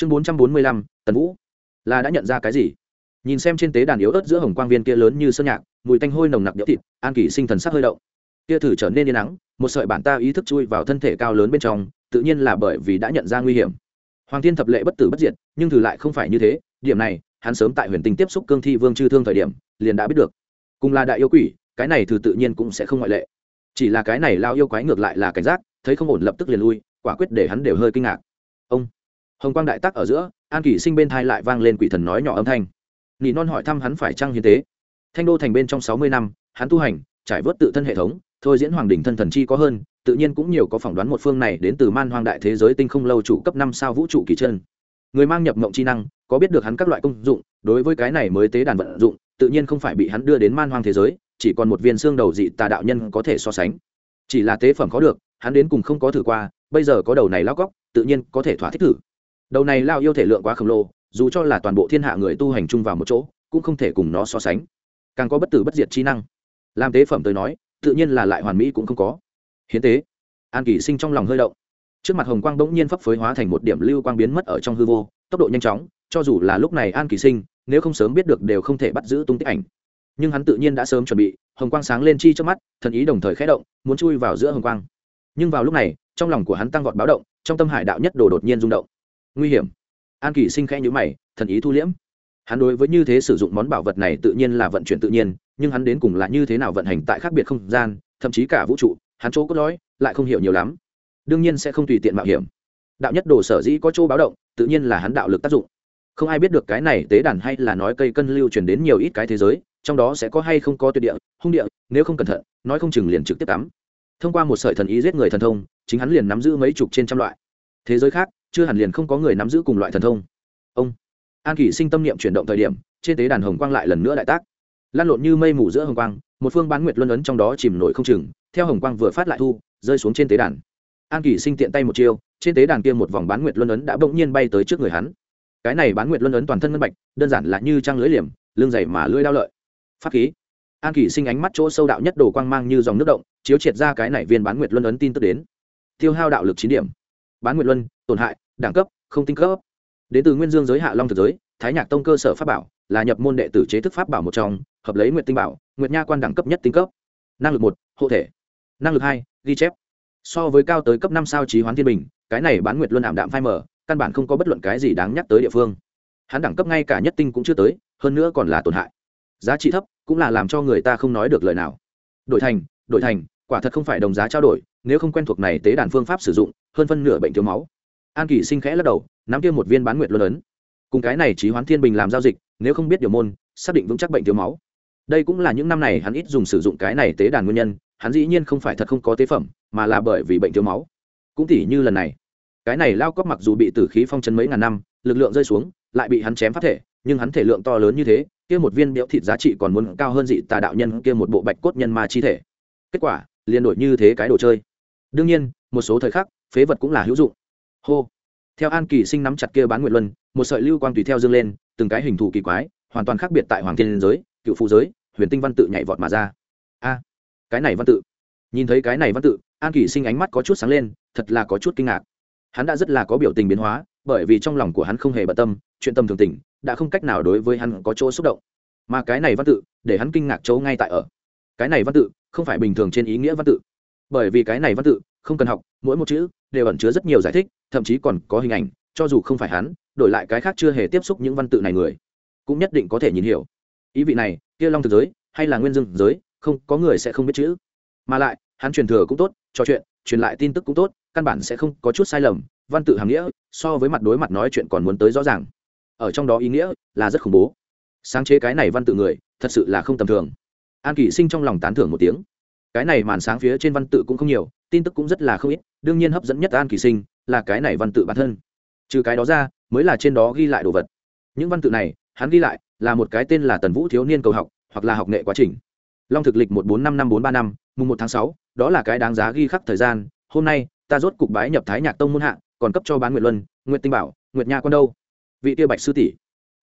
chương bốn trăm bốn mươi lăm, tần vũ. Là đã nhận ra cái gì? Nhìn xem trên tế đàn yếu ớt giữa hồng quang viên kia lớn như sơn nhạc, mùi tanh hôi nồng nặc nhỡ thịt, an kỳ sinh thần sắc hơi động. Kia thử trở nên yên nắng một sợi bản ta ý thức chui vào thân thể cao lớn bên trong, tự nhiên là bởi vì đã nhận ra nguy hiểm. Hoàng thiên thập lệ bất tử bất diệt, nhưng thử lại không phải như thế, điểm này, hắn sớm tại huyền tinh tiếp xúc cương thi vương chư thương thời điểm, liền đã biết được. Cùng là đại yêu quỷ, cái này thử tự nhiên cũng sẽ không ngoại lệ. Chỉ là cái này lao yêu quái ngược lại là cảnh giác, thấy không ổn lập tức liền lui, quả quyết để hắn đều hơi kinh ngạc. Ông! Hồng quang đại tắc ở giữa, an kỷ sinh bên thai lại vang lên quỷ thần nói nhỏ âm thanh. Nỉ non hỏi thăm hắn phải trăng hiến tế? Thanh đô thành bên trong sáu mươi năm, hắn tu hành, trải vớt tự thân hệ thống, thôi diễn hoàng đỉnh thân thần chi có hơn, tự nhiên cũng nhiều có phỏng đoán một phương này đến từ man hoang đại thế giới tinh không lâu chủ cấp năm sao vũ trụ kỳ chân. Người mang nhập mộng chi năng, có biết được hắn các loại công dụng, đối với cái này mới tế đàn vận dụng, tự nhiên không phải bị hắn đưa đến man hoang thế giới, chỉ còn một viên xương đầu dị tà đạo nhân có thể so sánh. Chỉ là tế phẩm có được, hắn đến cùng không có thử qua, bây giờ có đầu này lao góc, tự nhiên có thể thỏa thích thử đầu này lao yêu thể lượng quá khổng lồ, dù cho là toàn bộ thiên hạ người tu hành chung vào một chỗ, cũng không thể cùng nó so sánh. Càng có bất tử bất diệt trí năng. Làm tế phẩm tới nói, tự nhiên là lại hoàn mỹ cũng không có. Hiến tế. An kỳ sinh trong lòng hơi động. Trước mặt hồng quang bỗng nhiên phấp phới hóa thành một điểm lưu quang biến mất ở trong hư vô, tốc độ nhanh chóng, cho dù là lúc này an kỳ sinh, nếu không sớm biết được đều không thể bắt giữ tung tích ảnh. Nhưng hắn tự nhiên đã sớm chuẩn bị, hồng quang sáng lên chi trước mắt, thần ý đồng thời khé động, muốn chui vào giữa hồng quang. Nhưng vào lúc này, trong lòng của hắn tăng vọt báo động, trong tâm hải đạo nhất đồ đột nhiên rung động nguy hiểm. An kỳ sinh khẽ nhữ mày, thần ý thu liễm. Hắn đối với như thế sử dụng món bảo vật này tự nhiên là vận chuyển tự nhiên, nhưng hắn đến cùng là như thế nào vận hành tại khác biệt không gian, thậm chí cả vũ trụ, hắn chỗ cốt lõi lại không hiểu nhiều lắm. Đương nhiên sẽ không tùy tiện mạo hiểm. Đạo nhất đồ sở dĩ có chỗ báo động, tự nhiên là hắn đạo lực tác dụng. Không ai biết được cái này tế đàn hay là nói cây cân lưu truyền đến nhiều ít cái thế giới, trong đó sẽ có hay không có tuyệt địa, hung địa, nếu không cẩn thận, nói không chừng liền trực tiếp cắm thông qua một sợi thần ý giết người thần thông, chính hắn liền nắm giữ mấy chục trên trăm loại. Thế giới khác chưa hẳn liền không có người nắm giữ cùng loại thần thông. Ông an kỷ sinh tâm niệm chuyển động thời điểm, trên tế đàn hồng quang lại lần nữa đại tác. Lan lộn như mây mù giữa hồng quang, một phương bán nguyệt luân ấn trong đó chìm nổi không chừng, theo hồng quang vừa phát lại thu, rơi xuống trên tế đàn. An kỷ sinh tiện tay một chiêu, trên tế đàn kia một vòng bán nguyệt luân ấn đã bỗng nhiên bay tới trước người hắn. Cái này bán nguyệt luân ấn toàn thân ngân bạch, đơn giản là như trang lưới liềm, lưng dày mà lưỡi đao lợi. Pháp khí. An kỷ sinh ánh mắt chỗ sâu đạo nhất đồ quang mang như dòng nước động, chiếu triệt ra cái này viên bán nguyệt luân ấn tin tức đến. Tiêu hao đạo lực chín điểm. Bán nguyệt luân, tổn hại đẳng cấp, không tinh cấp. Đến từ nguyên dương giới hạ long thực giới, thái nhạc tông cơ sở pháp bảo là nhập môn đệ tử chế thức pháp bảo một trong, hợp lấy nguyệt tinh bảo, nguyệt nha quan đẳng cấp nhất tinh cấp. Năng lực một, hộ thể. Năng lực hai, ghi chép. So với cao tới cấp năm sao trí hoán thiên bình, cái này bán nguyệt luân ảm đạm phai mở căn bản không có bất luận cái gì đáng nhắc tới địa phương. Hắn đẳng cấp ngay cả nhất tinh cũng chưa tới, hơn nữa còn là tổn hại. Giá trị thấp, cũng là làm cho người ta không nói được lời nào. Đổi thành đổi thành, quả thật không phải đồng giá trao đổi, nếu không quen thuộc này tế đàn phương pháp sử dụng, hơn phân nửa bệnh thiếu máu an kỷ sinh khẽ lắc đầu, nắm kia một viên bán nguyệt luân ấn. Cùng cái này trí hoán thiên bình làm giao dịch, nếu không biết điều môn, xác định vững chắc bệnh thiếu máu. Đây cũng là những năm này hắn ít dùng sử dụng cái này tế đàn nguyên nhân, hắn dĩ nhiên không phải thật không có tế phẩm, mà là bởi vì bệnh thiếu máu. Cũng tỉ như lần này, cái này lao cóc mặc dù bị tử khí phong chấn mấy ngàn năm, lực lượng rơi xuống, lại bị hắn chém phát thể, nhưng hắn thể lượng to lớn như thế, kia một viên béo thịt giá trị còn muốn cao hơn dị tà đạo nhân kia một bộ bạch cốt nhân ma chi thể. Kết quả, liền đổi như thế cái đồ chơi. Đương nhiên, một số thời khắc, phế vật cũng là hữu dụng hô. Theo an kỳ sinh nắm chặt kia bán nguyệt luân, một sợi lưu quang tùy theo dương lên, từng cái hình thù kỳ quái, hoàn toàn khác biệt tại hoàng thiên giới, cựu phụ giới, huyền tinh văn tự nhảy vọt mà ra. A, cái này văn tự. Nhìn thấy cái này văn tự, an kỳ sinh ánh mắt có chút sáng lên, thật là có chút kinh ngạc. Hắn đã rất là có biểu tình biến hóa, bởi vì trong lòng của hắn không hề bận tâm, chuyện tâm thường tình đã không cách nào đối với hắn có chỗ xúc động. Mà cái này văn tự, để hắn kinh ngạc chỗ ngay tại ở. Cái này văn tự, không phải bình thường trên ý nghĩa văn tự. Bởi vì cái này văn tự, không cần học, mỗi một chữ đều ẩn chứa rất nhiều giải thích, thậm chí còn có hình ảnh, cho dù không phải hắn, đổi lại cái khác chưa hề tiếp xúc những văn tự này người, cũng nhất định có thể nhìn hiểu. Ý vị này, kia long thực giới, hay là nguyên dương giới, không, có người sẽ không biết chữ. Mà lại, hắn truyền thừa cũng tốt, trò chuyện, truyền lại tin tức cũng tốt, căn bản sẽ không có chút sai lầm, văn tự hàm nghĩa, so với mặt đối mặt nói chuyện còn muốn tới rõ ràng. Ở trong đó ý nghĩa là rất khủng bố. Sáng chế cái này văn tự người, thật sự là không tầm thường. An kỷ sinh trong lòng tán thưởng một tiếng. Cái này màn sáng phía trên văn tự cũng không nhiều, tin tức cũng rất là không ít đương nhiên hấp dẫn nhất an kỳ sinh là cái này văn tự bản thân. Trừ cái đó ra, mới là trên đó ghi lại đồ vật. Những văn tự này, hắn ghi lại, là một cái tên là tần vũ thiếu niên cầu học, hoặc là học nghệ quá trình. Long thực lịch một bốn năm năm bốn ba năm, mùng một tháng sáu, đó là cái đáng giá ghi khắc thời gian. Hôm nay, ta rốt cục bái nhập thái nhạc tông môn hạ, còn cấp cho bán nguyệt luân, nguyệt tinh bảo, nguyệt nha con đâu? Vị tiêu bạch sư tỷ.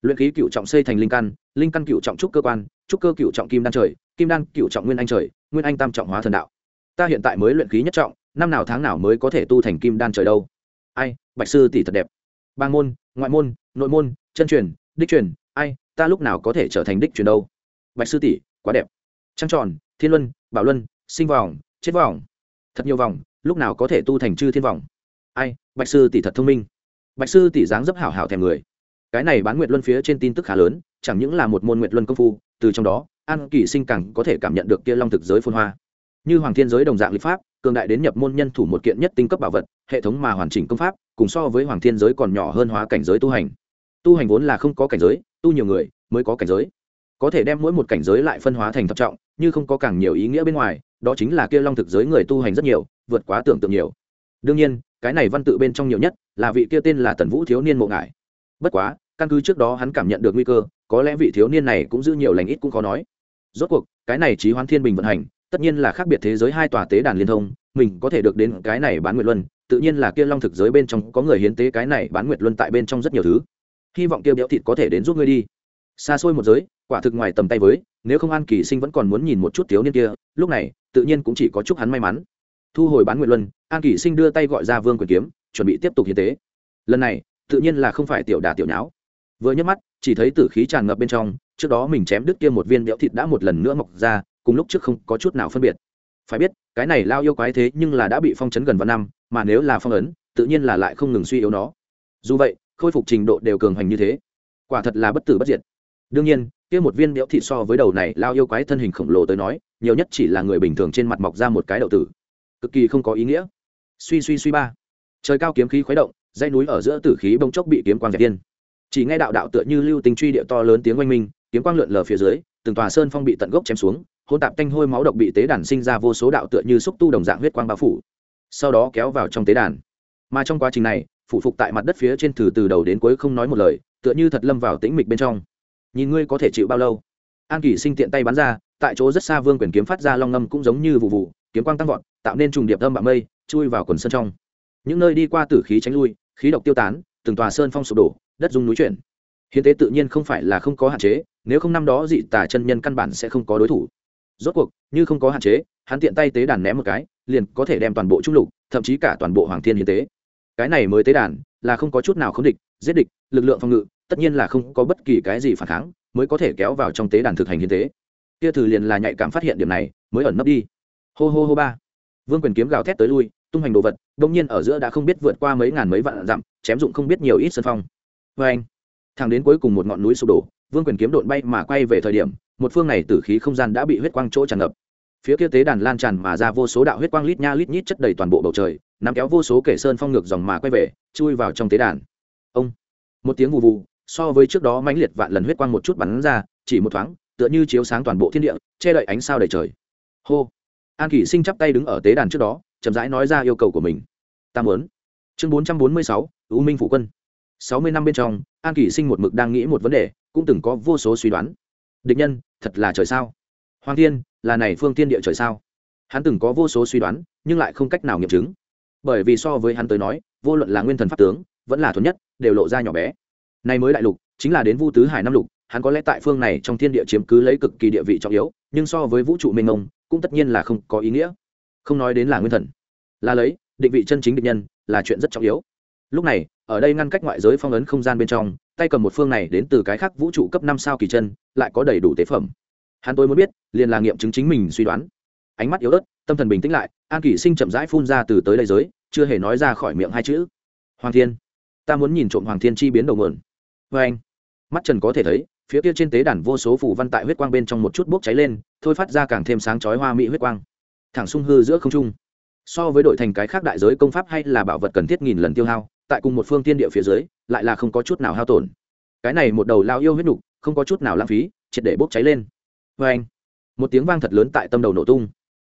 Luyện khí cựu trọng xây thành linh căn linh căn cựu trọng trúc cơ quan, trúc cơ cựu trọng kim đan trời, kim đan cựu trọng nguyên anh trời, nguyên anh tam trọng hóa thần đạo. Ta hiện tại mới luyện khí nhất trọng năm nào tháng nào mới có thể tu thành kim đan trời đâu? Ai, bạch sư tỷ thật đẹp. Bang môn, ngoại môn, nội môn, chân truyền, đích truyền, ai, ta lúc nào có thể trở thành đích truyền đâu? Bạch sư tỷ, quá đẹp. Trăng tròn, thiên luân, bảo luân, sinh vòng, chết vòng. Thật nhiều vòng, lúc nào có thể tu thành chư thiên vòng? Ai, bạch sư tỷ thật thông minh. Bạch sư tỷ dáng dấp hảo hảo thèm người. Cái này bán nguyệt luân phía trên tin tức khá lớn, chẳng những là một môn nguyệt luân công phu, từ trong đó, an kỳ sinh càng có thể cảm nhận được kia long thực giới phôn hoa. Như hoàng thiên giới đồng dạng lịch pháp cường đại đến nhập môn nhân thủ một kiện nhất tinh cấp bảo vật, hệ thống mà hoàn chỉnh công pháp, cùng so với hoàng thiên giới còn nhỏ hơn hóa cảnh giới tu hành. Tu hành vốn là không có cảnh giới, tu nhiều người mới có cảnh giới. Có thể đem mỗi một cảnh giới lại phân hóa thành thập trọng, như không có càng nhiều ý nghĩa bên ngoài, đó chính là kia long thực giới người tu hành rất nhiều, vượt quá tưởng tượng nhiều. Đương nhiên, cái này văn tự bên trong nhiều nhất là vị kia tên là tần vũ thiếu niên mộ ngải. Bất quá, căn cứ trước đó hắn cảm nhận được nguy cơ, có lẽ vị thiếu niên này cũng giữ nhiều lành ít cũng khó nói. Rốt cuộc, cái này trí hoán thiên bình vận hành tất nhiên là khác biệt thế giới hai tòa tế đàn liên thông, mình có thể được đến cái này bán nguyệt luân, tự nhiên là kia long thực giới bên trong có người hiến tế cái này bán nguyệt luân tại bên trong rất nhiều thứ. Hy vọng kia béo thịt có thể đến giúp ngươi đi. Xa xôi một giới, quả thực ngoài tầm tay với, nếu không an kỳ sinh vẫn còn muốn nhìn một chút thiếu niên kia, lúc này, tự nhiên cũng chỉ có chúc hắn may mắn. Thu hồi bán nguyệt luân, an kỳ sinh đưa tay gọi ra vương quyền kiếm, chuẩn bị tiếp tục hiến tế. Lần này, tự nhiên là không phải tiểu đà tiểu nháo. Vừa nhấc mắt, chỉ thấy tử khí tràn ngập bên trong, trước đó mình chém đứt kia một viên béo thịt đã một lần nữa mọc ra cùng lúc trước không có chút nào phân biệt. Phải biết, cái này lao yêu quái thế nhưng là đã bị phong chấn gần vạn năm, mà nếu là phong ấn, tự nhiên là lại không ngừng suy yếu nó. Dù vậy, khôi phục trình độ đều cường hành như thế, quả thật là bất tử bất diệt. Đương nhiên, kia một viên đẽo thịt so với đầu này lao yêu quái thân hình khổng lồ tới nói, nhiều nhất chỉ là người bình thường trên mặt mọc ra một cái đậu tử. Cực kỳ không có ý nghĩa. Suy suy suy ba. Trời cao kiếm khí khuấy động, dãy núi ở giữa tử khí bông chốc bị kiếm quang dẹp tiên chỉ nghe đạo đạo tựa như lưu tình truy địa to lớn tiếng oanh minh, kiếm quang lượn lờ phía dưới, từng tòa sơn phong bị tận gốc chém xuống hôn tạp tanh hôi máu độc bị tế đàn sinh ra vô số đạo tựa như xúc tu đồng dạng huyết quang bao phủ, sau đó kéo vào trong tế đàn. Mà trong quá trình này phụ phục tại mặt đất phía trên thử từ đầu đến cuối không nói một lời, tựa như thật lâm vào tĩnh mịch bên trong. Nhìn ngươi có thể chịu bao lâu? An kỷ sinh tiện tay bắn ra, tại chỗ rất xa vương quyền kiếm phát ra long ngâm cũng giống như vụ vụ, kiếm quang tăng vọt, tạo nên trùng điệp âm bạc mây, chui vào quần sơn trong. Những nơi đi qua tử khí tránh lui, khí độc tiêu tán, từng tòa sơn phong sụp đổ, đất dung núi chuyển. Hiến tế tự nhiên không phải là không có hạn chế, nếu không năm đó dị tà chân nhân căn bản sẽ không có đối thủ rốt cuộc, như không có hạn chế, hắn tiện tay tế đàn ném một cái, liền có thể đem toàn bộ trung lục, thậm chí cả toàn bộ hoàng thiên hiến tế. Cái này mới tế đàn, là không có chút nào không địch, giết địch, lực lượng phòng ngự, tất nhiên là không có bất kỳ cái gì phản kháng, mới có thể kéo vào trong tế đàn thực hành hiến tế. Kia thử liền là nhạy cảm phát hiện điểm này, mới ẩn nấp đi. Hô hô hô ba. Vương quyền kiếm gào thét tới lui, tung hành đồ vật đông nhiên ở giữa đã không biết vượt qua mấy ngàn mấy vạn dặm, chém dụng không biết nhiều ít sân phong. Vê anh thẳng đến cuối cùng một ngọn núi sụp đổ, vương quyền kiếm đột bay mà quay về thời điểm một phương này tử khí không gian đã bị huyết quang chỗ tràn ngập. Phía kia tế đàn lan tràn mà ra vô số đạo huyết quang lít nha lít nhít chất đầy toàn bộ bầu trời, nắm kéo vô số kể sơn phong ngược dòng mà quay về, chui vào trong tế đàn. Ông! Một tiếng vù vù, so với trước đó mãnh liệt vạn lần huyết quang một chút bắn ra, chỉ một thoáng, tựa như chiếu sáng toàn bộ thiên địa, che đậy ánh sao đầy trời. Hô! An kỷ sinh chắp tay đứng ở tế đàn trước đó, chậm rãi nói ra yêu cầu của mình. Ta muốn. Chương bốn trăm bốn mươi sáu, U minh phủ quân. Sáu mươi năm bên trong, an kỷ sinh một mực đang nghĩ một vấn đề, cũng từng có vô số suy đoán địch nhân, thật là trời sao? Hoàng thiên, là này phương tiên địa trời sao? Hắn từng có vô số suy đoán, nhưng lại không cách nào nghiệm chứng. Bởi vì so với hắn tới nói, vô luận là nguyên thần pháp tướng, vẫn là thuần nhất, đều lộ ra nhỏ bé. Này mới đại lục, chính là đến vu tứ hải năm lục, hắn có lẽ tại phương này trong thiên địa chiếm cứ lấy cực kỳ địa vị trọng yếu, nhưng so với vũ trụ mênh mông, cũng tất nhiên là không có ý nghĩa. Không nói đến là nguyên thần. Là lấy, định vị chân chính định nhân, là chuyện rất trọng yếu. Lúc này, ở đây ngăn cách ngoại giới phong ấn không gian bên trong tay cầm một phương này đến từ cái khác vũ trụ cấp năm sao kỳ chân, lại có đầy đủ tế phẩm. Hắn tôi muốn biết, liền là nghiệm chứng chính mình suy đoán. Ánh mắt yếu ớt, tâm thần bình tĩnh lại, an kỷ sinh chậm rãi phun ra từ tới đây giới, chưa hề nói ra khỏi miệng hai chữ. Hoàng thiên, ta muốn nhìn trộm hoàng thiên chi biến đầu mượn vê anh, mắt trần có thể thấy, phía kia trên tế đàn vô số phủ văn tại huyết quang bên trong một chút bốc cháy lên, thôi phát ra càng thêm sáng chói hoa mỹ huyết quang. Thẳng sung hư giữa không trung. So với đội thành cái khác đại giới công pháp hay là bảo vật cần thiết nghìn lần tiêu hao tại cùng một phương tiên địa phía dưới, lại là không có chút nào hao tổn. Cái này một đầu lao yêu huyết nục, không có chút nào lãng phí, triệt để bốc cháy lên. Vê anh, một tiếng vang thật lớn tại tâm đầu nổ tung.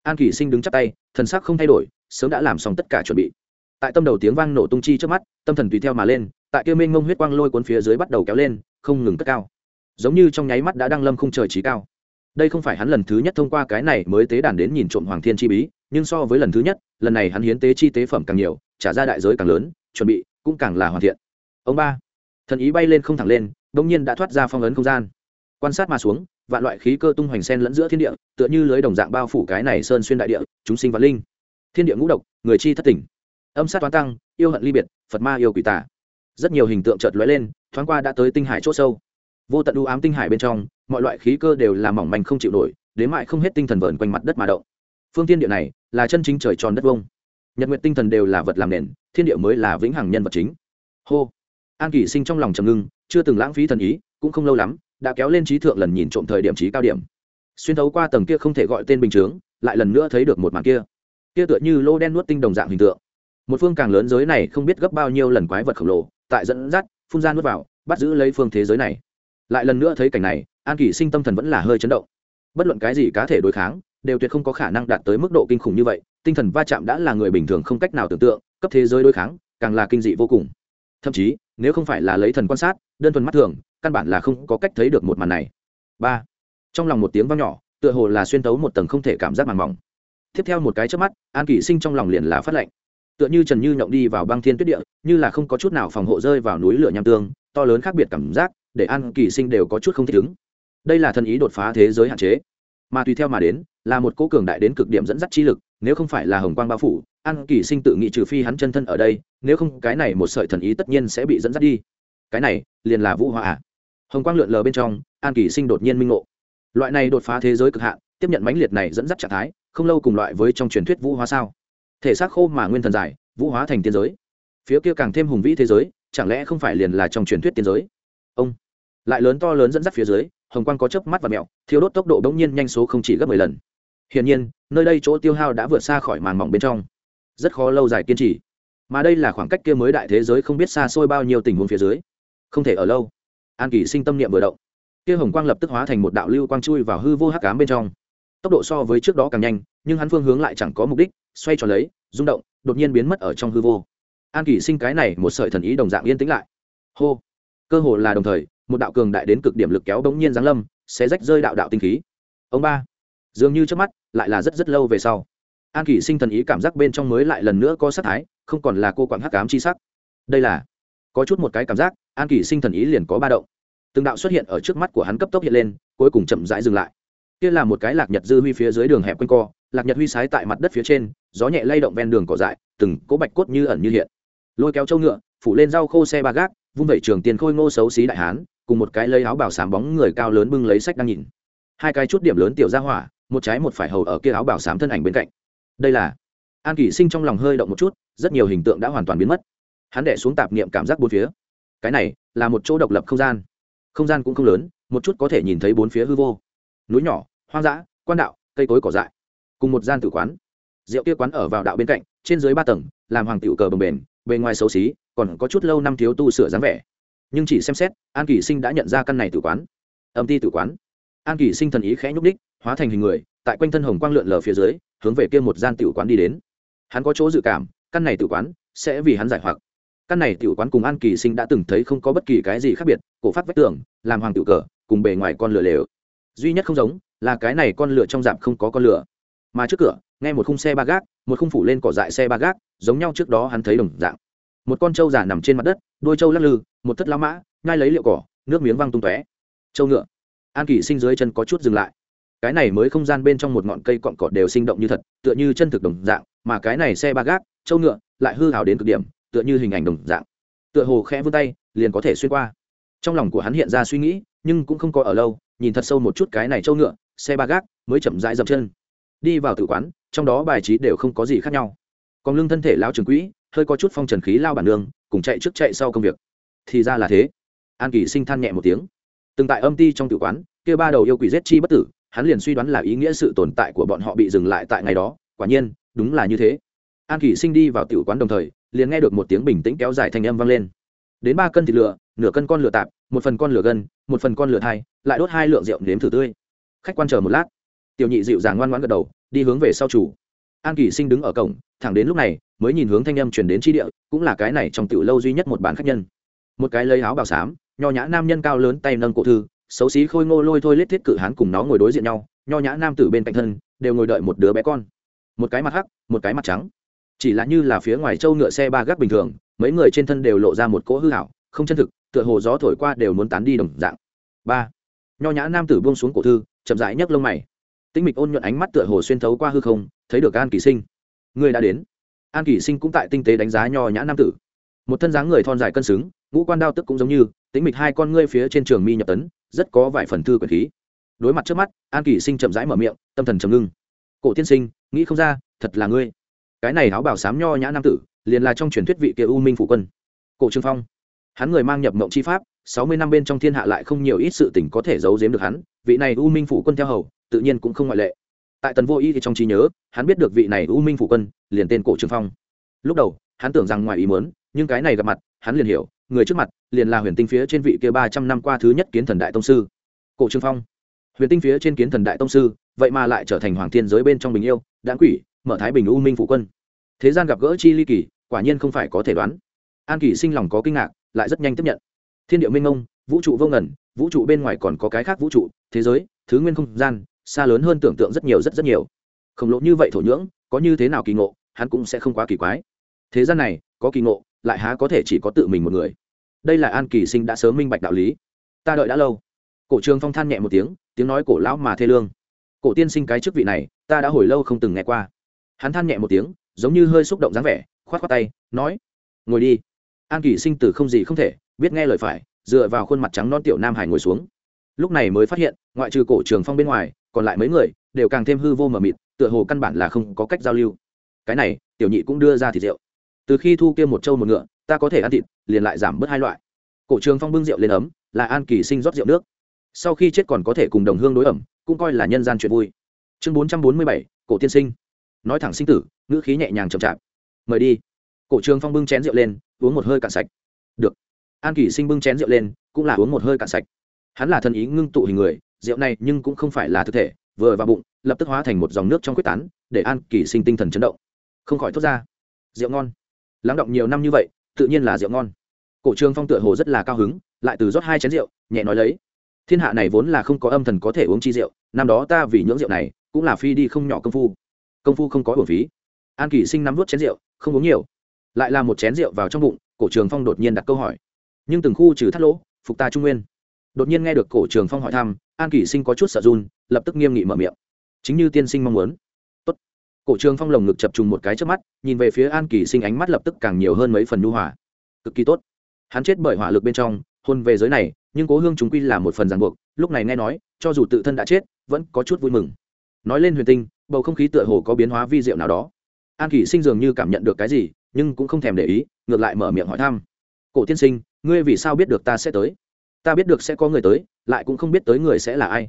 An kỷ sinh đứng chắp tay, thần sắc không thay đổi, sớm đã làm xong tất cả chuẩn bị. Tại tâm đầu tiếng vang nổ tung chi trước mắt, tâm thần tùy theo mà lên, tại kia mênh mông huyết quang lôi cuốn phía dưới bắt đầu kéo lên, không ngừng cất cao. Giống như trong nháy mắt đã đăng lâm không trời trí cao. Đây không phải hắn lần thứ nhất thông qua cái này mới tế đàn đến nhìn trộm hoàng thiên chi bí, nhưng so với lần thứ nhất, lần này hắn hiến tế chi tế phẩm càng nhiều, trả ra đại giới càng lớn chuẩn bị, cũng càng là hoàn thiện. Ông ba, thần ý bay lên không thẳng lên đông nhiên đã thoát ra phong ấn không gian. Quan sát mà xuống, vạn loại khí cơ tung hoành sen lẫn giữa thiên địa, tựa như lưới đồng dạng bao phủ cái này sơn xuyên đại địa, chúng sinh và linh. Thiên địa ngũ độc, người chi thất tỉnh. Âm sát toán tăng, yêu hận ly biệt, phật ma yêu quỷ tả rất nhiều hình tượng chợt lóe lên, thoáng qua đã tới tinh hải c h ỗ sâu. Vô tận u ám tinh hải bên trong, mọi loại khí cơ đều là mỏng manh không chịu nổi, đến mại không hết tinh thần vờn quanh mặt đất mà động. Phương tiên địa này là chân chính trời tròn đất vông nhật nguyện tinh thần đều là vật làm nền, thiên địa mới là vĩnh hằng nhân vật chính. Hô. An kỷ sinh trong lòng trầm ngưng, chưa từng lãng phí thần ý, cũng không lâu lắm, đã kéo lên trí thượng lần nhìn trộm thời điểm trí cao điểm. Xuyên thấu qua tầng kia không thể gọi tên bình chướng, lại lần nữa thấy được một màn kia. Kia tựa như lô đen nuốt tinh đồng dạng hình tượng. Một phương càng lớn giới này không biết gấp bao nhiêu lần quái vật khổng lồ, tại dẫn dắt, phun ra nuốt vào, bắt giữ lấy phương thế giới này. Lại lần nữa thấy cảnh này, an kỷ sinh tâm thần vẫn là hơi chấn động. Bất luận cái gì cá thể đối kháng, đều tuyệt không có khả năng đạt tới mức độ kinh khủng như vậy tinh thần va chạm đã là người bình thường không cách nào tưởng tượng, cấp thế giới đối kháng, càng là kinh dị vô cùng. Thậm chí, nếu không phải là lấy thần quan sát, đơn thuần mắt thường, căn bản là không có cách thấy được một màn này. Ba. Trong lòng một tiếng vang nhỏ, tựa hồ là xuyên tấu một tầng không thể cảm giác màng mỏng. Tiếp theo một cái trước mắt, an kỷ sinh trong lòng liền là phát lệnh. Tựa như trần như nhộng đi vào băng thiên tuyết địa, như là không có chút nào phòng hộ rơi vào núi lửa nham tương, to lớn khác biệt cảm giác, để an kỳ sinh đều có chút không thích ứng. Đây là thần ý đột phá thế giới hạn chế. Mà tùy theo mà đến, là một cố cường đại đến cực điểm dẫn dắt chi lực nếu không phải là hồng quang bao phủ, an kỳ sinh tự nghĩ trừ phi hắn chân thân ở đây, nếu không cái này một sợi thần ý tất nhiên sẽ bị dẫn dắt đi. Cái này, liền là vũ hỏa à? hồng quang lượn lờ bên trong, an kỳ sinh đột nhiên minh ngộ. Loại này đột phá thế giới cực hạn, tiếp nhận mãnh liệt này dẫn dắt trạng thái, không lâu cùng loại với trong truyền thuyết vũ hóa sao? Thể xác khô mà nguyên thần dài, vũ hóa thành tiên giới. Phía kia càng thêm hùng vĩ thế giới, chẳng lẽ không phải liền là trong truyền thuyết tiên giới? Ông, lại lớn to lớn dẫn dắt phía dưới, hồng quang có chớp mắt và mẹo thiếu đốt tốc độ bỗng nhiên nhanh số không chỉ gấp mười lần hiển nhiên, nơi đây chỗ tiêu hao đã vượt xa khỏi màn mỏng bên trong. Rất khó lâu dài kiên trì. Mà đây là khoảng cách kia mới đại thế giới không biết xa xôi bao nhiêu tình huống phía dưới. Không thể ở lâu. An kỳ sinh tâm niệm vừa động. Kia hồng quang lập tức hóa thành một đạo lưu quang chui vào hư vô hắc cám bên trong. Tốc độ so với trước đó càng nhanh, nhưng hắn phương hướng lại chẳng có mục đích, xoay tròn lấy, rung động, đột nhiên biến mất ở trong hư vô. An kỳ sinh cái này một sợi thần ý đồng dạng yên tĩnh lại. Hô. Cơ hồ là đồng thời, một đạo cường đại đến cực điểm lực kéo bỗng nhiên giáng lâm sẽ rách rơi đạo đạo tinh khí. Ông ba dường như trước mắt lại là rất rất lâu về sau. An Kỷ sinh thần ý cảm giác bên trong mới lại lần nữa có sắc thái, không còn là cô quảng hắc cám chi sắc. Đây là, có chút một cái cảm giác, an Kỷ sinh thần ý liền có ba động. Từng đạo xuất hiện ở trước mắt của hắn cấp tốc hiện lên, cuối cùng chậm rãi dừng lại. Kia là một cái lạc nhật dư huy phía dưới đường hẹp quanh co, lạc nhật huy sái tại mặt đất phía trên, gió nhẹ lay động ven đường cỏ dại, từng cỗ bạch cốt như ẩn như hiện. Lôi kéo trâu ngựa, phủ lên rau khô xe ba gác, vung vẩy trường tiền khôi ngô xấu xí đại hán, cùng một cái lấy áo bảo sám bóng người cao lớn bưng lấy sách đang nhìn. Hai cái chút điểm lớn tiểu ra hỏa một trái một phải hầu ở kia áo bảo sám thân ảnh bên cạnh. Đây là an kỷ sinh trong lòng hơi động một chút, rất nhiều hình tượng đã hoàn toàn biến mất. Hắn đẻ xuống tạp niệm cảm giác bốn phía. Cái này là một chỗ độc lập không gian. Không gian cũng không lớn, một chút có thể nhìn thấy bốn phía hư vô. Núi nhỏ, hoang dã, quan đạo, cây cối cỏ dại, cùng một gian tử quán. Rượu kia quán ở vào đạo bên cạnh, trên dưới ba tầng, làm hoàng tiểu cờ bồng bền bề ngoài xấu xí, còn có chút lâu năm thiếu tu sửa dáng vẻ. Nhưng chỉ xem xét, an kỳ sinh đã nhận ra căn này tử quán. Âm ti tử quán. An kỳ sinh thần ý khẽ nhúc đích hóa thành hình người, tại quanh thân hồng quang lượn lờ phía dưới, hướng về kia một gian tiểu quán đi đến. Hắn có chỗ dự cảm, căn này tiểu quán sẽ vì hắn giải hoặc. Căn này tiểu quán cùng an kỳ sinh đã từng thấy không có bất kỳ cái gì khác biệt, cổ phát vách tường, làm hoàng tiểu cờ, cùng bề ngoài con lửa lều. Duy nhất không giống là cái này con lửa trong dạp không có con lửa. Mà trước cửa nghe một khung xe ba gác, một khung phủ lên cỏ dại xe ba gác, giống nhau trước đó hắn thấy đồng dạng. Một con trâu già nằm trên mặt đất đôi trâu lắc lư, một thất lao mã ngai lấy liệu cỏ, nước miếng văng tung tóe. Trâu ngựa. An kỳ sinh dưới chân có chút dừng lại cái này mới không gian bên trong một ngọn cây cọn cỏ đều sinh động như thật, tựa như chân thực đồng dạng, mà cái này xe ba gác, trâu ngựa, lại hư hào đến cực điểm, tựa như hình ảnh đồng dạng. Tựa hồ khẽ vươn tay, liền có thể xuyên qua. Trong lòng của hắn hiện ra suy nghĩ, nhưng cũng không có ở lâu, nhìn thật sâu một chút cái này trâu ngựa, xe ba gác mới chậm rãi dập chân. Đi vào tự quán, trong đó bài trí đều không có gì khác nhau. Còn lưng thân thể lao trường quỹ, hơi có chút phong trần khí lao bản nương, cùng chạy trước chạy sau công việc. Thì ra là thế. An kỳ sinh than nhẹ một tiếng. Từng tại âm ti trong tự quán, kia ba đầu yêu quỷ giết chi bất tử hắn liền suy đoán là ý nghĩa sự tồn tại của bọn họ bị dừng lại tại ngày đó, quả nhiên, đúng là như thế. An kỷ sinh đi vào tiểu quán đồng thời, liền nghe được một tiếng bình tĩnh kéo dài thành âm vang lên. Đến ba cân thịt lửa nửa cân con lửa tạp, một phần con lửa gân, một phần con lửa thai, lại đốt hai lượng rượu nếm thử tươi. Khách quan chờ một lát. Tiểu nhị dịu dàng ngoan ngoãn gật đầu, đi hướng về sau chủ. An kỷ sinh đứng ở cổng, thẳng đến lúc này, mới nhìn hướng thanh âm chuyển đến tri địa, cũng là cái này trong tiểu lâu duy nhất một bàn khách nhân. Một cái lấy áo bào xám, nho nhã nam nhân cao lớn tay nâng cổ thư xấu xí khôi ngô lôi thôi lết thiết cự hán cùng nó ngồi đối diện nhau, nho nhã nam tử bên cạnh thân, đều ngồi đợi một đứa bé con. Một cái mặt hắc, một cái mặt trắng. Chỉ là như là phía ngoài trâu ngựa xe ba gác bình thường, mấy người trên thân đều lộ ra một cỗ hư hảo không chân thực, tựa hồ gió thổi qua đều muốn tán đi đồng dạng. Ba. Nho nhã nam tử buông xuống cổ thư, chậm rãi nhấc lông mày. Tinh mịch ôn nhuận ánh mắt tựa hồ xuyên thấu qua hư không, thấy được an kỳ sinh. Người đã đến. An kỳ sinh cũng tại tinh tế đánh giá nho nhã nam tử một thân dáng người thon dài cân xứng, ngũ quan đao tức cũng giống như tính mịch hai con ngươi phía trên trường mi nhập tấn, rất có vài phần thư quyền khí. Đối mặt trước mắt, an kỳ sinh chậm rãi mở miệng, tâm thần trầm ngưng. Cổ tiên sinh, nghĩ không ra, thật là ngươi. Cái này áo bảo sám nho nhã nam tử, liền là trong truyền thuyết vị kia u minh phủ quân. Cổ trương phong. Hắn người mang nhập mộng chi pháp, sáu mươi năm bên trong thiên hạ lại không nhiều ít sự tình có thể giấu giếm được hắn, vị này u minh phủ quân theo hầu, tự nhiên cũng không ngoại lệ. Tại tần vô y thì trong trí nhớ, hắn biết được vị này u minh phủ quân, liền tên cổ trương phong. Lúc đầu, hắn tưởng rằng ngoài ý muốn nhưng cái này gặp mặt, hắn liền hiểu, người trước mặt, liền là huyền tinh phía trên vị kia ba trăm năm qua thứ nhất kiến thần đại tông sư. Cổ trương phong. Huyền tinh phía trên kiến thần đại tông sư, vậy mà lại trở thành hoàng thiên giới bên trong bình yêu, đáng quỷ, mở thái bình u minh phụ quân. Thế gian gặp gỡ chi ly kỳ, quả nhiên không phải có thể đoán. An kỳ sinh lòng có kinh ngạc, lại rất nhanh tiếp nhận. Thiên điệu minh ông, vũ trụ vô ngẩn vũ trụ bên ngoài còn có cái khác vũ trụ, thế giới, thứ nguyên không gian, xa lớn hơn tưởng tượng rất nhiều rất rất nhiều. Khổng lồ như vậy thổ nhưỡng, có như thế nào kỳ ngộ, hắn cũng sẽ không quá kỳ quái. Thế gian này, có kỳ ngộ lại há có thể chỉ có tự mình một người. Đây là an kỳ sinh đã sớm minh bạch đạo lý. Ta đợi đã lâu. Cổ trường phong than nhẹ một tiếng tiếng nói cổ lão mà thê lương. Cổ tiên sinh cái chức vị này, ta đã hồi lâu không từng nghe qua. Hắn than nhẹ một tiếng, giống như hơi xúc động dáng vẻ, khoát khoát tay, nói, ngồi đi. An kỳ sinh từ không gì không thể, biết nghe lời phải, dựa vào khuôn mặt trắng non tiểu nam hải ngồi xuống. Lúc này mới phát hiện, ngoại trừ cổ trường phong bên ngoài, còn lại mấy người, đều càng thêm hư vô mờ mịt, tựa hồ căn bản là không có cách giao lưu. Cái này, tiểu nhị cũng đưa ra thịt rượu từ khi thu kia một trâu một ngựa, ta có thể ăn thịt, liền lại giảm bớt hai loại. Cổ trường phong bưng rượu lên ấm, là an kỳ sinh rót rượu nước. Sau khi chết còn có thể cùng đồng hương đối ẩm, cũng coi là nhân gian chuyện vui. Chương bốn trăm bốn mươi bảy, cổ tiên sinh. Nói thẳng sinh tử, ngữ khí nhẹ nhàng chậm chạp. Mời đi. Cổ trường phong bưng chén rượu lên, uống một hơi cạn sạch. Được. An kỳ sinh bưng chén rượu lên, cũng là uống một hơi cạn sạch. Hắn là thần ý ngưng tụ hình người, rượu này nhưng cũng không phải là thực thể, vừa vào bụng, lập tức hóa thành một dòng nước trong quyết tán, để an kỳ sinh tinh thần chấn động. Không khỏi thốt ra. Rượu ngon lắng động nhiều năm như vậy, tự nhiên là rượu ngon. Cổ trường phong tựa hồ rất là cao hứng, lại từ rót hai chén rượu, nhẹ nói lấy. Thiên hạ này vốn là không có âm thần có thể uống chi rượu, năm đó ta vì những rượu này, cũng là phi đi không nhỏ công phu. Công phu không có hồn phí. An Kỷ sinh nắm vút chén rượu, không uống nhiều. Lại là một chén rượu vào trong bụng, cổ trường phong đột nhiên đặt câu hỏi. Nhưng từng khu trừ thắt lỗ, phục ta trung nguyên. Đột nhiên nghe được cổ trường phong hỏi thăm, an Kỷ sinh có chút sợ run, lập tức nghiêm nghị mở miệng. Chính như tiên sinh mong muốn cổ trường phong lồng ngực chập trùng một cái trước mắt, nhìn về phía an kỳ sinh ánh mắt lập tức càng nhiều hơn mấy phần nhu hòa. Cực kỳ tốt. Hắn chết bởi hỏa lực bên trong, hôn về giới này, nhưng cố hương chúng quy là một phần ràng buộc, lúc này nghe nói, cho dù tự thân đã chết, vẫn có chút vui mừng. Nói lên huyền tinh, bầu không khí tựa hồ có biến hóa vi diệu nào đó. An kỷ sinh dường như cảm nhận được cái gì, nhưng cũng không thèm để ý, ngược lại mở miệng hỏi thăm. Cổ tiên sinh, ngươi vì sao biết được ta sẽ tới? Ta biết được sẽ có người tới, lại cũng không biết tới người sẽ là ai.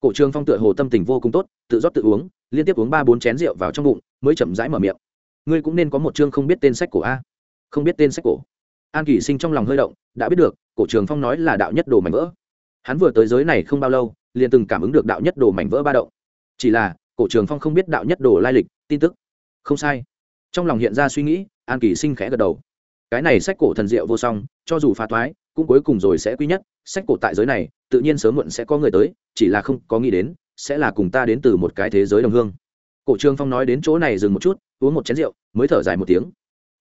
Cổ trường phong tựa hồ tâm tình vô cùng tốt, tự rót tự uống liên tiếp uống ba bốn chén rượu vào trong bụng, mới chậm rãi mở miệng. Ngươi cũng nên có một chương không biết tên sách cổ a. Không biết tên sách cổ. An kỷ sinh trong lòng hơi động, đã biết được, cổ trường phong nói là đạo nhất đồ mảnh vỡ. Hắn vừa tới giới này không bao lâu, liền từng cảm ứng được đạo nhất đồ mảnh vỡ ba động. Chỉ là, cổ trường phong không biết đạo nhất đồ lai lịch, tin tức. Không sai. Trong lòng hiện ra suy nghĩ, an kỳ sinh khẽ gật đầu. Cái này sách cổ thần diệu vô song, cho dù phá thoái, cũng cuối cùng rồi sẽ quý nhất. Sách cổ tại giới này, tự nhiên sớm muộn sẽ có người tới, chỉ là không có nghĩ đến sẽ là cùng ta đến từ một cái thế giới đồng hương. Cổ trường phong nói đến chỗ này dừng một chút, uống một chén rượu, mới thở dài một tiếng.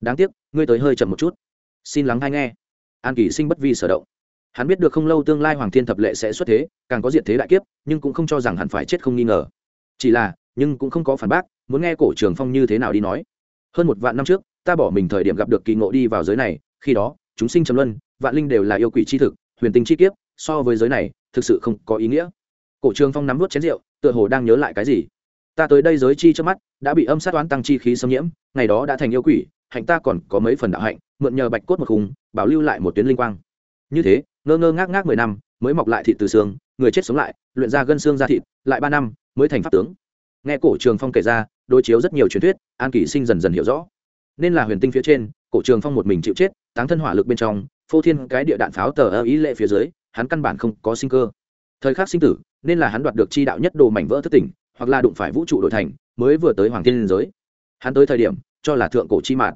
Đáng tiếc, ngươi tới hơi chậm một chút. Xin lắng hay nghe. An kỳ sinh bất vi sở động. Hắn biết được không lâu tương lai hoàng thiên thập lệ sẽ xuất thế, càng có diện thế đại kiếp, nhưng cũng không cho rằng hắn phải chết không nghi ngờ. Chỉ là, nhưng cũng không có phản bác, muốn nghe cổ trường phong như thế nào đi nói. Hơn một vạn năm trước, ta bỏ mình thời điểm gặp được kỳ ngộ đi vào giới này, khi đó, chúng sinh trầm luân, vạn linh đều là yêu quỷ c h i thực, huyền tinh chi kiếp, so với giới này, thực sự không có ý nghĩa cổ trường phong nắm vút chén rượu, tựa hồ đang nhớ lại cái gì. Ta tới đây giới chi trước mắt, đã bị âm sát oán tăng chi khí xâm nhiễm, ngày đó đã thành yêu quỷ, hạnh ta còn có mấy phần đạo hạnh, mượn nhờ bạch cốt một khung, bảo lưu lại một tuyến linh quang. Như thế, ngơ ngơ ngác ngác mười năm, mới mọc lại thịt từ xương, người chết sống lại, luyện ra gân xương ra thịt, lại ba năm, mới thành pháp tướng. Nghe cổ trường phong kể ra, đối chiếu rất nhiều truyền thuyết, an kỷ sinh dần dần hiểu rõ. Nên là huyền tinh phía trên, cổ trường phong một mình chịu chết, táng thân hỏa lực bên trong, phô thiên cái địa đạn pháo tờ ơ ý lệ phía dưới, hắn căn bản không có sinh cơ thời khắc sinh tử nên là hắn đoạt được chi đạo nhất đồ mảnh vỡ thất tỉnh hoặc là đụng phải vũ trụ đổi thành mới vừa tới hoàng thiên liên giới. Hắn tới thời điểm cho là thượng cổ chi mạt,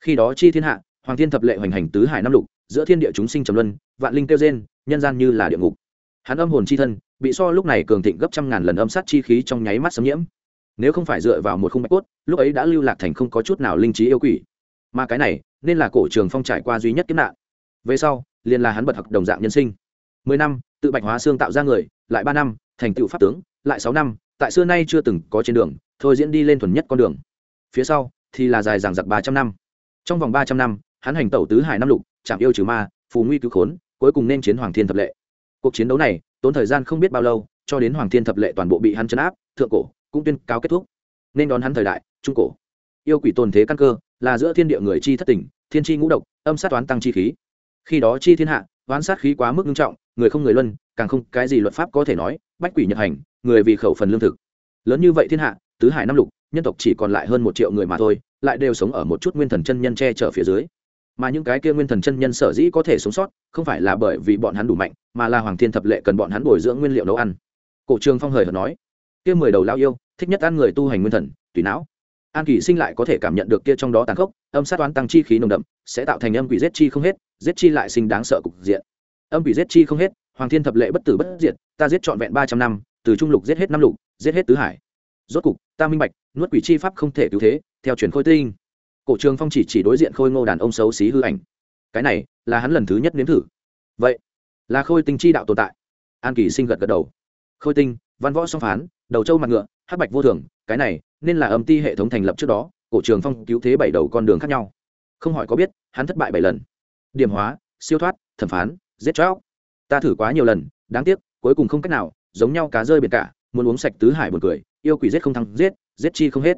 khi đó chi thiên hạ hoàng thiên thập lệ hoành hành tứ hải nam lục giữa thiên địa chúng sinh trầm luân vạn linh kêu gen nhân gian như là địa ngục. Hắn âm hồn chi thân bị so lúc này cường thịnh gấp trăm ngàn lần âm sát chi khí trong nháy mắt xâm nhiễm. Nếu không phải dựa vào một khung bạch cốt lúc ấy đã lưu lạc thành không có chút nào linh trí yêu quỷ. Mà cái này nên là cổ trường phong trải qua duy nhất kiếp nạn. Về sau liền là hắn bật học đồng dạng nhân sinh. Mười năm tự bạch hóa xương tạo ra người, lại ba năm, thành tựu pháp tướng, lại sáu năm, tại xưa nay chưa từng có trên đường, thôi diễn đi lên thuần nhất con đường. Phía sau thì là dài dằng dặc ba trăm năm. Trong vòng ba trăm năm, hắn hành tẩu tứ hải năm lục, chạm yêu trừ ma, phù nguy cứu khốn, cuối cùng nên chiến hoàng thiên thập lệ. Cuộc chiến đấu này, tốn thời gian không biết bao lâu, cho đến hoàng thiên thập lệ toàn bộ bị hắn chấn áp, thượng cổ cũng tuyên cáo kết thúc. Nên đón hắn thời đại, trung cổ. Yêu quỷ tồn thế căn cơ, là giữa thiên địa người chi thất tình, thiên chi ngũ độc, âm sát toán tăng chi khí. Khi đó chi thiên hạ, oán sát khí quá mức nghiêm trọng người không người luân, càng không cái gì luật pháp có thể nói, bách quỷ nhật hành, người vì khẩu phần lương thực. Lớn như vậy thiên hạ, tứ hải năm lục, nhân tộc chỉ còn lại hơn một triệu người mà thôi, lại đều sống ở một chút nguyên thần chân nhân che chở phía dưới. Mà những cái kia nguyên thần chân nhân sở dĩ có thể sống sót, không phải là bởi vì bọn hắn đủ mạnh, mà là hoàng thiên thập lệ cần bọn hắn bồi dưỡng nguyên liệu nấu ăn. Cổ trường phong hời hợt nói, kia mười đầu lao yêu, thích nhất ăn người tu hành nguyên thần, tùy não. An kỳ sinh lại có thể cảm nhận được kia trong đó tàn khốc, âm sát toán tăng chi khí nồng đậm, sẽ tạo thành âm quỷ giết chi không hết, giết chi lại sinh đáng sợ cục diện âm bị giết chi không hết, hoàng thiên thập lệ bất tử bất diệt, ta giết trọn vẹn ba trăm năm, từ trung lục giết hết năm lục, giết hết tứ hải. Rốt cục, ta minh bạch, nuốt quỷ chi pháp không thể cứu thế, theo truyền khôi tinh. Cổ trường phong chỉ chỉ đối diện khôi ngô đàn ông xấu xí hư ảnh. Cái này là hắn lần thứ nhất nếm thử. Vậy, là khôi tinh chi đạo tồn tại. An kỳ sinh gật gật đầu. Khôi tinh, văn võ song phán, đầu trâu mặt ngựa, hắc bạch vô thường, cái này nên là âm ti hệ thống thành lập trước đó, cổ trường phong cứu thế bảy đầu con đường khác nhau. Không hỏi có biết, hắn thất bại bảy lần. Điểm hóa, siêu thoát, thẩm phán giết chóc. Ta thử quá nhiều lần, đáng tiếc, cuối cùng không cách nào, giống nhau cá rơi biệt cả, muốn uống sạch tứ hải buồn cười, yêu quỷ giết không thắng, giết giết chi không hết.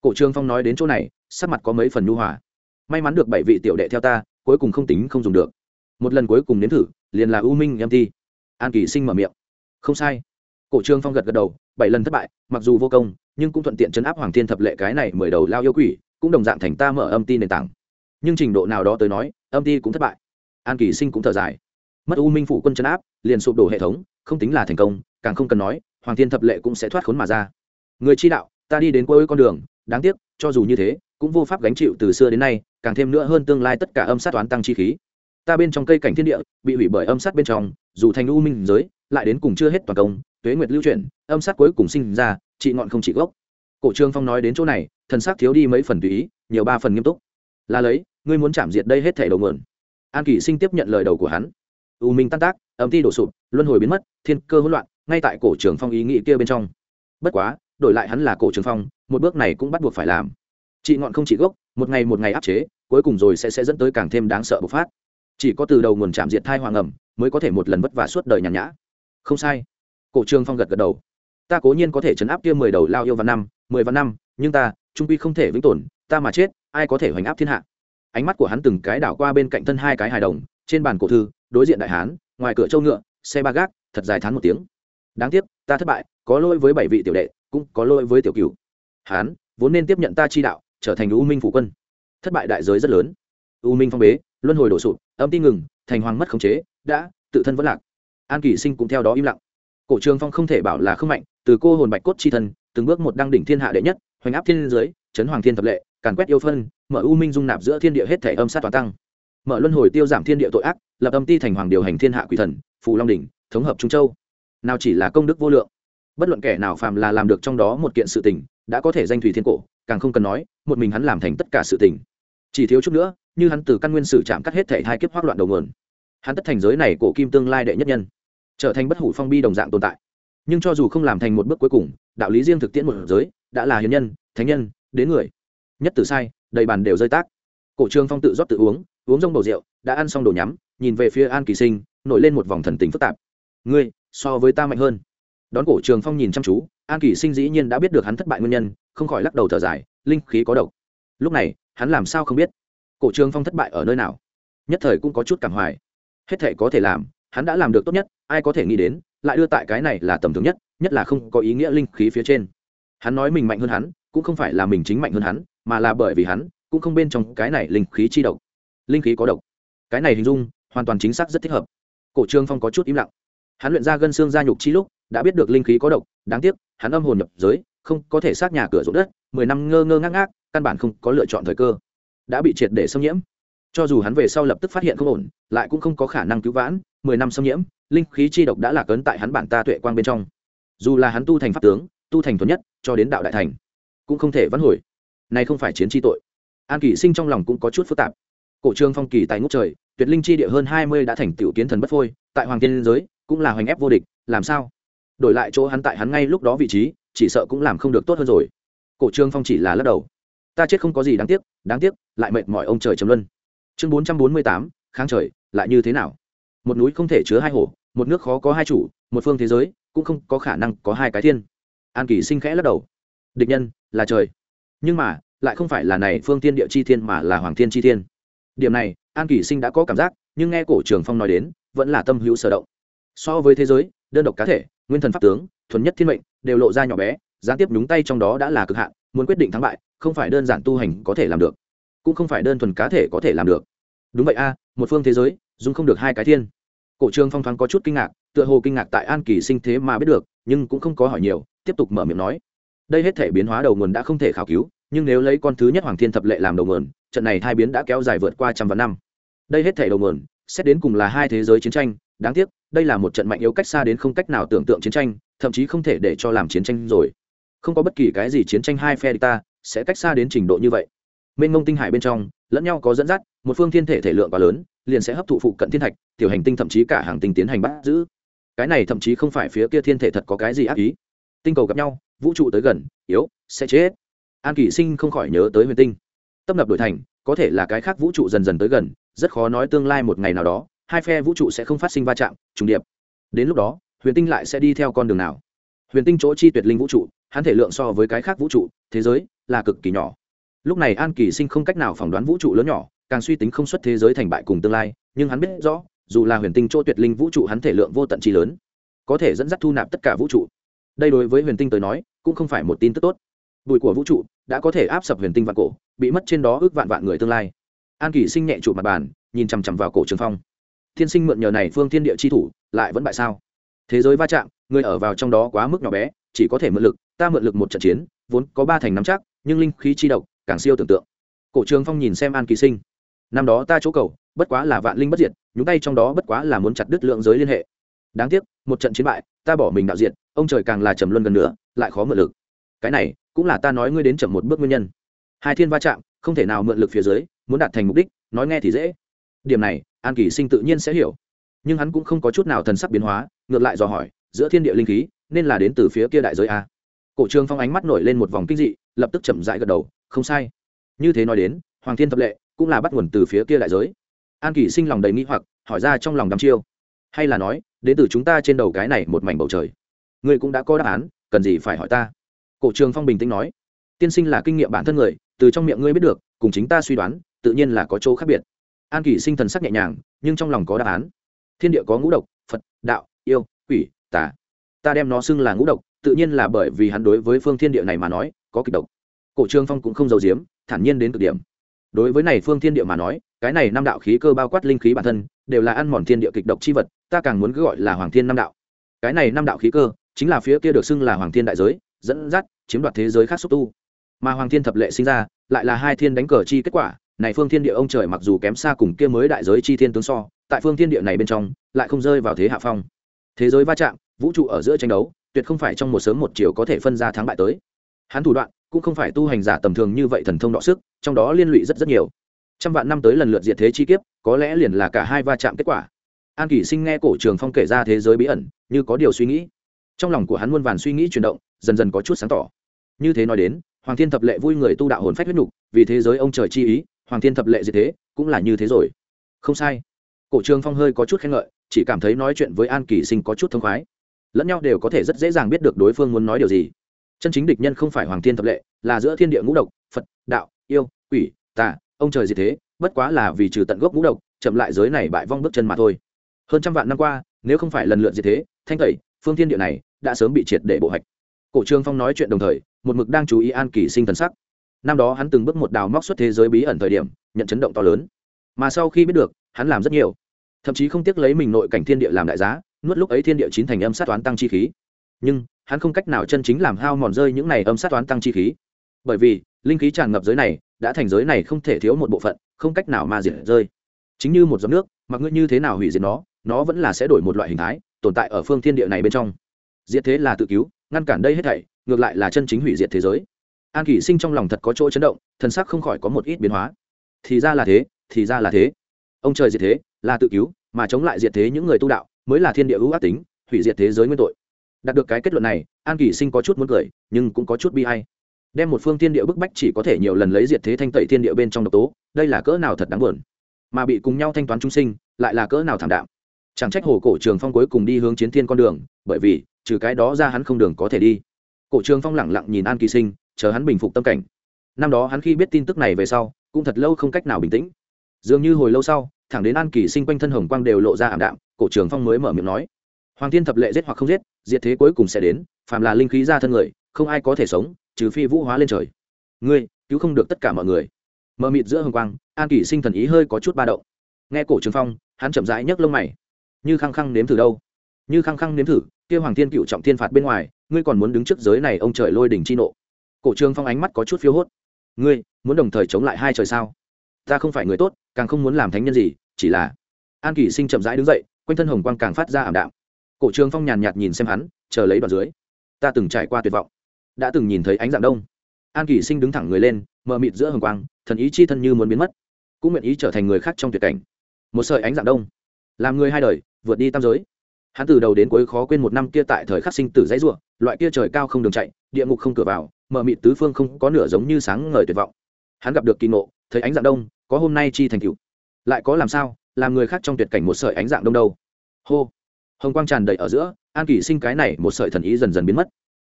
Cổ trường phong nói đến chỗ này, sắc mặt có mấy phần nhu hòa. May mắn được bảy vị tiểu đệ theo ta, cuối cùng không tính không dùng được. Một lần cuối cùng nếm thử, liền là u minh em ti an kỳ sinh mở miệng. Không sai. Cổ trương phong gật gật đầu, bảy lần thất bại, mặc dù vô công, nhưng cũng thuận tiện chấn áp hoàng thiên thập lệ cái này mười đầu lao yêu quỷ, cũng đồng dạng thành ta mở âm ti nền tảng. Nhưng trình độ nào đó tới nói, âm ti cũng thất bại. An kỳ sinh cũng thở dài mất u minh phụ quân chấn áp, liền sụp đổ hệ thống, không tính là thành công, càng không cần nói, hoàng thiên thập lệ cũng sẽ thoát khốn mà ra. Người chi đạo, ta đi đến cuối con đường, đáng tiếc, cho dù như thế, cũng vô pháp gánh chịu từ xưa đến nay, càng thêm nữa hơn tương lai tất cả âm sát toán tăng chi khí. Ta bên trong cây cảnh thiên địa, bị hủy bởi âm sát bên trong, dù thành u minh giới, lại đến cùng chưa hết toàn công, tuế nguyệt lưu chuyển, âm sát cuối cùng sinh ra, trị ngọn không trị gốc. Cổ trương phong nói đến chỗ này, thần sắc thiếu đi mấy phần tùy ý, nhiều ba phần nghiêm túc. Là lấy, ngươi muốn chạm diệt đây hết thể đầu nguồn. An kỳ sinh tiếp nhận lời đầu của hắn u minh tan tác, âm ti đổ sụp, luân hồi biến mất, thiên cơ hỗn loạn, ngay tại cổ trường phong ý nghĩ kia bên trong. Bất quá, đổi lại hắn là cổ trường phong, một bước này cũng bắt buộc phải làm. Chị ngọn không chỉ gốc, một ngày một ngày áp chế, cuối cùng rồi sẽ sẽ dẫn tới càng thêm đáng sợ bộc phát. Chỉ có từ đầu nguồn chạm diệt thai hoàng ẩm, mới có thể một lần vất vả suốt đời nhàn nhã. Không sai. Cổ trường phong gật gật đầu. Ta cố nhiên có thể chấn áp kia mười đầu lao yêu và năm, mười và năm, nhưng ta, trung quy không thể vĩnh tồn, ta mà chết, ai có thể hoành áp thiên hạ? Ánh mắt của hắn từng cái đảo qua bên cạnh thân hai cái hài đồng, trên bàn cổ thư đối diện đại hán, ngoài cửa châu ngựa, xe ba gác, thật dài thán một tiếng. Đáng tiếc, ta thất bại, có lỗi với bảy vị tiểu đệ, cũng có lỗi với tiểu cửu. Hán, vốn nên tiếp nhận ta chi đạo, trở thành u minh phủ quân. Thất bại đại giới rất lớn. U minh phong bế, luân hồi đổ sụp, âm ti ngừng, thành hoàng mất khống chế, đã, tự thân vẫn lạc. An kỳ sinh cũng theo đó im lặng. Cổ trường phong không thể bảo là không mạnh, từ cô hồn bạch cốt chi thân, từng bước một đăng đỉnh thiên hạ đệ nhất, hoành áp thiên giới, chấn hoàng thiên thập lệ, càn quét yêu phân, mở u minh dung nạp giữa thiên địa hết thể âm sát toàn tăng mở luân hồi tiêu giảm thiên địa tội ác, lập âm ti thành hoàng điều hành thiên hạ quỷ thần, phù long đỉnh, thống hợp trung châu. Nào chỉ là công đức vô lượng. Bất luận kẻ nào phàm là làm được trong đó một kiện sự tình, đã có thể danh thủy thiên cổ, càng không cần nói, một mình hắn làm thành tất cả sự tình. Chỉ thiếu chút nữa, như hắn từ căn nguyên sử chạm cắt hết thể hai kiếp hoác loạn đầu nguồn. Hắn tất thành giới này cổ kim tương lai đệ nhất nhân, trở thành bất hủ phong bi đồng dạng tồn tại. Nhưng cho dù không làm thành một bước cuối cùng, đạo lý riêng thực tiễn một giới, đã là hiền nhân, thánh nhân, đến người. Nhất từ sai, đầy bàn đều rơi tác. Cổ trương phong tự rót tự uống uống rông bầu rượu, đã ăn xong đồ nhắm, nhìn về phía an kỳ sinh, nổi lên một vòng thần tình phức tạp. Ngươi, so với ta mạnh hơn. Đón cổ trường phong nhìn chăm chú, an kỳ sinh dĩ nhiên đã biết được hắn thất bại nguyên nhân, không khỏi lắc đầu thở dài, linh khí có độc. Lúc này, hắn làm sao không biết? Cổ trường phong thất bại ở nơi nào? Nhất thời cũng có chút cảm hoài. Hết thể có thể làm, hắn đã làm được tốt nhất, ai có thể nghĩ đến, lại đưa tại cái này là tầm thường nhất nhất là không có ý nghĩa linh khí phía trên. Hắn nói mình mạnh hơn hắn, cũng không phải là mình chính mạnh hơn hắn, mà là bởi vì hắn, cũng không bên trong cái này linh khí chi độc linh khí có độc. Cái này hình dung hoàn toàn chính xác rất thích hợp. Cổ trương phong có chút im lặng. Hắn luyện ra gân xương gia nhục chi lúc, đã biết được linh khí có độc, đáng tiếc, hắn âm hồn nhập giới, không có thể sát nhà cửa ruộng đất, mười năm ngơ ngơ ngác ngác, căn bản không có lựa chọn thời cơ. Đã bị triệt để xâm nhiễm. Cho dù hắn về sau lập tức phát hiện không ổn, lại cũng không có khả năng cứu vãn, mười năm xâm nhiễm, linh khí chi độc đã lạc ấn tại hắn bản ta tuệ quang bên trong. Dù là hắn tu thành pháp tướng, tu thành thuần nhất, cho đến đạo đại thành, cũng không thể vãn hồi. Này không phải chiến chi tội. An kỷ sinh trong lòng cũng có chút phức tạp cổ trương phong kỳ tại ngũ trời, tuyệt linh chi địa hơn hai mươi đã thành tiểu kiến thần bất phôi, tại hoàng tiên giới, cũng là hoành ép vô địch, làm sao? Đổi lại chỗ hắn tại hắn ngay lúc đó vị trí, chỉ sợ cũng làm không được tốt hơn rồi. Cổ trương phong chỉ là lắc đầu. Ta chết không có gì đáng tiếc đáng tiếc, lại mệt mỏi ông trời trầm luân. Chương bốn trăm bốn mươi tám, kháng trời, lại như thế nào? Một núi không thể chứa hai hổ một nước khó có hai chủ, một phương thế giới, cũng không có khả năng có hai cái thiên. An kỳ sinh khẽ lắc đầu. Địch nhân, là trời. Nhưng mà, lại không phải là này phương tiên địa chi thiên mà là hoàng thiên chi thiên điểm này, an kỳ sinh đã có cảm giác, nhưng nghe cổ trường phong nói đến, vẫn là tâm hữu sở động. So với thế giới, đơn độc cá thể, nguyên thần pháp tướng, thuần nhất thiên mệnh, đều lộ ra nhỏ bé, gián tiếp đúng tay trong đó đã là cực hạn, muốn quyết định thắng bại, không phải đơn giản tu hành có thể làm được, cũng không phải đơn thuần cá thể có thể làm được. Đúng vậy a, một phương thế giới, dùng không được hai cái thiên. Cổ trường phong thoáng có chút kinh ngạc, tựa hồ kinh ngạc tại an kỳ sinh thế mà biết được, nhưng cũng không có hỏi nhiều, tiếp tục mở miệng nói. Đây hết thể biến hóa đầu nguồn đã không thể khảo cứu nhưng nếu lấy con thứ nhất hoàng thiên thập lệ làm đầu nguồn trận này hai biến đã kéo dài vượt qua trăm vạn năm. Đây hết thể đầu nguồn xét đến cùng là hai thế giới chiến tranh, đáng tiếc, đây là một trận mạnh yếu cách xa đến không cách nào tưởng tượng chiến tranh, thậm chí không thể để cho làm chiến tranh rồi. Không có bất kỳ cái gì chiến tranh hai phe địch ta sẽ cách xa đến trình độ như vậy. Mênh mông tinh hải bên trong, lẫn nhau có dẫn dắt, một phương thiên thể thể lượng quá lớn, liền sẽ hấp thụ phụ cận thiên thạch, tiểu hành tinh thậm chí cả hàng tinh tiến hành bắt giữ. Cái này thậm chí không phải phía kia thiên thể thật có cái gì ác ý. Tinh cầu gặp nhau, vũ trụ tới gần, yếu, sẽ chết an kỳ sinh không khỏi nhớ tới huyền tinh. Tấp nập đổi thành, có thể là cái khác vũ trụ dần dần tới gần, rất khó nói tương lai một ngày nào đó, hai phe vũ trụ sẽ không phát sinh va chạm, trùng điệp. Đến lúc đó, huyền tinh lại sẽ đi theo con đường nào? Huyền tinh chỗ chi tuyệt linh vũ trụ, hắn thể lượng so với cái khác vũ trụ, thế giới là cực kỳ nhỏ. Lúc này an kỳ sinh không cách nào phỏng đoán vũ trụ lớn nhỏ, càng suy tính không xuất thế giới thành bại cùng tương lai, nhưng hắn biết rõ, dù là huyền tinh chỗ tuyệt linh vũ trụ hắn thể lượng vô tận trí lớn, có thể dẫn dắt thu nạp tất cả vũ trụ. Đây đối với huyền tinh tới nói, cũng không phải một tin tức tốt bụi của vũ trụ đã có thể áp sập huyền tinh vạn cổ, bị mất trên đó ước vạn vạn người tương lai. An kỳ sinh nhẹ trụ mặt bàn, nhìn chằm chằm vào cổ trường phong. Thiên sinh mượn nhờ này phương thiên địa chi thủ, lại vẫn bại sao? Thế giới va chạm, người ở vào trong đó quá mức nhỏ bé, chỉ có thể mượn lực, ta mượn lực một trận chiến, vốn có ba thành nắm chắc, nhưng linh khí chi độc, càng siêu tưởng tượng. Cổ trường phong nhìn xem an kỳ sinh. Năm đó ta chỗ cầu, bất quá là vạn linh bất diệt, nhúng tay trong đó bất quá là muốn chặt đứt lượng giới liên hệ. Đáng tiếc, một trận chiến bại, ta bỏ mình đạo diện ông trời càng là trầm luân gần nữa, lại khó mượn lực. Cái này cũng là ta nói ngươi đến chậm một bước nguyên nhân. Hai thiên va chạm, không thể nào mượn lực phía dưới, muốn đạt thành mục đích, nói nghe thì dễ. Điểm này, an kỳ sinh tự nhiên sẽ hiểu. Nhưng hắn cũng không có chút nào thần sắc biến hóa, ngược lại dò hỏi, giữa thiên địa linh khí, nên là đến từ phía kia đại giới a. Cổ trường phong ánh mắt nổi lên một vòng kinh dị, lập tức chậm rãi gật đầu, không sai. Như thế nói đến, hoàng thiên thập lệ cũng là bắt nguồn từ phía kia đại giới. An kỳ sinh lòng đầy nghĩ hoặc, hỏi ra trong lòng đăm chiêu. Hay là nói, đến từ chúng ta trên đầu cái này một mảnh bầu trời. Ngươi cũng đã có đáp án, cần gì phải hỏi ta? Cổ trường phong bình tĩnh nói, tiên sinh là kinh nghiệm bản thân người, từ trong miệng ngươi biết được, cùng chính ta suy đoán, tự nhiên là có chỗ khác biệt. An kỳ sinh thần sắc nhẹ nhàng, nhưng trong lòng có đáp án. Thiên địa có ngũ độc, phật, đạo, yêu, quỷ, tà. Ta đem nó xưng là ngũ độc, tự nhiên là bởi vì hắn đối với phương thiên địa này mà nói, có kịch độc. Cổ trương phong cũng không giấu giếm, thản nhiên đến cực điểm. Đối với này phương thiên địa mà nói, cái này năm đạo khí cơ bao quát linh khí bản thân, đều là ăn mòn thiên địa kịch độc chi vật, ta càng muốn cứ gọi là hoàng thiên năm đạo. Cái này năm đạo khí cơ, chính là phía kia được xưng là hoàng thiên đại giới dẫn dắt, chiếm đoạt thế giới khác xúc tu. Mà hoàng thiên thập lệ sinh ra, lại là hai thiên đánh cờ chi kết quả. Này phương thiên địa ông trời mặc dù kém xa cùng kia mới đại giới chi thiên tướng so, tại phương thiên địa này bên trong, lại không rơi vào thế hạ phong. Thế giới va chạm, vũ trụ ở giữa tranh đấu, tuyệt không phải trong một sớm một chiều có thể phân ra thắng bại tới. Hắn thủ đoạn, cũng không phải tu hành giả tầm thường như vậy thần thông đọ sức, trong đó liên lụy rất rất nhiều. Trăm vạn năm tới lần lượt diệt thế chi kiếp, có lẽ liền là cả hai va chạm kết quả. An kỷ sinh nghe cổ trường phong kể ra thế giới bí ẩn, như có điều suy nghĩ. Trong lòng của hắn muôn vàn suy nghĩ chuyển động dần dần có chút sáng tỏ. Như thế nói đến, hoàng thiên thập lệ vui người tu đạo hồn phách huyết nhục, vì thế giới ông trời chi ý, hoàng thiên thập lệ gì thế, cũng là như thế rồi. Không sai. Cổ trường phong hơi có chút khen ngợi, chỉ cảm thấy nói chuyện với an kỳ sinh có chút thông khoái. Lẫn nhau đều có thể rất dễ dàng biết được đối phương muốn nói điều gì. Chân chính địch nhân không phải hoàng thiên thập lệ, là giữa thiên địa ngũ độc, phật, đạo, yêu, quỷ, tà, ông trời gì thế, bất quá là vì trừ tận gốc ngũ độc, chậm lại giới này bại vong bước chân mà thôi. Hơn trăm vạn năm qua, nếu không phải lần lượt gì thế, thanh tẩy, phương thiên địa này, đã sớm bị triệt để bộ hạch cổ trương phong nói chuyện đồng thời, một mực đang chú ý an kỳ sinh thần sắc. Năm đó hắn từng bước một đào móc xuất thế giới bí ẩn thời điểm, nhận chấn động to lớn. Mà sau khi biết được, hắn làm rất nhiều. Thậm chí không tiếc lấy mình nội cảnh thiên địa làm đại giá, nuốt lúc ấy thiên địa chín thành âm sát toán tăng chi khí. Nhưng, hắn không cách nào chân chính làm hao mòn rơi những này âm sát toán tăng chi khí. Bởi vì, linh khí tràn ngập giới này, đã thành giới này không thể thiếu một bộ phận, không cách nào mà diệt rơi. Chính như một giọt nước, mặc ngươi như thế nào hủy diệt nó nó vẫn là sẽ đổi một loại hình thái, tồn tại ở phương thiên địa này bên trong. Diệt thế là tự cứu ngăn cản đây hết thảy, ngược lại là chân chính hủy diệt thế giới. An kỷ sinh trong lòng thật có chỗ chấn động, thần sắc không khỏi có một ít biến hóa. Thì ra là thế, thì ra là thế. Ông trời diệt thế, là tự cứu, mà chống lại diệt thế những người tu đạo, mới là thiên địa ưu ác tính, hủy diệt thế giới nguyên tội. Đạt được cái kết luận này, an kỷ sinh có chút muốn cười, nhưng cũng có chút bi hay đem một phương thiên địa bức bách chỉ có thể nhiều lần lấy diệt thế thanh tẩy thiên địa bên trong độc tố, đây là cỡ nào thật đáng buồn. Mà bị cùng nhau thanh toán trung sinh, lại là cỡ nào thảm đạm chẳng trách hồ cổ trường phong cuối cùng đi hướng chiến thiên con đường, bởi vì, trừ cái đó ra hắn không đường có thể đi. Cổ trường phong lẳng lặng nhìn an kỳ sinh, chờ hắn bình phục tâm cảnh. Năm đó hắn khi biết tin tức này về sau, cũng thật lâu không cách nào bình tĩnh. Dường như hồi lâu sau, thẳng đến an kỳ sinh quanh thân hồng quang đều lộ ra ảm đạm, cổ trường phong mới mở miệng nói. Hoàng thiên thập lệ giết hoặc không giết, diệt thế cuối cùng sẽ đến, phàm là linh khí ra thân người, không ai có thể sống, trừ phi vũ hóa lên trời. Ngươi, cứu không được tất cả mọi người. Mờ mịt giữa hồng quang, an kỳ sinh thần ý hơi có chút ba động. Nghe cổ trường phong, hắn chậm rãi nhấc lông mày như khăng khăng nếm thử đâu. Như khăng khăng nếm thử kêu hoàng thiên cựu trọng thiên phạt bên ngoài, ngươi còn muốn đứng trước giới này ông trời lôi đỉnh chi nộ. Cổ trường phong ánh mắt có chút phiếu hốt. Ngươi, muốn đồng thời chống lại hai trời sao? Ta không phải người tốt, càng không muốn làm thánh nhân gì, chỉ là an kỳ sinh chậm rãi đứng dậy, quanh thân hồng quang càng phát ra ảm đạm. Cổ trường phong nhàn nhạt nhìn xem hắn, chờ lấy đoạn dưới. Ta từng trải qua tuyệt vọng, đã từng nhìn thấy ánh dạng đông. An kỳ sinh đứng thẳng người lên, mờ mịt giữa hồng quang, thần ý chi thân như muốn biến mất, cũng nguyện ý trở thành người khác trong tuyệt cảnh. Một sợi ánh dạng đông, làm người hai đời vượt đi tam giới. Hắn từ đầu đến cuối khó quên một năm kia tại thời khắc sinh tử dãy ruộng loại kia trời cao không đường chạy, địa ngục không cửa vào mở mịt tứ phương không có nửa giống như sáng ngời tuyệt vọng. Hắn gặp được kỳ ngộ, thấy ánh dạng đông, có hôm nay chi thành cựu lại có làm sao, làm người khác trong tuyệt cảnh một sợi ánh dạng đông đâu? Hô! Hồng quang tràn đầy ở giữa, an kỳ sinh cái này một sợi thần ý dần dần biến mất.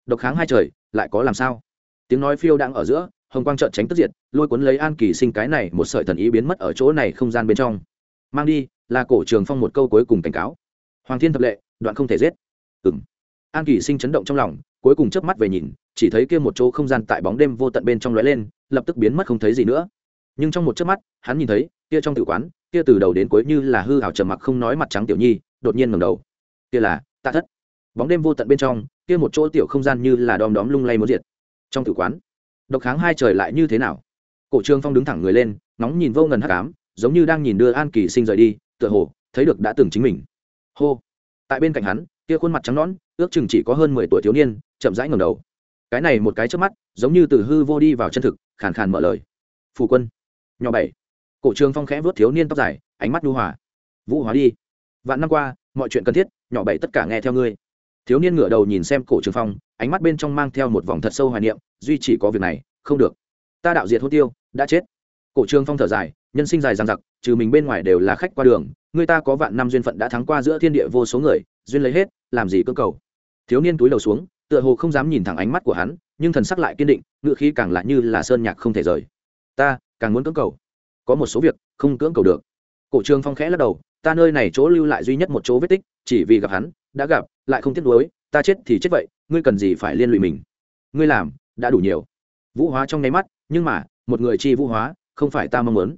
Độc kháng hai trời, lại có làm sao? Tiếng nói phiêu đang ở giữa, hồng quang trợn tránh tức diệt, lôi cuốn lấy an kỳ sinh cái này một sợi thần ý biến mất ở chỗ này không gian bên trong. Mang đi là cổ trường phong một câu cuối cùng cảnh cáo. Hoàng thiên thập lệ, đoạn không thể giết. Ừng an kỳ sinh chấn động trong lòng, cuối cùng chớp mắt về nhìn, chỉ thấy kia một chỗ không gian tại bóng đêm vô tận bên trong lóe lên, lập tức biến mất không thấy gì nữa. Nhưng trong một chớp mắt, hắn nhìn thấy, kia trong tử quán, kia từ đầu đến cuối như là hư hảo trầm mặc không nói mặt trắng tiểu nhi, đột nhiên ngẩng đầu. Kia là, tạ thất. Bóng đêm vô tận bên trong, kia một chỗ tiểu không gian như là đom đóm lung lay muốn diệt. Trong tử quán, độc kháng hai trời lại như thế nào? Cổ trương phong đứng thẳng người lên nóng nhìn vô ngần hắc ám, giống như đang nhìn đưa an kỳ sinh rời đi tựa hồ thấy được đã từng chính mình. Hô. Tại bên cạnh hắn, kia khuôn mặt trắng nón ước chừng chỉ có hơn mười tuổi thiếu niên, chậm rãi ngẩng đầu. Cái này một cái trước mắt, giống như từ hư vô đi vào chân thực, khàn khàn mở lời. Phù quân. Nhỏ bảy. Cổ trường phong khẽ vớt thiếu niên tóc dài, ánh mắt nhu hòa. Vũ hóa đi. Vạn năm qua, mọi chuyện cần thiết, nhỏ bảy tất cả nghe theo ngươi. Thiếu niên ngửa đầu nhìn xem cổ trường phong, ánh mắt bên trong mang theo một vòng thật sâu hoài niệm, duy chỉ có việc này, không được. Ta đạo diệt hô tiêu, đã chết. Cổ trường phong thở dài nhân sinh dài dằng dặc, trừ mình bên ngoài đều là khách qua đường, người ta có vạn năm duyên phận đã thắng qua giữa thiên địa vô số người, duyên lấy hết, làm gì cơ cầu. Thiếu niên túi đầu xuống, tựa hồ không dám nhìn thẳng ánh mắt của hắn, nhưng thần sắc lại kiên định ngựa khí càng lại như là sơn nhạc không thể rời. Ta, càng muốn cưỡng cầu. Có một số việc, không cưỡng cầu được. Cổ Trương phong khẽ lắc đầu, ta nơi này chỗ lưu lại duy nhất một chỗ vết tích, chỉ vì gặp hắn, đã gặp, lại không tiếc nuối, ta chết thì chết vậy, ngươi cần gì phải liên lụy mình? Ngươi làm, đã đủ nhiều. Vũ hóa trong nháy mắt, nhưng mà, một người chi vũ hóa, không phải ta mong muốn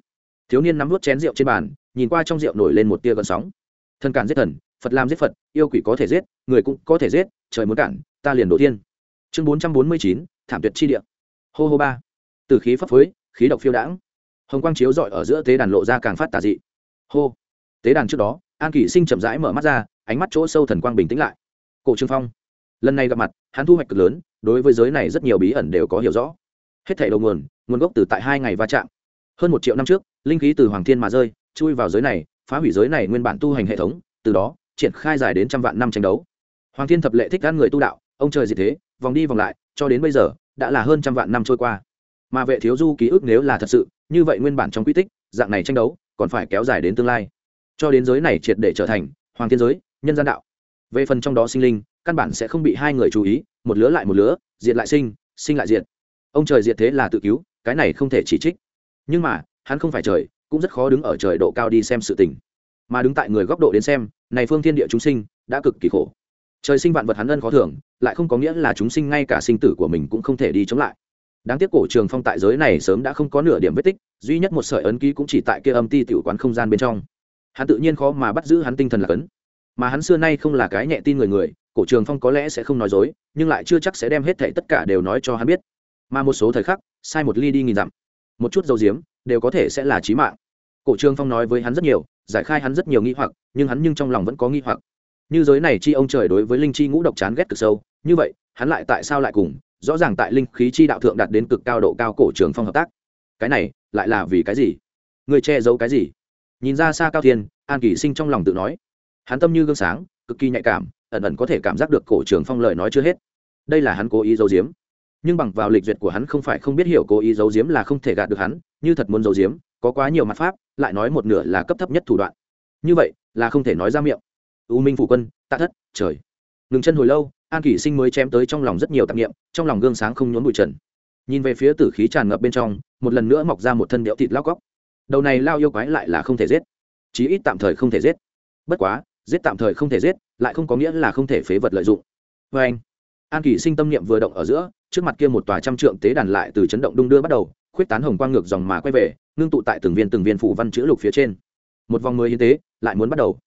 thiếu niên nắm vút chén rượu trên bàn nhìn qua trong rượu nổi lên một tia gợn sóng. Thần cản giết thần phật làm giết phật yêu quỷ có thể giết người cũng có thể giết trời muốn cản ta liền đổ thiên. Chương bốn trăm bốn mươi chín thảm tuyệt chi địa. Hô hô ba. Từ khí phấp phới, khí độc phiêu đãng. Hồng quang chiếu dọi ở giữa tế đàn lộ ra càng phát tà dị. Hô. Tế đàn trước đó an kỷ sinh chậm rãi mở mắt ra ánh mắt chỗ sâu thần quang bình tĩnh lại. Cổ trương phong. Lần này gặp mặt hắn thu hoạch cực lớn đối với giới này rất nhiều bí ẩn đều có hiểu rõ. Hết thảy đầu nguồn nguồn gốc từ tại hai ngày va chạm hơn một triệu năm trước, linh khí từ hoàng thiên mà rơi, chui vào giới này, phá hủy giới này nguyên bản tu hành hệ thống, từ đó, triển khai dài đến trăm vạn năm tranh đấu. Hoàng thiên thập lệ thích gan người tu đạo, ông trời gì thế, vòng đi vòng lại, cho đến bây giờ, đã là hơn trăm vạn năm trôi qua. Mà vệ thiếu du ký ức nếu là thật sự, như vậy nguyên bản trong quy tích, dạng này tranh đấu, còn phải kéo dài đến tương lai. Cho đến giới này triệt để trở thành, hoàng thiên giới, nhân gian đạo. Về phần trong đó sinh linh, căn bản sẽ không bị hai người chú ý, một lứa lại một lứa, diệt lại sinh sinh lại diệt. Ông trời diệt thế là tự cứu, cái này không thể chỉ trích nhưng mà, hắn không phải trời, cũng rất khó đứng ở trời độ cao đi xem sự tình. Mà đứng tại người góc độ đến xem, này phương thiên địa chúng sinh, đã cực kỳ khổ. Trời sinh vạn vật hắn ân khó thường lại không có nghĩa là chúng sinh ngay cả sinh tử của mình cũng không thể đi chống lại. Đáng tiếc cổ trường phong tại giới này sớm đã không có nửa điểm vết tích, duy nhất một sợi ấn ký cũng chỉ tại kia âm ti tiểu quán không gian bên trong. Hắn tự nhiên khó mà bắt giữ hắn tinh thần là cấn. Mà hắn xưa nay không là cái nhẹ tin người người, cổ trường phong có lẽ sẽ không nói dối, nhưng lại chưa chắc sẽ đem hết thảy tất cả đều nói cho hắn biết. Mà một số thời khắc, sai một ly đi nghìn dặm một chút dấu diếm, đều có thể sẽ là chí mạng. Cổ trường phong nói với hắn rất nhiều, giải khai hắn rất nhiều nghi hoặc, nhưng hắn nhưng trong lòng vẫn có nghi hoặc. Như giới này chi ông trời đối với linh chi ngũ độc chán ghét cực sâu, như vậy, hắn lại tại sao lại cùng, rõ ràng tại linh khí chi đạo thượng đạt đến cực cao độ cao cổ trường phong hợp tác. Cái này, lại là vì cái gì? Người che giấu cái gì? Nhìn ra xa cao thiên, an kỳ sinh trong lòng tự nói. Hắn tâm như gương sáng, cực kỳ nhạy cảm, ẩn ẩn có thể cảm giác được cổ trường phong lời nói chưa hết. Đây là hắn cố ý giấu giếm nhưng bằng vào lịch duyệt của hắn không phải không biết hiểu cố ý giấu giếm là không thể gạt được hắn, như thật muốn giấu giếm, có quá nhiều mặt pháp, lại nói một nửa là cấp thấp nhất thủ đoạn. Như vậy, là không thể nói ra miệng. U minh phủ quân, tạ thất, trời. Ngừng chân hồi lâu, an kỷ sinh mới chém tới trong lòng rất nhiều tạp nghiệm trong lòng gương sáng không nhốn bụi trần. Nhìn về phía tử khí tràn ngập bên trong, một lần nữa mọc ra một thân đẽo thịt lao cóc. Đầu này lao yêu quái lại là không thể giết. Chí ít tạm thời không thể giết. Bất quá, giết tạm thời không thể giết, lại không có nghĩa là không thể phế vật lợi dụng. Vê anh an kỷ sinh tâm niệm vừa động ở giữa trước mặt kia một tòa trăm trượng tế đàn lại từ chấn động đung đưa bắt đầu, khuyết tán hồng quang ngược dòng mà quay về, ngưng tụ tại từng viên từng viên phủ văn chữ lục phía trên. Một vòng mới hiến tế, lại muốn bắt đầu.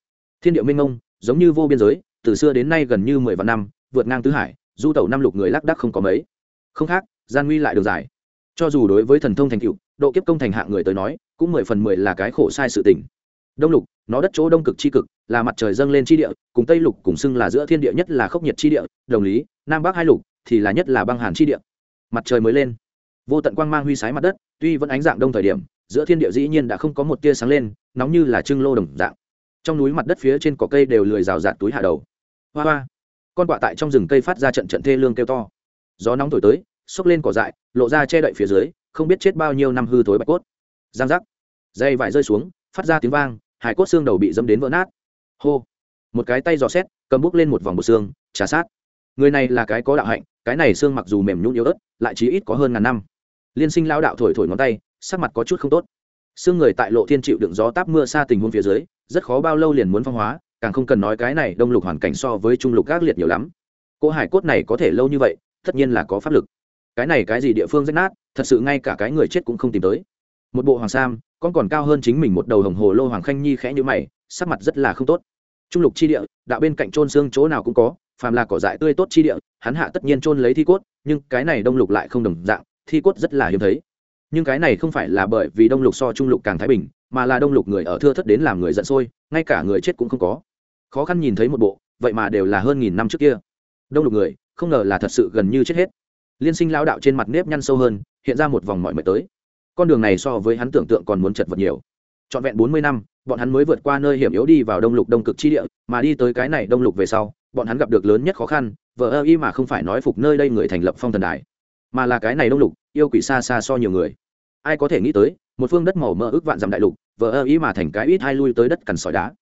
Thiên điệu minh ngông, giống như vô biên giới, từ xưa đến nay gần như mười vạn năm, vượt ngang tứ hải, du tẩu năm lục người lác đắc không có mấy. Không khác, gian nguy lại đường dài cho dù đối với thần thông thành cựu độ kiếp công thành hạng người tới nói, cũng mười phần mười là cái khổ sai sự tình. Đông lục, nó đất chỗ đông cực c h i cực, là mặt trời dâng lên chi địa, cùng tây lục cùng xưng là giữa thiên địa nhất là khốc nhiệt chi địa, đồng lý, nam bắc hai lục thì là nhất là băng hàn chi địa. Mặt trời mới lên. Vô tận quang mang huy sái mặt đất, tuy vẫn ánh dạng đông thời điểm, giữa thiên địa dĩ nhiên đã không có một tia sáng lên, nóng như là trưng lô đồng dạng. Trong núi mặt đất phía trên cỏ cây đều lười rào rạt túi hạ đầu. Hoa hoa. Con quạ tại trong rừng cây phát ra trận trận thê lương kêu to. Gió nóng thổi tới, xốc lên cỏ dại, lộ ra che đậy phía dưới, không biết chết bao nhiêu năm hư thối bạch cốt. Giang giác. Dây vải rơi xuống, phát ra tiếng vang, hải cốt xương đầu bị dâm đến vỡ nát. Hô. Một cái tay dò xét, cầm bút lên một vòng bộ xương, trà sát người này là cái có đạo hạnh, cái này xương mặc dù mềm nhũn yếu ớt, lại chí ít có hơn ngàn năm. Liên sinh lao đạo thổi thổi ngón tay, sắc mặt có chút không tốt. Xương người tại lộ thiên chịu đựng gió táp mưa xa tình huống phía dưới, rất khó bao lâu liền muốn phong hóa, càng không cần nói cái này đông lục hoàn cảnh so với trung lục gác liệt nhiều lắm. Cô hải cốt này có thể lâu như vậy, tất nhiên là có pháp lực. Cái này cái gì địa phương rách nát, thật sự ngay cả cái người chết cũng không tìm tới. Một bộ hoàng sam, con còn cao hơn chính mình một đầu hồng hồ lô hoàng khanh nhi khẽ như mày, sắc mặt rất là không tốt. Trung lục chi địa, đạo bên cạnh trôn xương chỗ nào cũng có phàm là cỏ dại tươi tốt chi địa, hắn hạ tất nhiên trôn lấy thi cốt, nhưng cái này đông lục lại không đồng dạng, thi cốt rất là hiếm thấy. Nhưng cái này không phải là bởi vì đông lục so trung lục càng thái bình, mà là đông lục người ở thưa thất đến làm người giận sôi, ngay cả người chết cũng không có. Khó khăn nhìn thấy một bộ, vậy mà đều là hơn nghìn năm trước kia. Đông lục người, không ngờ là thật sự gần như chết hết. Liên sinh lao đạo trên mặt nếp nhăn sâu hơn, hiện ra một vòng mọi mệt tới. Con đường này so với hắn tưởng tượng còn muốn chật vật nhiều. Trọn vẹn bốn mươi năm, bọn hắn mới vượt qua nơi hiểm yếu đi vào đông lục đông cực chi địa, mà đi tới cái này đông lục về sau bọn hắn gặp được lớn nhất khó khăn vợ ơ y mà không phải nói phục nơi đây người thành lập phong thần đài, mà là cái này đông lục, yêu quỷ xa xa so nhiều người. Ai có thể nghĩ tới, một phương đất màu mơ ước vạn dặm đại lục vợ ơ ý mà thành cái ít hai lui tới đất cằn sỏi đá.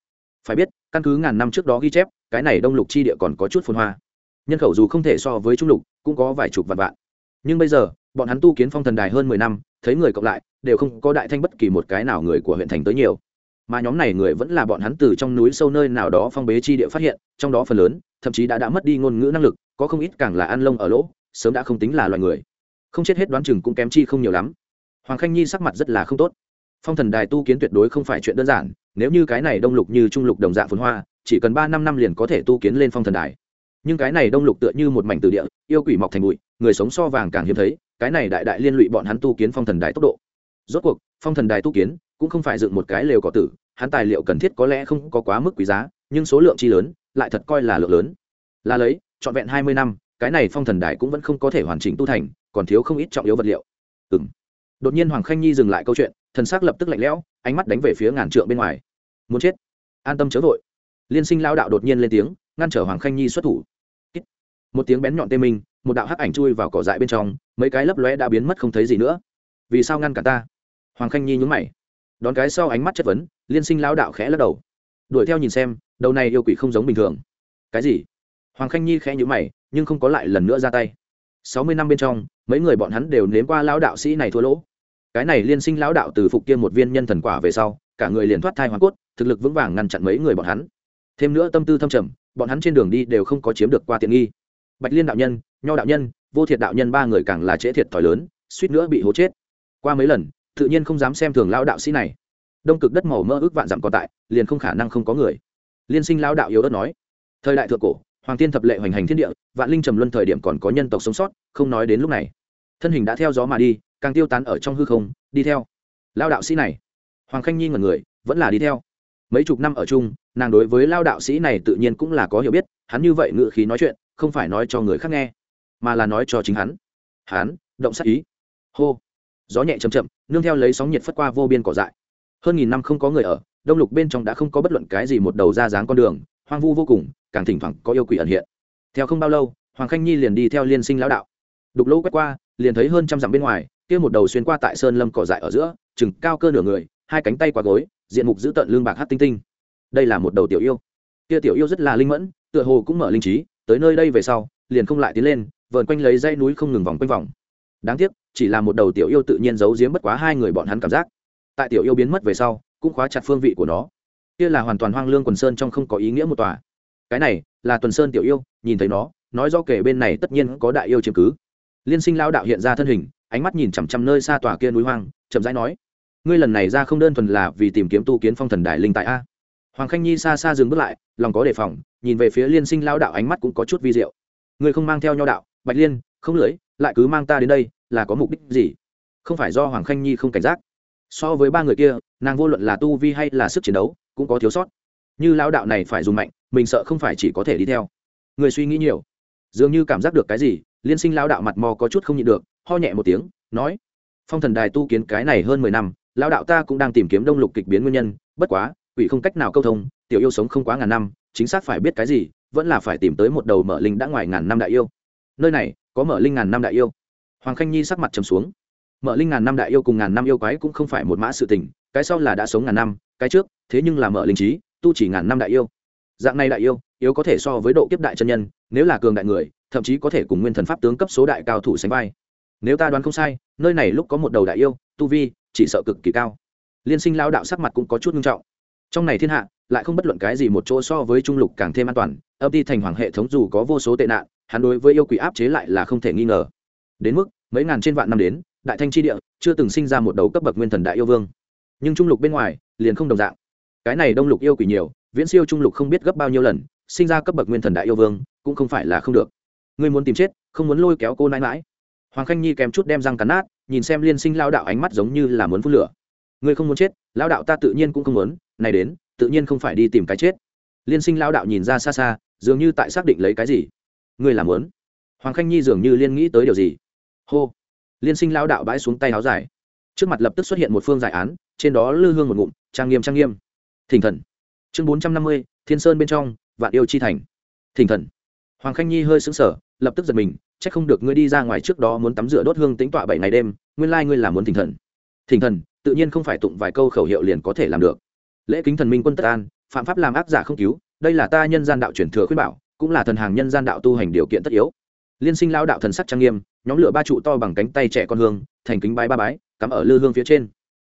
Phải biết, căn cứ ngàn năm trước đó ghi chép, cái này đông lục chi địa còn có chút phồn hoa. Nhân khẩu dù không thể so với trung lục, cũng có vài chục vạn vạn. Nhưng bây giờ, bọn hắn tu kiến phong thần đài hơn mười năm, thấy người cộng lại, đều không có đại thanh bất kỳ một cái nào người của huyện thành tới nhiều mà nhóm này người vẫn là bọn hắn từ trong núi sâu nơi nào đó phong bế chi địa phát hiện, trong đó phần lớn, thậm chí đã đã mất đi ngôn ngữ năng lực, có không ít càng là ăn lông ở lỗ, sớm đã không tính là loài người. Không chết hết đoán chừng cũng kém chi không nhiều lắm. Hoàng khanh nhi sắc mặt rất là không tốt. Phong thần đài tu kiến tuyệt đối không phải chuyện đơn giản, nếu như cái này đông lục như trung lục đồng dạng phồn hoa, chỉ cần ba năm năm liền có thể tu kiến lên phong thần đài. Nhưng cái này đông lục tựa như một mảnh từ địa, yêu quỷ mọc thành bụi, người sống so vàng càng hiếm thấy, cái này đại đại liên lụy bọn hắn tu kiến phong thần đài tốc độ. Rốt cuộc, phong thần đài tu kiến cũng không phải dựng một cái lều cỏ tử, hắn tài liệu cần thiết có lẽ không có quá mức quý giá, nhưng số lượng chi lớn, lại thật coi là lượng lớn. Là lấy, trọn vẹn hai mươi năm, cái này phong thần đài cũng vẫn không có thể hoàn chỉnh tu thành, còn thiếu không ít trọng yếu vật liệu. Ừ đột nhiên hoàng khanh nhi dừng lại câu chuyện, thần s ắ c lập tức lạnh lẽo, ánh mắt đánh về phía ngàn trượng bên ngoài. Muốn chết. An tâm chớ vội. Liên sinh lao đạo đột nhiên lên tiếng, ngăn trở hoàng khanh nhi xuất thủ. Một tiếng bén nhọn tê minh, một đạo hắc ảnh chui vào cỏ dại bên trong, mấy cái lấp lóe đã biến mất không thấy gì nữa. Vì sao ngăn cả ta? Hoàng khanh nhi nhúng mày đón cái sau ánh mắt chất vấn, liên sinh lao đạo khẽ lắc đầu. Đuổi theo nhìn xem, đầu này yêu quỷ không giống bình thường. Cái gì? Hoàng khanh nhi khẽ nhữ mày, nhưng không có lại lần nữa ra tay. Sáu mươi năm bên trong, mấy người bọn hắn đều nếm qua lao đạo sĩ này thua lỗ. Cái này liên sinh lão đạo từ phục kia một viên nhân thần quả về sau, cả người liền thoát thai hoàn cốt, thực lực vững vàng ngăn chặn mấy người bọn hắn. Thêm nữa tâm tư thâm trầm, bọn hắn trên đường đi đều không có chiếm được qua tiện nghi. Bạch liên đạo nhân, nho đạo nhân, vô thiệt đạo nhân ba người càng là trễ thiệt thòi lớn, suýt nữa bị hố chết. Qua mấy lần tự nhiên không dám xem thường lão đạo sĩ này. Đông cực đất màu mơ ước vạn dặm còn tại, liền không khả năng không có người. Liên sinh lão đạo yếu ớt nói, thời đại thượng cổ, hoàng tiên thập lệ hoành hành thiên địa, vạn linh trầm luân thời điểm còn có nhân tộc sống sót, không nói đến lúc này. Thân hình đã theo gió mà đi, càng tiêu tán ở trong hư không, đi theo. Lao đạo sĩ này, hoàng khanh nhi ngần người, vẫn là đi theo. Mấy chục năm ở chung, nàng đối với lao đạo sĩ này tự nhiên cũng là có hiểu biết, hắn như vậy ngự khí nói chuyện, không phải nói cho người khác nghe, mà là nói cho chính hắn. Hắn, động sắc ý. Hô gió nhẹ chầm chậm, nương theo lấy sóng nhiệt phất qua vô biên cỏ dại. Hơn nghìn năm không có người ở, đông lục bên trong đã không có bất luận cái gì một đầu ra dáng con đường, hoang vu vô cùng, càng thỉnh thoảng có yêu quỷ ẩn hiện. Theo không bao lâu, hoàng khanh nhi liền đi theo liên sinh lão đạo. Đục lỗ quét qua, liền thấy hơn trăm dặm bên ngoài, kia một đầu xuyên qua tại sơn lâm cỏ dại ở giữa, chừng cao cơ nửa người, hai cánh tay qua gối, diện mục giữ tận lương bạc hát tinh tinh. Đây là một đầu tiểu yêu. Kia tiểu yêu rất là linh mẫn, tựa hồ cũng mở linh trí, tới nơi đây về sau, liền không lại tiến lên, vờn quanh lấy dây núi không ngừng vòng quanh vòng đáng tiếc, chỉ là một đầu tiểu yêu tự nhiên giấu giếm bất quá hai người bọn hắn cảm giác. Tại tiểu yêu biến mất về sau, cũng khóa chặt phương vị của nó. Kia là hoàn toàn hoang lương quần sơn trong không có ý nghĩa một tòa. Cái này, là tuần sơn tiểu yêu, nhìn thấy nó, nói do kể bên này tất nhiên có đại yêu chiếm cứ. Liên sinh lao đạo hiện ra thân hình, ánh mắt nhìn chằm chằm nơi xa tòa kia núi hoang, chậm rãi nói, ngươi lần này ra không đơn thuần là vì tìm kiếm tu kiến phong thần đại linh tại a. Hoàng khanh nhi xa xa dừng bước lại, lòng có đề phòng, nhìn về phía liên sinh lao đạo ánh mắt cũng có chút vi diệu. Ngươi không mang theo nho đạo, bạch liên, không lưới lại cứ mang ta đến đây, là có mục đích gì? Không phải do hoàng khanh nhi không cảnh giác. So với ba người kia, nàng vô luận là tu vi hay là sức chiến đấu, cũng có thiếu sót. Như lao đạo này phải dùng mạnh, mình sợ không phải chỉ có thể đi theo. Người suy nghĩ nhiều. Dường như cảm giác được cái gì, liên sinh lao đạo mặt mò có chút không nhịn được, ho nhẹ một tiếng, nói, phong thần đài tu kiến cái này hơn mười năm lao đạo ta cũng đang tìm kiếm đông lục kịch biến nguyên nhân, bất quá, quỷ không cách nào câu thông, tiểu yêu sống không quá ngàn năm, chính xác phải biết cái gì, vẫn là phải tìm tới một đầu mở linh đã ngoài ngàn năm đại yêu nơi này có mở linh ngàn năm đại yêu. Hoàng khanh nhi sắc mặt trầm xuống. Mở linh ngàn năm đại yêu cùng ngàn năm yêu quái cũng không phải một mã sự tình, cái sau là đã sống ngàn năm, cái trước, thế nhưng là mở linh trí, tu chỉ ngàn năm đại yêu. Dạng này đại yêu, yếu có thể so với độ kiếp đại chân nhân, nếu là cường đại người, thậm chí có thể cùng nguyên thần pháp tướng cấp số đại cao thủ sánh vai. Nếu ta đoán không sai, nơi này lúc có một đầu đại yêu, tu vi chỉ sợ cực kỳ cao. Liên sinh lao đạo sắc mặt cũng có chút nghiêm trọng. Trong này thiên hạ, lại không bất luận cái gì một chỗ so với trung lục càng thêm an toàn, âm ty thành hoàng hệ thống dù có vô số tệ nạn hắn đối với yêu quỷ áp chế lại là không thể nghi ngờ. Đến mức, mấy ngàn trên vạn năm đến, đại thanh tri địa chưa từng sinh ra một đấu cấp bậc nguyên thần đại yêu vương. Nhưng trung lục bên ngoài, liền không đồng dạng. Cái này đông lục yêu quỷ nhiều, viễn siêu trung lục không biết gấp bao nhiêu lần, sinh ra cấp bậc nguyên thần đại yêu vương, cũng không phải là không được. Ngươi muốn tìm chết, không muốn lôi kéo cô nãi mãi hoàng khanh nhi kèm chút đem răng cắn nát, nhìn xem liên sinh lao đạo ánh mắt giống như là muốn phun lửa. Ngươi không muốn chết, lao đạo ta tự nhiên cũng không muốn, này đến, tự nhiên không phải đi tìm cái chết. Liên sinh lao đạo nhìn ra xa xa, dường như tại xác định lấy cái gì ngươi làm muốn hoàng khanh nhi dường như liên nghĩ tới điều gì. Hô. Liên sinh lao đạo bãi xuống tay áo dài. Trước mặt lập tức xuất hiện một phương giải án, trên đó lư hương một ngụm, trang nghiêm trang nghiêm. Thỉnh thần. Chương bốn trăm năm mươi, thiên sơn bên trong, vạn yêu chi thành. Thỉnh thần. Hoàng khanh nhi hơi sững sờ, lập tức giật mình c h ắ c không được ngươi đi ra ngoài trước đó muốn tắm rửa đốt hương tính tọa bảy ngày đêm, nguyên lai ngươi là muốn thỉnh thần. Thỉnh thần, tự nhiên không phải tụng vài câu khẩu hiệu liền có thể làm được. Lễ kính thần minh quân tất an, phạm pháp làm ác giả không cứu, đây là ta nhân gian đạo truyền thừa khuyên bảo cũng là thần hàng nhân gian đạo tu hành điều kiện tất yếu. Liên sinh lao đạo thần sắc trang nghiêm, nhóm lửa ba trụ to bằng cánh tay trẻ con hương, thành kính bái ba bái, cắm ở lư hương phía trên.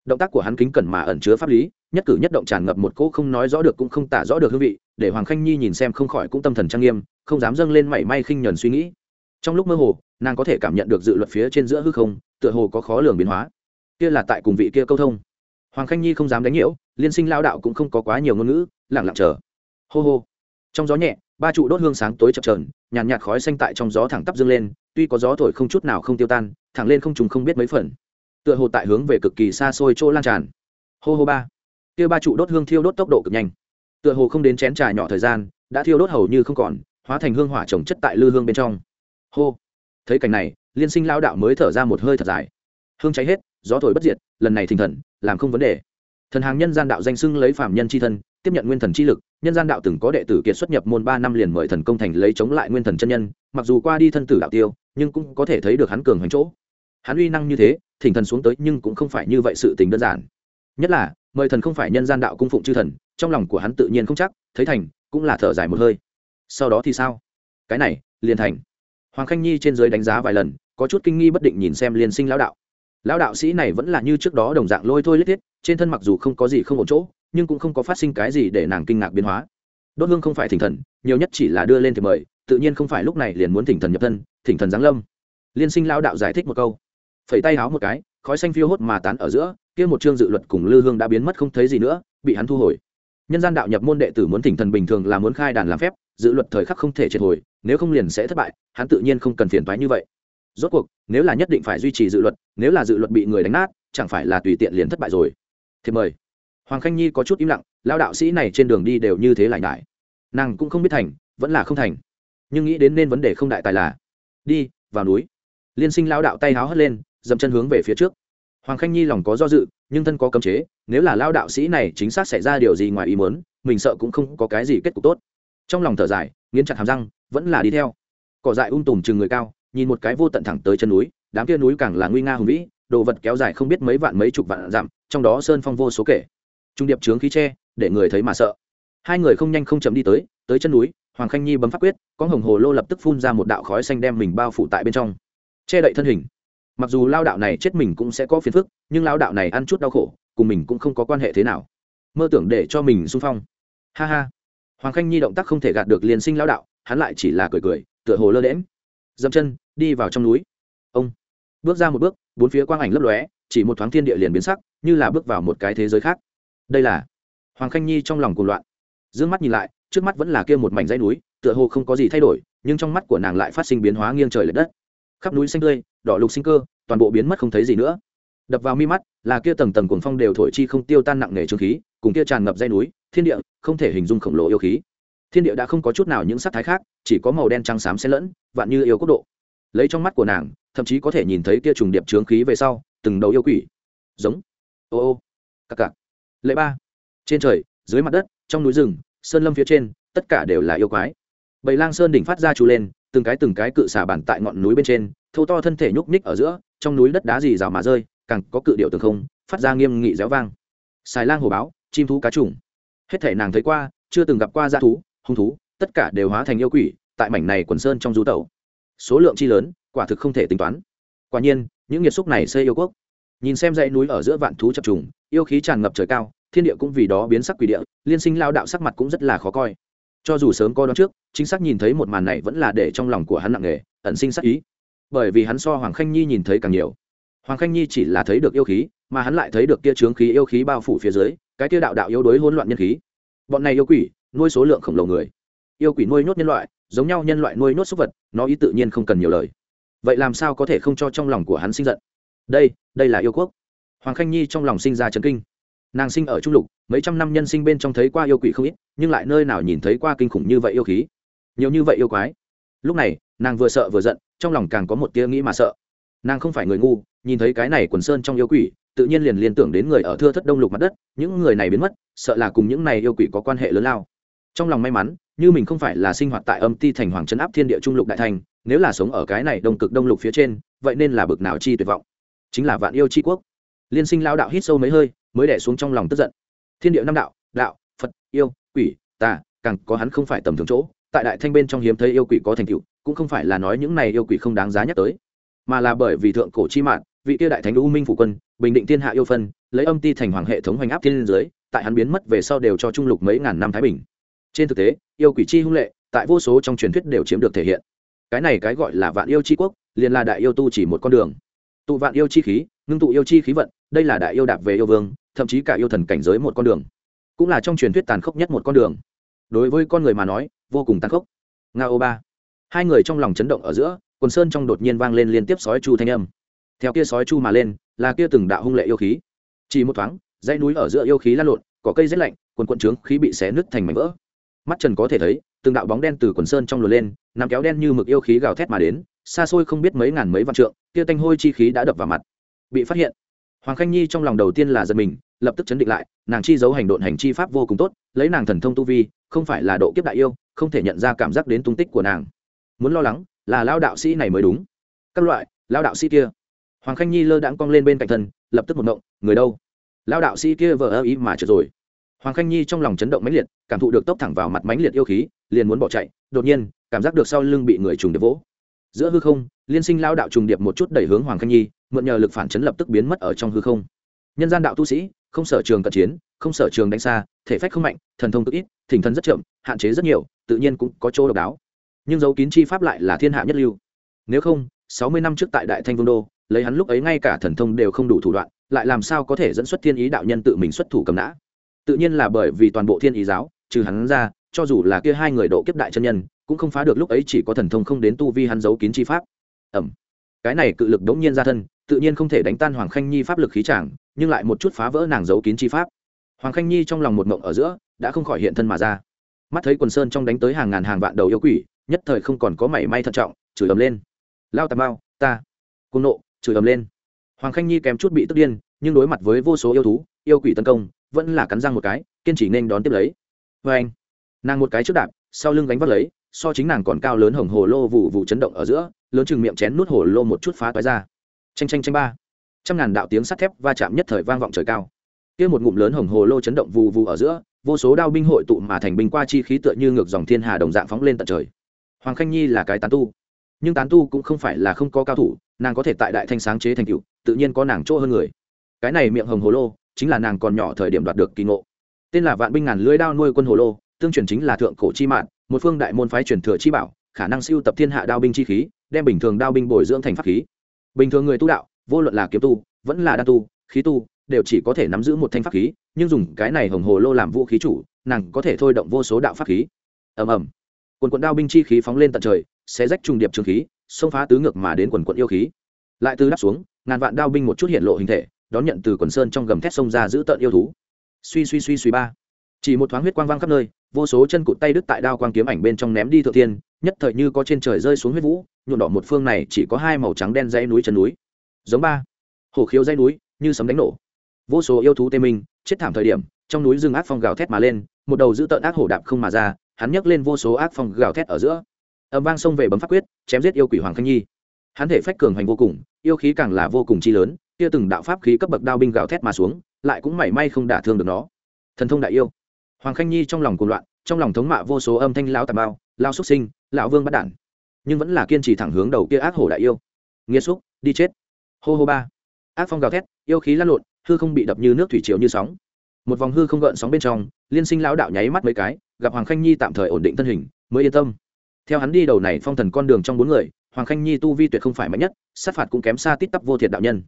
Động tác của hắn kính cẩn mà ẩn chứa pháp lý, nhất cử nhất động tràn ngập một cỗ không nói rõ được cũng không tả rõ được hương vị, để hoàng khanh nhi nhìn xem không khỏi cũng tâm thần trang nghiêm, không dám dâng lên mảy may khinh nhờn suy nghĩ. Trong lúc mơ hồ, nàng có thể cảm nhận được dự luật phía trên giữa hư không, tựa hồ có khó lường biến hóa. Kia là tại cùng vị kia câu thông. Hoàng khanh nhi không dám đánh nhiễu, liên sinh lao đạo cũng không có quá nhiều ngôn ngữ lẳng lặng chờ. Hô hô. Trong gió nhẹ ba trụ đốt hương sáng tối chập trờn nhàn nhạt, khói xanh tại trong gió thẳng tắp dâng lên tuy có gió thổi không chút nào không tiêu tan thẳng lên không trùng không biết mấy phần. Tựa hồ tại hướng về cực kỳ xa xôi chỗ lan tràn. Hô hô ba. Kia ba trụ đốt hương thiêu đốt tốc độ cực nhanh. Tựa hồ không đến chén trà nhỏ thời gian đã thiêu đốt hầu như không còn hóa thành hương hỏa trồng chất tại lư hương bên trong. Hô. Thấy cảnh này liên sinh lao đạo mới thở ra một hơi thật dài. Hương cháy hết gió thổi bất diệt lần này thình thần làm không vấn đề. Thần hàng nhân gian đạo danh xưng lấy phạm nhân c h i thân tiếp nhận nguyên thần chi lực nhân gian đạo từng có đệ tử kiệt xuất nhập môn ba năm liền mời thần công thành lấy chống lại nguyên thần chân nhân, mặc dù qua đi thân tử đạo tiêu, nhưng cũng có thể thấy được hắn cường hoành chỗ. Hắn uy năng như thế, thỉnh thần xuống tới nhưng cũng không phải như vậy sự tình đơn giản. Nhất là, mời thần không phải nhân gian đạo cung phụng chư thần, trong lòng của hắn tự nhiên không chắc, thấy thành, cũng là thở dài một hơi. Sau đó thì sao? Cái này, liền thành. Hoàng khanh nhi trên giới đánh giá vài lần, có chút kinh nghi bất định nhìn xem liên sinh lão đạo. Lão đạo sĩ này vẫn là như trước đó đồng dạng lôi thôi lết thiết, trên thân mặc dù không có gì không ổn chỗ nhưng cũng không có phát sinh cái gì để nàng kinh ngạc biến hóa. Đốt hương không phải thỉnh thần, nhiều nhất chỉ là đưa lên thì mời, tự nhiên không phải lúc này liền muốn thỉnh thần nhập thân, thỉnh thần giáng lâm. Liên sinh lao đạo giải thích một câu. Phẩy tay háo một cái, khói xanh phiêu hốt mà tán ở giữa, kia một chương dự luật cùng lư hương đã biến mất không thấy gì nữa, bị hắn thu hồi. Nhân gian đạo nhập môn đệ tử muốn thỉnh thần bình thường là muốn khai đàn làm phép, dự luật thời khắc không thể triệt hồi, nếu không liền sẽ thất bại, hắn tự nhiên không cần phiền toái như vậy. Rốt cuộc, nếu là nhất định phải duy trì dự luật, nếu là dự luật bị người đánh nát, chẳng phải là tùy tiện liền thất bại rồi. Thì mời hoàng khanh nhi có chút im lặng lao đạo sĩ này trên đường đi đều như thế lại ngại, nàng cũng không biết thành vẫn là không thành. Nhưng nghĩ đến nên vấn đề không đại tài là đi vào núi. Liên sinh lao đạo tay háo hất lên dậm chân hướng về phía trước. Hoàng khanh nhi lòng có do dự nhưng thân có cấm chế nếu là lao đạo sĩ này chính xác xảy ra điều gì ngoài ý muốn mình sợ cũng không có cái gì kết cục tốt. Trong lòng thở dài nghiến chặt hàm răng vẫn là đi theo. Cỏ dại um tùm chừng người cao nhìn một cái vô tận thẳng tới chân núi đám kia núi càng là nguy nga hùng vĩ đồ vật kéo dài không biết mấy vạn mấy chục vạn dặm trong đó sơn phong vô số kể trung điệp trướng khí tre để người thấy mà sợ. Hai người không nhanh không chậm đi tới tới chân núi, hoàng khanh nhi bấm phát quyết con hồng hồ lô lập tức phun ra một đạo khói xanh đem mình bao phủ tại bên trong. Che đậy thân hình. Mặc dù lao đạo này chết mình cũng sẽ có phiền phức, nhưng lao đạo này ăn chút đau khổ, cùng mình cũng không có quan hệ thế nào. Mơ tưởng để cho mình sung phong. Ha ha. Hoàng khanh nhi động tác không thể gạt được liền sinh lao đạo, hắn lại chỉ là cười cười, tựa hồ lơ đễm dậm chân, đi vào trong núi. Ông. Bước ra một bước, bốn phía quang ảnh lấp lóe, chỉ một thoáng thiên địa liền biến sắc, như là bước vào một cái thế giới khác đây là hoàng khanh nhi trong lòng cuồng loạn. D ư ơ n g mắt nhìn lại, trước mắt vẫn là kia một mảnh dãy núi, tựa hồ không có gì thay đổi, nhưng trong mắt của nàng lại phát sinh biến hóa nghiêng trời l ệ đất. Khắp núi xanh tươi, đỏ lục sinh cơ, toàn bộ biến mất không thấy gì nữa. Đập vào mi mắt, là kia tầng tầng cuồng phong đều thổi chi không tiêu tan nặng nề trương khí, cùng kia tràn ngập dây núi, thiên địa, không thể hình dung khổng lồ yêu khí. Thiên địa đã không có chút nào những sắc thái khác, chỉ có màu đen trắng xám xen lẫn, vạn như yêu quốc độ. Lấy trong mắt của nàng, thậm chí có thể nhìn thấy kia trùng điệp trướng khí về sau, từng đầu yêu quỷ. Giống. Ô ô. Cặc cặc lệ ba. Trên trời, dưới mặt đất, trong núi rừng, sơn lâm phía trên, tất cả đều là yêu quái. Bầy lang sơn đỉnh phát ra chú lên, từng cái từng cái cự xả bản tại ngọn núi bên trên thâu to thân thể nhúc ních ở giữa, trong núi đất đá gì rào mà rơi, càng có cự điệu tường không, phát ra nghiêm nghị réo vang. Xài lang hồ báo, chim thú cá trùng. Hết thể nàng thấy qua, chưa từng gặp qua dã thú, hung thú, tất cả đều hóa thành yêu quỷ, tại mảnh này quần sơn trong rú tẩu. Số lượng chi lớn, quả thực không thể tính toán. Quả nhiên, những nghiệt xúc này xây yêu quốc nhìn xem dãy núi ở giữa vạn thú chập trùng, yêu khí tràn ngập trời cao, thiên địa cũng vì đó biến sắc quỷ địa, liên sinh lao đạo sắc mặt cũng rất là khó coi. Cho dù sớm coi đó trước, chính xác nhìn thấy một màn này vẫn là để trong lòng của hắn nặng nề, ẩn sinh sắc ý. Bởi vì hắn so hoàng khanh nhi nhìn thấy càng nhiều. Hoàng khanh nhi chỉ là thấy được yêu khí, mà hắn lại thấy được kia trướng khí yêu khí bao phủ phía dưới, cái kia đạo đạo yếu đối hỗn loạn nhân khí. Bọn này yêu quỷ, nuôi số lượng khổng lồ người. Yêu quỷ nuôi nhốt nhân loại, giống nhau nhân loại nuôi nhốt súc vật, nó ý tự nhiên không cần nhiều lời. Vậy làm sao có thể không cho trong lòng của hắn sinh giận? Đây đây là yêu quốc. Hoàng khanh nhi trong lòng sinh ra trấn kinh. Nàng sinh ở trung lục, mấy trăm năm nhân sinh bên trong thấy qua yêu quỷ không ít, nhưng lại nơi nào nhìn thấy qua kinh khủng như vậy yêu khí. Nhiều như vậy yêu quái. Lúc này, nàng vừa sợ vừa giận, trong lòng càng có một tia nghĩ mà sợ. Nàng không phải người ngu, nhìn thấy cái này quần sơn trong yêu quỷ, tự nhiên liền liên tưởng đến người ở thưa thất đông lục mặt đất, những người này biến mất, sợ là cùng những này yêu quỷ có quan hệ lớn lao. Trong lòng may mắn, như mình không phải là sinh hoạt tại âm ti thành hoàng trấn áp thiên địa trung lục đại thành, nếu là sống ở cái này đông cực đông lục phía trên, vậy nên là bực nào chi tuyệt vọng chính là vạn yêu chi quốc. Liên sinh lao đạo hít sâu mấy hơi, mới đẻ xuống trong lòng tức giận. Thiên địa năm đạo đạo, phật, yêu, quỷ, tà, càng có hắn không phải tầm thường chỗ. Tại đại thanh bên trong hiếm thấy yêu quỷ có thành tựu, cũng không phải là nói những này yêu quỷ không đáng giá nhắc tới. Mà là bởi vì thượng cổ chi mạng vị tiêu đại thánh u minh phủ quân, bình định thiên hạ yêu phân, lấy âm ti thành hoàng hệ thống hoành áp thiên giới, tại hắn biến mất về sau đều cho trung lục mấy ngàn năm thái bình. Trên thực tế, yêu quỷ chi hung lệ, tại vô số trong truyền thuyết đều chiếm được thể hiện. Cái này cái gọi là vạn yêu chi quốc, liền là đại yêu tu chỉ một con đường tụ vạn yêu chi khí, ngưng tụ yêu chi khí vận, đây là đại yêu đạp về yêu vương, thậm chí cả yêu thần cảnh giới một con đường. Cũng là trong truyền thuyết tàn khốc nhất một con đường. Đối với con người mà nói, vô cùng tàn khốc. Nga ô ba. Hai người trong lòng chấn động ở giữa, quần sơn trong đột nhiên vang lên liên tiếp sói chu thanh âm. Theo kia sói chu mà lên, là kia từng đạo hung lệ yêu khí. Chỉ một thoáng, dãy núi ở giữa yêu khí lan lộn có cây rét lạnh, quần quận trướng khí bị xé nứt thành mảnh vỡ. Mắt trần có thể thấy, từng đạo bóng đen từ quần sơn trong lùa lên, nằm kéo đen như mực yêu khí gào thét mà đến xa xôi không biết mấy ngàn mấy vạn trượng, kia tanh hôi chi khí đã đập vào mặt. Bị phát hiện. Hoàng khanh nhi trong lòng đầu tiên là giật mình, lập tức chấn định lại, nàng chi giấu hành động hành chi pháp vô cùng tốt, lấy nàng thần thông tu vi, không phải là độ kiếp đại yêu, không thể nhận ra cảm giác đến tung tích của nàng. Muốn lo lắng, là lao đạo sĩ này mới đúng. Các loại, lao đạo sĩ kia. Hoàng khanh nhi lơ đãng cong lên bên cạnh thân, lập tức một động người đâu? Lao đạo sĩ kia vờ ơ ý mà trượt rồi. Hoàng khanh nhi trong lòng chấn động mãnh liệt, cảm thụ được tốc thẳng vào mặt mãnh liệt yêu khí, liền muốn bỏ chạy, đột nhiên, cảm giác được sau lưng bị người trùng điệp vỗ giữa hư không, liên sinh lao đạo trùng điệp một chút đẩy hướng hoàng khanh nhi, mượn nhờ lực phản chấn lập tức biến mất ở trong hư không. Nhân gian đạo tu sĩ, không sở trường cận chiến, không sở trường đánh xa, thể phách không mạnh, thần thông cực ít, thỉnh thần rất chậm, hạn chế rất nhiều, tự nhiên cũng có chỗ độc đáo. Nhưng dấu kín chi pháp lại là thiên hạ nhất lưu. Nếu không, sáu mươi năm trước tại đại thanh vương đô, lấy hắn lúc ấy ngay cả thần thông đều không đủ thủ đoạn, lại làm sao có thể dẫn xuất thiên ý đạo nhân tự mình xuất thủ cầm nã? Tự nhiên là bởi vì toàn bộ thiên ý giáo, trừ hắn ra cho dù là kia hai người độ kiếp đại chân nhân, cũng không phá được lúc ấy chỉ có thần thông không đến tu vi hắn giấu kín chi pháp. Ẩm. Cái này cự lực đống nhiên ra thân, tự nhiên không thể đánh tan hoàng khanh nhi pháp lực khí tràng nhưng lại một chút phá vỡ nàng giấu kín chi pháp. Hoàng khanh nhi trong lòng một mộng ở giữa, đã không khỏi hiện thân mà ra. Mắt thấy quần sơn trong đánh tới hàng ngàn hàng vạn đầu yêu quỷ, nhất thời không còn có mảy may thận trọng, chửi ầm lên. Lao tà mao, ta. Côn nộ, chửi ầm lên. Hoàng khanh nhi kém chút bị tức điên, nhưng đối mặt với vô số yêu thú, yêu quỷ tấn công, vẫn là cắn răng một cái, kiên trì nên đón tiếp lấy. Vê anh nàng một cái trước đạp, sau lưng gánh vác lấy, so chính nàng còn cao lớn hồng hồ lô vụ vụ chấn động ở giữa, lớn chừng miệng chén nút hồ lô một chút phá toái ra. Tranh tranh tranh ba. Trăm ngàn đạo tiếng sắt thép va chạm nhất thời vang vọng trời cao. Kia một ngụm lớn hồng hồ lô chấn động vù vù ở giữa, vô số đao binh hội tụ mà thành binh qua chi khí tựa như ngược dòng thiên hà đồng dạng phóng lên tận trời. Hoàng khanh nhi là cái tán tu, nhưng tán tu cũng không phải là không có cao thủ, nàng có thể tại đại thanh sáng chế thành cựu tự nhiên có nàng chỗ hơn người. Cái này miệng hồng hồ lô, chính là nàng còn nhỏ thời điểm đoạt được kỳ ngộ. Tên là vạn binh ngàn lưới đao nuôi quân hồ lô tương truyền chính là thượng cổ chi mạng một phương đại môn phái truyền thừa chi bảo, khả năng siêu tập thiên hạ đao binh chi khí, đem bình thường đao binh bồi dưỡng thành pháp khí. Bình thường người tu đạo, vô luận là kiếm tu, vẫn là đa tu, khí tu, đều chỉ có thể nắm giữ một thanh pháp khí, nhưng dùng cái này hồng hồ lô làm vũ khí chủ, nàng có thể thôi động vô số đạo pháp khí. Ầm ầm. Quần quận đao binh chi khí phóng lên tận trời sẽ rách trùng điệp trường khí, xông phá tứ ngược mà đến quần quận yêu khí. Lại từ đắp xuống, ngàn vạn đao binh một chút hiện lộ hình thể, đón nhận từ quần sơn trong gầm thét sông ra giữ tận yêu thú. Suy suy suy suy ba. Chỉ một thoáng huyết quang vang khắp nơi vô số chân cụt tay đứt tại đao quang kiếm ảnh bên trong ném đi thượng thiên, nhất thời như có trên trời rơi xuống huyết vũ nhuộm đỏ một phương này chỉ có hai màu trắng đen dãy núi chân núi. Giống ba. Hổ khiếu dãy núi như sấm đánh nổ. Vô số yêu thú tê minh chết thảm thời điểm trong núi rừng ác phong gào thét mà lên một đầu giữ tợn ác hổ đạp không mà ra hắn nhấc lên vô số ác phong gào thét ở giữa. Âm vang xông về bấm pháp quyết chém giết yêu quỷ hoàng khanh nhi. Hắn thể phách cường hành vô cùng yêu khí càng là vô cùng chi lớn kia từng đạo pháp khí cấp bậc đao binh gào thét mà xuống lại cũng mảy may không đả thương được nó. Thần thông đại yêu hoàng khanh nhi trong lòng cuồng loạn, trong lòng thống mạ vô số âm thanh lão tà bao lao xuất sinh, lão vương bắt đản. Nhưng vẫn là kiên trì thẳng hướng đầu kia ác hổ đại yêu. Nghĩa xúc, đi chết. Hô hô ba. Ác phong gào thét, yêu khí lăn lộn, hư không bị đập như nước thủy triều như sóng. Một vòng hư không gợn sóng bên trong, liên sinh lão đạo nháy mắt mấy cái, gặp hoàng khanh nhi tạm thời ổn định thân hình, mới yên tâm. Theo hắn đi đầu này phong thần con đường trong bốn người, hoàng khanh nhi tu vi tuyệt không phải mạnh nhất, sát phạt cũng kém xa tít tắp vô thiệt đạo nhân.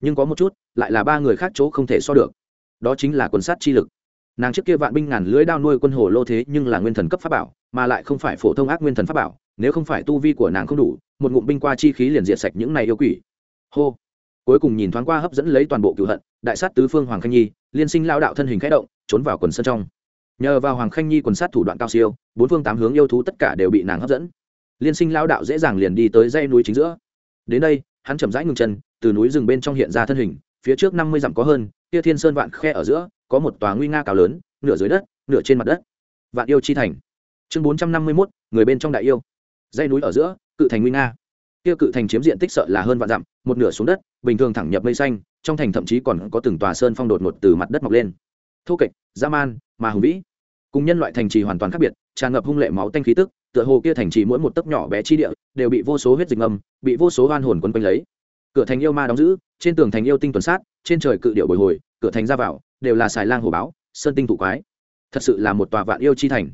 Nhưng có một chút, lại là ba người khác chỗ không thể so được. Đó chính là quần sát chi lực nàng trước kia vạn binh ngàn lưỡi đao nuôi quân hồ lô thế nhưng là nguyên thần cấp pháp bảo, mà lại không phải phổ thông ác nguyên thần pháp bảo, nếu không phải tu vi của nàng không đủ, một ngụm binh qua chi khí liền diệt sạch những này yêu quỷ. Hô. Cuối cùng nhìn thoáng qua hấp dẫn lấy toàn bộ cựu hận, đại sát tứ phương hoàng khanh nhi, liên sinh lao đạo thân hình khẽ động, trốn vào quần sân trong. Nhờ vào hoàng khanh nhi quần sát thủ đoạn cao siêu, bốn phương tám hướng yêu thú tất cả đều bị nàng hấp dẫn. Liên sinh lao đạo dễ dàng liền đi tới dây núi chính giữa. Đến đây, hắn chậm rãi ngừng chân, từ núi rừng bên trong hiện ra thân hình, phía trước năm mươi dặm có hơn, kia thiên sơn vạn khe ở giữa có một tòa nguy nga cao lớn, nửa dưới đất, nửa trên mặt đất. Vạn yêu chi thành. Chương bốn trăm năm mươi mốt, người bên trong đại yêu. Dây núi ở giữa, cự thành nguy nga. Kia cự thành chiếm diện tích sợ là hơn vạn dặm, một nửa xuống đất, bình thường thẳng nhập mây xanh, trong thành thậm chí còn có từng tòa sơn phong đột ngột từ mặt đất mọc lên. Thô kệch, dã man, mà hùng vĩ. Cùng nhân loại thành trì hoàn toàn khác biệt, tràn ngập hung lệ máu tanh khí tức, tựa hồ kia thành trì mỗi một tấc nhỏ bé chi địa đều bị vô số huyết dịch ngầm, bị vô số oan hồn quấn quanh lấy. Cửa thành yêu ma đóng giữ, trên tường thành yêu tinh tuần sát trên trời cự điệu bồi hồi, cửa thành ra vào, đều là xài lang hồ báo, sơn tinh thủ quái. Thật sự là một tòa vạn yêu chi thành.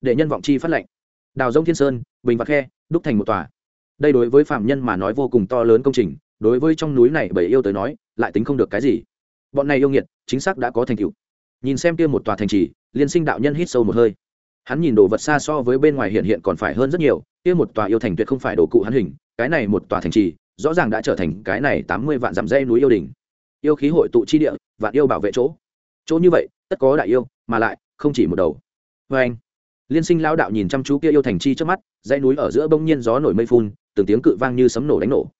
Để nhân vọng chi phát lệnh. Đào dông thiên sơn, bình và khe, đúc thành một tòa. Đây đối với phạm nhân mà nói vô cùng to lớn công trình, đối với trong núi này bảy yêu tới nói, lại tính không được cái gì. Bọn này yêu nghiệt, chính xác đã có thành tựu. Nhìn xem kia một tòa thành trì, liên sinh đạo nhân hít sâu một hơi. Hắn nhìn đồ vật xa so với bên ngoài hiện hiện còn phải hơn rất nhiều, kia một tòa yêu thành tuyệt không phải đồ cụ hắn hình, cái này một tòa thành trì, rõ ràng đã trở thành cái này tám mươi vạn dặm dây núi yêu đình yêu khí hội tụ chi địa vạn yêu bảo vệ chỗ. Chỗ như vậy, tất có đại yêu, mà lại, không chỉ một đầu. Vê anh, liên sinh lao đạo nhìn chăm chú kia yêu thành chi trước mắt, dãy núi ở giữa bông nhiên gió nổi mây phun, từng tiếng cự vang như sấm nổ đánh nổ.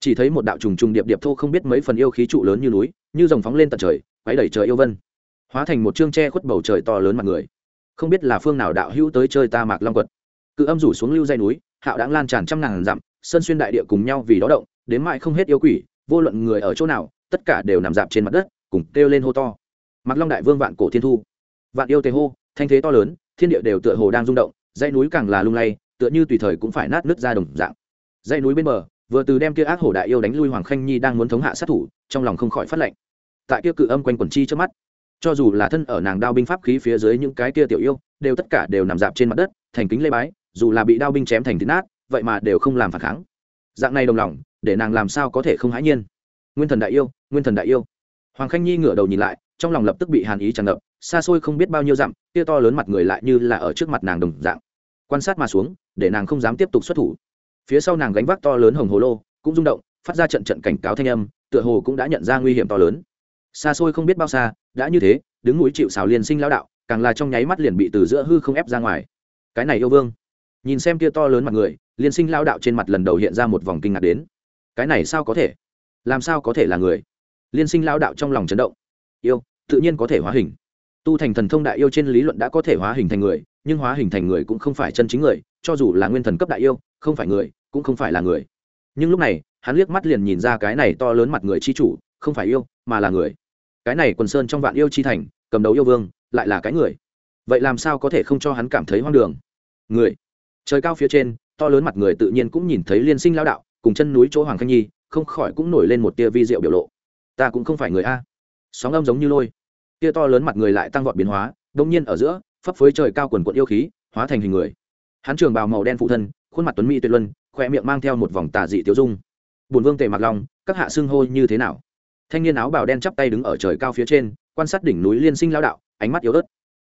Chỉ thấy một đạo trùng trùng điệp điệp thô không biết mấy phần yêu khí trụ lớn như núi, như dòng phóng lên tận trời quáy đẩy trời yêu vân. Hóa thành một chương tre khuất bầu trời to lớn mặt người. Không biết là phương nào đạo hữu tới chơi ta mạc long quật. Cự âm rủ xuống lưu dây núi, hạo đáng lan tràn trăm ngàn dặm, sơn xuyên đại địa cùng nhau vì đó động, đến mãi không hết yêu quỷ, vô luận người ở chỗ nào tất cả đều nằm dạp trên mặt đất, cùng kêu lên hô to. Mặt long đại vương vạn cổ thiên thu. Vạn yêu tề hô, thanh thế to lớn, thiên địa đều tựa hồ đang rung động, dãy núi càng là lung lay, tựa như tùy thời cũng phải nát nứt ra đồng dạng. Dãy núi bên bờ, vừa từ đem kia ác hổ đại yêu đánh lui hoàng khanh nhi đang muốn thống hạ sát thủ, trong lòng không khỏi phát lệnh. Tại kia cự âm quanh quần chi trước mắt, cho dù là thân ở nàng đao binh pháp khí phía dưới những cái kia tiểu yêu, đều tất cả đều nằm dạp trên mặt đất, thành kính lê bái, dù là bị đao binh chém thành thịt nát, vậy mà đều không làm phản kháng. Dạng này đồng lòng, để nàng làm sao có thể không hãi nhiên? Nguyên thần đại yêu, nguyên thần đại yêu. Hoàng khanh nhi ngửa đầu nhìn lại, trong lòng lập tức bị hàn ý tràn ngập, xa xôi không biết bao nhiêu dặm, tia to lớn mặt người lại như là ở trước mặt nàng đồng dạng. Quan sát mà xuống, để nàng không dám tiếp tục xuất thủ. Phía sau nàng gánh vác to lớn hồng hồ lô, cũng rung động, phát ra trận trận cảnh cáo thanh âm, tựa hồ cũng đã nhận ra nguy hiểm to lớn. Xa xôi không biết bao xa, đã như thế, đứng núi chịu xào liền sinh lao đạo, càng là trong nháy mắt liền bị từ giữa hư không ép ra ngoài. Cái này yêu vương, nhìn xem kia to lớn mặt người, liền sinh lao đạo trên mặt lần đầu hiện ra một vòng kinh ngạc đến. Cái này sao có thể? Làm sao có thể là người? Liên sinh lao đạo trong lòng chấn động. Yêu, tự nhiên có thể hóa hình. Tu thành thần thông đại yêu trên lý luận đã có thể hóa hình thành người, nhưng hóa hình thành người cũng không phải chân chính người, cho dù là nguyên thần cấp đại yêu, không phải người, cũng không phải là người. Nhưng lúc này, hắn liếc mắt liền nhìn ra cái này to lớn mặt người chi chủ, không phải yêu, mà là người. Cái này quần sơn trong vạn yêu chi thành, cầm đầu yêu vương, lại là cái người. Vậy làm sao có thể không cho hắn cảm thấy hoang đường? Người. Trời cao phía trên, to lớn mặt người tự nhiên cũng nhìn thấy liên sinh lao đạo, cùng chân núi chỗ hoàng khanh nhi không khỏi cũng nổi lên một tia vi diệu biểu lộ. Ta cũng không phải người a. Sóng âm giống như lôi. Tia to lớn mặt người lại tăng vọt biến hóa, đông nhiên ở giữa, phấp phới trời cao quần quận yêu khí, hóa thành hình người. Hắn trường bào màu đen phụ thân, khuôn mặt tuấn mỹ tuyệt luân khoe miệng mang theo một vòng tà dị tiêu dung. Bùn vương tề mặt long, các hạ xưng hô như thế nào? Thanh niên áo bào đen chắp tay đứng ở trời cao phía trên, quan sát đỉnh núi liên sinh lao đạo, ánh mắt yếu ớt.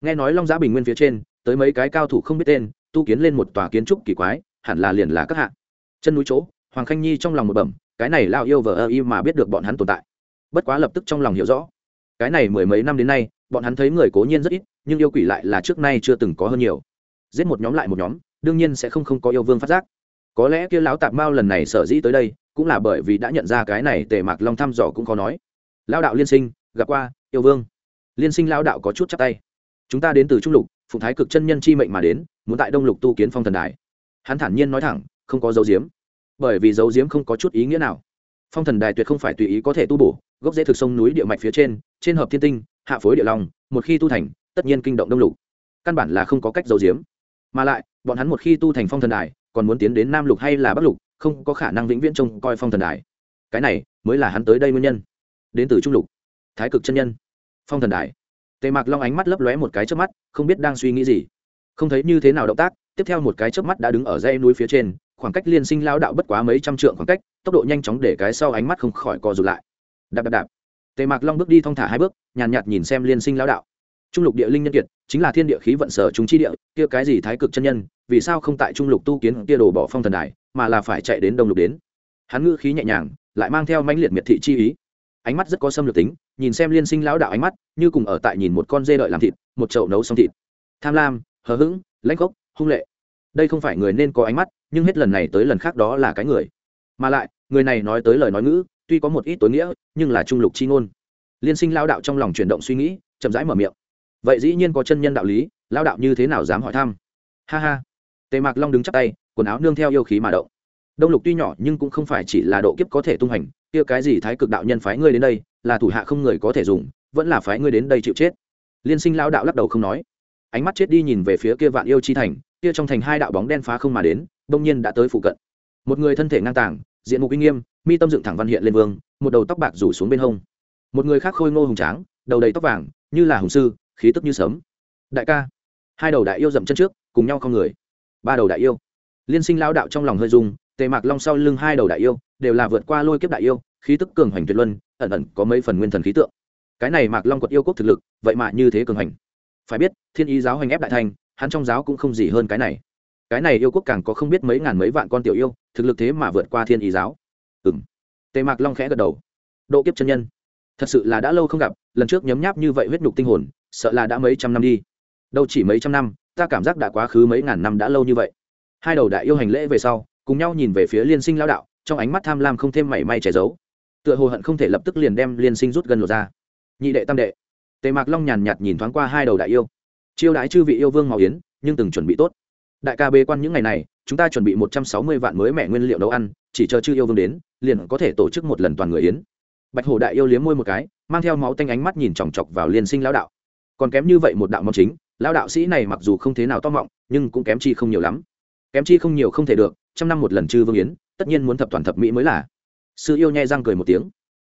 Nghe nói long giã bình nguyên phía trên, tới mấy cái cao thủ không biết tên, tu kiến lên một tòa kiến trúc kỳ quái, hẳn là liền là các hạ. Chân núi chỗ, hoàng khanh nhi trong lòng một bẩm cái này lao yêu vờ ơ y mà biết được bọn hắn tồn tại. Bất quá lập tức trong lòng hiểu rõ. Cái này mười mấy năm đến nay, bọn hắn thấy người cố nhiên rất ít, nhưng yêu quỷ lại là trước nay chưa từng có hơn nhiều. Giết một nhóm lại một nhóm, đương nhiên sẽ không không có yêu vương phát giác. Có lẽ kia lão tạp mao lần này sở dĩ tới đây, cũng là bởi vì đã nhận ra cái này tề mạc long thăm dò cũng khó nói. Lao đạo liên sinh, gặp qua, yêu vương. Liên sinh lao đạo có chút chắc tay. Chúng ta đến từ trung lục, phụng thái cực chân nhân chi mệnh mà đến, muốn tại đông lục tu kiến phong thần đài. Hắn thản nhiên nói thẳng, không có dấu diếm bởi vì dấu diếm không có chút ý nghĩa nào. Phong thần đài tuyệt không phải tùy ý có thể tu bổ, gốc rễ thực sông núi địa mạch phía trên trên hợp thiên tinh, hạ phối địa long, một khi tu thành, tất nhiên kinh động đông lục. Căn bản là không có cách dấu diếm. Mà lại, bọn hắn một khi tu thành phong thần đài, còn muốn tiến đến nam lục hay là bắc lục, không có khả năng vĩnh viễn trông coi phong thần đài. Cái này mới là hắn tới đây nguyên nhân. Đến từ trung lục, thái cực chân nhân, phong thần đài. Tề mạc long ánh mắt lấp lóe một cái trước mắt, không biết đang suy nghĩ gì. Không thấy như thế nào động tác tiếp theo một cái chớp mắt đã đứng ở dãy núi phía trên khoảng cách liên sinh lao đạo bất quá mấy trăm trượng khoảng cách tốc độ nhanh chóng để cái sau ánh mắt không khỏi co rụt lại. Đạp đạp đạp. Tề mạc long bước đi thong thả hai bước nhàn nhạt, nhạt nhìn xem liên sinh lao đạo. Trung lục địa linh nhân kiệt chính là thiên địa khí vận sở chúng chi địa kia cái gì thái cực chân nhân vì sao không tại trung lục tu kiến kia đổ bỏ phong thần đài mà là phải chạy đến đông lục đến? Hắn ngữ khí nhẹ nhàng lại mang theo mãnh liệt miệt thị chi ý. Ánh mắt rất có xâm lược tính nhìn xem liên sinh lão đạo ánh mắt như cùng ở tại nhìn một con dê đợi làm thịt một chậu nấu xong thịt. Tham lam hờ hững lãnh gốc hung lệ. Đây không phải người nên có ánh mắt, nhưng hết lần này tới lần khác đó là cái người. Mà lại, người này nói tới lời nói ngữ, tuy có một ít tối nghĩa, nhưng là trung lục chi ngôn. Liên sinh lao đạo trong lòng chuyển động suy nghĩ, chậm rãi mở miệng. Vậy dĩ nhiên có chân nhân đạo lý, lao đạo như thế nào dám hỏi thăm? Ha ha. Tề mạc long đứng chắp tay, quần áo nương theo yêu khí mà động. Đông lục tuy nhỏ, nhưng cũng không phải chỉ là độ kiếp có thể tung hành, kia cái gì thái cực đạo nhân phái ngươi đến đây, là thủ hạ không người có thể dùng, vẫn là phái ngươi đến đây chịu chết. Liên sinh lao đạo lắc đầu không nói. Ánh mắt chết đi nhìn về phía kia vạn yêu chi thành kia trong thành hai đạo bóng đen phá không mà đến đông nhiên đã tới phụ cận. Một người thân thể ngang tàng diện mục uy nghiêm mi tâm dựng thẳng văn hiện lên vương một đầu tóc bạc rủ xuống bên hông. Một người khác khôi ngô hùng tráng đầu đầy tóc vàng như là hùng sư khí tức như sấm. Đại ca. Hai đầu đại yêu dậm chân trước cùng nhau không người. Ba đầu đại yêu. Liên sinh lao đạo trong lòng hơi rung, tề mạc long sau lưng hai đầu đại yêu đều là vượt qua lôi kiếp đại yêu khí tức cường hoành tuyệt luân ẩn ẩn có mấy phần nguyên thần khí tượng. Cái này mạc long quật yêu quốc thực lực vậy mà như thế cường hành phải biết thiên ý giáo hành ép đại thành hắn trong giáo cũng không gì hơn cái này. Cái này yêu quốc càng có không biết mấy ngàn mấy vạn con tiểu yêu, thực lực thế mà vượt qua thiên ý giáo. Ừ m tề mạc long khẽ gật đầu. Độ kiếp chân nhân. Thật sự là đã lâu không gặp, lần trước nhấm nháp như vậy huyết nhục tinh hồn, sợ là đã mấy trăm năm đi. Đâu chỉ mấy trăm năm, ta cảm giác đã quá khứ mấy ngàn năm đã lâu như vậy. Hai đầu đại yêu hành lễ về sau, cùng nhau nhìn về phía liên sinh lao đạo, trong ánh mắt tham lam không thêm mảy may che giấu. Tựa hồ hận không thể lập tức liền đem liên sinh rút gần lột ra. Nhị đệ tam đệ. Tề mạc long nhàn nhạt nhìn thoáng qua hai đầu đại yêu chiêu đãi chư vị yêu vương màu yến, nhưng từng chuẩn bị tốt. Đại ca bê quan những ngày này, chúng ta chuẩn bị một trăm sáu mươi vạn mới mẹ nguyên liệu nấu ăn, chỉ chờ chư yêu vương đến, liền có thể tổ chức một lần toàn người yến. Bạch hổ đại yêu liếm môi một cái, mang theo máu tanh ánh mắt nhìn chòng chọc vào liên sinh lão đạo. Còn kém như vậy một đạo mong chính, lão đạo sĩ này mặc dù không thế nào to mọng, nhưng cũng kém chi không nhiều lắm. Kém chi không nhiều không thể được, trăm năm một lần chư vương yến, tất nhiên muốn thập toàn thập mỹ mới là. Sư yêu nhai răng cười một tiếng.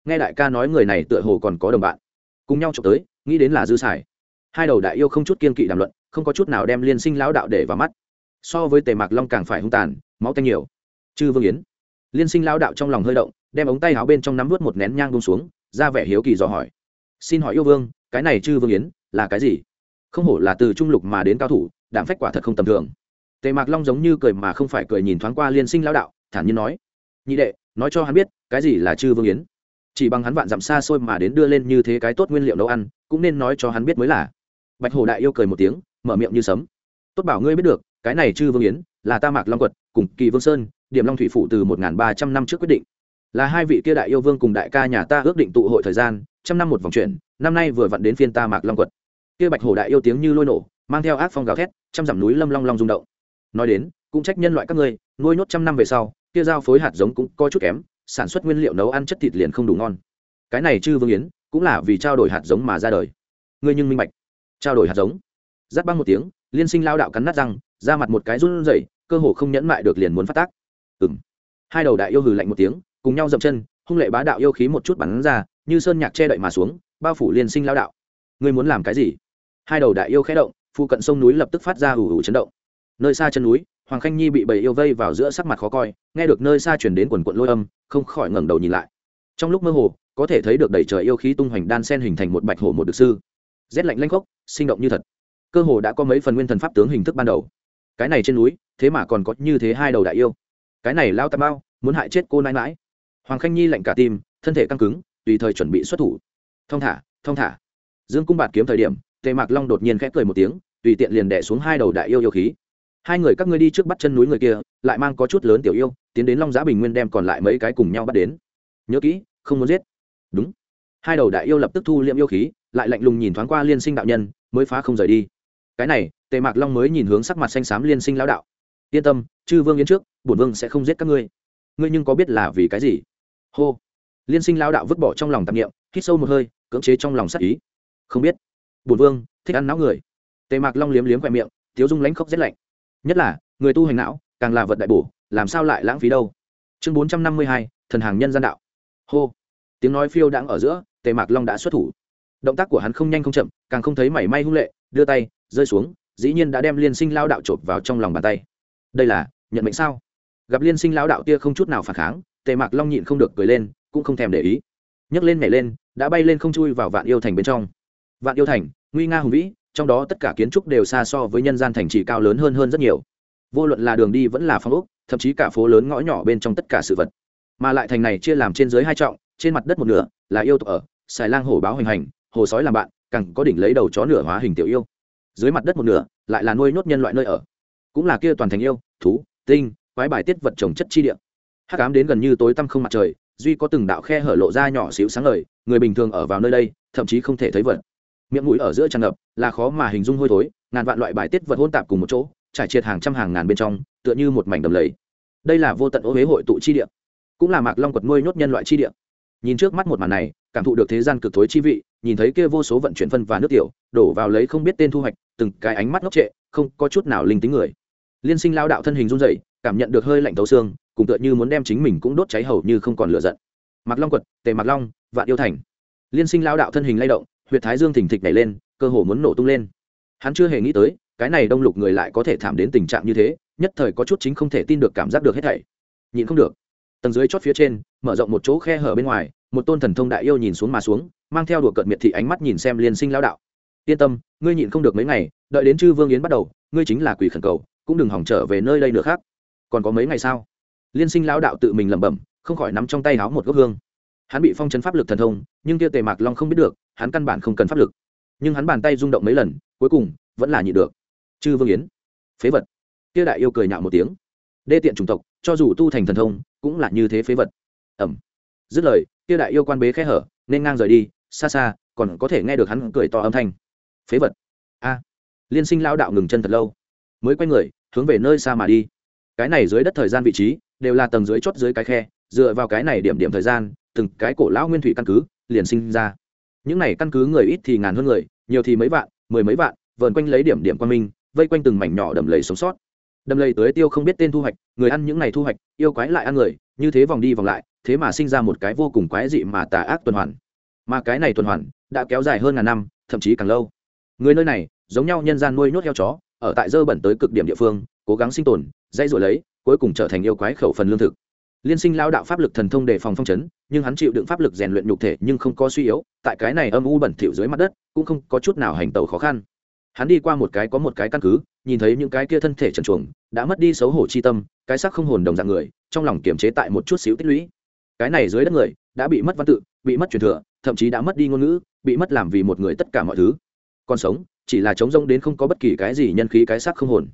Nghe đại ca nói người này tựa hồ còn có đồng bạn. Cùng nhau trộm tới, nghĩ đến là dư xài hai đầu đại yêu không chút kiên kỵ đàm luận, không có chút nào đem liên sinh lão đạo để vào mắt. So với tề mạc long càng phải hung tàn, máu tanh nhiều. Chư vương yến. Liên sinh lão đạo trong lòng hơi động, đem ống tay áo bên trong nắm vớt một nén nhang bông xuống, ra vẻ hiếu kỳ dò hỏi. Xin hỏi yêu vương, cái này chư vương yến là cái gì? Không hổ là từ trung lục mà đến cao thủ đảm phách quả thật không tầm thường. Tề mạc long giống như cười mà không phải cười nhìn thoáng qua liên sinh lão đạo, thản nhiên nói. Nhị đệ, nói cho hắn biết, cái gì là chư vương yến? Chỉ bằng hắn vạn dặm xa xôi mà đến đưa lên như thế cái tốt nguyên liệu nấu ăn, cũng nên nói cho hắn biết mới là bạch hổ đại yêu cười một tiếng, mở miệng như sấm. Tốt bảo ngươi biết được, cái này chư vương yến, là ta mạc long quật cùng kỳ vương sơn, điểm long thủy phủ từ một ba trăm năm trước quyết định. Là hai vị kia đại yêu vương cùng đại ca nhà ta ước định tụ hội thời gian, trăm năm một vòng chuyển, năm nay vừa vặn đến phiên ta mạc long quật. Kia bạch hổ đại yêu tiếng như lôi nổ, mang theo ác phong gào thét, trăm dặm núi lâm long long rung động. Nói đến, cũng trách nhân loại các ngươi, nuôi nhốt trăm năm về sau, kia giao phối hạt giống cũng có chút kém, sản xuất nguyên liệu nấu ăn chất thịt liền không đủ ngon. Cái này chư vương yến, cũng là vì trao đổi hạt giống mà ra đời. Ngươi nhưng minh bạch trao đổi hạt giống. Giáp băng một tiếng, liên sinh lao đạo cắn nát răng ra mặt một cái run rẩy, cơ hồ không nhẫn mại được liền muốn phát tác. Ừng hai đầu đại yêu hừ lạnh một tiếng, cùng nhau dậm chân, hung lệ bá đạo yêu khí một chút bắn ra, như sơn nhạc che đậy mà xuống, bao phủ liên sinh lao đạo. Ngươi muốn làm cái gì? Hai đầu đại yêu khẽ động, phụ cận sông núi lập tức phát ra ủ ủ chấn động. Nơi xa chân núi, hoàng khanh nhi bị bầy yêu vây vào giữa sắc mặt khó coi, nghe được nơi xa chuyển đến quần quận lôi âm, không khỏi ngẩng đầu nhìn lại. Trong lúc mơ hồ, có thể thấy được đầy trời yêu khí tung hoành đan sen hình thành một bạch hổ một được sư rét lạnh lanh khốc, sinh động như thật. Cơ hồ đã có mấy phần nguyên thần pháp tướng hình thức ban đầu. Cái này trên núi, thế mà còn có như thế hai đầu đại yêu. Cái này lao tam bao muốn hại chết cô nãi mãi hoàng khanh nhi lạnh cả tim, thân thể căng cứng, tùy thời chuẩn bị xuất thủ. Thong thả thong thả. Dương cung bạt kiếm thời điểm, tề mạc long đột nhiên khẽ cười một tiếng, tùy tiện liền đẻ xuống hai đầu đại yêu yêu khí. Hai người các ngươi đi trước bắt chân núi người kia, lại mang có chút lớn tiểu yêu, tiến đến long giã bình nguyên đem còn lại mấy cái cùng nhau bắt đến. Nhớ kỹ, không muốn giết. Đúng hai đầu đại yêu lập tức thu liệm yêu khí, lại lạnh lùng nhìn thoáng qua liên sinh đạo nhân, mới phá không rời đi. Cái này, tề mạc long mới nhìn hướng sắc mặt xanh xám liên sinh lão đạo. Yên tâm, chư vương yến trước, bổn vương sẽ không giết các ngươi. Ngươi nhưng có biết là vì cái gì? Hô. Liên sinh lão đạo vứt bỏ trong lòng tạp nghiệm hít sâu một hơi, cưỡng chế trong lòng sắc ý. Không biết. Bổn vương, thích ăn não người. Tề mạc long liếm liếm khoe miệng, thiếu dung lãnh khốc rét lạnh. Nhất là, người tu hành não, càng là vật đại bổ, làm sao lại lãng phí đâu? Chương bốn trăm năm mươi hai, thần hàng nhân gian đạo. Hô. Tiếng nói phiêu đãng ở giữa tề mạc long đã xuất thủ. Động tác của hắn không nhanh không chậm, càng không thấy mảy may hung lệ, đưa tay, rơi xuống, dĩ nhiên đã đem liên sinh lao đạo chộp vào trong lòng bàn tay. Đây là, nhận mệnh sao? Gặp liên sinh lao đạo tia không chút nào phản kháng, tề mạc long nhịn không được cười lên, cũng không thèm để ý. Nhấc lên nhảy lên, đã bay lên không chui vào vạn yêu thành bên trong. Vạn yêu thành, nguy nga hùng vĩ, trong đó tất cả kiến trúc đều xa so với nhân gian thành trì cao lớn hơn hơn rất nhiều. Vô luận là đường đi vẫn là phong ốc, thậm chí cả phố lớn ngõ nhỏ bên trong tất cả sự vật. Mà lại thành này chia làm trên dưới hai trọng trên mặt đất một nửa là yêu tộc ở, xài lang hổ báo hoành hành hồ sói làm bạn, càng có đỉnh lấy đầu chó nửa hóa hình tiểu yêu. Dưới mặt đất một nửa lại là nuôi nhốt nhân loại nơi ở. Cũng là kia toàn thành yêu, thú, tinh, quái bài tiết vật trồng chất chi địa. Hắc ám đến gần như tối tăm không mặt trời, duy có từng đạo khe hở lộ ra nhỏ xíu sáng lời người bình thường ở vào nơi đây, thậm chí không thể thấy vật. Miệng mũi ở giữa tràn ngập, là khó mà hình dung hôi thối, ngàn vạn loại bài tiết vật hôn tạp cùng một chỗ, trải triệt hàng trăm hàng ngàn bên trong, tựa như một mảnh đầm lầy. Đây là vô tận ô huế hội tụ chi địa, cũng là mạc long quật nuôi nhốt nhân loại chi địa nhìn trước mắt một màn này, cảm thụ được thế gian cực thối chi vị, nhìn thấy kia vô số vận chuyển phân và nước tiểu, đổ vào lấy không biết tên thu hoạch, từng cái ánh mắt ngốc trệ, không có chút nào linh tính người. Liên sinh lao đạo thân hình run rẩy, cảm nhận được hơi lạnh thấu xương, cùng tựa như muốn đem chính mình cũng đốt cháy hầu như không còn lửa giận. Mạc long quật, tề mạc long, vạn yêu thành. Liên sinh lao đạo thân hình lay động, huyệt thái dương thình thịch nảy lên, cơ hồ muốn nổ tung lên. Hắn chưa hề nghĩ tới, cái này đông lục người lại có thể thảm đến tình trạng như thế, nhất thời có chút chính không thể tin được cảm giác được hết thảy. Nhịn không được tầng dưới chót phía trên, mở rộng một chỗ khe hở bên ngoài, một tôn thần thông đại yêu nhìn xuống mà xuống, mang theo đùa cợt miệt thị ánh mắt nhìn xem liên sinh lao đạo. Yên tâm, ngươi nhịn không được mấy ngày, đợi đến chư vương yến bắt đầu, ngươi chính là quỷ khẩn cầu, cũng đừng hỏng trở về nơi đây nữa khác. Còn có mấy ngày sao? Liên sinh lao đạo tự mình lẩm bẩm, không khỏi nắm trong tay háo một gốc hương. Hắn bị phong chấn pháp lực thần thông, nhưng kia tề mạc long không biết được, hắn căn bản không cần pháp lực. Nhưng hắn bàn tay rung động mấy lần, cuối cùng, vẫn là nhịn được. Chư vương yến, phế vật. Kia đại yêu cười nhạo một tiếng. Đê tiện chủng tộc cho dù tu thành thần thông, cũng là như thế phế vật. Ẩm. Dứt lời, kia đại yêu quan bế khẽ hở, nên ngang rời đi, xa xa, còn có thể nghe được hắn cười to âm thanh. Phế vật. A. Liên sinh lao đạo ngừng chân thật lâu, mới quay người, hướng về nơi xa mà đi. Cái này dưới đất thời gian vị trí, đều là tầng dưới chót dưới cái khe, dựa vào cái này điểm điểm thời gian, từng cái cổ lão nguyên thủy căn cứ, liền sinh ra. Những này căn cứ người ít thì ngàn hơn người, nhiều thì mấy vạn, mười mấy vạn, vờn quanh lấy điểm điểm quan minh, vây quanh từng mảnh nhỏ đầm lầy sống sót đầm lầy tới tiêu không biết tên thu hoạch, người ăn những này thu hoạch, yêu quái lại ăn người, như thế vòng đi vòng lại, thế mà sinh ra một cái vô cùng quái dị mà tà ác tuần hoàn. Mà cái này tuần hoàn đã kéo dài hơn ngàn năm, thậm chí càng lâu. Người nơi này, giống nhau nhân gian nuôi nhốt heo chó, ở tại dơ bẩn tới cực điểm địa phương, cố gắng sinh tồn dây dội lấy, cuối cùng trở thành yêu quái khẩu phần lương thực. Liên sinh lao đạo pháp lực thần thông đề phòng phong chấn, nhưng hắn chịu đựng pháp lực rèn luyện nhục thể nhưng không có suy yếu, tại cái này âm u bẩn thỉu dưới mặt đất, cũng không có chút nào hành tẩu khó khăn hắn đi qua một cái có một cái căn cứ, nhìn thấy những cái kia thân thể trần chuồng đã mất đi xấu hổ chi tâm, cái sắc không hồn đồng dạng người, trong lòng kiềm chế tại một chút xíu tích lũy. Cái này dưới đất người, đã bị mất văn tự, bị mất truyền thừa, thậm chí đã mất đi ngôn ngữ, bị mất làm vì một người tất cả mọi thứ. Còn sống, chỉ là chống rông đến không có bất kỳ cái gì nhân khí cái sắc không hồn.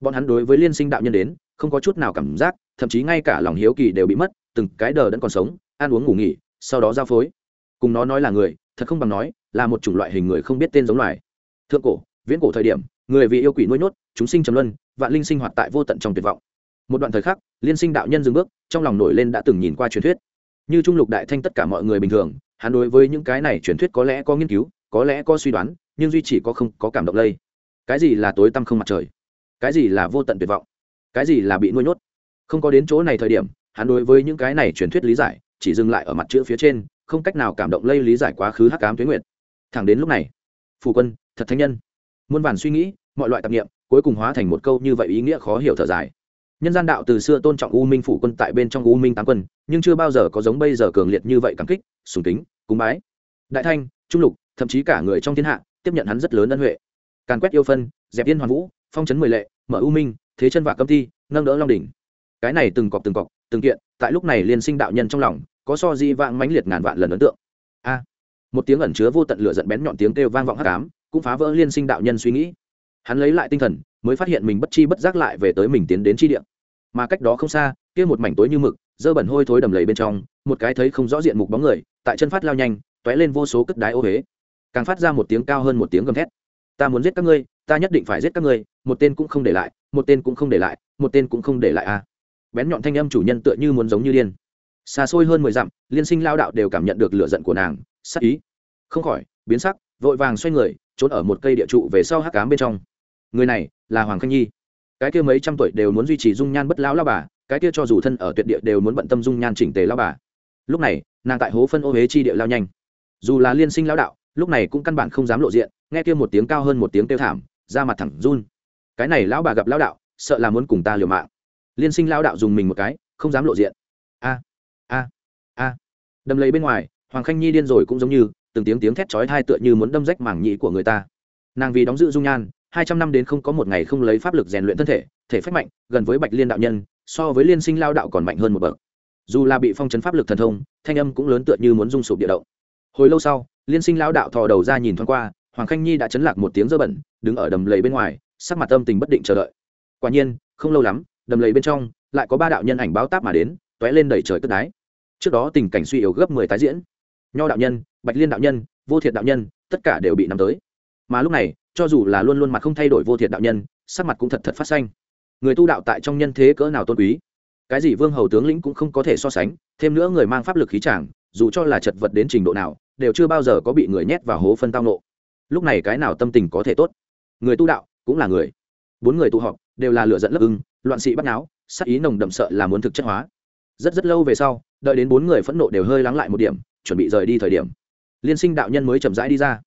Bọn hắn đối với liên sinh đạo nhân đến, không có chút nào cảm giác, thậm chí ngay cả lòng hiếu kỳ đều bị mất, từng cái đờ đẫn còn sống, ăn uống ngủ nghỉ, sau đó giao phối. Cùng nó nói là người, thật không bằng nói, là một chủng loại hình người không biết tên giống loài. Thượng cổ viễn cổ thời điểm, người vì yêu quỷ nuôi nhốt, chúng sinh trầm luân, vạn linh sinh hoạt tại vô tận trong tuyệt vọng. Một đoạn thời khắc, liên sinh đạo nhân dừng bước, trong lòng nổi lên đã từng nhìn qua truyền thuyết. Như trung lục đại thanh tất cả mọi người bình thường, hắn đối với những cái này truyền thuyết có lẽ có nghiên cứu, có lẽ có suy đoán, nhưng duy chỉ có không có cảm động lây. Cái gì là tối tăm không mặt trời? Cái gì là vô tận tuyệt vọng? Cái gì là bị nuôi nhốt? Không có đến chỗ này thời điểm, hắn đối với những cái này truyền thuyết lý giải, chỉ dừng lại ở mặt chữ phía trên, không cách nào cảm động lây lý giải quá khứ hắc ám tuyến nguyện thẳng đến lúc này, phù quân, thật thánh nhân muôn vàn suy nghĩ, mọi loại tạp nghiệm cuối cùng hóa thành một câu như vậy ý nghĩa khó hiểu thở dài. Nhân gian đạo từ xưa tôn trọng u minh phủ quân tại bên trong u minh tám quân, nhưng chưa bao giờ có giống bây giờ cường liệt như vậy cảm kích, sùng kính, cúng bái. Đại thanh, trung lục, thậm chí cả người trong thiên hạ, tiếp nhận hắn rất lớn ân huệ. Càn quét yêu phân, dẹp yên hoàn vũ, phong trấn mười lệ, mở u minh, thế chân và cấm thi nâng đỡ long đỉnh. Cái này từng cọc từng cọc, từng kiện, tại lúc này liên sinh đạo nhân trong lòng, có so di vãng mãnh liệt ngàn vạn lần ấn tượng. A! Một tiếng ẩn chứa vô tận lửa giận bén nhọn tiếng kêu vang vọng hắc ám cũng phá vỡ liên sinh đạo nhân suy nghĩ. Hắn lấy lại tinh thần, mới phát hiện mình bất chi bất giác lại về tới mình tiến đến chi địa. Mà cách đó không xa, kia một mảnh tối như mực, dơ bẩn hôi thối đầm lầy bên trong, một cái thấy không rõ diện mục bóng người, tại chân phát lao nhanh t ó é lên vô số cất đái ô huế càng phát ra một tiếng cao hơn một tiếng gầm thét. Ta muốn giết các ngươi, ta nhất định phải giết các ngươi, một tên cũng không để lại, một tên cũng không để lại, một tên cũng không để lại a à. bén nhọn thanh âm chủ nhân tựa như muốn giống như điên. Xa xôi hơn mười dặm, liên sinh lao đạo đều cảm nhận được lửa giận của nàng, sắc ý. Không khỏi, biến sắc, vội vàng xoay người trốn ở một cây địa trụ về sau hắc cám bên trong. Người này là hoàng khanh nhi. Cái kia mấy trăm tuổi đều muốn duy trì dung nhan bất lão lao bà, cái kia cho dù thân ở tuyệt địa đều muốn bận tâm dung nhan chỉnh tề lao bà. Lúc này, nàng tại hố phân ô huế chi địa lao nhanh. Dù là liên sinh lao đạo, lúc này cũng căn bản không dám lộ diện, nghe kia một tiếng cao hơn một tiếng kêu thảm ra mặt thẳng run. Cái này lão bà gặp lao đạo, sợ là muốn cùng ta liều mạng. Liên sinh lao đạo dùng mình một cái, không dám lộ diện. A a a. Đầm lấy bên ngoài, hoàng khanh nhi điên rồi cũng giống như từng tiếng tiếng thét chói tai tựa như muốn đâm rách mảng nhĩ của người ta. Nàng vì đóng giữ dung nhan, hai trăm năm đến không có một ngày không lấy pháp lực rèn luyện thân thể thể phách mạnh, gần với bạch liên đạo nhân, so với liên sinh lao đạo còn mạnh hơn một bậc. Dù là bị phong chấn pháp lực thần thông, thanh âm cũng lớn tựa như muốn rung sụp địa động. Hồi lâu sau, liên sinh lao đạo thò đầu ra nhìn thoáng qua, hoàng khanh nhi đã chấn lạc một tiếng dơ bẩn, đứng ở đầm lầy bên ngoài, sắc mặt âm tình bất định chờ đợi. Quả nhiên, không lâu lắm, đầm lầy bên trong lại có ba đạo nhân ảnh báo táp mà đến t ó é lên đẩy trời cất đái. Trước đó tình cảnh suy yếu gấp mười tái diễn. Nho đạo nhân bạch liên đạo nhân, vô thiệt đạo nhân, tất cả đều bị nắm tới. Mà lúc này, cho dù là luôn luôn mặt không thay đổi vô thiệt đạo nhân, sắc mặt cũng thật thật phát xanh. Người tu đạo tại trong nhân thế cỡ nào tôn quý? Cái gì vương hầu tướng lĩnh cũng không có thể so sánh, thêm nữa người mang pháp lực khí chàng, dù cho là chật vật đến trình độ nào, đều chưa bao giờ có bị người nhét vào hố phân tao nộ. Lúc này cái nào tâm tình có thể tốt? Người tu đạo cũng là người. Bốn người tụ họp, đều là lựa dẫn lấp ưng, loạn sĩ bắt náo, sắc ý nồng đậm sợ là muốn thực chất hóa. Rất rất lâu về sau, đợi đến bốn người phẫn nộ đều hơi lắng lại một điểm, chuẩn bị rời đi thời điểm liên sinh đạo nhân mới chậm rãi đi ra.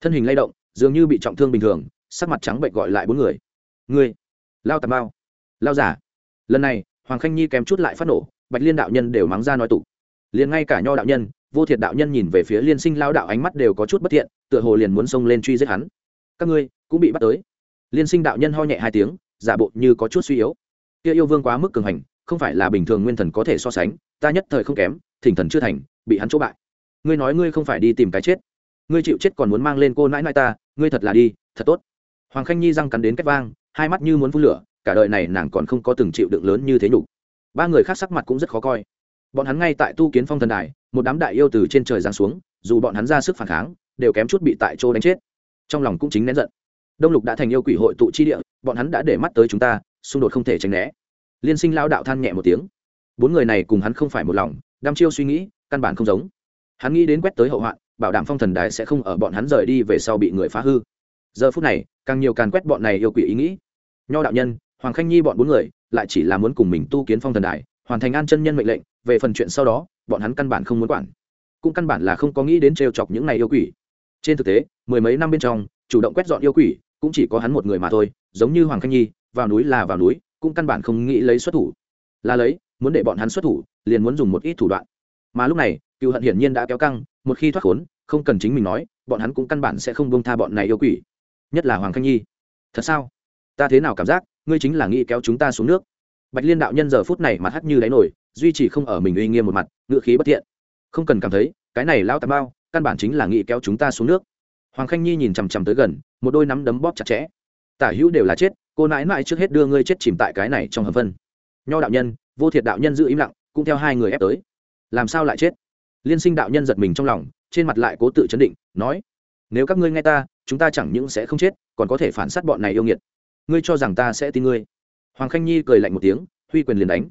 Thân hình lay động, dường như bị trọng thương bình thường, sắc mặt trắng bệnh gọi lại bốn người. Người lao tàm bao lao giả. Lần này, hoàng khanh nhi kém chút lại phát nổ, bạch liên đạo nhân đều mắng ra nói tụ liền ngay cả nho đạo nhân, vô thiệt đạo nhân nhìn về phía liên sinh lao đạo ánh mắt đều có chút bất thiện, tựa hồ liền muốn xông lên truy giết hắn. Các ngươi cũng bị bắt tới. Liên sinh đạo nhân ho nhẹ hai tiếng, giả bộ như có chút suy yếu. Kia yêu vương quá mức cường hành, không phải là bình thường nguyên thần có thể so sánh, ta nhất thời không kém, thỉnh thần chưa thành, bị hắn chỗ bại ngươi nói ngươi không phải đi tìm cái chết. Ngươi chịu chết còn muốn mang lên cô nãi nãi ta, ngươi thật là đi, thật tốt. Hoàng khanh nhi răng cắn đến cách vang, hai mắt như muốn phun lửa, cả đời này nàng còn không có từng chịu đựng lớn như thế nhục. Ba người khác sắc mặt cũng rất khó coi. Bọn hắn ngay tại tu kiến phong thần đài, một đám đại yêu từ trên trời giáng xuống, dù bọn hắn ra sức phản kháng, đều kém chút bị tại chỗ đánh chết. Trong lòng cũng chính nén giận. Đông lục đã thành yêu quỷ hội tụ chi địa, bọn hắn đã để mắt tới chúng ta, xung đột không thể tránh né. Liên sinh lao đạo than nhẹ một tiếng. Bốn người này cùng hắn không phải một lòng, đăm chiêu suy nghĩ, căn bản không giống hắn nghĩ đến quét tới hậu hoạn, bảo đảm phong thần đài sẽ không ở bọn hắn rời đi về sau bị người phá hư. Giờ phút này, càng nhiều càng quét bọn này yêu quỷ ý nghĩ. Nho đạo nhân, hoàng khanh nhi bọn bốn người, lại chỉ là muốn cùng mình tu kiến phong thần đài, hoàn thành an chân nhân mệnh lệnh, về phần chuyện sau đó, bọn hắn căn bản không muốn quản. Cũng căn bản là không có nghĩ đến trêu chọc những này yêu quỷ. Trên thực tế, mười mấy năm bên trong, chủ động quét dọn yêu quỷ, cũng chỉ có hắn một người mà thôi, giống như hoàng khanh nhi, vào núi là vào núi, cũng căn bản không nghĩ lấy xuất thủ. Là lấy, muốn để bọn hắn xuất thủ, liền muốn dùng một ít thủ đoạn. Mà lúc này cựu hận hiển nhiên đã kéo căng, một khi thoát khốn, không cần chính mình nói, bọn hắn cũng căn bản sẽ không buông tha bọn này yêu quỷ. Nhất là hoàng khanh nhi. Thật sao? Ta thế nào cảm giác, ngươi chính là nghĩ kéo chúng ta xuống nước? Bạch liên đạo nhân giờ phút này mặt hắt như đáy nổi, duy trì không ở mình uy nghiêm một mặt ngự khí bất thiện. Không cần cảm thấy, cái này lao tà bao, căn bản chính là nghĩ kéo chúng ta xuống nước. Hoàng khanh nhi nhìn chằm chằm tới gần, một đôi nắm đấm bóp chặt chẽ. Tả hữu đều là chết, cô nãi mãi trước hết đưa ngươi chết chìm tại cái này trong hầm phân nho đạo nhân, vô thiệt đạo nhân giữ im lặng, cũng theo hai người ép tới. Làm sao lại chết? Liên sinh đạo nhân giật mình trong lòng, trên mặt lại cố tự chấn định, nói, nếu các ngươi nghe ta, chúng ta chẳng những sẽ không chết, còn có thể phản s á t bọn này yêu nghiệt. Ngươi cho rằng ta sẽ tin ngươi? Hoàng khanh nhi cười lạnh một tiếng, huy quyền liền đánh.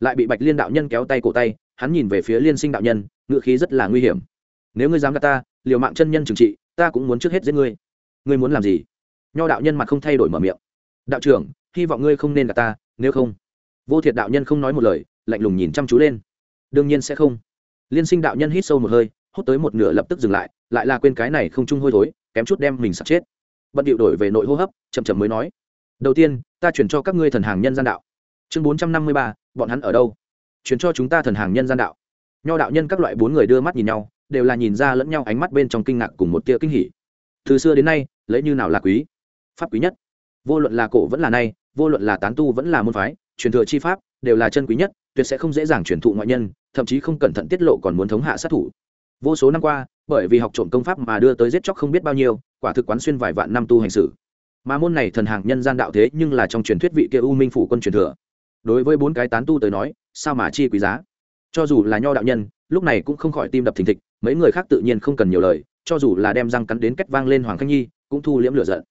Lại bị bạch liên đạo nhân kéo tay cổ tay, hắn nhìn về phía liên sinh đạo nhân ngự khí rất là nguy hiểm. Nếu ngươi dám gạt ta, liều mạng chân nhân trừng trị, ta cũng muốn trước hết giết ngươi. Ngươi muốn làm gì? Nho đạo nhân mặt không thay đổi mở miệng. Đạo trưởng, hy vọng ngươi không nên gạt ta, nếu không. Vô thiệt đạo nhân không nói một lời, lạnh lùng nhìn chăm chú lên. Đương nhiên sẽ không liên sinh đạo nhân hít sâu một hơi, hút tới một nửa lập tức dừng lại lại là quên cái này không chung hôi thối, kém chút đem mình sắp chết. Bận điệu đổi về nội hô hấp, chậm chậm mới nói, đầu tiên, ta chuyển cho các ngươi thần hàng nhân gian đạo. Chương bốn trăm năm mươi ba, bọn hắn ở đâu? Chuyển cho chúng ta thần hàng nhân gian đạo. Nho đạo nhân các loại bốn người đưa mắt nhìn nhau, đều là nhìn ra lẫn nhau ánh mắt bên trong kinh ngạc cùng một tia kinh hỉ. Từ xưa đến nay, lấy như nào là quý? Pháp quý nhất. Vô luận là cổ vẫn là nay, vô luận là tán tu vẫn là môn phái, truyền thừa chi pháp đều là chân quý nhất, tuyệt sẽ không dễ dàng truyền thụ ngoại nhân, thậm chí không cẩn thận tiết lộ còn muốn thống hạ sát thủ. Vô số năm qua, bởi vì học trộm công pháp mà đưa tới giết chóc không biết bao nhiêu, quả thực quán xuyên vài vạn năm tu hành sử mà môn này thần hàng nhân gian đạo thế nhưng là trong truyền thuyết vị kia u minh phủ quân truyền thừa. Đối với bốn cái tán tu tới nói, sao mà chi quý giá? Cho dù là nho đạo nhân, lúc này cũng không khỏi tim đập thình thịch, mấy người khác tự nhiên không cần nhiều lời, cho dù là đem răng cắn đến cách vang lên hoàng khanh nhi, cũng thu liễm lửa giận.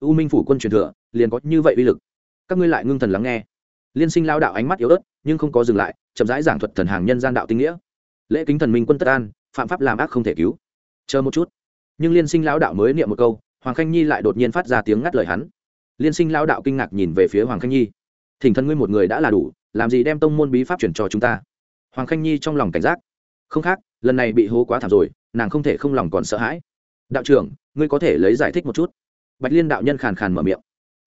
U minh phủ quân truyền thừa, liền có như vậy uy lực. Các ngươi lại ngưng thần lắng nghe liên sinh lao đạo ánh mắt yếu ớt, nhưng không có dừng lại, chậm rãi giảng thuật thần hàng nhân gian đạo tinh nghĩa. Lễ kính thần minh quân tất an, phạm pháp làm ác không thể cứu. Chờ một chút. Nhưng liên sinh lão đạo mới niệm một câu, hoàng khanh nhi lại đột nhiên phát ra tiếng ngắt lời hắn. Liên sinh lão đạo kinh ngạc nhìn về phía hoàng khanh nhi. Thỉnh thần ngươi một người đã là đủ, làm gì đem tông môn bí pháp chuyển cho chúng ta? Hoàng khanh nhi trong lòng cảnh giác. Không khác, lần này bị hố quá thảm rồi, nàng không thể không lòng còn sợ hãi. Đạo trưởng, ngươi có thể lấy giải thích một chút. Bạch liên đạo nhân khàn khàn mở miệng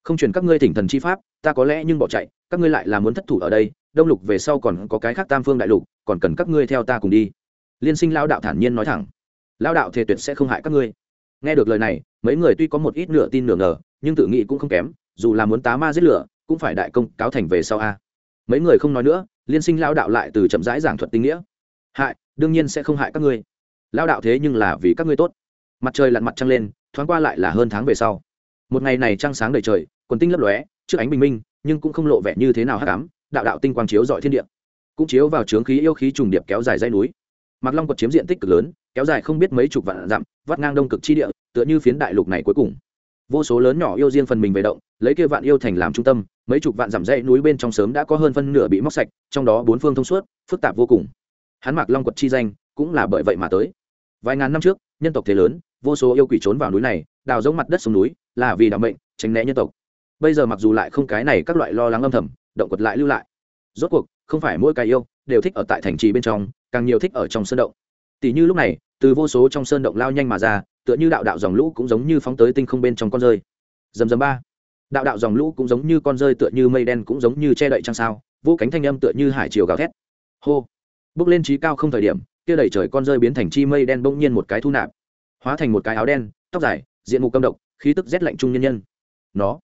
không truyền các ngươi thỉnh thần chi pháp, ta có lẽ nhưng bỏ chạy, các ngươi lại là muốn thất thủ ở đây, đông lục về sau còn có cái khác tam phương đại lục, còn cần các ngươi theo ta cùng đi. Liên sinh lao đạo thản nhiên nói thẳng. Lao đạo thề tuyệt sẽ không hại các ngươi. Nghe được lời này, mấy người tuy có một ít nửa tin nửa ngờ, nhưng tự nghĩ cũng không kém, dù là muốn tá ma giết lửa, cũng phải đại công cáo thành về sau a. Mấy người không nói nữa, liên sinh lao đạo lại từ chậm rãi giảng thuật tinh nghĩa. Hại, đương nhiên sẽ không hại các ngươi. Lao đạo thế nhưng là vì các ngươi tốt. Mặt trời lặn mặt trăng lên, thoáng qua lại là hơn tháng về sau một ngày này trăng sáng đầy trời, quần tinh lấp lóe, trước ánh bình minh, nhưng cũng không lộ vẻ như thế nào hắc ám, đạo đạo tinh quang chiếu dọi thiên địa. Cũng chiếu vào trướng khí yêu khí trùng điệp kéo dài dây núi. Mặc long quật chiếm diện tích cực lớn, kéo dài không biết mấy chục vạn dặm, vắt ngang đông cực chi địa, tựa như phiến đại lục này cuối cùng. Vô số lớn nhỏ yêu riêng phần mình về động, lấy kia vạn yêu thành làm trung tâm, mấy chục vạn dặm dãy núi bên trong sớm đã có hơn phân nửa bị móc sạch, trong đó bốn phương thông suốt, phức tạp vô cùng. Hắn mạc long quật chi danh, cũng là bởi vậy mà tới. Vài ngàn năm trước, nhân tộc thế lớn, vô số yêu quỷ trốn vào núi này, đào giống mặt đất xuống núi là vì đảm mệnh, tránh né nhân tộc. Bây giờ mặc dù lại không cái này các loại lo lắng âm thầm, động quật lại lưu lại. Rốt cuộc, không phải mỗi cái yêu đều thích ở tại thành trì bên trong, càng nhiều thích ở trong sơn động. Tỷ như lúc này, từ vô số trong sơn động lao nhanh mà ra, tựa như đạo đạo dòng lũ cũng giống như phóng tới tinh không bên trong con rơi. Dầm dầm ba. Đạo đạo dòng lũ cũng giống như con rơi tựa như mây đen cũng giống như che đậy trăng sao, vô cánh thanh âm tựa như hải chiều gào thét. Hô. Bước lên trí cao không thời điểm, kia đẩy trời con rơi biến thành chi mây đen bỗng nhiên một cái thu nạp, hóa thành một cái áo đen, tóc dài, diện mục câm độc khí tức rét lạnh trung nhân nhân. Nó.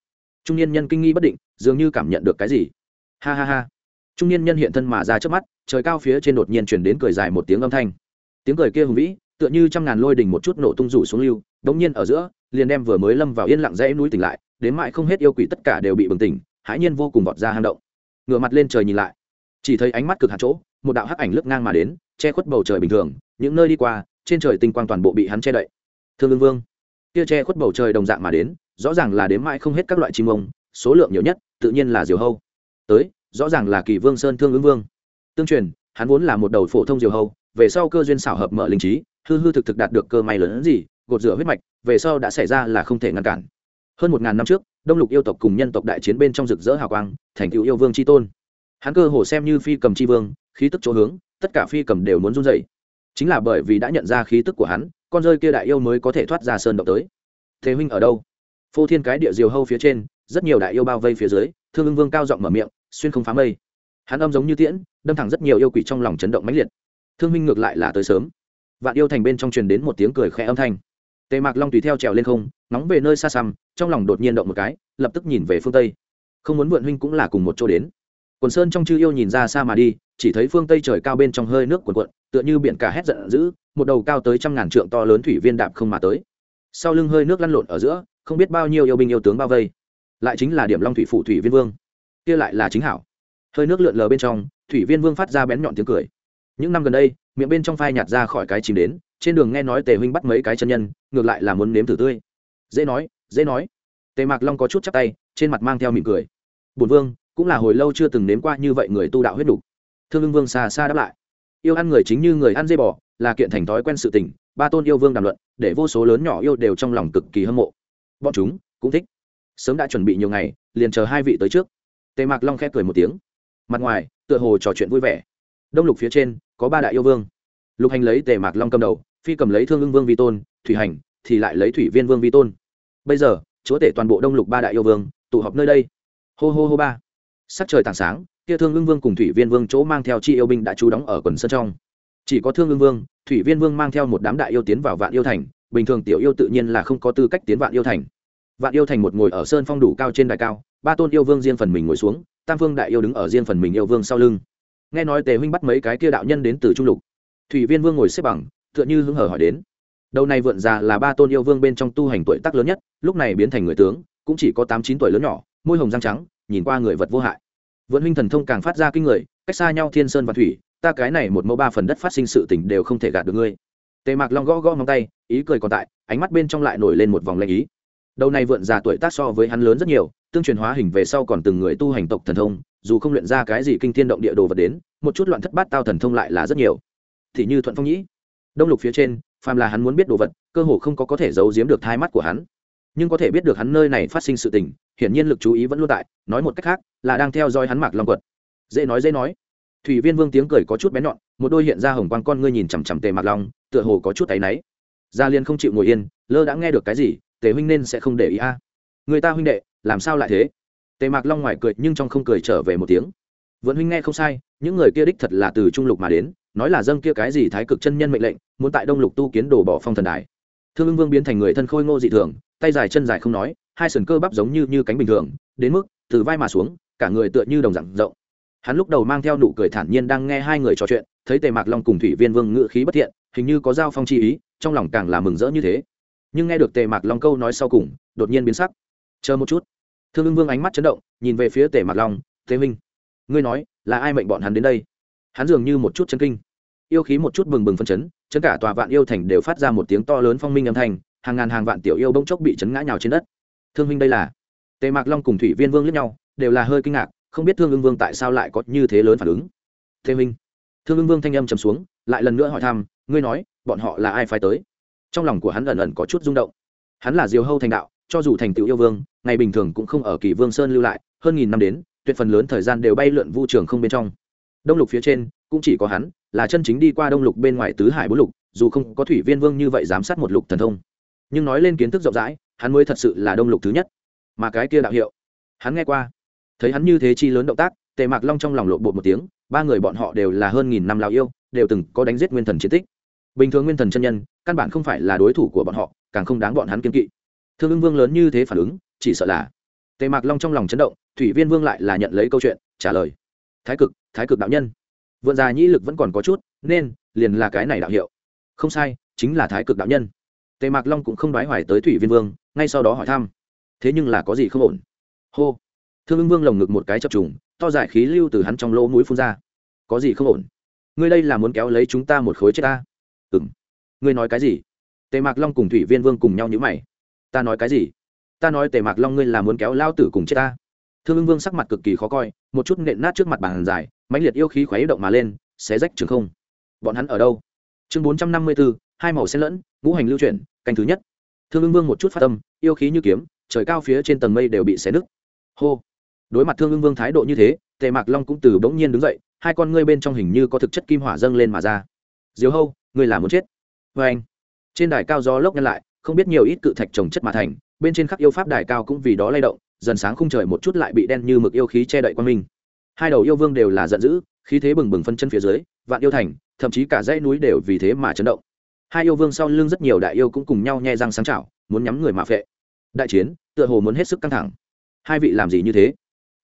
Trung niên nhân kinh nghi bất định, dường như cảm nhận được cái gì. Ha ha ha. Trung niên nhân hiện thân mà ra trước mắt, trời cao phía trên đột nhiên chuyển đến cười dài một tiếng âm thanh. Tiếng cười kia hùng vĩ, tựa như trăm ngàn lôi đình một chút nổ tung rủ xuống lưu, đống nhiên ở giữa, liền đem vừa mới lâm vào yên lặng dãy núi tỉnh lại, đến mãi không hết yêu quỷ tất cả đều bị bừng tỉnh, hãi nhiên vô cùng vọt ra hang động. Ngửa mặt lên trời nhìn lại. Chỉ thấy ánh mắt cực hạt chỗ, một đạo hắc ảnh lướt ngang mà đến, che khuất bầu trời bình thường, những nơi đi qua, trên trời tinh quang toàn bộ bị hắn che đậy. Thương ương vương kia che khuất bầu trời đồng dạng mà đến, rõ ràng là đến mãi không hết các loại chim ông, số lượng nhiều nhất, tự nhiên là diều hâu. Tới, rõ ràng là kỳ vương sơn thương ứng vương. Tương truyền, hắn vốn là một đầu phổ thông diều hâu, về sau cơ duyên xảo hợp mở linh trí, hư hư thực thực đạt được cơ may lớn hơn gì, gột rửa huyết mạch, về sau đã xảy ra là không thể ngăn cản. Hơn một ngàn năm trước, đông lục yêu tộc cùng nhân tộc đại chiến bên trong rực rỡ hào quang, thành cựu yêu vương tri tôn. Hắn cơ hồ xem như phi cầm tri vương, khí tức chỗ hướng, tất cả phi cầm đều muốn run dậy chính là bởi vì đã nhận ra khí tức của hắn con rơi kia đại yêu mới có thể thoát ra sơn động tới. Thế huynh ở đâu? Phô thiên cái địa diều hâu phía trên, rất nhiều đại yêu bao vây phía dưới, thương ưng vương cao giọng mở miệng, xuyên không phá mây. Hắn âm giống như tiễn, đâm thẳng rất nhiều yêu quỷ trong lòng chấn động mãnh liệt. Thương huynh ngược lại là tới sớm. Vạn yêu thành bên trong truyền đến một tiếng cười khẽ âm thanh. Tề mạc long tùy theo trèo lên không nóng về nơi xa xăm, trong lòng đột nhiên động một cái, lập tức nhìn về phương tây. Không muốn vượn huynh cũng là cùng một chỗ đến. Quần sơn trong chư yêu nhìn ra xa mà đi, chỉ thấy phương tây trời cao bên trong hơi nước cuồn cuộn, tựa như biển cả hét giận dữ một đầu cao tới trăm ngàn trượng to lớn thủy viên đạp không mà tới. Sau lưng hơi nước lăn lộn ở giữa, không biết bao nhiêu yêu binh yêu tướng bao vây. Lại chính là điểm long thủy phủ thủy viên vương. Kia lại là chính hảo. Hơi nước lượn lờ bên trong, thủy viên vương phát ra bén nhọn tiếng cười. Những năm gần đây, miệng bên trong phai nhạt ra khỏi cái chìm đến, trên đường nghe nói tề huynh bắt mấy cái chân nhân, ngược lại là muốn nếm thử tươi. Dễ nói dễ nói. Tề mạc long có chút chắc tay, trên mặt mang theo mỉm cười. Bùn vương, cũng là hồi lâu chưa từng nếm qua như vậy người tu đạo huyết đủ. thương ưng vương xa xa đáp lại. Yêu ăn người chính như người ăn dây bò là kiện thành thói quen sự tình, ba tôn yêu vương đàm luận, để vô số lớn nhỏ yêu đều trong lòng cực kỳ hâm mộ. Bọn chúng cũng thích. Sớm đã chuẩn bị nhiều ngày, liền chờ hai vị tới trước. Tề mạc long khẽ cười một tiếng. Mặt ngoài, tựa hồ trò chuyện vui vẻ. Đông lục phía trên, có ba đại yêu vương. Lục hành lấy tề mạc long cầm đầu, phi cầm lấy thương ưng vương vi tôn, thủy hành thì lại lấy thủy viên vương vi tôn. Bây giờ, chúa tể toàn bộ đông lục ba đại yêu vương tụ họp nơi đây. Hô hô hô ba. Sắc trời tảng sáng, kia thương ưng vương cùng thủy viên vương chỗ mang theo chi yêu binh đã trú đóng ở quần sân trong chỉ có thương ương vương, thủy viên vương mang theo một đám đại yêu tiến vào vạn yêu thành, bình thường tiểu yêu tự nhiên là không có tư cách tiến vạn yêu thành. Vạn yêu thành một ngồi ở sơn phong đủ cao trên đài cao, ba tôn yêu vương riêng phần mình ngồi xuống, tam vương đại yêu đứng ở riêng phần mình yêu vương sau lưng. Nghe nói tề huynh bắt mấy cái kia đạo nhân đến từ trung lục. Thủy viên vương ngồi xếp bằng, tựa như hứng hở hỏi đến. Đầu này vượn già là ba tôn yêu vương bên trong tu hành tuổi tác lớn nhất, lúc này biến thành người tướng, cũng chỉ có tám chín tuổi lớn nhỏ, môi hồng răng trắng, nhìn qua người vật vô hại. Vượn huynh thần thông càng phát ra kinh người, cách xa nhau thiên sơn và thủy ta cái này một mẫu ba phần đất phát sinh sự tình đều không thể gạt được ngươi. Tề mạc long gõ gõ ngón tay, ý cười còn tại, ánh mắt bên trong lại nổi lên một vòng lanh ý. Đầu này vượn già tuổi tác so với hắn lớn rất nhiều, tương truyền hóa hình về sau còn từng người tu hành tộc thần thông, dù không luyện ra cái gì kinh thiên động địa đồ vật đến, một chút loạn thất bát tao thần thông lại là rất nhiều. Thì như thuận phong nhĩ, đông lục phía trên, phàm là hắn muốn biết đồ vật, cơ hồ không có có thể giấu giếm được thai mắt của hắn. Nhưng có thể biết được hắn nơi này phát sinh sự tình, hiển nhiên lực chú ý vẫn luôn tại, nói một cách khác, là đang theo dõi hắn mạc long quật. Dễ nói dễ nói thủy viên vương tiếng cười có chút bé nhọn, một đôi hiện ra hồng quang con ngươi nhìn chằm chằm tề mạc long, tựa hồ có chút áy náy. Gia liên không chịu ngồi yên, lơ đã nghe được cái gì, tề huynh nên sẽ không để ý a. Người ta huynh đệ, làm sao lại thế? Tề mạc long ngoài cười nhưng trong không cười trở về một tiếng. Vẫn huynh nghe không sai, những người kia đích thật là từ trung lục mà đến, nói là dâng kia cái gì thái cực chân nhân mệnh lệnh, muốn tại đông lục tu kiến đồ bỏ phong thần đài. Thương ưng vương biến thành người thân khôi ngô dị thường, tay dài chân dài không nói, hai sườn cơ bắp giống như như cánh bình thường, đến mức từ vai mà xuống, cả người tựa như đồng dạng rộng hắn lúc đầu mang theo nụ cười thản nhiên đang nghe hai người trò chuyện, thấy tề mạc long cùng thủy viên vương ngự khí bất thiện, hình như có giao phong chi ý, trong lòng càng là mừng rỡ như thế. Nhưng nghe được tề mạc long câu nói sau cùng, đột nhiên biến sắc. Chờ một chút. Thương ưng vương ánh mắt chấn động, nhìn về phía tề mạc long thế minh ngươi nói, là ai mệnh bọn hắn đến đây? Hắn dường như một chút chân kinh. Yêu khí một chút bừng bừng phân chấn chấn cả tòa vạn yêu thành đều phát ra một tiếng to lớn phong minh âm thanh, hàng ngàn hàng vạn tiểu yêu bỗng chốc bị chấn ngã nhào trên đất. Thương minh đây là? Tề mạc long cùng thủy viên vương lướt nhau, đều là hơi kinh ngạc không biết thương ưng vương tại sao lại có như thế lớn phản ứng. Thế minh, thương ưng vương thanh âm trầm xuống, lại lần nữa hỏi thăm, ngươi nói, bọn họ là ai phải tới? Trong lòng của hắn ẩn ẩn có chút rung động. Hắn là diều hâu thành đạo, cho dù thành tựu yêu vương, ngày bình thường cũng không ở kỳ vương sơn lưu lại, hơn nghìn năm đến, tuyệt phần lớn thời gian đều bay lượn vu trường không bên trong. Đông lục phía trên, cũng chỉ có hắn, là chân chính đi qua đông lục bên ngoài tứ hải bốn lục, dù không có thủy viên vương như vậy giám sát một lục thần thông. Nhưng nói lên kiến thức rộng rãi, hắn mới thật sự là đông lục thứ nhất. Mà cái kia đạo hiệu, hắn nghe qua thấy hắn như thế chi lớn động tác, tề mạc long trong lòng lộ bột một tiếng, ba người bọn họ đều là hơn nghìn năm lào yêu, đều từng có đánh giết nguyên thần chiến tích. Bình thường nguyên thần chân nhân, căn bản không phải là đối thủ của bọn họ, càng không đáng bọn hắn kiên kỵ. Thương ưng vương lớn như thế phản ứng, chỉ sợ là tề mạc long trong lòng chấn động, thủy viên vương lại là nhận lấy câu chuyện, trả lời. Thái cực thái cực đạo nhân, vượn già nhĩ lực vẫn còn có chút, nên liền là cái này đạo hiệu. Không sai, chính là thái cực đạo nhân. Tề mạc long cũng không đoái hoài tới thủy viên vương, ngay sau đó hỏi thăm. Thế nhưng là có gì không ổn? Hô thương ưng vương lồng ngực một cái chập trùng, to dài khí lưu từ hắn trong lỗ mũi phun ra. Có gì không ổn? Ngươi đây là muốn kéo lấy chúng ta một khối chết ta? Ừ m ngươi nói cái gì? Tề mạc long cùng thủy viên vương cùng nhau nhữ mày. Ta nói cái gì? Ta nói tề mạc long ngươi là muốn kéo lao tử cùng chết ta? Thương ưng vương sắc mặt cực kỳ khó coi, một chút nện nát trước mặt bàn dài, mãnh liệt yêu khí khóe động mà lên, xé rách trường không. Bọn hắn ở đâu? Chương bốn trăm năm mươi bốn hai màu xen lẫn, ngũ hành lưu chuyển, canh thứ nhất. Thương ưng vương một chút phát tâm, yêu khí như kiếm, trời cao phía trên tầng mây đều bị xé nứt. Hô đối mặt thương ưng vương thái độ như thế, tề mạc long cũng từ bỗng nhiên đứng dậy, hai con ngươi bên trong hình như có thực chất kim hỏa dâng lên mà ra. Diều hâu, ngươi là muốn chết. Vê anh, trên đài cao gió lốc nhân lại, không biết nhiều ít cự thạch trồng chất mà thành, bên trên khắc yêu pháp đài cao cũng vì đó lay động, dần sáng khung trời một chút lại bị đen như mực yêu khí che đậy quan minh hai đầu yêu vương đều là giận dữ, khí thế bừng bừng phân chân phía dưới, vạn yêu thành, thậm chí cả dãy núi đều vì thế mà chấn động. Hai yêu vương sau lưng rất nhiều đại yêu cũng cùng nhau nhe răng sáng chảo, muốn nhắm người mà phệ. Đại chiến, tựa hồ muốn hết sức căng thẳng. Hai vị làm gì như thế?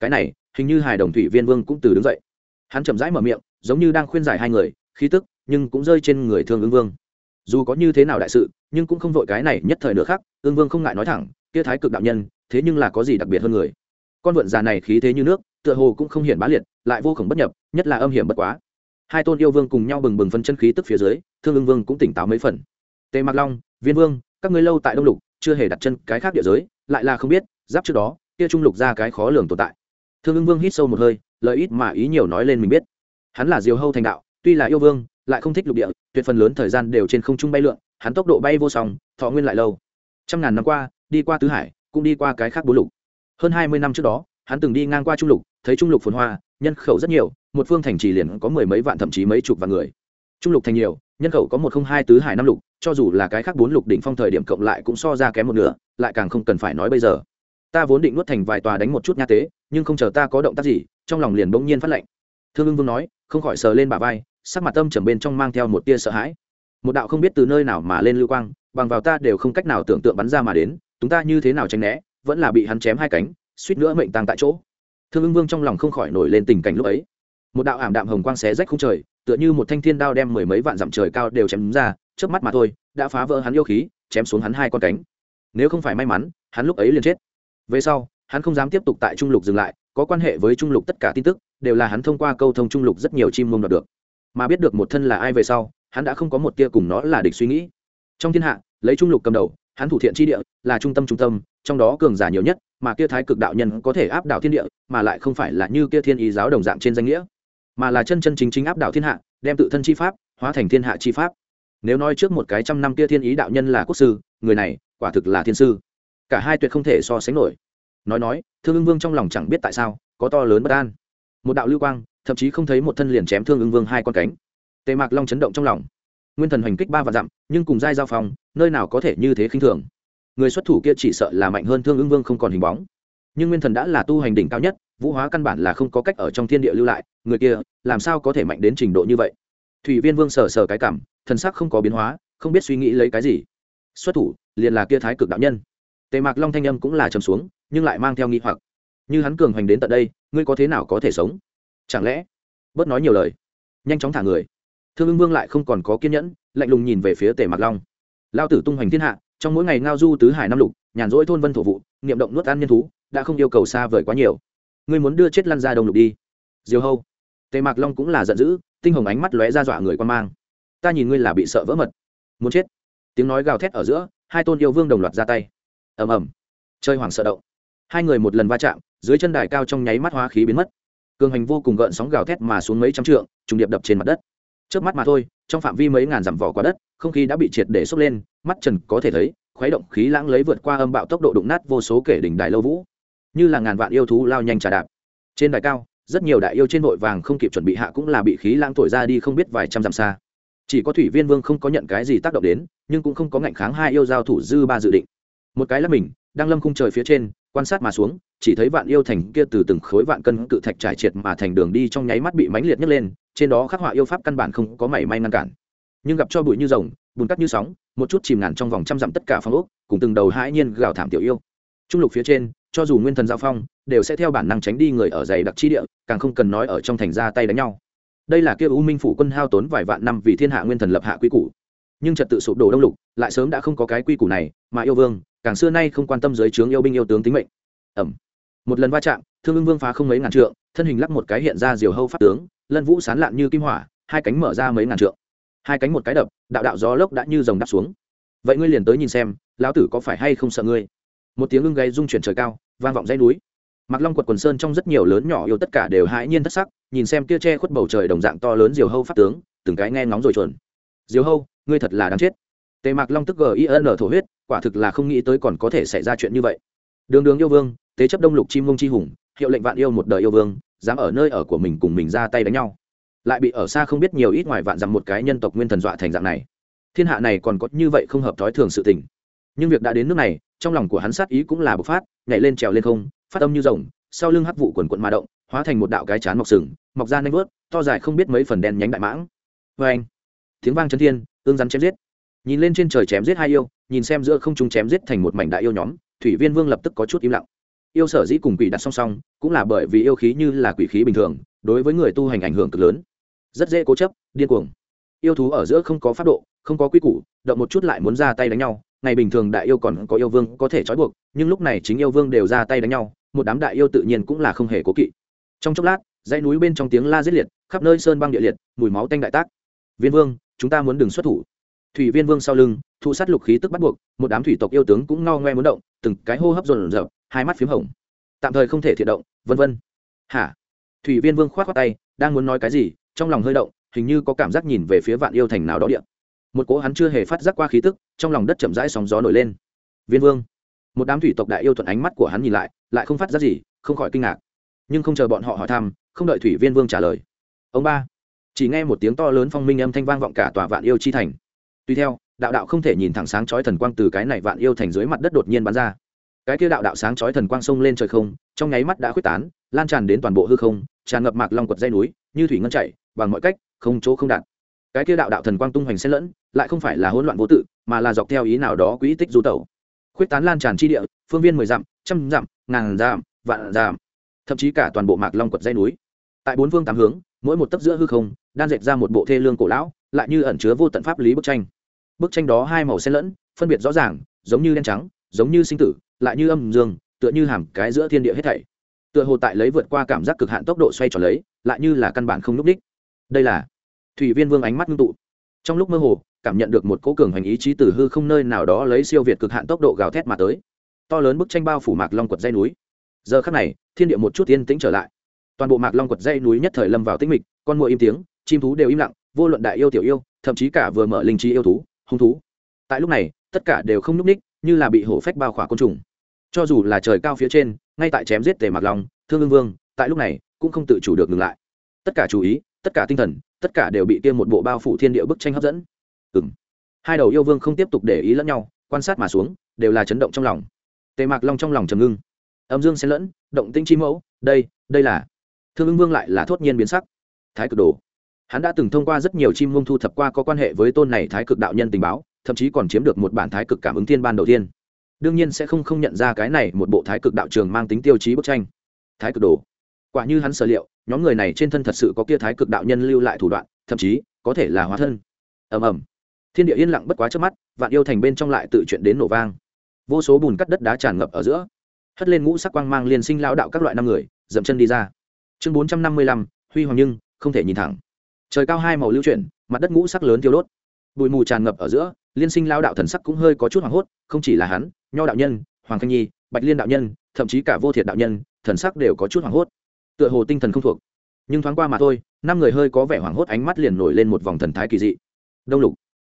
Cái này, hình như hài đồng thủy viên vương cũng từ đứng dậy. Hắn chậm rãi mở miệng, giống như đang khuyên giải hai người, khí tức, nhưng cũng rơi trên người thương ứng vương. Dù có như thế nào đại sự, nhưng cũng không vội cái này nhất thời nữa khác ương vương không ngại nói thẳng, kia thái cực đạo nhân, thế nhưng là có gì đặc biệt hơn người? Con vượn già này khí thế như nước, tựa hồ cũng không hiển bá liệt, lại vô khổng bất nhập, nhất là âm hiểm bất quá. Hai tôn yêu vương cùng nhau bừng bừng phân chân khí tức phía dưới, thương ưng vương cũng tỉnh táo mấy phần. Tề mạc long, viên vương, các ngươi lâu tại đông lục, chưa hề đặt chân cái khác địa giới, lại là không biết, giáp trước đó, kia trung lục ra cái khó lường tồn tại thương ưng vương hít sâu một hơi lợi ít mà ý nhiều nói lên mình biết. Hắn là diều hâu thành đạo, tuy là yêu vương, lại không thích lục địa, tuyệt phần lớn thời gian đều trên không trung bay lượn, hắn tốc độ bay vô song, thọ nguyên lại lâu. Trăm ngàn năm qua, đi qua tứ hải, cũng đi qua cái khác bốn lục. Hơn hai mươi năm trước đó, hắn từng đi ngang qua trung lục, thấy trung lục phồn hoa, nhân khẩu rất nhiều, một phương thành trì liền có mười mấy vạn thậm chí mấy chục vạn người. Trung lục thành nhiều, nhân khẩu có một không hai tứ hải năm lục, cho dù là cái khác bốn lục đỉnh phong thời điểm cộng lại cũng so ra kém một nửa, lại càng không cần phải nói bây giờ ta vốn định nuốt thành vài tòa đánh một chút nha tế, nhưng không chờ ta có động tác gì, trong lòng liền bỗng nhiên phát lệnh thương ưng vương nói, không khỏi sờ lên bà vai, sắc mặt tâm trầm bên trong mang theo một tia sợ hãi. Một đạo không biết từ nơi nào mà lên lưu quang, bằng vào ta đều không cách nào tưởng tượng bắn ra mà đến, chúng ta như thế nào tránh né, vẫn là bị hắn chém hai cánh, suýt nữa mệnh tăng tại chỗ. Thương ưng vương trong lòng không khỏi nổi lên tình cảnh lúc ấy. Một đạo ảm đạm hồng quang xé rách không trời, tựa như một thanh thiên đao đem mười mấy vạn dặm trời cao đều chém ra trước mắt mà thôi, đã phá vỡ hắn yêu khí, chém xuống hắn hai con cánh. Nếu không phải may mắn, hắn lúc ấy liền chết về sau, hắn không dám tiếp tục tại trung lục dừng lại, có quan hệ với trung lục tất cả tin tức, đều là hắn thông qua câu thông trung lục rất nhiều chim mông đọc được. Mà biết được một thân là ai về sau, hắn đã không có một tia cùng nó là địch suy nghĩ. Trong thiên hạ, lấy trung lục cầm đầu, hắn thủ thiện tri địa, là trung tâm trung tâm, trong đó cường giả nhiều nhất, mà kia thái cực đạo nhân có thể áp đảo thiên địa, mà lại không phải là như kia thiên ý giáo đồng dạng trên danh nghĩa, mà là chân chân chính chính áp đảo thiên hạ, đem tự thân chi pháp, hóa thành thiên hạ chi pháp. Nếu nói trước một cái trăm năm kia thiên ý đạo nhân là quốc sư, người này quả thực là thiên sư cả hai tuyệt không thể so sánh nổi. Nói nói, thương ưng vương trong lòng chẳng biết tại sao, có to lớn bất an. Một đạo lưu quang, thậm chí không thấy một thân liền chém thương ưng vương hai con cánh. Tề mạc long chấn động trong lòng. Nguyên thần hành kích ba và dặm, nhưng cùng giai giao phòng nơi nào có thể như thế khinh thường. Người xuất thủ kia chỉ sợ là mạnh hơn thương ưng vương không còn hình bóng. Nhưng nguyên thần đã là tu hành đỉnh cao nhất, vũ hóa căn bản là không có cách ở trong thiên địa lưu lại, người kia, làm sao có thể mạnh đến trình độ như vậy? Thủy viên vương sờ sờ cái cảm, thần sắc không có biến hóa, không biết suy nghĩ lấy cái gì. Xuất thủ, liền là kia thái cực đạo nhân tề mạc long thanh âm cũng là trầm xuống, nhưng lại mang theo nghi hoặc. Như hắn cường hành đến tận đây, ngươi có thế nào có thể sống? Chẳng lẽ? Bớt nói nhiều lời. Nhanh chóng thả người. Thương ưng vương lại không còn có kiên nhẫn, lạnh lùng nhìn về phía tề mạc long. Lao tử tung hoành thiên hạ, trong mỗi ngày ngao du tứ hải năm lục, nhàn rỗi thôn vân thổ vụ, niệm động nuốt ăn nhân thú, đã không yêu cầu xa vời quá nhiều. Ngươi muốn đưa chết lăn ra đông lục đi. Diều hâu. Tề mạc long cũng là giận dữ, tinh hồng ánh mắt lóe ra dọa người quan mang. Ta nhìn ngươi là bị sợ vỡ mật. Muốn chết. Tiếng nói gào thét ở giữa, hai tôn yêu vương đồng loạt ra tay ầm ầm. Chơi hoảng sợ động. Hai người một lần va chạm, dưới chân đài cao trong nháy mắt hóa khí biến mất. Cường hành vô cùng gợn sóng gào thét mà xuống mấy trăm trượng, trùng điệp đập trên mặt đất. Trước mắt mà thôi, trong phạm vi mấy ngàn dặm vỏ qua đất, không khí đã bị triệt để sốc lên, mắt trần có thể thấy, khuấy động khí lãng lấy vượt qua âm bạo tốc độ đụng nát vô số kể đỉnh đài lâu vũ. Như là ngàn vạn yêu thú lao nhanh trà đạp. Trên đài cao, rất nhiều đại yêu trên vội vàng không kịp chuẩn bị hạ cũng là bị khí lãng thổi ra đi không biết vài trăm dặm xa. Chỉ có thủy viên vương không có nhận cái gì tác động đến, nhưng cũng không có ngạnh kháng hai yêu giao thủ dư ba dự định một cái là mình, đang lâm khung trời phía trên, quan sát mà xuống, chỉ thấy vạn yêu thành kia từ từng khối vạn cân cự thạch trải triệt mà thành đường đi trong nháy mắt bị mãnh liệt nhấc lên, trên đó khắc họa yêu pháp căn bản không có mảy may ngăn cản. Nhưng gặp cho bụi như rồng, bùn cắt như sóng, một chút chìm ngàn trong vòng trăm dặm tất cả phong ốc, cùng từng đầu hãi nhiên gào thảm tiểu yêu. Trung lục phía trên, cho dù nguyên thần giao phong, đều sẽ theo bản năng tránh đi người ở dày đặc chi địa, càng không cần nói ở trong thành ra tay đánh nhau. Đây là kia u minh phủ quân hao tốn vài vạn năm vì thiên hạ nguyên thần lập hạ quy củ. Nhưng trật tự sụp đổ đông lục, lại sớm đã không có cái quy củ này, mà yêu vương càng xưa nay không quan tâm giới trướng yêu binh yêu tướng tính mệnh. Ẩm. Một lần va chạm, thương ưng vương phá không mấy ngàn trượng, thân hình lắp một cái hiện ra diều hâu pháp tướng, lân vũ sán lạn như kim hỏa, hai cánh mở ra mấy ngàn trượng. Hai cánh một cái đập, đạo đạo gió lốc đã như dòng đắp xuống. Vậy ngươi liền tới nhìn xem, lão tử có phải hay không sợ ngươi? Một tiếng ưng gây rung chuyển trời cao, vang vọng dãy núi. Mặc long quật quần sơn trong rất nhiều lớn nhỏ yêu tất cả đều hãi nhiên thất sắc, nhìn xem kia che khuất bầu trời đồng dạng to lớn diều hâu pháp tướng, từng cái nghe ngóng rồi chuẩn diều hâu, ngươi thật là đáng chết tề mạc long tức gin thổ huyết, quả thực là không nghĩ tới còn có thể xảy ra chuyện như vậy. Đường đường yêu vương tế chấp đông lục chim mông chi hùng, hiệu lệnh vạn yêu một đời yêu vương, dám ở nơi ở của mình cùng mình ra tay đánh nhau. Lại bị ở xa không biết nhiều ít ngoài vạn dặm một cái nhân tộc nguyên thần dọa thành dạng này. Thiên hạ này còn có như vậy không hợp thói thường sự tình. Nhưng việc đã đến nước này, trong lòng của hắn sát ý cũng là bộc phát, nhảy lên trèo lên không, phát âm như rồng, sau lưng hắc vụ quần quận mà động, hóa thành một đạo cái chán mọc sừng, mọc ra nanh vớt to dài không biết mấy phần đen nhánh đại mãng. Vê anh tiếng vang chân thiên ương rắn chém giết nhìn lên trên trời chém giết hai yêu, nhìn xem giữa không trung chém giết thành một mảnh đại yêu nhóm, thủy viên vương lập tức có chút im lặng. Yêu sở dĩ cùng quỷ đặt song song, cũng là bởi vì yêu khí như là quỷ khí bình thường, đối với người tu hành ảnh hưởng cực lớn. Rất dễ cố chấp, điên cuồng. Yêu thú ở giữa không có pháp độ, không có quy củ, động một chút lại muốn ra tay đánh nhau. Ngày bình thường đại yêu còn có yêu vương có thể trói buộc, nhưng lúc này chính yêu vương đều ra tay đánh nhau, một đám đại yêu tự nhiên cũng là không hề cố kỵ. Trong chốc lát, dãy núi bên trong tiếng la giết liệt, khắp nơi sơn băng địa liệt, mùi máu tanh đại tác. Viên vương, chúng ta muốn đừng xuất thủ thủy viên vương sau lưng, thu sát lục khí tức bắt buộc, một đám thủy tộc yêu tướng cũng ngao ngoe muốn động, từng cái hô hấp rồn rợp, hai mắt p h í m hồng. Tạm thời không thể thiệt động, vân vân. Hả? Thủy viên vương k h o á t khoác tay, đang muốn nói cái gì, trong lòng hơi động, hình như có cảm giác nhìn về phía vạn yêu thành nào đó điện một cỗ hắn chưa hề phát giác qua khí tức, trong lòng đất chậm rãi sóng gió nổi lên. Viên vương. Một đám thủy tộc đại yêu thuận ánh mắt của hắn nhìn lại lại không phát giác gì, không khỏi kinh ngạc. Nhưng không chờ bọn họ hỏi thăm, không đợi thủy viên vương trả lời. Ông ba. Chỉ nghe một tiếng to lớn phong minh âm thanh vang vọng cả tòa vạn yêu chi thành tuy theo, đạo đạo không thể nhìn thẳng sáng chói thần quang từ cái này vạn yêu thành dưới mặt đất đột nhiên bắn ra. Cái kia đạo đạo sáng chói thần quang sông lên trời không, trong nháy mắt đã khuyết tán, lan tràn đến toàn bộ hư không, tràn ngập mạc long quật dây núi, như thủy ngân chạy, bằng mọi cách, không chỗ không đạt. Cái kia đạo đạo thần quang tung hoành xen lẫn, lại không phải là hỗn loạn vô tự, mà là dọc theo ý nào đó quỹ tích du tẩu. Khuyết tán lan tràn chi địa, phương viên mười dặm, trăm dặm, ngàn dặm, vạn dặm, thậm chí cả toàn bộ mạc long quật dây núi. Tại bốn phương tám hướng, mỗi một tấc giữa hư không đang dệt ra một bộ thê lương cổ lão, lại như ẩn chứa vô tận pháp lý bức tranh bức tranh đó hai màu xen lẫn, phân biệt rõ ràng, giống như đen trắng, giống như sinh tử, lại như âm dương, tựa như hàm cái giữa thiên địa hết thảy. Tựa hồ tại lấy vượt qua cảm giác cực hạn tốc độ xoay tròn lấy, lại như là căn bản không núp đích. Đây là thủy viên vương ánh mắt ngưng tụ. Trong lúc mơ hồ, cảm nhận được một cố cường hành ý chí từ hư không nơi nào đó lấy siêu việt cực hạn tốc độ gào thét mà tới. To lớn bức tranh bao phủ mạc long quật dây núi. Giờ khắc này, thiên địa một chút yên tĩnh trở lại. Toàn bộ mạc long quật dây núi nhất thời lâm vào tĩnh mịch, con mùa im tiếng, chim thú đều im lặng, vô luận đại yêu tiểu yêu, thậm chí cả vừa mở linh trí yêu thú hung thú. Tại lúc này, tất cả đều không nhúc ních, như là bị hổ phách bao khỏa côn trùng. Cho dù là trời cao phía trên, ngay tại chém giết tề mặc long, thương ương vương, tại lúc này cũng không tự chủ được ngừng lại. Tất cả chú ý, tất cả tinh thần, tất cả đều bị tiêm một bộ bao phủ thiên địa bức tranh hấp dẫn. Ừm. hai đầu yêu vương không tiếp tục để ý lẫn nhau, quan sát mà xuống, đều là chấn động trong lòng. Tề mạc long trong lòng trầm ngưng. Âm dương xen lẫn, động tinh chi mẫu, đây đây là. Thương ưng vương lại là thốt nhiên biến sắc. Thái cực đồ hắn đã từng thông qua rất nhiều chim ngông thu thập qua có quan hệ với tôn này thái cực đạo nhân tình báo, thậm chí còn chiếm được một bản thái cực cảm ứng thiên ban đầu tiên. Đương nhiên sẽ không không nhận ra cái này một bộ thái cực đạo trường mang tính tiêu chí bức tranh. Thái cực đồ. Quả như hắn sở liệu, nhóm người này trên thân thật sự có kia thái cực đạo nhân lưu lại thủ đoạn, thậm chí có thể là hóa thân. Ầm ầm. Thiên địa yên lặng bất quá trước mắt, vạn yêu thành bên trong lại tự chuyện đến nổ vang. Vô số bùn cắt đất đá tràn ngập ở giữa. Hất lên ngũ sắc quang mang liên sinh lao đạo các loại năm người, dậm chân đi ra. Chương bốn trăm năm mươi lăm, huy hoàng nhưng, không thể nhìn thẳng trời cao hai màu lưu chuyển, mặt đất ngũ sắc lớn tiêu đốt. Bụi mù tràn ngập ở giữa, liên sinh lao đạo thần sắc cũng hơi có chút hoảng hốt, không chỉ là hắn, nho đạo nhân, hoàng khanh nhi, bạch liên đạo nhân, thậm chí cả vô thiệt đạo nhân, thần sắc đều có chút hoảng hốt. Tựa hồ tinh thần không thuộc. Nhưng thoáng qua mà thôi, năm người hơi có vẻ hoảng hốt ánh mắt liền nổi lên một vòng thần thái kỳ dị. Đông lục.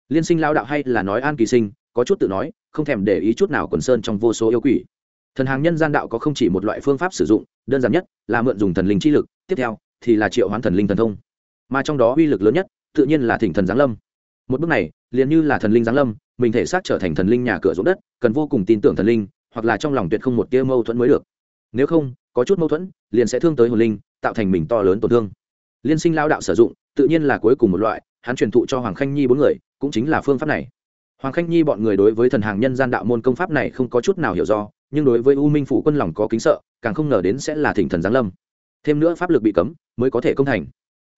Liên sinh lao đạo hay là nói an kỳ sinh, có chút tự nói, không thèm để ý chút nào quần sơn trong vô số yêu quỷ. Thần hàng nhân gian đạo có không chỉ một loại phương pháp sử dụng, đơn giản nhất là mượn dùng thần linh chi lực, tiếp theo thì là triệu hoán thần linh thần thông mà trong đó uy lực lớn nhất tự nhiên là thỉnh thần giáng lâm. Một bước này, liền như là thần linh giáng lâm, mình thể xác trở thành thần linh nhà cửa ruộng đất, cần vô cùng tin tưởng thần linh, hoặc là trong lòng tuyệt không một tia mâu thuẫn mới được. Nếu không, có chút mâu thuẫn, liền sẽ thương tới hồn linh, tạo thành mình to lớn tổn thương. Liên sinh lao đạo sử dụng, tự nhiên là cuối cùng một loại, hắn truyền thụ cho hoàng khanh nhi bốn người, cũng chính là phương pháp này. Hoàng khanh nhi bọn người đối với thần hàng nhân gian đạo môn công pháp này không có chút nào hiểu do, nhưng đối với u minh phủ quân lòng có kính sợ, càng không ngờ đến sẽ là thỉnh thần giáng lâm. Thêm nữa pháp lực bị cấm, mới có thể công thành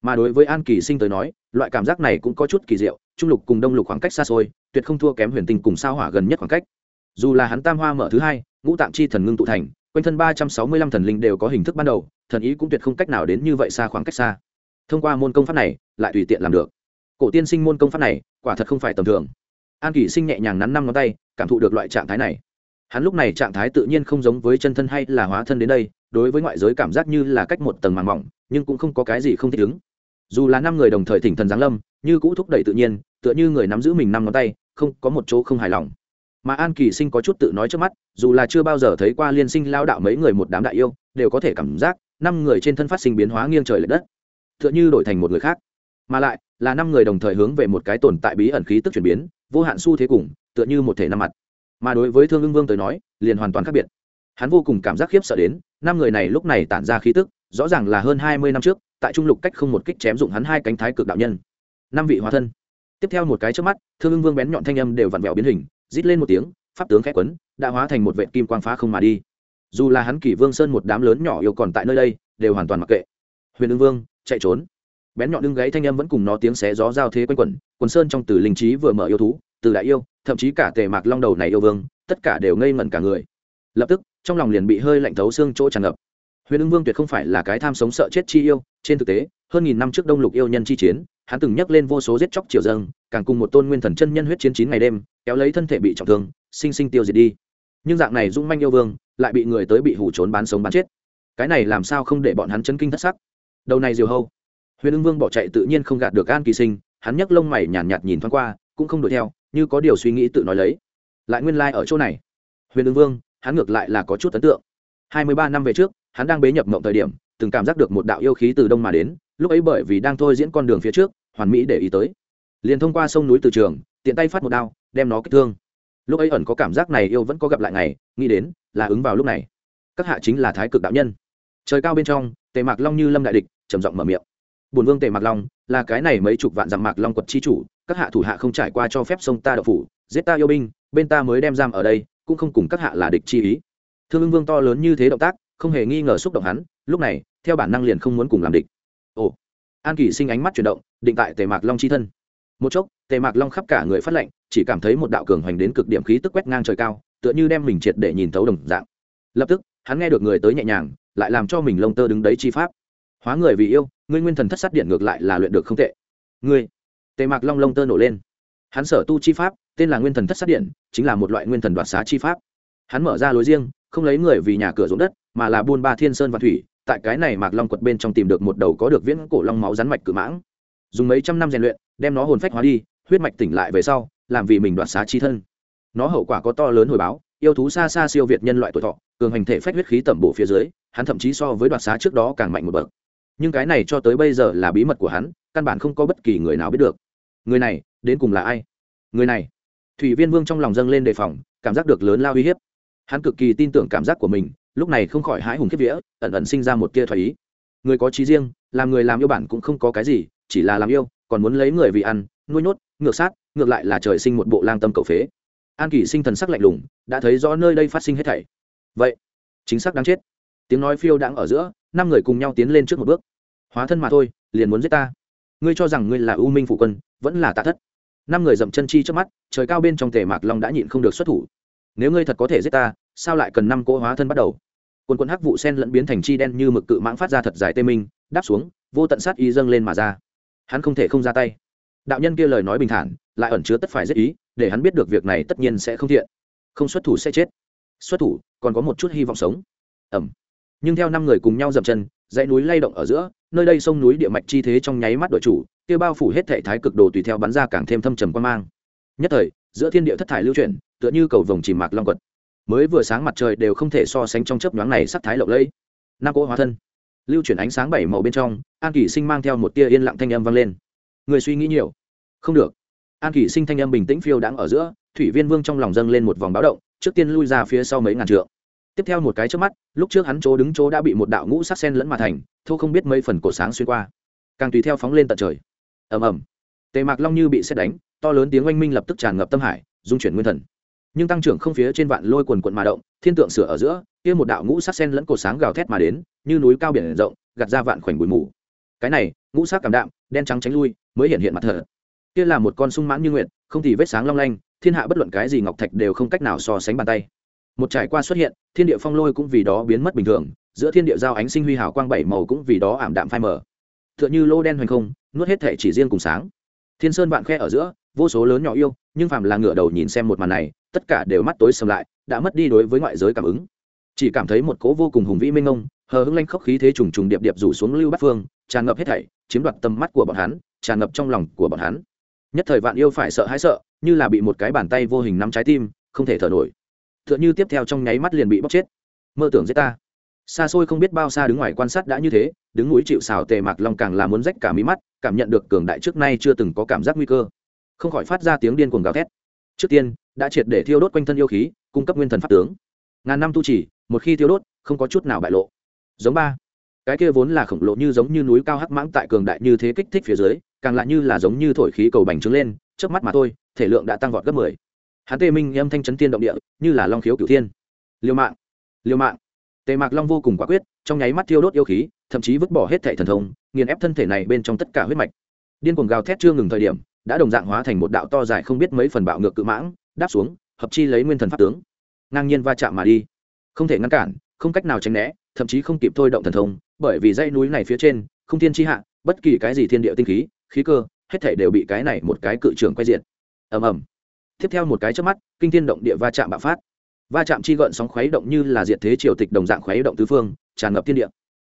mà đối với an kỳ sinh tới nói, loại cảm giác này cũng có chút kỳ diệu, trung lục cùng đông lục khoảng cách xa xôi, tuyệt không thua kém huyền tinh cùng sao hỏa gần nhất khoảng cách. Dù là hắn tam hoa mở thứ hai, ngũ tạm chi thần ngưng tụ thành, quanh thân ba trăm sáu mươi lăm thần linh đều có hình thức ban đầu, thần ý cũng tuyệt không cách nào đến như vậy xa khoảng cách xa. Thông qua môn công pháp này, lại tùy tiện làm được. Cổ tiên sinh môn công pháp này, quả thật không phải tầm thường. An kỷ sinh nhẹ nhàng nắn năm ngón tay, cảm thụ được loại trạng thái này. Hắn lúc này trạng thái tự nhiên không giống với chân thân hay là hóa thân đến đây, đối với ngoại giới cảm giác như là cách một tầng màng mỏng, nhưng cũng không có cái gì không thích ứng dù là năm người đồng thời thỉnh thần giáng lâm, như cũ thúc đẩy tự nhiên, tựa như người nắm giữ mình năm ngón tay, không, có một chỗ không hài lòng. Mà an kỳ sinh có chút tự nói trước mắt, dù là chưa bao giờ thấy qua liên sinh lao đạo mấy người một đám đại yêu, đều có thể cảm giác, năm người trên thân phát sinh biến hóa nghiêng trời l ệ đất, tựa như đổi thành một người khác. Mà lại, là năm người đồng thời hướng về một cái tồn tại bí ẩn khí tức chuyển biến, vô hạn xu thế cùng, tựa như một thể năm mặt. Mà đối với thương ưng vương tới nói, liền hoàn toàn khác biệt. Hắn vô cùng cảm giác khiếp sợ đến, năm người này lúc này tản ra khí tức, rõ ràng là hơn hai mươi năm trước tại trung lục cách không một kích chém dụng hắn hai cánh thái cực đạo nhân. Năm vị hóa thân. Tiếp theo một cái trước mắt, thương ưng vương bén nhọn thanh âm đều vặn vẹo biến hình, rít lên một tiếng, pháp tướng khẽ quấn, đã hóa thành một vệ kim quang phá không mà đi. Dù là hắn kỷ vương sơn một đám lớn nhỏ yêu còn tại nơi đây, đều hoàn toàn mặc kệ. Huyền ưng vương, chạy trốn. Bén nhọn lưng gáy thanh âm vẫn cùng nó tiếng xé gió giao thế quanh quẩn, quần sơn trong từ linh trí vừa mở yêu thú, từ đại yêu, thậm chí cả tề mạc long đầu này yêu vương, tất cả đều ngây ngẩn cả người. Lập tức, trong lòng liền bị hơi lạnh thấu xương chỗ tràn ngập. Huyền ưng vương tuyệt không phải là cái tham sống sợ chết chi yêu trên thực tế hơn nghìn năm trước đông lục yêu nhân chi chiến hắn từng nhắc lên vô số giết chóc triều dâng càng cùng một tôn nguyên thần chân nhân huyết chiến chín ngày đêm kéo lấy thân thể bị trọng thương sinh sinh tiêu diệt đi. Nhưng dạng này dung manh yêu vương lại bị người tới bị hủ trốn bán sống bán chết. Cái này làm sao không để bọn hắn chân kinh thất sắc? Đầu này diều hâu. Huyền ưng vương bỏ chạy tự nhiên không gạt được an kỳ sinh hắn nhấc lông mày nhàn nhạt, nhạt nhìn thoáng qua cũng không đuổi theo như có điều suy nghĩ tự nói lấy. Lại nguyên lai、like、ở chỗ này. Huyền ưng vương hắn ngược lại là có chút ấn tượng. Hai mươi ba năm về trước hắn đang bế nhập mộng thời điểm từng cảm giác được một đạo yêu khí từ đông mà đến, lúc ấy bởi vì đang thôi diễn con đường phía trước, hoàn mỹ để ý tới. Liền thông qua sông núi từ trường, tiện tay phát một đao, đem nó kích thương. Lúc ấy ẩn có cảm giác này yêu vẫn có gặp lại ngày, nghĩ đến, là ứng vào lúc này. Các hạ chính là thái cực đạo nhân. Trời cao bên trong, tề mạc long như lâm đại địch, trầm giọng mở miệng. Bùn vương tề mạc long, là cái này mấy chục vạn dặm mạc long quật chi chủ, các hạ thủ hạ không trải qua cho phép sông ta đậu phủ, giết ta yêu binh, bên ta mới đem giam ở đây, cũng không cùng các hạ là địch chi ý. Thương ưng vương to lớn như thế động tác, không hề nghi ngờ xúc động hắn, lúc này theo bản năng liền không muốn cùng làm địch. Ồ, an kỳ sinh ánh mắt chuyển động, định tại tề mạc long chi thân. Một chốc, tề mạc long khắp cả người phát lệnh chỉ cảm thấy một đạo cường hoành đến cực điểm khí tức quét ngang trời cao, tựa như đem mình triệt để nhìn thấu đồng dạng. Lập tức, hắn nghe được người tới nhẹ nhàng, lại làm cho mình lông tơ đứng đấy chi pháp. Hóa người vì yêu, ngươi nguyên thần thất sát điện ngược lại là luyện được không tệ. Ngươi, tề mạc long lông tơ nổ lên. Hắn sở tu chi pháp, tên là nguyên thần thất sát điện, chính là một loại nguyên thần đoạt xá chi pháp. Hắn mở ra lối riêng, không lấy người vì nhà cửa ruộng đất, mà là buôn ba thiên sơn và thủy tại cái này mạc long quật bên trong tìm được một đầu có được viễn cổ long máu rắn mạch cự mãng. Dùng mấy trăm năm rèn luyện, đem nó hồn phách hóa đi, huyết mạch tỉnh lại về sau, làm vì mình đoạt xá chi thân. Nó hậu quả có to lớn hồi báo, yêu thú xa xa siêu việt nhân loại tuổi thọ, cường hành thể phách huyết khí tẩm bổ phía dưới, hắn thậm chí so với đoạt xá trước đó càng mạnh một bậc. Nhưng cái này cho tới bây giờ là bí mật của hắn, căn bản không có bất kỳ người nào biết được. Người này, đến cùng là ai? Người này. Thủy viên vương trong lòng dâng lên đề phòng, cảm giác được lớn lao uy hiếp. Hắn cực kỳ tin tưởng cảm giác của mình lúc này không khỏi hãi hùng kiếp vía, ẩn ẩn sinh ra một tia thoải ý. Người có trí riêng, làm người làm yêu bản cũng không có cái gì, chỉ là làm yêu, còn muốn lấy người vì ăn, nuôi nhốt, ngược sát, ngược lại là trời sinh một bộ lang tâm cầu phế. An kỷ sinh thần sắc lạnh lùng, đã thấy rõ nơi đây phát sinh hết thảy. Vậy, chính xác đáng chết. Tiếng nói phiêu đãng ở giữa, năm người cùng nhau tiến lên trước một bước. Hóa thân mà thôi, liền muốn giết ta. Ngươi cho rằng ngươi là ưu minh phụ quân, vẫn là tạ thất. Năm người dậm chân chi trước mắt, trời cao bên trong tề mạc long đã nhịn không được xuất thủ. Nếu ngươi thật có thể giết ta sao lại cần năm cỗ hóa thân bắt đầu? Quân quân hắc vụ sen lẫn biến thành chi đen như mực cự mãng phát ra thật dài tê minh, đáp xuống, vô tận sát ý dâng lên mà ra. Hắn không thể không ra tay. Đạo nhân kia lời nói bình thản, lại ẩn chứa tất phải giết ý, để hắn biết được việc này tất nhiên sẽ không thiện. Không xuất thủ sẽ chết. Xuất thủ, còn có một chút hy vọng sống. Ẩm. Nhưng theo năm người cùng nhau dậm chân, dãy núi lay động ở giữa, nơi đây sông núi địa mạch chi thế trong nháy mắt đội chủ, kia bao phủ hết thể thái cực đồ tùy theo bắn ra càng thêm thâm trầm quan mang. Nhất thời, giữa thiên địa thất thải lưu chuyển, tựa như cầu vồng chìm mạc long quật mới vừa sáng mặt trời đều không thể so sánh trong chớp nhoáng này sắc thái lộng lẫy. Nam cỗ hóa thân, lưu chuyển ánh sáng bảy màu bên trong, an kỷ sinh mang theo một tia yên lặng thanh âm vang lên. Người suy nghĩ nhiều. Không được. An kỷ sinh thanh âm bình tĩnh phiêu đáng ở giữa, thủy viên vương trong lòng dâng lên một vòng báo động, trước tiên lui ra phía sau mấy ngàn trượng. Tiếp theo một cái trước mắt, lúc trước hắn chỗ đứng chỗ đã bị một đạo ngũ sắc sen lẫn mà thành, thô không biết mấy phần cổ sáng xuyên qua. Càng tùy theo phóng lên tận trời. Ầm ầm. Tề mạc long như bị xét đánh, to lớn tiếng oanh minh lập tức tràn ngập tâm hải dung chuyển nguyên thần nhưng tăng trưởng không phía trên vạn lôi quần quận mà động, thiên tượng sửa ở giữa, kia một đạo ngũ sắc sen lẫn cổ sáng gào thét mà đến, như núi cao biển rộng, gạt ra vạn khoảnh bụi mù. Cái này, ngũ sắc cảm đạm, đen trắng tránh lui, mới hiện hiện mặt thở kia là một con sung mãn như nguyện không thì vết sáng long lanh, thiên hạ bất luận cái gì ngọc thạch đều không cách nào so sánh bàn tay. Một trải qua xuất hiện, thiên địa phong lôi cũng vì đó biến mất bình thường, giữa thiên địa giao ánh sinh huy hào quang bảy màu cũng vì đó ảm đạm phai mờ. Tựa như lô đen hoành không, nuốt hết thể chỉ riêng cùng sáng. Thiên sơn vạn khe ở giữa, vô số lớn nhỏ yêu, nhưng phàm là ngửa đầu nhìn xem một màn này tất cả đều mắt tối sầm lại, đã mất đi đối với ngoại giới cảm ứng. Chỉ cảm thấy một cố vô cùng hùng vĩ mênh mông, hờ hững lanh khốc khí thế trùng trùng điệp điệp rủ xuống lưu bát phương, tràn ngập hết thảy, chiếm đoạt tầm mắt của bọn hắn, tràn ngập trong lòng của bọn hắn. Nhất thời vạn yêu phải sợ hãi sợ, như là bị một cái bàn tay vô hình nắm trái tim, không thể thở nổi. Tựa như tiếp theo trong nháy mắt liền bị bóc chết. Mơ tưởng giết ta. Xa xôi không biết bao xa đứng ngoài quan sát đã như thế, đứng núi chịu xào tề mạc long càng là muốn rách cả mí mắt, cảm nhận được cường đại trước nay chưa từng có cảm giác nguy cơ. Không khỏi phát ra tiếng điên cuồng gào thét trước tiên, đã triệt để thiêu đốt quanh thân yêu khí, cung cấp nguyên thần pháp tướng. Ngàn năm tu chỉ một khi thiêu đốt, không có chút nào bại lộ. Giống ba. Cái kia vốn là khổng lồ như giống như núi cao hắc mãng tại cường đại như thế kích thích phía dưới, càng lại như là giống như thổi khí cầu bành trướng lên trước mắt mà thôi, thể lượng đã tăng vọt gấp mười. Hắn tê minh âm thanh chấn tiên động địa, như là long khiếu cửu thiên. Liêu mạng. Liêu mạng. Tề mạc long vô cùng quả quyết, trong nháy mắt thiêu đốt yêu khí, thậm chí vứt bỏ hết thể thần thông, nghiền ép thân thể này bên trong tất cả huyết mạch. Điên cuồng gào thét chưa ngừng thời điểm đã đồng dạng hóa thành một đạo to dài không biết mấy phần bạo ngược cự mãng, đáp xuống, hợp chi lấy nguyên thần pháp tướng. Ngang nhiên va chạm mà đi. Không thể ngăn cản, không cách nào tránh né, thậm chí không kịp thôi động thần thông, bởi vì dãy núi này phía trên, không thiên chi hạ, bất kỳ cái gì thiên địa tinh khí khí cơ, hết thể đều bị cái này một cái cự trường quay diện ầm ầm. Tiếp theo một cái trước mắt, kinh thiên động địa va chạm bạo phát. Va chạm chi gợn sóng khuấy động như là diệt thế triều tịch đồng dạng khuấy động tứ phương, tràn ngập thiên địa.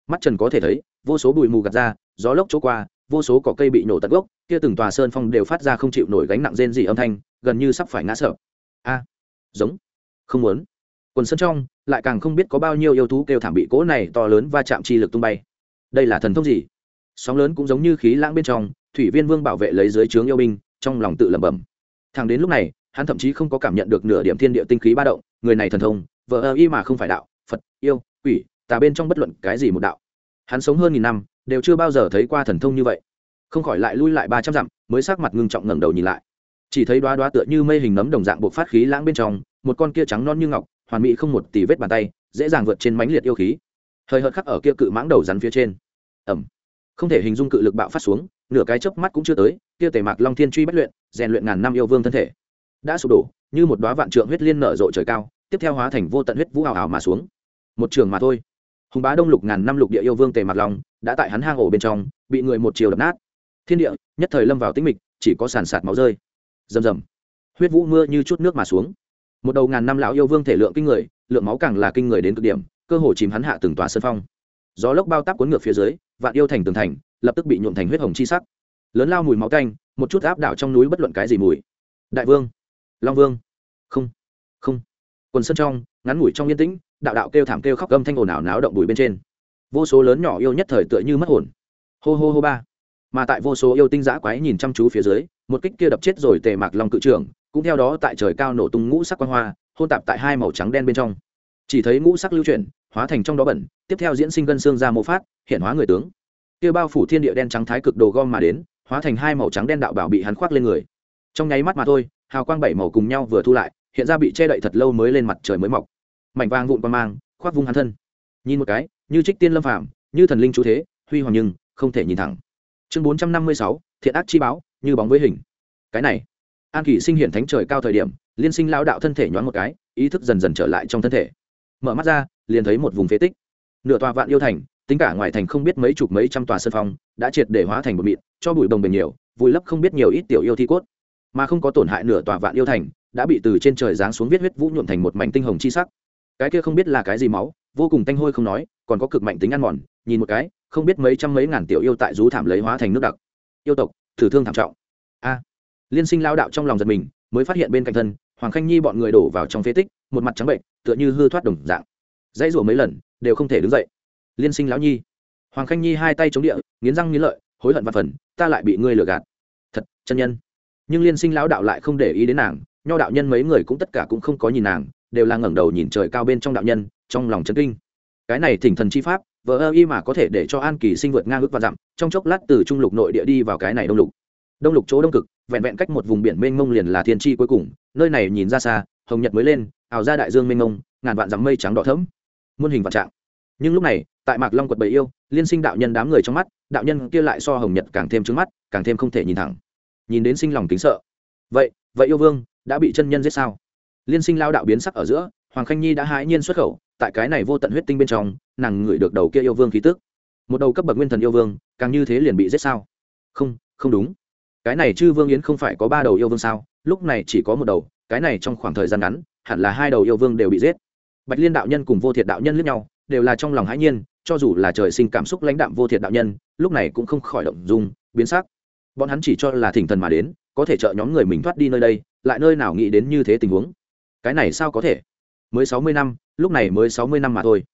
Mắt trần có thể thấy, vô số bụi mù gạt ra, gió lốc chỗ qua, vô số cỏ cây bị nổ tận gốc kia từng tòa sơn phong đều phát ra không chịu nổi gánh nặng rên rỉ âm thanh, gần như sắp phải ngã sợ a, giống, không muốn. Quần sơn trong, lại càng không biết có bao nhiêu yêu thú kêu thảm bị cỗ này to lớn va chạm chi lực tung bay. Đây là thần thông gì? Sóng lớn cũng giống như khí lãng bên trong, thủy viên vương bảo vệ lấy dưới trướng yêu binh, trong lòng tự lẩm bẩm. Thằng đến lúc này, hắn thậm chí không có cảm nhận được nửa điểm thiên địa tinh khí ba động, người này thần thông vợ ơ y mà không phải đạo, phật, yêu, quỷ, tà bên trong bất luận cái gì một đạo. Hắn sống hơn nghìn năm, đều chưa bao giờ thấy qua thần thông như vậy không khỏi lại lui lại ba trăm dặm, mới sắc mặt ngưng trọng ngẩng đầu nhìn lại. Chỉ thấy đoá đoá tựa như mây hình nấm đồng dạng buộc phát khí lãng bên trong, một con kia trắng non như ngọc, hoàn mỹ không một tỷ vết bàn tay, dễ dàng vượt trên mánh liệt yêu khí. Hơi hợt khắc ở kia cự mãng đầu rắn phía trên. Ẩm không thể hình dung cự lực bạo phát xuống, nửa cái chớp mắt cũng chưa tới, kia tề mạc long thiên truy bất luyện, rèn luyện ngàn năm yêu vương thân thể. Đã sụp đổ, như một đoá vạn trượng huyết liên nở rộ trời cao, tiếp theo hóa thành vô tận huyết vũ hào ảo mà xuống. Một trường mà thôi. Hùng bá đông lục ngàn năm lục địa yêu vương tề mạc long, đã tại hắn hang ổ bên trong, bị người một chiều đập nát thiên địa, nhất thời lâm vào tĩnh mịch, chỉ có sàn sạt máu rơi. Rầm rầm. Huyết vũ mưa như chút nước mà xuống. Một đầu ngàn năm lão yêu vương thể lượng kinh người, lượng máu càng là kinh người đến cực điểm, cơ hồ chìm hắn hạ từng tòa sân phong. Gió lốc bao táp cuốn ngược phía dưới, vạn yêu thành tường thành, lập tức bị nhuộm thành huyết hồng chi sắc. Lớn lao mùi máu canh một chút áp đảo trong núi bất luận cái gì mùi. Đại vương. Long vương. Không. Không. Quần sân trong, ngắn ngủi trong yên tĩnh, đạo đạo kêu thảm kêu khóc gâm thanh ồn ào náo động bụi bên trên. Vô số lớn nhỏ yêu nhất thời tựa như mất hồn. Hô hô hô ba mà tại vô số yêu tinh giã quái nhìn chăm chú phía dưới, một kích kia đập chết rồi tề mạc long cự trưởng, cũng theo đó tại trời cao nổ tung ngũ sắc quan hoa, hôn tạp tại hai màu trắng đen bên trong. Chỉ thấy ngũ sắc lưu chuyển, hóa thành trong đó bẩn, tiếp theo diễn sinh gân xương ra mô phát, hiện hóa người tướng. Kia bao phủ thiên địa đen trắng thái cực đồ gom mà đến, hóa thành hai màu trắng đen đạo bảo bị hắn khoác lên người. Trong nháy mắt mà thôi, hào quang bảy màu cùng nhau vừa thu lại, hiện ra bị che đậy thật lâu mới lên mặt trời mới mọc. Mảnh vang vụn qua mang, khoác vung hắn thân. Nhìn một cái, như trích tiên lâm phạm như thần linh chú thế, huy hoàng nhưng không thể nhìn thẳng chương bốn trăm năm mươi sáu, thiện ác chi báo, như bóng với hình. Cái này, an kỳ sinh hiện thánh trời cao thời điểm, liên sinh lao đạo thân thể nhoáng một cái, ý thức dần dần trở lại trong thân thể. Mở mắt ra, liền thấy một vùng phế tích. Nửa tòa vạn yêu thành, tính cả ngoài thành không biết mấy chục mấy trăm tòa sân phong, đã triệt để hóa thành một mịn, cho bụi đồng bềnh nhiều, vùi lấp không biết nhiều ít tiểu yêu thi cốt. Mà không có tổn hại nửa tòa vạn yêu thành, đã bị từ trên trời giáng xuống viết huyết vũ nhuộm thành một mảnh tinh hồng chi sắc. Cái kia không biết là cái gì máu vô cùng tanh hôi không nói, còn có cực mạnh tính ăn mòn, nhìn một cái, không biết mấy trăm mấy ngàn tiểu yêu tại rú thảm lấy hóa thành nước đặc. Yêu tộc, thử thương thảm trọng. A. Liên sinh lao đạo trong lòng giật mình, mới phát hiện bên cạnh thân, hoàng khanh nhi bọn người đổ vào trong phế tích, một mặt trắng bệnh, tựa như hư thoát đồng dạng. Dãy rủa mấy lần, đều không thể đứng dậy. Liên sinh lão nhi. Hoàng khanh nhi hai tay chống địa, nghiến răng nghiến lợi, hối hận và phần, ta lại bị ngươi lừa gạt. Thật, chân nhân. Nhưng liên sinh lão đạo lại không để ý đến nàng, nho đạo nhân mấy người cũng tất cả cũng không có nhìn nàng, đều là ngẩng đầu nhìn trời cao bên trong đạo nhân trong lòng chấn kinh. Cái này thỉnh thần chi pháp vợ ơ y mà có thể để cho an kỳ sinh vượt ngang ước và dặm, trong chốc lát từ trung lục nội địa đi vào cái này đông lục. Đông lục chỗ đông cực, vẹn vẹn cách một vùng biển mênh mông liền là thiên tri cuối cùng, nơi này nhìn ra xa, hồng nhật mới lên, ảo ra đại dương mênh mông, ngàn vạn dặm mây trắng đỏ thẫm. Muôn hình vạn trạng. Nhưng lúc này, tại mạc long quật bầy yêu, liên sinh đạo nhân đám người trong mắt, đạo nhân kia lại so hồng nhật càng thêm trứng mắt, càng thêm không thể nhìn thẳng. Nhìn đến sinh lòng kính sợ. Vậy vậy yêu vương, đã bị chân nhân giết sao? Liên sinh lao đạo biến sắc ở giữa, hoàng khanh nhi đã hãi nhiên xuất khẩu tại cái này vô tận huyết tinh bên trong, nàng ngửi được đầu kia yêu vương khí tức. Một đầu cấp bậc nguyên thần yêu vương, càng như thế liền bị giết sao? Không không đúng. Cái này chư vương yến không phải có ba đầu yêu vương sao? Lúc này chỉ có một đầu, cái này trong khoảng thời gian ngắn, hẳn là hai đầu yêu vương đều bị giết. Bạch liên đạo nhân cùng vô thiệt đạo nhân lướt nhau, đều là trong lòng hãi nhiên, cho dù là trời sinh cảm xúc lãnh đạm vô thiệt đạo nhân, lúc này cũng không khỏi động dung, biến sắc. Bọn hắn chỉ cho là thỉnh thần mà đến, có thể trợ nhóm người mình thoát đi nơi đây, lại nơi nào nghĩ đến như thế tình huống? Cái này sao có thể? Mới sáu mươi năm, lúc này mới sáu mươi năm mà thôi.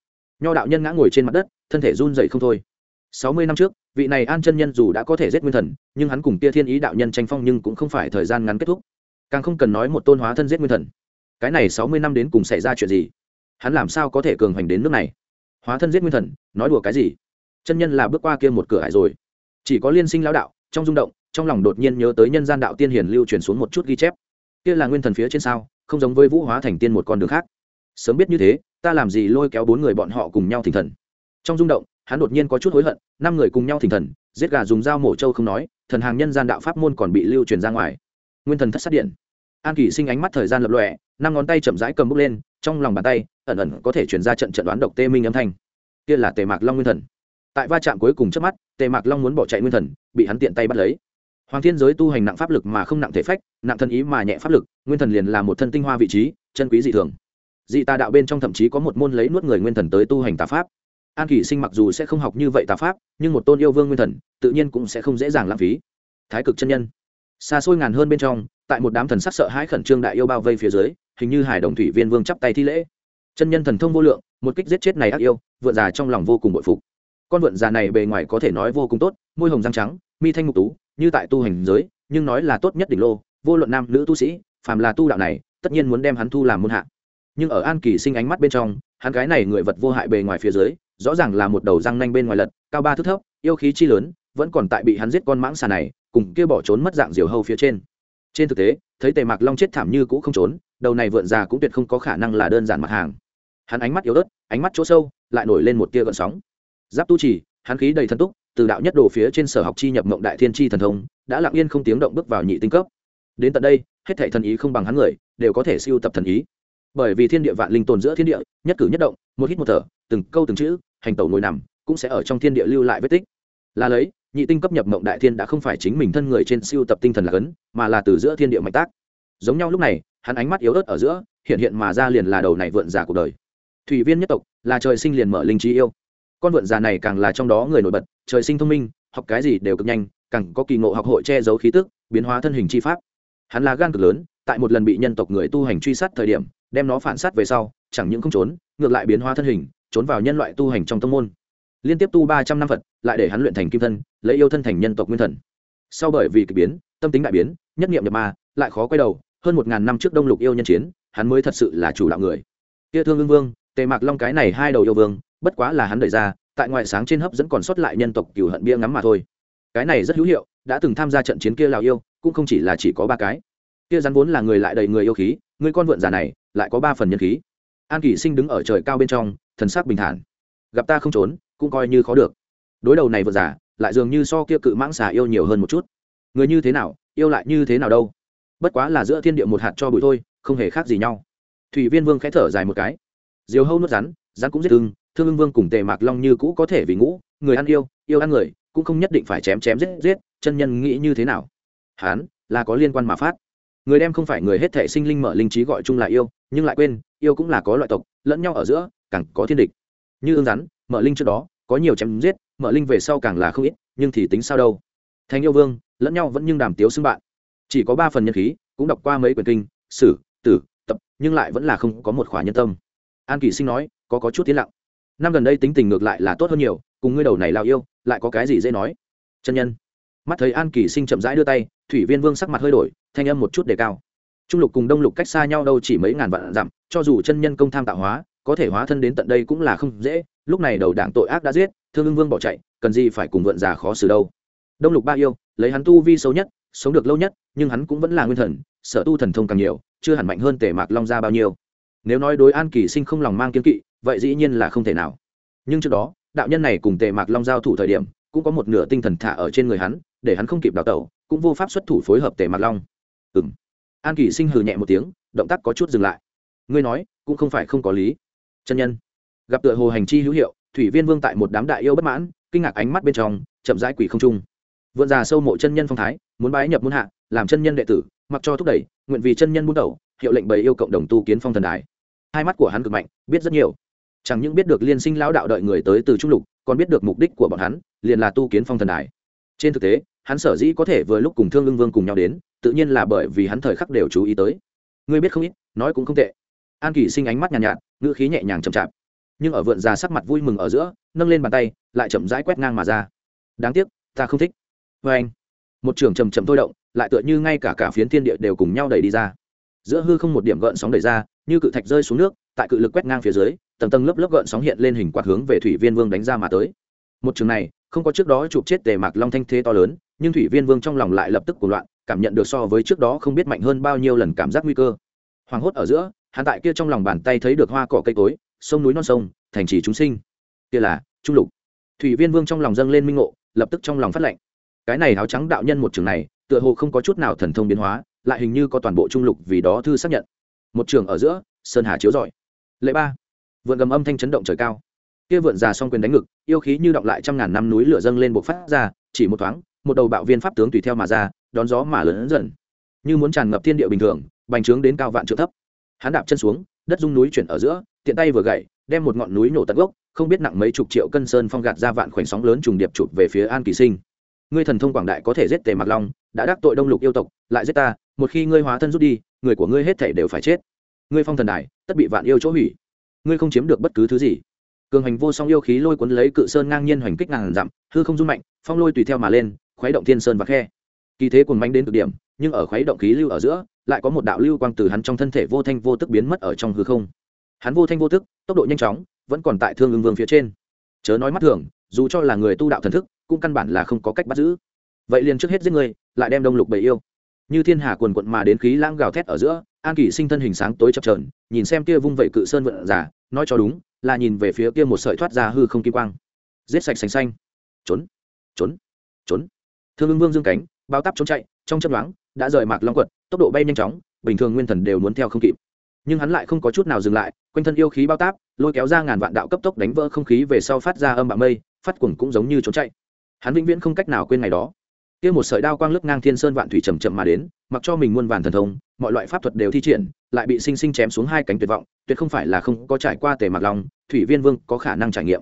Nho đạo nhân ngã ngồi trên mặt đất, thân thể run dậy không thôi. Sáu mươi năm trước, vị này an chân nhân dù đã có thể giết nguyên thần, nhưng hắn cùng kia thiên ý đạo nhân tranh phong nhưng cũng không phải thời gian ngắn kết thúc. Càng không cần nói một tôn hóa thân giết nguyên thần. Cái này sáu mươi năm đến cùng xảy ra chuyện gì? Hắn làm sao có thể cường hành đến nước này? Hóa thân giết nguyên thần, nói đùa cái gì? Chân nhân là bước qua kia một cửa hải rồi. Chỉ có liên sinh lão đạo, trong rung động, trong lòng đột nhiên nhớ tới nhân gian đạo tiên hiền lưu truyền xuống một chút ghi chép. Kia là nguyên thần phía trên sao, không giống với vũ hóa thành tiên một con đường khác sớm biết như thế, ta làm gì lôi kéo bốn người bọn họ cùng nhau thỉnh thần. Trong rung động, hắn đột nhiên có chút hối hận, năm người cùng nhau thỉnh thần, giết gà dùng dao mổ trâu không nói, thần hàng nhân gian đạo pháp môn còn bị lưu truyền ra ngoài. Nguyên thần thất sát điện. An kỷ sinh ánh mắt thời gian lập lọe năm ngón tay chậm rãi cầm bút lên, trong lòng bàn tay, ẩn ẩn có thể chuyển ra trận trận đoán độc tê minh âm thanh. Kia là tề mạc long nguyên thần. Tại va chạm cuối cùng trước mắt, tề mạc long muốn bỏ chạy nguyên thần, bị hắn tiện tay bắt lấy. Hoàng thiên giới tu hành nặng pháp lực mà không nặng thể phách, nặng thân ý mà nhẹ pháp lực, nguyên thần liền là một thân tinh hoa vị trí, chân quý dị thường dị tà đạo bên trong thậm chí có một môn lấy nuốt người nguyên thần tới tu hành tà pháp. An kỷ sinh mặc dù sẽ không học như vậy tà pháp, nhưng một tôn yêu vương nguyên thần, tự nhiên cũng sẽ không dễ dàng lãng phí. Thái cực chân nhân. Xa xôi ngàn hơn bên trong, tại một đám thần sắc sợ hãi khẩn trương đại yêu bao vây phía dưới, hình như hải đồng thủy viên vương chắp tay thi lễ. Chân nhân thần thông vô lượng, một kích giết chết này ác yêu, vượn già trong lòng vô cùng bội phục. Con vượn già này bề ngoài có thể nói vô cùng tốt, môi hồng răng trắng, mi thanh mục tú, như tại tu hành giới, nhưng nói là tốt nhất đỉnh lô, vô luận nam nữ tu sĩ, phàm là tu đạo này, tất nhiên muốn đem hắn thu làm môn hạ nhưng ở an kỳ sinh ánh mắt bên trong, hắn gái này người vật vô hại bề ngoài phía dưới, rõ ràng là một đầu răng nanh bên ngoài lật, cao ba thước thấp, yêu khí chi lớn, vẫn còn tại bị hắn giết con mãng xà này, cùng kia bỏ trốn mất dạng diều hâu phía trên. Trên thực tế, thấy tề mạc long chết thảm như cũ không trốn, đầu này vượn già cũng tuyệt không có khả năng là đơn giản mặt hàng. Hắn ánh mắt yếu ớt, ánh mắt chỗ sâu, lại nổi lên một tia gợn sóng. Giáp tu trì, hắn khí đầy thần túc, từ đạo nhất đồ phía trên sở học chi nhập mộng đại thiên chi thần thông, đã lặng yên không tiếng động bước vào nhị tinh cấp. Đến tận đây, hết thảy thần ý không bằng hắn người, đều có thể siêu tập thần ý bởi vì thiên địa vạn linh tồn giữa thiên địa, nhất cử nhất động, một hít một thở, từng câu từng chữ, hành tẩu ngồi nằm, cũng sẽ ở trong thiên địa lưu lại vết tích. Là lấy, nhị tinh cấp nhập mộng đại thiên đã không phải chính mình thân người trên siêu tập tinh thần là cấn, mà là từ giữa thiên địa mạch tác. Giống nhau lúc này, hắn ánh mắt yếu ớt ở giữa, hiện hiện mà ra liền là đầu này vượn già cuộc đời. Thủy viên nhất tộc, là trời sinh liền mở linh trí yêu. Con vượn già này càng là trong đó người nổi bật, trời sinh thông minh, học cái gì đều cực nhanh, càng có kỳ ngộ học hội che giấu khí tức, biến hóa thân hình chi pháp. Hắn là gan cực lớn, tại một lần bị nhân tộc người tu hành truy sát thời điểm đem nó phản sát về sau, chẳng những không trốn, ngược lại biến hóa thân hình, trốn vào nhân loại tu hành trong tâm môn. Liên tiếp tu ba trăm năm phật, lại để hắn luyện thành kim thân, lấy yêu thân thành nhân tộc nguyên thần. Sau bởi vì kỳ biến, tâm tính đại biến, nhất nghiệm nhập ma, lại khó quay đầu, hơn một ngàn năm trước đông lục yêu nhân chiến, hắn mới thật sự là chủ đạo người. Kia thương ương vương, tề mạc long cái này hai đầu yêu vương, bất quá là hắn đẩy ra, tại ngoại sáng trên hấp dẫn còn sót lại nhân tộc cừu hận bia ngắm mà thôi. Cái này rất hữu hiệu, đã từng tham gia trận chiến kia lào yêu, cũng không chỉ là chỉ có ba cái. Kia rắn vốn là người lại đầy người yêu khí, người con vượn già này lại có ba phần nhân khí. An kỷ sinh đứng ở trời cao bên trong thần sắc bình thản. Gặp ta không trốn cũng coi như khó được. Đối đầu này vượn giả, lại dường như so kia cự mãng xà yêu nhiều hơn một chút. Người như thế nào yêu lại như thế nào đâu? Bất quá là giữa thiên địa một hạt cho bụi thôi không hề khác gì nhau. Thủy viên vương khẽ thở dài một cái. Diều hâu nuốt rắn rắn cũng giết ưng thương ưng vương cùng tề mạc long như cũ có thể vì ngũ người ăn yêu yêu ăn người cũng không nhất định phải chém chém giết giết chân nhân nghĩ như thế nào? Hán là có liên quan mà phát người đem không phải người hết thể sinh linh mở linh trí gọi chung là yêu, nhưng lại quên, yêu cũng là có loại tộc, lẫn nhau ở giữa, càng có thiên địch. Như ương rắn, mở linh trước đó, có nhiều chém giết, mở linh về sau càng là không ít, nhưng thì tính sao đâu. Thành yêu vương, lẫn nhau vẫn nhưng đàm tiếu xưng bạn. Chỉ có ba phần nhân khí, cũng đọc qua mấy quyển kinh, sử, tử, tập, nhưng lại vẫn là không có một khỏa nhân tâm. An kỳ sinh nói, có có chút tiến lặng. Năm gần đây tính tình ngược lại là tốt hơn nhiều, cùng ngươi đầu này lao yêu, lại có cái gì dễ nói? Chân nhân. Mắt thấy an kỳ sinh chậm rãi đưa tay, thủy viên vương sắc mặt hơi đổi thanh âm một chút đề cao. Trung lục cùng đông lục cách xa nhau đâu chỉ mấy ngàn vạn dặm, cho dù chân nhân công tham tạo hóa, có thể hóa thân đến tận đây cũng là không dễ. Lúc này đầu đảng tội ác đã giết, thương ưng vương bỏ chạy, cần gì phải cùng vượn già khó xử đâu. Đông lục ba yêu, lấy hắn tu vi xấu nhất, sống được lâu nhất, nhưng hắn cũng vẫn là nguyên thần, sở tu thần thông càng nhiều, chưa hẳn mạnh hơn Tề mạc long ra bao nhiêu. Nếu nói đối an kỳ sinh không lòng mang kiên kỵ, vậy dĩ nhiên là không thể nào. Nhưng trước đó, đạo nhân này cùng tề mạc long giao thủ thời điểm, cũng có một nửa tinh thần thả ở trên người hắn, để hắn không kịp đào tẩu, cũng vô pháp xuất thủ phối hợp tề mạc long ừ an kỳ sinh hừ nhẹ một tiếng, động tác có chút dừng lại. Ngươi nói, cũng không phải không có lý. Chân nhân. Gặp tựa hồ hành chi hữu hiệu, thủy viên vương tại một đám đại yêu bất mãn, kinh ngạc ánh mắt bên trong, chậm rãi quỷ không trung. Vượn già sâu mộ chân nhân phong thái, muốn bái nhập muốn hạ, làm chân nhân đệ tử, mặc cho thúc đẩy, nguyện vì chân nhân muốn đầu, hiệu lệnh bày yêu cộng đồng tu kiến phong thần đài. Hai mắt của hắn cực mạnh, biết rất nhiều. Chẳng những biết được liên sinh lão đạo đợi người tới từ trung lục, còn biết được mục đích của bọn hắn, liền là tu kiến phong thần đài. Trên thực tế hắn sở dĩ có thể vừa lúc cùng thương ưng vương cùng nhau đến tự nhiên là bởi vì hắn thời khắc đều chú ý tới. Ngươi biết không ít nói cũng không tệ. An kỳ sinh ánh mắt nhàn nhạt, nhạt ngữ khí nhẹ nhàng chậm chạp nhưng ở vượn già sắc mặt vui mừng ở giữa nâng lên bàn tay lại chậm rãi quét ngang mà ra. Đáng tiếc ta không thích. Vê anh một trường chầm chậm thôi động lại tựa như ngay cả cả phiến thiên địa đều cùng nhau đẩy đi ra. Giữa hư không một điểm gợn sóng đẩy ra như cự thạch rơi xuống nước tại cự lực quét ngang phía dưới tầng tầng lớp lớp gợn sóng hiện lên hình quạt hướng về thủy viên vương đánh ra mà tới. Một trường này không có trước đó chụp chết tề mạc long thanh thế to lớn, nhưng thủy viên vương trong lòng lại lập tức cuộc loạn, cảm nhận được so với trước đó không biết mạnh hơn bao nhiêu lần cảm giác nguy cơ. Hoảng hốt ở giữa, hắn tại kia trong lòng bàn tay thấy được hoa cỏ cây cối, sông núi non sông, thành trì chúng sinh. Kia là trung lục. Thủy viên vương trong lòng dâng lên minh ngộ, lập tức trong lòng phát lệnh. Cái này áo trắng đạo nhân một trường này, tựa hồ không có chút nào thần thông biến hóa, lại hình như có toàn bộ trung lục vì đó thư xác nhận. Một trường ở giữa, sơn hà chiếu giỏi lệ ba. Vượn gầm âm thanh chấn động trời cao kia vượn già song quyền đánh ngực, yêu khí như động lại trăm ngàn năm núi lửa dâng lên bộc phát ra, chỉ một thoáng, một đầu bạo viên pháp tướng tùy theo mà ra, đón gió mà lớn dần. Như muốn tràn ngập thiên địa bình thường, bành trướng đến cao vạn trượng thấp. Hắn đạp chân xuống, đất dung núi chuyển ở giữa, tiện tay vừa gậy, đem một ngọn núi nổ tận gốc, không biết nặng mấy chục triệu cân sơn phong gạt ra vạn khoảnh sóng lớn trùng điệp chụp về phía an kỳ sinh. Ngươi thần thông quảng đại có thể giết tề mặc long, đã đắc tội đông lục yêu tộc, lại giết ta, một khi ngươi hóa thân rút đi, người của ngươi hết thể đều phải chết. Ngươi phong thần đài tất bị vạn yêu chỗ hủy. Ngươi không chiếm được bất cứ thứ gì cường hành vô song yêu khí lôi cuốn lấy cự sơn ngang nhiên hoành kích ngàn dặm, hư không rung mạnh, phong lôi tùy theo mà lên, khuấy động thiên sơn và khe. Kỳ thế cuồng manh đến cực điểm, nhưng ở khuấy động khí lưu ở giữa, lại có một đạo lưu quang từ hắn trong thân thể vô thanh vô tức biến mất ở trong hư không. Hắn vô thanh vô tức, tốc độ nhanh chóng, vẫn còn tại thương ưng vương phía trên. Chớ nói mắt thường, dù cho là người tu đạo thần thức, cũng căn bản là không có cách bắt giữ. Vậy liền trước hết giết người, lại đem đông lục bầy yêu. Như thiên hà quần quận mà đến khí lãng gào thét ở giữa, an kỷ sinh thân hình sáng tối chập trờn nhìn xem kia vung vẩy cự sơn vượn giả, nói cho đúng là nhìn về phía kia một sợi thoát ra hư không kim quang. Giết sạch sành xanh. Trốn. Trốn. Trốn. Thương ưng vương dương cánh, bao tắp trốn chạy, trong chấp đoán đã rời mạc long quật, tốc độ bay nhanh chóng, bình thường nguyên thần đều muốn theo không kịp. Nhưng hắn lại không có chút nào dừng lại, quanh thân yêu khí bao táp, lôi kéo ra ngàn vạn đạo cấp tốc đánh vỡ không khí về sau phát ra âm bạo mây, phát cuồng cũng giống như trốn chạy. Hắn vĩnh viễn không cách nào quên ngày đó kia một sợi đao quang lướt ngang thiên sơn vạn thủy chậm chậm mà đến, mặc cho mình muôn vàn thần thông, mọi loại pháp thuật đều thi triển, lại bị sinh sinh chém xuống hai cánh tuyệt vọng, tuyệt không phải là không có trải qua tề mặc long, thủy viên vương có khả năng trải nghiệm.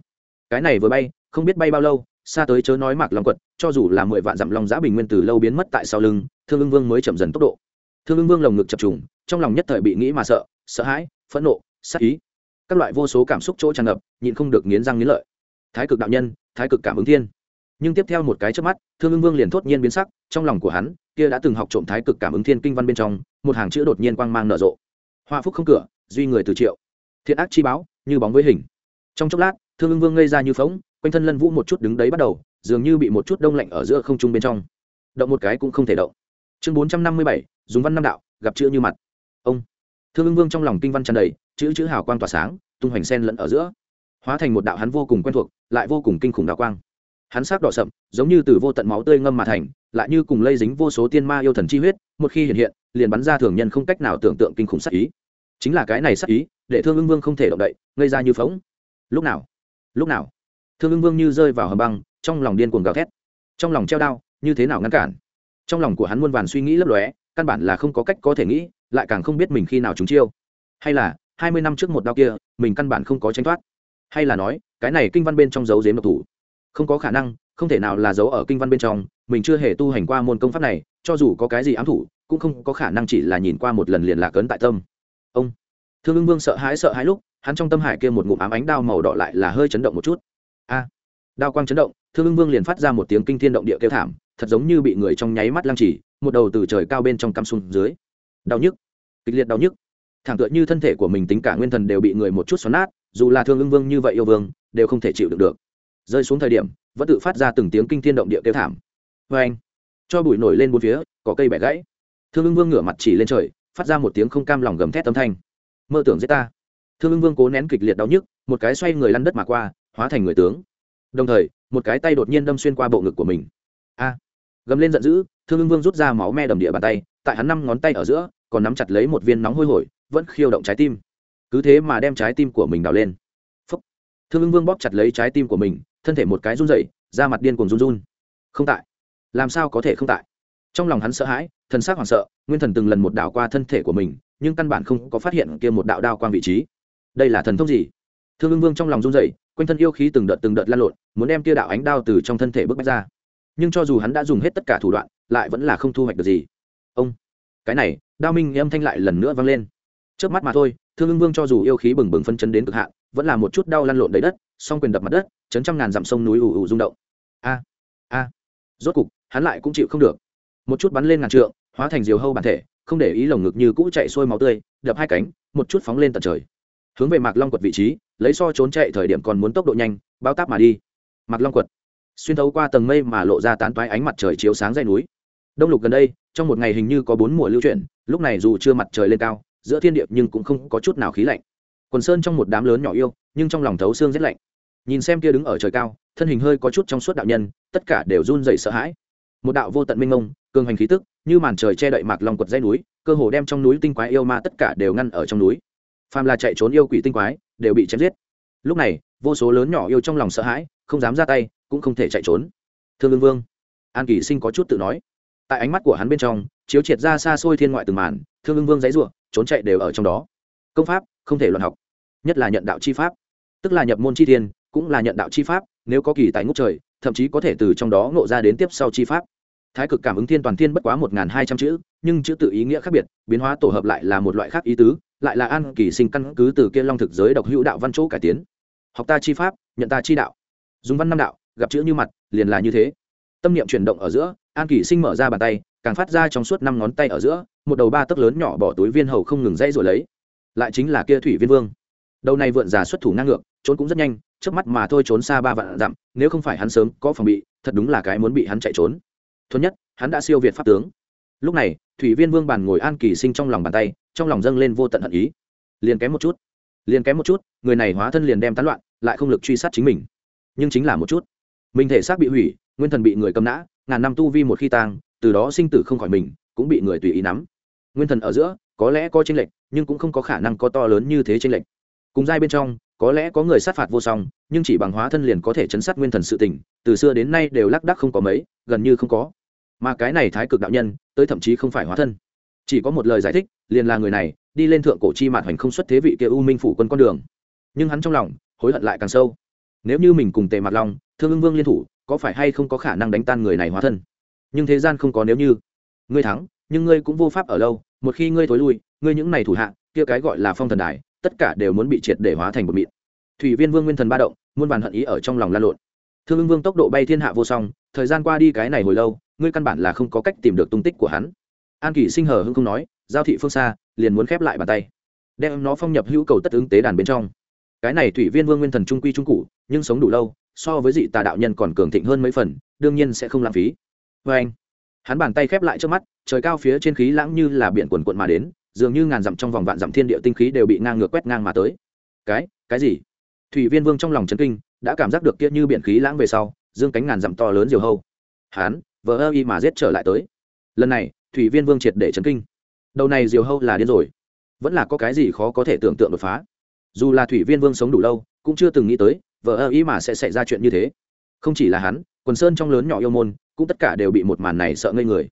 Cái này vừa bay, không biết bay bao lâu, xa tới chớ nói mạc long quật, cho dù là mười vạn dặm long giã bình nguyên từ lâu biến mất tại sau lưng, thương ưng vương mới chậm dần tốc độ. Thương ưng vương lồng ngực chập trùng, trong lòng nhất thời bị nghĩ mà sợ sợ hãi, phẫn nộ sắc ý. Các loại vô số cảm xúc chỗ tràn ngập, nhịn không được nghiến răng nghiến lợi. Thái cực đạo nhân, thái cực cảm ứng thiên nhưng tiếp theo một cái trước mắt, thương ưng vương liền thốt nhiên biến sắc, trong lòng của hắn, kia đã từng học trộm thái cực cảm ứng thiên kinh văn bên trong, một hàng chữ đột nhiên quang mang nở rộ. Hoa phúc không cửa, duy người từ triệu. Thiện ác chi báo, như bóng với hình. Trong chốc lát, thương ưng vương ngây ra như phóng quanh thân lân vũ một chút đứng đấy bắt đầu, dường như bị một chút đông lạnh ở giữa không trung bên trong. Động một cái cũng không thể động. Chương bốn trăm năm mươi bảy, dùng văn năm đạo, gặp chữ như mặt. Ông. Thương ưng vương trong lòng kinh văn tràn đầy, chữ chữ hào quang tỏa sáng, tung hoành sen lẫn ở giữa. Hóa thành một đạo hắn vô cùng quen thuộc, lại vô cùng kinh khủng đạo quang hắn sắc đỏ sậm, giống như từ vô tận máu tươi ngâm mà thành, lại như cùng lây dính vô số tiên ma yêu thần chi huyết, một khi hiện hiện, liền bắn ra thường nhân không cách nào tưởng tượng kinh khủng sắc ý. Chính là cái này sắc ý, để thương ưng vương không thể động đậy, ngây ra như phóng lúc nào? Lúc nào? Thương ưng vương như rơi vào hầm băng, trong lòng điên cuồng gào thét. Trong lòng treo đao như thế nào ngăn cản? Trong lòng của hắn muôn vàn suy nghĩ lấp lóe, căn bản là không có cách có thể nghĩ, lại càng không biết mình khi nào trúng chiêu. Hay là, hai mươi năm trước một đao kia, mình căn bản không có tránh thoát. Hay là nói, cái này kinh văn bên trong dấu dếm độc thủ không có khả năng, không thể nào là giấu ở kinh văn bên trong, mình chưa hề tu hành qua môn công pháp này, cho dù có cái gì ám thủ, cũng không có khả năng chỉ là nhìn qua một lần liền lạc ấn tại tâm. Ông, thương ưng vương sợ hãi sợ hãi lúc, hắn trong tâm hải kia một ngụm ám ánh đao màu đỏ lại là hơi chấn động một chút. A, đao quang chấn động, thương ưng vương liền phát ra một tiếng kinh thiên động địa kêu thảm, thật giống như bị người trong nháy mắt lăng trì, một đầu từ trời cao bên trong cắm xuống dưới. Đau nhức, kịch liệt đau nhức. Thẳng tựa như thân thể của mình tính cả nguyên thần đều bị người một chút xoắn nát, dù là thương ưng vương như vậy yêu vương, đều không thể chịu được được rơi xuống thời điểm, vẫn tự phát ra từng tiếng kinh thiên động địa kêu thảm. Vê anh, cho bụi nổi lên bốn phía, có cây bẻ gãy. Thương ưng vương ngửa mặt chỉ lên trời, phát ra một tiếng không cam lòng gầm thét âm thanh. Mơ tưởng giết ta. Thương ưng vương cố nén kịch liệt đau nhức, một cái xoay người lăn đất mà qua, hóa thành người tướng. Đồng thời, một cái tay đột nhiên đâm xuyên qua bộ ngực của mình. A! Gầm lên giận dữ, thương ưng vương rút ra máu me đầm địa bàn tay, tại hắn năm ngón tay ở giữa, còn nắm chặt lấy một viên nóng hôi hổi, vẫn khiêu động trái tim. Cứ thế mà đem trái tim của mình đào lên. Phúc. thương ưng vương bóp chặt lấy trái tim của mình thân thể một cái run rẩy, da mặt điên cuồng run run. Không tại. Làm sao có thể không tại? Trong lòng hắn sợ hãi thần sắc hoảng sợ nguyên thần từng lần một đảo qua thân thể của mình nhưng căn bản không có phát hiện kia một đạo đao quang vị trí. Đây là thần thông gì? Thương ưng vương trong lòng run dậy quanh thân yêu khí từng đợt từng đợt lan lộn muốn đem kia đạo ánh đao từ trong thân thể bước bách ra. Nhưng cho dù hắn đã dùng hết tất cả thủ đoạn lại vẫn là không thu hoạch được gì. Ông! Cái này đao minh âm thanh lại lần nữa vang lên. Trước mắt mà thôi thương ưng vương cho dù yêu khí bừng bừng phân chấn đến cực hạn vẫn là một chút đau lăn lộn đầy đất song quyền đập mặt đất, chấn trăm ngàn dặm sông núi ù ù rung động. A a, rốt cục, hắn lại cũng chịu không được. Một chút bắn lên ngàn trượng, hóa thành diều hâu bản thể, không để ý lồng ngực như cũ chạy xuôi máu tươi, đập hai cánh, một chút phóng lên tận trời. Hướng về mạc long quật vị trí, lấy so trốn chạy thời điểm còn muốn tốc độ nhanh, bao táp mà đi. Mạc long quật. Xuyên thấu qua tầng mây mà lộ ra tán toái ánh mặt trời chiếu sáng dây núi. Đông lục gần đây, trong một ngày hình như có bốn mùa lưu chuyển, lúc này dù chưa mặt trời lên cao, giữa thiên địa nhưng cũng không có chút nào khí lạnh. Quần sơn trong một đám lớn nhỏ yêu, nhưng trong lòng thấu xương rét lạnh nhìn xem kia đứng ở trời cao, thân hình hơi có chút trong suốt đạo nhân, tất cả đều run dậy sợ hãi. Một đạo vô tận minh ngông, cường hành khí tức, như màn trời che đậy mạc lòng quật dây núi, cơ hồ đem trong núi tinh quái yêu ma tất cả đều ngăn ở trong núi. Phàm là chạy trốn yêu quỷ tinh quái, đều bị chém giết. Lúc này, vô số lớn nhỏ yêu trong lòng sợ hãi, không dám ra tay, cũng không thể chạy trốn. Thương lương vương, an kỳ sinh có chút tự nói. Tại ánh mắt của hắn bên trong, chiếu triệt ra xa xôi thiên ngoại từng màn, thương lương vương giấy ruộng trốn chạy đều ở trong đó. Công pháp, không thể luận học. Nhất là nhận đạo chi pháp. Tức là nhập môn chi thiên cũng là nhận đạo chi pháp, nếu có kỳ tại ngốc trời, thậm chí có thể từ trong đó ngộ ra đến tiếp sau chi pháp. Thái cực cảm ứng thiên toàn thiên bất quá một hai trăm chữ, nhưng chữ tự ý nghĩa khác biệt, biến hóa tổ hợp lại là một loại khác ý tứ, lại là an kỳ sinh căn cứ từ kia long thực giới độc hữu đạo văn chỗ cải tiến. Học ta chi pháp, nhận ta chi đạo. Dùng văn năm đạo, gặp chữ như mặt, liền là như thế. Tâm niệm chuyển động ở giữa, an kỳ sinh mở ra bàn tay, càng phát ra trong suốt năm ngón tay ở giữa, một đầu ba tấc lớn nhỏ bỏ túi viên hầu không ngừng dây rồi lấy. Lại chính là kia thủy viên vương. Đầu này vượn già xuất thủ ngang ngược trốn cũng rất nhanh trước mắt mà thôi trốn xa ba vạn dặm, nếu không phải hắn sớm có phòng bị, thật đúng là cái muốn bị hắn chạy trốn. Thuần nhất, hắn đã siêu việt pháp tướng. Lúc này, thủy viên vương bàn ngồi an kỳ sinh trong lòng bàn tay, trong lòng dâng lên vô tận hận ý. Liền kém một chút, liền kém một chút, người này hóa thân liền đem tán loạn, lại không lực truy sát chính mình. Nhưng chính là một chút. Mình thể xác bị hủy, nguyên thần bị người cầm nã, ngàn năm tu vi một khi tang, từ đó sinh tử không khỏi mình, cũng bị người tùy ý nắm. Nguyên thần ở giữa, có lẽ có tranh lệch, nhưng cũng không có khả năng có to lớn như thế tranh lệch. Cùng giai bên trong có lẽ có người sát phạt vô song, nhưng chỉ bằng hóa thân liền có thể chấn sát nguyên thần sự tình, từ xưa đến nay đều lác đắc không có mấy, gần như không có. Mà cái này thái cực đạo nhân, tới thậm chí không phải hóa thân. Chỉ có một lời giải thích, liền là người này, đi lên thượng cổ chi mạn hoành không xuất thế vị kia u minh phủ quân con đường. Nhưng hắn trong lòng, hối hận lại càng sâu. Nếu như mình cùng tề mặt long, thương ưng vương liên thủ, có phải hay không có khả năng đánh tan người này hóa thân? Nhưng thế gian không có nếu như. Ngươi thắng, nhưng ngươi cũng vô pháp ở lâu, một khi ngươi thối lui, ngươi những này thủ hạ, kia cái gọi là phong thần đài tất cả đều muốn bị triệt để hóa thành một mịn. Thủy viên vương nguyên thần ba động, muôn vàn hận ý ở trong lòng lan lộn. Thương ưng vương tốc độ bay thiên hạ vô song, thời gian qua đi cái này hồi lâu, ngươi căn bản là không có cách tìm được tung tích của hắn. An kỷ sinh hờ hưng không nói, giao thị phương xa, liền muốn khép lại bàn tay. Đem nó phong nhập hữu cầu tất ứng tế đàn bên trong. Cái này thủy viên vương nguyên thần trung quy trung cụ, nhưng sống đủ lâu, so với dị tà đạo nhân còn cường thịnh hơn mấy phần, đương nhiên sẽ không lãng phí. Vê anh hắn bàn tay khép lại trước mắt, trời cao phía trên khí lãng như là biển quần quận mà đến dường như ngàn dặm trong vòng vạn dặm thiên địa tinh khí đều bị ngang ngược quét ngang mà tới. Cái cái gì? Thủy viên vương trong lòng chấn kinh, đã cảm giác được kia như biển khí lãng về sau, dương cánh ngàn dặm to lớn diều hâu. Hắn vờ ơ y mà giết trở lại tới. Lần này, thủy viên vương triệt để chấn kinh. Đầu này diều hâu là điên rồi. Vẫn là có cái gì khó có thể tưởng tượng đột phá. Dù là thủy viên vương sống đủ lâu, cũng chưa từng nghĩ tới vợ ơ ý mà sẽ xảy ra chuyện như thế. Không chỉ là hắn, quần sơn trong lớn nhỏ yêu môn, cũng tất cả đều bị một màn này sợ ngây người.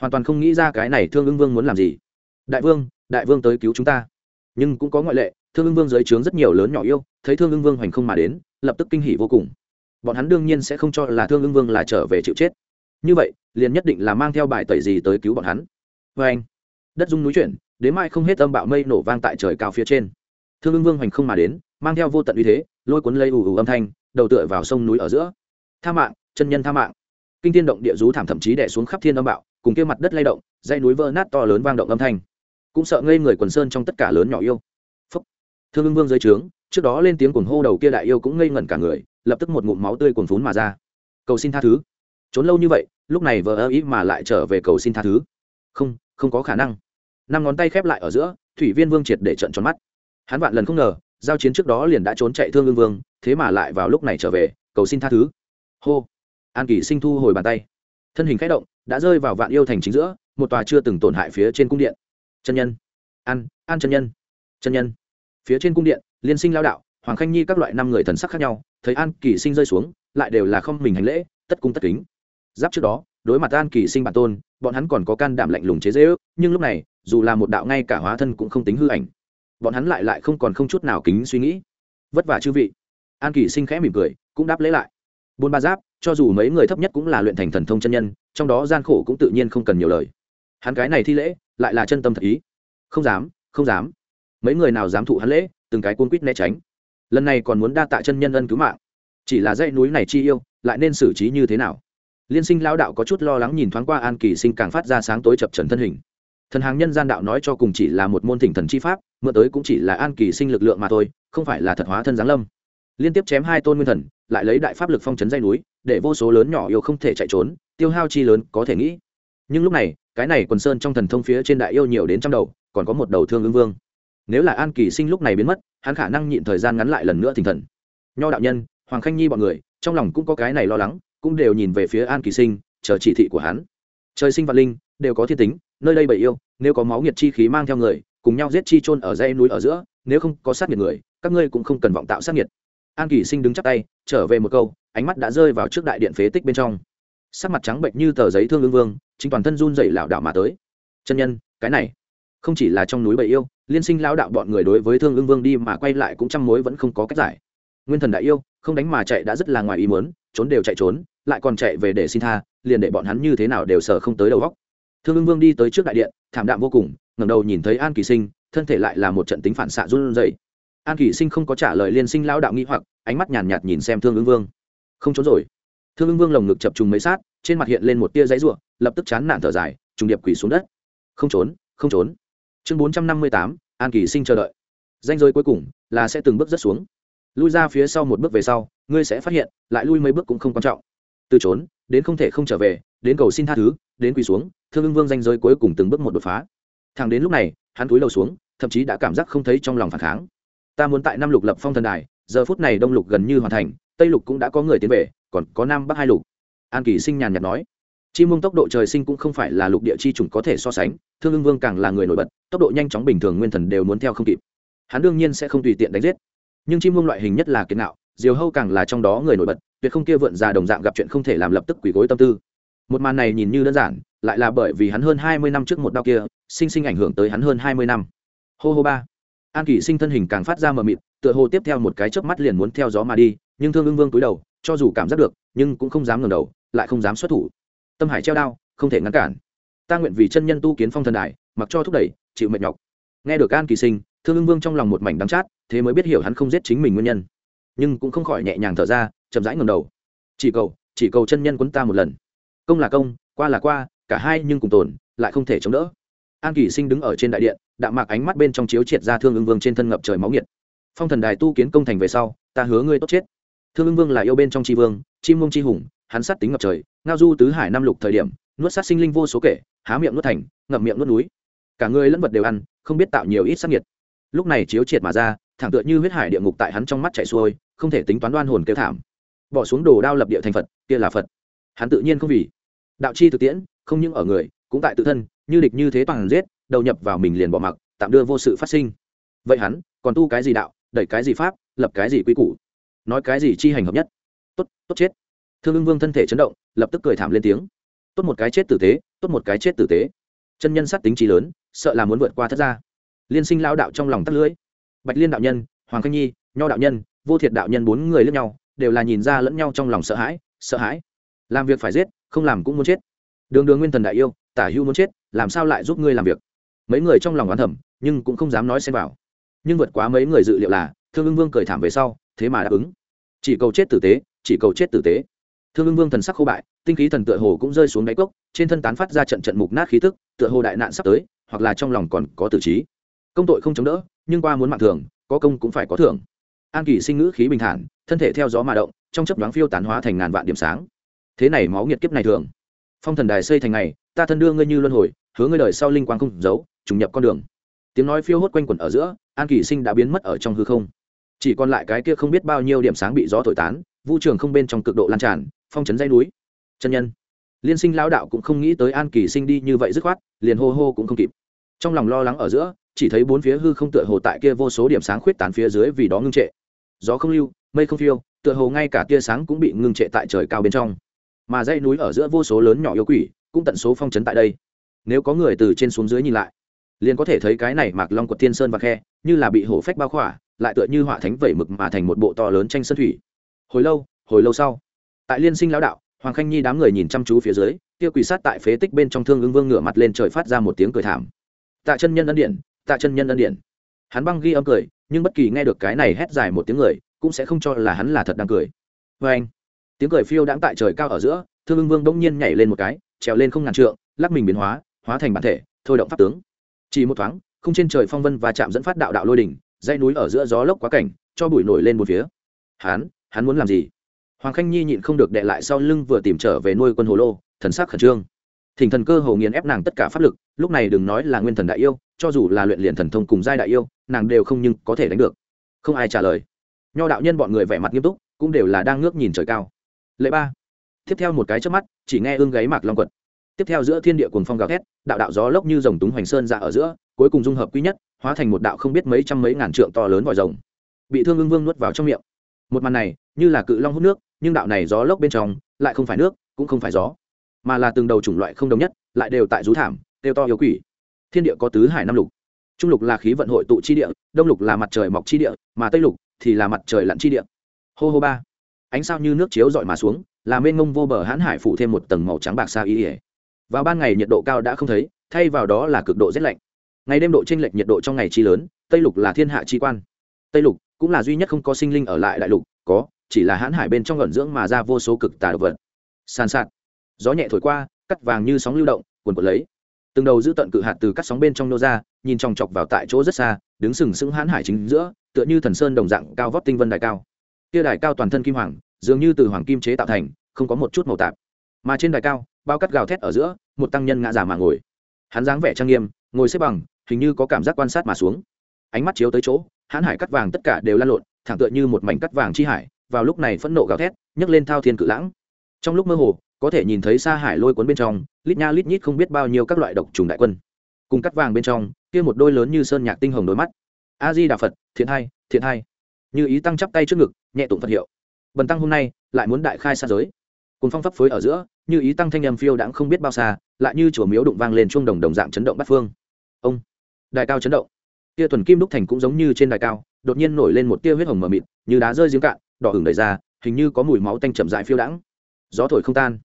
Hoàn toàn không nghĩ ra cái này thương ưng vương muốn làm gì đại vương đại vương tới cứu chúng ta. Nhưng cũng có ngoại lệ, thương ưng vương dưới trướng rất nhiều lớn nhỏ yêu, thấy thương ưng vương hoành không mà đến, lập tức kinh hỉ vô cùng. Bọn hắn đương nhiên sẽ không cho là thương ưng vương là trở về chịu chết. Như vậy, liền nhất định là mang theo bài tẩy gì tới cứu bọn hắn. Vê anh, đất dung núi chuyển, đến mai không hết âm bạo mây nổ vang tại trời cao phía trên. Thương ưng vương hoành không mà đến, mang theo vô tận uy thế, lôi cuốn lây ù ù âm thanh, đầu tựa vào sông núi ở giữa. Tha mạng, chân nhân tha mạng. Kinh thiên động địa rú thảm thậm chí đẻ xuống khắp thiên âm bạo, cùng kia mặt đất lay động dây núi vỡ nát to lớn vang động âm thanh cũng sợ ngây người quần sơn trong tất cả lớn nhỏ yêu. Phúc. thương ưng vương dưới trướng, trước đó lên tiếng cuồng hô đầu kia đại yêu cũng ngây ngẩn cả người, lập tức một ngụm máu tươi cuồn phún mà ra. Cầu xin tha thứ. Trốn lâu như vậy, lúc này vờ ơ ý mà lại trở về cầu xin tha thứ. Không không có khả năng. Năm ngón tay khép lại ở giữa, thủy viên vương triệt để trận tròn mắt. Hắn vạn lần không ngờ, giao chiến trước đó liền đã trốn chạy thương ưng vương, thế mà lại vào lúc này trở về, cầu xin tha thứ. Hô. An kỳ sinh thu hồi bàn tay. Thân hình k h ẽ động, đã rơi vào vạn yêu thành chính giữa, một tòa chưa từng tổn hại phía trên cung điện chân nhân. An an chân nhân. Chân nhân. Phía trên cung điện, liên sinh lao đạo, hoàng khanh nhi các loại năm người thần sắc khác nhau, thấy an kỳ sinh rơi xuống, lại đều là không mình hành lễ, tất cung tất kính. Giáp trước đó, đối mặt an kỳ sinh bản tôn, bọn hắn còn có can đảm lạnh lùng chế dễ ước nhưng lúc này, dù là một đạo ngay cả hóa thân cũng không tính hư ảnh. Bọn hắn lại lại không còn không chút nào kính suy nghĩ. Vất vả chư vị. An kỳ sinh khẽ mỉm cười, cũng đáp lễ lại. Buôn ba giáp, cho dù mấy người thấp nhất cũng là luyện thành thần thông chân nhân, trong đó gian khổ cũng tự nhiên không cần nhiều lời. Hắn cái này thi lễ lại là chân tâm thật ý. Không dám không dám. Mấy người nào dám thụ hắn lễ, từng cái cuốn quýt né tránh. Lần này còn muốn đa tạ chân nhân ân cứu mạng. Chỉ là dãy núi này chi yêu, lại nên xử trí như thế nào? Liên sinh lão đạo có chút lo lắng nhìn thoáng qua an kỳ sinh càng phát ra sáng tối chập trần thân hình. Thần hàng nhân gian đạo nói cho cùng chỉ là một môn thỉnh thần chi pháp, mượn tới cũng chỉ là an kỳ sinh lực lượng mà thôi, không phải là thật hóa thân giáng lâm. Liên tiếp chém hai tôn nguyên thần, lại lấy đại pháp lực phong trấn dây núi, để vô số lớn nhỏ yêu không thể chạy trốn, tiêu hao chi lớn có thể nghĩ. Nhưng lúc này cái này quần sơn trong thần thông phía trên đại yêu nhiều đến trăm đầu, còn có một đầu thương ứng vương. Nếu là an kỳ sinh lúc này biến mất, hắn khả năng nhịn thời gian ngắn lại lần nữa thỉnh thần. Nho đạo nhân, hoàng khanh nhi bọn người, trong lòng cũng có cái này lo lắng, cũng đều nhìn về phía an kỳ sinh, chờ chỉ thị của hắn. Trời sinh vạn linh, đều có thiên tính, nơi đây bầy yêu, nếu có máu nhiệt chi khí mang theo người, cùng nhau giết chi chôn ở dãy núi ở giữa, nếu không có sát nhiệt người, các ngươi cũng không cần vọng tạo sát nhiệt an kỳ sinh đứng chắp tay, trở về một câu, ánh mắt đã rơi vào trước đại điện phế tích bên trong sắc mặt trắng bệnh như tờ giấy thương ương vương chính toàn thân run dậy lảo đảo mà tới. Chân nhân cái này không chỉ là trong núi bầy yêu liên sinh lão đạo bọn người đối với thương ương vương đi mà quay lại cũng trăm mối vẫn không có cách giải. Nguyên thần đại yêu không đánh mà chạy đã rất là ngoài ý muốn trốn đều chạy trốn lại còn chạy về để xin tha liền để bọn hắn như thế nào đều sợ không tới đầu góc thương ương vương đi tới trước đại điện thảm đạm vô cùng ngẩng đầu nhìn thấy an kỳ sinh thân thể lại là một trận tính phản xạ run rẩy. An kỳ sinh không có trả lời liên sinh lao đạo nghi hoặc ánh mắt nhàn nhạt, nhìn xem thương ương vương. Không trốn rồi thương ưng vương lồng ngực chập trùng mấy sát, trên mặt hiện lên một tia giấy ruộng lập tức chán nản thở dài, trùng điệp quỷ xuống đất. Không trốn không trốn. Chương bốn trăm năm mươi tám, an kỳ sinh chờ đợi. Danh giới cuối cùng là sẽ từng bước rất xuống. Lui ra phía sau một bước về sau, ngươi sẽ phát hiện, lại lui mấy bước cũng không quan trọng. Từ trốn, đến không thể không trở về, đến cầu xin tha thứ, đến quỳ xuống, thương ưng vương danh giới cuối cùng từng bước một đột phá. Thằng đến lúc này, hắn túi đầu xuống, thậm chí đã cảm giác không thấy trong lòng phản kháng. Ta muốn tại năm lục lập phong thần đài, giờ phút này đông lục gần như hoàn thành, tây lục cũng đã có người tiến về còn có nam bắc hai lục. An kỳ sinh nhàn nhạt nói, chi mông tốc độ trời sinh cũng không phải là lục địa chi chủng có thể so sánh, thương ưng vương càng là người nổi bật, tốc độ nhanh chóng bình thường nguyên thần đều muốn theo không kịp. Hắn đương nhiên sẽ không tùy tiện đánh giết. Nhưng chim mông loại hình nhất là kiến nạo diều hâu càng là trong đó người nổi bật, tuyệt không kia vượn già đồng dạng gặp chuyện không thể làm lập tức quỷ gối tâm tư. Một màn này nhìn như đơn giản, lại là bởi vì hắn hơn hai mươi năm trước một đau kia, sinh sinh ảnh hưởng tới hắn hơn hai mươi năm. Hô hô ba an kỷ sinh thân hình càng phát ra mờ mịt, tựa hồ tiếp theo một cái chớp mắt liền muốn theo gió mà đi, nhưng thương ưng vương túi đầu, cho dù cảm giác được, nhưng cũng không dám ngẩng đầu, lại không dám xuất thủ. Tâm hải treo đao, không thể ngăn cản. Ta nguyện vì chân nhân tu kiến phong thần đài, mặc cho thúc đẩy, chịu mệt nhọc. Nghe được an kỳ sinh, thương ưng vương trong lòng một mảnh đắng chát, thế mới biết hiểu hắn không giết chính mình nguyên nhân. Nhưng cũng không khỏi nhẹ nhàng thở ra, chậm rãi ngầm đầu. Chỉ cầu chỉ cầu chân nhân quấn ta một lần. Công là công, qua là qua, cả hai nhưng cùng tồn, lại không thể chống đỡ. An kỳ sinh đứng ở trên đại điện đạm mạc ánh mắt bên trong chiếu triệt ra thương ưng vương trên thân ngập trời máu nhiệt phong thần đài tu kiến công thành về sau, ta hứa ngươi tốt chết. Thương ưng vương là yêu bên trong tri vương, chim mông tri hùng, hắn sát tính ngập trời, ngao du tứ hải năm lục thời điểm, nuốt sát sinh linh vô số kể, há miệng nuốt thành, ngậm miệng nuốt núi. Cả người lẫn vật đều ăn, không biết tạo nhiều ít sắc nhiệt lúc này chiếu triệt mà ra, thẳng tựa như huyết hải địa ngục tại hắn trong mắt chạy xuôi, không thể tính toán đoan hồn kêu thảm. Bỏ xuống đồ đao lập địa thành phật, kia là phật. Hắn tự nhiên không vì. Đạo chi thực tiễn, không những ở người, cũng tại tự thân, như địch như thế toàn giết đầu nhập vào mình liền bỏ mặc, tạm đưa vô sự phát sinh. Vậy hắn, còn tu cái gì đạo, đẩy cái gì pháp, lập cái gì quy củ? Nói cái gì chi hành hợp nhất? Tốt tốt chết. Thương ưng vương thân thể chấn động, lập tức cười thảm lên tiếng. Tốt một cái chết tử tế, tốt một cái chết tử tế. Chân nhân sát tính trí lớn, sợ là muốn vượt qua thất gia. Liên sinh lao đạo trong lòng tắt lưỡi. Bạch liên đạo nhân, hoàng khanh nhi, nho đạo nhân, vô thiệt đạo nhân bốn người lẫn nhau, đều là nhìn ra lẫn nhau trong lòng sợ hãi sợ hãi. Làm việc phải giết, không làm cũng muốn chết. Đường đường nguyên thần đại yêu, tả hưu muốn chết, làm sao lại giúp ngươi làm việc? Mấy người trong lòng oán thẩm nhưng cũng không dám nói xem vào. Nhưng vượt quá mấy người dự liệu là, thương ưng vương cười thảm về sau, thế mà đáp ứng. Chỉ cầu chết tử tế, chỉ cầu chết tử tế. Thương ưng vương thần sắc khô bại, tinh khí thần tựa hồ cũng rơi xuống đáy cốc, trên thân tán phát ra trận trận mục nát khí tức, tựa hồ đại nạn sắp tới, hoặc là trong lòng còn có tử trí. Công tội không chống đỡ, nhưng qua muốn mạng thường, có công cũng phải có thưởng. An kỳ sinh ngữ khí bình thản, thân thể theo gió mà động, trong chấp đoán phiêu tán hóa thành ngàn vạn điểm sáng. Thế này máu nghiệt kiếp này thường. Phong thần đài xây thành ngày, ta thân đưa ngươi như luân hồi, hứa ngươi đời sau linh quang không giấu trùng nhập con đường. Tiếng nói phiêu hốt quanh quẩn ở giữa, an kỳ sinh đã biến mất ở trong hư không. Chỉ còn lại cái kia không biết bao nhiêu điểm sáng bị gió thổi tán vu trường không bên trong cực độ lan tràn, phong trấn dây núi. Chân nhân. Liên sinh lão đạo cũng không nghĩ tới an kỳ sinh đi như vậy dứt khoát, liền hô hô cũng không kịp. Trong lòng lo lắng ở giữa, chỉ thấy bốn phía hư không tựa hồ tại kia vô số điểm sáng khuyết tán phía dưới vì đó ngưng trệ. Gió không lưu, mây không phiêu, tựa hồ ngay cả tia sáng cũng bị ngưng trệ tại trời cao bên trong. Mà dãy núi ở giữa vô số lớn nhỏ yêu quỷ, cũng tận số phong trấn tại đây. Nếu có người từ trên xuống dưới nhìn lại liền có thể thấy cái này mạc long quật thiên sơn và khe, như là bị hổ phách bao khỏa, lại tựa như họa thánh vẩy mực mà thành một bộ to lớn tranh sơn thủy. Hồi lâu hồi lâu sau, tại liên sinh lão đạo, hoàng khanh nhi đám người nhìn chăm chú phía dưới, kia quỷ sát tại phế tích bên trong thương ứng vương ngửa mặt lên trời phát ra một tiếng cười thảm. Tạ chân nhân ân điện, tạ chân nhân ân điện. Hắn băng ghi âm cười, nhưng bất kỳ nghe được cái này hét dài một tiếng người, cũng sẽ không cho là hắn là thật đang cười. Vê anh, tiếng cười phiêu đãng tại trời cao ở giữa, thương ứng vương bỗng nhiên nhảy lên một cái, trèo lên không ngàn trượng, lắc mình biến hóa hóa thành bản thể, thôi động pháp tướng chỉ một thoáng không trên trời phong vân và chạm dẫn phát đạo đạo lôi đỉnh, dãy núi ở giữa gió lốc quá cảnh, cho bụi nổi lên một phía. Hắn hắn muốn làm gì? Hoàng khanh nhi nhịn không được đệ lại sau lưng vừa tìm trở về nuôi quân hồ lô, thần sắc khẩn trương. Thỉnh thần cơ hồ nghiền ép nàng tất cả pháp lực, lúc này đừng nói là nguyên thần đại yêu, cho dù là luyện liền thần thông cùng giai đại yêu, nàng đều không nhưng có thể đánh được. Không ai trả lời. Nho đạo nhân bọn người vẻ mặt nghiêm túc, cũng đều là đang ngước nhìn trời cao. Lệ ba. Tiếp theo một cái trước mắt, chỉ nghe ương gáy mạc long quật tiếp theo giữa thiên địa cuồng phong gào thét, đạo đạo gió lốc như dòng túng hoành sơn ra ở giữa, cuối cùng dung hợp quý nhất, hóa thành một đạo không biết mấy trăm mấy ngàn trượng to lớn vòi rồng, bị thương ưng vương nuốt vào trong miệng. Một màn này, như là cự long hút nước, nhưng đạo này gió lốc bên trong, lại không phải nước, cũng không phải gió, mà là từng đầu chủng loại không đồng nhất, lại đều tại rú thảm, đều to yếu quỷ. Thiên địa có tứ hải năm lục. Trung lục là khí vận hội tụ chi địa, đông lục là mặt trời mọc chi địa, mà tây lục thì là mặt trời lặn chi địa. Hô hô ba. Ánh sao như nước chiếu dọi mà xuống làm mênh ngông vô bờ hãn hải phủ thêm một tầng màu trắng bạc xa y ỉa vào ban ngày nhiệt độ cao đã không thấy, thay vào đó là cực độ rét lạnh. Ngày đêm độ tranh lệch nhiệt độ trong ngày chi lớn, tây lục là thiên hạ chi quan. Tây lục cũng là duy nhất không có sinh linh ở lại đại lục, có, chỉ là hãn hải bên trong gần dưỡng mà ra vô số cực tà độc vật. Sàn sạt. Gió nhẹ thổi qua, cắt vàng như sóng lưu động quần quần lấy. Từng đầu giữ tận cự hạt từ các sóng bên trong nô ra, nhìn chòng chọc vào tại chỗ rất xa, đứng sừng sững hãn hải chính giữa, tựa như thần sơn đồng dạng cao vóc tinh vân đài cao. Tia đài cao toàn thân kim hoàng, dường như từ hoàng kim chế tạo thành, không có một chút màu tạp mà trên đài cao, bao cắt gào thét ở giữa, một tăng nhân ngã giả mà ngồi. Hắn dáng vẻ trang nghiêm, ngồi xếp bằng, hình như có cảm giác quan sát mà xuống. Ánh mắt chiếu tới chỗ, hãn hải cắt vàng tất cả đều lan lộn, thẳng tựa như một mảnh cắt vàng chi hải, vào lúc này phẫn nộ gào thét, nhấc lên thao thiên cự lãng. Trong lúc mơ hồ, có thể nhìn thấy xa hải lôi cuốn bên trong, lít nha lít nhít không biết bao nhiêu các loại độc trùng đại quân. Cùng cắt vàng bên trong, kia một đôi lớn như sơn nhạc tinh hồng đôi mắt. A di đà phật, thiện hai thiện hai như ý tăng chắp tay trước ngực, nhẹ tụng phật hiệu. Bần tăng hôm nay, lại muốn đại khai xa giới cùng phong pháp phối ở giữa, như ý tăng thanh âm phiêu đãng không biết bao xa, lại như chùa miếu đụng vang lên chuông đồng đồng dạng chấn động bắt phương. Ông đại cao chấn động. Tia thuần kim đúc thành cũng giống như trên đài cao, đột nhiên nổi lên một tia huyết hồng mờ mịt, như đá rơi giếng cạn, đỏ hửng đầy ra hình như có mùi máu tanh chậm dại phiêu đãng. Gió thổi không tan.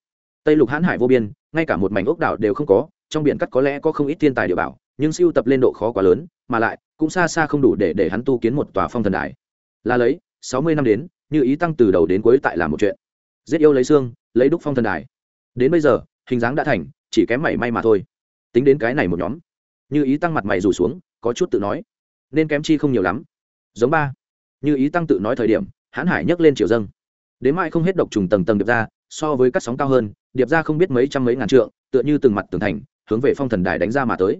Tây lục hãn hải vô biên, ngay cả một mảnh ốc đảo đều không có, trong biển cắt có lẽ có không ít thiên tài địa bảo, nhưng siêu tập lên độ khó quá lớn, mà lại, cũng xa xa không đủ để để hắn tu kiến một tòa phong thần đài. Là lấy, sáu mươi năm đến, như ý tăng từ đầu đến cuối tại làm một chuyện. Giết yêu lấy xương lấy đúc phong thần đài. Đến bây giờ, hình dáng đã thành, chỉ kém mảy may mà thôi. Tính đến cái này một nhóm, như ý tăng mặt mày rủ xuống, có chút tự nói. Nên kém chi không nhiều lắm. Giống ba. Như ý tăng tự nói thời điểm, hãn hải nhấc lên triều dâng. Đến mai không hết độc trùng tầng tầng điệp ra, so với các sóng cao hơn, điệp ra không biết mấy trăm mấy ngàn trượng, tựa như từng mặt tường thành, hướng về phong thần đài đánh ra mà tới.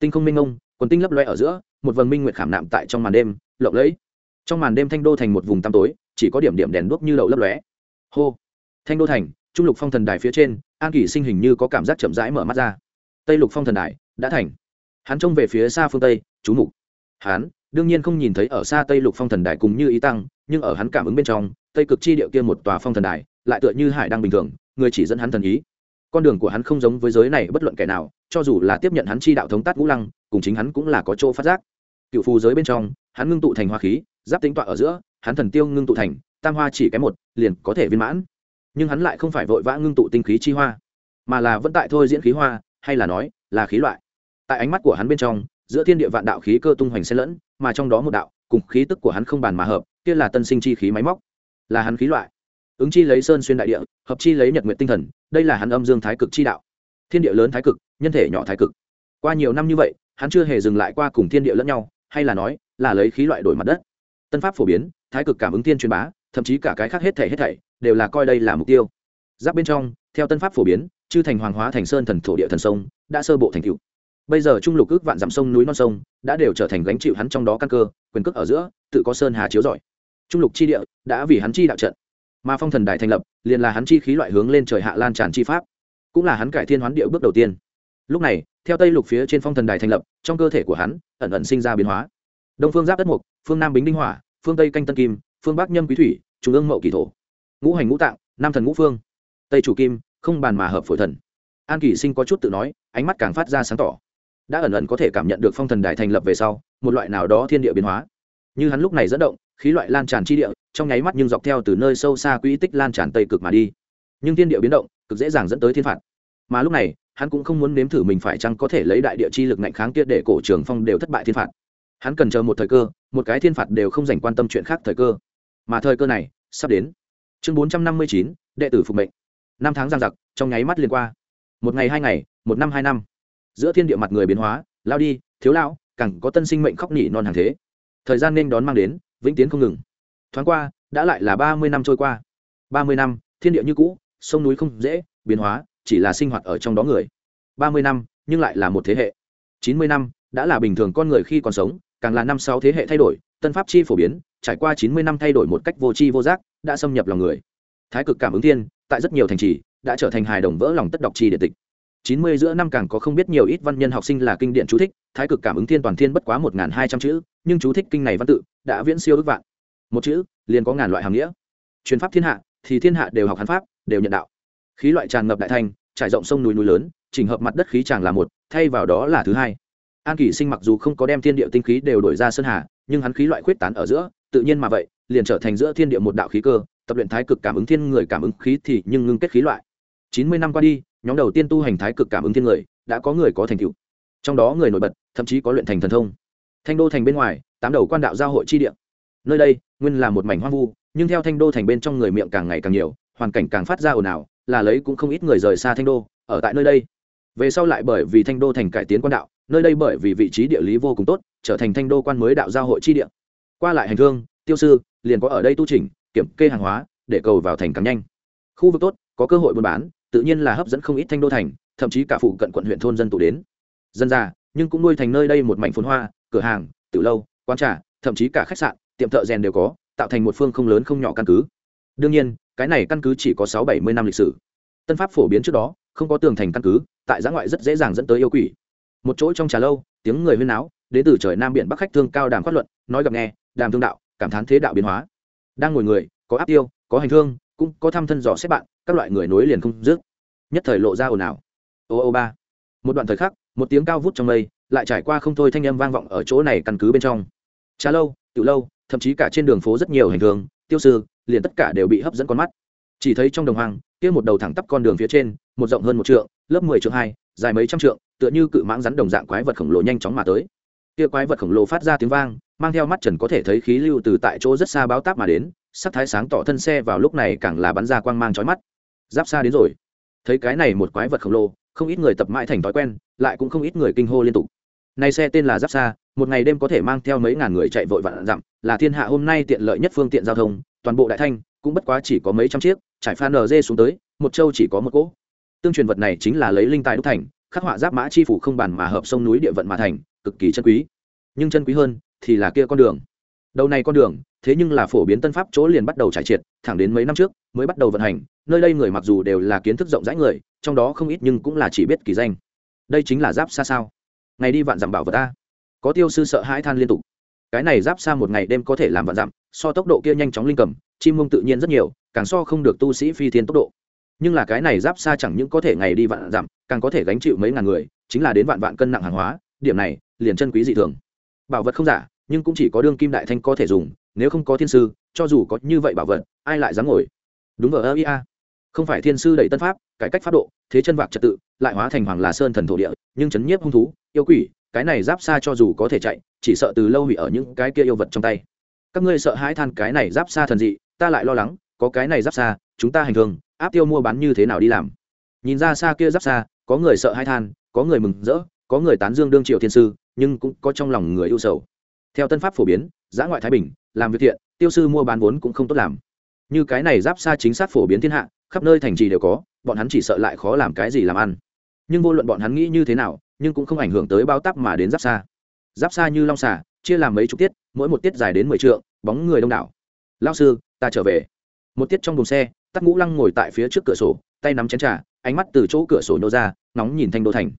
Tinh không minh ông quần tinh lấp loe ở giữa, một vầng minh nguyệt khảm nạm tại trong màn đêm, lộng lẫy. Trong màn đêm thanh đô thành một vùng tăm tối, chỉ có điểm điểm đèn đuốc như đậu lấp lóe. Hô thanh đô thành, trung lục phong thần đài phía trên, an kỷ sinh hình như có cảm giác chậm rãi mở mắt ra. Tây lục phong thần đài, đã thành. Hắn trông về phía xa phương tây, chú mục. Hắn, đương nhiên không nhìn thấy ở xa tây lục phong thần đài cùng như ý tăng, nhưng ở hắn cảm ứng bên trong, tây cực chi điệu kia một tòa phong thần đài, lại tựa như hải đang bình thường, người chỉ dẫn hắn thần ý. Con đường của hắn không giống với giới này bất luận kẻ nào, cho dù là tiếp nhận hắn chi đạo thống tát ngũ lăng, cùng chính hắn cũng là có chỗ phát giác. Cựu phù giới bên trong, hắn ngưng tụ thành hoa khí, giáp tính tọa ở giữa, hắn thần tiêu ngưng tụ thành, tam hoa chỉ cái một, liền có thể viên mãn nhưng hắn lại không phải vội vã ngưng tụ tinh khí chi hoa, mà là vẫn tại thôi diễn khí hoa, hay là nói, là khí loại. Tại ánh mắt của hắn bên trong, giữa thiên địa vạn đạo khí cơ tung hoành xen lẫn, mà trong đó một đạo, cùng khí tức của hắn không bàn mà hợp, kia là tân sinh chi khí máy móc. Là hắn khí loại. Ứng chi lấy sơn xuyên đại địa, hợp chi lấy nhật nguyện tinh thần, đây là hắn âm dương thái cực chi đạo. Thiên địa lớn thái cực, nhân thể nhỏ thái cực. Qua nhiều năm như vậy, hắn chưa hề dừng lại qua cùng thiên địa lẫn nhau, hay là nói, là lấy khí loại đổi mặt đất. Tân pháp phổ biến, thái cực cảm ứng tiên truyền bá thậm chí cả cái khác hết thảy hết thảy đều là coi đây là mục tiêu. Giáp bên trong, theo tân pháp phổ biến, chư thành hoàng hóa thành sơn thần thổ địa thần sông, đã sơ bộ thành cựu bây giờ trung lục ước vạn dặm sông núi non sông đã đều trở thành gánh chịu hắn trong đó căn cơ, quyền cước ở giữa, tự có sơn hà chiếu giỏi trung lục chi địa đã vì hắn chi đạo trận. Mà phong thần đài thành lập, liền là hắn chi khí loại hướng lên trời hạ lan tràn chi pháp, cũng là hắn cải thiên hoán địa bước đầu tiên. Lúc này, theo tây lục phía trên phong thần đài thành lập, trong cơ thể của hắn ẩn ẩn sinh ra biến hóa. Đông phương giáp đất mục, phương nam bính đinh hỏa, phương tây canh tân kim, phương bắc nhâm quý thủy trung ương mậu kỳ thổ. Ngũ hành ngũ tạng nam thần ngũ phương. Tây chủ kim, không bàn mà hợp phổi thần. An kỳ sinh có chút tự nói, ánh mắt càng phát ra sáng tỏ. Đã ẩn ẩn có thể cảm nhận được phong thần đài thành lập về sau, một loại nào đó thiên địa biến hóa. Như hắn lúc này dẫn động, khí loại lan tràn chi địa, trong nháy mắt nhưng dọc theo từ nơi sâu xa quỹ tích lan tràn tây cực mà đi. Nhưng thiên địa biến động, cực dễ dàng dẫn tới thiên phạt. Mà lúc này, hắn cũng không muốn nếm thử mình phải chăng có thể lấy đại địa chi lực ngạnh kháng kia để cổ trường phong đều thất bại thiên phạt. Hắn cần chờ một thời cơ, một cái thiên phạt đều không dành quan tâm chuyện khác thời cơ. Mà thời cơ này sắp đến. Chương bốn trăm năm mươi chín, đệ tử phục mệnh. Năm tháng giang giặc, trong nháy mắt liền qua. Một ngày hai ngày, một năm hai năm. Giữa thiên địa mặt người biến hóa, lao đi, thiếu lão càng có tân sinh mệnh khóc nỉ non hàng thế. Thời gian nên đón mang đến, vĩnh tiến không ngừng. Thoáng qua, đã lại là ba mươi năm trôi qua. ba mươi năm, thiên địa như cũ, sông núi không dễ, biến hóa, chỉ là sinh hoạt ở trong đó người. ba mươi năm, nhưng lại là một thế hệ. chín mươi năm, đã là bình thường con người khi còn sống, càng là năm sáu thế hệ thay đổi, tân pháp chi phổ biến trải qua chín mươi năm thay đổi một cách vô tri vô giác, đã xâm nhập lòng người. Thái cực cảm ứng thiên, tại rất nhiều thành trì, đã trở thành hài đồng vỡ lòng tất đọc chi điện tịch. Chín mươi giữa năm càng có không biết nhiều ít văn nhân học sinh là kinh điển chú thích, thái cực cảm ứng thiên toàn thiên bất quá một n hai trăm chữ, nhưng chú thích kinh này văn tự đã viễn siêu ước vạn. Một chữ, liền có ngàn loại hàm nghĩa. Truyền pháp thiên hạ, thì thiên hạ đều học hắn pháp, đều nhận đạo. Khí loại tràn ngập đại thanh trải rộng sông núi núi lớn, chỉnh hợp mặt đất khí tràng là một, thay vào đó là thứ hai. An kỷ sinh mặc dù không có đem thiên địa tinh khí đều đổi ra sơn hà, nhưng hắn khí loại khuyết tán ở giữa tự nhiên mà vậy, liền trở thành giữa thiên địa một đạo khí cơ, tập luyện thái cực cảm ứng thiên người cảm ứng khí thì nhưng ngưng kết khí loại. Chín mươi năm qua đi, nhóm đầu tiên tu hành thái cực cảm ứng thiên người, đã có người có thành tựu. Trong đó người nổi bật, thậm chí có luyện thành thần thông. Thanh đô thành bên ngoài, tám đầu quan đạo giao hội chi địa. Nơi đây, nguyên là một mảnh hoang vu, nhưng theo thanh đô thành bên trong người miệng càng ngày càng nhiều, hoàn cảnh càng phát ra ồn ào, là lấy cũng không ít người rời xa thanh đô, ở tại nơi đây. Về sau lại bởi vì thanh đô thành cải tiến quan đạo, nơi đây bởi vì vị trí địa lý vô cùng tốt, trở thành thanh đô quan mới đạo giao hội chi địa qua lại hành thương, tiêu sư, liền có ở đây tu trình kiểm kê hàng hóa, để cầu vào thành càng nhanh. Khu vực tốt, có cơ hội buôn bán, tự nhiên là hấp dẫn không ít thanh đô thành, thậm chí cả phụ cận quận huyện thôn dân tụ đến. Dân già, nhưng cũng nuôi thành nơi đây một mảnh phồn hoa, cửa hàng từ lâu, quán trà, thậm chí cả khách sạn, tiệm thợ rèn đều có, tạo thành một phương không lớn không nhỏ căn cứ. Đương nhiên, cái này căn cứ chỉ có sáu bảy mươi năm lịch sử. Tân pháp phổ biến trước đó, không có tường thành căn cứ, tại giã ngoại rất dễ dàng dẫn tới yêu quỷ. Một chỗ trong trà lâu, tiếng người huyên náo đến từ trời nam biển bắc khách thương cao đàm phát luận, nói gặp nghe, đàm thương đạo, cảm thán thế đạo biến hóa. Đang ngồi người, có áp tiêu, có hành thương, cũng có thăm thân dò xếp bạn, các loại người nối liền không dứt. Nhất thời lộ ra ồn ào. Ô ô ba. Một đoạn thời khắc, một tiếng cao vút trong mây, lại trải qua không thôi thanh âm vang vọng ở chỗ này căn cứ bên trong. Trà lâu tự lâu, thậm chí cả trên đường phố rất nhiều hành thương, tiêu sư, liền tất cả đều bị hấp dẫn con mắt. Chỉ thấy trong đồng hoang, kia một đầu thẳng tắp con đường phía trên, một rộng hơn một trượng, lớp mười trượng hai, dài mấy trăm trượng, tựa như cự mãng rắn đồng dạng quái vật khổng lồ nhanh chóng mà tới kia quái vật khổng lồ phát ra tiếng vang, mang theo mắt trần có thể thấy khí lưu từ tại chỗ rất xa báo táp mà đến, sắc thái sáng tỏ thân xe vào lúc này càng là bắn ra quang mang chói mắt. Giáp xa đến rồi. Thấy cái này một quái vật khổng lồ, không ít người tập mãi thành thói quen, lại cũng không ít người kinh hô liên tục. Này xe tên là giáp xa một ngày đêm có thể mang theo mấy ngàn người chạy vội vạn dặm, là thiên hạ hôm nay tiện lợi nhất phương tiện giao thông, toàn bộ đại thanh cũng bất quá chỉ có mấy trăm chiếc, trải phan nz xuống tới, một châu chỉ có một cỗ. Tương truyền vật này chính là lấy linh tài đúc thành, khắc họa giáp mã chi phủ không bàn mà hợp sông núi địa vận mà thành cực kỳ chân quý. Nhưng chân quý hơn thì là kia con đường. Đầu này con đường, thế nhưng là phổ biến tân pháp chỗ liền bắt đầu trải triệt, thẳng đến mấy năm trước mới bắt đầu vận hành, nơi đây người mặc dù đều là kiến thức rộng rãi người, trong đó không ít nhưng cũng là chỉ biết kỳ danh. Đây chính là giáp xa sao. Ngày đi vạn dặm bảo vật ta. Có tiêu sư sợ hãi than liên tục. Cái này giáp xa một ngày đêm có thể làm vạn dặm, so tốc độ kia nhanh chóng linh cầm, chim mông tự nhiên rất nhiều, càng so không được tu sĩ phi thiên tốc độ. Nhưng là cái này giáp xa chẳng những có thể ngày đi vạn dặm, càng có thể gánh chịu mấy ngàn người, chính là đến vạn vạn cân nặng hàng hóa, điểm này liền chân quý dị thường. Bảo vật không giả, nhưng cũng chỉ có đương kim đại thanh có thể dùng, nếu không có thiên sư, cho dù có như vậy bảo vật, ai lại dám ngồi? Đúng vào ơ ia không phải thiên sư đẩy tân pháp, cải cách pháp độ, thế chân vạc trật tự, lại hóa thành hoàng là sơn thần thổ địa, nhưng chấn nhiếp hung thú, yêu quỷ, cái này giáp xa cho dù có thể chạy, chỉ sợ từ lâu hủy ở những cái kia yêu vật trong tay. Các ngươi sợ hãi than cái này giáp xa thần dị, ta lại lo lắng, có cái này giáp xa, chúng ta hành thương áp tiêu mua bán như thế nào đi làm? Nhìn ra xa kia giáp xa, có người sợ hãi than, có người mừng rỡ có người tán dương đương triều thiên sư, nhưng cũng có trong lòng người ưu sầu. Theo tân pháp phổ biến, giã ngoại thái bình, làm việc thiện, tiêu sư mua bán vốn cũng không tốt làm. Như cái này giáp xa chính xác phổ biến thiên hạ, khắp nơi thành trì đều có, bọn hắn chỉ sợ lại khó làm cái gì làm ăn. Nhưng vô luận bọn hắn nghĩ như thế nào, nhưng cũng không ảnh hưởng tới bao tắp mà đến giáp xa. Giáp xa như long xà, chia làm mấy chục tiết, mỗi một tiết dài đến mười trượng, bóng người đông đảo. Lao sư, ta trở về. Một tiết trong buồng xe tắt ngũ lăng ngồi tại phía trước cửa sổ, tay nắm chén trà, ánh mắt từ chỗ cửa sổ nô ra nóng nhìn thanh đô thành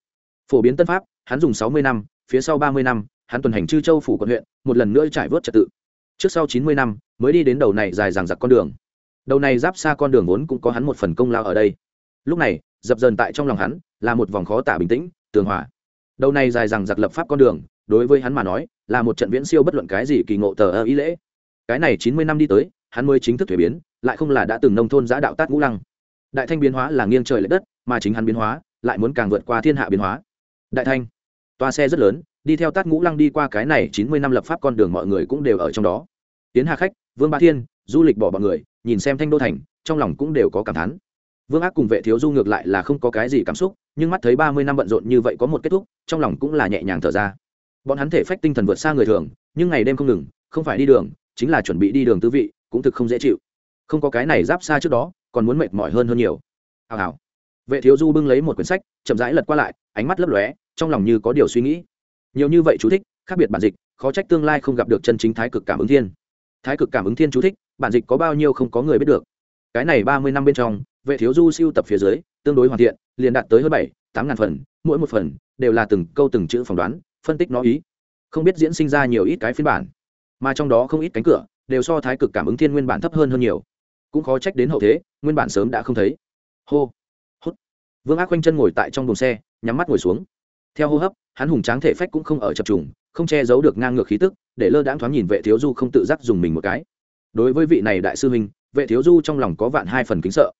phổ biến tân pháp, hắn dùng sáu mươi năm, phía sau ba mươi năm, hắn tuần hành chư châu phủ quận huyện, một lần nữa trải vớt trật tự. Trước sau chín mươi năm, mới đi đến đầu này dài dằng dặc con đường. Đầu này giáp xa con đường vốn cũng có hắn một phần công lao ở đây. Lúc này, dập dần tại trong lòng hắn, là một vòng khó tả bình tĩnh, tường hòa. Đầu này dài dằng dặc lập pháp con đường, đối với hắn mà nói, là một trận viễn siêu bất luận cái gì kỳ ngộ tờ ơ ý lễ. Cái này chín mươi năm đi tới, hắn mới chính thức thuế biến, lại không là đã từng nông thôn giã đạo tát ngũ lăng. Đại thanh biến hóa là nghiêng trời l ệ đất, mà chính hắn biến hóa, lại muốn càng vượt qua thiên hạ biến hóa đại thanh, toa xe rất lớn, đi theo tát ngũ lăng đi qua cái này chín mươi năm lập pháp con đường mọi người cũng đều ở trong đó. Tiến hà khách, vương ba thiên, du lịch bỏ bọn người, nhìn xem thanh đô thành, trong lòng cũng đều có cảm thán. Vương ác cùng vệ thiếu du ngược lại là không có cái gì cảm xúc, nhưng mắt thấy ba mươi năm bận rộn như vậy có một kết thúc, trong lòng cũng là nhẹ nhàng thở ra. Bọn hắn thể phách tinh thần vượt xa người thường, nhưng ngày đêm không ngừng, không phải đi đường, chính là chuẩn bị đi đường tư vị, cũng thực không dễ chịu. Không có cái này giáp xa trước đó, còn muốn mệt mỏi hơn hơn nhiều. Hào hào vệ thiếu du bưng lấy một quyển sách, chậm rãi lật qua lại, ánh mắt lấp lóe, trong lòng như có điều suy nghĩ. Nhiều như vậy chú thích, khác biệt bản dịch, khó trách tương lai không gặp được chân chính thái cực cảm ứng thiên. Thái cực cảm ứng thiên chú thích, bản dịch có bao nhiêu không có người biết được. Cái này ba mươi năm bên trong, vệ thiếu du siêu tập phía dưới, tương đối hoàn thiện, liền đạt tới hơn bảy, tám ngàn phần, mỗi một phần đều là từng câu từng chữ phỏng đoán, phân tích nó ý. Không biết diễn sinh ra nhiều ít cái phiên bản, mà trong đó không ít cánh cửa đều so thái cực cảm ứng thiên nguyên bản thấp hơn hơn nhiều. Cũng khó trách đến hậu thế, nguyên bản sớm đã không thấy. Hô vương ác quanh chân ngồi tại trong buồng xe, nhắm mắt ngồi xuống. Theo hô hấp, hắn hùng tráng thể phách cũng không ở chập trùng, không che giấu được ngang ngược khí tức, để lơ đãng thoáng nhìn vệ thiếu du không tự giác dùng mình một cái. Đối với vị này đại sư huynh, vệ thiếu du trong lòng có vạn hai phần kính sợ.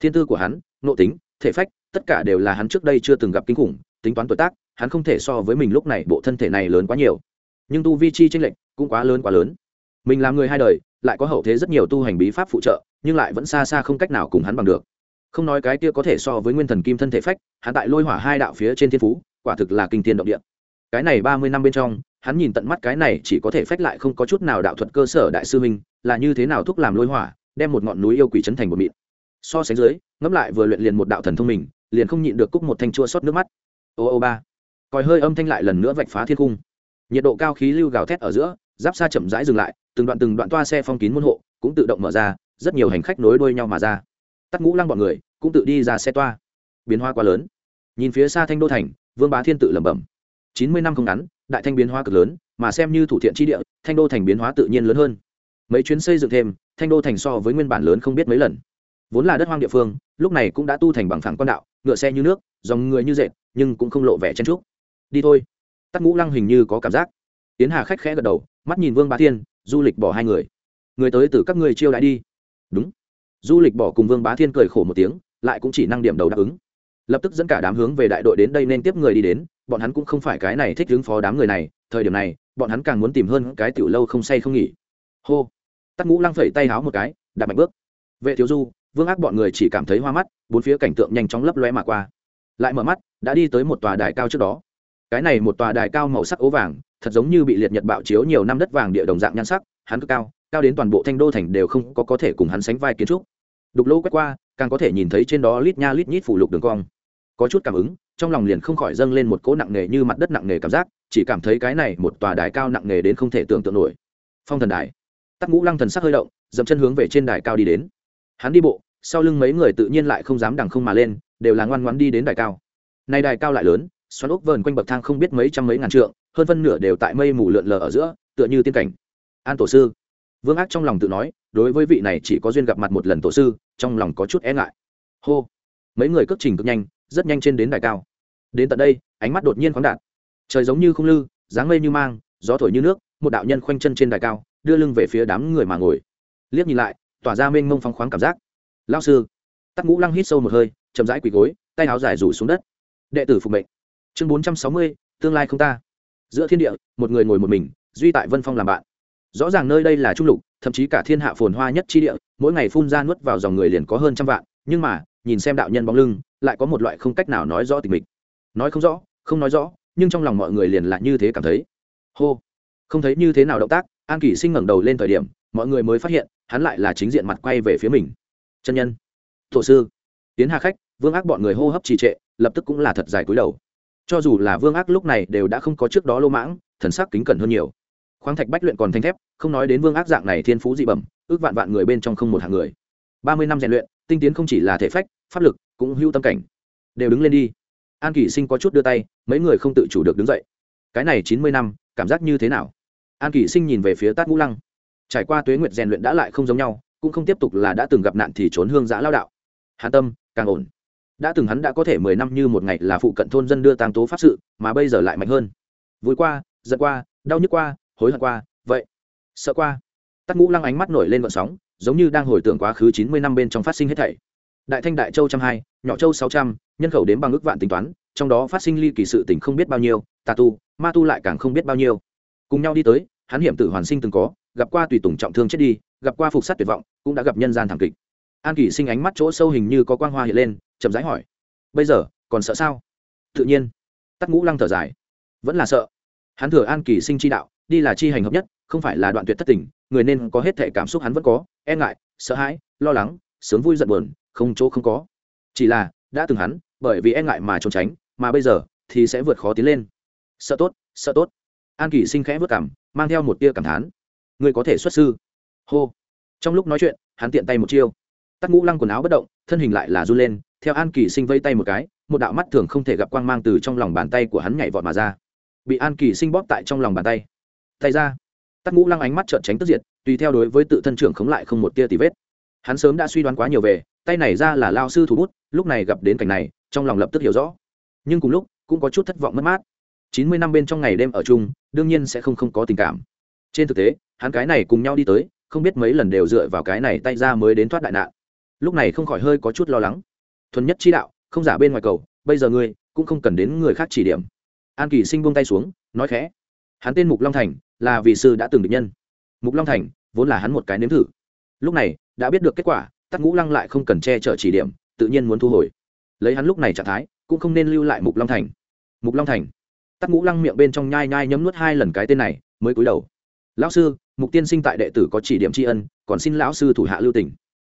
Thiên tư của hắn nộ tính, thể phách, tất cả đều là hắn trước đây chưa từng gặp kinh khủng, tính toán tuổi tác, hắn không thể so với mình lúc này bộ thân thể này lớn quá nhiều. Nhưng tu vi chi tranh lệch cũng quá lớn quá lớn. Mình làm người hai đời, lại có hậu thế rất nhiều tu hành bí pháp phụ trợ, nhưng lại vẫn xa xa không cách nào cùng hắn bằng được không nói cái kia có thể so với nguyên thần kim thân thể phách, hắn tại lôi hỏa hai đạo phía trên thiên phú, quả thực là kinh tiên động địa. Cái này ba mươi năm bên trong, hắn nhìn tận mắt cái này chỉ có thể phách lại không có chút nào đạo thuật cơ sở đại sư minh là như thế nào thúc làm lôi hỏa, đem một ngọn núi yêu quỷ chấn thành một mịn. So sánh dưới, ngẫm lại vừa luyện liền một đạo thần thông mình, liền không nhịn được cúc một thanh chua xót nước mắt. Ô ô ba. Còi hơi âm thanh lại lần nữa vạch phá thiên cung. Nhiệt độ cao khí lưu gào thét ở giữa, giáp xa chậm rãi dừng lại, từng đoạn từng đoạn toa xe phong kín môn hộ cũng tự động mở ra, rất nhiều hành khách nối đuôi nhau mà ra tắt ngũ lăng bọn người cũng tự đi ra xe toa. Biến hoa quá lớn. Nhìn phía xa thanh đô thành, vương bá thiên tự lẩm bẩm. Chín mươi năm không ngắn, đại thanh biến hóa cực lớn, mà xem như thủ thiện tri địa, thanh đô thành biến hóa tự nhiên lớn hơn. Mấy chuyến xây dựng thêm, thanh đô thành so với nguyên bản lớn không biết mấy lần. Vốn là đất hoang địa phương, lúc này cũng đã tu thành bằng phẳng quan đạo, ngựa xe như nước, dòng người như dệt, nhưng cũng không lộ vẻ chen trúc đi thôi. Tắc ngũ lăng hình như có cảm giác. Tiến hà khách khẽ gật đầu, mắt nhìn vương bá thiên, du lịch bỏ hai người. Người tới từ các người chiêu đãi đi. Đúng du lịch bỏ cùng vương bá thiên cười khổ một tiếng, lại cũng chỉ năng điểm đầu đáp ứng. Lập tức dẫn cả đám hướng về đại đội đến đây nên tiếp người đi đến, bọn hắn cũng không phải cái này thích ứng phó đám người này, thời điểm này, bọn hắn càng muốn tìm hơn cái tiểu lâu không say không nghỉ. Hô! Tắt ngũ lăng phẩy tay háo một cái, đạp mạnh bước. Vệ thiếu du, vương ác bọn người chỉ cảm thấy hoa mắt, bốn phía cảnh tượng nhanh chóng lấp loe mà qua. Lại mở mắt, đã đi tới một tòa đài cao trước đó. Cái này một tòa đài cao màu sắc ố vàng, thật giống như bị liệt nhật bạo chiếu nhiều năm đất vàng địa đồng dạng nhan sắc, hắn cực cao cao đến toàn bộ thanh đô thành đều không có có thể cùng hắn sánh vai kiến trúc đục lỗ quét qua, càng có thể nhìn thấy trên đó lít nha lít nhít phủ lục đường cong. Có chút cảm ứng, trong lòng liền không khỏi dâng lên một cỗ nặng nề như mặt đất nặng nề cảm giác, chỉ cảm thấy cái này một tòa đài cao nặng nề đến không thể tưởng tượng nổi. Phong thần đài. Tắc ngũ lăng thần sắc hơi động, dậm chân hướng về trên đài cao đi đến. Hắn đi bộ, sau lưng mấy người tự nhiên lại không dám đằng không mà lên, đều là ngoan ngoãn đi đến đài cao. Nay đài cao lại lớn, xoắn ốc vờn quanh bậc thang không biết mấy trăm mấy ngàn trượng, hơn phân nửa đều tại mây mù lượn lờ ở giữa, tựa như tiên cảnh. An tổ sư. Vương ác trong lòng tự nói, đối với vị này chỉ có duyên gặp mặt một lần tổ sư trong lòng có chút e ngại. Hô. Mấy người cất trình cực nhanh, rất nhanh trên đến đài cao. Đến tận đây, ánh mắt đột nhiên khoáng đạt. Trời giống như không lư, dáng mây như mang, gió thổi như nước, một đạo nhân khoanh chân trên đài cao, đưa lưng về phía đám người mà ngồi. Liếc nhìn lại, tỏa ra mênh mông phong khoáng cảm giác. Lao sư. Tắc ngũ lăng hít sâu một hơi, chậm rãi quỳ gối, tay áo dài rủ xuống đất. Đệ tử phục mệnh. Chương bốn trăm sáu mươi, tương lai không ta. Giữa thiên địa, một người ngồi một mình, duy tại vân phong làm bạn rõ ràng nơi đây là trung lục, thậm chí cả thiên hạ phồn hoa nhất chi địa, mỗi ngày phun ra nuốt vào dòng người liền có hơn trăm vạn, nhưng mà, nhìn xem đạo nhân bóng lưng, lại có một loại không cách nào nói rõ tình mình nói không rõ, không nói rõ, nhưng trong lòng mọi người liền là như thế cảm thấy. Hô. Không thấy như thế nào động tác, an kỷ sinh ngẩng đầu lên thời điểm, mọi người mới phát hiện, hắn lại là chính diện mặt quay về phía mình. Chân nhân. Thổ sư. Tiến hạ khách, vương ác bọn người hô hấp trì trệ, lập tức cũng là thật dài cúi đầu. Cho dù là vương ác lúc này đều đã không có trước đó lô mãng, thần sắc kính cẩn hơn nhiều khoáng thạch bách luyện còn thanh thép, không nói đến vương ác dạng này thiên phú dị bẩm, ước vạn vạn người bên trong không một hàng người. Ba mươi năm rèn luyện, tinh tiến không chỉ là thể phách, pháp lực, cũng hưu tâm cảnh. Đều đứng lên đi. An kỷ sinh có chút đưa tay, mấy người không tự chủ được đứng dậy. Cái này chín mươi năm, cảm giác như thế nào? An kỷ sinh nhìn về phía tát ngũ lăng. Trải qua tuế nguyệt rèn luyện đã lại không giống nhau, cũng không tiếp tục là đã từng gặp nạn thì trốn hương giã lao đạo. Hạ tâm, càng ổn. Đã từng hắn đã có thể mười năm như một ngày là phụ cận thôn dân đưa tàng tố pháp sự, mà bây giờ lại mạnh hơn. Vui qua, giận qua, đau nhức qua hối hận qua, vậy, sợ qua. Tắc ngũ lăng ánh mắt nổi lên vận sóng, giống như đang hồi tưởng quá khứ chín mươi năm bên trong phát sinh hết thảy. Đại thanh đại châu trăm hai, nhỏ châu sáu trăm, nhân khẩu đến bằng ước vạn tính toán, trong đó phát sinh ly kỳ sự tình không biết bao nhiêu, tà tu, ma tu lại càng không biết bao nhiêu. Cùng nhau đi tới, hắn hiểm tử hoàn sinh từng có, gặp qua tùy tùng trọng thương chết đi, gặp qua phục sát tuyệt vọng, cũng đã gặp nhân gian thảm kịch. An kỷ sinh ánh mắt chỗ sâu hình như có quang hoa hiện lên, chậm rãi hỏi, bây giờ, còn sợ sao? Tự nhiên, tắc ngũ lăng thở dài, vẫn là sợ. Hắn thừa an kỳ sinh chi đạo đi là chi hành hợp nhất, không phải là đoạn tuyệt thất tình, người nên có hết thể cảm xúc hắn vẫn có e ngại, sợ hãi, lo lắng, sướng vui giận buồn, không chỗ không có. Chỉ là, đã từng hắn, bởi vì e ngại mà trốn tránh, mà bây giờ thì sẽ vượt khó tiến lên. Sợ tốt sợ tốt. An Kỷ sinh khẽ vất cảm mang theo một tia cảm thán. Người có thể xuất sư. Hô. Trong lúc nói chuyện, hắn tiện tay một chiêu. Tắc ngũ lăng quần áo bất động, thân hình lại là run lên, theo an kỳ sinh vây tay một cái, một đạo mắt thường không thể gặp quang mang từ trong lòng bàn tay của hắn nhảy vọt mà ra. Bị an kỳ sinh bóp tại trong lòng bàn tay tay ra. Tắc ngũ lăng ánh mắt trợn tránh tức diệt, tùy theo đối với tự thân trưởng khống lại không một tia tì vết. Hắn sớm đã suy đoán quá nhiều về, tay này ra là lao sư thủ bút, lúc này gặp đến cảnh này, trong lòng lập tức hiểu rõ. Nhưng cùng lúc, cũng có chút thất vọng mất mát. Chín mươi năm bên trong ngày đêm ở chung, đương nhiên sẽ không không có tình cảm. Trên thực tế, hắn cái này cùng nhau đi tới, không biết mấy lần đều dựa vào cái này tay ra mới đến thoát đại nạn. Lúc này không khỏi hơi có chút lo lắng. Thuần nhất chi đạo, không giả bên ngoài cầu, bây giờ ngươi cũng không cần đến người khác chỉ điểm. An kỳ sinh buông tay xuống, nói khẽ. Hắn tên mục long thành là vì sư đã từng được nhân. Mục long thành vốn là hắn một cái nếm thử. Lúc này, đã biết được kết quả, tắc ngũ lăng lại không cần che chở chỉ điểm, tự nhiên muốn thu hồi. Lấy hắn lúc này trạng thái, cũng không nên lưu lại mục long thành. Mục long thành. Tắc ngũ lăng miệng bên trong nhai nhai nhấm nuốt hai lần cái tên này, mới cúi đầu. Lão sư, mục tiên sinh tại đệ tử có chỉ điểm tri ân, còn xin lão sư thủ hạ lưu tỉnh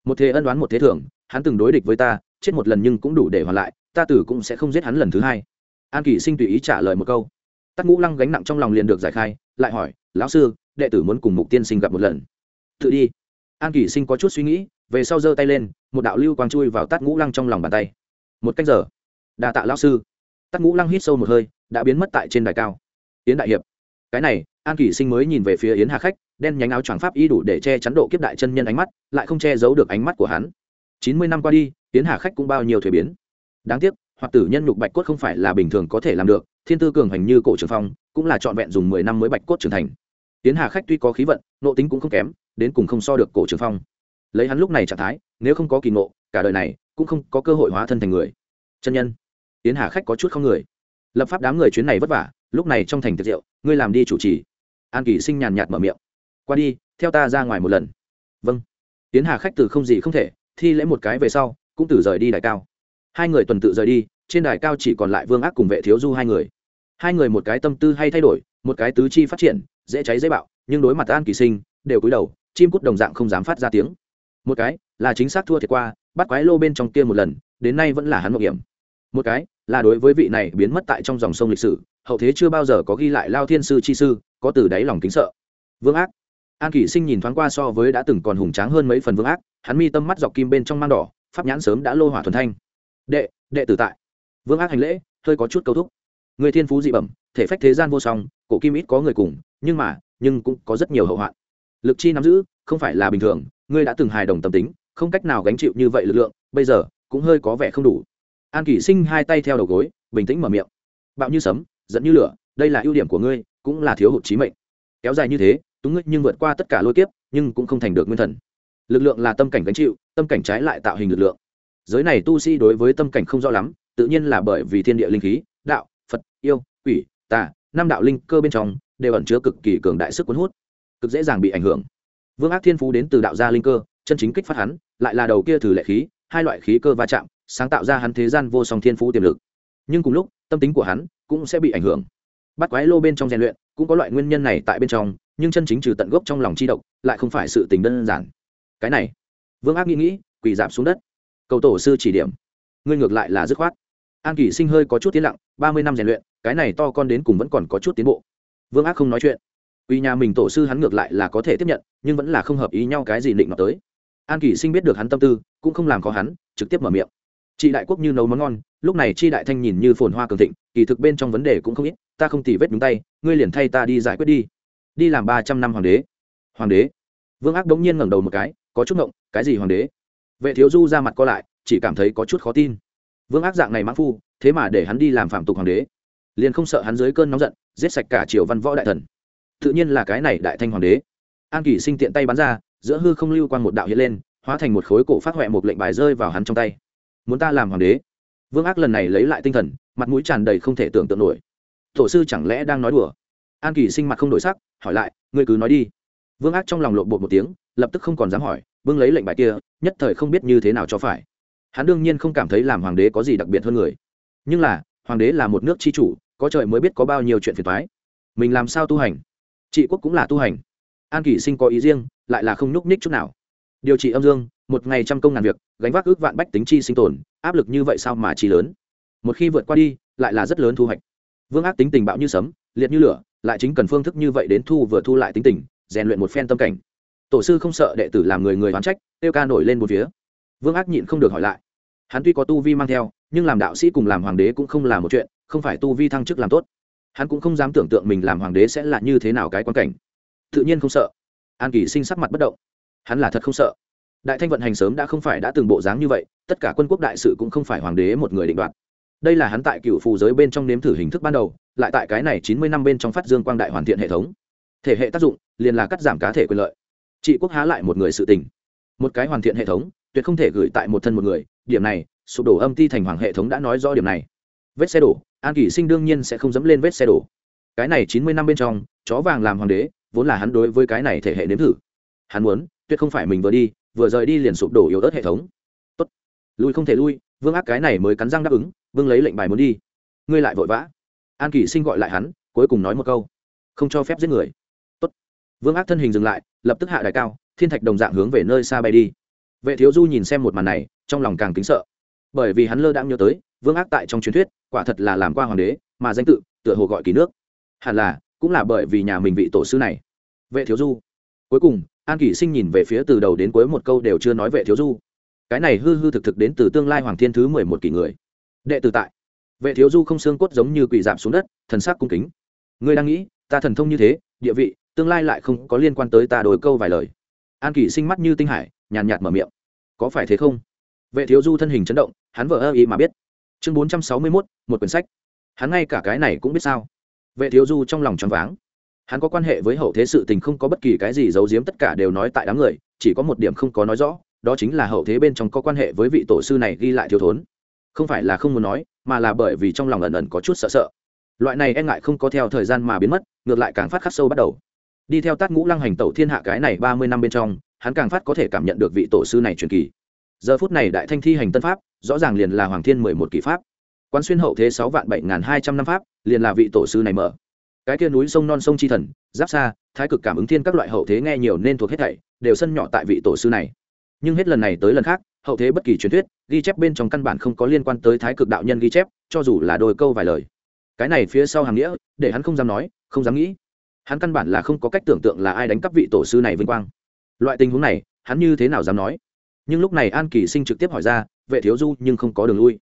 một thế ân đoán một thế thưởng, hắn từng đối địch với ta, chết một lần nhưng cũng đủ để hoàn lại, ta tử cũng sẽ không giết hắn lần thứ hai. An kỳ sinh tùy ý trả lời một câu. Tắc ngũ lăng gánh nặng trong lòng liền được giải khai lại hỏi, lão sư, đệ tử muốn cùng mục tiên sinh gặp một lần. Tự đi. An kỷ sinh có chút suy nghĩ, về sau giơ tay lên, một đạo lưu quang chui vào tắt ngũ lăng trong lòng bàn tay. Một cách giờ đà tạ lão sư. Tắt ngũ lăng hít sâu một hơi, đã biến mất tại trên đài cao. Yến đại hiệp. Cái này, an kỷ sinh mới nhìn về phía yến hà khách, đen nhánh áo choàng pháp y đủ để che chắn độ kiếp đại chân nhân ánh mắt, lại không che giấu được ánh mắt của hắn. Chín mươi năm qua đi, yến hà khách cũng bao nhiêu thuế biến. Đáng tiếc, hoặc tử nhân nhục bạch cốt không phải là bình thường có thể làm được thiên tư cường hành như cổ trường phong, cũng là trọn vẹn dùng mười năm mới bạch cốt trưởng thành. Tiến hà khách tuy có khí vận, nộ tính cũng không kém, đến cùng không so được cổ trường phong. Lấy hắn lúc này trạng thái, nếu không có kỳ ngộ, cả đời này cũng không có cơ hội hóa thân thành người. Chân nhân. Tiến hà khách có chút không người. Lập pháp đám người chuyến này vất vả, lúc này trong thành tiệc rượu, ngươi làm đi chủ trì. An kỳ sinh nhàn nhạt mở miệng. Qua đi, theo ta ra ngoài một lần. Vâng. Tiến hà khách từ không gì không thể, thi lễ một cái về sau, cũng từ rời đi đài cao. Hai người tuần tự rời đi, trên đài cao chỉ còn lại vương ác cùng vệ thiếu du hai người hai người một cái tâm tư hay thay đổi, một cái tứ chi phát triển, dễ cháy dễ bạo, nhưng đối mặt an kỳ sinh, đều cúi đầu, chim cút đồng dạng không dám phát ra tiếng. Một cái là chính xác thua thiệt qua, bắt quái lô bên trong kia một lần, đến nay vẫn là hắn một hiểm. Một cái là đối với vị này biến mất tại trong dòng sông lịch sử, hậu thế chưa bao giờ có ghi lại lao thiên sư chi sư, có từ đáy lòng kính sợ. Vương ác. An kỷ sinh nhìn thoáng qua so với đã từng còn hùng tráng hơn mấy phần vương ác, hắn mi tâm mắt dọc kim bên trong mang đỏ, pháp nhãn sớm đã lô hỏa thuần thanh. Đệ đệ tử tại. Vương ác hành lễ, hơi có chút câu thúc người thiên phú dị bẩm, thể phách thế gian vô song, cổ kim ít có người cùng, nhưng mà, nhưng cũng có rất nhiều hậu hoạn. Lực chi nắm giữ, không phải là bình thường, ngươi đã từng hài đồng tâm tính, không cách nào gánh chịu như vậy lực lượng, bây giờ, cũng hơi có vẻ không đủ. An kỷ sinh hai tay theo đầu gối, bình tĩnh mở miệng. Bạo như sấm dẫn như lửa, đây là ưu điểm của ngươi, cũng là thiếu hụt trí mệnh. Kéo dài như thế, túng ngươi nhưng vượt qua tất cả lôi kiếp, nhưng cũng không thành được nguyên thần. Lực lượng là tâm cảnh gánh chịu, tâm cảnh trái lại tạo hình lực lượng. Giới này tu sĩ đối với tâm cảnh không rõ lắm, tự nhiên là bởi vì thiên địa linh khí yêu, quỷ, tà, năm đạo linh cơ bên trong, đều ẩn chứa cực kỳ cường đại sức cuốn hút, cực dễ dàng bị ảnh hưởng. Vương ác thiên phú đến từ đạo gia linh cơ, chân chính kích phát hắn, lại là đầu kia thử lệ khí, hai loại khí cơ va chạm, sáng tạo ra hắn thế gian vô song thiên phú tiềm lực. Nhưng cùng lúc, tâm tính của hắn cũng sẽ bị ảnh hưởng. Bắt quái lô bên trong rèn luyện cũng có loại nguyên nhân này tại bên trong, nhưng chân chính trừ tận gốc trong lòng chi độc, lại không phải sự tình đơn giản. Cái này, vương ác nghĩ nghĩ, quỳ giảm xuống đất. Cầu tổ sư chỉ điểm. Ngươi ngược lại là dứt khoát an kỷ sinh hơi có chút tiến lặng, ba mươi năm rèn luyện, cái này to con đến cùng vẫn còn có chút tiến bộ. Vương ác không nói chuyện. Uy nhà mình tổ sư hắn ngược lại là có thể tiếp nhận, nhưng vẫn là không hợp ý nhau cái gì định nó tới. An kỷ sinh biết được hắn tâm tư, cũng không làm khó hắn, trực tiếp mở miệng. Chị đại quốc như nấu món ngon, lúc này chi đại thanh nhìn như phồn hoa cường thịnh, kỳ thực bên trong vấn đề cũng không ít, ta không tì vết đúng tay, ngươi liền thay ta đi giải quyết đi. Đi làm ba trăm năm hoàng đế. Hoàng đế? Vương ác đống nhiên ngẩng đầu một cái, có chút ngộng, cái gì hoàng đế? Vệ thiếu du ra mặt co lại, chỉ cảm thấy có chút khó tin vương ác dạng này mãn phu, thế mà để hắn đi làm phạm tục hoàng đế. Liền không sợ hắn dưới cơn nóng giận, giết sạch cả triều văn võ đại thần. Tự nhiên là cái này đại thanh hoàng đế. An kỷ sinh tiện tay bắn ra, giữa hư không lưu quan một đạo hiện lên, hóa thành một khối cổ phát huệ một lệnh bài rơi vào hắn trong tay. Muốn ta làm hoàng đế? Vương ác lần này lấy lại tinh thần, mặt mũi tràn đầy không thể tưởng tượng nổi. Tổ sư chẳng lẽ đang nói đùa? An kỳ sinh mặt không đổi sắc, hỏi lại, ngươi cứ nói đi. Vương ác trong lòng lộn bột một tiếng, lập tức không còn dám hỏi vương lấy lệnh bài kia, nhất thời không biết như thế nào cho phải hắn đương nhiên không cảm thấy làm hoàng đế có gì đặc biệt hơn người. Nhưng là, hoàng đế là một nước tri chủ, có trời mới biết có bao nhiêu chuyện phiền thoái mình làm sao tu hành? Trị quốc cũng là tu hành. An kỷ sinh có ý riêng, lại là không nhúc nhích chút nào. Điều trị âm dương, một ngày trăm công ngàn việc, gánh vác ước vạn bách tính chi sinh tồn, áp lực như vậy sao mà chi lớn? Một khi vượt qua đi, lại là rất lớn thu hoạch. Vương ác tính tình bạo như sấm, liệt như lửa, lại chính cần phương thức như vậy đến thu vừa thu lại tính tình, rèn luyện một phen tâm cảnh. Tổ sư không sợ đệ tử làm người người oán trách tiêu ca nổi lên một phía. Vương ác nhịn không được hỏi lại hắn tuy có tu vi mang theo, nhưng làm đạo sĩ cùng làm hoàng đế cũng không là một chuyện, không phải tu vi thăng chức làm tốt. Hắn cũng không dám tưởng tượng mình làm hoàng đế sẽ là như thế nào cái quan cảnh. Tự nhiên không sợ. An kỳ sinh sắc mặt bất động. Hắn là thật không sợ. Đại thanh vận hành sớm đã không phải đã từng bộ dáng như vậy, tất cả quân quốc đại sự cũng không phải hoàng đế một người định đoạt. Đây là hắn tại cựu phù giới bên trong nếm thử hình thức ban đầu, lại tại cái này chín mươi năm bên trong phát dương quang đại hoàn thiện hệ thống. Thể hệ tác dụng liền là cắt giảm cá thể quyền lợi. Trị quốc há lại một người sự tình. Một cái hoàn thiện hệ thống tuyệt không thể gửi tại một thân một người, điểm này, sụp đổ âm ti thành hoàng hệ thống đã nói rõ điểm này. Vết xe đổ, an kỷ sinh đương nhiên sẽ không dẫm lên vết xe đổ. Cái này chín mươi năm bên trong, chó vàng làm hoàng đế, vốn là hắn đối với cái này thể hệ nếm thử. Hắn muốn, tuyệt không phải mình vừa đi, vừa rời đi liền sụp đổ yếu ớt hệ thống. Tốt. Lui không thể lui, vương ác cái này mới cắn răng đáp ứng, vương lấy lệnh bài muốn đi. Ngươi lại vội vã. An kỷ sinh gọi lại hắn, cuối cùng nói một câu. Không cho phép giết người. Tốt. vương ác thân hình dừng lại, lập tức hạ đại cao, thiên thạch đồng dạng hướng về nơi xa bay đi vệ thiếu du nhìn xem một màn này, trong lòng càng kính sợ. Bởi vì hắn lơ đãng nhớ tới, vương ác tại trong truyền thuyết, quả thật là làm qua hoàng đế, mà danh tự, tựa hồ gọi kỳ nước. Hẳn là, cũng là bởi vì nhà mình vị tổ sư này. Vệ thiếu du. Cuối cùng, an kỷ sinh nhìn về phía từ đầu đến cuối một câu đều chưa nói vệ thiếu du. Cái này hư hư thực thực đến từ tương lai hoàng thiên thứ mười một kỷ người. Đệ tử tại. Vệ thiếu du không xương cốt giống như quỳ giảm xuống đất, thần sắc cung kính. Ngươi đang nghĩ, ta thần thông như thế, địa vị, tương lai lại không có liên quan tới ta đổi câu vài lời. An kỷ sinh mắt như tinh hải nhàn nhạt mở miệng. Có phải thế không? Vệ thiếu du thân hình chấn động, hắn vợ ơ ý mà biết. Chương bốn trăm sáu mươi mốt, một quyển sách. Hắn ngay cả cái này cũng biết sao? Vệ thiếu du trong lòng choáng váng. Hắn có quan hệ với hậu thế sự tình không có bất kỳ cái gì giấu giếm, tất cả đều nói tại đám người, chỉ có một điểm không có nói rõ, đó chính là hậu thế bên trong có quan hệ với vị tổ sư này ghi lại thiếu thốn. Không phải là không muốn nói, mà là bởi vì trong lòng ẩn ẩn có chút sợ sợ. Loại này e ngại không có theo thời gian mà biến mất, ngược lại càng phát khắc sâu bắt đầu đi theo tát ngũ lăng hành tẩu thiên hạ cái này ba mươi năm bên trong, hắn càng phát có thể cảm nhận được vị tổ sư này truyền kỳ. Giờ phút này đại thanh thi hành tân pháp, rõ ràng liền là hoàng thiên mười một kỷ pháp. Quán xuyên hậu thế sáu vạn bảy n g h n hai trăm năm pháp, liền là vị tổ sư này mở. Cái kia núi sông non sông chi thần, giáp xa, thái cực cảm ứng thiên các loại hậu thế nghe nhiều nên thuộc hết thảy, đều sân nhỏ tại vị tổ sư này. Nhưng hết lần này tới lần khác, hậu thế bất kỳ truyền thuyết, ghi chép bên trong căn bản không có liên quan tới thái cực đạo nhân ghi chép, cho dù là đôi câu vài lời. Cái này phía sau hàng nghĩa, để hắn không dám nói, không dám nghĩ hắn căn bản là không có cách tưởng tượng là ai đánh cắp vị tổ sư này vinh quang. Loại tình huống này, hắn như thế nào dám nói? Nhưng lúc này an kỳ sinh trực tiếp hỏi ra, vệ thiếu du nhưng không có đường lui.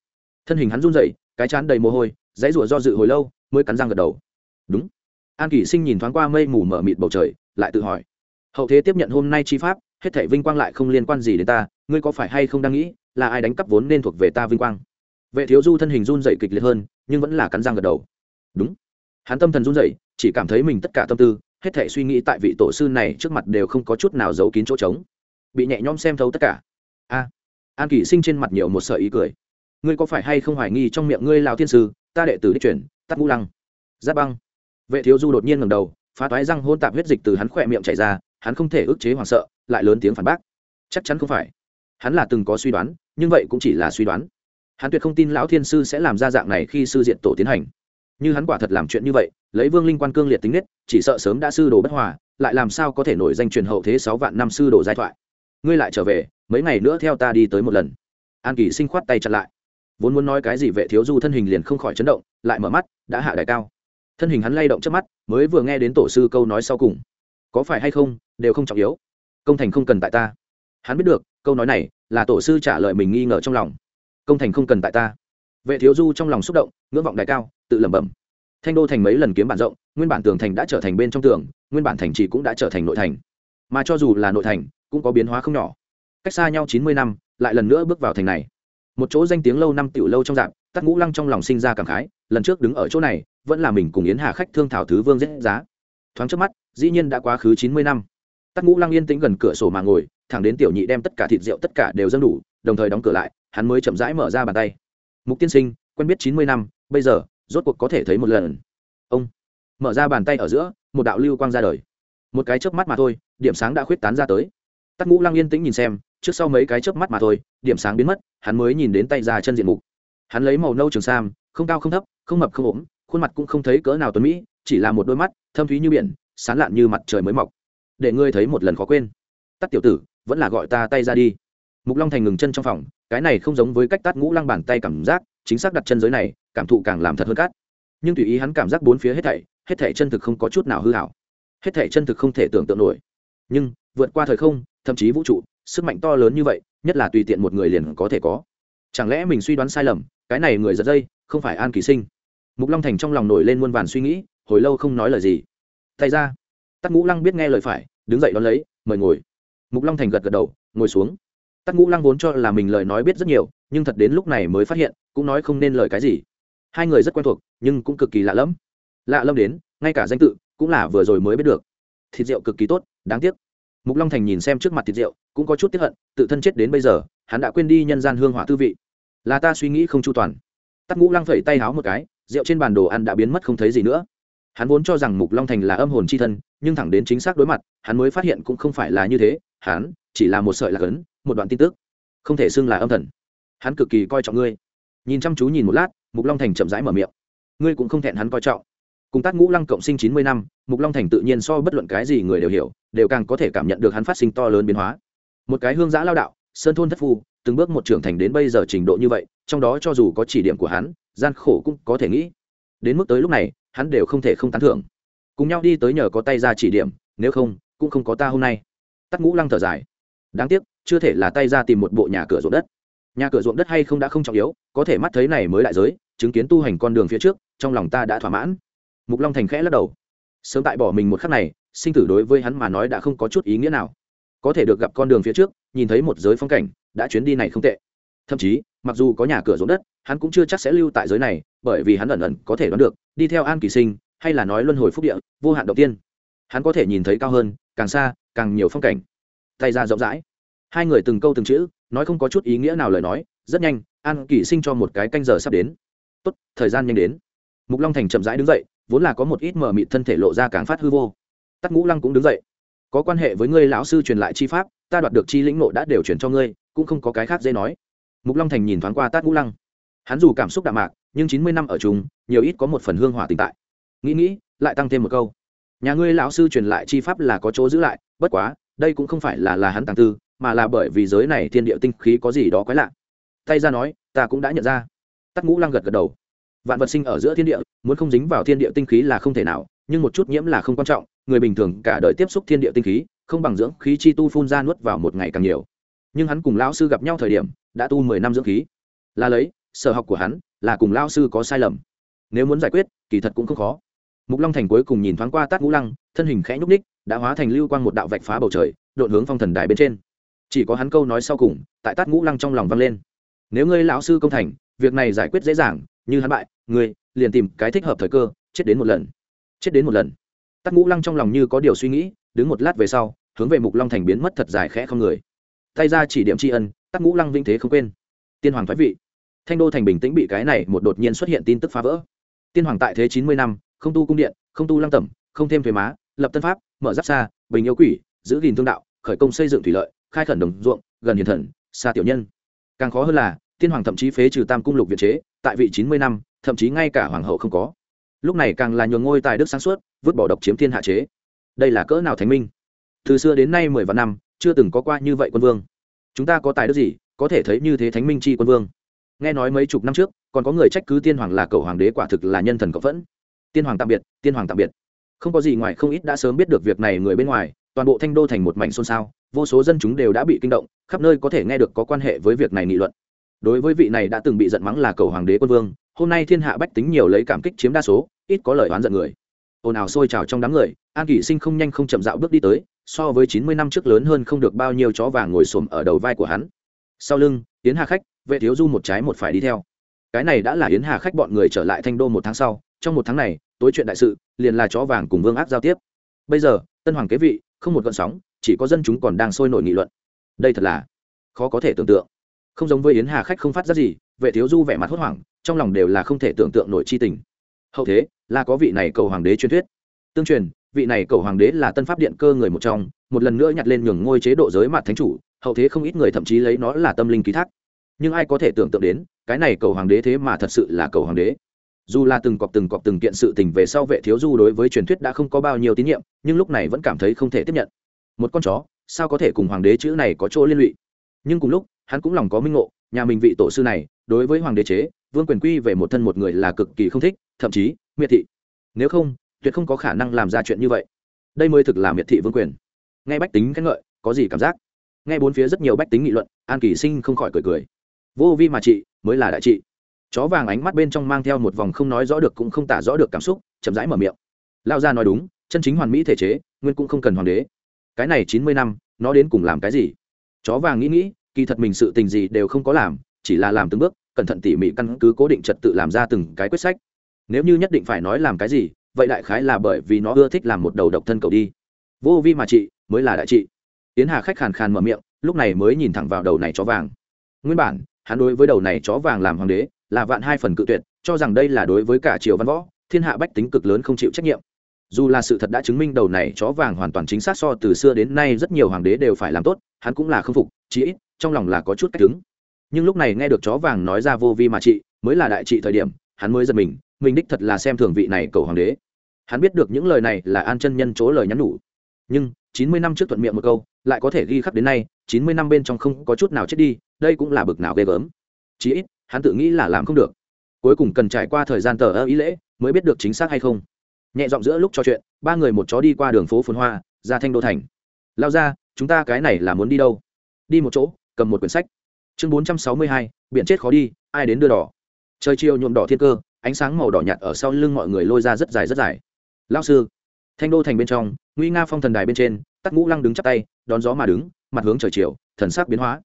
Thân hình hắn run rẩy, cái chán đầy mồ hôi, dãy rủa do dự hồi lâu, mới cắn răng gật đầu. Đúng. An kỳ sinh nhìn thoáng qua mây mù mở mịt bầu trời, lại tự hỏi. Hậu thế tiếp nhận hôm nay chi pháp, hết thể vinh quang lại không liên quan gì đến ta, ngươi có phải hay không đang nghĩ, là ai đánh cắp vốn nên thuộc về ta vinh quang? Vệ thiếu du thân hình run dậy kịch liệt hơn, nhưng vẫn là cắn răng gật đầu. Đúng. Hắn tâm thần run dậy chỉ cảm thấy mình tất cả tâm tư, hết thể suy nghĩ tại vị tổ sư này trước mặt đều không có chút nào giấu kín chỗ trống. Bị nhẹ nhõm xem thấu tất cả. A, an kỷ sinh trên mặt nhiều một sợi ý cười. Ngươi có phải hay không hoài nghi trong miệng ngươi lào thiên sư, ta đệ tử đích chuyển tắt ngũ lăng. Giáp băng. Vệ thiếu du đột nhiên ngầm đầu, phá toái răng hôn tạp huyết dịch từ hắn khỏe miệng chảy ra, hắn không thể ức chế hoảng sợ, lại lớn tiếng phản bác. Chắc chắn không phải. Hắn là từng có suy đoán, nhưng vậy cũng chỉ là suy đoán. Hắn tuyệt không tin lão thiên sư sẽ làm ra dạng này khi sư diện tổ tiến hành như hắn quả thật làm chuyện như vậy, lấy vương linh quan cương liệt tính nết, chỉ sợ sớm đã sư đồ bất hòa, lại làm sao có thể nổi danh truyền hậu thế sáu vạn năm sư đồ giai thoại. Ngươi lại trở về, mấy ngày nữa theo ta đi tới một lần. An kỳ sinh khoát tay chặt lại. Vốn muốn nói cái gì vệ thiếu du thân hình liền không khỏi chấn động, lại mở mắt, đã hạ đại cao. Thân hình hắn lay động trước mắt, mới vừa nghe đến tổ sư câu nói sau cùng. Có phải hay không, đều không trọng yếu. Công thành không cần tại ta. Hắn biết được, câu nói này là tổ sư trả lời mình nghi ngờ trong lòng. Công thành không cần tại ta vệ thiếu du trong lòng xúc động, ngưỡng vọng đại cao, tự lẩm bẩm. Thanh đô thành mấy lần kiếm bản rộng, nguyên bản tường thành đã trở thành bên trong tường, nguyên bản thành trì cũng đã trở thành nội thành. Mà cho dù là nội thành, cũng có biến hóa không nhỏ. Cách xa nhau chín mươi năm, lại lần nữa bước vào thành này. Một chỗ danh tiếng lâu năm tiểu lâu trong dạng Tắc ngũ lăng trong lòng sinh ra cảm khái, lần trước đứng ở chỗ này, vẫn là mình cùng yến hà khách thương thảo thứ vương dễ giá. Thoáng trước mắt, dĩ nhiên đã quá khứ chín mươi năm. Tắc ngũ lăng yên tĩnh gần cửa sổ mà ngồi, thẳng đến tiểu nhị đem tất cả thịt rượu tất cả đều dâng đủ, đồng thời đóng cửa lại, hắn mới chậm rãi mở ra bàn tay mục tiên sinh, quen biết chín mươi năm, bây giờ, rốt cuộc có thể thấy một lần. Ông mở ra bàn tay ở giữa, một đạo lưu quang ra đời. Một cái chớp mắt mà thôi, điểm sáng đã khuyết tán ra tới. Tắc ngũ lăng yên tĩnh nhìn xem, trước sau mấy cái chớp mắt mà thôi, điểm sáng biến mất, hắn mới nhìn đến tay ra chân diện mục. Hắn lấy màu nâu trường sam, không cao không thấp, không mập không ốm, khuôn mặt cũng không thấy cỡ nào tuấn mỹ, chỉ là một đôi mắt, thâm thúy như biển, sán lạn như mặt trời mới mọc. Để ngươi thấy một lần khó quên. Tắt tiểu tử, vẫn là gọi ta tay ra đi. Mục long thành ngừng chân trong phòng cái này không giống với cách tắt ngũ lăng bàn tay cảm giác, chính xác đặt chân giới này, cảm thụ càng làm thật hơn cát. Nhưng tùy ý hắn cảm giác bốn phía hết thảy hết thảy chân thực không có chút nào hư hảo. Hết thảy chân thực không thể tưởng tượng nổi. Nhưng, vượt qua thời không, thậm chí vũ trụ, sức mạnh to lớn như vậy, nhất là tùy tiện một người liền có thể có. Chẳng lẽ mình suy đoán sai lầm, cái này người giật dây, không phải an kỳ sinh? Mục long thành trong lòng nổi lên muôn vàn suy nghĩ, hồi lâu không nói lời gì. Tay ra tắc ngũ lăng biết nghe lời phải, đứng dậy đón lấy, mời ngồi. Mục long thành gật gật đầu, ngồi xuống tắc ngũ lăng vốn cho là mình lời nói biết rất nhiều, nhưng thật đến lúc này mới phát hiện, cũng nói không nên lời cái gì. Hai người rất quen thuộc, nhưng cũng cực kỳ lạ lẫm. Lạ lẫm đến, ngay cả danh tự, cũng là vừa rồi mới biết được. Thịt rượu cực kỳ tốt, đáng tiếc. Mục long thành nhìn xem trước mặt thịt rượu, cũng có chút tiếp hận, tự thân chết đến bây giờ, hắn đã quên đi nhân gian hương hỏa tư vị. Là ta suy nghĩ không chu toàn. Tắc ngũ lăng phẩy tay háo một cái, rượu trên bàn đồ ăn đã biến mất không thấy gì nữa. Hắn vốn cho rằng mục long thành là âm hồn c h i thân, nhưng thẳng đến chính xác đối mặt, hắn mới phát hiện cũng không phải là như thế, hắn chỉ là một sợi lạc ấn một đoạn tin tức. Không thể xưng là âm thần. Hắn cực kỳ coi trọng ngươi. Nhìn chăm chú nhìn một lát, mục long thành chậm rãi mở miệng. Ngươi cũng không thẹn hắn coi trọng. Cùng tát ngũ lăng cộng sinh chín mươi năm, mục long thành tự nhiên so bất luận cái gì người đều hiểu, đều càng có thể cảm nhận được hắn phát sinh to lớn biến hóa. Một cái hương giã lao đạo, sơn thôn thất phu, từng bước một trưởng thành đến bây giờ trình độ như vậy, trong đó cho dù có chỉ điểm của hắn, gian khổ cũng có thể nghĩ. Đến mức tới lúc này, hắn đều không thể không tán thưởng. Cùng nhau đi tới nhờ có tay ra chỉ điểm, nếu không, cũng không có ta hôm nay. Tắt ngũ lăng thở dài đáng tiếc, chưa thể là tay ra tìm một bộ nhà cửa ruộng đất. Nhà cửa ruộng đất hay không đã không trọng yếu, có thể mắt thấy này mới đại giới, chứng kiến tu hành con đường phía trước, trong lòng ta đã thỏa mãn. Mục long thành khẽ lắc đầu. Sớm tại bỏ mình một khắc này, sinh tử đối với hắn mà nói đã không có chút ý nghĩa nào. Có thể được gặp con đường phía trước, nhìn thấy một giới phong cảnh, đã chuyến đi này không tệ. Thậm chí, mặc dù có nhà cửa ruộng đất, hắn cũng chưa chắc sẽ lưu tại giới này, bởi vì hắn ẩn ẩn có thể đoán được, đi theo an kỳ sinh, hay là nói luân hồi phúc địa, vô hạn đầu tiên, hắn có thể nhìn thấy cao hơn, càng xa, càng nhiều phong cảnh tay ra rộng rãi. Hai người từng câu từng chữ, nói không có chút ý nghĩa nào lời nói, rất nhanh, an kỳ sinh cho một cái canh giờ sắp đến. Tốt, thời gian nhanh đến. Mục long thành chậm rãi đứng dậy, vốn là có một ít mờ mịt thân thể lộ ra càng phát hư vô. Tắc ngũ lăng cũng đứng dậy. Có quan hệ với ngươi lão sư truyền lại chi pháp, ta đoạt được chi lĩnh nộ đã đều chuyển cho ngươi, cũng không có cái khác dễ nói. Mục long thành nhìn thoáng qua tát ngũ lăng. Hắn dù cảm xúc đạm mạc, nhưng chín mươi năm ở chung, nhiều ít có một phần hương hỏa tình tại. Nghĩ nghĩ, lại tăng thêm một câu. Nhà ngươi lão sư truyền lại chi pháp là có chỗ giữ lại, bất quá đây cũng không phải là là hắn tàng tư, mà là bởi vì giới này thiên địa tinh khí có gì đó quái lạ. Tay ra nói, ta cũng đã nhận ra. Tắc ngũ lăng gật gật đầu. Vạn vật sinh ở giữa thiên địa, muốn không dính vào thiên địa tinh khí là không thể nào, nhưng một chút nhiễm là không quan trọng, người bình thường cả đời tiếp xúc thiên địa tinh khí, không bằng dưỡng khí chi tu phun ra nuốt vào một ngày càng nhiều. Nhưng hắn cùng lão sư gặp nhau thời điểm, đã tu mười năm dưỡng khí. Là lấy, sở học của hắn là cùng lão sư có sai lầm. Nếu muốn giải quyết, kỳ thật cũng không khó. Mục long thành cuối cùng nhìn thoáng qua tát ngũ lăng, thân hình khẽ nhúc ních đã hóa thành lưu quang một đạo vạch phá bầu trời đột hướng phong thần đài bên trên. Chỉ có hắn câu nói sau cùng, tại tát ngũ lăng trong lòng vang lên. Nếu ngươi lão sư công thành, việc này giải quyết dễ dàng, như hắn bại, ngươi liền tìm cái thích hợp thời cơ, chết đến một lần. Chết đến một lần. Tát ngũ lăng trong lòng như có điều suy nghĩ, đứng một lát về sau, hướng về mục long thành biến mất thật dài khẽ không người. Tay ra chỉ điểm tri ân, tát ngũ lăng vinh thế không quên. Tiên hoàng thoái vị. Thanh đô thành bình tĩnh bị cái này một đột nhiên xuất hiện tin tức phá vỡ. Tiên hoàng tại thế chín mươi năm, không tu cung điện, không tu lăng tẩm, không thêm thuế má, lập tân pháp mở giáp xa, bình yêu quỷ, giữ gìn thương đạo, khởi công xây dựng thủy lợi, khai khẩn đồng ruộng, gần hiền thần, xa tiểu nhân. Càng khó hơn là, tiên hoàng thậm chí phế trừ tam cung lục việt chế, tại vị chín mươi năm, thậm chí ngay cả hoàng hậu không có. Lúc này càng là nhường ngôi tài đức sáng suốt, vứt bỏ độc chiếm thiên hạ chế. Đây là cỡ nào thánh minh? Từ xưa đến nay mười vạn năm, chưa từng có qua như vậy quân vương. Chúng ta có tài đức gì, có thể thấy như thế thánh minh chi quân vương? Nghe nói mấy chục năm trước, còn có người trách cứ tiên hoàng là cầu hoàng đế quả thực là nhân thần cộng phẫn. Tiên hoàng tạm biệt, tiên hoàng tạm biệt không có gì ngoài không ít đã sớm biết được việc này người bên ngoài, toàn bộ thanh đô thành một mảnh xôn xao, vô số dân chúng đều đã bị kinh động, khắp nơi có thể nghe được có quan hệ với việc này nghị luận. Đối với vị này đã từng bị giận mắng là cầu hoàng đế quân vương, hôm nay thiên hạ bách tính nhiều lấy cảm kích chiếm đa số, ít có lời oán giận người. Ồn ào sôi trào trong đám người, an kỷ sinh không nhanh không chậm dạo bước đi tới, so với chín mươi năm trước lớn hơn không được bao nhiêu chó vàng ngồi xổm ở đầu vai của hắn. Sau lưng, yến hà khách, vệ thiếu du một trái một phải đi theo. Cái này đã là yến hà khách bọn người trở lại thanh đô một tháng sau trong một tháng này, tối chuyện đại sự, liền là chó vàng cùng vương ác giao tiếp. Bây giờ, tân hoàng kế vị, không một gọn sóng, chỉ có dân chúng còn đang sôi nổi nghị luận. Đây thật là khó có thể tưởng tượng. Không giống với yến hà khách không phát ra gì, vệ thiếu du vẻ mặt hốt hoảng, trong lòng đều là không thể tưởng tượng nổi chi tình. Hậu thế, là có vị này cầu hoàng đế truyền thuyết. Tương truyền, vị này cầu hoàng đế là tân pháp điện cơ người một trong, một lần nữa nhặt lên nhường ngôi chế độ giới mặt thánh chủ, hậu thế không ít người thậm chí lấy nó là tâm linh ký thác. Nhưng ai có thể tưởng tượng đến, cái này cầu hoàng đế thế mà thật sự là cầu hoàng đế? Dù là từng cọp từng cọp từng kiện sự tình về sau vệ thiếu du đối với truyền thuyết đã không có bao nhiêu tín nhiệm, nhưng lúc này vẫn cảm thấy không thể tiếp nhận. Một con chó, sao có thể cùng hoàng đế chữ này có chỗ liên lụy? Nhưng cùng lúc, hắn cũng lòng có minh ngộ, nhà mình vị tổ sư này, đối với hoàng đế chế, vương quyền quy về một thân một người là cực kỳ không thích, thậm chí, miệt thị. Nếu không, tuyệt không có khả năng làm ra chuyện như vậy. Đây mới thực là miệt thị vương quyền. Nghe bách tính khen ngợi, có gì cảm giác? Nghe bốn phía rất nhiều bách tính nghị luận, an kỳ sinh không khỏi cười cười. Vô vi mà trị, mới là đại trị chó vàng ánh mắt bên trong mang theo một vòng không nói rõ được cũng không tả rõ được cảm xúc, chậm rãi mở miệng. Lao ra nói đúng, chân chính hoàn mỹ thể chế, nguyên cũng không cần hoàng đế. Cái này chín mươi năm, nó đến cùng làm cái gì? Chó vàng nghĩ nghĩ, kỳ thật mình sự tình gì đều không có làm, chỉ là làm từng bước, cẩn thận tỉ mỉ căn cứ cố định trật tự làm ra từng cái quyết sách. Nếu như nhất định phải nói làm cái gì, vậy đại khái là bởi vì nó ưa thích làm một đầu độc thân cầu đi. Vô vi mà chị mới là đại trị. Yến hà khách khàn khàn mở miệng, lúc này mới nhìn thẳng vào đầu này chó vàng. Nguyên bản, hắn đối với đầu này chó vàng làm hoàng đế là vạn hai phần cự tuyệt, cho rằng đây là đối với cả triều văn võ, thiên hạ bách tính cực lớn không chịu trách nhiệm. Dù là sự thật đã chứng minh đầu này chó vàng hoàn toàn chính xác so từ xưa đến nay rất nhiều hoàng đế đều phải làm tốt, hắn cũng là không phục, chí ít, trong lòng là có chút cách cứng nhưng lúc này nghe được chó vàng nói ra vô vi mà trị, mới là đại trị thời điểm, hắn mới giật mình mình đích thật là xem thường vị này cầu hoàng đế. Hắn biết được những lời này là an chân nhân chỗ lời nhắn nhủ. Nhưng, chín mươi năm trước thuận miệng một câu, lại có thể ghi khắc đến nay, chín mươi năm bên trong không có chút nào chết đi, đây cũng là bực nào ghê gớm. Chí ít hắn tự nghĩ là làm không được. Cuối cùng cần trải qua thời gian tờ ơ ý lễ, mới biết được chính xác hay không. Nhẹ giọng giữa lúc trò chuyện, ba người một chó đi qua đường phố phồn hoa, ra thanh đô thành. Lao ra, chúng ta cái này là muốn đi đâu? Đi một chỗ, cầm một quyển sách. Chương bốn trăm sáu mươi hai, biển chết khó đi, ai đến đưa đỏ? Trời chiều nhuộm đỏ thiên cơ, ánh sáng màu đỏ nhạt ở sau lưng mọi người lôi ra rất dài rất dài. Lao sư. Thanh đô thành bên trong nguy nga phong thần đài bên trên, tắc ngũ lăng đứng chắp tay, đón gió mà đứng, mặt hướng trời chiều, thần sắc biến hóa.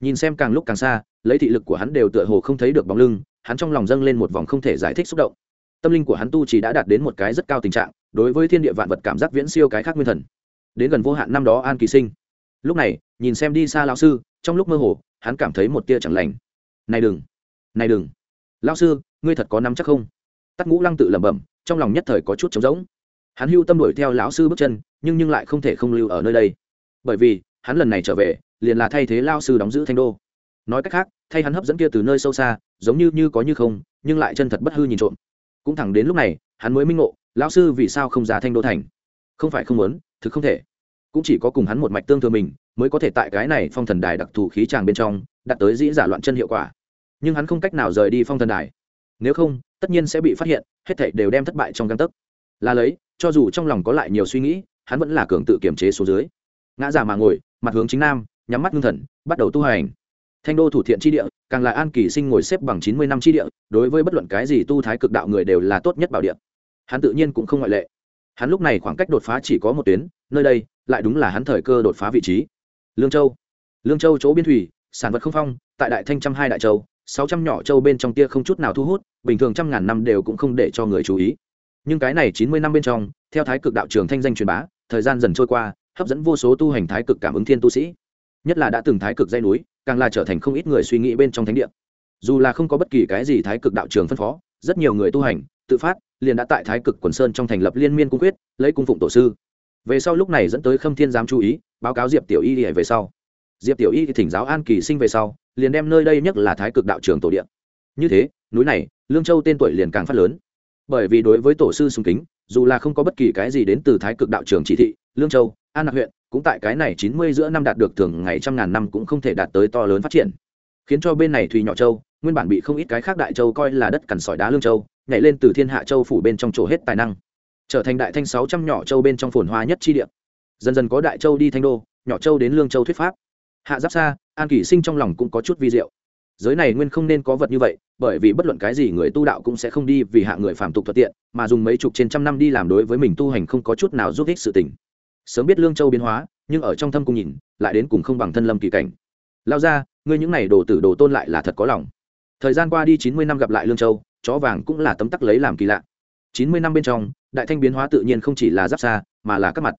Nhìn xem càng lúc càng xa lấy thị lực của hắn đều tựa hồ không thấy được bóng lưng, hắn trong lòng dâng lên một vòng không thể giải thích xúc động. Tâm linh của hắn tu chỉ đã đạt đến một cái rất cao tình trạng, đối với thiên địa vạn vật cảm giác viễn siêu cái khác nguyên thần. Đến gần vô hạn năm đó an kỳ sinh. Lúc này, nhìn xem đi xa lão sư, trong lúc mơ hồ, hắn cảm thấy một tia chẳng lành. Này đừng này đừng. Lão sư, ngươi thật có nắm chắc không? Tắc ngũ lăng tự lẩm bẩm, trong lòng nhất thời có chút trống rỗng. Hắn hưu tâm đuổi theo lão sư bước chân, nhưng nhưng lại không thể không lưu ở nơi đây. Bởi vì, hắn lần này trở về, liền là thay thế lao sư đóng giữ thanh đô nói cách khác, thay hắn hấp dẫn kia từ nơi sâu xa, giống như như có như không, nhưng lại chân thật bất hư nhìn trộm. Cũng thẳng đến lúc này, hắn mới minh ngộ, lão sư vì sao không ra thanh đô thành? Không phải không muốn, thực không thể. Cũng chỉ có cùng hắn một mạch tương thừa mình, mới có thể tại cái này phong thần đài đặc thù khí tràng bên trong, đạt tới dĩ giả loạn chân hiệu quả. Nhưng hắn không cách nào rời đi phong thần đài. Nếu không, tất nhiên sẽ bị phát hiện, hết thảy đều đem thất bại trong căn tấc. Là lấy, cho dù trong lòng có lại nhiều suy nghĩ, hắn vẫn là cường tự kiềm chế số dưới. Ngã giả mà ngồi, mặt hướng chính nam, nhắm mắt ngưng thần, bắt đầu tu hành thanh đô thủ thiện tri địa, càng là an kỳ sinh ngồi xếp bằng chín mươi năm tri địa, đối với bất luận cái gì tu thái cực đạo người đều là tốt nhất bảo địa. Hắn tự nhiên cũng không ngoại lệ. Hắn lúc này khoảng cách đột phá chỉ có một tuyến, nơi đây, lại đúng là hắn thời cơ đột phá vị trí. Lương châu. Lương châu chỗ biên thủy, sản vật không phong, tại đại thanh trăm hai đại châu, sáu trăm nhỏ châu bên trong tia không chút nào thu hút, bình thường trăm ngàn năm đều cũng không để cho người chú ý. Nhưng cái này chín mươi năm bên trong, theo thái cực đạo trường thanh danh truyền bá, thời gian dần trôi qua, hấp dẫn vô số tu hành thái cực cảm ứng thiên tu sĩ. Nhất là đã từng thái cực dây núi càng là trở thành không ít người suy nghĩ bên trong thánh địa. Dù là không có bất kỳ cái gì thái cực đạo trường phân phó, rất nhiều người tu hành, tự phát, liền đã tại thái cực quần sơn trong thành lập liên miên cung quyết, lấy cung phụng tổ sư. Về sau lúc này dẫn tới khâm thiên giám chú ý, báo cáo diệp tiểu y về sau. Diệp tiểu y thỉnh giáo an kỳ sinh về sau, liền đem nơi đây nhất là thái cực đạo trường tổ điện như thế, núi này, lương châu tên tuổi liền càng phát lớn. Bởi vì đối với tổ sư sùng kính, dù là không có bất kỳ cái gì đến từ thái cực đạo trường chỉ thị, lương châu, an lạc huyện cũng tại cái này chín mươi giữa năm đạt được thường ngày trăm ngàn năm cũng không thể đạt tới to lớn phát triển. Khiến cho bên này thùy nhỏ châu, nguyên bản bị không ít cái khác đại châu coi là đất cằn sỏi đá lương châu, nhảy lên từ thiên hạ châu phủ bên trong chỗ hết tài năng, trở thành đại thanh sáu trăm nhỏ châu bên trong phồn hoa nhất chi địa. Dần dần có đại châu đi thanh đô, nhỏ châu đến lương châu thuyết pháp. Hạ giáp xa, an kỷ sinh trong lòng cũng có chút vi diệu. Giới này nguyên không nên có vật như vậy, bởi vì bất luận cái gì người tu đạo cũng sẽ không đi vì hạ người phạm tục thuận tiện, mà dùng mấy chục trên trăm năm đi làm đối với mình tu hành không có chút nào giúp ích sự tình sớm biết lương châu biến hóa, nhưng ở trong thâm cung nhìn, lại đến cùng không bằng thân lâm kỳ cảnh. Lao ra, ngươi những n à y đồ tử đồ tôn lại là thật có lòng. Thời gian qua đi chín mươi năm gặp lại lương châu, chó vàng cũng là tấm tắc lấy làm kỳ lạ. Chín mươi năm bên trong, đại thanh biến hóa tự nhiên không chỉ là giáp xa, mà là các mặt.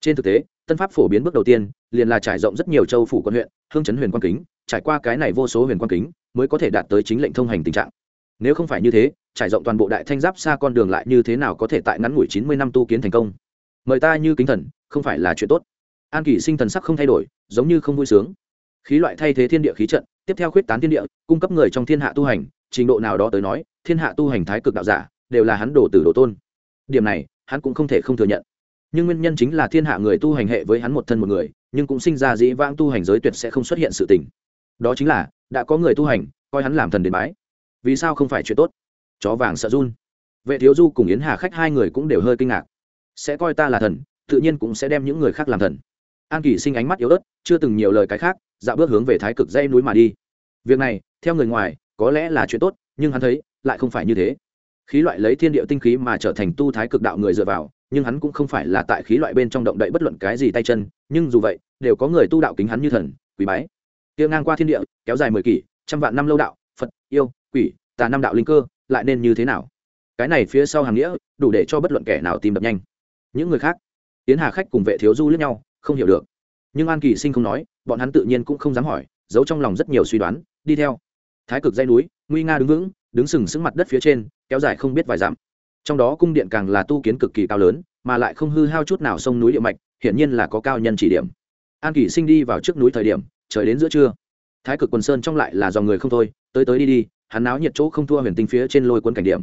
Trên thực tế, tân pháp phổ biến bước đầu tiên, liền là trải rộng rất nhiều châu phủ quân huyện, hương chấn huyền quan kính, trải qua cái này vô số huyền quan kính, mới có thể đạt tới chính lệnh thông hành tình trạng. Nếu không phải như thế, trải rộng toàn bộ đại thanh giáp xa con đường lại như thế nào có thể tại ngắn ngủi chín mươi năm tu kiến thành công? Mời ta như kính thần, không phải là chuyện tốt. An kỷ sinh thần sắc không thay đổi, giống như không vui sướng. Khí loại thay thế thiên địa khí trận, tiếp theo khuyết tán thiên địa, cung cấp người trong thiên hạ tu hành, trình độ nào đó tới nói, thiên hạ tu hành thái cực đạo giả, đều là hắn đổ từ đồ tôn. Điểm này, hắn cũng không thể không thừa nhận. Nhưng nguyên nhân chính là thiên hạ người tu hành hệ với hắn một thân một người, nhưng cũng sinh ra dĩ vãng tu hành giới tuyệt sẽ không xuất hiện sự tình. Đó chính là, đã có người tu hành, coi hắn làm thần đến bái. Vì sao không phải chuyện tốt? Chó vàng sợ run. Vệ thiếu du cùng yến hà khách hai người cũng đều hơi kinh ngạc sẽ coi ta là thần, tự nhiên cũng sẽ đem những người khác làm thần. An kỳ sinh ánh mắt yếu ớt, chưa từng nhiều lời cái khác dạo bước hướng về thái cực dây núi mà đi. Việc này, theo người ngoài, có lẽ là chuyện tốt, nhưng hắn thấy, lại không phải như thế. Khí loại lấy thiên địa tinh khí mà trở thành tu thái cực đạo người dựa vào, nhưng hắn cũng không phải là tại khí loại bên trong động đậy bất luận cái gì tay chân, nhưng dù vậy, đều có người tu đạo kính hắn như thần quý bái. Kia ngang qua thiên địa, kéo dài mười kỷ, trăm vạn năm lâu đạo, phật, yêu, quỷ, tà năm đạo linh cơ, lại nên như thế nào? Cái này phía sau hàng nghĩa, đủ để cho bất luận kẻ nào tìm đập nhanh những người khác tiến hà khách cùng vệ thiếu du lẫn nhau, không hiểu được. Nhưng an kỳ sinh không nói, bọn hắn tự nhiên cũng không dám hỏi, giấu trong lòng rất nhiều suy đoán, đi theo. Thái cực dây núi, nguy nga đứng vững, đứng sừng sững mặt đất phía trên, kéo dài không biết vài dặm. Trong đó cung điện càng là tu kiến cực kỳ cao lớn, mà lại không hư hao chút nào sông núi địa mạch, hiển nhiên là có cao nhân chỉ điểm. An kỷ sinh đi vào trước núi thời điểm, trời đến giữa trưa. Thái cực quần sơn trong lại là dòng người không thôi, tới tới đi đi, hắn náo nhiệt chỗ không thua huyền tinh phía trên lôi quân cảnh điểm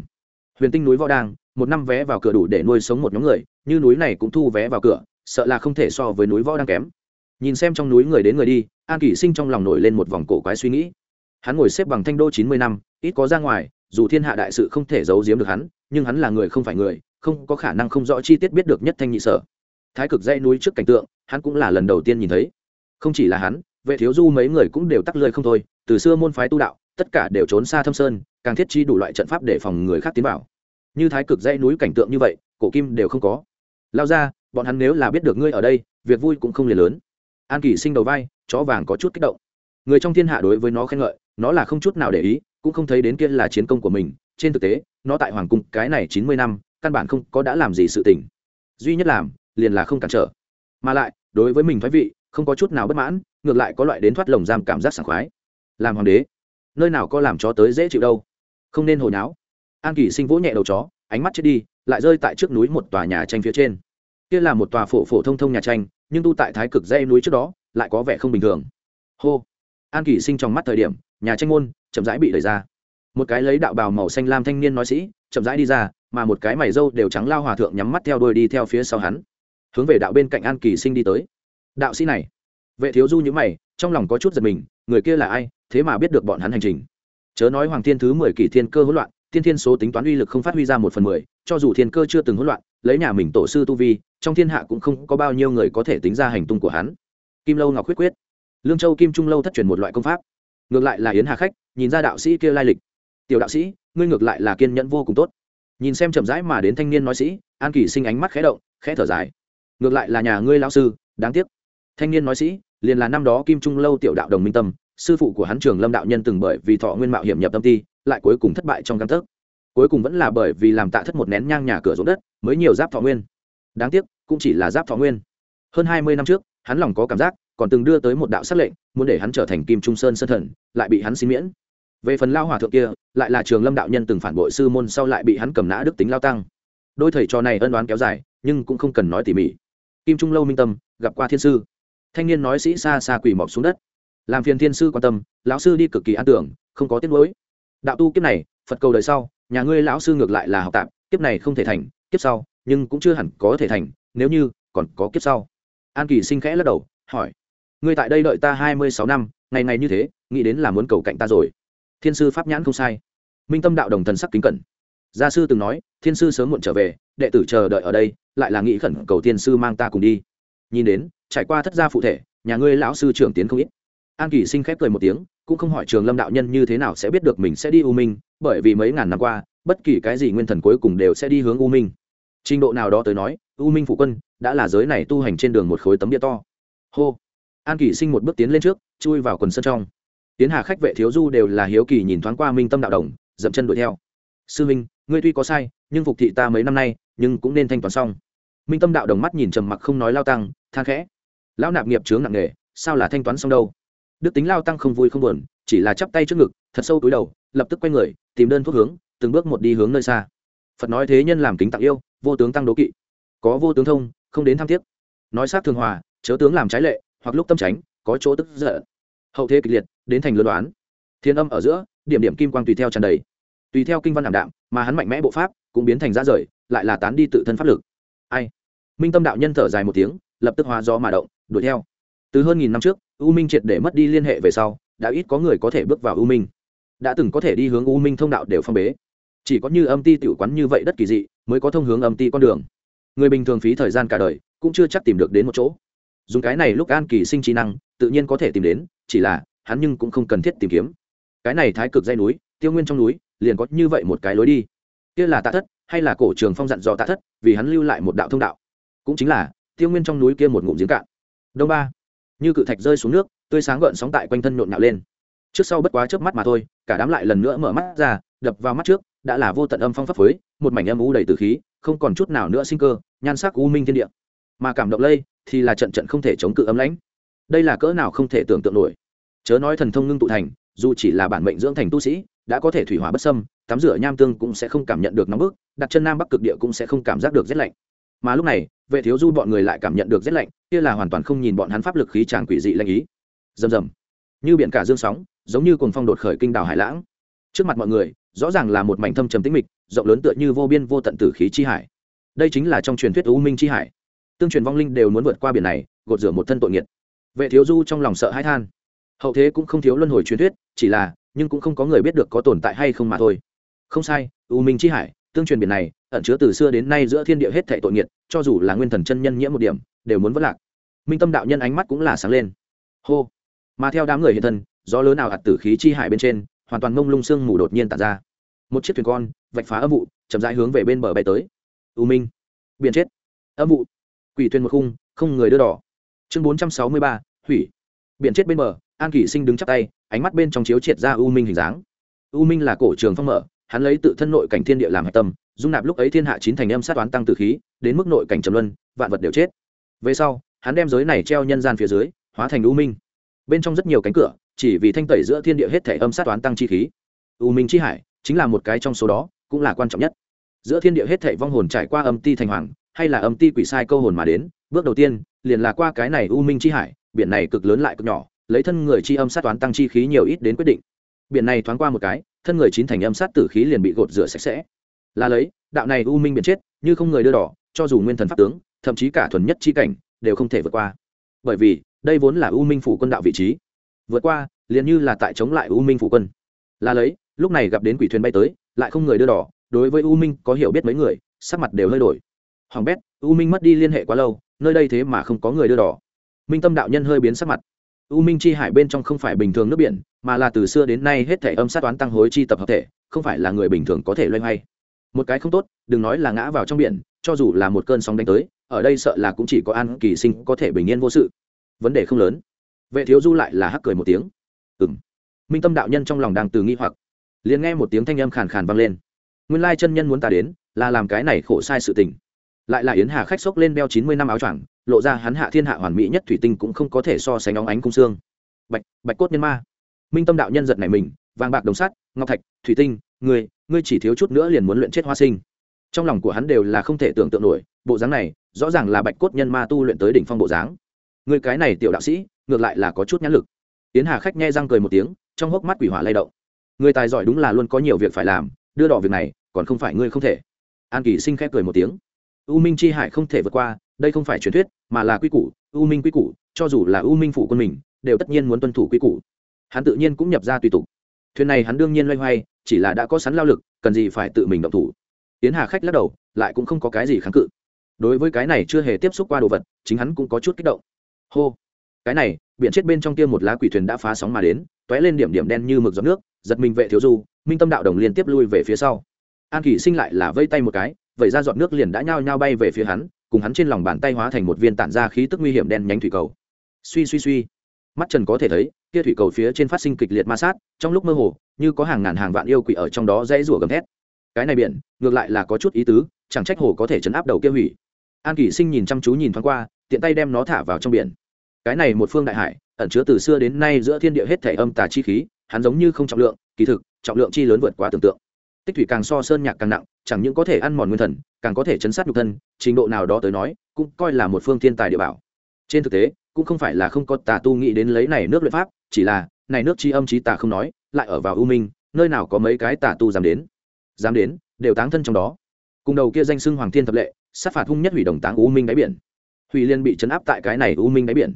huyền tinh núi võ đang, một năm vé vào cửa đủ để nuôi sống một nhóm người, như núi này cũng thu vé vào cửa, sợ là không thể so với núi võ đang kém. Nhìn xem trong núi người đến người đi, an kỷ sinh trong lòng nổi lên một vòng cổ quái suy nghĩ. Hắn ngồi xếp bằng thanh đô chín mươi năm, ít có ra ngoài, dù thiên hạ đại sự không thể giấu giếm được hắn, nhưng hắn là người không phải người, không có khả năng không rõ chi tiết biết được nhất thanh nhị sở. Thái cực dãy núi trước cảnh tượng, hắn cũng là lần đầu tiên nhìn thấy. Không chỉ là hắn, vệ thiếu du mấy người cũng đều tắc lơi không thôi từ xưa môn phái tu đạo, tất cả đều trốn xa thâm sơn, càng thiết chi đủ loại trận pháp để phòng người khác tiến vào. Như thái cực dãy núi cảnh tượng như vậy, cổ kim đều không có. Lao ra, bọn hắn nếu là biết được ngươi ở đây, việc vui cũng không liền lớn. An kỳ sinh đầu vai, chó vàng có chút kích động. Người trong thiên hạ đối với nó khen ngợi, nó là không chút nào để ý, cũng không thấy đến kia là chiến công của mình. Trên thực tế, nó tại hoàng cung cái này chín mươi năm, căn bản không có đã làm gì sự tình. Duy nhất làm, liền là không cản trở. Mà lại, đối với mình phái vị, không có chút nào bất mãn, ngược lại có loại đến thoát lồng giam cảm giác sảng khoái làm hoàng đế, nơi nào có làm chó tới dễ chịu đâu. Không nên hồi náo. An kỳ sinh vỗ nhẹ đầu chó, ánh mắt chết đi, lại rơi tại trước núi một tòa nhà tranh phía trên. Kia là một tòa phổ phổ thông thông nhà tranh, nhưng tu tại thái cực dây núi trước đó, lại có vẻ không bình thường. Hô. An kỳ sinh trong mắt thời điểm, nhà tranh môn chậm rãi bị đẩy ra. Một cái lấy đạo bào màu xanh lam thanh niên nói sĩ, chậm rãi đi ra, mà một cái mày râu đều trắng lao hòa thượng nhắm mắt theo đuôi đi theo phía sau hắn. Hướng về đạo bên cạnh an kỳ sinh đi tới. Đạo sĩ này. Vệ thiếu du nhữ mày, trong lòng có chút giật mình, người kia là ai thế mà biết được bọn hắn hành trình. Chớ nói hoàng thiên thứ mười kỷ thiên cơ hỗn loạn tiên thiên số tính toán uy lực không phát huy ra một phần mười, cho dù thiên cơ chưa từng hỗn loạn, lấy nhà mình tổ sư tu vi, trong thiên hạ cũng không có bao nhiêu người có thể tính ra hành tung của hắn. Kim lâu ngọc quyết quyết lương châu kim trung lâu thất truyền một loại công pháp. Ngược lại là yến hà khách, nhìn ra đạo sĩ kia lai lịch. Tiểu đạo sĩ, ngươi ngược lại là kiên nhẫn vô cùng tốt. Nhìn xem chậm rãi mà đến thanh niên nói sĩ, an kỳ sinh ánh mắt khẽ động, khẽ thở dài. Ngược lại là nhà ngươi lão sư, đáng tiếc. Thanh niên nói sĩ, liền là năm đó kim trung lâu tiểu đạo đồng minh tâm sư phụ của hắn trường lâm đạo nhân từng bởi vì thọ nguyên mạo hiểm nhập tâm ti, lại cuối cùng thất bại trong căn thức. Cuối cùng vẫn là bởi vì làm tạ thất một nén nhang nhà cửa ruộng đất, mới nhiều giáp thọ nguyên. Đáng tiếc, cũng chỉ là giáp thọ nguyên. Hơn hai mươi năm trước, hắn lòng có cảm giác, còn từng đưa tới một đạo sát lệnh, muốn để hắn trở thành kim trung sơn sân thần, lại bị hắn xin miễn. Về phần lao hòa thượng kia, lại là trường lâm đạo nhân từng phản bội sư môn sau lại bị hắn cầm nã đức tính lao tăng. Đôi thầy trò này ân đoán kéo dài, nhưng cũng không cần nói tỉ mỉ. Kim trung lâu minh tâm, gặp qua thiên sư. Thanh niên nói sĩ xa xa quỳ mọc xuống đất làm phiền thiên sư quan tâm, lão sư đi cực kỳ an tưởng, không có tiết mới đạo tu kiếp này, phật cầu đời sau, nhà ngươi lão sư ngược lại là học tạm, kiếp này không thể thành, kiếp sau, nhưng cũng chưa hẳn có thể thành, nếu như còn có kiếp sau. An kỳ sinh khẽ lắc đầu, hỏi, ngươi tại đây đợi ta hai mươi sáu năm, ngày ngày như thế, nghĩ đến là muốn cầu cạnh ta rồi. Thiên sư pháp nhãn không sai. Minh tâm đạo đồng thần sắc kính cẩn. Gia sư từng nói, thiên sư sớm muộn trở về, đệ tử chờ đợi ở đây, lại là nghĩ khẩn cầu thiên sư mang ta cùng đi. Nhìn đến, trải qua thất gia phụ thể, nhà ngươi lão sư trưởng tiến không ít an kỳ sinh khép cười một tiếng, cũng không hỏi trường lâm đạo nhân như thế nào sẽ biết được mình sẽ đi u minh, bởi vì mấy ngàn năm qua, bất kỳ cái gì nguyên thần cuối cùng đều sẽ đi hướng u minh. Trình độ nào đó tới nói, u minh phụ quân đã là giới này tu hành trên đường một khối tấm địa to. Hô! An kỳ sinh một bước tiến lên trước, chui vào quần sân trong. Tiến hà khách vệ thiếu du đều là hiếu kỳ nhìn thoáng qua minh tâm đạo đồng, dậm chân đuổi theo. Sư minh, ngươi tuy có sai, nhưng phục thị ta mấy năm nay, nhưng cũng nên thanh toán xong. Minh tâm đạo đồng mắt nhìn trầm mặc không nói lao tăng, than khẽ. Lão nạp nghiệp chướng nặng nề, sao là thanh toán xong đâu? Đức tính lao tăng không vui không buồn, chỉ là chắp tay trước ngực, thật sâu túi đầu, lập tức quay người, tìm đơn thuốc hướng, từng bước một đi hướng nơi xa. Phật nói thế nhân làm kính tặng yêu, vô tướng tăng đố kỵ. Có vô tướng thông, không đến tham tiếc nói sát thường hòa, chớ tướng làm trái lệ, hoặc lúc tâm tránh, có chỗ tức giận. Hậu thế kịch liệt, đến thành lừa đoán. Thiên âm ở giữa, điểm điểm kim quang tùy theo tràn đầy. Tùy theo kinh văn đảm đạm, mà hắn mạnh mẽ bộ pháp, cũng biến thành ra rời, lại là tán đi tự thân pháp lực. Ai? Minh tâm đạo nhân thở dài một tiếng, lập tức hóa gió mà động, đuổi theo. Từ hơn nghìn năm trước u minh triệt để mất đi liên hệ về sau, đã ít có người có thể bước vào u minh. Đã từng có thể đi hướng u minh thông đạo đều phong bế. Chỉ có như âm ti tiểu quán như vậy đất kỳ dị, mới có thông hướng âm ti con đường. Người bình thường phí thời gian cả đời, cũng chưa chắc tìm được đến một chỗ. Dùng cái này lúc an kỳ sinh trí năng, tự nhiên có thể tìm đến, chỉ là, hắn nhưng cũng không cần thiết tìm kiếm. Cái này thái cực dây núi, tiêu nguyên trong núi, liền có như vậy một cái lối đi. Kia là tạ thất, hay là cổ trường phong dặn dò tạ thất, vì hắn lưu lại một đạo thông đạo. Cũng chính là, tiêu nguyên trong núi kia một ngụm giếng cạn. Đông ba như cự thạch rơi xuống nước, tươi sáng gợn sóng tại quanh thân nhộn nhạo lên. Trước sau bất quá chớp mắt mà thôi, cả đám lại lần nữa mở mắt ra, đập vào mắt trước, đã là vô tận âm phong pháp phới, một mảnh âm u đầy từ khí, không còn chút nào nữa sinh cơ, nhan sắc u minh thiên địa. Mà cảm động lây thì là trận trận không thể chống cự ấm lãnh. Đây là cỡ nào không thể tưởng tượng nổi. Chớ nói thần thông ngưng tụ thành, dù chỉ là bản mệnh dưỡng thành tu sĩ, đã có thể thủy hỏa bất sâm tắm rửa nham tương cũng sẽ không cảm nhận được nóng bức, đặt chân nam bắc cực địa cũng sẽ không cảm giác được rét lạnh mà lúc này, vệ thiếu du bọn người lại cảm nhận được rét lạnh, kia là hoàn toàn không nhìn bọn hắn pháp lực khí tràng quỷ dị lanh ý. Rầm rầm. Như biển cả dương sóng, giống như cuồng phong đột khởi kinh đảo hải lãng. Trước mặt mọi người, rõ ràng là một mảnh thâm trầm tĩnh mịch, rộng lớn tựa như vô biên vô tận tử khí chi hải. Đây chính là trong truyền thuyết u minh chi hải. Tương truyền vong linh đều muốn vượt qua biển này, gột rửa một thân tội nghiệt. Vệ thiếu du trong lòng sợ hãi than. Hậu thế cũng không thiếu luân hồi truyền thuyết, chỉ là, nhưng cũng không có người biết được có tồn tại hay không mà thôi. Không sai, u minh chi hải tương truyền biển này, ẩn chứa từ xưa đến nay giữa thiên địa hết thảy tội nghiệt, cho dù là nguyên thần chân nhân nhiễm một điểm, đều muốn vất lạc. Minh tâm đạo nhân ánh mắt cũng là sáng lên. Hô! Mà theo đám người hiện thân, gió lớn nào ạt tử khí chi hải bên trên, hoàn toàn mông lung sương mù đột nhiên tạt ra. Một chiếc thuyền con, vạch phá âm vụ, chậm rãi hướng về bên bờ bay tới. U minh! Biển chết! Âm vụ! Quỷ thuyền một khung, không người đưa đỏ. Chương bốn trăm sáu mươi ba, hủy! Biển chết bên bờ, an kỷ sinh đứng chắp tay, ánh mắt bên trong chiếu triệt ra u minh hình dáng. U minh là cổ trường phong mở hắn lấy tự thân nội cảnh thiên địa làm hạch tâm, dung nạp lúc ấy thiên hạ chín thành âm sát toán tăng từ khí, đến mức nội cảnh trầm luân, vạn vật đều chết. Về sau, hắn đem giới này treo nhân gian phía dưới, hóa thành u minh. Bên trong rất nhiều cánh cửa, chỉ vì thanh tẩy giữa thiên địa hết thể âm sát toán tăng chi khí. U minh chi hải, chính là một cái trong số đó, cũng là quan trọng nhất. Giữa thiên địa hết thể vong hồn trải qua âm ti thành hoàng, hay là âm ti quỷ sai câu hồn mà đến, bước đầu tiên, liền là qua cái này u minh chi hải, biển này cực lớn lại cực nhỏ, lấy thân người chi âm sát toán tăng chi khí nhiều ít đến quyết định. Biển này thoáng qua một cái thân người chín thành âm sát tử khí liền bị gột rửa sạch sẽ. Là lấy, đạo này u minh biển chết, như không người đưa đỏ, cho dù nguyên thần pháp tướng, thậm chí cả thuần nhất chi cảnh, đều không thể vượt qua. Bởi vì, đây vốn là u minh phủ quân đạo vị trí. Vượt qua, liền như là tại chống lại u minh phủ quân. Là lấy, lúc này gặp đến quỷ thuyền bay tới, lại không người đưa đỏ, đối với u minh có hiểu biết mấy người, sắc mặt đều hơi đổi. Hoàng bét, u minh mất đi liên hệ quá lâu, nơi đây thế mà không có người đưa đỏ. Minh tâm đạo nhân hơi biến sắc mặt u minh chi hải bên trong không phải bình thường nước biển, mà là từ xưa đến nay hết thể âm sát toán tăng hối chi tập hợp thể, không phải là người bình thường có thể loay hoay. Một cái không tốt, đừng nói là ngã vào trong biển, cho dù là một cơn sóng đánh tới, ở đây sợ là cũng chỉ có an kỳ sinh có thể bình yên vô sự. Vấn đề không lớn. Vệ thiếu du lại là hắc cười một tiếng. Ừng minh tâm đạo nhân trong lòng đang từ nghi hoặc. Liền nghe một tiếng thanh âm khàn khàn vang lên. Nguyên lai chân nhân muốn ta đến, là làm cái này khổ sai sự tình. Lại là yến hà khách xốc lên đeo chín mươi năm áo choàng lộ ra hắn hạ thiên hạ hoàn mỹ nhất thủy tinh cũng không có thể so sánh óng ánh cung xương. Bạch bạch cốt nhân ma. Minh tâm đạo nhân giật này mình, vàng bạc đồng sắt, ngọc thạch, thủy tinh ngươi ngươi chỉ thiếu chút nữa liền muốn luyện chết hoa sinh. Trong lòng của hắn đều là không thể tưởng tượng nổi, bộ dáng này, rõ ràng là bạch cốt nhân ma tu luyện tới đỉnh phong bộ dáng. Người cái này tiểu đạo sĩ, ngược lại là có chút nhãn lực. Tiến hà khách nghe răng cười một tiếng, trong hốc mắt quỷ hỏa lay động. Người tài giỏi đúng là luôn có nhiều việc phải làm, đưa đỏ việc này, còn không phải ngươi không thể. An kỳ sinh khép cười một tiếng. U minh chi hải không thể vượt qua đây không phải truyền thuyết, mà là quy củ, u minh quy củ, cho dù là u minh phủ quân mình, đều tất nhiên muốn tuân thủ quy củ. Hắn tự nhiên cũng nhập ra tùy tục. Thuyền này hắn đương nhiên loay hoay, chỉ là đã có sẵn lao lực, cần gì phải tự mình động thủ. Tiến hà khách lắc đầu, lại cũng không có cái gì kháng cự. Đối với cái này chưa hề tiếp xúc qua đồ vật, chính hắn cũng có chút kích động. Hô! Cái này, biển chết bên trong kia một lá quỷ thuyền đã phá sóng mà đến t ó é lên điểm điểm đen như mực giọt nước, giật mình vệ thiếu du, minh tâm đạo đồng liên tiếp lui về phía sau. An kỳ sinh lại là vây tay một cái, vẩy ra giọt nước liền đã nhao nhao bay về phía hắn cùng hắn trên lòng bàn tay hóa thành một viên tản ra khí tức nguy hiểm đen nhánh thủy cầu. Suy suy suy. Mắt trần có thể thấy, kia thủy cầu phía trên phát sinh kịch liệt ma sát, trong lúc mơ hồ, như có hàng ngàn hàng vạn yêu quỷ ở trong đó dãy rủa gầm thét. Cái này biển, ngược lại là có chút ý tứ, chẳng trách hồ có thể chấn áp đầu kia hủy. An kỷ sinh nhìn chăm chú nhìn thoáng qua, tiện tay đem nó thả vào trong biển. Cái này một phương đại hải, ẩn chứa từ xưa đến nay giữa thiên địa hết thể âm tà chi khí, hắn giống như không trọng lượng, kỳ thực, trọng lượng chi lớn vượt quá tưởng tượng. Tích thủy càng so sơn nhạc càng nặng, chẳng những có thể ăn mòn nguyên thần càng có thể chấn sát nhục thân, trình độ nào đó tới nói, cũng coi là một phương thiên tài địa bảo. Trên thực tế, cũng không phải là không có tà tu nghĩ đến lấy này nước luyện pháp, chỉ là, này nước chi âm chí tà không nói, lại ở vào ưu minh, nơi nào có mấy cái tà tu dám đến. Dám đến, đều táng thân trong đó. Cùng đầu kia danh xưng hoàng thiên thập lệ, sát phạt hung nhất hủy đồng táng u minh đáy biển. Hủy liên bị chấn áp tại cái này u minh đáy biển.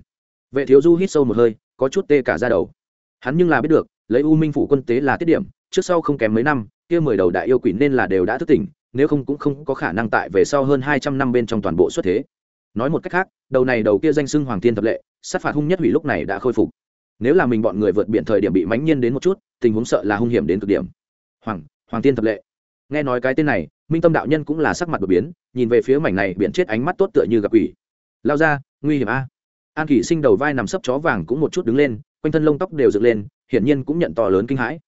Vệ thiếu du hít sâu một hơi, có chút tê cả ra đầu. Hắn nhưng là biết được, lấy u minh phủ quân tế là tiết điểm, trước sau không kém mấy năm, kia mười đầu đại yêu quỷ nên là đều đã thức tỉnh nếu không cũng không có khả năng tại về sau hơn hai trăm năm bên trong toàn bộ xuất thế. Nói một cách khác, đầu này đầu kia danh xưng hoàng thiên thập lệ, sát phạt hung nhất hủy lúc này đã khôi phục. Nếu là mình bọn người vượt biển thời điểm bị mãnh nhiên đến một chút, tình huống sợ là hung hiểm đến cực điểm. Hoàng hoàng thiên thập lệ. Nghe nói cái tên này, minh tâm đạo nhân cũng là sắc mặt đột biến, nhìn về phía mảnh này biển chết ánh mắt tốt tựa như gặp quỷ. Lao ra, nguy hiểm a. An kỷ sinh đầu vai nằm sấp chó vàng cũng một chút đứng lên, quanh thân lông tóc đều dựng lên, hiển nhiên cũng nhận to lớn kinh hãi.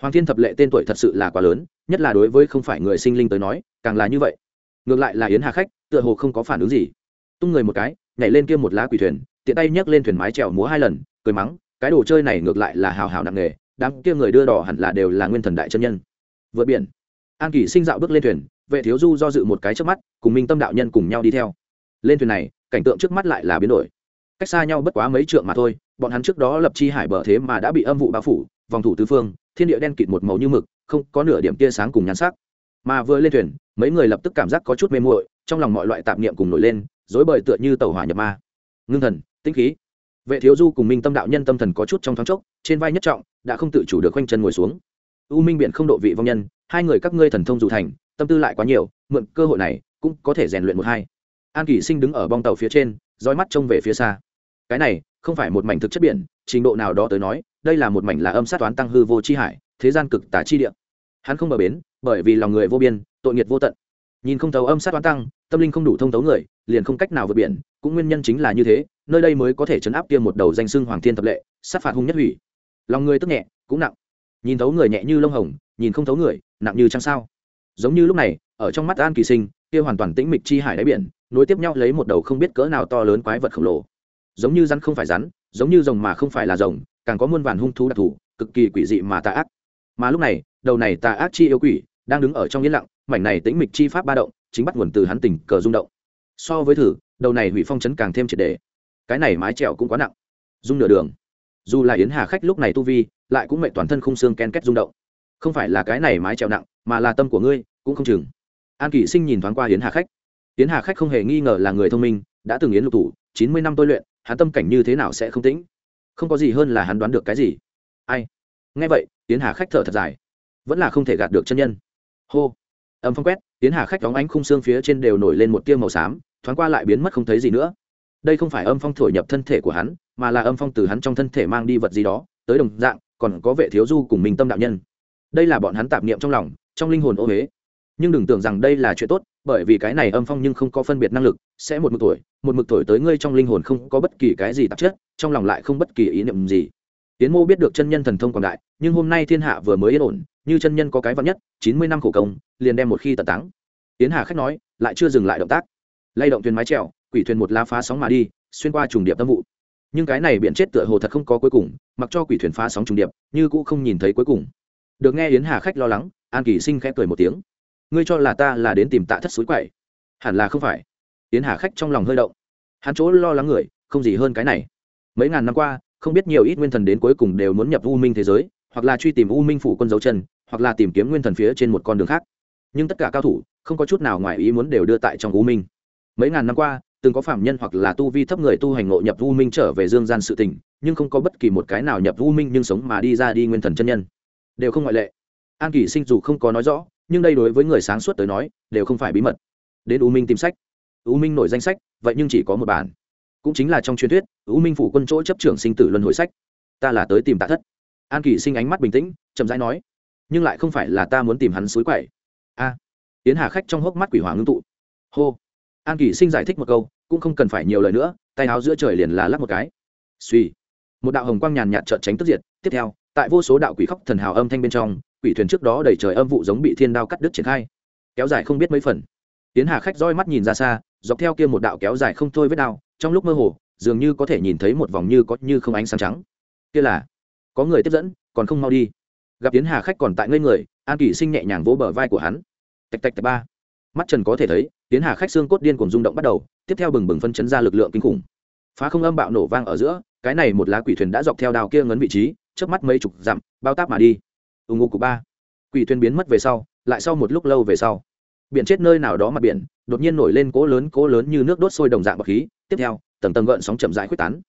Hoàng thiên thập lệ tên tuổi thật sự là quá lớn nhất là đối với không phải người sinh linh tới nói, càng là như vậy. Ngược lại là yến hà khách, tựa hồ không có phản ứng gì. Tung người một cái, nhảy lên kia một lá quỷ thuyền, tiện tay nhấc lên thuyền mái trèo múa hai lần, cười mắng, cái đồ chơi này ngược lại là hào hào nặng nghề đám kia người đưa đỏ hẳn là đều là nguyên thần đại chân nhân. Vượt biển. An kỷ sinh dạo bước lên thuyền, vệ thiếu du do dự một cái trước mắt, cùng minh tâm đạo nhân cùng nhau đi theo. Lên thuyền này, cảnh tượng trước mắt lại là biến đổi. Cách xa nhau bất quá mấy trượng mà thôi, bọn hắn trước đó lập chi hải bờ thế mà đã bị âm vụ bao phủ, vòng thủ tứ phương, thiên địa đen kịt một màu như mực không có nửa điểm tia sáng cùng nhắn sắc. Mà vừa lên thuyền, mấy người lập tức cảm giác có chút mê muội, trong lòng mọi loại tạp niệm cùng nổi lên dối bời tựa như tàu hỏa nhập ma. Ngưng thần, tĩnh khí. Vệ thiếu du cùng minh tâm đạo nhân tâm thần có chút trong thoáng chốc, trên vai nhất trọng, đã không tự chủ được khoanh chân ngồi xuống. U minh biện không độ vị vong nhân, hai người các ngươi thần thông dù thành, tâm tư lại quá nhiều, mượn cơ hội này, cũng có thể rèn luyện một hai. An kỷ sinh đứng ở bong tàu phía trên, dõi mắt trông về phía xa. Cái này, không phải một mảnh thực chất biển, trình độ nào đó tới nói, đây là một mảnh là âm sát toán tăng hư vô chi hải, thế gian cực tả chi địa hắn không bờ bến, bởi vì lòng người vô biên, tội nghiệt vô tận. Nhìn không thấu âm sát toán tăng, tâm linh không đủ thông thấu người, liền không cách nào vượt biển, cũng nguyên nhân chính là như thế, nơi đây mới có thể chấn áp tiêm một đầu danh xưng hoàng thiên tập lệ, sát phạt hung nhất hủy. Lòng người tức nhẹ, cũng nặng. Nhìn thấu người nhẹ như lông hồng, nhìn không thấu người, nặng như trăng sao. Giống như lúc này, ở trong mắt an kỳ sinh, kia hoàn toàn tĩnh mịch chi hải đáy biển, nối tiếp nhau lấy một đầu không biết cỡ nào to lớn quái vật khổng lồ. Giống như rắn không phải rắn, giống như rồng mà không phải là rồng, càng có muôn vàn hung thú đặc thù, cực kỳ quỷ dị mà tà ác mà lúc này, đầu này tà ác chi yêu quỷ đang đứng ở trong yên lặng, mảnh này tĩnh mịch chi pháp ba động, chính bắt nguồn từ hắn tình cờ rung động. So với thử, đầu này hủy phong chấn càng thêm triệt đề cái này mái trèo cũng quá nặng. Rung nửa đường. Dù là yến hà khách lúc này tu vi, lại cũng mệnh toàn thân khung xương ken két rung động. Không phải là cái này mái trèo nặng, mà là tâm của ngươi, cũng không chừng. An kỷ sinh nhìn thoáng qua yến hà khách. Yến hà khách không hề nghi ngờ là người thông minh, đã từng yến lục thủ, chín mươi năm tôi luyện, hắn tâm cảnh như thế nào sẽ không tĩnh? Không có gì hơn là hắn đoán được cái gì. Ai? Nghe vậy Tiến hà khách thở thật dài. Vẫn là không thể gạt được chân nhân. Hô. Âm phong quét, tiến hà khách đóng ánh khung xương phía trên đều nổi lên một tiêu màu xám, thoáng qua lại biến mất không thấy gì nữa. Đây không phải âm phong thổi nhập thân thể của hắn, mà là âm phong từ hắn trong thân thể mang đi vật gì đó, tới đồng dạng, còn có vệ thiếu du cùng mình tâm đạo nhân. Đây là bọn hắn tạp niệm trong lòng, trong linh hồn ô huế nhưng đừng tưởng rằng đây là chuyện tốt, bởi vì cái này âm phong nhưng không có phân biệt năng lực, sẽ một mực tuổi, một mực tuổi tới ngươi trong linh hồn không có bất kỳ cái gì tạp chất, trong lòng lại không bất kỳ ý niệm gì tiến mô biết được chân nhân thần thông quảng đại, nhưng hôm nay thiên hạ vừa mới yên ổn, như chân nhân có cái vắn nhất, chín mươi năm khổ công, liền đem một khi tận táng. Tiến hà khách nói, lại chưa dừng lại động tác. Lay động thuyền mái trèo quỷ thuyền một la phá sóng mà đi, xuyên qua trùng điệp tâm vụ. Nhưng cái này biển chết tựa hồ thật không có cuối cùng, mặc cho quỷ thuyền phá sóng trùng điệp, như cũng không nhìn thấy cuối cùng. Được nghe yến hà khách lo lắng, an kỳ sinh khẽ cười một tiếng. Ngươi cho là ta là đến tìm tạ thất suối quậy? Hẳn là không phải. Yến hà khách trong lòng hơi động. Hắn chỗ lo lắng người, không gì hơn cái này. Mấy ngàn năm qua không biết nhiều ít nguyên thần đến cuối cùng đều muốn nhập u minh thế giới, hoặc là truy tìm u minh phủ quân dấu chân, hoặc là tìm kiếm nguyên thần phía trên một con đường khác. Nhưng tất cả cao thủ, không có chút nào ngoài ý muốn đều đưa tại trong u minh. Mấy ngàn năm qua, từng có phạm nhân hoặc là tu vi thấp người tu hành ngộ nhập u minh trở về dương gian sự tình, nhưng không có bất kỳ một cái nào nhập u minh nhưng sống mà đi ra đi nguyên thần chân nhân. Đều không ngoại lệ. An kỷ sinh dù không có nói rõ, nhưng đây đối với người sáng suốt tới nói, đều không phải bí mật. Đến u minh tìm sách. U minh nổi danh sách, vậy nhưng chỉ có một bản cũng chính là trong truyền thuyết u minh phủ quân chỗ chấp trưởng sinh tử luân hồi sách. Ta là tới tìm tạ thất. An kỳ sinh ánh mắt bình tĩnh chậm rãi nói nhưng lại không phải là ta muốn tìm hắn suối quậy a. À, tiến hà khách trong hốc mắt quỷ hoàng ngưng tụ. Hô. An kỳ sinh giải thích một câu cũng không cần phải nhiều lời nữa tay áo giữa trời liền là lắp một cái. Suy. Một đạo hồng quang nhàn nhạt trợn tránh tức diệt. Tiếp theo tại vô số đạo quỷ khóc thần hào âm thanh bên trong quỷ thuyền trước đó đầy trời âm vụ giống bị thiên đao cắt đứt triển khai. Kéo dài không biết mấy phần. Tiến hà khách roi mắt nhìn ra xa dọc theo kia một đạo kéo dài không thôi với đao, trong lúc mơ hồ, dường như có thể nhìn thấy một vòng như có như không ánh sáng trắng. Kia là, có người tiếp dẫn, còn không mau đi. Gặp tiến hà khách còn tại ngây người, an kỷ sinh nhẹ nhàng vỗ bờ vai của hắn. Tạch tạch tạch ba. Mắt trần có thể thấy tiến hà khách xương cốt điên cùng rung động bắt đầu, tiếp theo bừng bừng phân chấn ra lực lượng kinh khủng. Phá không âm bạo nổ vang ở giữa, cái này một lá quỷ thuyền đã dọc theo đào kia ngấn vị trí trước mắt mấy chục dặm, bao táp mà đi. Ù ngô của ba. Quỷ thuyền biến mất về sau, lại sau một lúc lâu về sau biển chết nơi nào đó mặt biển, đột nhiên nổi lên cỗ lớn cỗ lớn như nước đốt sôi đồng dạng bọc khí. Tiếp theo, tầng tầng gợn sóng chậm rãi quyết tán.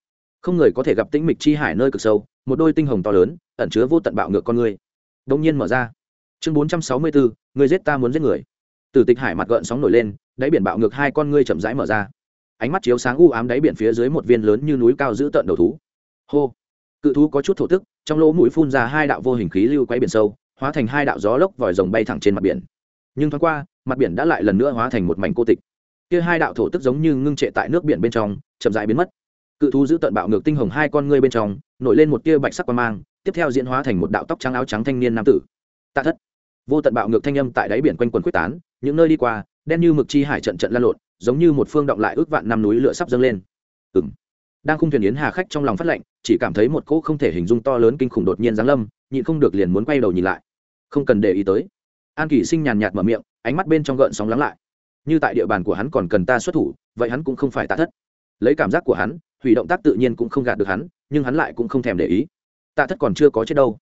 Không người có thể gặp tĩnh mịch chi hải nơi cực sâu, một đôi tinh hồng to lớn, ẩn chứa vô tận bạo ngược con người. Đông nhiên mở ra. Chương bốn trăm sáu mươi bốn, người giết ta muốn giết người. Từ tịch hải mặt gợn sóng nổi lên, đáy biển bạo ngược hai con ngươi chậm rãi mở ra. Ánh mắt chiếu sáng u ám đáy biển phía dưới một viên lớn như núi cao giữ tận đầu thú. Hô! Cự thú có chút thổ tức, trong lỗ mũi phun ra hai đạo vô hình khí lưu quay biển sâu, hóa thành hai đạo gió lốc vòi rồng bay thẳng trên mặt biển. Nhưng thoáng qua mặt biển đã lại lần nữa hóa thành một mảnh cô tịch. Kia hai đạo thổ tức giống như ngưng trệ tại nước biển bên trong, chậm rãi biến mất. Cự thú giữ tận bạo ngược tinh hồng hai con ngươi bên trong, nổi lên một tia bạch sắc qua mang, tiếp theo diễn hóa thành một đạo tóc trắng áo trắng thanh niên nam tử. Tạ thất. Vô tận bạo ngược thanh âm tại đáy biển quanh quần quyết tán, những nơi đi qua, đen như mực chi hải trận trận lan lộn, giống như một phương động lại ước vạn năm núi lửa sắp dâng lên. Ừng đang khung thuyền yến hà khách trong lòng phát lệnh, chỉ cảm thấy một cỗ không thể hình dung to lớn kinh khủng đột nhiên giáng lâm, nhịn không được liền muốn quay đầu nhìn lại. Không cần để ý tới an kỷ sinh nhàn nhạt mở miệng, ánh mắt bên trong gợn sóng lắng lại. Như tại địa bàn của hắn còn cần ta xuất thủ, vậy hắn cũng không phải tạ thất. Lấy cảm giác của hắn, hủy động tác tự nhiên cũng không gạt được hắn, nhưng hắn lại cũng không thèm để ý. Tạ thất còn chưa có chết đâu.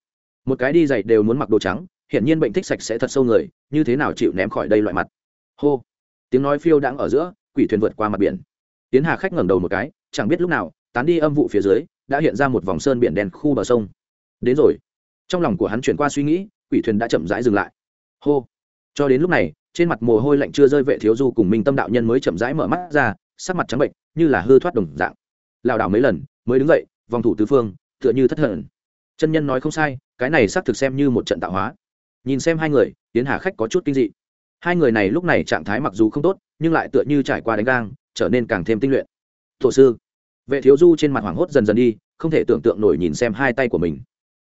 Một cái đi dày đều muốn mặc đồ trắng, hiển nhiên bệnh thích sạch sẽ thật sâu người, như thế nào chịu ném khỏi đây loại mặt. Hô. Tiếng nói phiêu đang ở giữa, quỷ thuyền vượt qua mặt biển. Tiến hà khách ngẩng đầu một cái, chẳng biết lúc nào, tán đi âm vụ phía dưới, đã hiện ra một vòng sơn biển đèn khu bờ sông. Đến rồi. Trong lòng của hắn chuyển qua suy nghĩ, quỷ thuyền đã chậm rãi dừng lại hô. Cho đến lúc này, trên mặt mồ hôi lạnh chưa rơi vệ thiếu du cùng minh tâm đạo nhân mới chậm rãi mở mắt ra, sắc mặt trắng bệnh, như là hư thoát đồng dạng. Lảo đảo mấy lần, mới đứng dậy, vòng thủ tứ phương, tựa như thất thần. Chân nhân nói không sai, cái này xác thực xem như một trận tạo hóa. Nhìn xem hai người tiến hà khách có chút kinh dị. Hai người này lúc này trạng thái mặc dù không tốt, nhưng lại tựa như trải qua đánh gang, trở nên càng thêm tinh luyện. Thổ sư. Vệ thiếu du trên mặt hoảng hốt dần dần đi, không thể tưởng tượng nổi nhìn xem hai tay của mình.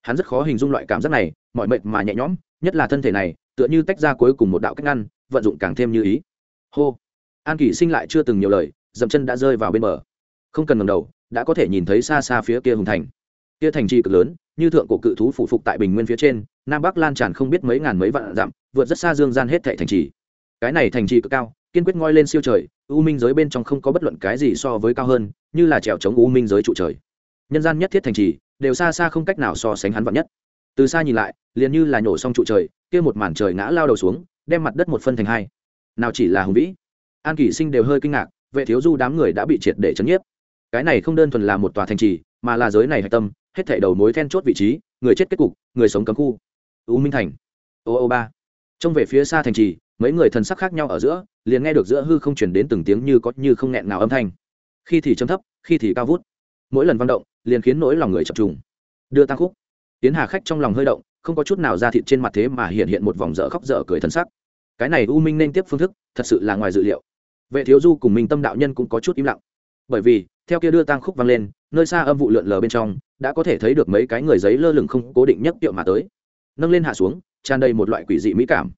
Hắn rất khó hình dung loại cảm giác này, mọi mệt mà nhẹ nhõm, nhất là thân thể này tựa như tách ra cuối cùng một đạo cách ngăn, vận dụng càng thêm như ý. Hô. An kỷ sinh lại chưa từng nhiều lời, dậm chân đã rơi vào bên bờ. Không cần ngầm đầu, đã có thể nhìn thấy xa xa phía kia hùng thành. Kia thành trì cực lớn, như thượng cổ cự thú phụ phục tại bình nguyên phía trên, nam bắc lan tràn không biết mấy ngàn mấy vạn dặm, vượt rất xa dương gian hết thệ thành trì. Cái này thành trì cực cao, kiên quyết ngoi lên siêu trời, u minh giới bên trong không có bất luận cái gì so với cao hơn, như là trèo chống u minh giới trụ trời. Nhân gian nhất thiết thành trì, đều xa xa không cách nào so sánh hắn vạn nhất. Từ xa nhìn lại, liền như là nhổ xong trụ trời kia một màn trời ngã lao đầu xuống, đem mặt đất một phân thành hai. Nào chỉ là hùng vĩ. An kỷ sinh đều hơi kinh ngạc, vệ thiếu du đám người đã bị triệt để chấn nhiếp. Cái này không đơn thuần là một tòa thành trì, mà là giới này hạch tâm, hết thảy đầu mối then chốt vị trí, người chết kết cục, người sống cấm khu. U minh thành. Ô ô ba. Trông về phía xa thành trì, mấy người thần sắc khác nhau ở giữa, liền nghe được giữa hư không chuyển đến từng tiếng như có như không nghẹn nào âm thanh. Khi thì chấm thấp, khi thì cao vút. Mỗi lần văn động, liền khiến nỗi lòng người chập trùng. Đưa tăng khúc. Tiến hà khách trong lòng hơi động không có chút nào ra thịt trên mặt thế mà hiện hiện một vòng dở khóc dở cười thân sắc. Cái này u minh nên tiếp phương thức, thật sự là ngoài dự liệu. Vệ thiếu du cùng mình tâm đạo nhân cũng có chút im lặng. Bởi vì, theo kia đưa tang khúc vang lên, nơi xa âm vụ lượn lờ bên trong, đã có thể thấy được mấy cái người giấy lơ lửng không cố định nhất tiệu mà tới. Nâng lên hạ xuống, tràn đầy một loại quỷ dị mỹ cảm.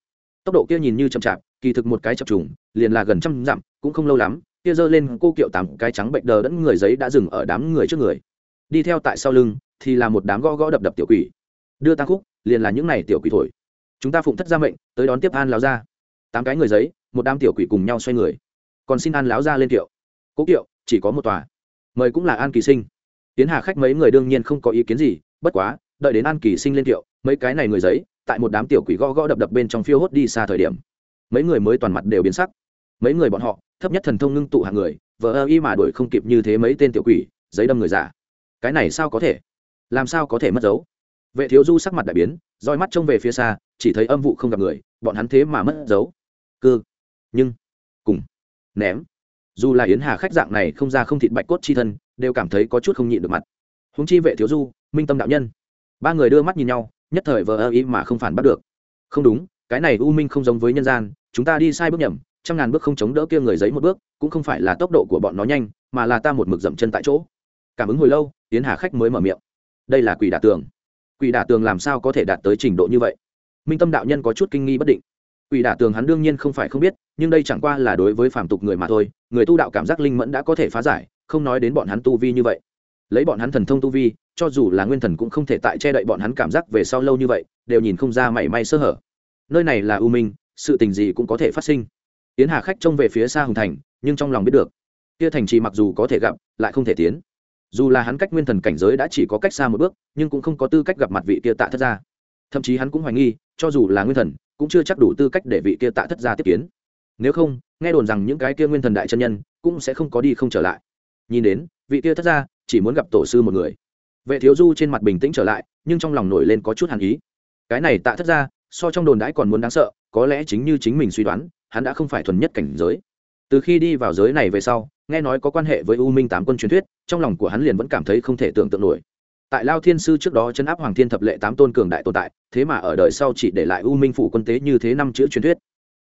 Tốc độ kia nhìn như chậm chạp, kỳ thực một cái chập trùng, liền là gần trăm dặm, cũng không lâu lắm, kia giơ lên cô kiệu tám cái trắng bệnh đờ đẫn người giấy đã dừng ở đám người trước người. Đi theo tại sau lưng, thì là một đám gõ gõ đập đập tiểu quỷ. Đưa tang khúc liền là những này tiểu quỷ thổi. Chúng ta phụng thất gia mệnh, tới đón tiếp an láo ra tám cái người giấy, một đám tiểu quỷ cùng nhau xoay người. Còn xin an láo ra lên kiệu. Cố kiệu, chỉ có một tòa. Mời cũng là an kỳ sinh. Tiến hà khách mấy người đương nhiên không có ý kiến gì, bất quá, đợi đến an kỳ sinh lên kiệu, mấy cái này người giấy, tại một đám tiểu quỷ gõ gõ đập đập bên trong phiêu hốt đi xa thời điểm. Mấy người mới toàn mặt đều biến sắc. Mấy người bọn họ, thấp nhất thần thông ngưng tụ hàng người, vờ ơ y mà đuổi không kịp như thế mấy tên tiểu quỷ, giấy đâm người giả cái này sao có thể? Làm sao có thể mất dấu? Vệ thiếu du sắc mặt đại biến, roi mắt trông về phía xa, chỉ thấy âm vụ không gặp người, bọn hắn thế mà mất dấu. Cơ nhưng. Cùng. Ném. Dù là yến hà khách dạng này không ra không thịt bạch cốt chi thân, đều cảm thấy có chút không nhịn được mặt. Húng chi vệ thiếu du, minh tâm đạo nhân. Ba người đưa mắt nhìn nhau, nhất thời vờ ơ ý mà không phản bắt được. Không đúng, cái này u minh không giống với nhân gian, chúng ta đi sai bước nhầm, trăm ngàn bước không chống đỡ kia người giấy một bước, cũng không phải là tốc độ của bọn nó nhanh, mà là ta một mực dậm chân tại chỗ. Cảm ứng hồi lâu, yến hà khách mới mở miệng. Đây là quỷ đả tường quỷ đả tường làm sao có thể đạt tới trình độ như vậy? Minh tâm đạo nhân có chút kinh nghi bất định. Quỷ đả tường hắn đương nhiên không phải không biết, nhưng đây chẳng qua là đối với phàm tục người mà thôi, người tu đạo cảm giác linh mẫn đã có thể phá giải, không nói đến bọn hắn tu vi như vậy. Lấy bọn hắn thần thông tu vi, cho dù là nguyên thần cũng không thể tại che đậy bọn hắn cảm giác về sau lâu như vậy, đều nhìn không ra mảy may sơ hở. Nơi này là u minh, sự tình gì cũng có thể phát sinh. Tiến hà khách trông về phía xa hùng thành, nhưng trong lòng biết được, kia thành trì mặc dù có thể gặp, lại không thể tiến dù là hắn cách nguyên thần cảnh giới đã chỉ có cách xa một bước, nhưng cũng không có tư cách gặp mặt vị kia tạ thất gia. Thậm chí hắn cũng hoài nghi, cho dù là nguyên thần, cũng chưa chắc đủ tư cách để vị kia tạ thất gia tiếp kiến. Nếu không, nghe đồn rằng những cái kia nguyên thần đại chân nhân cũng sẽ không có đi không trở lại. Nhìn đến, vị kia thất gia chỉ muốn gặp tổ sư một người. Vệ thiếu du trên mặt bình tĩnh trở lại, nhưng trong lòng nổi lên có chút hàn ý. Cái này tạ thất gia, so trong đồn đãi còn muốn đáng sợ, có lẽ chính như chính mình suy đoán, hắn đã không phải thuần nhất cảnh giới. Từ khi đi vào giới này về sau nghe nói có quan hệ với u minh tám quân truyền thuyết, trong lòng của hắn liền vẫn cảm thấy không thể tưởng tượng nổi. Tại lao thiên sư trước đó chấn áp hoàng thiên thập lệ tám tôn cường đại tồn tại, thế mà ở đời sau chỉ để lại u minh phủ quân tế như thế năm chữ truyền thuyết.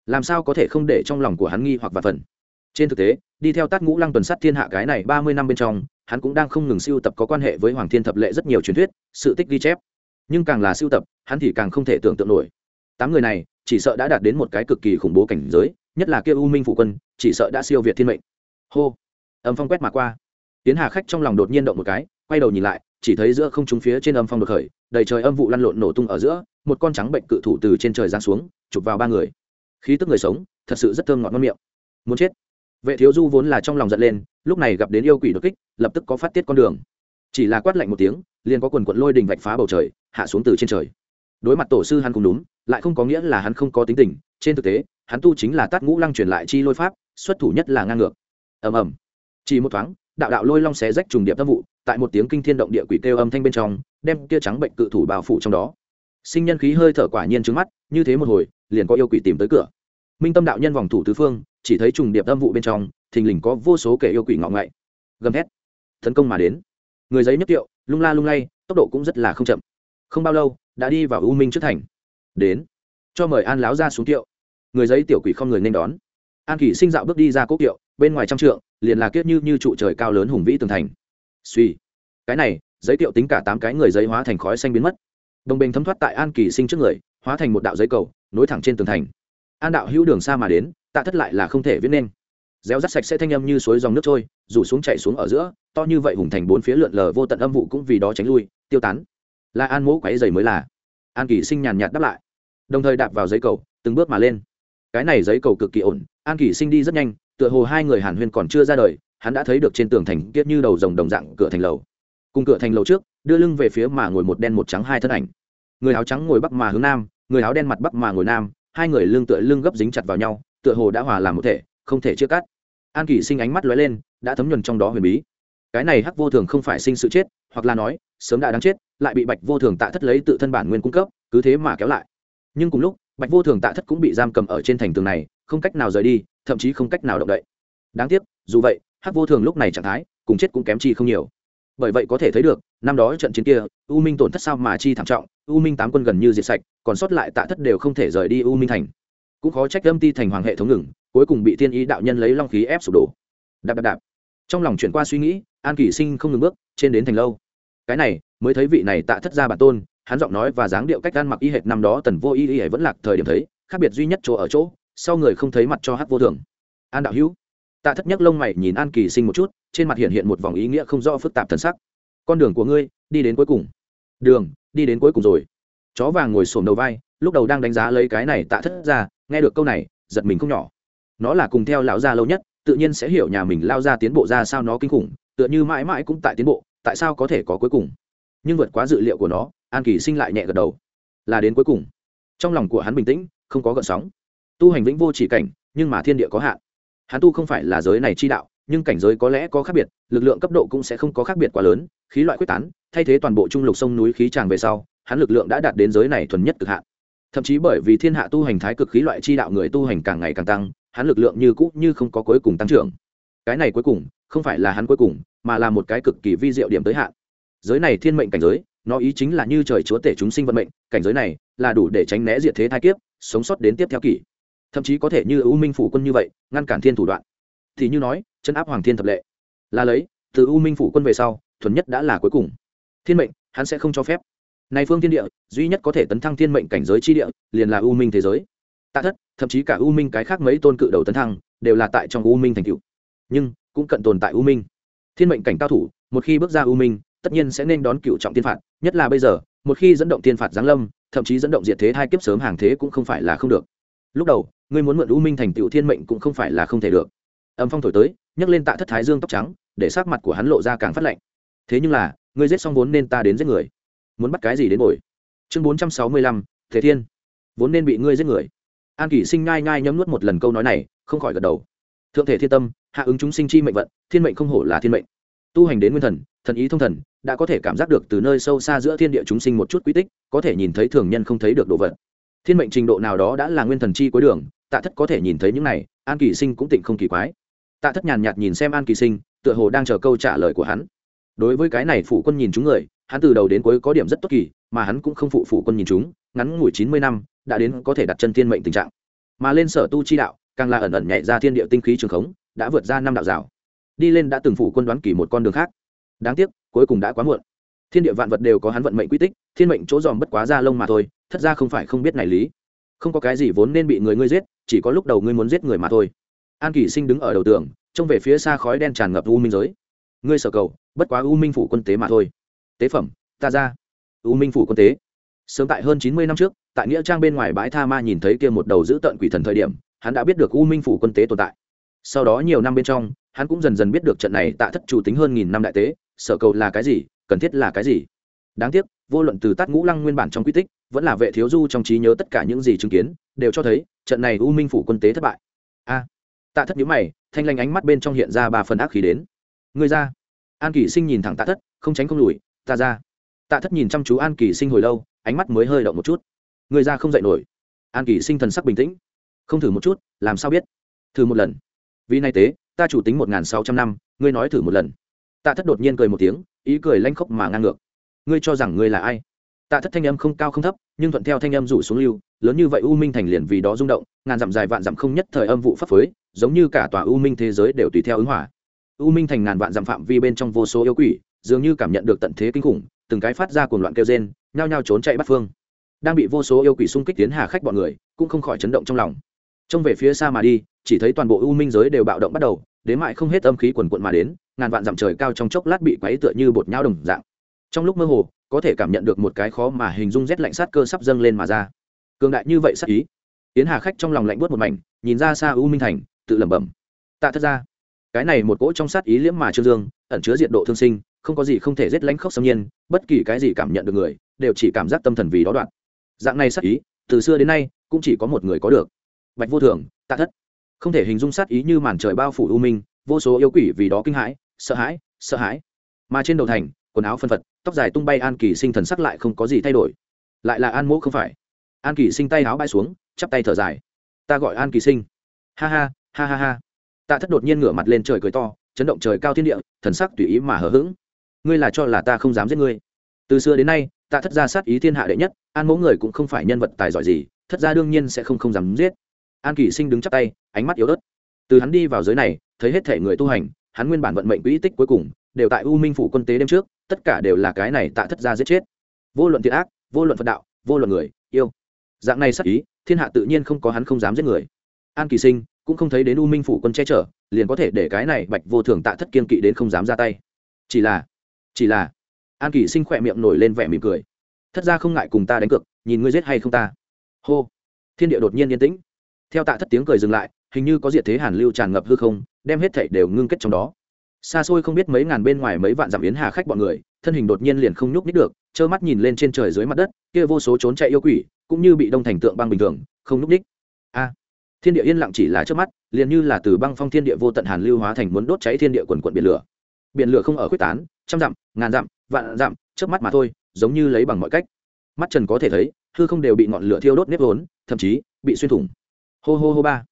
Làm sao có thể không để trong lòng của hắn nghi hoặc và phần? Trên thực tế, đi theo tát ngũ lăng tuần sát thiên hạ cái này ba mươi năm bên trong, hắn cũng đang không ngừng siêu tập có quan hệ với hoàng thiên thập lệ rất nhiều truyền thuyết, sự tích ghi chép. Nhưng càng là siêu tập, hắn thì càng không thể tưởng tượng nổi. Tám người này, chỉ sợ đã đạt đến một cái cực kỳ khủng bố cảnh giới, nhất là kia u minh Phụ quân, chỉ sợ đã siêu việt thiên mệnh hô. Âm phong quét mà qua. Tiến hà khách trong lòng đột nhiên động một cái, quay đầu nhìn lại, chỉ thấy giữa không trung phía trên âm phong đột khởi, đầy trời âm vụ lăn lộn nổ tung ở giữa, một con trắng bệnh cự thủ từ trên trời giáng xuống, chụp vào ba người. Khí tức người sống, thật sự rất thơm ngọt ngon miệng. Muốn chết. Vệ thiếu du vốn là trong lòng giận lên, lúc này gặp đến yêu quỷ đột kích, lập tức có phát tiết con đường. Chỉ là quát lạnh một tiếng, liền có quần quận lôi đình vạch phá bầu trời, hạ xuống từ trên trời. Đối mặt tổ sư hắn cũng đúng, lại không có nghĩa là hắn không có tính tình, trên thực tế, hắn tu chính là tát ngũ lăng truyền lại chi lôi pháp, xuất thủ nhất là ngang ngược ầm ầm. Chỉ một thoáng, đạo đạo lôi long xé rách trùng điệp tâm vụ, tại một tiếng kinh thiên động địa quỷ kêu âm thanh bên trong, đem kia trắng bệnh cự thủ bao phủ trong đó. Sinh nhân khí hơi thở quả nhiên trứng mắt, như thế một hồi, liền có yêu quỷ tìm tới cửa. Minh tâm đạo nhân vòng thủ tứ phương, chỉ thấy trùng điệp âm vụ bên trong, thình lình có vô số kẻ yêu quỷ ngọ ngậy gầm thét, tấn công mà đến. Người giấy nhất tiệu, lung la lung lay, tốc độ cũng rất là không chậm. Không bao lâu, đã đi vào u minh trước thành. Đến, cho mời an láo ra xuống tiệu. Người giấy tiểu quỷ không người nên đón. An kỷ sinh dạo bước đi ra cốc tiệu bên ngoài trăm trượng, liền là kiết như như trụ trời cao lớn hùng vĩ tường thành. Suy, cái này, giấy tiệu tính cả tám cái người giấy hóa thành khói xanh biến mất. Đồng bình thấm thoát tại an kỳ sinh trước người, hóa thành một đạo giấy cầu, nối thẳng trên tường thành. An đạo hữu đường xa mà đến, tạ thất lại là không thể viết nên. Réo rắt sạch sẽ thanh âm như suối dòng nước trôi, rủ xuống chạy xuống ở giữa, to như vậy hùng thành bốn phía lượn lờ vô tận âm vụ cũng vì đó tránh lui, tiêu tán. Là an mỗ quáy dày mới là. An kỳ sinh nhàn nhạt đáp lại, đồng thời đạp vào giấy cầu, từng bước mà lên. Cái này giấy cầu cực kỳ ổn, an kỳ sinh đi rất nhanh tựa hồ hai người hàn huyên còn chưa ra đời, hắn đã thấy được trên tường thành kiết như đầu rồng đồng dạng cửa thành lầu. Cùng cửa thành lầu trước, đưa lưng về phía mà ngồi một đen một trắng hai thân ảnh. Người áo trắng ngồi bắc mà hướng nam, người áo đen mặt bắc mà ngồi nam, hai người lưng tựa lưng gấp dính chặt vào nhau, tựa hồ đã hòa làm một thể, không thể chia cắt. An kỳ sinh ánh mắt lóe lên, đã thấm nhuần trong đó huyền bí. Cái này hắc vô thường không phải sinh sự chết, hoặc là nói, sớm đã đáng chết, lại bị bạch vô thường tạ thất lấy tự thân bản nguyên cung cấp, cứ thế mà kéo lại. Nhưng cùng lúc bạch vô thường tạ thất cũng bị giam cầm ở trên thành tường này, không cách nào rời đi, thậm chí không cách nào động đậy. Đáng tiếc, dù vậy, hắc vô thường lúc này trạng thái, cùng chết cũng kém chi không nhiều. Bởi vậy có thể thấy được, năm đó trận chiến kia, u minh tổn thất sao mà chi thảm trọng, u minh tám quân gần như diệt sạch, còn sót lại tạ thất đều không thể rời đi u minh thành. Cũng khó trách âm ti thành hoàng hệ thống ngừng, cuối cùng bị thiên ý đạo nhân lấy long khí ép sụp đổ. Đạp đạp đạp. Trong lòng chuyển qua suy nghĩ, an kỷ sinh không ngừng bước, trên đến thành lâu. Cái này, mới thấy vị này tạ thất ra bản tôn hắn giọng nói và dáng điệu cách ăn mặc y hệt năm đó tần vô y y vẫn lạc thời điểm thấy, khác biệt duy nhất chỗ ở chỗ, sau người không thấy mặt cho hát vô thường. An đạo hữu, tạ thất nhấc lông mày nhìn an kỳ sinh một chút, trên mặt hiện hiện một vòng ý nghĩa không rõ phức tạp thần sắc. Con đường của ngươi, đi đến cuối cùng. Đường, đi đến cuối cùng rồi. Chó vàng ngồi xổm đầu vai, lúc đầu đang đánh giá lấy cái này tạ thất ra, nghe được câu này, giật mình không nhỏ. Nó là cùng theo lão gia lâu nhất, tự nhiên sẽ hiểu nhà mình lao ra tiến bộ ra sao nó kinh khủng, tựa như mãi mãi cũng tại tiến bộ, tại sao có thể có cuối cùng. Nhưng vượt quá dự liệu của nó an kỳ sinh lại nhẹ gật đầu. Là đến cuối cùng. Trong lòng của hắn bình tĩnh, không có gợn sóng. Tu hành vĩnh vô chỉ cảnh, nhưng mà thiên địa có hạn. Hắn tu không phải là giới này chi đạo, nhưng cảnh giới có lẽ có khác biệt, lực lượng cấp độ cũng sẽ không có khác biệt quá lớn, khí loại quyết tán, thay thế toàn bộ trung lục sông núi khí tràng về sau, hắn lực lượng đã đạt đến giới này thuần nhất cực hạn. Thậm chí bởi vì thiên hạ tu hành thái cực khí loại chi đạo người tu hành càng ngày càng tăng, hắn lực lượng như cũ như không có cuối cùng tăng trưởng. Cái này cuối cùng, không phải là hắn cuối cùng, mà là một cái cực kỳ vi diệu điểm tới hạn. Giới này thiên mệnh cảnh giới nó ý chính là như trời chúa tể chúng sinh vận mệnh, cảnh giới này là đủ để tránh né diệt thế thai kiếp, sống sót đến tiếp theo kỷ. Thậm chí có thể như u minh phủ quân như vậy, ngăn cản thiên thủ đoạn. Thì như nói, chân áp hoàng thiên thập lệ. Là lấy, từ u minh phủ quân về sau, thuần nhất đã là cuối cùng. Thiên mệnh, hắn sẽ không cho phép. Này phương thiên địa, duy nhất có thể tấn thăng thiên mệnh cảnh giới chi địa, liền là u minh thế giới. Tạ thất, thậm chí cả u minh cái khác mấy tôn cự đầu tấn thăng, đều là tại trong u minh thành cựu nhưng, cũng cận tồn tại u minh. Thiên mệnh cảnh cao thủ, một khi bước ra u minh, tất nhiên sẽ nên đón cựu trọng tiên phạt nhất là bây giờ, một khi dẫn động tiên phạt giáng lâm, thậm chí dẫn động diệt thế hai kiếp sớm hàng thế cũng không phải là không được. Lúc đầu, ngươi muốn mượn u minh thành tựu thiên mệnh cũng không phải là không thể được. Âm phong thổi tới, nhấc lên tạ thất thái dương tóc trắng, để sắc mặt của hắn lộ ra càng phát lạnh. Thế nhưng là, ngươi giết xong vốn nên ta đến giết người. Muốn bắt cái gì đến bồi? Chương bốn trăm sáu mươi lăm, thế thiên. Vốn nên bị ngươi giết người. An kỷ sinh ngai ngai nhấm nuốt một lần câu nói này, không khỏi gật đầu. Thượng thể thiên tâm, hạ ứng chúng sinh chi mệnh vận, thiên mệnh không hổ là thiên mệnh tu hành đến nguyên thần thần ý thông thần, đã có thể cảm giác được từ nơi sâu xa giữa thiên địa chúng sinh một chút quy tích, có thể nhìn thấy thường nhân không thấy được đồ vật. Thiên mệnh trình độ nào đó đã là nguyên thần chi cuối đường, tạ thất có thể nhìn thấy những này, an kỳ sinh cũng tịnh không kỳ quái. Tạ thất nhàn nhạt nhìn xem an kỳ sinh, tựa hồ đang chờ câu trả lời của hắn. Đối với cái này phụ quân nhìn chúng người, hắn từ đầu đến cuối có điểm rất tốt kỳ, mà hắn cũng không phụ phụ quân nhìn chúng, ngắn ngủi chín mươi năm, đã đến có thể đặt chân thiên mệnh tình trạng. Mà lên sở tu chi đạo, càng là ẩn ẩn nhảy ra thiên địa tinh khí trường khống, đã vượt ra năm đạo rào đi lên đã từng phủ quân đoán kỳ một con đường khác. Đáng tiếc, cuối cùng đã quá muộn. Thiên địa vạn vật đều có hắn vận mệnh quy tích, thiên mệnh chỗ dòm bất quá ra lông mà thôi, thất ra không phải không biết này lý. Không có cái gì vốn nên bị người ngươi giết, chỉ có lúc đầu ngươi muốn giết người mà thôi. An kỳ sinh đứng ở đầu tường, trông về phía xa khói đen tràn ngập u minh giới. Ngươi sở cầu, bất quá u minh phủ quân tế mà thôi. Tế phẩm, ta ra. U minh phủ quân tế. Sớm tại hơn chín mươi năm trước, tại nghĩa trang bên ngoài bãi tha ma nhìn thấy kia một đầu giữ tận quỷ thần thời điểm, hắn đã biết được u minh phủ quân tế tồn tại. Sau đó nhiều năm bên trong hắn cũng dần dần biết được trận này tạ thất chủ tính hơn nghìn năm đại tế, sở cầu là cái gì, cần thiết là cái gì. Đáng tiếc, vô luận từ tát ngũ lăng nguyên bản trong quy tích, vẫn là vệ thiếu du trong trí nhớ tất cả những gì chứng kiến, đều cho thấy trận này u minh phủ quân tế thất bại. A. Tạ thất nhíu mày, thanh lanh ánh mắt bên trong hiện ra ba phần ác khí đến. Người ra. An kỷ sinh nhìn thẳng tạ thất, không tránh không lùi, ta ra. Tạ thất nhìn chăm chú an kỷ sinh hồi lâu, ánh mắt mới hơi động một chút. Người ra không dậy nổi. An kỷ sinh thần sắc bình tĩnh. Không thử một chút, làm sao biết? Thử một lần. Vì nay tế ta chủ tính một n g h n sáu trăm năm, ngươi nói thử một lần. Tạ thất đột nhiên cười một tiếng, ý cười lanh khóc mà ngang ngược. Ngươi cho rằng ngươi là ai? Tạ thất thanh âm không cao không thấp, nhưng thuận theo thanh âm rủ xuống lưu, lớn như vậy u minh thành liền vì đó rung động, ngàn dặm dài vạn dặm không nhất thời âm vụ pháp phới, giống như cả tòa u minh thế giới đều tùy theo ứng hỏa u minh thành ngàn vạn dặm phạm vi bên trong vô số yêu quỷ, dường như cảm nhận được tận thế kinh khủng, từng cái phát ra cuồng loạn kêu rên, nhao nhao trốn chạy bắt phương. Đang bị vô số yêu quỷ xung kích tiến hà khách bọn người, cũng không khỏi chấn động trong lòng trông về phía xa mà đi, chỉ thấy toàn bộ u minh giới đều bạo động bắt đầu, đến mại không hết âm khí quần quận mà đến, ngàn vạn dặm trời cao trong chốc lát bị quấy tựa như bột nhau đồng dạng. Trong lúc mơ hồ, có thể cảm nhận được một cái khó mà hình dung rét lạnh sát cơ sắp dâng lên mà ra. Cường đại như vậy sát ý. Tiến hà khách trong lòng lạnh buốt một mảnh, nhìn ra xa u minh thành, tự lẩm bẩm. Tạ thất ra cái này một cỗ trong sát ý liễm mà trương dương, ẩn chứa diện độ thương sinh, không có gì không thể rét lánh khóc xâm nhiên, bất kỳ cái gì cảm nhận được người, đều chỉ cảm giác tâm thần vì đó đoạn. Dạng này sát ý, từ xưa đến nay, cũng chỉ có một người có được bạch vô thường, tạ thất. Không thể hình dung sát ý như màn trời bao phủ u minh, vô số yêu quỷ vì đó kinh hãi, sợ hãi sợ hãi. Mà trên đầu thành, quần áo phân phật, tóc dài tung bay an kỳ sinh thần sắc lại không có gì thay đổi. Lại là an mỗ không phải. An kỳ sinh tay áo bay xuống, chắp tay thở dài. Ta gọi an kỳ sinh. Ha ha ha ha ha. Tạ thất đột nhiên ngửa mặt lên trời cười to, chấn động trời cao thiên địa, thần sắc tùy ý mà hờ hững. Ngươi là cho là ta không dám giết ngươi. Từ xưa đến nay, tạ thất gia sát ý thiên hạ đệ nhất, an mỗ người cũng không phải nhân vật tài giỏi gì, thất gia đương nhiên sẽ không không dám giết an kỳ sinh đứng chắp tay, ánh mắt yếu ớt. Từ hắn đi vào giới này, thấy hết thể người tu hành, hắn nguyên bản vận mệnh quỹ tích cuối cùng, đều tại u minh phủ quân tế đêm trước, tất cả đều là cái này tạ thất gia giết chết. Vô luận thiện ác, vô luận phật đạo, vô luận người, yêu. Dạng này sắc ý, thiên hạ tự nhiên không có hắn không dám giết người. An kỳ sinh cũng không thấy đến u minh phủ quân che chở, liền có thể để cái này bạch vô thường tạ thất kiên kỵ đến không dám ra tay. Chỉ là chỉ là, an kỳ sinh khỏe miệng nổi lên vẻ mỉm cười. Thất ra không ngại cùng ta đánh cược, nhìn ngươi giết hay không ta. Hô. Thiên địa đột nhiên yên tĩnh theo tạ thất tiếng cười dừng lại, hình như có diệt thế hàn lưu tràn ngập hư không, đem hết thảy đều ngưng kết trong đó. Xa xôi không biết mấy ngàn bên ngoài mấy vạn dặm yến hà khách bọn người, thân hình đột nhiên liền không nhúc nhích được, trơ mắt nhìn lên trên trời dưới mặt đất, kia vô số trốn chạy yêu quỷ, cũng như bị đông thành tượng băng bình thường, không nhúc ních a! Thiên địa yên lặng chỉ là trước mắt, liền như là từ băng phong thiên địa vô tận hàn lưu hóa thành muốn đốt cháy thiên địa quần quận biển lửa. Biển lửa không ở quyết tán, trăm dặm, ngàn dặm, vạn dặm trước mắt mà thôi, giống như lấy bằng mọi cách. Mắt trần có thể thấy, hư không đều bị ngọn lửa thiêu đốt nếp vốn, thậm chí bị xuyên thủng hô hô hô ba.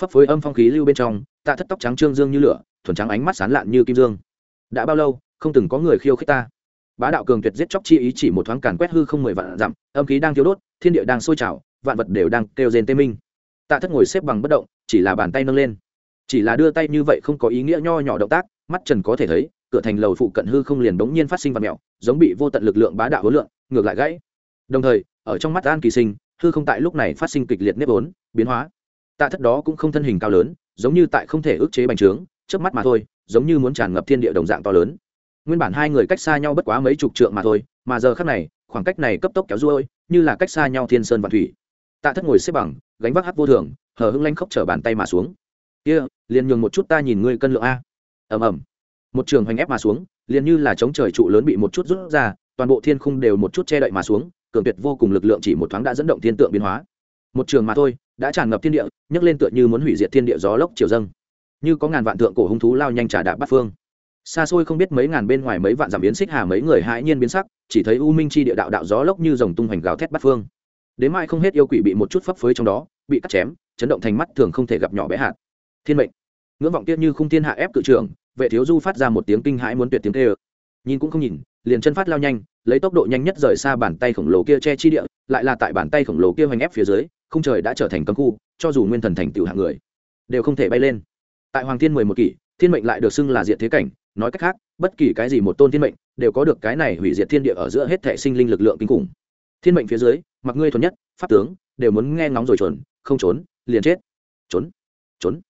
Phấp phối âm phong khí lưu bên trong, tạ thất tóc trắng trương dương như lửa, thuần trắng ánh mắt sán lạn như kim dương. Đã bao lâu, không từng có người khiêu khích ta. Bá đạo cường tuyệt giết chóc chi ý chỉ một thoáng càn quét hư không mười vạn dặm, âm khí đang thiếu đốt, thiên địa đang sôi trào, vạn vật đều đang kêu rền tê minh. Tạ thất ngồi xếp bằng bất động, chỉ là bàn tay nâng lên. Chỉ là đưa tay như vậy không có ý nghĩa nho nhỏ động tác, mắt trần có thể thấy, cửa thành lầu phụ cận hư không liền bỗng nhiên phát sinh vật mẹo, giống bị vô tận lực lượng bá đạo hối lượng ngược lại gãy. Đồng thời, ở trong mắt an kỳ sinh hư không tại lúc này phát sinh kịch liệt nếp vốn, biến hóa. Tạ thất đó cũng không thân hình cao lớn, giống như tại không thể ức chế bành trướng trước mắt mà thôi, giống như muốn tràn ngập thiên địa đồng dạng to lớn. Nguyên bản hai người cách xa nhau bất quá mấy chục trượng mà thôi, mà giờ khắc này, khoảng cách này cấp tốc kéo ruôi, như là cách xa nhau thiên sơn và thủy. Tạ thất ngồi xếp bằng, gánh vác hắc vô thường, hờ hưng lanh khóc trở bàn tay mà xuống. Kia, liền nhường một chút ta nhìn ngươi cân lượng a. Ầm ầm. Một trường hoành ép mà xuống, liền như là chống trời trụ lớn bị một chút rút ra, toàn bộ thiên khung đều một chút che đậy mà xuống cường tuyệt vô cùng lực lượng chỉ một thoáng đã dẫn động thiên tượng biến hóa. Một trường mà thôi, đã tràn ngập thiên địa, nhấc lên tựa như muốn hủy diệt thiên địa gió lốc chiều dâng. Như có ngàn vạn thượng cổ hung thú lao nhanh trả đạp bắt phương. Xa xôi không biết mấy ngàn bên ngoài mấy vạn giảm biến xích hà mấy người hãi nhiên biến sắc, chỉ thấy u minh chi địa đạo đạo gió lốc như dòng tung hoành gào thét bắt phương. Đến mai không hết yêu quỷ bị một chút phấp phới trong đó, bị cắt chém, chấn động thành mắt thường không thể gặp nhỏ bé hạt. Thiên mệnh. Ngưỡng vọng tiết như không thiên hạ ép cự trưởng vệ thiếu du phát ra một tiếng kinh hãi muốn tuyệt tiếng tê ơ nhìn cũng không nhìn liền chân phát lao nhanh, lấy tốc độ nhanh nhất rời xa bàn tay khổng lồ kia che chi địa, lại là tại bàn tay khổng lồ kia hoành ép phía dưới, không trời đã trở thành cấm khu, cho dù nguyên thần thành tựu hạng người, đều không thể bay lên. Tại hoàng thiên mười một kỷ, thiên mệnh lại được xưng là diện thế cảnh, nói cách khác, bất kỳ cái gì một tôn thiên mệnh, đều có được cái này hủy diệt thiên địa ở giữa hết thể sinh linh lực lượng kinh khủng. Thiên mệnh phía dưới, mặc ngươi thuần nhất, pháp tướng, đều muốn nghe ngóng rồi chuẩn không trốn, liền chết. Trốn trốn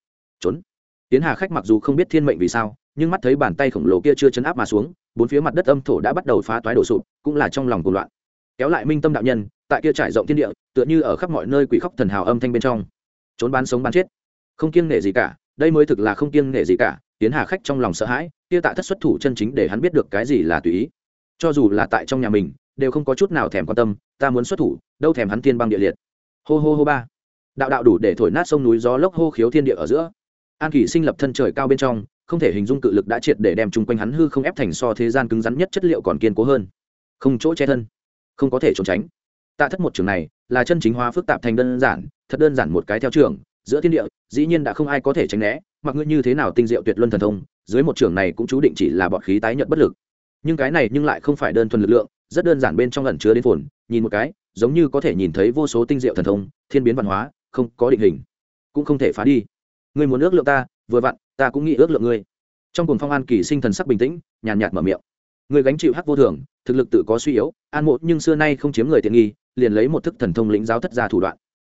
trốn. Tiến hà khách mặc dù không biết thiên mệnh vì sao nhưng mắt thấy bàn tay khổng lồ kia chưa chấn áp mà xuống, bốn phía mặt đất âm thổ đã bắt đầu phá toái đổ sụp, cũng là trong lòng cuộc loạn. Kéo lại minh tâm đạo nhân, tại kia trải rộng thiên địa, tựa như ở khắp mọi nơi quỷ khóc thần hào âm thanh bên trong. Trốn bán sống bán chết. Không kiêng nể gì cả, đây mới thực là không kiêng nể gì cả, tiến hà khách trong lòng sợ hãi, kia tạ thất xuất thủ chân chính để hắn biết được cái gì là tùy ý. Cho dù là tại trong nhà mình, đều không có chút nào thèm quan tâm, ta muốn xuất thủ, đâu thèm hắn thiên băng địa liệt. Hô hô hô ba. Đạo đạo đủ để thổi nát sông núi gió lốc hô khiếu thiên địa ở giữa. An kỷ sinh lập thân trời cao bên trong không thể hình dung cự lực đã triệt để đem chung quanh hắn hư không ép thành so thế gian cứng rắn nhất chất liệu còn kiên cố hơn. Không chỗ che thân, không có thể trốn tránh. Tạ thất một trường này là chân chính hóa phức tạp thành đơn giản, thật đơn giản một cái theo trường, giữa thiên địa, dĩ nhiên đã không ai có thể tránh né, mặc ngươi như thế nào tinh diệu tuyệt luân thần thông, dưới một trường này cũng chú định chỉ là bọn khí tái nhận bất lực. Nhưng cái này nhưng lại không phải đơn thuần lực lượng, rất đơn giản bên trong ẩn chứa đến phồn, nhìn một cái, giống như có thể nhìn thấy vô số tinh diệu thần thông, thiên biến văn hóa, không có định hình, cũng không thể phá đi. Ngươi muốn ước lượng ta vừa vặn, ta cũng nghĩ ước lượng ngươi. Trong cùng phong an kỳ sinh thần sắc bình tĩnh, nhàn nhạt mở miệng. Người gánh chịu hắc vô thường, thực lực tự có suy yếu, an mộ nhưng xưa nay không chiếm người tiện nghi, liền lấy một thức thần thông lĩnh giáo thất ra thủ đoạn.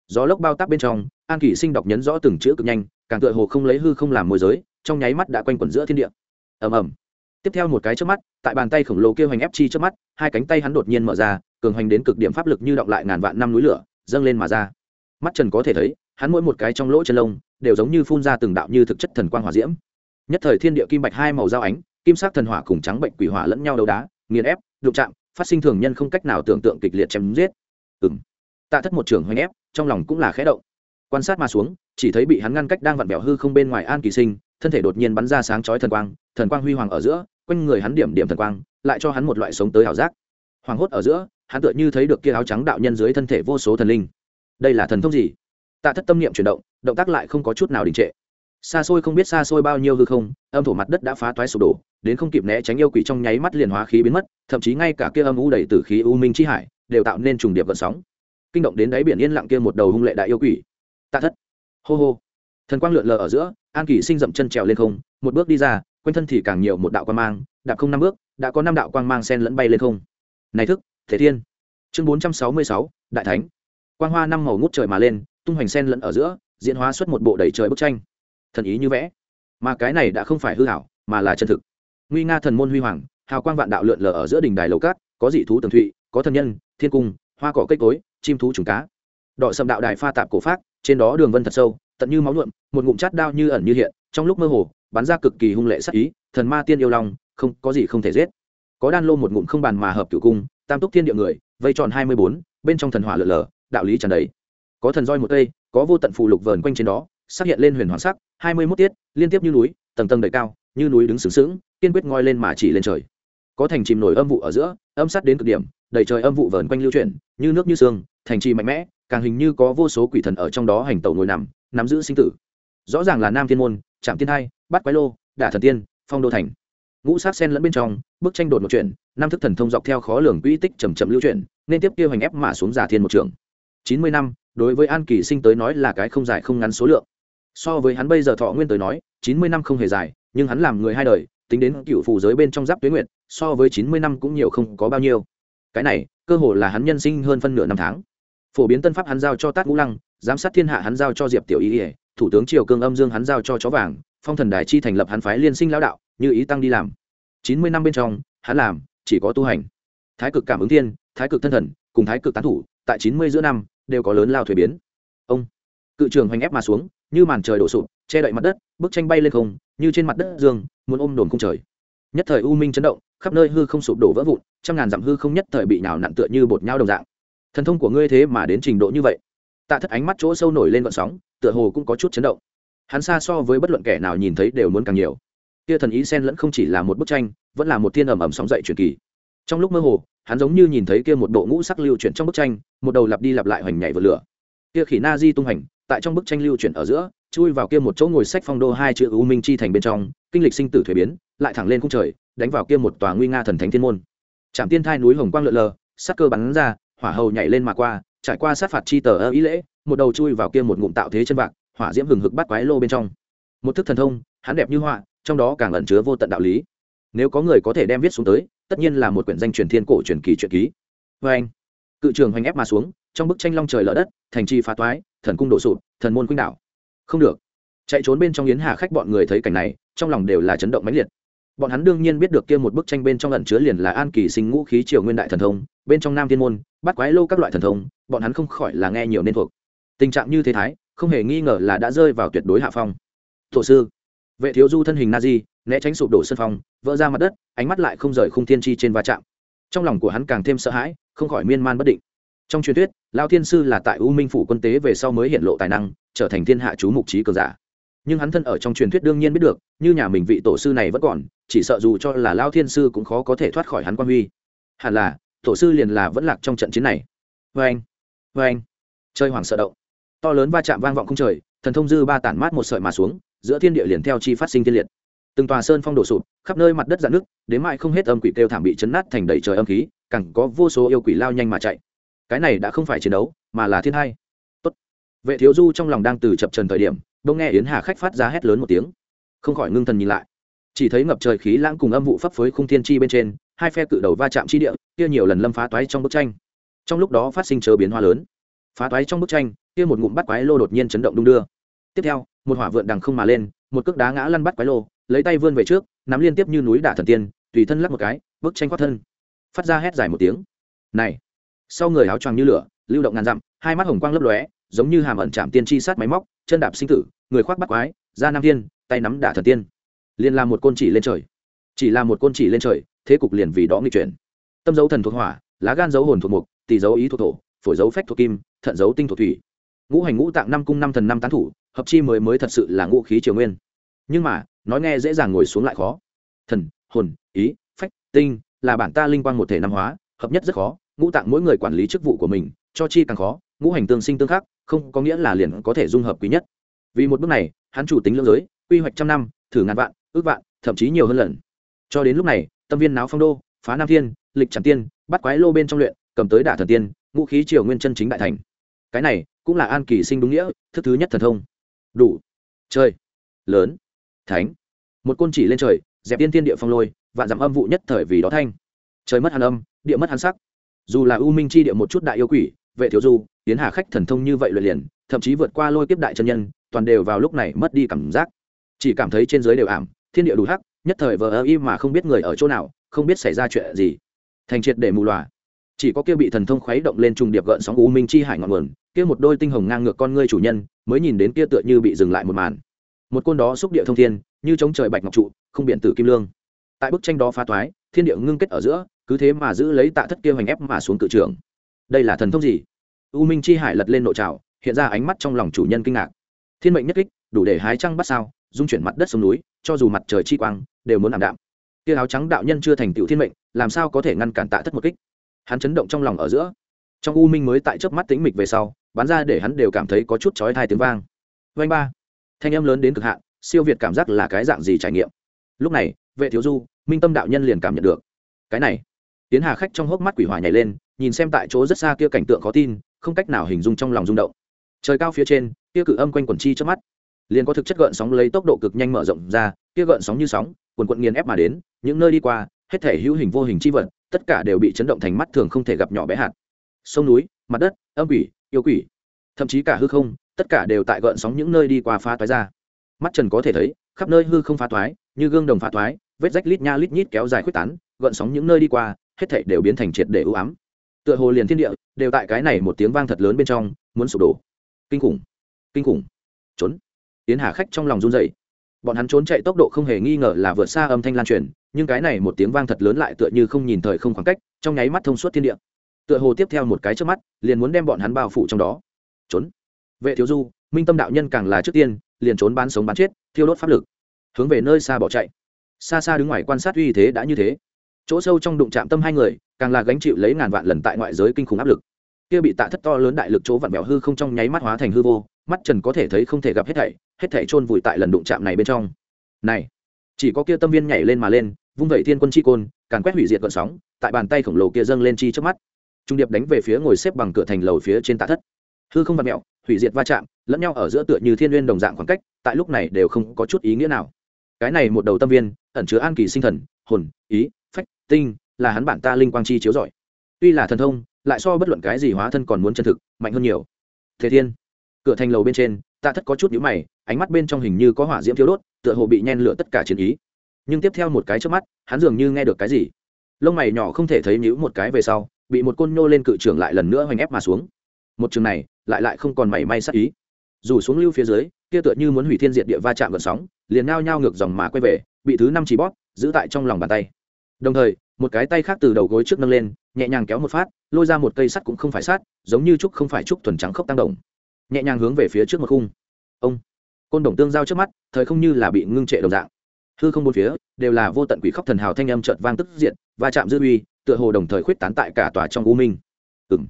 Gió lốc bao tắp bên trong, an kỳ sinh đọc nhấn rõ từng chữ cực nhanh, càng tựa hồ không lấy hư không làm môi giới, trong nháy mắt đã quanh quẩn giữa thiên địa. Ầm ầm. Tiếp theo một cái trước mắt, tại bàn tay khổng lồ kêu hành ép chi trước mắt, hai cánh tay hắn đột nhiên mở ra, cường hành đến cực điểm pháp lực như động lại ngàn vạn năm núi lửa, dâng lên mà ra. Mắt trần có thể thấy, hắn mỗi một cái trong lỗ chân lông đều giống như phun ra từng đạo như thực chất thần quang hỏa diễm. Nhất thời thiên địa kim bạch hai màu giao ánh, kim sắc thần hỏa cùng trắng bệnh quỷ hỏa lẫn nhau đấu đá, nghiền ép, đụng chạm, phát sinh thường nhân không cách nào tưởng tượng kịch liệt chém giết. Ừ m tạ thất một trường hoành ép, trong lòng cũng là khẽ động. Quan sát mà xuống, chỉ thấy bị hắn ngăn cách đang vặn vẹo hư không bên ngoài an kỳ sinh, thân thể đột nhiên bắn ra sáng chói thần quang thần quang huy hoàng ở giữa, quanh người hắn điểm điểm thần quang, lại cho hắn một loại sống tới ảo giác. Hoàng hốt ở giữa, hắn tựa như thấy được kia áo trắng đạo nhân dưới thân thể vô số thần linh. Đây là thần thông gì? Tạ thất tâm niệm chuyển động động tác lại không có chút nào đình trệ. Xa xôi không biết xa xôi bao nhiêu hư không, âm thổ mặt đất đã phá toái sụp đổ, đến không kịp né tránh yêu quỷ trong nháy mắt liền hóa khí biến mất, thậm chí ngay cả kia âm u đầy tử khí u minh chi hải đều tạo nên trùng điệp vận sóng. Kinh động đến đáy biển yên lặng kia một đầu hung lệ đại yêu quỷ. Tạ thất. Hô hô. Thần quang lượn lờ ở giữa, an kỳ sinh dậm chân trèo lên không, một bước đi ra, quanh thân thì càng nhiều một đạo quang mang, đạp không năm bước, đã có năm đạo quang mang sen lẫn bay lên không. Này thức, thể thiên. Chương bốn trăm sáu mươi sáu, đại thánh. Quang hoa năm màu ngút trời mà lên tung hoành sen lẫn ở giữa, diễn hóa xuất một bộ đầy trời bức tranh. Thần ý như vẽ. Mà cái này đã không phải hư hảo, mà là chân thực. Nguy nga thần môn huy hoàng, hào quang vạn đạo lượn lờ ở giữa đỉnh đài lầu cát, có dị thú tường thụy, có thần nhân, thiên cung, hoa cỏ cây cối, chim thú trùng cá. Đọ sầm đạo đài pha tạp cổ phát trên đó đường vân thật sâu, tận như máu nhuộm, một ngụm chát đao như ẩn như hiện, trong lúc mơ hồ, bắn ra cực kỳ hung lệ sắc ý, thần ma tiên yêu long, không, có gì không thể giết. Có đan lô một ngụm không bàn mà hợp cửu cung, tam túc thiên địa người, vây tròn hai mươi bốn, bên trong thần hỏa lượn lờ, đạo lý tràn đầy có thần roi một cây có vô tận phù lục vờn quanh trên đó xác hiện lên huyền hoàng sắc, hai mươi mốt tiết, liên tiếp như núi, tầng tầng đầy cao, như núi đứng sướng sướng kiên quyết ngoi lên mà chỉ lên trời. Có thành chìm nổi âm vụ ở giữa, âm sát đến cực điểm, đầy trời âm vụ vờn quanh lưu chuyển, như nước như sương, thành trì mạnh mẽ, càng hình như có vô số quỷ thần ở trong đó hành tẩu ngồi nằm, nắm giữ sinh tử. Rõ ràng là nam thiên môn, trạm thiên hai bắt quái lô, đả thần tiên, phong đô thành. Ngũ sát sen lẫn bên trong, bức tranh đột một chuyện năm thức thần thông dọc theo khó lường quỹ tích chầm chậm lưu chuyển, nên tiếp kia hành ép mà xuống giả thiên một trường. Chín mươi năm đối với an kỳ sinh tới nói là cái không dài không ngắn số lượng. So với hắn bây giờ thọ nguyên tới nói, chín mươi năm không hề dài, nhưng hắn làm người hai đời, tính đến cựu phù giới bên trong giáp tuyến nguyện so với chín mươi năm cũng nhiều không có bao nhiêu. Cái này, cơ hồ là hắn nhân sinh hơn phân nửa năm tháng. Phổ biến tân pháp hắn giao cho tát ngũ lăng, giám sát thiên hạ hắn giao cho diệp tiểu ý ỉa thủ tướng triều cương âm dương hắn giao cho chó vàng, phong thần đài chi thành lập hắn phái liên sinh lão đạo, như ý tăng đi làm. Chín mươi năm bên trong, hắn làm, chỉ có tu hành. Thái cực cảm ứng thiên, thái cực thân thần, cùng thái cực tán thủ, tại chín mươi giữa năm đều có lớn lao thuế biến. Ông, cự trường hoành ép mà xuống, như màn trời đổ sụp, che đậy mặt đất, bức tranh bay lên không, như trên mặt đất dương, muốn ôm đồn cung trời. Nhất thời u minh chấn động, khắp nơi hư không sụp đổ vỡ vụn, trăm ngàn dặm hư không nhất thời bị nào nặn tựa như bột nhau đồng dạng. Thần thông của ngươi thế mà đến trình độ như vậy. Tạ thất ánh mắt chỗ sâu nổi lên vận sóng, tựa hồ cũng có chút chấn động. Hắn xa so với bất luận kẻ nào nhìn thấy đều muốn càng nhiều. Kia thần ý sen lẫn không chỉ là một bức tranh, vẫn là một thiên ẩm ẩm sóng dậy truyền kỳ trong lúc mơ hồ, hắn giống như nhìn thấy kia một bộ ngũ sắc lưu chuyển trong bức tranh, một đầu lặp đi lặp lại hoành nhảy vượt lửa. Kia khỉ na di tung hành, tại trong bức tranh lưu chuyển ở giữa, chui vào kia một chỗ ngồi sách phong đô hai chữ u minh chi thành bên trong, kinh lịch sinh tử thuế biến, lại thẳng lên khung trời, đánh vào kia một tòa nguy nga thần thánh thiên môn. Trạm tiên thai núi hồng quang lượn lờ, sắc cơ bắn ra, hỏa hầu nhảy lên mà qua, trải qua sát phạt chi tờ ơ ý lễ, một đầu chui vào kia một ngụm tạo thế chân vạc, hỏa diễm hừng hực bắt quái lô bên trong. Một thức thần thông, hắn đẹp như họa, trong đó càng ẩn chứa vô tận đạo lý. Nếu có người có thể đem viết xuống tới tất nhiên là một quyển danh truyền thiên cổ truyền kỳ truyện ký. Vê anh, cự trường hoành ép mà xuống, trong bức tranh long trời lở đất, thành trì phá toái, thần cung đổ sụp, thần môn quỳnh đảo. Không được. Chạy trốn bên trong yến hà khách bọn người thấy cảnh này, trong lòng đều là chấn động mãnh liệt. Bọn hắn đương nhiên biết được kia một bức tranh bên trong ẩn chứa liền là an kỳ sinh ngũ khí triều nguyên đại thần thông, bên trong nam thiên môn, bắt quái lô các loại thần thông, bọn hắn không khỏi là nghe nhiều nên thuộc. Tình trạng như thế thái, không hề nghi ngờ là đã rơi vào tuyệt đối hạ phong. Tổ sư, vệ thiếu du thân hình na di né tránh sụp đổ sân phong, vỡ ra mặt đất, ánh mắt lại không rời khung thiên chi trên va chạm. Trong lòng của hắn càng thêm sợ hãi, không khỏi miên man bất định. Trong truyền thuyết lao thiên sư là tại u minh phủ quân tế về sau mới hiện lộ tài năng, trở thành thiên hạ chú mục trí cờ giả. Nhưng hắn thân ở trong truyền thuyết đương nhiên biết được, như nhà mình vị tổ sư này vẫn còn, chỉ sợ dù cho là lao thiên sư cũng khó có thể thoát khỏi hắn quan huy. Hẳn là, tổ sư liền là vẫn lạc trong trận chiến này. Vê anh vê anh. Chơi hoàng sợ động. To lớn va chạm vang vọng không trời, thần thông dư ba tản mát một sợi mà xuống, giữa thiên địa liền theo chi phát sinh thiên liệt từng tòa sơn phong đổ sụp, khắp nơi mặt đất dạn nước đến mãi không hết âm quỷ kêu thảm bị chấn nát thành đầy trời âm khí cẳng có vô số yêu quỷ lao nhanh mà chạy. Cái này đã không phải chiến đấu, mà là thiên hai. Tốt. vệ thiếu du trong lòng đang từ chập trần thời điểm, bỗng nghe yến hà khách phát ra hét lớn một tiếng. Không khỏi ngưng thần nhìn lại. Chỉ thấy ngập trời khí lãng cùng âm vụ phấp phới khung thiên chi bên trên, hai phe cự đầu va chạm chi địa, kia nhiều lần lâm phá toái trong bức tranh. Trong lúc đó phát sinh chớ biến hoa lớn. Phá toái trong bức tranh, kia một ngụm bắt quái lô đột nhiên chấn động đung đưa. Tiếp theo, một hỏa vượn đằng không mà lên, một cước đá ngã lăn bắt quái lô lấy tay vươn về trước, nắm liên tiếp như núi đả thần tiên, tùy thân lắc một cái bức tranh thoát thân. Phát ra hét dài một tiếng. Này! Sau người áo choàng như lửa, lưu động ngàn dặm, hai mắt hồng quang lấp lóe, giống như hàm ẩn chạm tiên tri sát máy móc, chân đạp sinh tử, người khoác bắt quái ra nam tiên tay nắm đả thần tiên. Liền làm một côn chỉ lên trời. Chỉ là một côn chỉ lên trời, thế cục liền vì đó nghi chuyển. Tâm dấu thần thuộc hỏa, lá gan dấu hồn thuộc mục, tỷ dấu ý thuộc thổ, phổi dấu phách thuộc kim, thận dấu tinh thuộc thủy. Ngũ hành ngũ tạng năm cung năm thần năm tán thủ, hợp chi mới mới thật sự là ngũ khí triều nguyên nhưng mà, nói nghe dễ dàng ngồi xuống lại khó. Thần, hồn, ý, phách, tinh là bản ta linh quang một thể năm hóa, hợp nhất rất khó. Ngũ tạng mỗi người quản lý chức vụ của mình, cho chi càng khó. Ngũ hành tương sinh tương khắc, không có nghĩa là liền có thể dung hợp quý nhất. Vì một bước này, hắn chủ tính lưỡng giới, quy hoạch trăm năm, thử ngàn vạn, ước vạn, thậm chí nhiều hơn lần. Cho đến lúc này, tâm viên náo phong đô, phá nam thiên, lịch tràng tiên, bắt quái lô bên trong luyện, cầm tới đả thần tiên, ngũ khí triều nguyên chân chính đại thành. Cái này cũng là an kỳ sinh đúng nghĩa, thức thứ nhất thần thông. Đủ. Chơi. Lớn thánh. Một côn chỉ lên trời, dẹp tiên thiên địa phong lôi, vạn dặm âm vụ nhất thời vì đó thanh. Trời mất hàn âm, địa mất hàn sắc. Dù là u minh chi địa một chút đại yêu quỷ, vệ thiếu du, tiến hà khách thần thông như vậy luyện liền, thậm chí vượt qua lôi kiếp đại chân nhân, toàn đều vào lúc này mất đi cảm giác. Chỉ cảm thấy trên giới đều ảm, thiên địa đủ hắc, nhất thời vờ ơ y mà không biết người ở chỗ nào, không biết xảy ra chuyện gì. Thành triệt để mù loà. Chỉ có kia bị thần thông khuấy động lên trùng điệp gợn sóng u minh chi hải ngọn nguồn, kia một đôi tinh hồng ngang ngược con ngươi chủ nhân, mới nhìn đến kia tựa như bị dừng lại một màn một côn đó xúc địa thông thiên, như chống trời bạch ngọc trụ, không biện tử kim lương. Tại bức tranh đó phá toái, thiên địa ngưng kết ở giữa, cứ thế mà giữ lấy tạ thất kia hoành ép mà xuống cự trường. Đây là thần thông gì? U minh chi hải lật lên nội trào hiện ra ánh mắt trong lòng chủ nhân kinh ngạc. Thiên mệnh nhất kích, đủ để hái trăng bắt sao, dung chuyển mặt đất sông núi, cho dù mặt trời chi quang, đều muốn ảm đạm. Kia áo trắng đạo nhân chưa thành tựu thiên mệnh, làm sao có thể ngăn cản tạ thất một kích? Hắn chấn động trong lòng ở giữa. Trong u minh mới tại chớp mắt tĩnh mịch về sau, bắn ra để hắn đều cảm thấy có chút chói tai tiếng vang. Vanh ba thanh âm lớn đến cực hạn, siêu việt cảm giác là cái dạng gì trải nghiệm? Lúc này, vệ thiếu du, minh tâm đạo nhân liền cảm nhận được. Cái này, tiến hà khách trong hốc mắt quỷ hỏa nhảy lên, nhìn xem tại chỗ rất xa kia cảnh tượng khó tin, không cách nào hình dung trong lòng rung động. Trời cao phía trên, kia cự âm quanh quần chi trước mắt. Liền có thực chất gợn sóng lấy tốc độ cực nhanh mở rộng ra, kia gợn sóng như sóng, quần quận nghiền ép mà đến, những nơi đi qua, hết thể hữu hình vô hình chi vật, tất cả đều bị chấn động thành mắt thường không thể gặp nhỏ bé hạt. Sông núi, mặt đất, âm quỷ, yêu quỷ, thậm chí cả hư không tất cả đều tại gợn sóng những nơi đi qua phá toái ra. Mắt trần có thể thấy, khắp nơi hư không phá toái, như gương đồng phá toái, vết rách lít nha lít nhít kéo dài khuếch tán, gợn sóng những nơi đi qua, hết thảy đều biến thành triệt để ưu ám. Tựa hồ liền thiên địa, đều tại cái này một tiếng vang thật lớn bên trong, muốn sụp đổ. Kinh khủng! Kinh khủng! Trốn! Tiến hà khách trong lòng run dậy bọn hắn trốn chạy tốc độ không hề nghi ngờ là vượt xa âm thanh lan truyền, nhưng cái này một tiếng vang thật lớn lại tựa như không nhìn thời không khoảng cách, trong nháy mắt thông suốt thiên địa. Tựa hồ tiếp theo một cái trước mắt, liền muốn đem bọn hắn bao phủ trong đó. Trốn! Vệ thiếu du, minh tâm đạo nhân càng là trước tiên, liền trốn bán sống bán chết, thiêu đốt pháp lực, hướng về nơi xa bỏ chạy. Xa xa đứng ngoài quan sát uy thế đã như thế. Chỗ sâu trong đụng chạm tâm hai người, càng là gánh chịu lấy ngàn vạn lần tại ngoại giới kinh khủng áp lực. Kia bị tạ thất to lớn đại lực chỗ vặn vẹo hư không trong nháy mắt hóa thành hư vô, mắt trần có thể thấy không thể gặp hết thảy hết thảy chôn vùi tại lần đụng chạm này bên trong. Này, chỉ có kia tâm viên nhảy lên mà lên, vung vẩy thiên quân chi côn, càn quét hủy diệt gợn sóng, tại bàn tay khổng lồ kia dâng lên chi trước mắt. Trung điệp đánh về phía ngồi xếp bằng cửa thành lầu phía trên tạ thất hư không vặt mẹo, hủy diệt va chạm, lẫn nhau ở giữa tựa như thiên nguyên đồng dạng khoảng cách, tại lúc này đều không có chút ý nghĩa nào. Cái này một đầu tâm viên, ẩn chứa an kỳ sinh thần, hồn, ý, phách, tinh, là hắn bản ta linh quang chi chiếu giỏi tuy là thần thông, lại so bất luận cái gì hóa thân còn muốn chân thực, mạnh hơn nhiều. Thế thiên, cửa thành lầu bên trên tạ thất có chút nhũ mày, ánh mắt bên trong hình như có hỏa diễm thiếu đốt, tựa hồ bị nhen lửa tất cả chiến ý. Nhưng tiếp theo một cái trước mắt, hắn dường như nghe được cái gì. Lông mày nhỏ không thể thấy nhũ một cái về sau, bị một côn nhô lên cự trưởng lại lần nữa hoành ép mà xuống. Một trường này lại lại không còn mảy may sắc ý. Dù xuống lưu phía dưới, kia tựa như muốn hủy thiên diệt địa va chạm gần sóng, liền nao nhao ngược dòng mà quay về, bị thứ năm chỉ bóp, giữ tại trong lòng bàn tay. Đồng thời, một cái tay khác từ đầu gối trước nâng lên, nhẹ nhàng kéo một phát, lôi ra một cây sắt cũng không phải sắt, giống như trúc không phải trúc thuần trắng khốc tăng đồng nhẹ nhàng hướng về phía trước một khung. Ông! Côn đồng tương giao trước mắt, thời không như là bị ngưng trệ đồng dạng. Hư không bốn phía, đều là vô tận quỷ khóc thần hào thanh âm trợt vang tức diện và chạm dư uy, tựa hồ đồng thời khuyết tán tại cả tòa trong u minh. Ừ m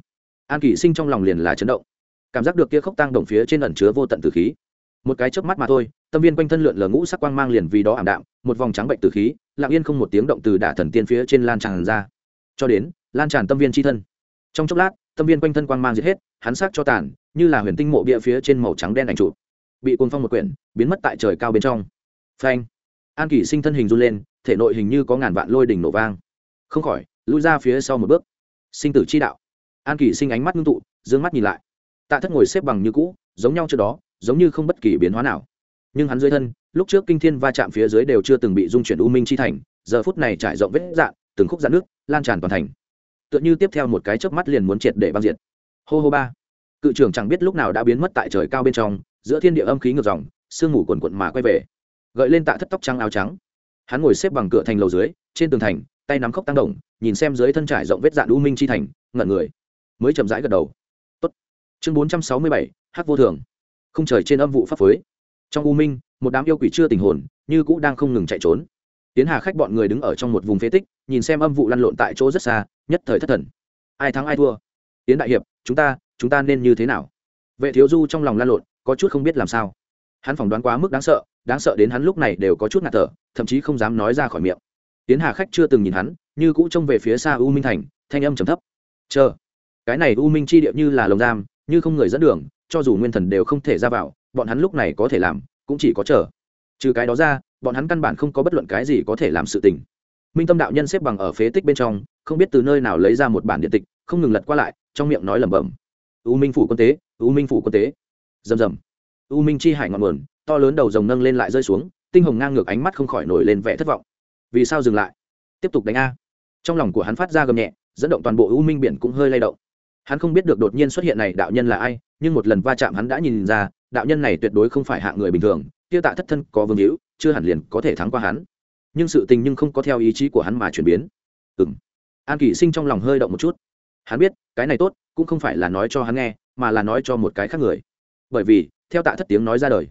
an kỷ sinh trong lòng liền là chấn động cảm giác được kia khốc tăng đồng phía trên ẩn chứa vô tận tử khí. Một cái chớp mắt mà thôi, tâm viên quanh thân lượn lờ ngũ sắc quang mang liền vì đó ảm đạm, một vòng trắng bệnh tử khí, lặng yên không một tiếng động từ đả thần tiên phía trên lan tràn ra. Cho đến, lan tràn tâm viên c h i thân. Trong chốc lát, tâm viên quanh thân quang mang giết hết, hắn sắc cho tàn, như là huyền tinh mộ bia phía trên màu trắng đen ảnh trụ. Bị cồn phong một quyển, biến mất tại trời cao bên trong. Phanh! An kỷ sinh thân hình run lên, thể nội hình như có ngàn vạn lôi đỉnh nổ vang. Không khỏi, lui ra phía sau một bước. Sinh tử chi đạo. An kỷ sinh ánh mắt ngưng tụ d ư ơ n g mắt nhìn lại tạ thất ngồi xếp bằng như cũ, giống nhau trước đó, giống như không bất kỳ biến hóa nào. Nhưng hắn dưới thân, lúc trước kinh thiên va chạm phía dưới đều chưa từng bị dung chuyển u minh chi thành, giờ phút này trải rộng vết dạn từng khúc dạn nước lan tràn toàn thành. Tựa như tiếp theo một cái chớp mắt liền muốn triệt để băng diệt. Hô hô ba. Cự trưởng chẳng biết lúc nào đã biến mất tại trời cao bên trong, giữa thiên địa âm khí ngược dòng, sương mù quần quận mà quay về. Gợi lên tạ thất tóc trắng áo trắng. Hắn ngồi xếp bằng cửa thành lầu dưới, trên tường thành, tay nắm khóc tăng động, nhìn xem dưới thân trải rộng vết dạn u minh chi thành, ngẩn người. Mới chậm rãi gật đầu chương bốn trăm sáu mươi bảy hát vô thường. Không trời trên âm vụ pháp phối. Trong u minh, một đám yêu quỷ chưa tình hồn, như cũ đang không ngừng chạy trốn. Tiến hà khách bọn người đứng ở trong một vùng phế tích, nhìn xem âm vụ lăn lộn tại chỗ rất xa, nhất thời thất thần. Ai thắng ai thua? Tiến đại hiệp, chúng ta chúng ta nên như thế nào? Vệ thiếu du trong lòng lăn lộn, có chút không biết làm sao. Hắn phỏng đoán quá mức đáng sợ đáng sợ đến hắn lúc này đều có chút ngạt thở, thậm chí không dám nói ra khỏi miệng. Tiến hà khách chưa từng nhìn hắn, như cũ trông về phía xa u minh thành, thanh âm trầm thấp. Chờ, cái này u minh chi điệu như là lồng giam như không người dẫn đường, cho dù nguyên thần đều không thể ra vào, bọn hắn lúc này có thể làm, cũng chỉ có chờ. Trừ cái đó ra, bọn hắn căn bản không có bất luận cái gì có thể làm sự tình. Minh tâm đạo nhân xếp bằng ở phế tích bên trong, không biết từ nơi nào lấy ra một bản điện tịch, không ngừng lật qua lại, trong miệng nói lẩm bẩm. U minh phủ quân tế, u minh phủ quân tế. Rầm rầm. U minh chi hải ngọn nguồn, to lớn đầu rồng nâng lên lại rơi xuống, tinh hồng ngang ngược ánh mắt không khỏi nổi lên vẻ thất vọng. Vì sao dừng lại? Tiếp tục đánh a. Trong lòng của hắn phát ra gầm nhẹ, dẫn động toàn bộ u minh biển cũng hơi lay động hắn không biết được đột nhiên xuất hiện này đạo nhân là ai, nhưng một lần va chạm hắn đã nhìn ra, đạo nhân này tuyệt đối không phải hạng người bình thường tiêu tạ thất thân có vương hữu, chưa hẳn liền có thể thắng qua hắn. Nhưng sự tình nhưng không có theo ý chí của hắn mà chuyển biến. Ừng an kỷ sinh trong lòng hơi động một chút. Hắn biết, cái này tốt, cũng không phải là nói cho hắn nghe, mà là nói cho một cái khác người. Bởi vì, theo tạ thất tiếng nói ra đời,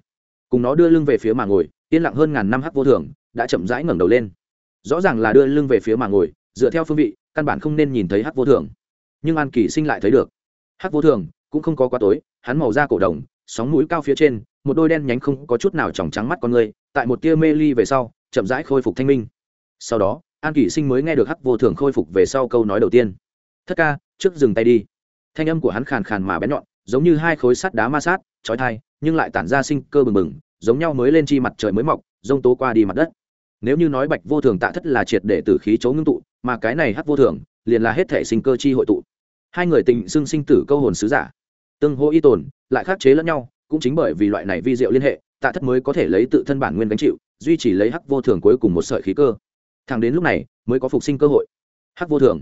cùng nó đưa lưng về phía mà ngồi, yên lặng hơn ngàn năm hắc vô thường, đã chậm rãi ngẩng đầu lên. Rõ ràng là đưa lưng về phía mà ngồi, dựa theo phương vị, căn bản không nên nhìn thấy hắc vô thường nhưng an kỳ sinh lại thấy được. Hắc vô thường, cũng không có quá tối, hắn màu da cổ đồng, sóng mũi cao phía trên, một đôi đen nhánh không có chút nào tròng trắng mắt con người, tại một tia mê ly về sau, chậm rãi khôi phục thanh minh. Sau đó, an kỷ sinh mới nghe được hắc vô thường khôi phục về sau câu nói đầu tiên. Thất ca, trước dừng tay đi. Thanh âm của hắn khàn khàn mà bén nhọn, giống như hai khối sắt đá ma sát trói thai nhưng lại tản ra sinh cơ bừng bừng, giống nhau mới lên chi mặt trời mới mọc, rông tố qua đi mặt đất. Nếu như nói bạch vô thường tạ thất là triệt để tử khí chấu ngưng tụ, mà cái này hắc vô thường, liền là hết thể sinh cơ chi hội tụ hai người tình xưng sinh tử câu hồn sứ giả. Tương hô y tồn, lại khắc chế lẫn nhau, cũng chính bởi vì loại này vi diệu liên hệ, tạ thất mới có thể lấy tự thân bản nguyên gánh chịu, duy trì lấy hắc vô thường cuối cùng một sợi khí cơ. Thẳng đến lúc này, mới có phục sinh cơ hội. Hắc vô thường.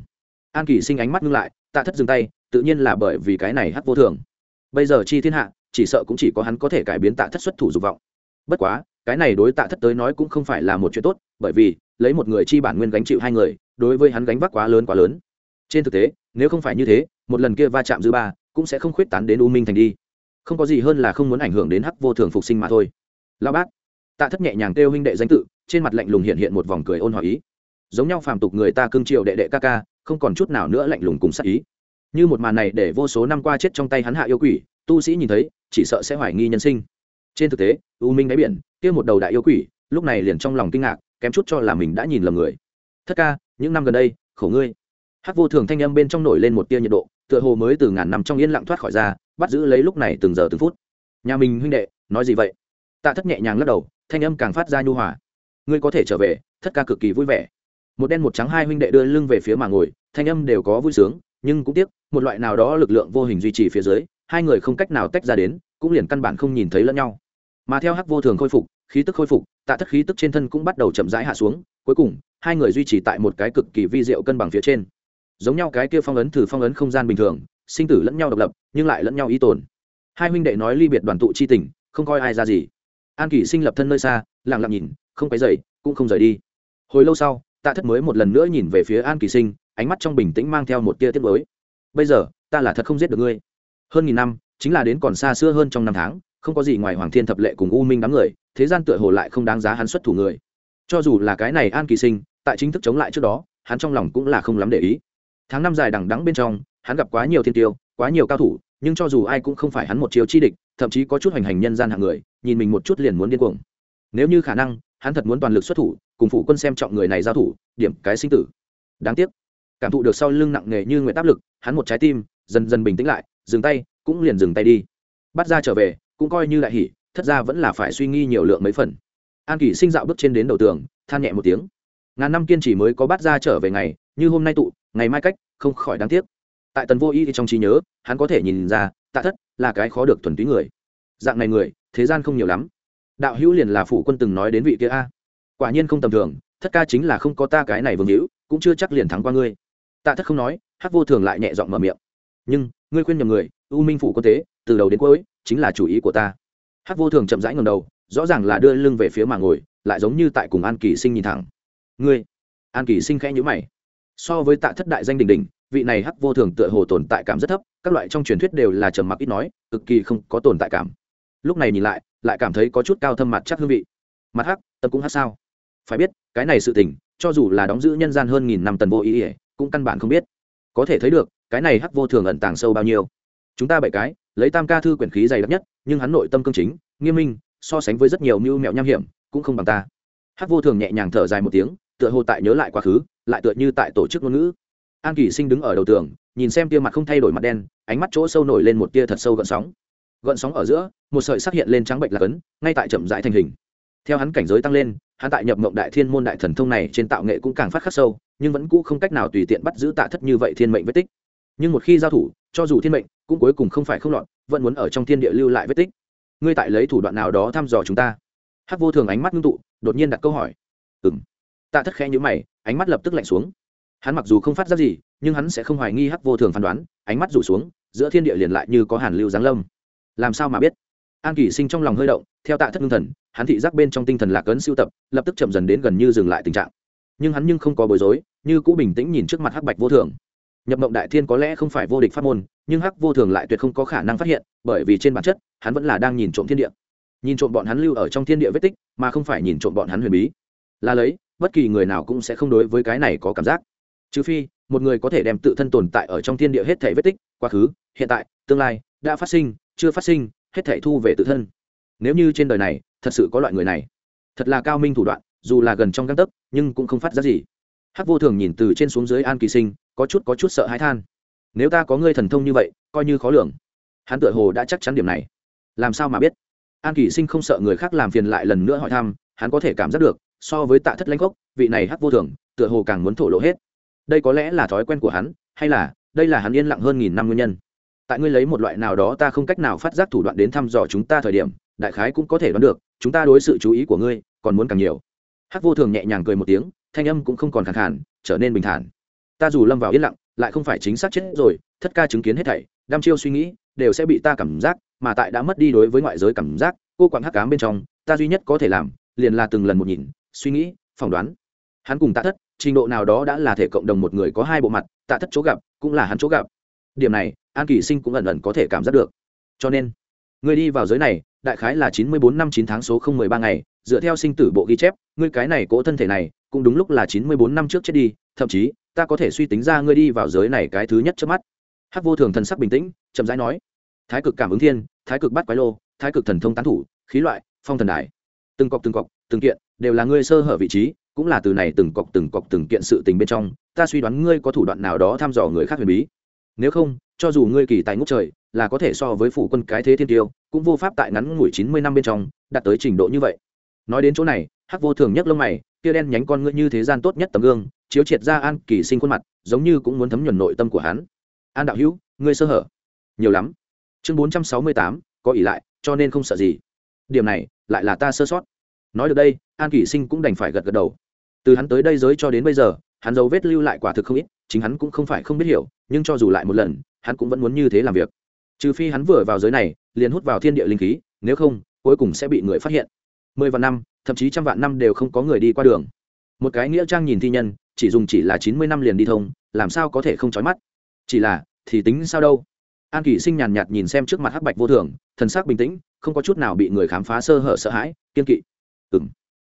An kỳ sinh ánh mắt ngưng lại, tạ thất dừng tay, tự nhiên là bởi vì cái này hắc vô thường. Bây giờ chi thiên hạ, chỉ sợ cũng chỉ có hắn có thể cải biến tạ thất xuất thủ dục vọng. Bất quá, cái này đối tạ thất tới nói cũng không phải là một chuyện tốt, bởi vì, lấy một người chi bản nguyên gánh chịu hai người, đối với hắn gánh vác quá lớn quá lớn. Trên thực tế nếu không phải như thế, một lần kia va chạm dư ba cũng sẽ không khuyết tán đến u minh thành đi. Không có gì hơn là không muốn ảnh hưởng đến hắc vô thường phục sinh mà thôi. Lao bác tạ thất nhẹ nhàng kêu huynh đệ danh tự, trên mặt lạnh lùng hiện hiện một vòng cười ôn hòa ý. Giống nhau phàm tục người ta cưng triệu đệ đệ ca ca, không còn chút nào nữa lạnh lùng cùng sắc ý. Như một màn này để vô số năm qua chết trong tay hắn hạ yêu quỷ, tu sĩ nhìn thấy, chỉ sợ sẽ hoài nghi nhân sinh. Trên thực tế, u minh đáy biển, kia một đầu đại yêu quỷ, lúc này liền trong lòng kinh ngạc, kém chút cho là mình đã nhìn lầm người. Thất ca, những năm gần đây, khổ ngươi hắc vô thường thanh âm bên trong nổi lên một tia nhiệt độ, tựa hồ mới từ ngàn năm trong yên lặng thoát khỏi ra, bắt giữ lấy lúc này từng giờ từng phút. Nhà mình huynh đệ, nói gì vậy? Tạ thất nhẹ nhàng lắc đầu, thanh âm càng phát ra nhu hòa. Ngươi có thể trở về, thất ca cực kỳ vui vẻ. Một đen một trắng hai huynh đệ đưa lưng về phía mà ngồi, thanh âm đều có vui sướng, nhưng cũng tiếc, một loại nào đó lực lượng vô hình duy trì phía dưới, hai người không cách nào tách ra đến, cũng liền căn bản không nhìn thấy lẫn nhau. Mà theo hắc vô thường khôi phục, khí tức khôi phục, tạ thất khí tức trên thân cũng bắt đầu chậm rãi hạ xuống, cuối cùng, hai người duy trì tại một cái cực kỳ vi diệu cân bằng phía trên giống nhau cái kia phong ấn thử phong ấn không gian bình thường, sinh tử lẫn nhau độc lập, nhưng lại lẫn nhau ý tồn. Hai huynh đệ nói ly biệt đoàn tụ chi tình, không coi ai ra gì. An kỷ sinh lập thân nơi xa, lặng lặng nhìn, không quấy dậy cũng không rời đi. Hồi lâu sau, tạ thất mới một lần nữa nhìn về phía an kỳ sinh, ánh mắt trong bình tĩnh mang theo một tia tiết mới bây giờ, ta là thật không giết được ngươi. Hơn nghìn năm, chính là đến còn xa xưa hơn trong năm tháng, không có gì ngoài hoàng thiên thập lệ cùng u minh đám người, thế gian tựa hồ lại không đáng giá hắn xuất thủ người. Cho dù là cái này an kỳ sinh, tại chính thức chống lại trước đó, hắn trong lòng cũng là không lắm để ý tháng năm dài đằng đẵng bên trong, hắn gặp quá nhiều thiên tiêu, quá nhiều cao thủ, nhưng cho dù ai cũng không phải hắn một chiều chi địch, thậm chí có chút hoành hành nhân gian hạng người, nhìn mình một chút liền muốn điên cuồng. Nếu như khả năng, hắn thật muốn toàn lực xuất thủ, cùng phụ quân xem trọng người này giao thủ, điểm cái sinh tử. Đáng tiếc, cảm thụ được sau lưng nặng nề như nguyện áp lực, hắn một trái tim, dần dần bình tĩnh lại, dừng tay, cũng liền dừng tay đi. Bắt ra trở về, cũng coi như đại hỉ, thất ra vẫn là phải suy nghi nhiều lượng mấy phần. An kỷ sinh dạo bước trên đến đầu tường, than nhẹ một tiếng. Ngàn năm kiên trì mới có bắt ra trở về ngày như hôm nay tụ, ngày mai cách, không khỏi đáng tiếc. Tại tần vô y trong trí nhớ, hắn có thể nhìn ra, tạ thất là cái khó được thuần túy người. Dạng này người, thế gian không nhiều lắm. Đạo hữu liền là phủ quân từng nói đến vị kia a. Quả nhiên không tầm thường, thất ca chính là không có ta cái này vương hữu, cũng chưa chắc liền thắng qua ngươi. Tạ thất không nói hát vô thường lại nhẹ giọng mở miệng. Nhưng, ngươi khuyên nhầm người, u minh phủ quân tế, từ đầu đến cuối, chính là chủ ý của ta. Hát vô thường chậm rãi ngầm đầu, rõ ràng là đưa lưng về phía mà ngồi, lại giống như tại cùng an kỳ sinh nhìn thẳng. Ngươi, an kỳ sinh khẽ nhữ mày so với tạ thất đại danh đình đình vị này hắc vô thường tựa hồ tồn tại cảm rất thấp, các loại trong truyền thuyết đều là trầm mặc ít nói, cực kỳ không có tồn tại cảm. Lúc này nhìn lại lại cảm thấy có chút cao thâm mặt chắc hương vị. Mặt hắc tâm cũng hắc sao? Phải biết, cái này sự tình, cho dù là đóng giữ nhân gian hơn nghìn năm tần vô ý ỉa cũng căn bản không biết. Có thể thấy được, cái này hắc vô thường ẩn tàng sâu bao nhiêu. Chúng ta bảy cái, lấy tam ca thư quyển khí dày đặc nhất, nhưng hắn nội tâm cương chính, nghiêm minh, so sánh với rất nhiều mưu mẹo nham hiểm, cũng không bằng ta. Hắc vô thường nhẹ nhàng thở dài một tiếng, tựa hồ tại nhớ lại quá khứ lại tựa như tại tổ chức ngôn ngữ. An kỳ sinh đứng ở đầu tường, nhìn xem tia mặt không thay đổi mặt đen, ánh mắt chỗ sâu nổi lên một tia thật sâu gợn sóng. Gợn sóng ở giữa, một sợi sắc hiện lên trắng bệnh là cấn, ngay tại chậm rãi thành hình. Theo hắn cảnh giới tăng lên, hắn tại nhập mộng đại thiên môn đại thần thông này trên tạo nghệ cũng càng phát khắc sâu, nhưng vẫn cũ không cách nào tùy tiện bắt giữ tạ thất như vậy thiên mệnh vết tích. Nhưng một khi giao thủ, cho dù thiên mệnh, cũng cuối cùng không phải không lọt, vẫn muốn ở trong thiên địa lưu lại vết tích. Ngươi tại lấy thủ đoạn nào đó thăm dò chúng ta? Hắc vô thường ánh mắt ngưng tụ, đột nhiên đặt câu hỏi. Ừng tạ thất khẽ nhữ mày ánh mắt lập tức lạnh xuống. Hắn mặc dù không phát ra gì, nhưng hắn sẽ không hoài nghi hắc vô thường phán đoán, ánh mắt rủ xuống, giữa thiên địa liền lại như có hàn lưu giáng lâm. Làm sao mà biết? An kỷ sinh trong lòng hơi động, theo tạ thất ngưng thần, hắn thị giác bên trong tinh thần lạc ấn siêu tập, lập tức chậm dần đến gần như dừng lại tình trạng. Nhưng hắn nhưng không có bối rối, như cũ bình tĩnh nhìn trước mặt hắc bạch vô thường. Nhập mộng đại thiên có lẽ không phải vô địch pháp môn, nhưng hắc vô thường lại tuyệt không có khả năng phát hiện, bởi vì trên bản chất, hắn vẫn là đang nhìn trộm thiên địa. Nhìn trộm bọn hắn lưu ở trong thiên địa vết tích, mà không phải nhìn trộm bọn hắn huyền bí. Là lấy bất kỳ người nào cũng sẽ không đối với cái này có cảm giác. Trừ phi, một người có thể đem tự thân tồn tại ở trong thiên địa hết thể vết tích, quá khứ, hiện tại, tương lai, đã phát sinh, chưa phát sinh, hết thể thu về tự thân. Nếu như trên đời này, thật sự có loại người này, thật là cao minh thủ đoạn, dù là gần trong găng tấc, nhưng cũng không phát ra gì. Hắc vô thường nhìn từ trên xuống dưới an kỳ sinh, có chút có chút sợ hãi than. Nếu ta có ngươi thần thông như vậy, coi như khó lường. Hắn tựa hồ đã chắc chắn điểm này. Làm sao mà biết? An kỳ sinh không sợ người khác làm phiền lại lần nữa hỏi thăm, hắn có thể cảm giác được so với tạ thất lãnh gốc, vị này hắc vô thường, tựa hồ càng muốn thổ lộ hết. Đây có lẽ là thói quen của hắn, hay là đây là hắn yên lặng hơn nghìn năm nguyên nhân. Tại ngươi lấy một loại nào đó ta không cách nào phát giác thủ đoạn đến thăm dò chúng ta thời điểm, đại khái cũng có thể đoán được, chúng ta đối sự chú ý của ngươi còn muốn càng nhiều. Hắc vô thường nhẹ nhàng cười một tiếng, thanh âm cũng không còn khẳng khản trở nên bình thản. Ta dù lâm vào yên lặng, lại không phải chính xác chết rồi, thất ca chứng kiến hết thảy đam chiêu suy nghĩ, đều sẽ bị ta cảm giác, mà tại đã mất đi đối với ngoại giới cảm giác, cô quặng hắc cám bên trong, ta duy nhất có thể làm, liền là từng lần một nhìn suy nghĩ, phỏng đoán. Hắn cùng tạ thất, trình độ nào đó đã là thể cộng đồng một người có hai bộ mặt, tạ thất chỗ gặp, cũng là hắn chỗ gặp. Điểm này, an kỳ sinh cũng ẩn ẩn có thể cảm giác được. Cho nên, người đi vào giới này, đại khái là chín mươi bốn năm chín tháng số không mười ba ngày, dựa theo sinh tử bộ ghi chép, ngươi cái này cỗ thân thể này, cũng đúng lúc là chín mươi bốn năm trước chết đi, thậm chí, ta có thể suy tính ra ngươi đi vào giới này cái thứ nhất trước mắt. Hắc vô thường thần sắc bình tĩnh, chậm rãi nói, thái cực cảm ứng thiên, thái cực bắt quái lô, thái cực thần thông tán thủ, khí loại, phong thần đài. Từng cọc từng cọc, từng kiện đều là ngươi sơ hở vị trí, cũng là từ này từng cọc từng cọc từng kiện sự tình bên trong, ta suy đoán ngươi có thủ đoạn nào đó thăm dò người khác huyền bí. Nếu không, cho dù ngươi kỳ tài ngốc trời, là có thể so với phủ quân cái thế thiên tiêu, cũng vô pháp tại ngắn ngủi chín mươi năm bên trong đạt tới trình độ như vậy. Nói đến chỗ này, hắc vô thường nhấc lông mày, kia đen nhánh con ngươi như thế gian tốt nhất tấm gương, chiếu triệt ra an kỳ sinh khuôn mặt, giống như cũng muốn thấm nhuần nội tâm của hắn. An đạo hữu, ngươi sơ hở. Nhiều lắm. Chương bốn trăm sáu mươi tám, có ỷ lại, cho nên không sợ gì. Điểm này, lại là ta sơ sót nói được đây, an kỷ sinh cũng đành phải gật gật đầu. Từ hắn tới đây giới cho đến bây giờ, hắn dấu vết lưu lại quả thực không ít, chính hắn cũng không phải không biết hiểu, nhưng cho dù lại một lần, hắn cũng vẫn muốn như thế làm việc. Trừ phi hắn vừa vào giới này, liền hút vào thiên địa linh khí, nếu không, cuối cùng sẽ bị người phát hiện. Mười vạn năm, thậm chí trăm vạn năm đều không có người đi qua đường. Một cái nghĩa trang nhìn thi nhân, chỉ dùng chỉ là chín mươi năm liền đi thông, làm sao có thể không trói mắt? Chỉ là, thì tính sao đâu? An kỷ sinh nhàn nhạt nhìn xem trước mặt hắc bạch vô thường, thần sắc bình tĩnh, không có chút nào bị người khám phá sơ hở sợ hãi, kiên kỵ ừng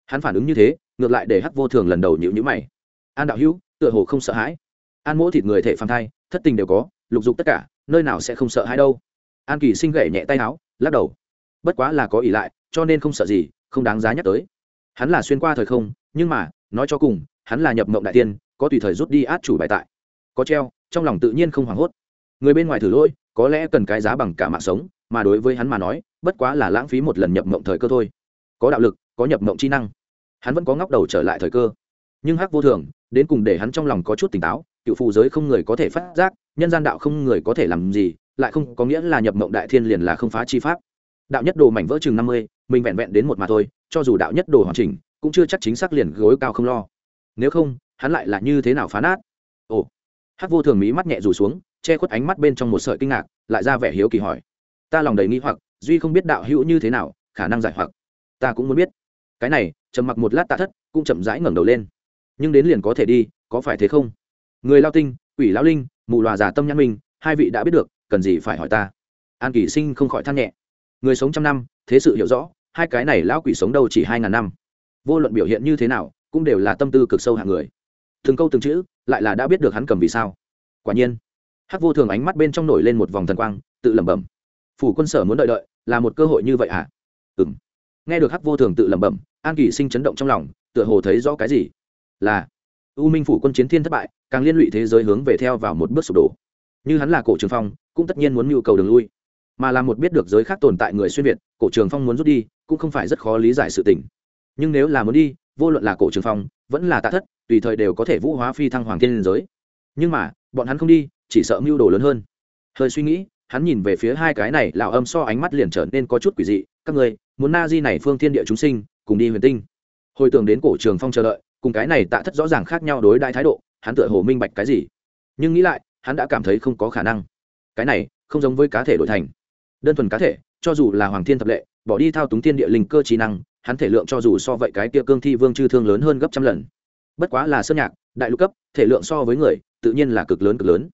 hắn phản ứng như thế, ngược lại để hắc vô thường lần đầu nhịu nhữ mày. An đạo hữu, tựa hồ không sợ hãi. An mỗ thịt người thể phàm thai, thất tình đều có, lục dục tất cả, nơi nào sẽ không sợ hãi đâu. An kỳ sinh gậy nhẹ tay áo, lắc đầu. Bất quá là có ỷ lại, cho nên không sợ gì, không đáng giá nhắc tới. Hắn là xuyên qua thời không, nhưng mà, nói cho cùng, hắn là nhập mộng đại tiên, có tùy thời rút đi át chủ bài tại. Có treo, trong lòng tự nhiên không hoảng hốt. Người bên ngoài thử lỗi, có lẽ cần cái giá bằng cả mạng sống, mà đối với hắn mà nói, bất quá là lãng phí một lần nhập mộng thời cơ thôi. Có đạo lực có nhập mộng chi năng. Hắn vẫn có ngóc đầu trở lại thời cơ. Nhưng hắc vô thường, đến cùng để hắn trong lòng có chút tỉnh táo, cựu phù giới không người có thể phát giác, nhân gian đạo không người có thể làm gì, lại không có nghĩa là nhập mộng đại thiên liền là không phá chi pháp. Đạo nhất đồ mảnh vỡ chừng năm mươi, mình vẹn vẹn đến một mà thôi, cho dù đạo nhất đồ hoàn chỉnh, cũng chưa chắc chính xác liền gối cao không lo. Nếu không, hắn lại là như thế nào phá nát? Ồ, hắc vô thường mí mắt nhẹ rủ xuống, che khuất ánh mắt bên trong một sợi kinh ngạc, lại ra vẻ hiếu kỳ hỏi. Ta lòng đầy nghi hoặc, duy không biết đạo hữu như thế nào, khả năng giải hoặc. Ta cũng muốn biết cái này, trầm mặc một lát tạ thất, cũng chậm rãi ngẩng đầu lên. Nhưng đến liền có thể đi, có phải thế không? Người lao tinh, quỷ lao linh, mù loà già tâm nhãn minh, hai vị đã biết được, cần gì phải hỏi ta? An kỳ sinh không khỏi than nhẹ. Người sống trăm năm, thế sự hiểu rõ, hai cái này lão quỷ sống đâu chỉ hai ngàn năm. Vô luận biểu hiện như thế nào, cũng đều là tâm tư cực sâu hạng người. Từng câu từng chữ, lại là đã biết được hắn cầm vì sao. Quả nhiên, hắc vô thường ánh mắt bên trong nổi lên một vòng thần quang, tự lẩm bẩm. Phủ quân sở muốn đợi đợi, là một cơ hội như vậy à ừ m nghe được hắc vô thường tự lẩm bẩm, an kỳ sinh chấn động trong lòng, tựa hồ thấy rõ cái gì? Là, u minh phủ quân chiến thiên thất bại, càng liên lụy thế giới hướng về theo vào một bước sụp đổ. Như hắn là cổ trường phong, cũng tất nhiên muốn nhu cầu đường lui. Mà là một biết được giới khác tồn tại người xuyên việt, cổ trường phong muốn rút đi, cũng không phải rất khó lý giải sự tình. Nhưng nếu là muốn đi, vô luận là cổ trường phong, vẫn là tạ thất, tùy thời đều có thể vũ hóa phi thăng hoàng thiên liên giới. Nhưng mà, bọn hắn không đi, chỉ sợ mưu đồ lớn hơn. Hơi suy nghĩ hắn nhìn về phía hai cái này, lão âm so ánh mắt liền trở nên có chút quỷ dị. Các người muốn na di này phương thiên địa chúng sinh, cùng đi huyền tinh. Hồi tưởng đến cổ trường phong chờ đợi, cùng cái này tạ thất rõ ràng khác nhau đối đại thái độ, hắn tựa hồ minh bạch cái gì. Nhưng nghĩ lại, hắn đã cảm thấy không có khả năng. Cái này, không giống với cá thể đổi thành. Đơn thuần cá thể, cho dù là hoàng thiên thập lệ, bỏ đi thao túng thiên địa linh cơ trí năng, hắn thể lượng cho dù so vậy cái kia cương thi vương chư thương lớn hơn gấp trăm lần. Bất quá là sơn nhạc, đại lục cấp, thể lượng so với người, tự nhiên là cực lớn cực lớn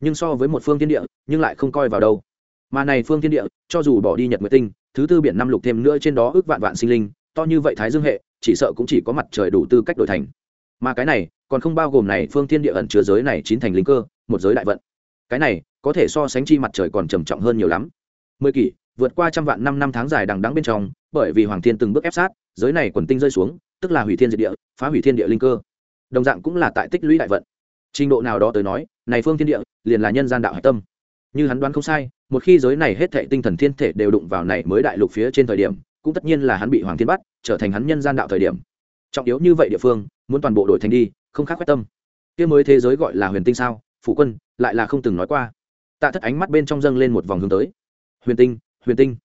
nhưng so với một phương thiên địa, nhưng lại không coi vào đâu. Mà này phương thiên địa, cho dù bỏ đi nhật nguyệt tinh, thứ tư biển năm lục thêm nữa trên đó ước vạn vạn sinh linh, to như vậy thái dương hệ, chỉ sợ cũng chỉ có mặt trời đủ tư cách đổi thành. Mà cái này, còn không bao gồm này phương thiên địa ẩn chứa giới này chín thành linh cơ, một giới đại vận. Cái này, có thể so sánh chi mặt trời còn trầm trọng hơn nhiều lắm. Mười kỷ, vượt qua trăm vạn năm năm tháng dài đằng đắng bên trong, bởi vì hoàng thiên từng bước ép sát, giới này quần tinh rơi xuống, tức là hủy thiên diệt địa, phá hủy thiên địa linh cơ. Đồng dạng cũng là tại tích lũy đại vận trình độ nào đó tới nói, này phương thiên địa, liền là nhân gian đạo hạch tâm. Như hắn đoán không sai, một khi giới này hết thệ tinh thần thiên thể đều đụng vào này mới đại lục phía trên thời điểm, cũng tất nhiên là hắn bị hoàng thiên bắt, trở thành hắn nhân gian đạo thời điểm. Trọng yếu như vậy địa phương, muốn toàn bộ đổi thành đi, không khác quyết tâm. Kia mới thế giới gọi là huyền tinh sao? Phụ quân, lại là không từng nói qua. Tạ thất ánh mắt bên trong dâng lên một vòng hướng tới. Huyền tinh huyền tinh.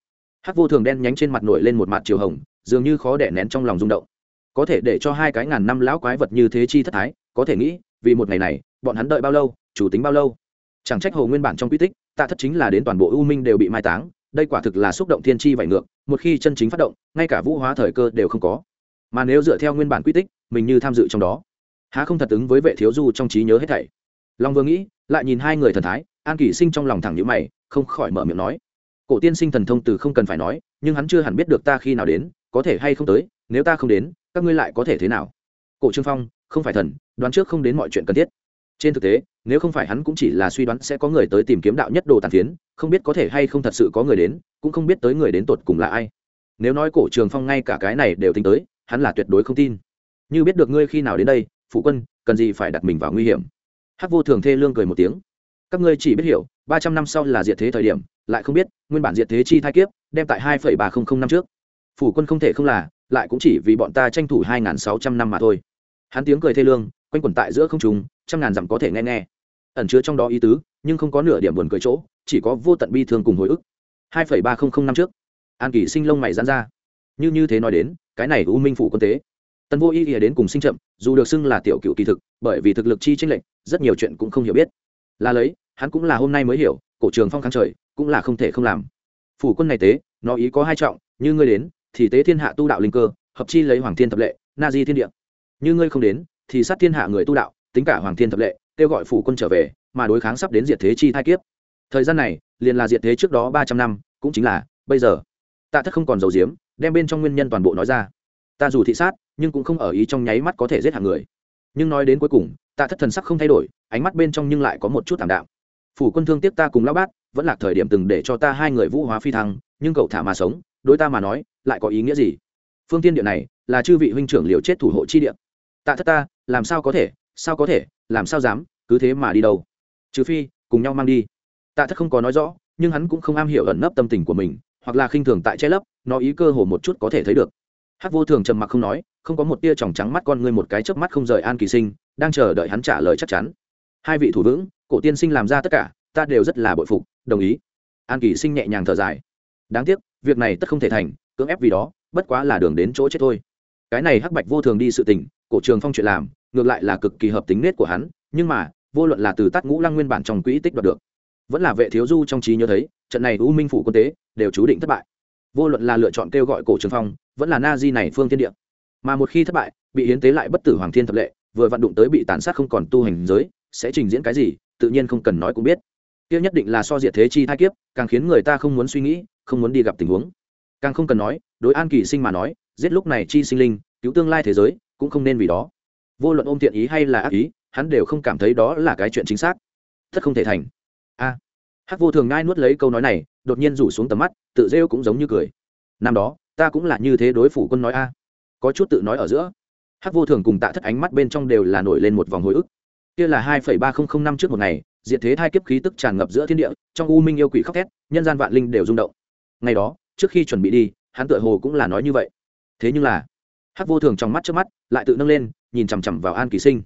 Hắc vô thường đen nhánh trên mặt nổi lên một mặt chiều hồng, dường như khó đẻ nén trong lòng rung động. Có thể để cho hai cái ngàn năm lão quái vật như thế chi thất thái, có thể nghĩ vì một ngày này, bọn hắn đợi bao lâu, chủ tính bao lâu? Chẳng trách hồ nguyên bản trong quy tích tạ thất chính là đến toàn bộ u minh đều bị mai táng, đây quả thực là xúc động thiên chi vải ngược, một khi chân chính phát động, ngay cả vũ hóa thời cơ đều không có. Mà nếu dựa theo nguyên bản quy tích, mình như tham dự trong đó, há không thật ứng với vệ thiếu du trong trí nhớ hết thảy? Long vừa nghĩ, lại nhìn hai người thần thái, an kỷ sinh trong lòng thẳng nhữ mày, không khỏi mở miệng nói. Cổ tiên sinh thần thông từ không cần phải nói, nhưng hắn chưa hẳn biết được ta khi nào đến, có thể hay không tới, nếu ta không đến, các ngươi lại có thể thế nào? Cổ trương phong không phải thần, đoán trước không đến mọi chuyện cần thiết. Trên thực tế, nếu không phải hắn cũng chỉ là suy đoán sẽ có người tới tìm kiếm đạo nhất đồ tàn phiến, không biết có thể hay không thật sự có người đến, cũng không biết tới người đến tột cùng là ai. Nếu nói cổ trường phong ngay cả cái này đều tính tới, hắn là tuyệt đối không tin. Như biết được ngươi khi nào đến đây, phụ quân, cần gì phải đặt mình vào nguy hiểm. Hắc vô thường thê lương cười một tiếng. Các ngươi chỉ biết hiểu, ba trăm năm sau là diệt thế thời điểm, lại không biết, nguyên bản diệt thế chi thai kiếp, đem tại hai phẩy ba không không năm trước. Phủ quân không thể không là, lại cũng chỉ vì bọn ta tranh thủ hai sáu trăm năm mà thôi hắn tiếng cười thê lương, quanh quẩn tại giữa không trùng trăm ngàn dặm có thể nghe nghe. Ẩn chứa trong đó ý tứ, nhưng không có nửa điểm buồn cười chỗ, chỉ có vô tận bi thương cùng hồi ức. Hai phẩy ba không không năm trước, an kỳ sinh lông mày dán ra. Như như thế nói đến, cái này u minh phủ quân tế. Tần vô ý ỉa đến cùng sinh chậm, dù được xưng là tiểu cựu kỳ thực, bởi vì thực lực chi tranh lệch, rất nhiều chuyện cũng không hiểu biết. Là lấy, hắn cũng là hôm nay mới hiểu, cổ trường phong kháng trời, cũng là không thể không làm. Phủ quân này tế, nó ý có hai trọng, như ngươi đến, thì tế thiên hạ tu đạo linh cơ, hợp chi lấy hoàng thiên thập lệ, na di thiên địa như ngươi không đến, thì sát thiên hạ người tu đạo, tính cả hoàng thiên thập lệ, kêu gọi phủ quân trở về, mà đối kháng sắp đến diệt thế chi thai kiếp. Thời gian này, liền là diệt thế trước đó ba trăm năm, cũng chính là bây giờ. Tạ thất không còn dầu diếm đem bên trong nguyên nhân toàn bộ nói ra. Ta dù thị sát, nhưng cũng không ở ý trong nháy mắt có thể giết hàng người. Nhưng nói đến cuối cùng, tạ thất thần sắc không thay đổi, ánh mắt bên trong nhưng lại có một chút thảm đạm. Phủ quân thương tiếc ta cùng lão bát, vẫn là thời điểm từng để cho ta hai người vũ hóa phi thăng, nhưng cậu thả mà sống, đối ta mà nói, lại có ý nghĩa gì? Phương tiên địa này, là chư vị huynh trưởng liều chết thủ hộ chi địa tạ thất ta, làm sao có thể, sao có thể, làm sao dám, cứ thế mà đi đâu? Trừ phi, cùng nhau mang đi. Tạ thất không có nói rõ, nhưng hắn cũng không am hiểu ẩn nấp tâm tình của mình, hoặc là khinh thường tại che lấp, nó ý cơ hồ một chút có thể thấy được. Hát vô thường trầm mặc không nói, không có một tia tròng trắng mắt con ngươi một cái chớp mắt không rời an kỳ sinh, đang chờ đợi hắn trả lời chắc chắn. Hai vị thủ vững, cổ tiên sinh làm ra tất cả, ta đều rất là bội phục, đồng ý. An kỳ sinh nhẹ nhàng thở dài. Đáng tiếc, việc này tất không thể thành, cưỡng ép vì đó, bất quá là đường đến chỗ chết thôi. Cái này hắc bạch vô thường đi sự tình cổ trường phong chuyện làm, ngược lại là cực kỳ hợp tính nết của hắn, nhưng mà, vô luận là từ tắt ngũ lăng nguyên bản trong quỹ tích đoạt được, vẫn là vệ thiếu du trong trí nhớ thấy, trận này u minh phủ quân tế đều chú định thất bại. Vô luận là lựa chọn kêu gọi cổ trường phong, vẫn là na di này phương tiên địa. Mà một khi thất bại, bị hiến tế lại bất tử hoàng thiên thập lệ, vừa vặn đụng tới bị tàn sát không còn tu hành giới, sẽ trình diễn cái gì, tự nhiên không cần nói cũng biết. Tiêu nhất định là so diệt thế chi thai kiếp, càng khiến người ta không muốn suy nghĩ, không muốn đi gặp tình huống. Càng không cần nói, đối an kỳ sinh mà nói, giết lúc này chi sinh linh, cứu tương lai thế giới cũng không nên vì đó. Vô luận ôm thiện ý hay là ác ý, hắn đều không cảm thấy đó là cái chuyện chính xác. Thật không thể thành. A. Hắc vô thường ngai nuốt lấy câu nói này, đột nhiên rủ xuống tầm mắt, tự rêu cũng giống như cười. Năm đó, ta cũng là như thế đối phủ quân nói a. Có chút tự nói ở giữa. Hắc vô thường cùng tạ thất ánh mắt bên trong đều là nổi lên một vòng hồi ức. Kia là hai phẩy ba không năm trước một ngày, diệt thế thai kiếp khí tức tràn ngập giữa thiên địa, trong u minh yêu quỷ khóc thét, nhân gian vạn linh đều rung động. Ngày đó, trước khi chuẩn bị đi, hắn tựa hồ cũng là nói như vậy. Thế nhưng là hắc vô thường trong mắt trước mắt, lại tự nâng lên, nhìn chằm chằm vào an kỳ sinh.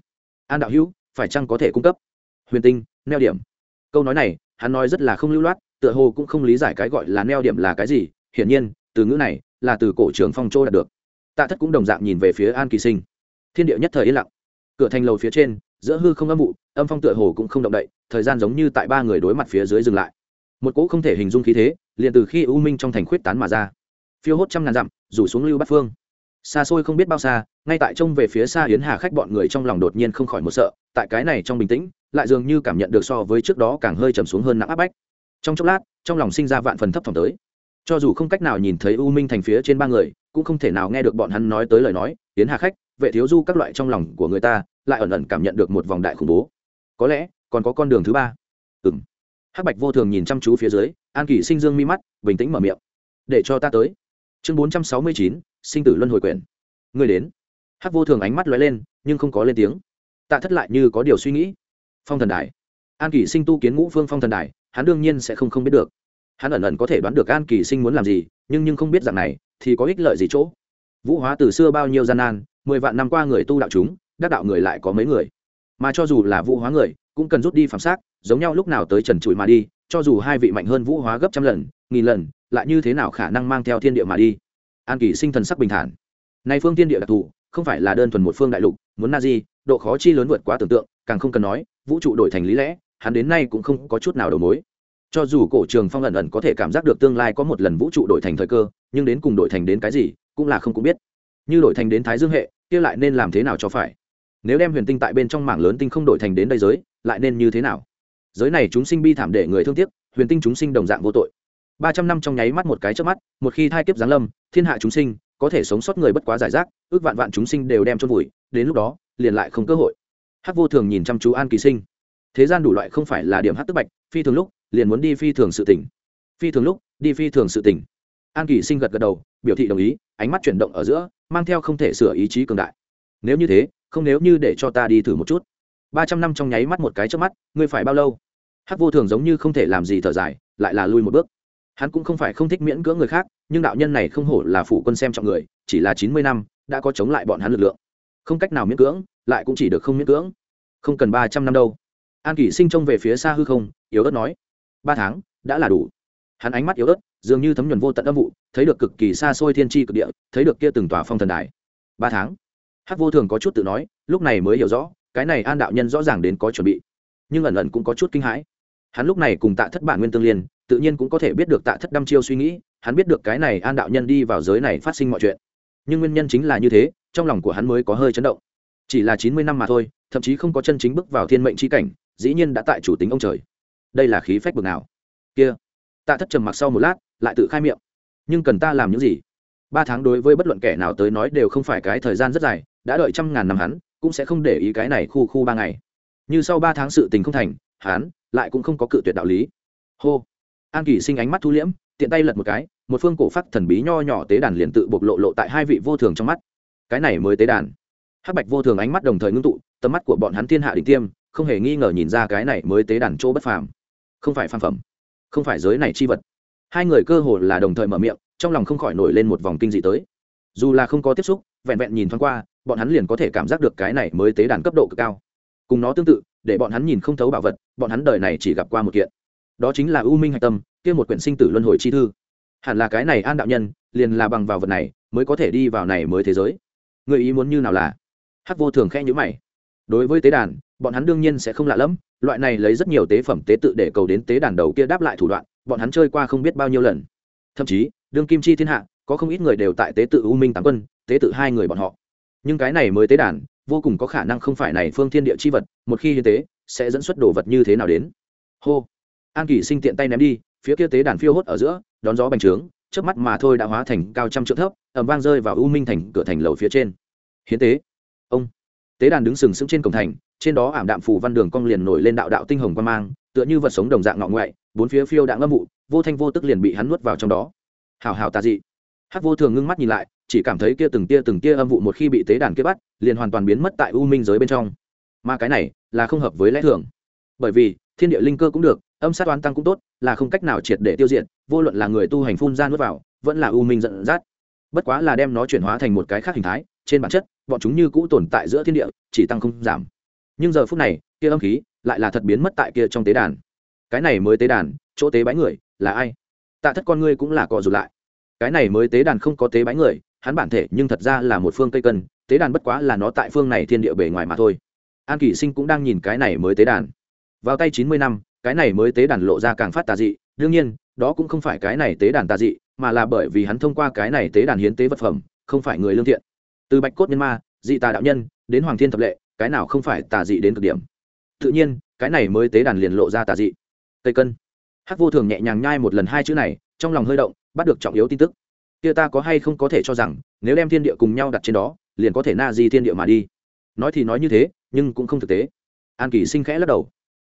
An đạo hữu, phải chăng có thể cung cấp? Huyền tinh, neo điểm. Câu nói này, hắn nói rất là không lưu loát, tựa hồ cũng không lý giải cái gọi là neo điểm là cái gì. Hiển nhiên, từ ngữ này là từ cổ trưởng phong châu đạt được. Tạ thất cũng đồng dạng nhìn về phía an kỳ sinh. Thiên địa nhất thời yên lặng. Cửa thành lầu phía trên, giữa hư không âm vụ, âm phong tựa hồ cũng không động đậy, thời gian giống như tại ba người đối mặt phía dưới dừng lại. Một cỗ không thể hình dung khí thế, liền từ khi u minh trong thành khuyết tán mà ra. Phiêu hốt trăm ngàn dặm, rủ xuống lưu bát phương xa xôi không biết bao xa, ngay tại trông về phía xa yến hà khách bọn người trong lòng đột nhiên không khỏi một sợ, tại cái này trong bình tĩnh, lại dường như cảm nhận được so với trước đó càng hơi trầm xuống hơn nặng áp bách. Trong chốc lát, trong lòng sinh ra vạn phần thấp thỏm tới. Cho dù không cách nào nhìn thấy u minh thành phía trên ba người, cũng không thể nào nghe được bọn hắn nói tới lời nói, yến hà khách, vệ thiếu du các loại trong lòng của người ta, lại ẩn ẩn cảm nhận được một vòng đại khủng bố. Có lẽ, còn có con đường thứ ba. Ừ m hắc bạch vô thường nhìn chăm chú phía dưới, an kỷ sinh dương mi mắt, bình tĩnh mở miệng. Để cho ta tới. Chương bốn trăm sáu mươi chín sinh tử luân hồi quyển. Người đến. Hắc vô thường ánh mắt lóe lên, nhưng không có lên tiếng. Tạ thất lại như có điều suy nghĩ. Phong thần đài. An kỷ sinh tu kiến ngũ phương phong thần đài, hắn đương nhiên sẽ không không biết được. Hắn ẩn ẩn có thể đoán được an kỳ sinh muốn làm gì, nhưng nhưng không biết rằng này, thì có ích lợi gì chỗ? Vũ hóa từ xưa bao nhiêu gian nan, mười vạn năm qua người tu đạo chúng, đắc đạo người lại có mấy người. Mà cho dù là vũ hóa người, cũng cần rút đi phạm xác, giống nhau lúc nào tới trần trụi mà đi, cho dù hai vị mạnh hơn vũ hóa gấp trăm lần, nghìn lần, lại như thế nào khả năng mang theo thiên địa mà đi? An kỳ sinh thần sắc bình thản. Nay phương thiên địa đặc thù, không phải là đơn thuần một phương đại lục, muốn na di, độ khó chi lớn vượt quá tưởng tượng, càng không cần nói, vũ trụ đổi thành lý lẽ, hắn đến nay cũng không có chút nào đầu mối. Cho dù cổ trường phong ẩn ẩn có thể cảm giác được tương lai có một lần vũ trụ đổi thành thời cơ, nhưng đến cùng đổi thành đến cái gì, cũng là không cũng biết. Như đổi thành đến thái dương hệ, kia lại nên làm thế nào cho phải? Nếu đem huyền tinh tại bên trong mảng lớn tinh không đổi thành đến đây giới, lại nên như thế nào? Giới này chúng sinh bi thảm để người thương tiếc, huyền tinh chúng sinh đồng dạng vô tội. Ba trăm năm trong nháy mắt một cái trước mắt, một khi thai kiếp giáng lâm thiên hạ chúng sinh, có thể sống sót người bất quá giải rác, ước vạn vạn chúng sinh đều đem chôn vùi, đến lúc đó, liền lại không cơ hội. Hắc vô thường nhìn chăm chú an kỳ sinh. Thế gian đủ loại không phải là điểm hắc tức bạch, phi thường lúc, liền muốn đi phi thường sự tỉnh phi thường lúc, đi phi thường sự tỉnh an kỳ sinh gật gật đầu, biểu thị đồng ý, ánh mắt chuyển động ở giữa, mang theo không thể sửa ý chí cường đại. Nếu như thế, không nếu như để cho ta đi thử một chút. Ba trăm năm trong nháy mắt một cái trước mắt, ngươi phải bao lâu? Hắc vô thường giống như không thể làm gì thở dài, lại là lui một bước hắn cũng không phải không thích miễn cưỡng người khác, nhưng đạo nhân này không hổ là phụ quân xem trọng người, chỉ là chín mươi năm, đã có chống lại bọn hắn lực lượng. Không cách nào miễn cưỡng, lại cũng chỉ được không miễn cưỡng. Không cần ba trăm năm đâu. An kỷ sinh trông về phía xa hư không, yếu ớt nói, ba tháng, đã là đủ. Hắn ánh mắt yếu ớt, dường như thấm nhuần vô tận âm vụ, thấy được cực kỳ xa xôi thiên tri cực địa, thấy được kia từng tòa phong thần đài. Ba tháng? Hát vô thường có chút tự nói, lúc này mới hiểu rõ, cái này an đạo nhân rõ ràng đến có chuẩn bị. Nhưng ẩn ẩn cũng có chút kinh hãi. Hắn lúc này cùng tạ thất bản nguyên tương liên tự nhiên cũng có thể biết được tạ thất đăm chiêu suy nghĩ, hắn biết được cái này an đạo nhân đi vào giới này phát sinh mọi chuyện. Nhưng nguyên nhân chính là như thế, trong lòng của hắn mới có hơi chấn động. Chỉ là chín mươi năm mà thôi, thậm chí không có chân chính bước vào thiên mệnh c h i cảnh, dĩ nhiên đã tại chủ tính ông trời. Đây là khí phách bực nào? Kia. Tạ thất trầm mặc sau một lát, lại tự khai miệng. Nhưng cần ta làm những gì? Ba tháng đối với bất luận kẻ nào tới nói đều không phải cái thời gian rất dài, đã đợi trăm ngàn năm hắn, cũng sẽ không để ý cái này khu khu ba ngày. Như sau ba tháng sự tình không thành, hắn lại cũng không có cự tuyệt đạo lý. Hô an kỳ sinh ánh mắt thu liễm, tiện tay lật một cái, một phương cổ phát thần bí nho nhỏ tế đàn liền tự bộc lộ lộ tại hai vị vô thường trong mắt. Cái này mới tế đàn. Hắc bạch vô thường ánh mắt đồng thời ngưng tụ, tầm mắt của bọn hắn thiên hạ đình tiêm, không hề nghi ngờ nhìn ra cái này mới tế đàn chỗ bất phàm. Không phải phàm phẩm, không phải giới này chi vật. Hai người cơ hồ là đồng thời mở miệng, trong lòng không khỏi nổi lên một vòng kinh dị tới. Dù là không có tiếp xúc, vẹn vẹn nhìn thoáng qua, bọn hắn liền có thể cảm giác được cái này mới tế đàn cấp độ cực cao. Cùng nó tương tự, để bọn hắn nhìn không thấu bảo vật, bọn hắn đời này chỉ gặp qua một kiện đó chính là u minh hạch tâm, kia một quyển sinh tử luân hồi chi thư. Hẳn là cái này an đạo nhân, liền là bằng vào vật này, mới có thể đi vào này mới thế giới. Người ý muốn như nào là? Hắc vô thường khẽ nhữ mày. Đối với tế đàn, bọn hắn đương nhiên sẽ không lạ lẫm, loại này lấy rất nhiều tế phẩm tế tự để cầu đến tế đàn đầu kia đáp lại thủ đoạn, bọn hắn chơi qua không biết bao nhiêu lần. Thậm chí, đương kim chi thiên hạ, có không ít người đều tại tế tự u minh tám quân, tế tự hai người bọn họ. Nhưng cái này mới tế đàn, vô cùng có khả năng không phải này phương thiên địa chi vật, một khi hiến tế sẽ dẫn xuất đồ vật như thế nào đến? Hô! An kỳ sinh tiện tay ném đi, phía kia tế đàn phiêu hốt ở giữa, đón gió bành trướng trước mắt mà thôi đã hóa thành cao trăm trượng thấp ẩm vang rơi vào u minh thành cửa thành lầu phía trên. Hiến tế. Ông. Tế đàn đứng sừng sững trên cổng thành, trên đó ảm đạm phủ văn đường cong liền nổi lên đạo đạo tinh hồng quan mang, tựa như vật sống đồng dạng ngọ ngoại, bốn phía phiêu đã ngâm mụ, vô thanh vô tức liền bị hắn nuốt vào trong đó. Hào hào tà dị. Hắc vô thường ngưng mắt nhìn lại, chỉ cảm thấy kia từng tia từng tia âm vụ một khi bị tế đàn kia bắt, liền hoàn toàn biến mất tại u minh giới bên trong. Mà cái này là không hợp với lẽ thường. Bởi vì, thiên địa linh cơ cũng được âm sát toán tăng cũng tốt, là không cách nào triệt để tiêu diệt, vô luận là người tu hành phun ra nuốt vào, vẫn là u minh giận dắt. Bất quá là đem nó chuyển hóa thành một cái khác hình thái, trên bản chất, bọn chúng như cũ tồn tại giữa thiên địa, chỉ tăng không giảm. Nhưng giờ phút này, kia âm khí lại là thật biến mất tại kia trong tế đàn. Cái này mới tế đàn, chỗ tế bái người, là ai? Tạ thất con ngươi cũng là cọ dù lại. Cái này mới tế đàn không có tế bái người, hắn bản thể nhưng thật ra là một phương cây cân, tế đàn bất quá là nó tại phương này thiên địa bề ngoài mà thôi. An kỷ sinh cũng đang nhìn cái này mới tế đàn. Vào tay chín mươi năm cái này mới tế đàn lộ ra càng phát tà dị. Đương nhiên, đó cũng không phải cái này tế đàn tà dị, mà là bởi vì hắn thông qua cái này tế đàn hiến tế vật phẩm, không phải người lương thiện. Từ bạch cốt nhân ma, dị tà đạo nhân, đến hoàng thiên thập lệ, cái nào không phải tà dị đến cực điểm? Tự nhiên, cái này mới tế đàn liền lộ ra tà dị. Tây cân. Hắc vô thường nhẹ nhàng nhai một lần hai chữ này, trong lòng hơi động, bắt được trọng yếu tin tức. Kia ta có hay không có thể cho rằng, nếu đem thiên địa cùng nhau đặt trên đó, liền có thể na di thiên địa mà đi. Nói thì nói như thế, nhưng cũng không thực tế. An kỳ sinh khẽ lắc đầu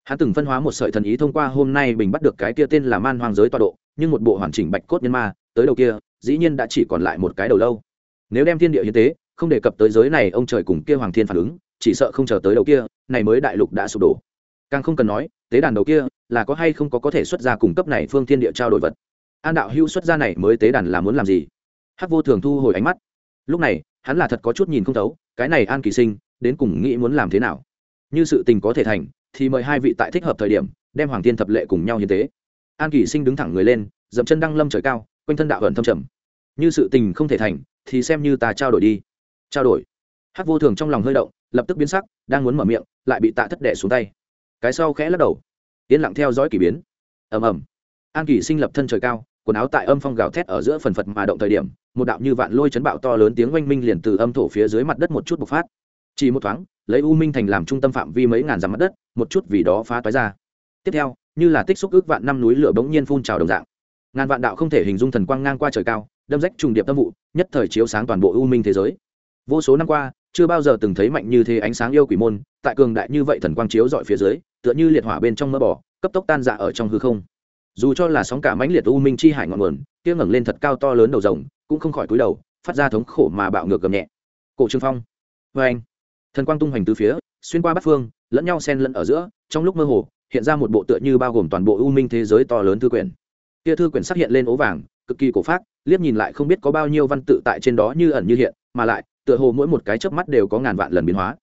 hắn từng phân hóa một sợi thần ý thông qua hôm nay bình bắt được cái kia tên là man hoang giới tọa độ, nhưng một bộ hoàn chỉnh bạch cốt nhân ma, tới đầu kia, dĩ nhiên đã chỉ còn lại một cái đầu lâu. Nếu đem thiên địa hiến tế, không đề cập tới giới này, ông trời cùng kia hoàng thiên phản ứng, chỉ sợ không chờ tới đầu kia, này mới đại lục đã sụp đổ. Càng không cần nói, tế đàn đầu kia, là có hay không có có thể xuất ra cung cấp này phương thiên địa trao đổi vật. An đạo hưu xuất ra này mới tế đàn là muốn làm gì? Hắc vô thường thu hồi ánh mắt. Lúc này, hắn là thật có chút nhìn không thấu, cái này an kỳ sinh, đến cùng nghĩ muốn làm thế nào? Như sự tình có thể thành thì mời hai vị tại thích hợp thời điểm, đem hoàng thiên thập lệ cùng nhau hiến tế. An kỳ sinh đứng thẳng người lên, dậm chân đăng lâm trời cao, quanh thân đạo ẩn thâm trầm. Như sự tình không thể thành, thì xem như ta trao đổi đi. Trao đổi. Hát vô thường trong lòng hơi động, lập tức biến sắc, đang muốn mở miệng, lại bị tạ thất đệ xuống tay. Cái sau khẽ lắc đầu. Yên lặng theo dõi k ỳ biến. Ầm ầm. An kỳ sinh lập thân trời cao, quần áo tại âm phong gào thét ở giữa phần phật mà động thời điểm, một đạo như vạn lôi chấn bạo to lớn tiếng oanh minh liền từ âm thổ phía dưới mặt đất một chút bộc phát. Chỉ một thoáng lấy u minh thành làm trung tâm phạm vi mấy ngàn dặm mặt đất, một chút vì đó phá toái ra. Tiếp theo, như là tích xúc ước vạn năm núi lửa bỗng nhiên phun trào đồng dạng. Ngàn vạn đạo không thể hình dung thần quang ngang qua trời cao, đâm rách trùng điệp tâm vụ, nhất thời chiếu sáng toàn bộ u minh thế giới. Vô số năm qua, chưa bao giờ từng thấy mạnh như thế ánh sáng yêu quỷ môn, tại cường đại như vậy thần quang chiếu dọi phía dưới, tựa như liệt hỏa bên trong mỡ bỏ cấp tốc tan dạ ở trong hư không. Dù cho là sóng cả mãnh liệt u minh chi hải ngọn nguồn, kia ngẩng lên thật cao to lớn đầu rồng, cũng không khỏi cúi đầu, phát ra thống khổ mà bạo ngược gầm nhẹ. Cổ trương phong. Vê anh thần quang tung hoành từ phía, xuyên qua bát phương, lẫn nhau xen lẫn ở giữa, trong lúc mơ hồ, hiện ra một bộ tựa như bao gồm toàn bộ u minh thế giới to lớn thư quyển. Kia thư quyển sắc hiện lên ố vàng, cực kỳ cổ phát liếc nhìn lại không biết có bao nhiêu văn tự tại trên đó như ẩn như hiện, mà lại, tựa hồ mỗi một cái chớp mắt đều có ngàn vạn lần biến hóa.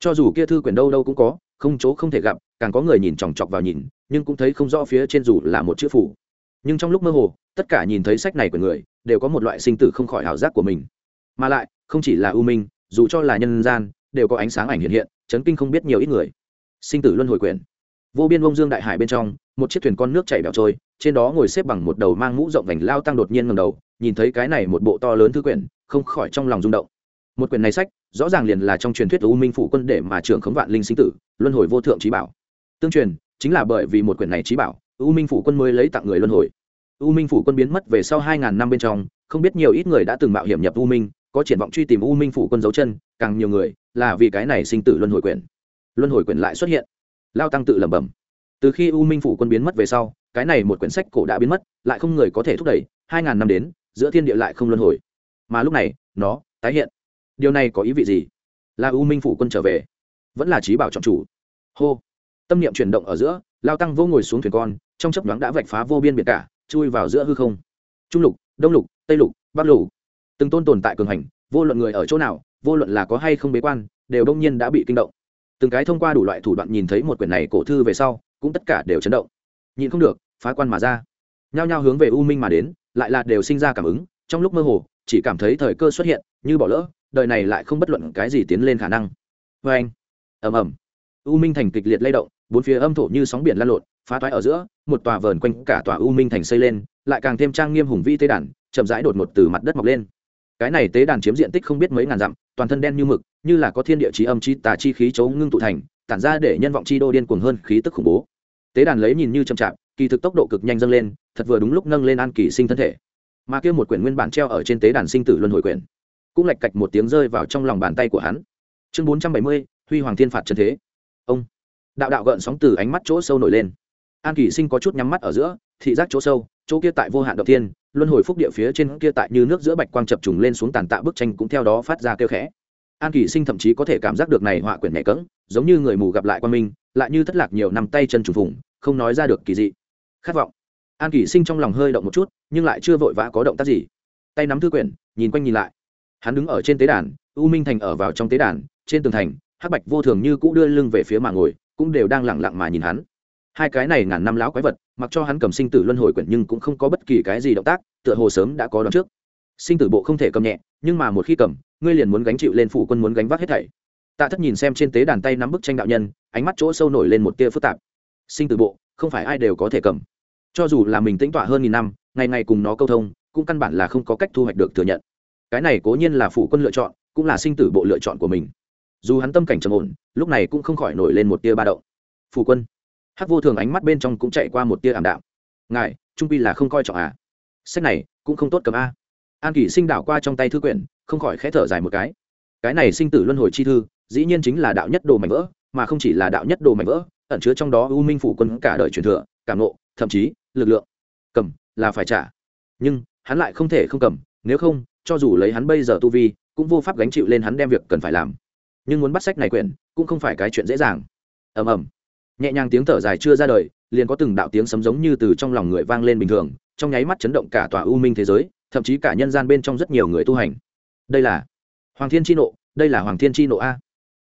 Cho dù kia thư quyển đâu đâu cũng có, không chỗ không thể gặp, càng có người nhìn chòng chọc vào nhìn, nhưng cũng thấy không rõ phía trên dù là một chữ phủ nhưng trong lúc mơ hồ, tất cả nhìn thấy sách này của người, đều có một loại sinh tử không khỏi ảo giác của mình. Mà lại, không chỉ là u minh, dù cho là nhân gian đều có ánh sáng ảnh hiện hiện, chấn kinh không biết nhiều ít người. Sinh tử luân hồi quyển. Vô biên vông dương đại hải bên trong, một chiếc thuyền con nước chảy bẻo trôi, trên đó ngồi xếp bằng một đầu mang mũ rộng vành lao tăng đột nhiên ngầm đầu, nhìn thấy cái này một bộ to lớn thư quyển, không khỏi trong lòng rung động. Một quyển này sách, rõ ràng liền là trong truyền thuyết u minh phủ quân để mà trưởng khống vạn linh sinh tử, luân hồi vô thượng trí bảo. Tương truyền, chính là bởi vì một quyển này trí bảo, u minh phủ quân mới lấy tặng người luân hồi. U minh phủ quân biến mất về sau hai ngàn năm bên trong, không biết nhiều ít người đã từng mạo hiểm nhập u minh có triển vọng truy tìm u minh phủ quân dấu chân, càng nhiều người là vì cái này sinh tử luân hồi quyển. Luân hồi quyển lại xuất hiện. Lao tăng tự lẩm bẩm. Từ khi u minh phủ quân biến mất về sau, cái này một quyển sách cổ đã biến mất, lại không người có thể thúc đẩy, hai ngàn năm đến, giữa thiên địa lại không luân hồi. Mà lúc này, nó tái hiện. Điều này có ý vị gì? Là u minh phủ quân trở về, vẫn là trí bảo trọng chủ. Hô. Tâm niệm chuyển động ở giữa, lao tăng vô ngồi xuống thuyền con, trong chấp nhoáng đã vạch phá vô biên biệt cả, chui vào giữa hư không. Trung lục, đông lục, tây lục, bắc lục từng tôn tồn tại cường hành, vô luận người ở chỗ nào, vô luận là có hay không bế quan, đều đông nhiên đã bị kinh động. Từng cái thông qua đủ loại thủ đoạn nhìn thấy một quyển này cổ thư về sau, cũng tất cả đều chấn động. Nhìn không được, phá quan mà ra. Nhao nhao hướng về u minh mà đến, lại là đều sinh ra cảm ứng, trong lúc mơ hồ, chỉ cảm thấy thời cơ xuất hiện, như bỏ lỡ, đời này lại không bất luận cái gì tiến lên khả năng. Vê anh, ầm ầm. U minh thành kịch liệt lay động, bốn phía âm thổ như sóng biển lan lộn, phá toái ở giữa, một tòa vờn quanh cả tòa u minh thành xây lên, lại càng thêm trang nghiêm hùng vĩ tế đàn, chậm rãi đột ngột từ mặt đất mọc lên cái này tế đàn chiếm diện tích không biết mấy ngàn dặm, toàn thân đen như mực, như là có thiên địa chí âm chi tà chi khí chấu ngưng tụ thành, tản ra để nhân vọng chi đô điên cuồng hơn khí tức khủng bố. Tế đàn lấy nhìn như chậm chạp, kỳ thực tốc độ cực nhanh dâng lên, thật vừa đúng lúc nâng lên an kỳ sinh thân thể. Mà kia một quyển nguyên bản treo ở trên tế đàn sinh tử luân hồi quyển, cũng lạch cạch một tiếng rơi vào trong lòng bàn tay của hắn. Chương bốn trăm bảy mươi, huy hoàng thiên phạt trần thế. Ông. Đạo đạo gợn sóng từ ánh mắt chỗ sâu nổi lên. An kỳ sinh có chút nhắm mắt ở giữa, thị giác chỗ sâu, chỗ kia tại vô hạn đầu tiên luân hồi phúc địa phía trên kia tại như nước giữa bạch quang chập trùng lên xuống tàn tạ bức tranh cũng theo đó phát ra kêu khẽ. An kỳ sinh thậm chí có thể cảm giác được này họa quyển nhẹ cỡng giống như người mù gặp lại quan minh, lại như thất lạc nhiều năm tay chân trùng phùng, không nói ra được kỳ dị. Khát vọng. An kỳ sinh trong lòng hơi động một chút, nhưng lại chưa vội vã có động tác gì. Tay nắm thư quyển, nhìn quanh nhìn lại. Hắn đứng ở trên tế đàn, u minh thành ở vào trong tế đàn, trên tường thành, hắc bạch vô thường như cũ đưa lưng về phía mà ngồi, cũng đều đang lẳng lặng mà nhìn hắn hai cái này ngàn năm lão quái vật, mặc cho hắn cầm sinh tử luân hồi quyển nhưng cũng không có bất kỳ cái gì động tác, tựa hồ sớm đã có đón trước. Sinh tử bộ không thể cầm nhẹ, nhưng mà một khi cầm, ngươi liền muốn gánh chịu lên phụ quân muốn gánh vác hết thảy. Tạ thất nhìn xem trên tế đàn tay nắm bức tranh đạo nhân, ánh mắt chỗ sâu nổi lên một tia phức tạp. Sinh tử bộ, không phải ai đều có thể cầm. Cho dù là mình tĩnh tọa hơn nghìn năm, ngày ngày cùng nó câu thông, cũng căn bản là không có cách thu hoạch được thừa nhận. Cái này cố nhiên là phủ quân lựa chọn, cũng là sinh tử bộ lựa chọn của mình. Dù hắn tâm cảnh trầm ổn, lúc này cũng không khỏi nổi lên một tia ba động. Phủ quân hắc vô thường ánh mắt bên trong cũng chạy qua một tia ảm đạm. Ngài, trung pi là không coi trọng à? Sách này cũng không tốt cầm a. An kỷ sinh đảo qua trong tay thư quyển, không khỏi khẽ thở dài một cái. Cái này sinh tử luân hồi chi thư, dĩ nhiên chính là đạo nhất đồ mảnh vỡ, mà không chỉ là đạo nhất đồ mảnh vỡ, ẩn chứa trong đó u minh phủ quân cả đời truyền thừa, cảm nộ thậm chí, lực lượng. Cầm, là phải trả. Nhưng, hắn lại không thể không cầm, nếu không, cho dù lấy hắn bây giờ tu vi, cũng vô pháp gánh chịu lên hắn đem việc cần phải làm. Nhưng muốn bắt sách này quyển, cũng không phải cái chuyện dễ dàng. Ầm ầm nhẹ nhàng tiếng thở dài chưa ra đời, liền có từng đạo tiếng sấm giống như từ trong lòng người vang lên bình thường, trong nháy mắt chấn động cả tòa u minh thế giới, thậm chí cả nhân gian bên trong rất nhiều người tu hành. Đây là hoàng thiên tri nộ, đây là hoàng thiên tri nộ a.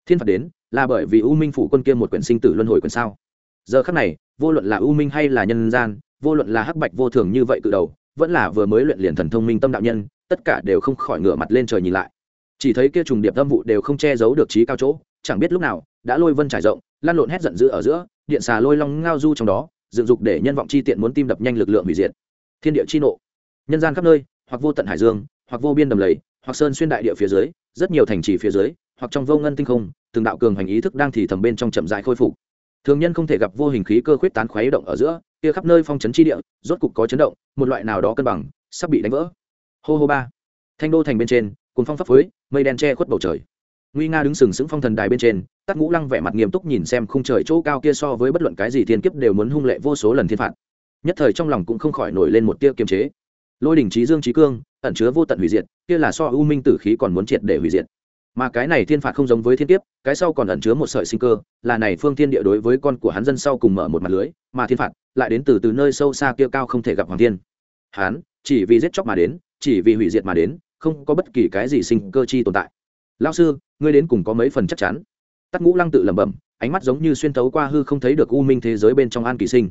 Thiên phạt đến, là bởi vì u minh phủ quân kia một quyển sinh tử luân hồi quyển sao? Giờ khắc này, vô luận là u minh hay là nhân gian, vô luận là hắc bạch vô thường như vậy cự đầu, vẫn là vừa mới luyện liền thần thông minh tâm đạo nhân, tất cả đều không khỏi ngửa mặt lên trời nhìn lại. Chỉ thấy kia trùng điệp âm vụ đều không che giấu được trí cao chỗ, chẳng biết lúc nào, đã lôi vân trải rộng lan lộn hét giận dữ ở giữa, điện xà lôi long ngao du trong đó, dựng dục để nhân vọng chi tiện muốn tim đập nhanh lực lượng hủy diệt. Thiên địa chi nộ. Nhân gian khắp nơi, hoặc vô tận hải dương, hoặc vô biên đầm lầy, hoặc sơn xuyên đại địa phía dưới, rất nhiều thành trì phía dưới, hoặc trong vô ngân tinh không, từng đạo cường hành ý thức đang thì thầm bên trong chậm dại khôi phục. Thường nhân không thể gặp vô hình khí cơ khuyết tán khuấy động ở giữa, kia khắp nơi phong chấn chi địa, rốt cục có chấn động, một loại nào đó cân bằng, sắp bị đánh vỡ. Hô hô ba. Thanh đô thành bên trên cùng phong pháp phới, mây đen che khuất bầu trời nguy nga đứng sừng sững phong thần đài bên trên, tắc ngũ lăng vẻ mặt nghiêm túc nhìn xem khung trời chỗ cao kia so với bất luận cái gì thiên kiếp đều muốn hung lệ vô số lần thiên phạt. Nhất thời trong lòng cũng không khỏi nổi lên một tia kiềm chế. Lôi đỉnh trí dương trí cương, ẩn chứa vô tận hủy diệt, kia là so u minh tử khí còn muốn triệt để hủy diệt. Mà cái này thiên phạt không giống với thiên kiếp, cái sau còn ẩn chứa một sợi sinh cơ, là này phương thiên địa đối với con của hắn dân sau cùng mở một mặt lưới, mà thiên phạt lại đến từ từ nơi sâu xa kia cao không thể gặp hoàng thiên. Hắn chỉ vì giết chóc mà đến, chỉ vì hủy diệt mà đến, không có bất kỳ cái gì sinh cơ chi tồn tại. Lao sư ngươi đến cùng có mấy phần chắc chắn? Tắc ngũ lăng tự lẩm bẩm, ánh mắt giống như xuyên thấu qua hư không thấy được u minh thế giới bên trong an kỳ sinh.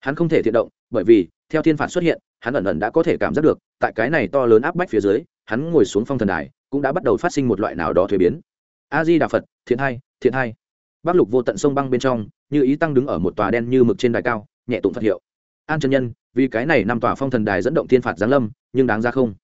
Hắn không thể thiện động, bởi vì, theo thiên phạt xuất hiện, hắn ẩn ẩn đã có thể cảm giác được, tại cái này to lớn áp bách phía dưới, hắn ngồi xuống phong thần đài, cũng đã bắt đầu phát sinh một loại nào đó thuế biến. A di đà phật, thiện hai thiện hai bắc lục vô tận sông băng bên trong, như ý tăng đứng ở một tòa đen như mực trên đài cao, nhẹ tụng phật hiệu. An chân nhân, vì cái này năm tòa phong thần đài dẫn động thiên phạt giáng lâm, nhưng đáng ra không.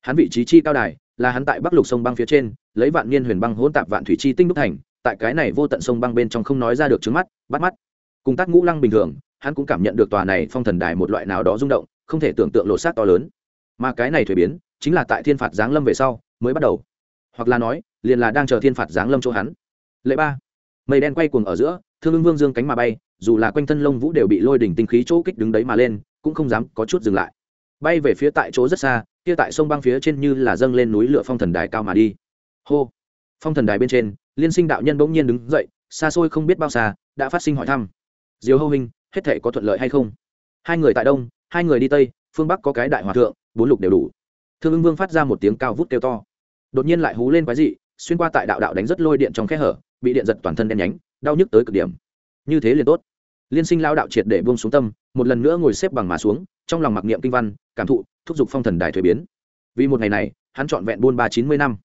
Hắn vị trí chi cao đài là hắn tại bắc lục sông băng phía trên, lấy vạn niên huyền băng hỗn tạp vạn thủy chi tinh đúc thành, tại cái này vô tận sông băng bên trong không nói ra được trước mắt, bắt mắt. Cùng tác ngũ lăng bình thường, hắn cũng cảm nhận được tòa này phong thần đài một loại nào đó rung động, không thể tưởng tượng lột xác to lớn. Mà cái này thuế biến, chính là tại thiên phạt giáng lâm về sau, mới bắt đầu. Hoặc là nói, liền là đang chờ thiên phạt giáng lâm chỗ hắn. Lệ ba. Mây đen quay cuồng ở giữa, thương ưng vương dương cánh mà bay, dù là quanh thân lông vũ đều bị lôi đỉnh tinh khí chỗ kích đứng đấy mà lên, cũng không dám có chút dừng lại. Bay về phía tại chỗ rất xa kia tại sông băng phía trên như là dâng lên núi lửa phong thần đài cao mà đi. Hô. Phong thần đài bên trên, liên sinh đạo nhân bỗng nhiên đứng dậy, xa xôi không biết bao xa, đã phát sinh hỏi thăm. Diều hâu hình, hết thể có thuận lợi hay không? Hai người tại đông, hai người đi tây, phương bắc có cái đại hòa thượng, bốn lục đều đủ. Thương ưng vương phát ra một tiếng cao vút kêu to. Đột nhiên lại hú lên quái dị, xuyên qua tại đạo đạo đánh rất lôi điện trong khe hở, bị điện giật toàn thân đen nhánh, đau nhức tới cực điểm. Như thế liền tốt. Liên sinh lao đạo triệt để buông xuống tâm, một lần nữa ngồi xếp bằng mà xuống, trong lòng mặc niệm kinh văn cảm thụ, thúc giục phong thần đài thuế biến. Vì một ngày này, hắn trọn vẹn buôn ba chín mươi năm.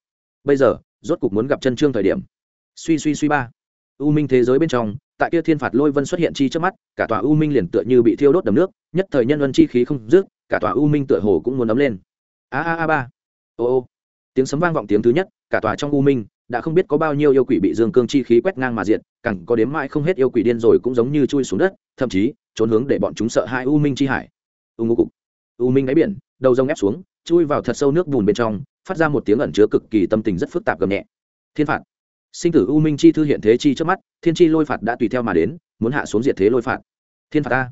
Bây giờ, rốt cục muốn gặp chân trương thời điểm. Suy suy suy ba. U minh thế giới bên trong, tại kia thiên phạt lôi vân xuất hiện chi trước mắt, cả tòa u minh liền tựa như bị thiêu đốt đầm nước, nhất thời nhân vân chi khí không dứt, cả tòa u minh tựa hồ cũng muốn ấm lên. A a a ba. Ô ô. Tiếng sấm vang vọng tiếng thứ nhất, cả tòa trong u minh đã không biết có bao nhiêu yêu quỷ bị dương cương chi khí quét ngang mà diệt, càng có đếm mãi không hết yêu quỷ điên rồi cũng giống như chui xuống đất, thậm chí trốn hướng để bọn chúng sợ hai u minh chi hải. U ngô cục u minh đáy biển, đầu rông ép xuống, chui vào thật sâu nước bùn bên trong, phát ra một tiếng ẩn chứa cực kỳ tâm tình rất phức tạp gầm nhẹ. Thiên phạt. Sinh tử u minh chi thư hiện thế chi trước mắt, thiên chi lôi phạt đã tùy theo mà đến, muốn hạ xuống diệt thế lôi phạt. Thiên phạt ta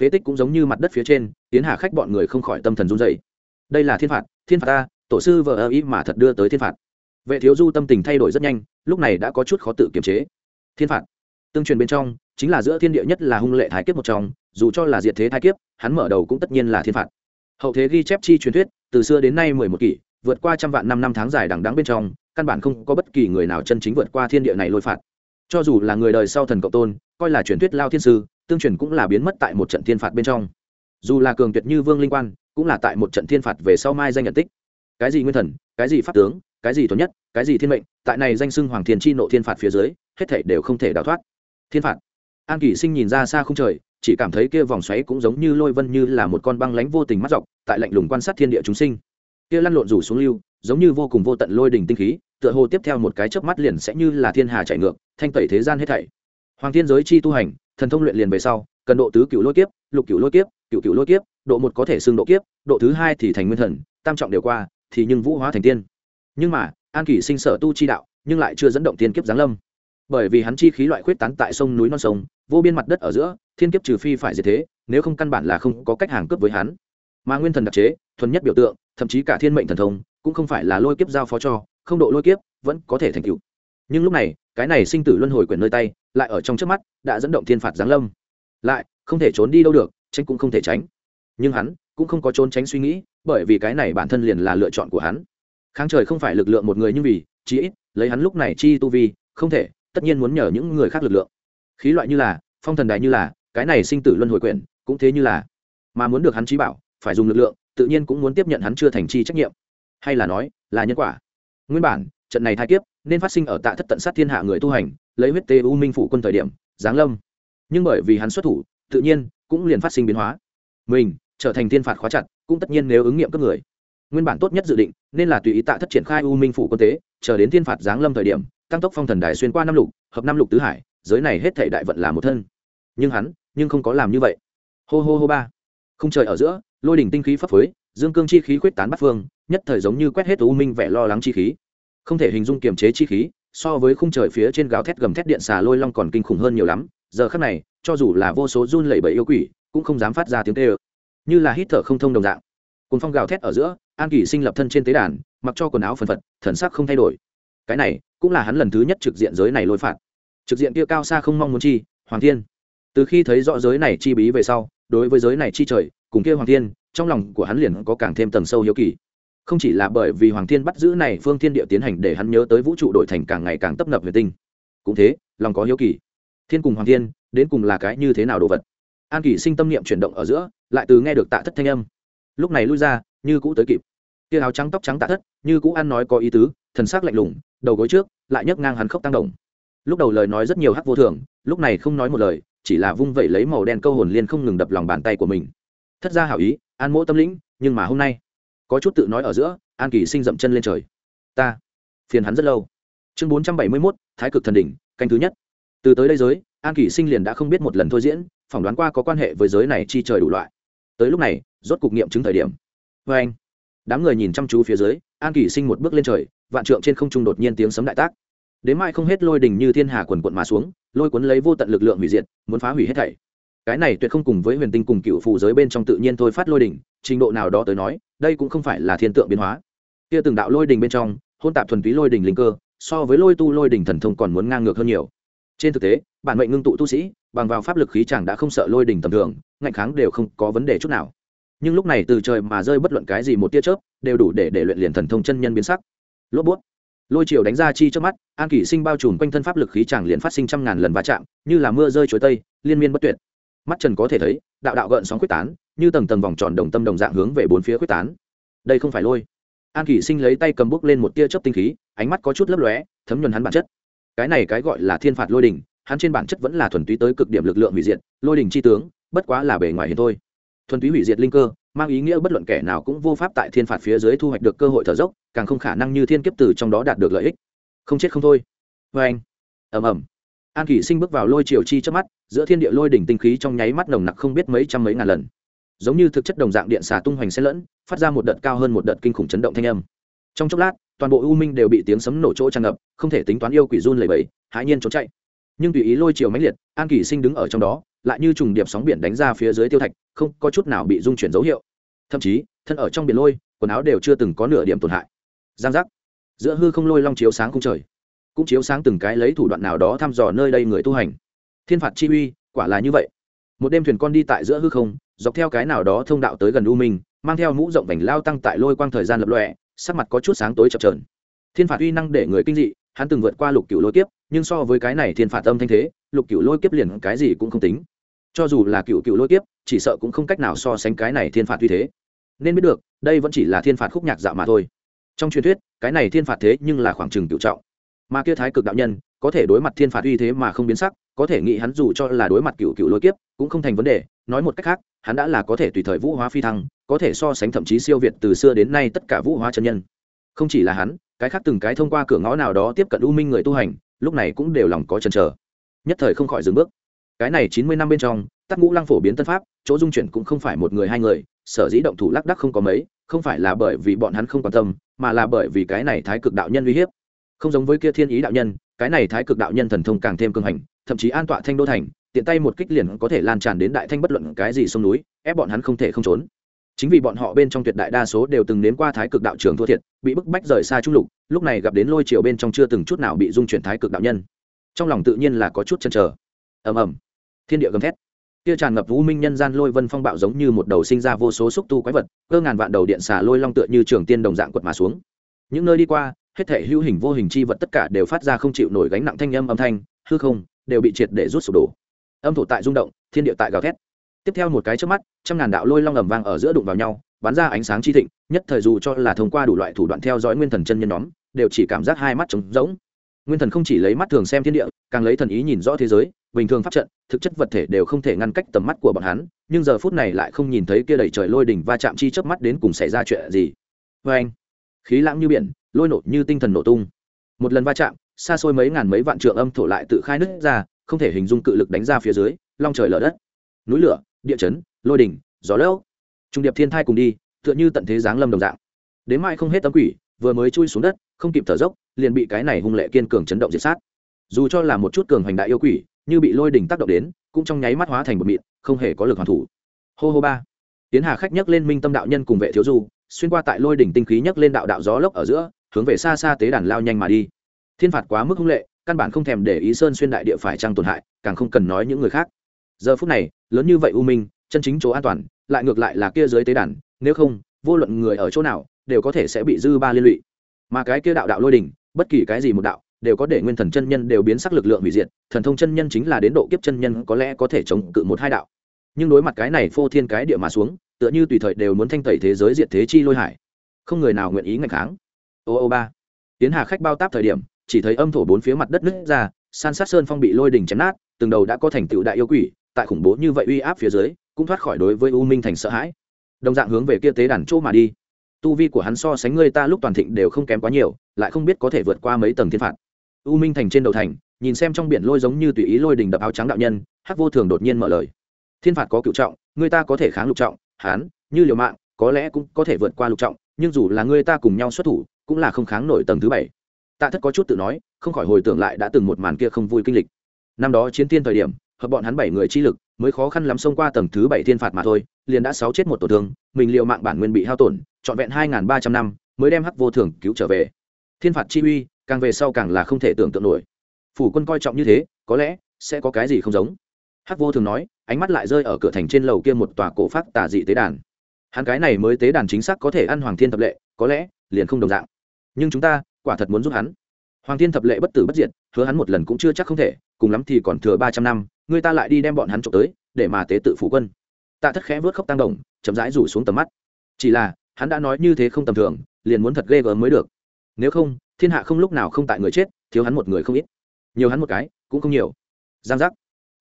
phế tích cũng giống như mặt đất phía trên, tiến hạ khách bọn người không khỏi tâm thần run dày đây là thiên phạt thiên phạt ta tổ sư vợ ơ ý mà thật đưa tới thiên phạt. Vệ thiếu du tâm tình thay đổi rất nhanh, lúc này đã có chút khó tự kiềm chế. Thiên phạt. Tương truyền bên trong, chính là giữa thiên địa nhất là hung lệ thái kiếp một trong, dù cho là diệt thế thái kiếp, hắn mở đầu cũng tất nhiên là thiên phạt hậu thế ghi chép chi truyền thuyết, từ xưa đến nay mười một kỷ, vượt qua trăm vạn năm năm tháng dài đằng đắng bên trong, căn bản không có bất kỳ người nào chân chính vượt qua thiên địa này lôi phạt. Cho dù là người đời sau thần cộng tôn, coi là truyền thuyết lao thiên sư, tương truyền cũng là biến mất tại một trận thiên phạt bên trong. Dù là cường tuyệt như vương linh quan, cũng là tại một trận thiên phạt về sau mai danh nhận tích. Cái gì nguyên thần, cái gì pháp tướng, cái gì thuần nhất, cái gì thiên mệnh, tại này danh xưng hoàng thiên chi nộ thiên phạt phía dưới, hết thảy đều không thể đào thoát. Thiên phạt. An kỷ sinh nhìn ra xa không trời chỉ cảm thấy kia vòng xoáy cũng giống như lôi vân như là một con băng lánh vô tình mắt dọc, tại lạnh lùng quan sát thiên địa chúng sinh. Kia lăn lộn rủ xuống lưu, giống như vô cùng vô tận lôi đỉnh tinh khí, tựa hồ tiếp theo một cái chớp mắt liền sẽ như là thiên hà chạy ngược, thanh tẩy thế gian hết thảy. Hoàng thiên giới chi tu hành, thần thông luyện liền về sau, cần độ tứ cựu lôi kiếp, lục cựu lôi kiếp cựu cựu lôi kiếp, độ một có thể xưng độ kiếp, độ thứ hai thì thành nguyên thần, tam trọng đều qua, thì nhưng vũ hóa thành tiên. Nhưng mà, an kỷ sinh sở tu chi đạo, nhưng lại chưa dẫn động tiên kiếp giáng lâm. Bởi vì hắn chi khí loại khuyết tán tại sông núi non sông, vô biên mặt đất ở giữa thiên kiếp trừ phi phải diệt thế, nếu không căn bản là không có cách hàng cướp với hắn. Mà nguyên thần đặc chế, thuần nhất biểu tượng, thậm chí cả thiên mệnh thần thông, cũng không phải là lôi kiếp giao phó cho, không độ lôi kiếp, vẫn có thể thành tựu. Nhưng lúc này, cái này sinh tử luân hồi quyền nơi tay, lại ở trong trước mắt, đã dẫn động thiên phạt giáng lâm. Lại, không thể trốn đi đâu được, tránh cũng không thể tránh. Nhưng hắn, cũng không có trốn tránh suy nghĩ, bởi vì cái này bản thân liền là lựa chọn của hắn. Kháng trời không phải lực lượng một người nhưng vì, chí ít, lấy hắn lúc này chi tu vi, không thể, tất nhiên muốn nhờ những người khác lực lượng. Khí loại như là, phong thần đài như là cái này sinh tử luân hồi quyển, cũng thế như là, mà muốn được hắn trí bảo, phải dùng lực lượng, tự nhiên cũng muốn tiếp nhận hắn chưa thành chi trách nhiệm. Hay là nói, là nhân quả. Nguyên bản, trận này thai kiếp, nên phát sinh ở tạ thất tận sát thiên hạ người tu hành, lấy huyết tê u minh phủ quân thời điểm, giáng lâm. Nhưng bởi vì hắn xuất thủ, tự nhiên, cũng liền phát sinh biến hóa. Mình, trở thành thiên phạt khóa chặt, cũng tất nhiên nếu ứng nghiệm các người. Nguyên bản tốt nhất dự định, nên là tùy ý tạ thất triển khai u minh phủ quân tế, chờ đến thiên phạt giáng lâm thời điểm, tăng tốc phong thần đài xuyên qua năm lục, hợp năm lục tứ hải, giới này hết thể đại vận là một thân nhưng hắn, nhưng không có làm như vậy. Hô hô hô ba. Không trời ở giữa, lôi đỉnh tinh khí phấp phới, dương cương chi khí quyết tán bắt phương, nhất thời giống như quét hết u minh vẻ lo lắng chi khí. Không thể hình dung kiềm chế chi khí, so với khung trời phía trên gáo thét gầm thét điện xà lôi long còn kinh khủng hơn nhiều lắm. Giờ khắc này, cho dù là vô số run lẩy bẩy yêu quỷ, cũng không dám phát ra tiếng tê ơ. Như là hít thở không thông đồng dạng. Cồn phong gào thét ở giữa, an kỳ sinh lập thân trên tế đàn, mặc cho quần áo phần phật, thần sắc không thay đổi. Cái này, cũng là hắn lần thứ nhất trực diện giới này lôi phạt. Trực diện kia cao xa không mong muốn chi, hoàng thiên từ khi thấy rõ giới này chi bí về sau, đối với giới này chi trời, cùng kia hoàng thiên, trong lòng của hắn liền có càng thêm tầng sâu hiếu kỳ. Không chỉ là bởi vì hoàng thiên bắt giữ này phương thiên địa tiến hành để hắn nhớ tới vũ trụ đổi thành càng ngày càng tấp nập về tinh. Cũng thế, lòng có hiếu kỳ. Thiên cùng hoàng thiên, đến cùng là cái như thế nào đồ vật? An kỷ sinh tâm niệm chuyển động ở giữa, lại từ nghe được tạ thất thanh âm. Lúc này lui ra, như cũ tới kịp. Kia áo trắng tóc trắng tạ thất, như cũ ăn nói có ý tứ, thần sắc lạnh lùng, đầu gối trước, lại nhấc ngang hắn khóc tăng đồng lúc đầu lời nói rất nhiều hắc vô thường, lúc này không nói một lời chỉ là vung vẩy lấy màu đen câu hồn liên không ngừng đập lòng bàn tay của mình. Thất ra hảo ý, an mỗ tâm lĩnh, nhưng mà hôm nay, có chút tự nói ở giữa, an kỳ sinh dậm chân lên trời. Ta, phiền hắn rất lâu. Chương bốn trăm bảy mươi mốt, thái cực thần đỉnh, canh thứ nhất. Từ tới đây giới, an kỳ sinh liền đã không biết một lần thôi diễn, phỏng đoán qua có quan hệ với giới này chi trời đủ loại. Tới lúc này, rốt cục nghiệm chứng thời điểm. Vê anh, đám người nhìn chăm chú phía dưới, an kỳ sinh một bước lên trời, vạn trượng trên không trung đột nhiên tiếng sấm đại tác đến mai không hết lôi đình như thiên hà quần quận mà xuống, lôi cuốn lấy vô tận lực lượng hủy diệt, muốn phá hủy hết thảy. Cái này tuyệt không cùng với huyền tinh cùng cựu phù giới bên trong tự nhiên thôi phát lôi đình, trình độ nào đó tới nói, đây cũng không phải là thiên tượng biến hóa. Kia từng đạo lôi đình bên trong, hôn tạp thuần túy lôi đình linh cơ, so với lôi tu lôi đình thần thông còn muốn ngang ngược hơn nhiều. Trên thực tế, bản mệnh ngưng tụ tu sĩ, bằng vào pháp lực khí chẳng đã không sợ lôi đình tầm thường, ngạnh kháng đều không có vấn đề chút nào. Nhưng lúc này từ trời mà rơi bất luận cái gì một tia chớp, đều đủ để để luyện liền thần thông chân nhân biến sắc. Lốp bút lôi chiều đánh ra chi trước mắt, an kỷ sinh bao trùm quanh thân pháp lực khí chẳng liền phát sinh trăm ngàn lần va chạm, như là mưa rơi chuối tây, liên miên bất tuyệt. Mắt trần có thể thấy, đạo đạo gợn sóng quyết tán, như tầng tầng vòng tròn đồng tâm đồng dạng hướng về bốn phía quyết tán. Đây không phải lôi. An kỷ sinh lấy tay cầm bút lên một tia chớp tinh khí, ánh mắt có chút lấp lóe, thấm nhuần hắn bản chất. Cái này cái gọi là thiên phạt lôi đỉnh, hắn trên bản chất vẫn là thuần túy tới cực điểm lực lượng hủy diệt, lôi đỉnh chi tướng, bất quá là bề ngoài hiện thôi. Thuần túy hủy diệt linh cơ mang ý nghĩa bất luận kẻ nào cũng vô pháp tại thiên phạt phía dưới thu hoạch được cơ hội thở dốc, càng không khả năng như thiên kiếp từ trong đó đạt được lợi ích. Không chết không thôi. Vê anh. Ầm ầm. An kỷ sinh bước vào lôi triều chi trước mắt, giữa thiên địa lôi đỉnh tinh khí trong nháy mắt nồng nặc không biết mấy trăm mấy ngàn lần. Giống như thực chất đồng dạng điện xà tung hoành xen lẫn, phát ra một đợt cao hơn một đợt kinh khủng chấn động thanh âm. Trong chốc lát, toàn bộ u minh đều bị tiếng sấm nổ chỗ tràn ngập, không thể tính toán yêu quỷ run lầy bẫy hãi nhiên trốn chạy nhưng tùy ý lôi chiều mãnh liệt, an kỷ sinh đứng ở trong đó, lại như trùng điệp sóng biển đánh ra phía dưới tiêu thạch, không có chút nào bị dung chuyển dấu hiệu. Thậm chí, thân ở trong biển lôi, quần áo đều chưa từng có nửa điểm tổn hại. Giang giác. Giữa hư không lôi long chiếu sáng không trời. Cũng chiếu sáng từng cái lấy thủ đoạn nào đó thăm dò nơi đây người tu hành. Thiên phạt chi uy, quả là như vậy. Một đêm thuyền con đi tại giữa hư không, dọc theo cái nào đó thông đạo tới gần u minh, mang theo mũ rộng vành lao tăng tại lôi quang thời gian lập lọe sắc mặt có chút sáng tối chập trờn thiên phạt uy năng để người kinh dị hắn từng vượt qua lục cựu lôi kiếp, nhưng so với cái này thiên phạt âm thanh thế, lục cựu lôi kiếp liền cái gì cũng không tính. Cho dù là cựu cựu lôi kiếp, chỉ sợ cũng không cách nào so sánh cái này thiên phạt uy thế. Nên biết được, đây vẫn chỉ là thiên phạt khúc nhạc dạo mà thôi. Trong truyền thuyết, cái này thiên phạt thế nhưng là khoảng trừng cựu trọng. Mà kia thái cực đạo nhân, có thể đối mặt thiên phạt uy thế mà không biến sắc, có thể nghĩ hắn dù cho là đối mặt cựu cựu lôi kiếp, cũng không thành vấn đề. Nói một cách khác, hắn đã là có thể tùy thời vũ hóa phi thăng, có thể so sánh thậm chí siêu việt từ xưa đến nay tất cả vũ hóa chân nhân. Không chỉ là hắn cái khác từng cái thông qua cửa ngõ nào đó tiếp cận u minh người tu hành, lúc này cũng đều lòng có chần chờ. Nhất thời không khỏi dừng bước. Cái này chín mươi năm bên trong, tắc ngũ lăng phổ biến tân pháp, chỗ dung chuyển cũng không phải một người hai người, sở dĩ động thủ lắc đắc không có mấy, không phải là bởi vì bọn hắn không quan tâm, mà là bởi vì cái này thái cực đạo nhân uy hiếp. Không giống với kia thiên ý đạo nhân, cái này thái cực đạo nhân thần thông càng thêm cường hành, thậm chí an tọa thanh đô thành, tiện tay một kích liền có thể lan tràn đến đại thanh bất luận cái gì sông núi, ép bọn hắn không thể không trốn chính vì bọn họ bên trong tuyệt đại đa số đều từng nếm qua thái cực đạo trường thua thiệt, bị bức bách rời xa trung lục, lúc này gặp đến lôi triều bên trong chưa từng chút nào bị dung chuyển thái cực đạo nhân. Trong lòng tự nhiên là có chút chân trở ầm ầm. Thiên địa gầm thét. Kia tràn ngập vũ minh nhân gian lôi vân phong bạo giống như một đầu sinh ra vô số xúc tu quái vật, cơ ngàn vạn đầu điện xà lôi long tựa như trường tiên đồng dạng quật mà xuống. Những nơi đi qua, hết thể hữu hình vô hình chi vật tất cả đều phát ra không chịu nổi gánh nặng thanh âm âm thanh, hư không, đều bị triệt để rút sụp đổ. Âm thổ tại rung động, thiên địa tại gào thét tiếp theo một cái trước mắt, trăm ngàn đạo lôi long ầm vang ở giữa đụng vào nhau, bắn ra ánh sáng chi thịnh, nhất thời dù cho là thông qua đủ loại thủ đoạn theo dõi nguyên thần chân nhân nhóm, đều chỉ cảm giác hai mắt trống rỗng. Nguyên thần không chỉ lấy mắt thường xem thiên địa, càng lấy thần ý nhìn rõ thế giới, bình thường pháp trận, thực chất vật thể đều không thể ngăn cách tầm mắt của bọn hắn, nhưng giờ phút này lại không nhìn thấy kia đầy trời lôi đỉnh va chạm chi chớp mắt đến cùng xảy ra chuyện gì. Vê anh, khí lãng như biển, lôi nổ như tinh thần nổ tung. Một lần va chạm, xa xôi mấy ngàn mấy vạn trượng âm thổ lại tự khai nứt ra, không thể hình dung cự lực đánh ra phía dưới, long trời lở đất. Núi lửa địa chấn, lôi đỉnh, gió lốc. Trung điệp thiên thai cùng đi, tựa như tận thế giáng lâm đồng dạng. Đến mai không hết tấm quỷ, vừa mới chui xuống đất, không kịp thở dốc, liền bị cái này hung lệ kiên cường chấn động diệt sát. Dù cho là một chút cường hành đại yêu quỷ, như bị lôi đỉnh tác động đến, cũng trong nháy mắt hóa thành một mịn, không hề có lực hoàn thủ. Hô hô ba. Tiến hà khách nhấc lên minh tâm đạo nhân cùng vệ thiếu du, xuyên qua tại lôi đỉnh tinh khí nhấc lên đạo đạo gió lốc ở giữa, hướng về xa xa tế đàn lao nhanh mà đi. Thiên phạt quá mức hung lệ, căn bản không thèm để ý sơn xuyên đại địa phải trăng tổn hại, càng không cần nói những người khác giờ phút này, lớn như vậy u minh, chân chính chỗ an toàn, lại ngược lại là kia dưới tế đàn, nếu không, vô luận người ở chỗ nào, đều có thể sẽ bị dư ba liên lụy. Mà cái kia đạo đạo lôi đỉnh, bất kỳ cái gì một đạo, đều có để nguyên thần chân nhân đều biến sắc lực lượng hủy diệt, thần thông chân nhân chính là đến độ kiếp chân nhân có lẽ có thể chống cự một hai đạo. Nhưng đối mặt cái này phô thiên cái địa mà xuống, tựa như tùy thời đều muốn thanh tẩy thế giới diệt thế chi lôi hải. Không người nào nguyện ý ngạch kháng. Ô ô ba. Tiến hà khách bao táp thời điểm, chỉ thấy âm thổ bốn phía mặt đất nứt ra, san sát sơn phong bị lôi đỉnh chém nát, từng đầu đã có thành tựu đại yêu quỷ tại khủng bố như vậy uy áp phía dưới, cũng thoát khỏi đối với u minh thành sợ hãi. Đồng dạng hướng về kia tế đàn chỗ mà đi. Tu vi của hắn so sánh người ta lúc toàn thịnh đều không kém quá nhiều, lại không biết có thể vượt qua mấy tầng thiên phạt. U minh thành trên đầu thành, nhìn xem trong biển lôi giống như tùy ý lôi đình đập áo trắng đạo nhân, hắc vô thường đột nhiên mở lời. Thiên phạt có cựu trọng người ta có thể kháng lục trọng hán như liều mạng, có lẽ cũng có thể vượt qua lục trọng, nhưng dù là người ta cùng nhau xuất thủ, cũng là không kháng nổi tầng thứ bảy. Tạ thất có chút tự nói, không khỏi hồi tưởng lại đã từng một màn kia không vui kinh lịch. Năm đó chiến thiên thời điểm hợp bọn hắn bảy người chi lực, mới khó khăn lắm xông qua tầng thứ bảy thiên phạt mà thôi, liền đã sáu chết một tổn thương, mình liệu mạng bản nguyên bị hao tổn, trọn vẹn hai ba trăm năm, mới đem hắc vô thường cứu trở về. Thiên phạt chi uy, càng về sau càng là không thể tưởng tượng nổi. Phủ quân coi trọng như thế, có lẽ sẽ có cái gì không giống. Hắc vô thường nói, ánh mắt lại rơi ở cửa thành trên lầu kia một tòa cổ phát tà dị tế đàn. Hắn cái này mới tế đàn chính xác có thể ăn hoàng thiên thập lệ, có lẽ liền không đồng dạng. Nhưng chúng ta, quả thật muốn giúp hắn. Hoàng thiên thập lệ bất tử bất diệt, hứa hắn một lần cũng chưa chắc không thể, cùng lắm thì còn thừa ba trăm năm người ta lại đi đem bọn hắn trộm tới, để mà tế tự phủ quân. Tạ thất khẽ vớt khóc tăng đồng, chậm rãi rủ xuống tầm mắt. Chỉ là, hắn đã nói như thế không tầm thường, liền muốn thật ghê gớm mới được. Nếu không, thiên hạ không lúc nào không tại người chết, thiếu hắn một người không ít. Nhiều hắn một cái, cũng không nhiều. Giang giác.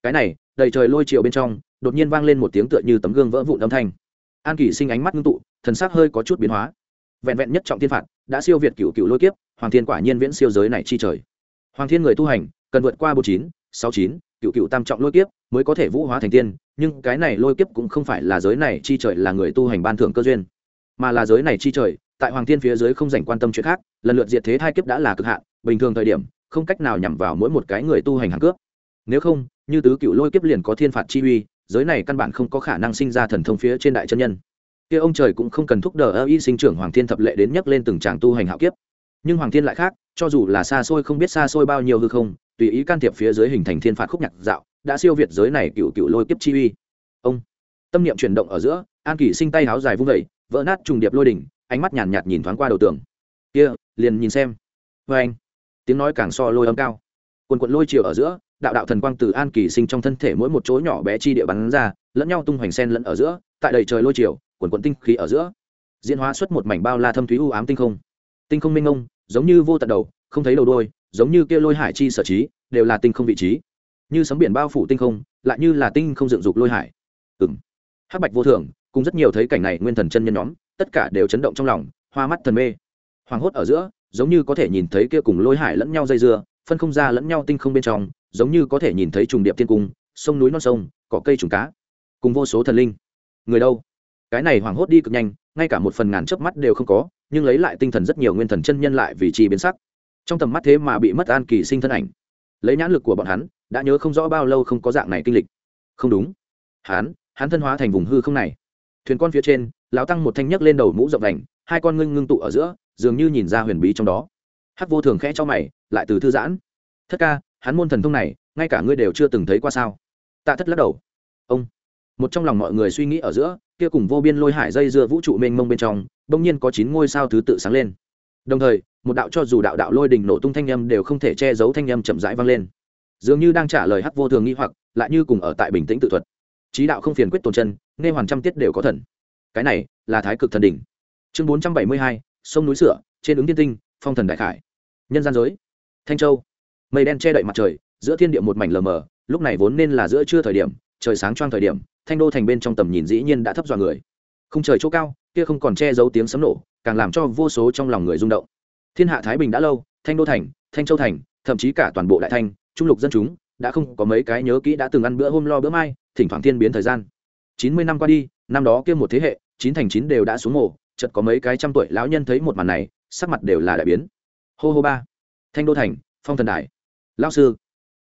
Cái này, đầy trời lôi chiều bên trong, đột nhiên vang lên một tiếng tựa như tấm gương vỡ vụn âm thanh. An kỷ sinh ánh mắt ngưng tụ, thần sắc hơi có chút biến hóa. Vẹn vẹn nhất trọng thiên phạt, đã siêu việt cựu cựu lôi kiếp, hoàng thiên quả nhiên viễn siêu giới này chi trời. Hoàng thiên người tu hành, cần vượt qua bốn chín, sáu chín cựu cựu tam trọng lôi kiếp mới có thể vũ hóa thành tiên, nhưng cái này lôi kiếp cũng không phải là giới này chi trời là người tu hành ban thưởng cơ duyên, mà là giới này chi trời, tại hoàng thiên phía dưới không dành quan tâm chuyện khác, lần lượt diệt thế hai kiếp đã là cực hạn, bình thường thời điểm, không cách nào nhằm vào mỗi một cái người tu hành hàng cướp nếu không, như tứ cựu lôi kiếp liền có thiên phạt chi uy, giới này căn bản không có khả năng sinh ra thần thông phía trên đại chân nhân. Kia ông trời cũng không cần thúc đờ ơ y sinh trưởng hoàng thiên thập lệ đến nhắc lên từng tràng tu hành hạo kiếp. Nhưng hoàng thiên lại khác, cho dù là xa xôi không biết xa xôi bao nhiêu hư không tùy ý can thiệp phía dưới hình thành thiên phạt khúc nhạc dạo, đã siêu việt giới này cựu cựu lôi kiếp chi uy. Ông, tâm niệm chuyển động ở giữa, an kỳ sinh tay háo dài vung vẩy vỡ nát trùng điệp lôi đỉnh, ánh mắt nhàn nhạt nhìn thoáng qua đầu tường. Kia, liền nhìn xem. Vê anh, tiếng nói càng so lôi âm cao. Quần quận lôi chiều ở giữa, đạo đạo thần quang từ an kỳ sinh trong thân thể mỗi một chỗ nhỏ bé chi địa bắn ra, lẫn nhau tung hoành sen lẫn ở giữa, tại đầy trời lôi chiều, quần quận tinh khí ở giữa. Diễn hóa xuất một mảnh bao la thâm thúy u ám tinh không. Tinh không minh ông giống như vô tận đầu, không thấy đầu đôi giống như kia lôi hải chi sở trí, đều là tinh không vị trí. Như sấm biển bao phủ tinh không, lại như là tinh không dựng dục lôi hải. Ừng hắc bạch vô thường cùng rất nhiều thấy cảnh này nguyên thần chân nhân nhóm, tất cả đều chấn động trong lòng, hoa mắt thần mê. Hoàng hốt ở giữa, giống như có thể nhìn thấy kia cùng lôi hải lẫn nhau dây dưa, phân không ra lẫn nhau tinh không bên trong, giống như có thể nhìn thấy trùng điệp thiên cung, sông núi non sông, cỏ cây trùng cá, cùng vô số thần linh. Người đâu? Cái này hoảng hốt đi cực nhanh, ngay cả một phần ngàn chớp mắt đều không có, nhưng lấy lại tinh thần rất nhiều nguyên thần chân nhân lại vì chi biến sắc trong tầm mắt thế mà bị mất an kỳ sinh thân ảnh. Lấy nhãn lực của bọn hắn, đã nhớ không rõ bao lâu không có dạng này kinh lịch. Không đúng. Hắn hắn thân hóa thành vùng hư không này. Thuyền con phía trên, lão tăng một thanh nhấc lên đầu mũ rộng đành, hai con ngưng ngưng tụ ở giữa, dường như nhìn ra huyền bí trong đó. Hắc vô thường khẽ cho mày, lại từ thư giãn. Thất ca, hắn môn thần thông này, ngay cả ngươi đều chưa từng thấy qua sao? Tạ thất lắc đầu. Ông. Một trong lòng mọi người suy nghĩ ở giữa, kia cùng vô biên lôi hải dây dưa vũ trụ mênh mông bên trong, bỗng nhiên có chín ngôi sao thứ tự sáng lên. Đồng thời một đạo cho dù đạo đạo lôi đình nổ tung thanh âm đều không thể che giấu thanh âm chậm rãi vang lên. Dường như đang trả lời hắc vô thường nghi hoặc, lại như cùng ở tại bình tĩnh tự thuật. Trí đạo không phiền quyết tồn chân, nghe hoàn trăm tiết đều có thần. Cái này là thái cực thần đỉnh. Chương bốn trăm bảy mươi hai, sông núi sửa, trên ứng tiên tinh, phong thần đại khải. Nhân gian giới. Thanh châu. Mây đen che đậy mặt trời, giữa thiên địa một mảnh lờ mờ, lúc này vốn nên là giữa trưa thời điểm, trời sáng choang thời điểm, thanh đô thành bên trong tầm nhìn dĩ nhiên đã thấp dọa người. Không trời chỗ cao, kia không còn che giấu tiếng sấm nổ, càng làm cho vô số trong lòng người rung động thiên hạ thái bình đã lâu, thanh đô thành, thanh châu thành, thậm chí cả toàn bộ đại thanh, trung lục dân chúng đã không có mấy cái nhớ kỹ đã từng ăn bữa hôm lo bữa mai, thỉnh thoảng thiên biến thời gian. Chín mươi năm qua đi, năm đó kia một thế hệ, chín thành chín đều đã xuống mồ, chợt có mấy cái trăm tuổi lão nhân thấy một màn này, sắc mặt đều là đại biến. Hô hô ba. Thanh đô thành, phong thần đài. Lao sư.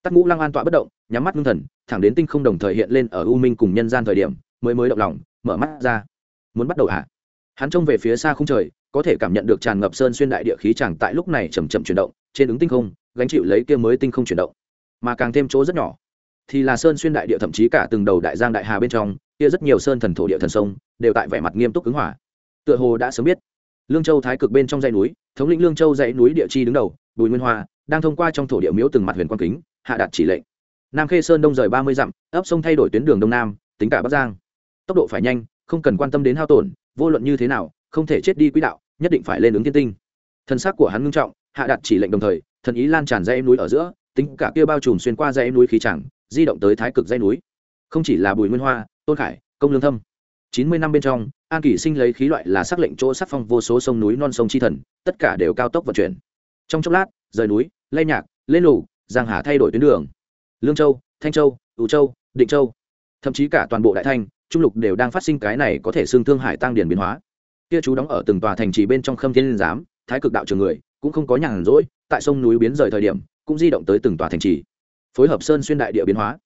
Tắc ngũ lăng an tọa bất động, nhắm mắt ngưng thần, thẳng đến tinh không đồng thời hiện lên ở u minh cùng nhân gian thời điểm, mới mới động lòng, mở mắt ra. Muốn bắt đầu à? hắn trông về phía xa không trời có thể cảm nhận được tràn ngập sơn xuyên đại địa khí chẳng tại lúc này chầm chậm chuyển động, trên ứng tinh không, gánh chịu lấy kia mới tinh không chuyển động. Mà càng thêm chỗ rất nhỏ, thì là sơn xuyên đại địa thậm chí cả từng đầu đại giang đại hà bên trong, kia rất nhiều sơn thần thổ địa thần sông, đều tại vẻ mặt nghiêm túc ứng hỏa tựa hồ đã sớm biết, lương châu thái cực bên trong dãy núi, thống lĩnh lương châu dãy núi địa chi đứng đầu, bùi nguyên hoa, đang thông qua trong thổ địa miếu từng mặt huyền quang kính, hạ đạt chỉ lệnh. Nam khê sơn đông rời ba mươi dặm, ấp sông thay đổi tuyến đường đông nam, tính cả bắc giang. Tốc độ phải nhanh, không cần quan tâm đến hao tổn, vô luận như thế nào, không thể chết đi quỹ đạo nhất định phải lên ứng thiên tinh. Thân xác của hắn ngưng trọng, hạ đặt chỉ lệnh đồng thời, thần ý lan tràn ra em núi ở giữa, tính cả kia bao trùm xuyên qua dãy núi khí chẳng, di động tới thái cực dãy núi. Không chỉ là bùi nguyên hoa, tôn khải, công lương thâm. Chín mươi năm bên trong, an kỷ sinh lấy khí loại là sắc lệnh chỗ sắc phong vô số sông núi non sông chi thần, tất cả đều cao tốc vận chuyển. Trong chốc lát, rời núi lây nhạc lên lù, giang hà thay đổi tuyến đường. Lương châu, thanh châu ủ châu, định châu. Thậm chí cả toàn bộ đại thanh, trung lục đều đang phát sinh cái này có thể xương thương hải tăng điển biến hóa kia chú đóng ở từng tòa thành trì bên trong khâm thiên liên giám, thái cực đạo trường người, cũng không có nhàn rỗi, tại sông núi biến rời thời điểm, cũng di động tới từng tòa thành trì. Phối hợp sơn xuyên đại địa biến hóa.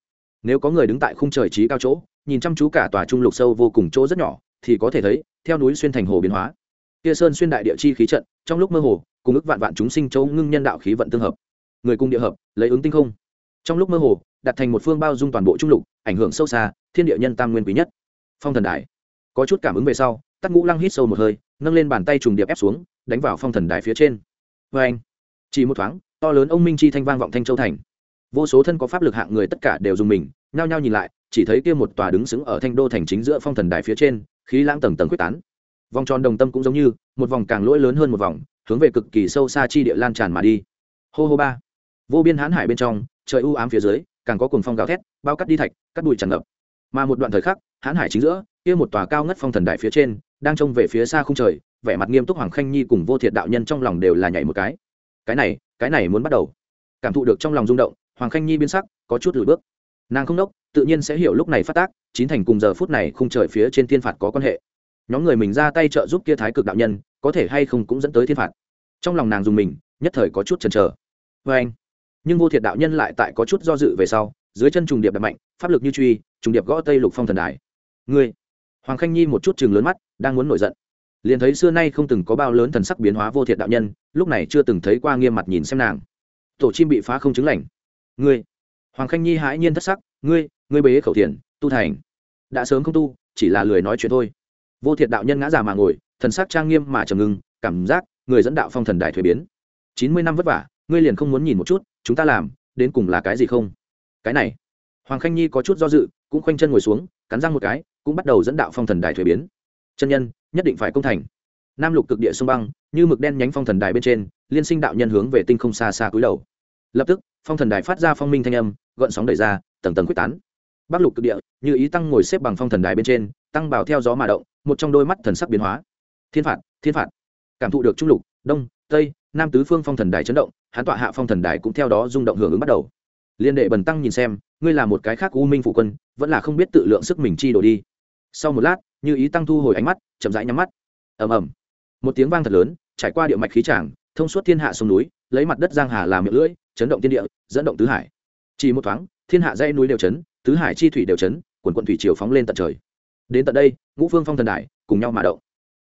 Nếu có người đứng tại khung trời trí cao chỗ, nhìn chăm chú cả tòa trung lục sâu vô cùng chỗ rất nhỏ, thì có thể thấy, theo núi xuyên thành hồ biến hóa. Kia sơn xuyên đại địa chi khí trận, trong lúc mơ hồ, cùng ức vạn vạn chúng sinh châu ngưng nhân đạo khí vận tương hợp. Người cung địa hợp, lấy ứng tinh không. Trong lúc mơ hồ, đặt thành một phương bao dung toàn bộ trung lục, ảnh hưởng sâu xa, thiên địa nhân tam nguyên quý nhất. Phong thần đại. Có chút cảm ứng về sau tắc ngũ lăng hít sâu một hơi, nâng lên bàn tay trùng điệp ép xuống, đánh vào phong thần đài phía trên. Vê anh, chỉ một thoáng, to lớn ông minh chi thanh vang vọng thanh châu thành. Vô số thân có pháp lực hạng người tất cả đều dùng mình, nhao nhao nhìn lại, chỉ thấy kia một tòa đứng xứng ở thanh đô thành chính giữa phong thần đài phía trên, khí lãng tầng tầng quyết tán. Vòng tròn đồng tâm cũng giống như, một vòng càng lỗi lớn hơn một vòng, hướng về cực kỳ sâu xa chi địa lan tràn mà đi. Hô hô ba. Vô biên hãn hải bên trong, trời u ám phía dưới, càng có cuồng phong gào thét, bao cắt đi thạch, cắt bụi tràn ngập. Mà một đoạn thời khắc hãn hải chính giữa, kia một tòa cao ngất phong thần đài phía trên đang trông về phía xa không trời, vẻ mặt nghiêm túc hoàng khanh nhi cùng vô thiệt đạo nhân trong lòng đều là nhảy một cái. Cái này cái này muốn bắt đầu. Cảm thụ được trong lòng rung động, hoàng khanh nhi biến sắc, có chút lùi bước. Nàng không đốc tự nhiên sẽ hiểu lúc này phát tác, chín thành cùng giờ phút này không trời phía trên thiên phạt có quan hệ. Nhóm người mình ra tay trợ giúp kia thái cực đạo nhân, có thể hay không cũng dẫn tới thiên phạt. Trong lòng nàng dùng mình, nhất thời có chút chần chờ. Vê anh, nhưng vô thiệt đạo nhân lại tại có chút do dự về sau, dưới chân trùng điệp đập mạnh, pháp lực như truy, trùng điệp gõ tây lục phong thần đài. Ngươi hoàng khanh nhi một chút chừng lớn mắt, đang muốn nổi giận. Liền thấy xưa nay không từng có bao lớn thần sắc biến hóa vô thiệt đạo nhân, lúc này chưa từng thấy qua nghiêm mặt nhìn xem nàng. Tổ chim bị phá không chứng lành. Ngươi. Hoàng khanh nhi hãi nhiên thất sắc, ngươi ngươi bế khẩu thiền tu thành. Đã sớm không tu, chỉ là lười nói chuyện thôi. Vô thiệt đạo nhân ngã già mà ngồi, thần sắc trang nghiêm mà trầm ngưng, cảm giác người dẫn đạo phong thần đài thuế biến. Chín mươi năm vất vả, ngươi liền không muốn nhìn một chút, chúng ta làm, đến cùng là cái gì không? Cái này. Hoàng khanh nhi có chút do dự, cũng khoanh chân ngồi xuống, cắn răng một cái cũng bắt đầu dẫn đạo phong thần đài thuế biến. Chân nhân, nhất định phải công thành. Nam lục cực địa sông băng, như mực đen nhánh phong thần đài bên trên, liên sinh đạo nhân hướng về tinh không xa xa cúi đầu. Lập tức, phong thần đài phát ra phong minh thanh âm gợn sóng đẩy ra, tầng tầng quyết tán. Bắc lục cực địa, như ý tăng ngồi xếp bằng phong thần đài bên trên, tăng bảo theo gió mà động, một trong đôi mắt thần sắc biến hóa. Thiên phạt thiên phạt. Cảm thụ được trung lục, đông, tây, nam tứ phương phong thần đài chấn động hán tọa hạ phong thần đài cũng theo đó rung động hưởng ứng bắt đầu. Liên đệ bần tăng nhìn xem, ngươi là một cái khác u minh phụ quân, vẫn là không biết tự lượng sức mình chi đổ đi sau một lát như ý tăng thu hồi ánh mắt chậm rãi nhắm mắt. Ầm ầm. Một tiếng vang thật lớn trải qua địa mạch khí tràng thông suốt thiên hạ sông núi lấy mặt đất giang hà làm miệng lưỡi chấn động thiên địa dẫn động tứ hải. Chỉ một thoáng thiên hạ dãy núi đều chấn tứ hải chi thủy đều chấn quần quận thủy triều phóng lên tận trời. Đến tận đây ngũ phương phong thần đại, cùng nhau mà động.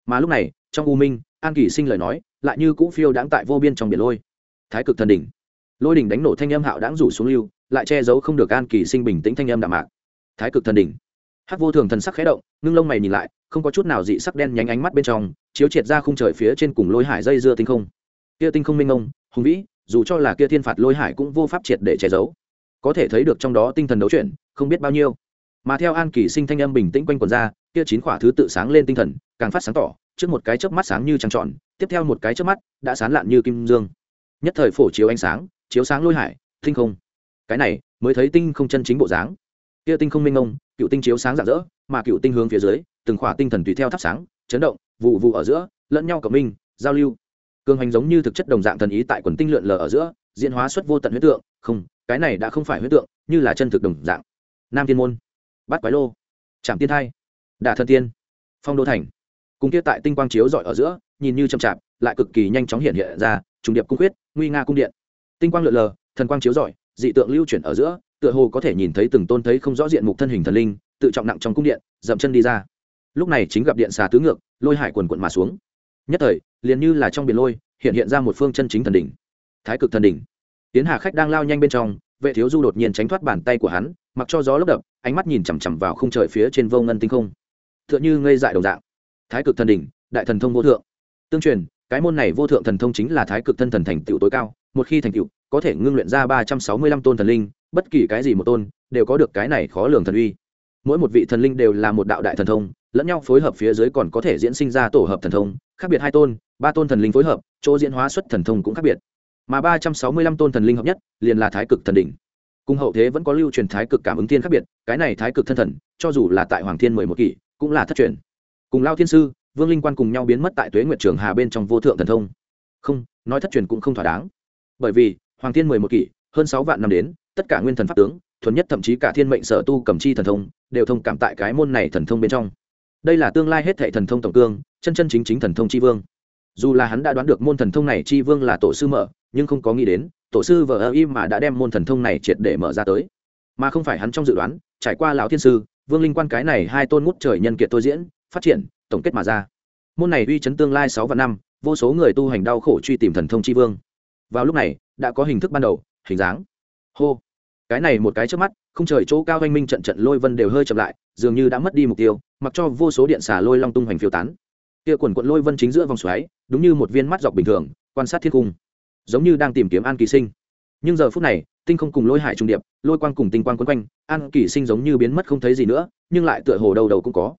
Mà lúc này trong u minh an kỳ sinh lời nói lại như cũ phiêu đãng tại vô biên trong biển lôi. Thái cực thần đỉnh. Lôi đỉnh đánh nổ thanh âm hạo đãng rủ xuống lưu lại che giấu không được an kỳ sinh bình tĩnh thanh âm đạm mạc. Thái cực thần đỉnh hát vô thường thần sắc khẽ động, ngưng lông mày nhìn lại, không có chút nào dị sắc đen nhánh ánh mắt bên trong, chiếu triệt ra khung trời phía trên cùng lôi hải dây dưa tinh không. Kia tinh không minh ông, hùng vĩ, dù cho là kia thiên phạt lôi hải cũng vô pháp triệt để che giấu. Có thể thấy được trong đó tinh thần đấu chuyển, không biết bao nhiêu. Mà theo an kỳ sinh thanh âm bình tĩnh quanh quần ra, kia chín khỏa thứ tự sáng lên tinh thần, càng phát sáng tỏ, trước một cái chớp mắt sáng như trăng tròn, tiếp theo một cái chớp mắt, đã sán lạn như kim dương. Nhất thời phổ chiếu ánh sáng, chiếu sáng lôi hải, tinh không. Cái này, mới thấy tinh không chân chính bộ dáng kia tinh không minh ngông, cựu tinh chiếu sáng rạng rỡ, mà cựu tinh hướng phía dưới, từng khỏa tinh thần tùy theo thắp sáng, chấn động, vụ vụ ở giữa, lẫn nhau cộng minh, giao lưu. Cường hành giống như thực chất đồng dạng thần ý tại quần tinh lượn lờ ở giữa, diễn hóa xuất vô tận huyết tượng. Không, cái này đã không phải huyết tượng, như là chân thực đồng dạng. Nam thiên môn, bát quái lô trạm tiên thai đà thần tiên, phong đô thành. Cùng kia tại tinh quang chiếu rọi ở giữa, nhìn như chậm chạp, lại cực kỳ nhanh chóng hiện hiện ra, trùng điệp cung quyết nguy nga cung điện. Tinh quang lượn lờ, thần quang chiếu rọi dị tượng lưu chuyển ở giữa, tựa hồ có thể nhìn thấy từng tôn thấy không rõ diện mục thân hình thần linh, tự trọng nặng trong cung điện, dậm chân đi ra. Lúc này chính gặp điện xà tứ ngược, lôi hải quần quận mà xuống. Nhất thời, liền như là trong biển lôi, hiện hiện ra một phương chân chính thần đỉnh. Thái cực thần đỉnh. Tiến hà khách đang lao nhanh bên trong, vệ thiếu du đột nhiên tránh thoát bàn tay của hắn, mặc cho gió lốc đập, ánh mắt nhìn chằm chằm vào khung trời phía trên vô ngân tinh không. Tựa như ngây dại đồng dạng. Thái cực thần đỉnh, đại thần thông vô thượng. Tương truyền, cái môn này vô thượng thần thông chính là thái cực thân thần thành tựu tối cao, một khi thành tựu có thể ngưng luyện ra ba trăm sáu mươi lăm tôn thần linh, bất kỳ cái gì một tôn, đều có được cái này khó lường thần uy. Mỗi một vị thần linh đều là một đạo đại thần thông, lẫn nhau phối hợp phía dưới còn có thể diễn sinh ra tổ hợp thần thông, khác biệt hai tôn, ba tôn thần linh phối hợp, chỗ diễn hóa xuất thần thông cũng khác biệt. Mà ba trăm sáu mươi lăm tôn thần linh hợp nhất, liền là thái cực thần đỉnh. Cùng hậu thế vẫn có lưu truyền thái cực cảm ứng thiên khác biệt, cái này thái cực thân thần, cho dù là tại hoàng thiên mười một kỷ, cũng là thất truyền. Cùng lao thiên sư, vương linh quan cùng nhau biến mất tại tuế nguyệt trường hà bên trong vô thượng thần thông. Không, nói thất truyền cũng không thỏa đáng. Bởi vì hoàng thiên mười một kỷ, hơn sáu vạn năm đến, tất cả nguyên thần pháp tướng, thuần nhất thậm chí cả thiên mệnh sở tu cầm chi thần thông, đều thông cảm tại cái môn này thần thông bên trong. Đây là tương lai hết thệ thần thông tổng cương, chân chân chính chính thần thông chi vương. Dù là hắn đã đoán được môn thần thông này chi vương là tổ sư mở, nhưng không có nghĩ đến, tổ sư vờ ơ im mà đã đem môn thần thông này triệt để mở ra tới. Mà không phải hắn trong dự đoán, trải qua lão thiên sư, vương linh quan cái này hai tôn ngút trời nhân kiệt tôi diễn, phát triển, tổng kết mà ra. Môn này uy chấn tương lai sáu và năm, vô số người tu hành đau khổ truy tìm thần thông chi vương. Vào lúc này đã có hình thức ban đầu, hình dáng. Hô. Cái này một cái trước mắt, không trời chỗ cao oanh minh trận trận lôi vân đều hơi chậm lại, dường như đã mất đi mục tiêu, mặc cho vô số điện xà lôi long tung hoành phiêu tán. Kia quần quận lôi vân chính giữa vòng xoáy, đúng như một viên mắt dọc bình thường, quan sát thiên cung. Giống như đang tìm kiếm an kỳ sinh. Nhưng giờ phút này, tinh không cùng lôi hải trung điệp, lôi quang cùng tinh quang quấn quanh, an kỳ sinh giống như biến mất không thấy gì nữa, nhưng lại tựa hồ đầu đầu cũng có.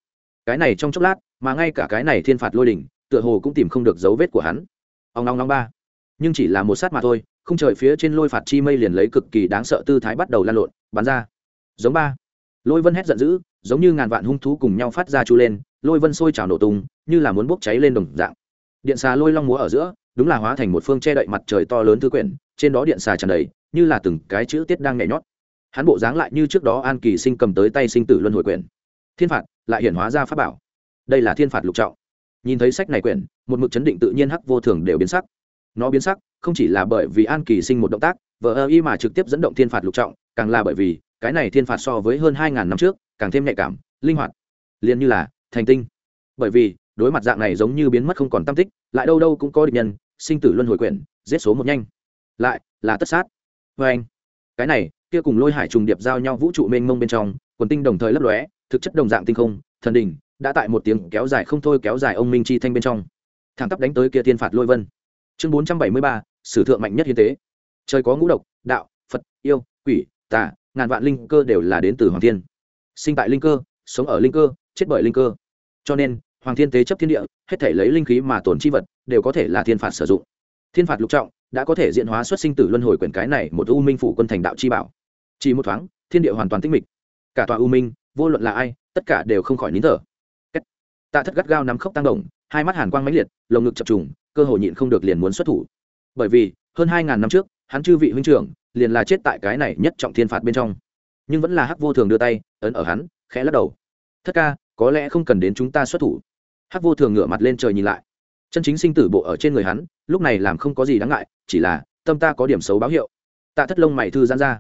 Cái này trong chốc lát, mà ngay cả cái này thiên phạt lôi đỉnh, tựa hồ cũng tìm không được dấu vết của hắn. Ông long long ba. Nhưng chỉ là một sát mà thôi không trời phía trên lôi phạt chi mây liền lấy cực kỳ đáng sợ tư thái bắt đầu lan lộn, bắn ra. Giống ba. Lôi vân hét giận dữ, giống như ngàn vạn hung thú cùng nhau phát ra chu lên, lôi vân sôi trào nổ tung, như là muốn bốc cháy lên đồng dạng. Điện xà lôi long múa ở giữa, đúng là hóa thành một phương che đậy mặt trời to lớn thư quyển, trên đó điện xà tràn đầy, như là từng cái chữ tiết đang nhảy nhót. Hắn bộ dáng lại như trước đó an kỳ sinh cầm tới tay sinh tử luân hồi quyển. Thiên phạt, lại hiển hóa ra pháp bảo. Đây là thiên phạt lục trọng. Nhìn thấy sách này quyển, một mực chấn định tự nhiên hắc vô thường đều biến sắc nó biến sắc, không chỉ là bởi vì an kỳ sinh một động tác vợ ơ y mà trực tiếp dẫn động thiên phạt lục trọng, càng là bởi vì, cái này thiên phạt so với hơn hai ngàn năm trước, càng thêm nhạy cảm, linh hoạt. Liền như là, thành tinh. Bởi vì, đối mặt dạng này giống như biến mất không còn tâm tích, lại đâu đâu cũng có địch nhân, sinh tử luân hồi quyển, giết số một nhanh. Lại, là tất sát. Vê anh. Cái này, kia cùng lôi hải trùng điệp giao nhau vũ trụ mênh mông bên trong, quần tinh đồng thời lấp lóe, thực chất đồng dạng tinh không, thần đình đã tại một tiếng kéo dài không thôi kéo dài ông minh chi thanh bên trong. Thẳng tắp đánh tới kia thiên phạt lôi vân chương bốn trăm bảy mươi ba, sử thượng mạnh nhất hiến tế. Trời có ngũ độc, đạo, phật, yêu, quỷ, tà, ngàn vạn linh cơ đều là đến từ hoàng thiên. Sinh tại linh cơ, sống ở linh cơ, chết bởi linh cơ. Cho nên, hoàng thiên tế chấp thiên địa, hết thể lấy linh khí mà tổn chi vật, đều có thể là thiên phạt sử dụng. Thiên phạt lục trọng, đã có thể diện hóa xuất sinh tử luân hồi quyển cái này một u minh phủ quân thành đạo chi bảo. Chỉ một thoáng, thiên địa hoàn toàn tinh mịch. Cả tòa u minh, vô luận là ai, tất cả đều không khỏi nín thở. Tạ thất gắt gao nắm khốc tăng động, hai mắt hàn quang mãnh liệt, lồng ngực chập trùng cơ hội nhịn không được liền muốn xuất thủ. Bởi vì, hơn hai ngàn năm trước, hắn chư vị huynh trưởng liền là chết tại cái này nhất trọng thiên phạt bên trong. Nhưng vẫn là hắc vô thường đưa tay, ấn ở hắn, khẽ lắc đầu. Thất ca, có lẽ không cần đến chúng ta xuất thủ. Hắc vô thường ngửa mặt lên trời nhìn lại. Chân chính sinh tử bộ ở trên người hắn, lúc này làm không có gì đáng ngại, chỉ là, tâm ta có điểm xấu báo hiệu. Tạ thất lông mày thư giãn ra.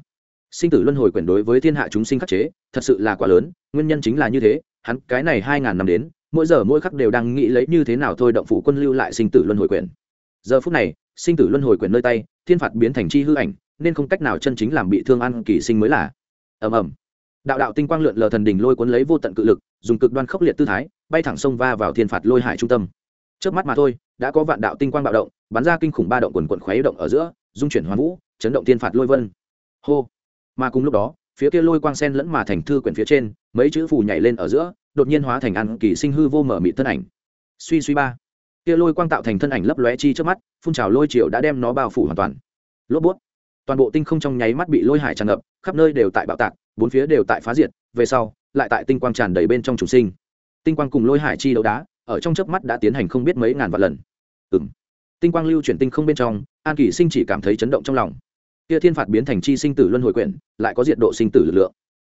Sinh tử luân hồi quyển đối với thiên hạ chúng sinh khắc chế, thật sự là quá lớn, nguyên nhân chính là như thế, hắn cái này hai ngàn năm đến mỗi giờ mỗi khắc đều đang nghĩ lấy như thế nào thôi động phủ quân lưu lại sinh tử luân hồi quyển giờ phút này, sinh tử luân hồi quyển nơi tay, thiên phạt biến thành chi hư ảnh, nên không cách nào chân chính làm bị thương ăn kỳ sinh mới là. Ầm ầm. Đạo đạo tinh quang lượn lờ thần đỉnh lôi cuốn lấy vô tận cự lực, dùng cực đoan khốc liệt tư thái, bay thẳng sông va vào thiên phạt lôi hải trung tâm. Trước mắt mà thôi, đã có vạn đạo tinh quang bạo động, bắn ra kinh khủng ba động quần quần khuấy động ở giữa, dung chuyển hoàn vũ, chấn động thiên phạt lôi vân. Hô. Mà cùng lúc đó, phía kia lôi quang sen lẫn mà thành thư quyển phía trên, mấy chữ phù nhảy lên ở giữa đột nhiên hóa thành ăn kỳ sinh hư vô mở mị thân ảnh. Suy suy ba. Kia lôi quang tạo thành thân ảnh lấp lóe chi trước mắt, phun trào lôi triệu đã đem nó bao phủ hoàn toàn. Lốp bút. Toàn bộ tinh không trong nháy mắt bị lôi hải tràn ngập, khắp nơi đều tại bạo tạc, bốn phía đều tại phá diệt, về sau, lại tại tinh quang tràn đầy bên trong chủ sinh. Tinh quang cùng lôi hải chi đấu đá, ở trong chớp mắt đã tiến hành không biết mấy ngàn vạn lần. Ừng tinh quang lưu chuyển tinh không bên trong, an kỳ sinh chỉ cảm thấy chấn động trong lòng. Kia thiên phạt biến thành chi sinh tử luân hồi quyển, lại có diện độ sinh tử lực lượng.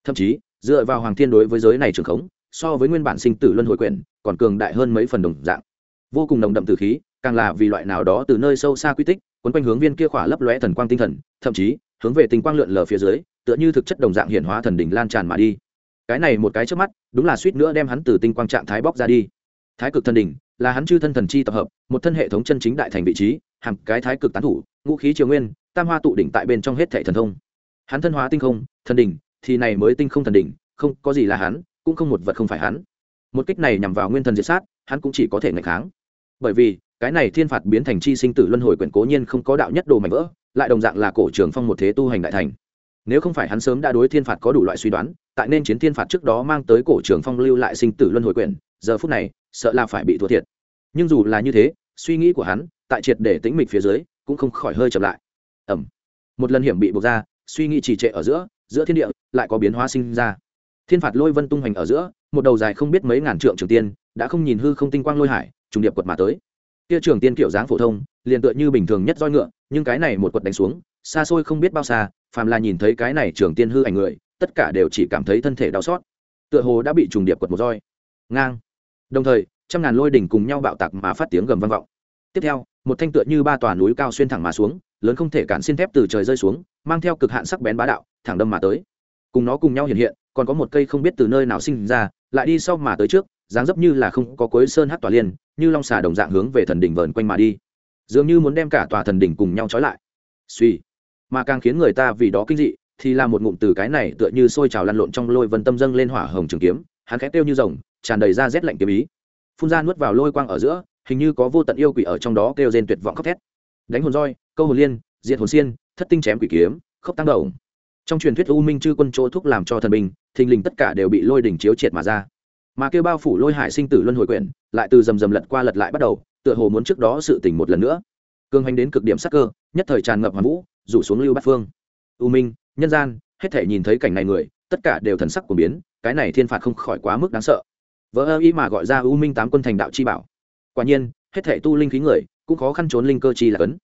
Thậm chí, dựa vào hoàng thiên đối với giới này trường khống so với nguyên bản sinh tử luân hồi quyển, còn cường đại hơn mấy phần đồng dạng. Vô cùng nồng đậm từ khí, càng là vì loại nào đó từ nơi sâu xa quy tích, quấn quanh hướng viên kia khỏa lấp lóe thần quang tinh thần, thậm chí, hướng về tinh quang lượn lờ phía dưới, tựa như thực chất đồng dạng hiển hóa thần đỉnh lan tràn mà đi. Cái này một cái trước mắt, đúng là suýt nữa đem hắn từ tinh quang trạng thái bóc ra đi. Thái cực thần đỉnh, là hắn chư thân thần chi tập hợp, một thân hệ thống chân chính đại thành vị trí hàng cái thái cực tán thủ, ngũ khí triều nguyên, tam hoa tụ đỉnh tại bên trong hết thể thần thông. Hắn thân hóa tinh không, thần đỉnh, thì này mới tinh không thần đỉnh, không có gì là hắn cũng không một vật không phải hắn. Một kích này nhằm vào nguyên thần diệt sát hắn cũng chỉ có thể ngày kháng. Bởi vì cái này thiên phạt biến thành chi sinh tử luân hồi quyển cố nhiên không có đạo nhất đồ mạnh vỡ lại đồng dạng là cổ trường phong một thế tu hành đại thành. Nếu không phải hắn sớm đã đối thiên phạt có đủ loại suy đoán tại nên chiến thiên phạt trước đó mang tới cổ trường phong lưu lại sinh tử luân hồi quyển, giờ phút này sợ là phải bị thua thiệt. Nhưng dù là như thế suy nghĩ của hắn tại triệt để tĩnh mịch phía dưới cũng không khỏi hơi chậm lại. Ẩm một lần hiểm bị buộc ra suy nghĩ trì trệ ở giữa giữa thiên địa lại có biến hóa sinh ra thiên phạt lôi vân tung hoành ở giữa, một đầu dài không biết mấy ngàn trượng trường tiên, đã không nhìn hư không tinh quang lôi hải, trùng điệp quật mà tới. Kia trường tiên kiểu dáng phổ thông, liền tựa như bình thường nhất roi ngựa, nhưng cái này một quật đánh xuống, xa xôi không biết bao xa, phàm là nhìn thấy cái này trường tiên hư ảnh người, tất cả đều chỉ cảm thấy thân thể đau xót. Tựa hồ đã bị trùng điệp quật một roi. Ngang. Đồng thời, trăm ngàn lôi đỉnh cùng nhau bạo tạc mà phát tiếng gầm vang vọng. Tiếp theo, một thanh tựa như ba tòa núi cao xuyên thẳng mà xuống, lớn không thể cản xin thép từ trời rơi xuống, mang theo cực hạn sắc bén bá đạo, thẳng đâm mà tới. Cùng nó cùng nhau hiện hiện còn có một cây không biết từ nơi nào sinh ra, lại đi sau mà tới trước, dáng dấp như là không có cuối sơn hát tòa liên, như long xà đồng dạng hướng về thần đỉnh vờn quanh mà đi. Dường như muốn đem cả tòa thần đỉnh cùng nhau trói lại. Suy. Mà càng khiến người ta vì đó kinh dị, thì là một ngụm từ cái này tựa như sôi trào lăn lộn trong lôi vân tâm dâng lên hỏa hồng trường kiếm, hắn khẽ kêu như rồng, tràn đầy ra rét lạnh kiếm ý. Phun ra nuốt vào lôi quang ở giữa, hình như có vô tận yêu quỷ ở trong đó kêu rên tuyệt vọng khóc thét. Đánh hồn roi, câu hồn liên, diệt hồn xiên, thất tinh chém quỷ kiếm khốc tăng đầu trong truyền thuyết u minh chư quân chỗ thúc làm cho thần binh, thình lình tất cả đều bị lôi đỉnh chiếu triệt mà ra. Mà kêu bao phủ lôi hải sinh tử luân hồi quyển, lại từ dầm dầm lật qua lật lại bắt đầu, tựa hồ muốn trước đó sự tỉnh một lần nữa. Cương hành đến cực điểm sắc cơ, nhất thời tràn ngập hoàn vũ, rủ xuống lưu bát phương. U minh, nhân gian, hết thể nhìn thấy cảnh này người, tất cả đều thần sắc của biến, cái này thiên phạt không khỏi quá mức đáng sợ. Vỡ ơ ý mà gọi ra u minh tám quân thành đạo chi bảo. Quả nhiên, hết thể tu linh khí người, cũng khó khăn trốn linh cơ chi là cấn.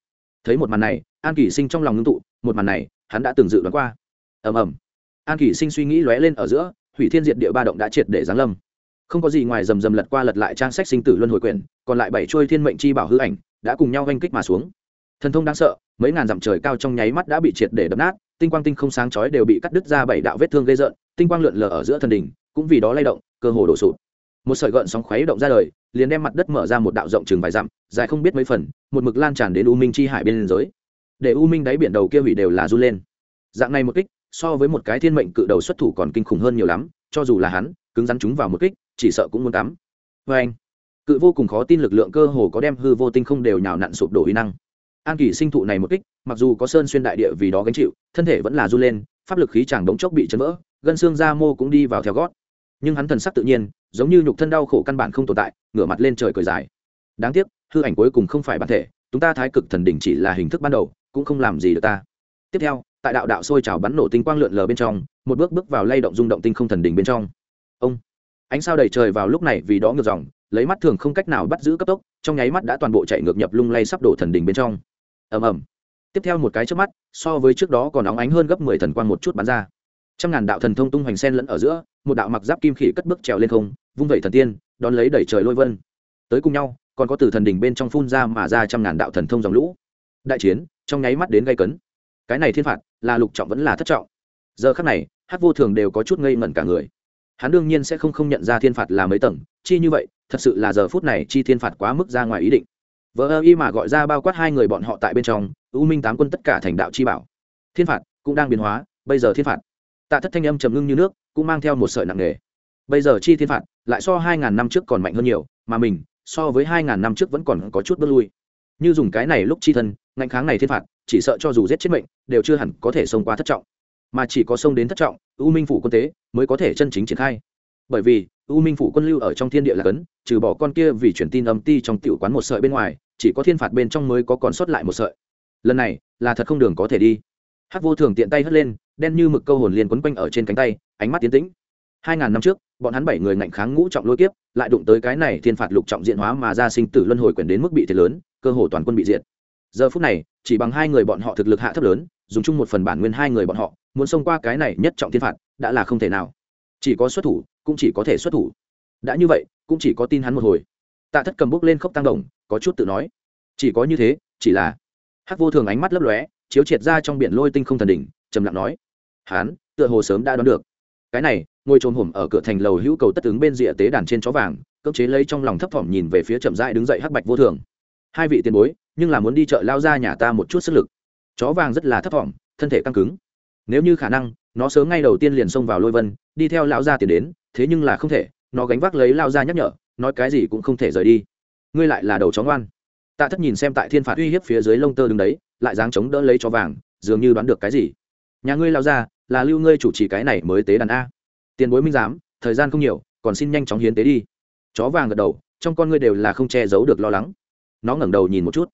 Thấy một màn này, an kỷ sinh trong lòng ngưng tụ, một màn này, hắn đã từng dự đoán qua ầm ầm. An kỷ sinh suy nghĩ lóe lên ở giữa, hủy thiên diệt địa ba động đã triệt để giáng lâm. Không có gì ngoài rầm rầm lật qua lật lại trang sách sinh tử luân hồi quyển, còn lại bảy trôi thiên mệnh chi bảo hư ảnh đã cùng nhau oanh kích mà xuống. Thần thông đáng sợ, mấy ngàn dặm trời cao trong nháy mắt đã bị triệt để đập nát, tinh quang tinh không sáng chói đều bị cắt đứt ra bảy đạo vết thương gây rợn, tinh quang lượn lờ ở giữa thần đỉnh, cũng vì đó lay động, cơ hồ đổ sụp. Một sợi gợn sóng khuấy động ra đời, liền đem mặt đất mở ra một đạo rộng chừng vài dặm, dài không biết mấy phần, một mực lan tràn đến u minh chi hải bên giới để u minh đáy biển đầu kia hủy đều là run lên. Dạng này một kích so với một cái thiên mệnh cự đầu xuất thủ còn kinh khủng hơn nhiều lắm, cho dù là hắn, cứng rắn chúng vào một kích, chỉ sợ cũng muốn tắm. Vê anh, cự vô cùng khó tin lực lượng cơ hồ có đem hư vô tinh không đều nhào nặn sụp đổ uy năng. An kỳ sinh thụ này một kích, mặc dù có sơn xuyên đại địa vì đó gánh chịu, thân thể vẫn là run lên, pháp lực khí chẳng đống chốc bị chấn vỡ, gân xương da mô cũng đi vào theo gót. Nhưng hắn thần sắc tự nhiên, giống như nhục thân đau khổ căn bản không tồn tại, ngửa mặt lên trời cười dài. Đáng tiếc, hư ảnh cuối cùng không phải bản thể, chúng ta thái cực thần đỉnh chỉ là hình thức ban đầu, cũng không làm gì được ta. Tiếp theo tại đạo đạo sôi trào bắn nổ tinh quang lượn lờ bên trong, một bước bước vào lay động rung động tinh không thần đỉnh bên trong. Ông! Ánh sao đầy trời vào lúc này vì đó ngược dòng, lấy mắt thường không cách nào bắt giữ cấp tốc, trong nháy mắt đã toàn bộ chạy ngược nhập lung lay sắp đổ thần đỉnh bên trong. Ầm ầm. Tiếp theo một cái trước mắt, so với trước đó còn óng ánh hơn gấp mười thần quang một chút bắn ra. Trăm ngàn đạo thần thông tung hoành sen lẫn ở giữa, một đạo mặc giáp kim khỉ cất bước trèo lên không, vung vẩy thần tiên, đón lấy đẩy trời lôi vân. Tới cùng nhau, còn có từ thần đỉnh bên trong phun ra mà ra trăm ngàn đạo thần thông dòng lũ. Đại chiến, trong nháy mắt đến gây cấn cái này thiên phạt là lục trọng vẫn là thất trọng. Giờ khắc này hát vô thường đều có chút ngây ngẩn cả người. Hắn đương nhiên sẽ không không nhận ra thiên phạt là mấy tầng, chi như vậy, thật sự là giờ phút này chi thiên phạt quá mức ra ngoài ý định. Vợ ơ y mà gọi ra bao quát hai người bọn họ tại bên trong, u minh tám quân tất cả thành đạo chi bảo. Thiên phạt cũng đang biến hóa, bây giờ thiên phạt. Tạ thất thanh âm trầm ngưng như nước, cũng mang theo một sợi nặng nề. Bây giờ chi thiên phạt lại so hai ngàn năm trước còn mạnh hơn nhiều, mà mình so với hai ngàn năm trước vẫn còn có chút bước lui. Như dùng cái này lúc chi thân, ngạnh kháng này thiên phạt chỉ sợ cho dù giết chết mệnh, đều chưa hẳn có thể xông qua thất trọng. Mà chỉ có xông đến thất trọng, u minh phủ quân tế mới có thể chân chính triển khai. Bởi vì, u minh phủ quân lưu ở trong thiên địa là cấn, trừ bỏ con kia vì truyền tin âm ti trong tiểu quán một sợi bên ngoài, chỉ có thiên phạt bên trong mới có còn sót lại một sợi. Lần này, là thật không đường có thể đi. Hắc vô thường tiện tay hất lên, đen như mực câu hồn liền quấn quanh ở trên cánh tay, ánh mắt tiến tĩnh. Hai ngàn năm trước, bọn hắn bảy người ngạnh kháng ngũ trọng lôi kiếp, lại đụng tới cái này thiên phạt lục trọng diện hóa mà ra sinh tử luân hồi quyền đến mức bị thiệt lớn, cơ hồ toàn quân bị diệt. Giờ phút này chỉ bằng hai người bọn họ thực lực hạ thấp lớn, dùng chung một phần bản nguyên hai người bọn họ, muốn xông qua cái này nhất trọng thiên phạt, đã là không thể nào. Chỉ có xuất thủ, cũng chỉ có thể xuất thủ. Đã như vậy, cũng chỉ có tin hắn một hồi. Tạ thất cầm bút lên khốc tăng đồng, có chút tự nói. Chỉ có như thế, chỉ là hắc vô thường ánh mắt lấp lóe, chiếu triệt ra trong biển lôi tinh không thần đỉnh, trầm lặng nói, hán, tựa hồ sớm đã đoán được. Cái này, ngồi trồm hổm ở cửa thành lầu hữu cầu tất ứng bên rìa tế đàn trên chó vàng, cưỡng chế lấy trong lòng thấp thỏm nhìn về phía chậm rãi đứng dậy hắc bạch vô thường. Hai vị tiền bối nhưng là muốn đi chợ lao ra nhà ta một chút sức lực. Chó vàng rất là thấp thỏm, thân thể căng cứng. Nếu như khả năng, nó sớm ngay đầu tiên liền xông vào lôi vân, đi theo lão gia tiền đến, thế nhưng là không thể, nó gánh vác lấy lao ra nhắc nhở, nói cái gì cũng không thể rời đi. Ngươi lại là đầu chó ngoan. Tạ thất nhìn xem tại thiên phạt uy hiếp phía dưới lông tơ đứng đấy, lại dáng chống đỡ lấy cho vàng, dường như đoán được cái gì. Nhà ngươi lao ra là lưu ngươi chủ trì cái này mới tế đàn a. Tiền bối minh giám, thời gian không nhiều, còn xin nhanh chóng hiến tế đi. Chó vàng gật đầu, trong con ngươi đều là không che giấu được lo lắng. Nó ngẩng đầu nhìn một chút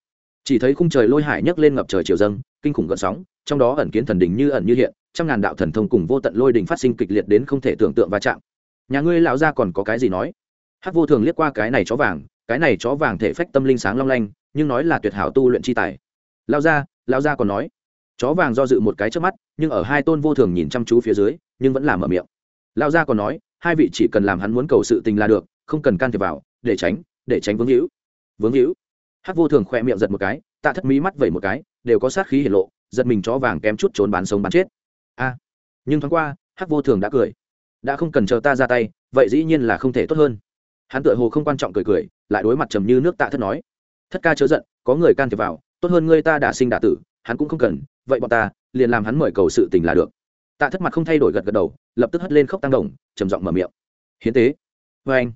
chỉ thấy khung trời lôi hải nhấc lên ngập trời chiều dâng, kinh khủng gợn sóng, trong đó ẩn kiến thần đình như ẩn như hiện, trăm ngàn đạo thần thông cùng vô tận lôi đình phát sinh kịch liệt đến không thể tưởng tượng va chạm. Nhà ngươi lão gia còn có cái gì nói? Hắc vô thường liếc qua cái này chó vàng, cái này chó vàng thể phách tâm linh sáng long lanh, nhưng nói là tuyệt hảo tu luyện chi tài. Lão gia lão gia còn nói. Chó vàng do dự một cái trước mắt, nhưng ở hai tôn vô thường nhìn chăm chú phía dưới, nhưng vẫn làm ở miệng. Lão gia còn nói, hai vị chỉ cần làm hắn muốn cầu sự tình là được, không cần can thiệp vào, để tránh để tránh vướng hữu. Vướng hữu hát vô thường khỏe miệng giật một cái, tạ thất mí mắt vẩy một cái, đều có sát khí hiển lộ, giật mình chó vàng kém chút trốn bán sống bán chết. A. Nhưng thoáng qua hát vô thường đã cười. Đã không cần chờ ta ra tay, vậy dĩ nhiên là không thể tốt hơn. Hắn tựa hồ không quan trọng cười cười, lại đối mặt trầm như nước tạ thất nói. Thất ca chớ giận, có người can thiệp vào, tốt hơn ngươi ta đã sinh đả tử, hắn cũng không cần, vậy bọn ta, liền làm hắn mời cầu sự tình là được. Tạ thất mặt không thay đổi gật gật đầu, lập tức hất lên khóc tăng đồng, trầm giọng mở miệng. Hiến tế. Vê anh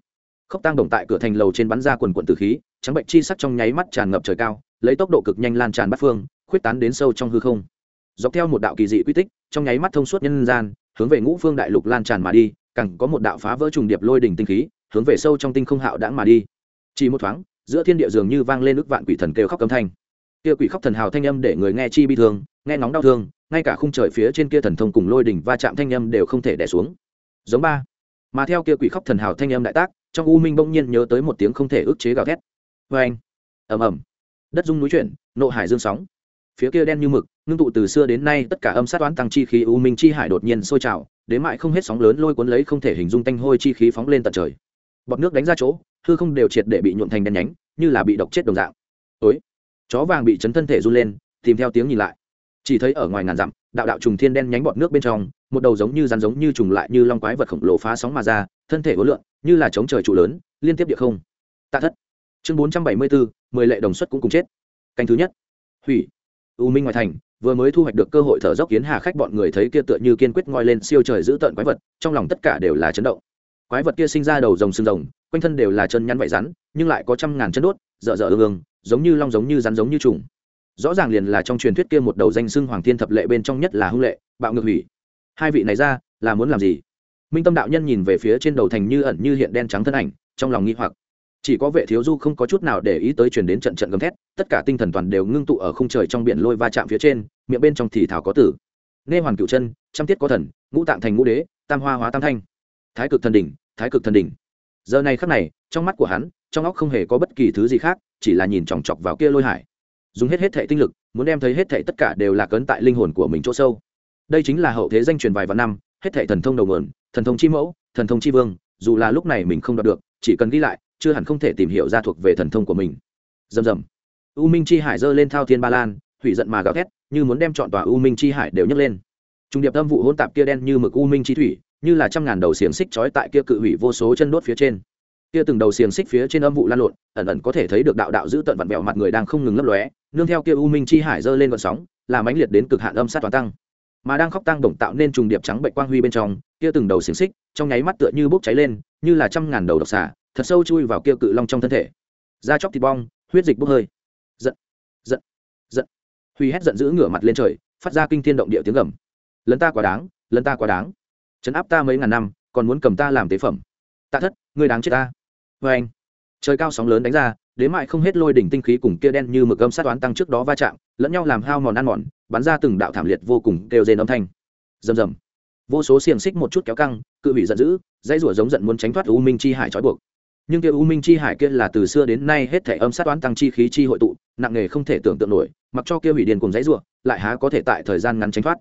khóc tăng đồng tại cửa thành lầu trên bắn ra quần quần từ khí trắng bệnh chi sắc trong nháy mắt tràn ngập trời cao, lấy tốc độ cực nhanh lan tràn bát phương, khuyết tán đến sâu trong hư không. Dọc theo một đạo kỳ dị quy tích, trong nháy mắt thông suốt nhân gian, hướng về ngũ phương đại lục lan tràn mà đi cẳng có một đạo phá vỡ trùng điệp lôi đỉnh tinh khí, hướng về sâu trong tinh không hạo đãng mà đi. Chỉ một thoáng, giữa thiên địa dường như vang lên ức vạn quỷ thần kêu khóc âm thanh. Kia quỷ khóc thần hào thanh âm để người nghe chi bi thương, nghe nóng đau thương, ngay cả khung trời phía trên kia thần thông cùng lôi đỉnh va chạm thanh âm đều không thể đè xuống. Giống ba. Mà theo kia quỷ khóc thần hào thanh âm đại tác, trong u minh bỗng nhiên nhớ tới một tiếng không thể ức chế gào thét vê anh. Ầm ầm. Đất rung núi chuyển, nộ hải dương sóng. Phía kia đen như mực, ngưng tụ từ xưa đến nay, tất cả âm sát toán tăng chi khí u minh chi hải đột nhiên sôi trào đến mại không hết sóng lớn lôi cuốn lấy không thể hình dung tanh hôi chi khí phóng lên tận trời. Bọt nước đánh ra chỗ, hư không đều triệt để bị nhuộn thành đen nhánh, như là bị độc chết đồng dạng. Ối chó vàng bị chấn thân thể run lên, tìm theo tiếng nhìn lại. Chỉ thấy ở ngoài ngàn dặm, đạo đạo trùng thiên đen nhánh bọt nước bên trong, một đầu giống như rắn giống như trùng lại như long quái vật khổng lồ phá sóng mà ra, thân thể hối lượng như là chống trời trụ lớn, liên tiếp địa không. Tạ thất! Chương bốn trăm bảy mươi bốn mười lệ đồng xuất cũng cùng chết. Canh thứ nhất. Hủy. U minh ngoại thành, vừa mới thu hoạch được cơ hội thở dốc kiến hà khách bọn người thấy kia tựa như kiên quyết ngoi lên siêu trời giữ tợn quái vật, trong lòng tất cả đều là chấn động. Quái vật kia sinh ra đầu rồng xương rồng, quanh thân đều là chân nhắn vảy rắn, nhưng lại có trăm ngàn chân đốt, dở dở ương ương, giống như long giống như rắn giống như trùng. Rõ ràng liền là trong truyền thuyết kia một đầu danh xưng hoàng thiên thập lệ bên trong nhất là hung lệ, bạo ngược hủy. Hai vị này ra, là muốn làm gì? Minh tâm đạo nhân nhìn về phía trên đầu thành như ẩn như hiện đen trắng thân ảnh, trong lòng nghi hoặc chỉ có vệ thiếu du không có chút nào để ý tới truyền đến trận trận gầm thét, tất cả tinh thần toàn đều ngưng tụ ở khung trời trong biển lôi va chạm phía trên, miệng bên trong thì thảo có tử. Nghe hoàn cựu chân, trăm tiết có thần, ngũ tạng thành ngũ đế, tam hoa hóa tam thanh. Thái cực thần đỉnh, thái cực thần đỉnh. Giờ này khắc này, trong mắt của hắn, trong óc không hề có bất kỳ thứ gì khác, chỉ là nhìn chòng chọc vào kia lôi hải. Dùng hết hết thệ tinh lực, muốn đem thấy hết thệ tất cả đều là cấn tại linh hồn của mình chỗ sâu. Đây chính là hậu thế danh truyền vài vạn năm, hết thệ thần thông đầu nguồn, thần thông chi mẫu, thần thông chi vương, dù là lúc này mình không đọc được, chỉ cần ghi lại chưa hẳn không thể tìm hiểu ra thuộc về thần thông của mình. Dầm dầm u minh chi hải giơ lên thao thiên ba lan, hủy giận mà gào thét, như muốn đem chọn tòa u minh chi hải đều nhấc lên. Trung điệp âm vụ hỗn tạp kia đen như mực u minh chi thủy, như là trăm ngàn đầu xiềng xích trói tại kia cự hủy vô số chân đốt phía trên. Kia từng đầu xiềng xích phía trên âm vụ lan lộn, ẩn ẩn có thể thấy được đạo đạo giữ tận vặn vẹo mặt người đang không ngừng lấp lóe, nương theo kia u minh chi hải giơ lên vận sóng làm mãnh liệt đến cực hạn âm sát toàn tăng. Mà đang khóc tăng động tạo nên trùng điệp trắng bệnh quang huy bên trong, kia từng đầu xiềng xích, trong nháy mắt tựa như bốc cháy lên, như là trăm ngàn đầu độc xà thật sâu chui vào kia cự long trong thân thể. Da chóc thịt bong, huyết dịch bốc hơi. Giận giận giận. Huy hét giận dữ ngửa mặt lên trời, phát ra kinh thiên động địa tiếng gầm. Lấn ta quá đáng lấn ta quá đáng. Chấn áp ta mấy ngàn năm, còn muốn cầm ta làm tế phẩm. Tạ thất, ngươi đáng chết ta. Vê anh, trời cao sóng lớn đánh ra, đến mại không hết lôi đỉnh tinh khí cùng kia đen như mực gâm sát toán tăng trước đó va chạm, lẫn nhau làm hao mòn ăn mòn, bắn ra từng đạo thảm liệt vô cùng kêu rên âm thanh. Rầm rầm. Vô số xiềng xích một chút kéo căng, cự bị giận dữ, dãy rủa giống giận muốn tránh thoát u minh chi hải trói buộc nhưng kia u minh chi hải kia là từ xưa đến nay hết thể âm sát toán tăng chi khí chi hội tụ, nặng nghề không thể tưởng tượng nổi, mặc cho kia hủy điền cùng dãy ruộng lại há có thể tại thời gian ngắn tránh thoát.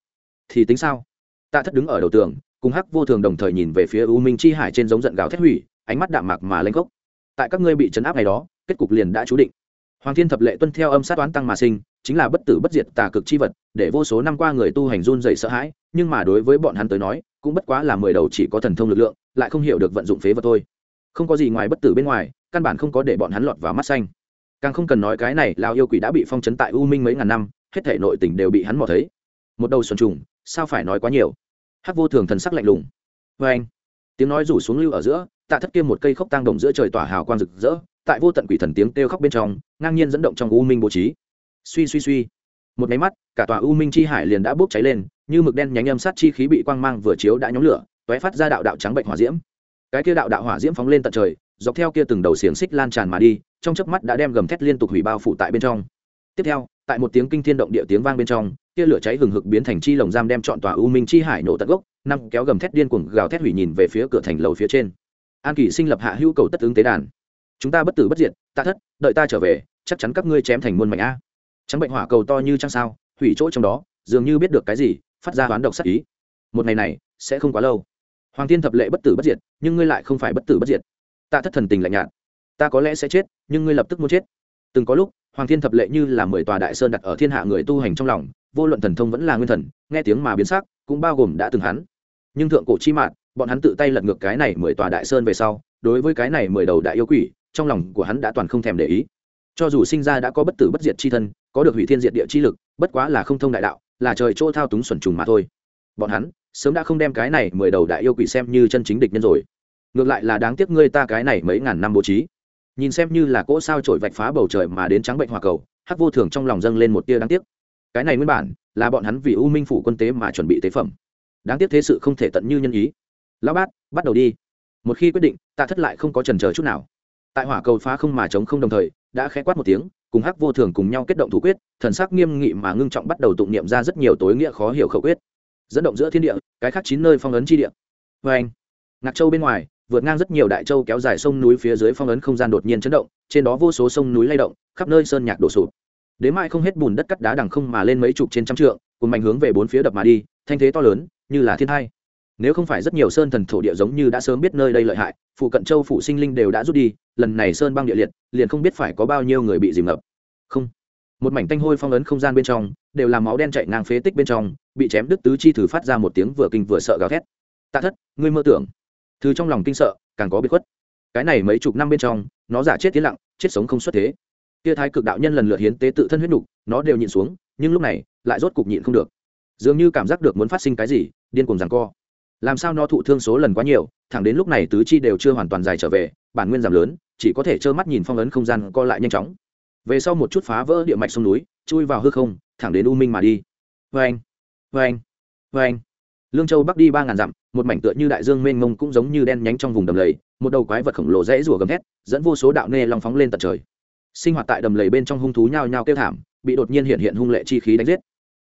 Thì tính sao? Tạ thất đứng ở đầu tường, cùng hắc vô thường đồng thời nhìn về phía u minh chi hải trên giống giận gào thét hủy, ánh mắt đạm mạc mà lên gốc tại các ngươi bị chấn áp này đó, kết cục liền đã chú định. Hoàng thiên thập lệ tuân theo âm sát toán tăng mà sinh, chính là bất tử bất diệt tà cực chi vật, để vô số năm qua người tu hành run dày sợ hãi, nhưng mà đối với bọn hắn tới nói, cũng bất quá là mười đầu chỉ có thần thông lực lượng, lại không hiểu được vận dụng phế vật thôi không có gì ngoài bất tử bên ngoài, căn bản không có để bọn hắn lọt vào mắt xanh. Càng không cần nói cái này, lao yêu quỷ đã bị phong chấn tại u minh mấy ngàn năm, hết thể nội tình đều bị hắn mò thấy. Một đầu xuân trùng, sao phải nói quá nhiều? Hắc vô thường thần sắc lạnh lùng. Vê anh, tiếng nói rủ xuống lưu ở giữa, tạ thất kia một cây khốc tang đồng giữa trời tỏa hào quang rực rỡ, tại vô tận quỷ thần tiếng kêu khóc bên trong, ngang nhiên dẫn động trong u minh bố trí. Suy suy suy. Một máy mắt, cả tòa u minh chi hải liền đã bốc cháy lên, như mực đen nhánh âm sát chi khí bị quang mang vừa chiếu đã nhóm lửa, tóe phát ra đạo đạo trắng bệnh hỏa diễm cái kia đạo đạo hỏa diễm phóng lên tận trời, dọc theo kia từng đầu xiềng xích lan tràn mà đi, trong chớp mắt đã đem gầm thét liên tục hủy bao phủ tại bên trong. Tiếp theo, tại một tiếng kinh thiên động địa tiếng vang bên trong, kia lửa cháy hừng hực biến thành chi lồng giam đem chọn tòa u minh chi hải nổ tận gốc, năm kéo gầm thét điên cuồng gào thét hủy nhìn về phía cửa thành lầu phía trên. An kỷ sinh lập hạ hữu cầu tất ứng tế đàn. Chúng ta bất tử bất diệt ta thất, đợi ta trở về, chắc chắn các ngươi chém thành muôn mảnh a. Trắng bệnh hỏa cầu to như trăng sao, hủy chỗ trong đó, dường như biết được cái gì, phát ra đoán độc sắc ý. Một ngày này, sẽ không quá lâu hoàng thiên thập lệ bất tử bất diệt, nhưng ngươi lại không phải bất tử bất diệt. Ta thất thần tình lạnh nhạt. Ta có lẽ sẽ chết, nhưng ngươi lập tức muốn chết. Từng có lúc, hoàng thiên thập lệ như là mười tòa đại sơn đặt ở thiên hạ người tu hành trong lòng, vô luận thần thông vẫn là nguyên thần, nghe tiếng mà biến sắc, cũng bao gồm đã từng hắn. Nhưng thượng cổ chi mạng bọn hắn tự tay lật ngược cái này mười tòa đại sơn về sau, đối với cái này mười đầu đại yêu quỷ, trong lòng của hắn đã toàn không thèm để ý. Cho dù sinh ra đã có bất tử bất diệt chi thân, có được hủy thiên diệt địa chi lực, bất quá là không thông đại đạo, là trời chỗ thao túng xuẩn trùng mà thôi. Bọn hắn sớm đã không đem cái này mười đầu đại yêu quỷ xem như chân chính địch nhân rồi. Ngược lại là đáng tiếc ngươi ta cái này mấy ngàn năm bố trí. Nhìn xem như là cỗ sao trổi vạch phá bầu trời mà đến trắng bệnh hòa cầu, hắc vô thường trong lòng dâng lên một tia đáng tiếc. Cái này nguyên bản là bọn hắn vì u minh phủ quân tế mà chuẩn bị tế phẩm. Đáng tiếc thế sự không thể tận như nhân ý. Lão bát, bắt đầu đi. Một khi quyết định, ta thất lại không có trần chờ chút nào. Tại hỏa cầu phá không mà chống không đồng thời, đã khẽ quát một tiếng, cùng hắc vô thường cùng nhau kết động thủ quyết, thần sắc nghiêm nghị mà ngưng trọng bắt đầu tụng niệm ra rất nhiều tối nghĩa khó hiểu khẩu quyết dẫn động giữa thiên địa, cái khác chín nơi phong ấn chi địa. Vê anh, ngạc châu bên ngoài, vượt ngang rất nhiều đại châu kéo dài sông núi phía dưới phong ấn không gian đột nhiên chấn động, trên đó vô số sông núi lay động, khắp nơi sơn nhạc đổ sụp. Đến mai không hết bùn đất cắt đá đằng không mà lên mấy chục trên trăm trượng cùng mạnh hướng về bốn phía đập mà đi, thanh thế to lớn, như là thiên thai nếu không phải rất nhiều sơn thần thổ địa giống như đã sớm biết nơi đây lợi hại, phụ cận châu phụ sinh linh đều đã rút đi, lần này sơn băng địa liệt, liền không biết phải có bao nhiêu người bị dìm ngập. Không một mảnh tanh hôi phong ấn không gian bên trong, đều là máu đen chạy ngang phế tích bên trong, bị chém đứt tứ chi thử phát ra một tiếng vừa kinh vừa sợ gào thét. Tạ thất, ngươi mơ tưởng. Thứ trong lòng kinh sợ, càng có biệt khuất. Cái này mấy chục năm bên trong, nó giả chết tiến lặng, chết sống không xuất thế. Tia thái cực đạo nhân lần lượt hiến tế tự thân huyết nục, nó đều nhịn xuống, nhưng lúc này, lại rốt cục nhịn không được. Dường như cảm giác được muốn phát sinh cái gì, điên cuồng rằng co. Làm sao nó thụ thương số lần quá nhiều, thẳng đến lúc này tứ chi đều chưa hoàn toàn dài trở về, bản nguyên giảm lớn, chỉ có thể trơ mắt nhìn phong ấn không gian co lại nhanh chóng về sau một chút phá vỡ địa mạch sông núi, chui vào hư không, thẳng đến u minh mà đi. Vê anh vê anh vê anh lương châu bắc đi ba ngàn dặm, một mảnh tựa như đại dương mênh mông cũng giống như đen nhánh trong vùng đầm lầy, một đầu quái vật khổng lồ rẽ rủa gầm thét, dẫn vô số đạo nê long phóng lên tận trời. Sinh hoạt tại đầm lầy bên trong hung thú nhao nhao kêu thảm, bị đột nhiên hiện hiện hung lệ chi khí đánh giết.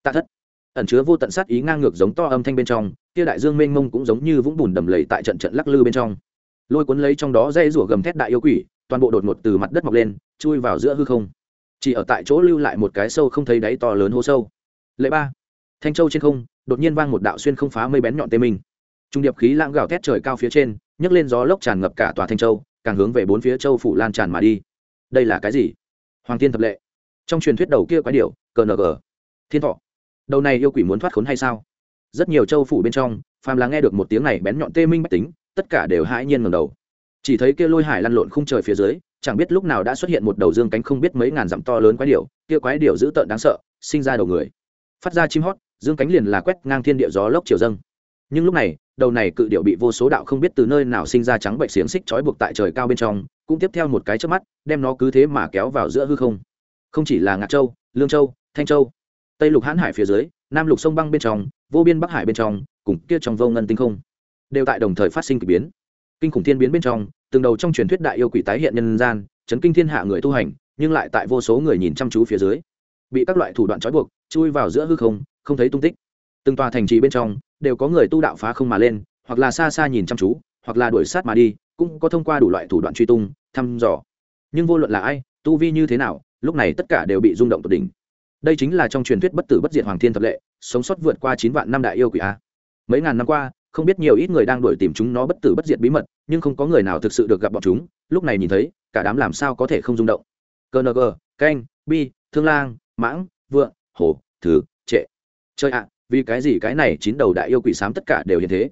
Tạ thất. Ẩn chứa vô tận sát ý ngang ngược giống to âm thanh bên trong, kia đại dương mênh mông cũng giống như vũng bùn đầm lầy tại trận trận lắc lư bên trong. Lôi cuốn lấy trong đó dây rủa gầm thét đại yêu quỷ toàn bộ đột ngột từ mặt đất mọc lên, chui vào giữa hư không. Chỉ ở tại chỗ lưu lại một cái sâu không thấy đáy to lớn hố sâu. Lệ ba. Thanh châu trên không, đột nhiên vang một đạo xuyên không phá mây bén nhọn tê minh. Trung điệp khí lãng gào thét trời cao phía trên, nhấc lên gió lốc tràn ngập cả tòa thanh châu, càng hướng về bốn phía châu phủ lan tràn mà đi. Đây là cái gì? Hoàng thiên thập lệ. Trong truyền thuyết đầu kia quái điệu cờ nờ cờ thiên thọ. Đầu này yêu quỷ muốn thoát khốn hay sao? Rất nhiều châu phủ bên trong, phàm là nghe được một tiếng này bén nhọn tê minh bách tính, tất cả đều hãi nhiên ngầm đầu chỉ thấy kia lôi hải lăn lộn khung trời phía dưới, chẳng biết lúc nào đã xuất hiện một đầu dương cánh không biết mấy ngàn dặm to lớn quái điệu kia quái điệu dữ tợn đáng sợ, sinh ra đầu người. Phát ra chim hót, dương cánh liền là quét ngang thiên địa gió lốc chiều dâng. Nhưng lúc này, đầu này cự điệu bị vô số đạo không biết từ nơi nào sinh ra trắng bệnh xiềng xích trói buộc tại trời cao bên trong, cũng tiếp theo một cái trước mắt, đem nó cứ thế mà kéo vào giữa hư không. Không chỉ là ngạc châu, lương châu, thanh châu, tây lục hãn hải phía dưới, nam lục sông băng bên trong, vô biên bắc hải bên trong, cùng kia trong vô ngân tinh không, đều tại đồng thời phát sinh k ỳ biến kinh khủng thiên biến bên trong, từng đầu trong truyền thuyết đại yêu quỷ tái hiện nhân gian, chấn kinh thiên hạ người tu hành, nhưng lại tại vô số người nhìn chăm chú phía dưới, bị các loại thủ đoạn trói buộc, chui vào giữa hư không không thấy tung tích. Từng tòa thành trì bên trong, đều có người tu đạo phá không mà lên, hoặc là xa xa nhìn chăm chú, hoặc là đuổi sát mà đi, cũng có thông qua đủ loại thủ đoạn truy tung, thăm dò. Nhưng vô luận là ai, tu vi như thế nào, lúc này tất cả đều bị rung động tột đỉnh. Đây chính là trong truyền thuyết bất tử bất diệt hoàng thiên thập lệ, sống sót vượt qua chín vạn năm đại yêu quỷ a. Mấy ngàn năm qua không biết nhiều ít người đang đuổi tìm chúng nó bất tử bất diệt bí mật nhưng không có người nào thực sự được gặp bọn chúng lúc này nhìn thấy cả đám làm sao có thể không rung động. Cng canh bi thương lang mãng vượng hổ Thứ, trệ. Chơi ạ vì cái gì cái này chín đầu đại yêu quỷ sám tất cả đều hiện thế?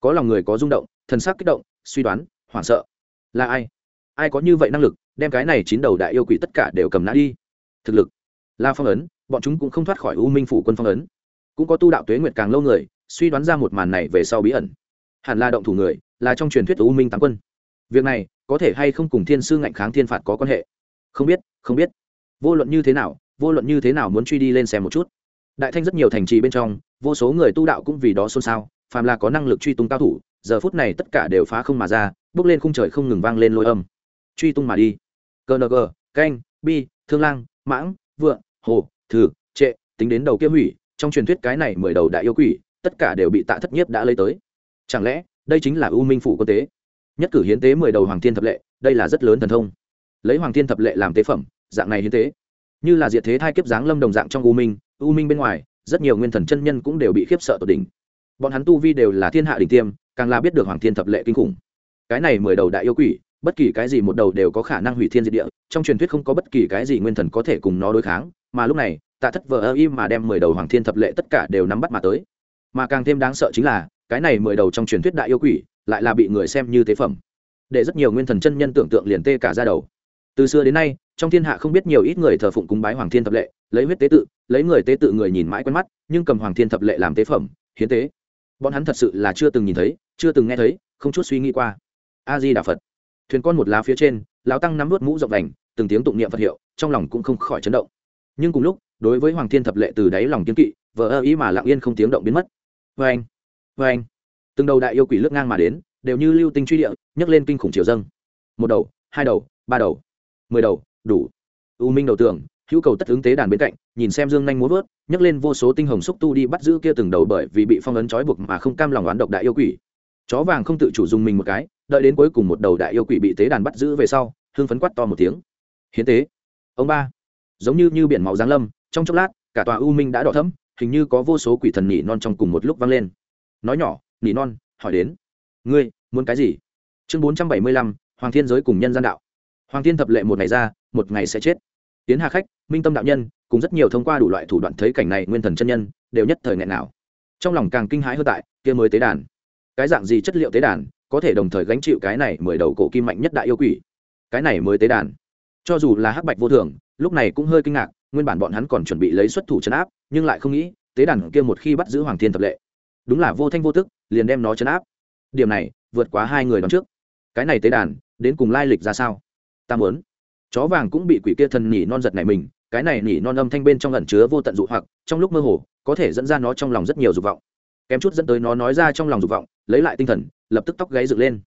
Có lòng người có rung động thần sắc kích động suy đoán hoảng sợ. Là ai? Ai có như vậy năng lực đem cái này chín đầu đại yêu quỷ tất cả đều cầm nã đi? Thực lực. Là phong ấn bọn chúng cũng không thoát khỏi u minh phủ quân phong ấn. Cũng có tu đạo tuế nguyệt càng lâu người suy đoán ra một màn này về sau bí ẩn. Hẳn là động thủ người, là trong truyền thuyết u minh tám quân. Việc này, có thể hay không cùng thiên sư ngạnh kháng thiên phạt có quan hệ? Không biết không biết. Vô luận như thế nào, vô luận như thế nào muốn truy đi lên xem một chút. Đại thanh rất nhiều thành trì bên trong, vô số người tu đạo cũng vì đó xôn xao, phàm là có năng lực truy tung cao thủ, giờ phút này tất cả đều phá không mà ra, bước lên khung trời không ngừng vang lên lôi âm. Truy tung mà đi. Cng canh, bi, thương lang, mãng, vượng, hồ, thử, trệ, tính đến đầu kia hủy, trong truyền thuyết cái này mười đầu đại yêu quỷ tất cả đều bị tạ thất nhiếp đã lấy tới. Chẳng lẽ, đây chính là u minh phủ quân tế? Nhất cử hiến tế mười đầu hoàng thiên thập lệ, đây là rất lớn thần thông. Lấy hoàng thiên thập lệ làm tế phẩm, dạng này hiến tế. Như là diệt thế thai kiếp giáng lâm đồng dạng trong u minh u minh bên ngoài, rất nhiều nguyên thần chân nhân cũng đều bị khiếp sợ tột đỉnh. Bọn hắn tu vi đều là thiên hạ đỉnh tiêm, càng là biết được hoàng thiên thập lệ kinh khủng. Cái này mười đầu đại yêu quỷ, bất kỳ cái gì một đầu đều có khả năng hủy thiên diệt địa, trong truyền thuyết không có bất kỳ cái gì nguyên thần có thể cùng nó đối kháng, mà lúc này, tạ thất vờ ơ im mà đem mười đầu hoàng thiên thập lệ tất cả đều nắm bắt mà tới mà càng thêm đáng sợ chính là, cái này mười đầu trong truyền thuyết đại yêu quỷ lại là bị người xem như tế phẩm. Để rất nhiều nguyên thần chân nhân tưởng tượng liền tê cả ra đầu. Từ xưa đến nay, trong thiên hạ không biết nhiều ít người thờ phụng cúng bái hoàng thiên thập lệ, lấy huyết tế tự, lấy người tế tự người nhìn mãi quen mắt, nhưng cầm hoàng thiên thập lệ làm tế phẩm, hiến tế. Bọn hắn thật sự là chưa từng nhìn thấy, chưa từng nghe thấy, không chút suy nghĩ qua. A di đà phật. Thuyền con một lá phía trên, lão tăng nắm vớt mũ rộng đành từng tiếng tụng niệm phật hiệu, trong lòng cũng không khỏi chấn động. Nhưng cùng lúc, đối với hoàng thiên thập lệ từ đáy lòng kiên kỵ vợ ơ ý mà lặng yên không tiếng động biến mất vê anh. Vê anh. Từng đầu đại yêu quỷ lướt ngang mà đến, đều như lưu tinh truy địa, nhấc lên kinh khủng chiều dâng. Một đầu, hai đầu, ba đầu, mười đầu, đủ. U minh đầu tường, hữu cầu tất ứng tế đàn bên cạnh, nhìn xem dương nhanh muốn vớt, nhấc lên vô số tinh hồng xúc tu đi bắt giữ kia từng đầu bởi vì bị phong ấn trói buộc mà không cam lòng oán độc đại yêu quỷ. Chó vàng không tự chủ dùng mình một cái, đợi đến cuối cùng một đầu đại yêu quỷ bị tế đàn bắt giữ về sau hương phấn quát to một tiếng. Hiến tế. Ông ba. Giống như như biển máu giáng lâm, trong chốc lát, cả tòa u minh đã đỏ thấm hình như có vô số quỷ thần nỉ non trong cùng một lúc vang lên. Nói nhỏ, nỉ non, hỏi đến. Ngươi, muốn cái gì? Chương bốn trăm bảy mươi lăm, hoàng thiên giới cùng nhân gian đạo. Hoàng thiên thập lệ một ngày ra, một ngày sẽ chết. Tiến hà khách, minh tâm đạo nhân, cùng rất nhiều thông qua đủ loại thủ đoạn thấy cảnh này nguyên thần chân nhân, đều nhất thời nghẹn nào. Trong lòng càng kinh hãi hơn tại, kia mới tế đàn. Cái dạng gì chất liệu tế đàn, có thể đồng thời gánh chịu cái này mười đầu cổ kim mạnh nhất đại yêu quỷ? Cái này mới tế đàn. Cho dù là hắc bạch vô thường, lúc này cũng hơi kinh ngạc nguyên bản bọn hắn còn chuẩn bị lấy xuất thủ chấn áp, nhưng lại không nghĩ, tế đàn kia một khi bắt giữ hoàng thiên thập lệ, đúng là vô thanh vô tức, liền đem nó chấn áp. Điểm này, vượt quá hai người đón trước. Cái này tế đàn, đến cùng lai lịch ra sao? Ta muốn. Chó vàng cũng bị quỷ kia thần nhỉ non giật này mình, cái này nhỉ non âm thanh bên trong lẩn chứa vô tận dụ hoặc, trong lúc mơ hồ, có thể dẫn ra nó trong lòng rất nhiều dục vọng. Kém chút dẫn tới nó nói ra trong lòng dục vọng, lấy lại tinh thần, lập tức tóc gáy dựng lên.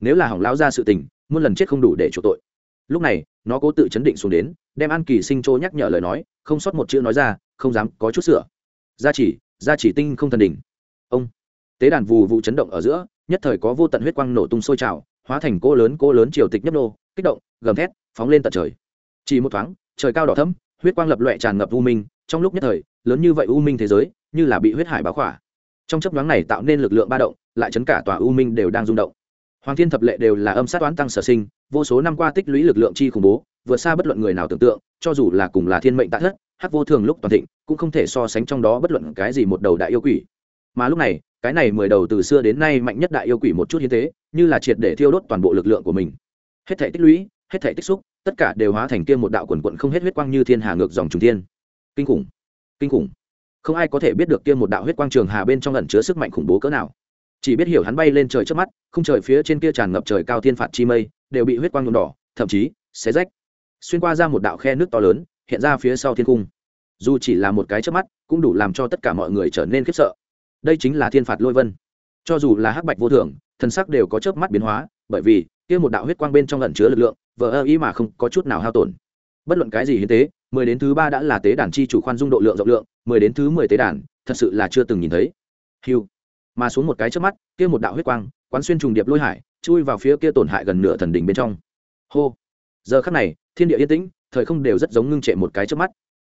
Nếu là hỏng lão ra sự tình, muôn lần chết không đủ để chuộc tội. Lúc này, nó cố tự chấn định xuống đến đem an kỳ sinh chỗ nhắc nhở lời nói, không sót một chữ nói ra, không dám có chút sửa. Gia chỉ gia chỉ tinh không thần đỉnh. Ông. Tế đàn vù vụ chấn động ở giữa, nhất thời có vô tận huyết quang nổ tung sôi trào, hóa thành cô lớn cô lớn triều tịch nhấp nô, kích động, gầm thét, phóng lên tận trời. Chỉ một thoáng, trời cao đỏ thấm huyết quang lập loẹ tràn ngập u minh, trong lúc nhất thời, lớn như vậy u minh thế giới, như là bị huyết hải báo khỏa. Trong chấp nhoáng này tạo nên lực lượng ba động, lại chấn cả tòa u minh đều đang rung động. Hoàng thiên thập lệ đều là âm sát toán tăng sở sinh, vô số năm qua tích lũy lực lượng chi khủng bố vượt xa bất luận người nào tưởng tượng, cho dù là cùng là thiên mệnh tạ thất, hắc vô thường lúc toàn thịnh, cũng không thể so sánh trong đó bất luận cái gì một đầu đại yêu quỷ. Mà lúc này, cái này mười đầu từ xưa đến nay mạnh nhất đại yêu quỷ một chút hiến tế, như là triệt để thiêu đốt toàn bộ lực lượng của mình. Hết thể tích lũy, hết thể tích xúc, tất cả đều hóa thành kia một đạo quần quận không hết huyết quang như thiên hà ngược dòng trùng thiên. Kinh khủng kinh khủng. Không ai có thể biết được kia một đạo huyết quang trường hà bên trong ẩn chứa sức mạnh khủng bố cỡ nào. Chỉ biết hiểu hắn bay lên trời trước mắt, không trời phía trên kia tràn ngập trời cao thiên phạt chi mây, đều bị huyết quang nhuộm đỏ, thậm chí xé rách xuyên qua ra một đạo khe nước to lớn, hiện ra phía sau thiên cung. Dù chỉ là một cái trước mắt, cũng đủ làm cho tất cả mọi người trở nên khiếp sợ. Đây chính là thiên phạt lôi vân. Cho dù là hắc bạch vô thường thần sắc đều có chớp mắt biến hóa, bởi vì, kia một đạo huyết quang bên trong lẩn chứa lực lượng, vờ ơ ý mà không có chút nào hao tổn. Bất luận cái gì hiến tế, mười đến thứ ba đã là tế đàn chi chủ khoan dung độ lượng rộng lượng, mười đến thứ mười tế đàn, thật sự là chưa từng nhìn thấy. Hiu mà xuống một cái trước mắt, kia một đạo huyết quang, quán xuyên trùng điệp lôi hải, chui vào phía kia tổn hại gần nửa thần đỉnh bên trong. Hô. Giờ khắc này thiên địa yên tĩnh, thời không đều rất giống ngưng trệ một cái trước mắt.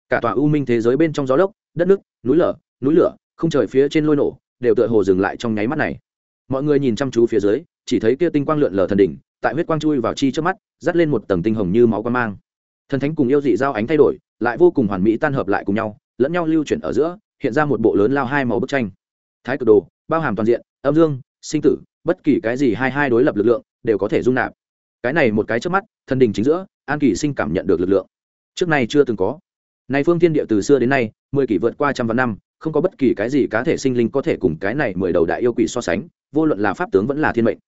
Cả tòa u minh thế giới bên trong gió lốc, đất nước, núi lở, núi lửa, không trời phía trên lôi nổ, đều tựa hồ dừng lại trong nháy mắt này. Mọi người nhìn chăm chú phía dưới, chỉ thấy kia tinh quang lượn lờ thần đỉnh, tại huyết quang chui vào chi trước mắt, dắt lên một tầng tinh hồng như máu quang mang. Thần thánh cùng yêu dị giao ánh thay đổi, lại vô cùng hoàn mỹ tan hợp lại cùng nhau, lẫn nhau lưu chuyển ở giữa, hiện ra một bộ lớn lao hai màu bức tranh. Thái cực đồ, bao hàm toàn diện, âm dương, sinh tử, bất kỳ cái gì hai hai đối lập lực lượng, đều có thể dung nạp. Cái này một cái trước mắt, thần đình chính giữa an kỳ sinh cảm nhận được lực lượng. Trước nay chưa từng có. Này phương thiên địa từ xưa đến nay, mười kỷ vượt qua trăm vạn năm, không có bất kỳ cái gì cá thể sinh linh có thể cùng cái này mười đầu đại yêu quỷ so sánh, vô luận là pháp tướng vẫn là thiên mệnh.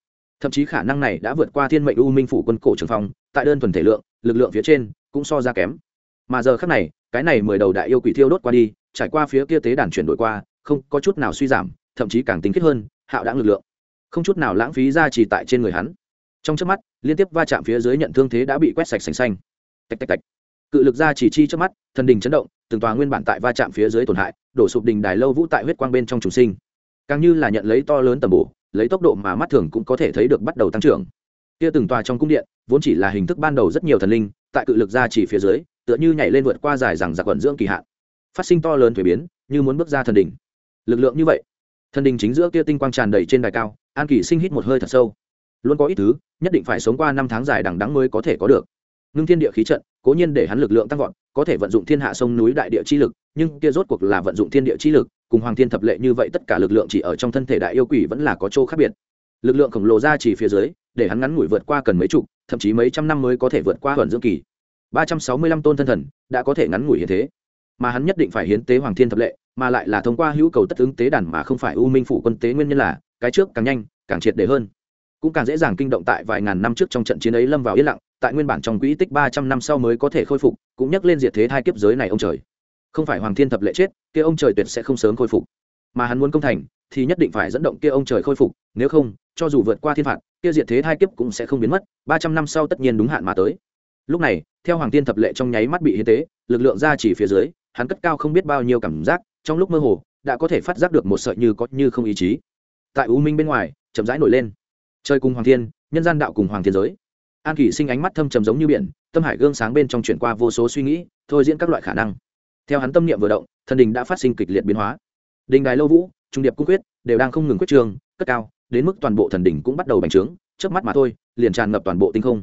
Thậm chí khả năng này đã vượt qua thiên mệnh u minh phủ quân cổ trường phong, tại đơn thuần thể lượng, lực lượng phía trên, cũng so ra kém. Mà giờ khác này, cái này mười đầu đại yêu quỷ thiêu đốt qua đi, trải qua phía kia tế đàn chuyển đổi qua, không có chút nào suy giảm, thậm chí càng tính kết hơn, hạo đáng lực lượng. Không chút nào lãng phí ra chỉ tại trên người hắn. Trong trước mắt liên tiếp va chạm phía dưới nhận thương thế đã bị quét sạch sành xanh. Tạch tạch tạch. Cự lực ra chỉ chi trước mắt, thần đình chấn động, từng tòa nguyên bản tại va chạm phía dưới tổn hại, đổ sụp đình đài lâu vũ tại huyết quang bên trong trùng sinh. Càng như là nhận lấy to lớn tầm bổ, lấy tốc độ mà mắt thường cũng có thể thấy được bắt đầu tăng trưởng. Kia từng tòa trong cung điện, vốn chỉ là hình thức ban đầu rất nhiều thần linh, tại cự lực ra chỉ phía dưới, tựa như nhảy lên vượt qua dài rằng giặc quẩn dưỡng kỳ hạn. Phát sinh to lớn thuế biến, như muốn bước ra thần đình lực lượng như vậy. Thần đình chính giữa kia tinh quang tràn đầy trên đài cao, an kỳ sinh hít một hơi thật sâu luôn có ít thứ, nhất định phải sống qua năm tháng dài đằng đắng mới có thể có được. Ngưng thiên địa khí trận, cố nhiên để hắn lực lượng tăng vọt, có thể vận dụng thiên hạ sông núi đại địa chi lực, nhưng kia rốt cuộc là vận dụng thiên địa chi lực, cùng hoàng thiên thập lệ như vậy tất cả lực lượng chỉ ở trong thân thể đại yêu quỷ vẫn là có chỗ khác biệt. Lực lượng khổng lồ ra chỉ phía dưới, để hắn ngắn ngủi vượt qua cần mấy chục, thậm chí mấy trăm năm mới có thể vượt qua thuận dưỡng kỳ. Ba trăm sáu mươi lăm tôn thân thần đã có thể ngắn ngủi hiện thế. Mà hắn nhất định phải hiến tế hoàng thiên thập lệ, mà lại là thông qua hữu cầu tất ứng tế đàn mà không phải u minh phủ quân tế nguyên nhân là, cái trước càng nhanh, càng triệt để hơn cũng càng dễ dàng kinh động tại vài ngàn năm trước trong trận chiến ấy lâm vào yên lặng, tại nguyên bản trong quỹ tích ba trăm năm sau mới có thể khôi phục, cũng nhắc lên diệt thế hai kiếp giới này ông trời. Không phải hoàng thiên thập lệ chết, kia ông trời tuyệt sẽ không sớm khôi phục. Mà hắn muốn công thành, thì nhất định phải dẫn động kia ông trời khôi phục, nếu không, cho dù vượt qua thiên phạt, kia diệt thế hai kiếp cũng sẽ không biến mất, ba trăm năm sau tất nhiên đúng hạn mà tới. Lúc này, theo hoàng thiên thập lệ trong nháy mắt bị hiến tế, lực lượng ra chỉ phía dưới, hắn cất cao không biết bao nhiêu cảm giác, trong lúc mơ hồ, đã có thể phát giác được một sợi như có như không ý chí. Tại u minh bên ngoài, chậm rãi nổi lên. Trời cùng hoàng thiên, nhân gian đạo cùng hoàng thiên giới. An kỷ sinh ánh mắt thâm trầm giống như biển, tâm hải gương sáng bên trong chuyển qua vô số suy nghĩ, thôi diễn các loại khả năng. Theo hắn tâm niệm vừa động thần đình đã phát sinh kịch liệt biến hóa. Đình đài lâu vũ, trung điệp cung quyết, đều đang không ngừng quyết trường, cất cao, đến mức toàn bộ thần đình cũng bắt đầu bành trướng trước mắt mà thôi, liền tràn ngập toàn bộ tinh không.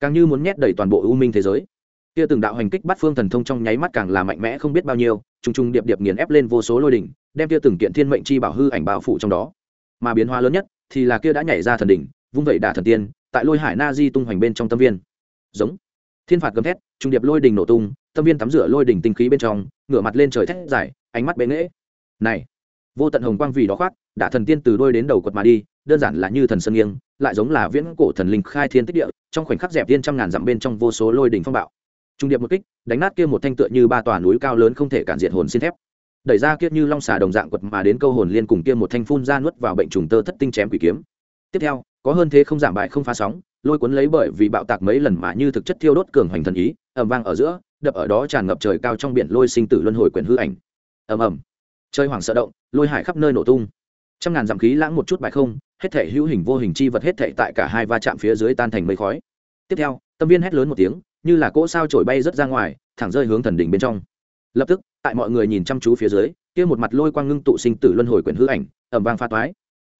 Càng như muốn nhét đầy toàn bộ u minh thế giới. Kia từng đạo hành kích bắt phương thần thông trong nháy mắt càng là mạnh mẽ không biết bao nhiêu, trùng trùng điệp điệp nghiền ép lên vô số lôi đỉnh, đem kia từng kiện thiên mệnh chi bảo hư ảnh bao phủ trong đó. Mà biến hóa lớn nhất thì là kia đã nhảy ra thần đỉnh, vung vẩy đả thần tiên, tại lôi hải na di tung hoành bên trong tâm viên. Giống. Thiên phạt gầm thét, trung điệp lôi đỉnh nổ tung, tâm viên tắm rửa lôi đỉnh tinh khí bên trong, ngửa mặt lên trời thét dài, ánh mắt bế nghễ này, vô tận hồng quang vì đó khoác, đả thần tiên từ đôi đến đầu quật mà đi, đơn giản là như thần sơn nghiêng, lại giống là viễn cổ thần linh khai thiên tích địa, trong khoảnh khắc dẹp tiên trăm ngàn dặm bên trong vô số lôi đỉnh phong bạo. Trung điệp một kích, đánh nát kia một thanh tựa như ba tòa núi cao lớn không thể cản diệt hồn xin thép đẩy ra kiếp như long xà đồng dạng quật mà đến câu hồn liên cùng kia một thanh phun ra nuốt vào bệnh trùng tơ thất tinh chém quỷ kiếm. Tiếp theo, có hơn thế không giảm bại không phá sóng, lôi cuốn lấy bởi vì bạo tạc mấy lần mà như thực chất thiêu đốt cường hoành thần ý, ầm vang ở giữa, đập ở đó tràn ngập trời cao trong biển lôi sinh tử luân hồi quyền hư ảnh. Ầm ầm. Chơi hoàng sợ động, lôi hải khắp nơi nổ tung. Trăm ngàn dặm khí lãng một chút bài không, hết thể hữu hình vô hình chi vật hết thể tại cả hai va chạm phía dưới tan thành mây khói. Tiếp theo, tâm viên hét lớn một tiếng, như là cỗ sao trổi bay rất ra ngoài, thẳng rơi hướng thần đỉnh bên trong. Lập tức tại mọi người nhìn chăm chú phía dưới, kia một mặt lôi quang ngưng tụ sinh tử luân hồi quyển hư ảnh, ẩm vang pha toái.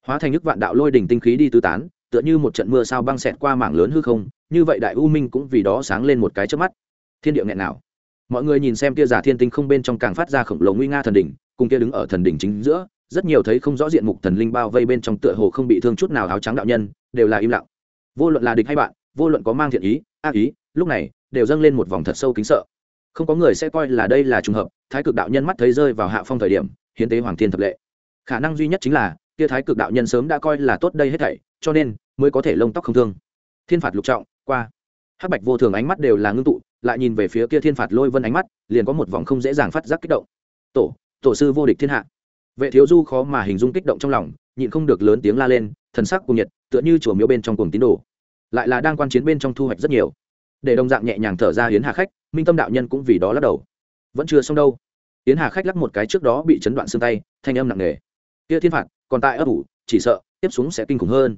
Hóa thành nước vạn đạo lôi đỉnh tinh khí đi tứ tán, tựa như một trận mưa sao băng xẹt qua mảng lớn hư không, như vậy đại u minh cũng vì đó sáng lên một cái trước mắt. Thiên địa nghẹn nào. Mọi người nhìn xem kia giả thiên tinh không bên trong càng phát ra khổng lồ nguy nga thần đỉnh, cùng kia đứng ở thần đỉnh chính giữa, rất nhiều thấy không rõ diện mục thần linh bao vây bên trong tựa hồ không bị thương chút nào áo trắng đạo nhân, đều là im lặng. Vô luận là địch hay bạn, vô luận có mang thiện ý, ác ý, lúc này, đều dâng lên một vòng thật sâu kính sợ không có người sẽ coi là đây là trùng hợp, thái cực đạo nhân mắt thấy rơi vào hạ phong thời điểm, hiến tế hoàng thiên thập lệ. Khả năng duy nhất chính là, kia thái cực đạo nhân sớm đã coi là tốt đây hết thảy, cho nên mới có thể lông tóc không thương. Thiên phạt lục trọng, qua. Hắc bạch vô thường ánh mắt đều là ngưng tụ, lại nhìn về phía kia thiên phạt lôi vân ánh mắt, liền có một vòng không dễ dàng phát giác kích động. Tổ tổ sư vô địch thiên hạ. Vệ thiếu du khó mà hình dung kích động trong lòng, nhịn không được lớn tiếng la lên, thần sắc cùng nhiệt, tựa như chùa miếu bên trong cuồng tín đồ. Lại là đang quan chiến bên trong thu hoạch rất nhiều. Để đồng dạng nhẹ nhàng thở ra hiến hạ khách minh tâm đạo nhân cũng vì đó lắc đầu. Vẫn chưa xong đâu. Yến hà khách lắc một cái trước đó bị chấn đoạn xương tay, thanh âm nặng nề. Kia thiên phạt, còn tại ấp ủ, chỉ sợ, tiếp xuống sẽ kinh khủng hơn.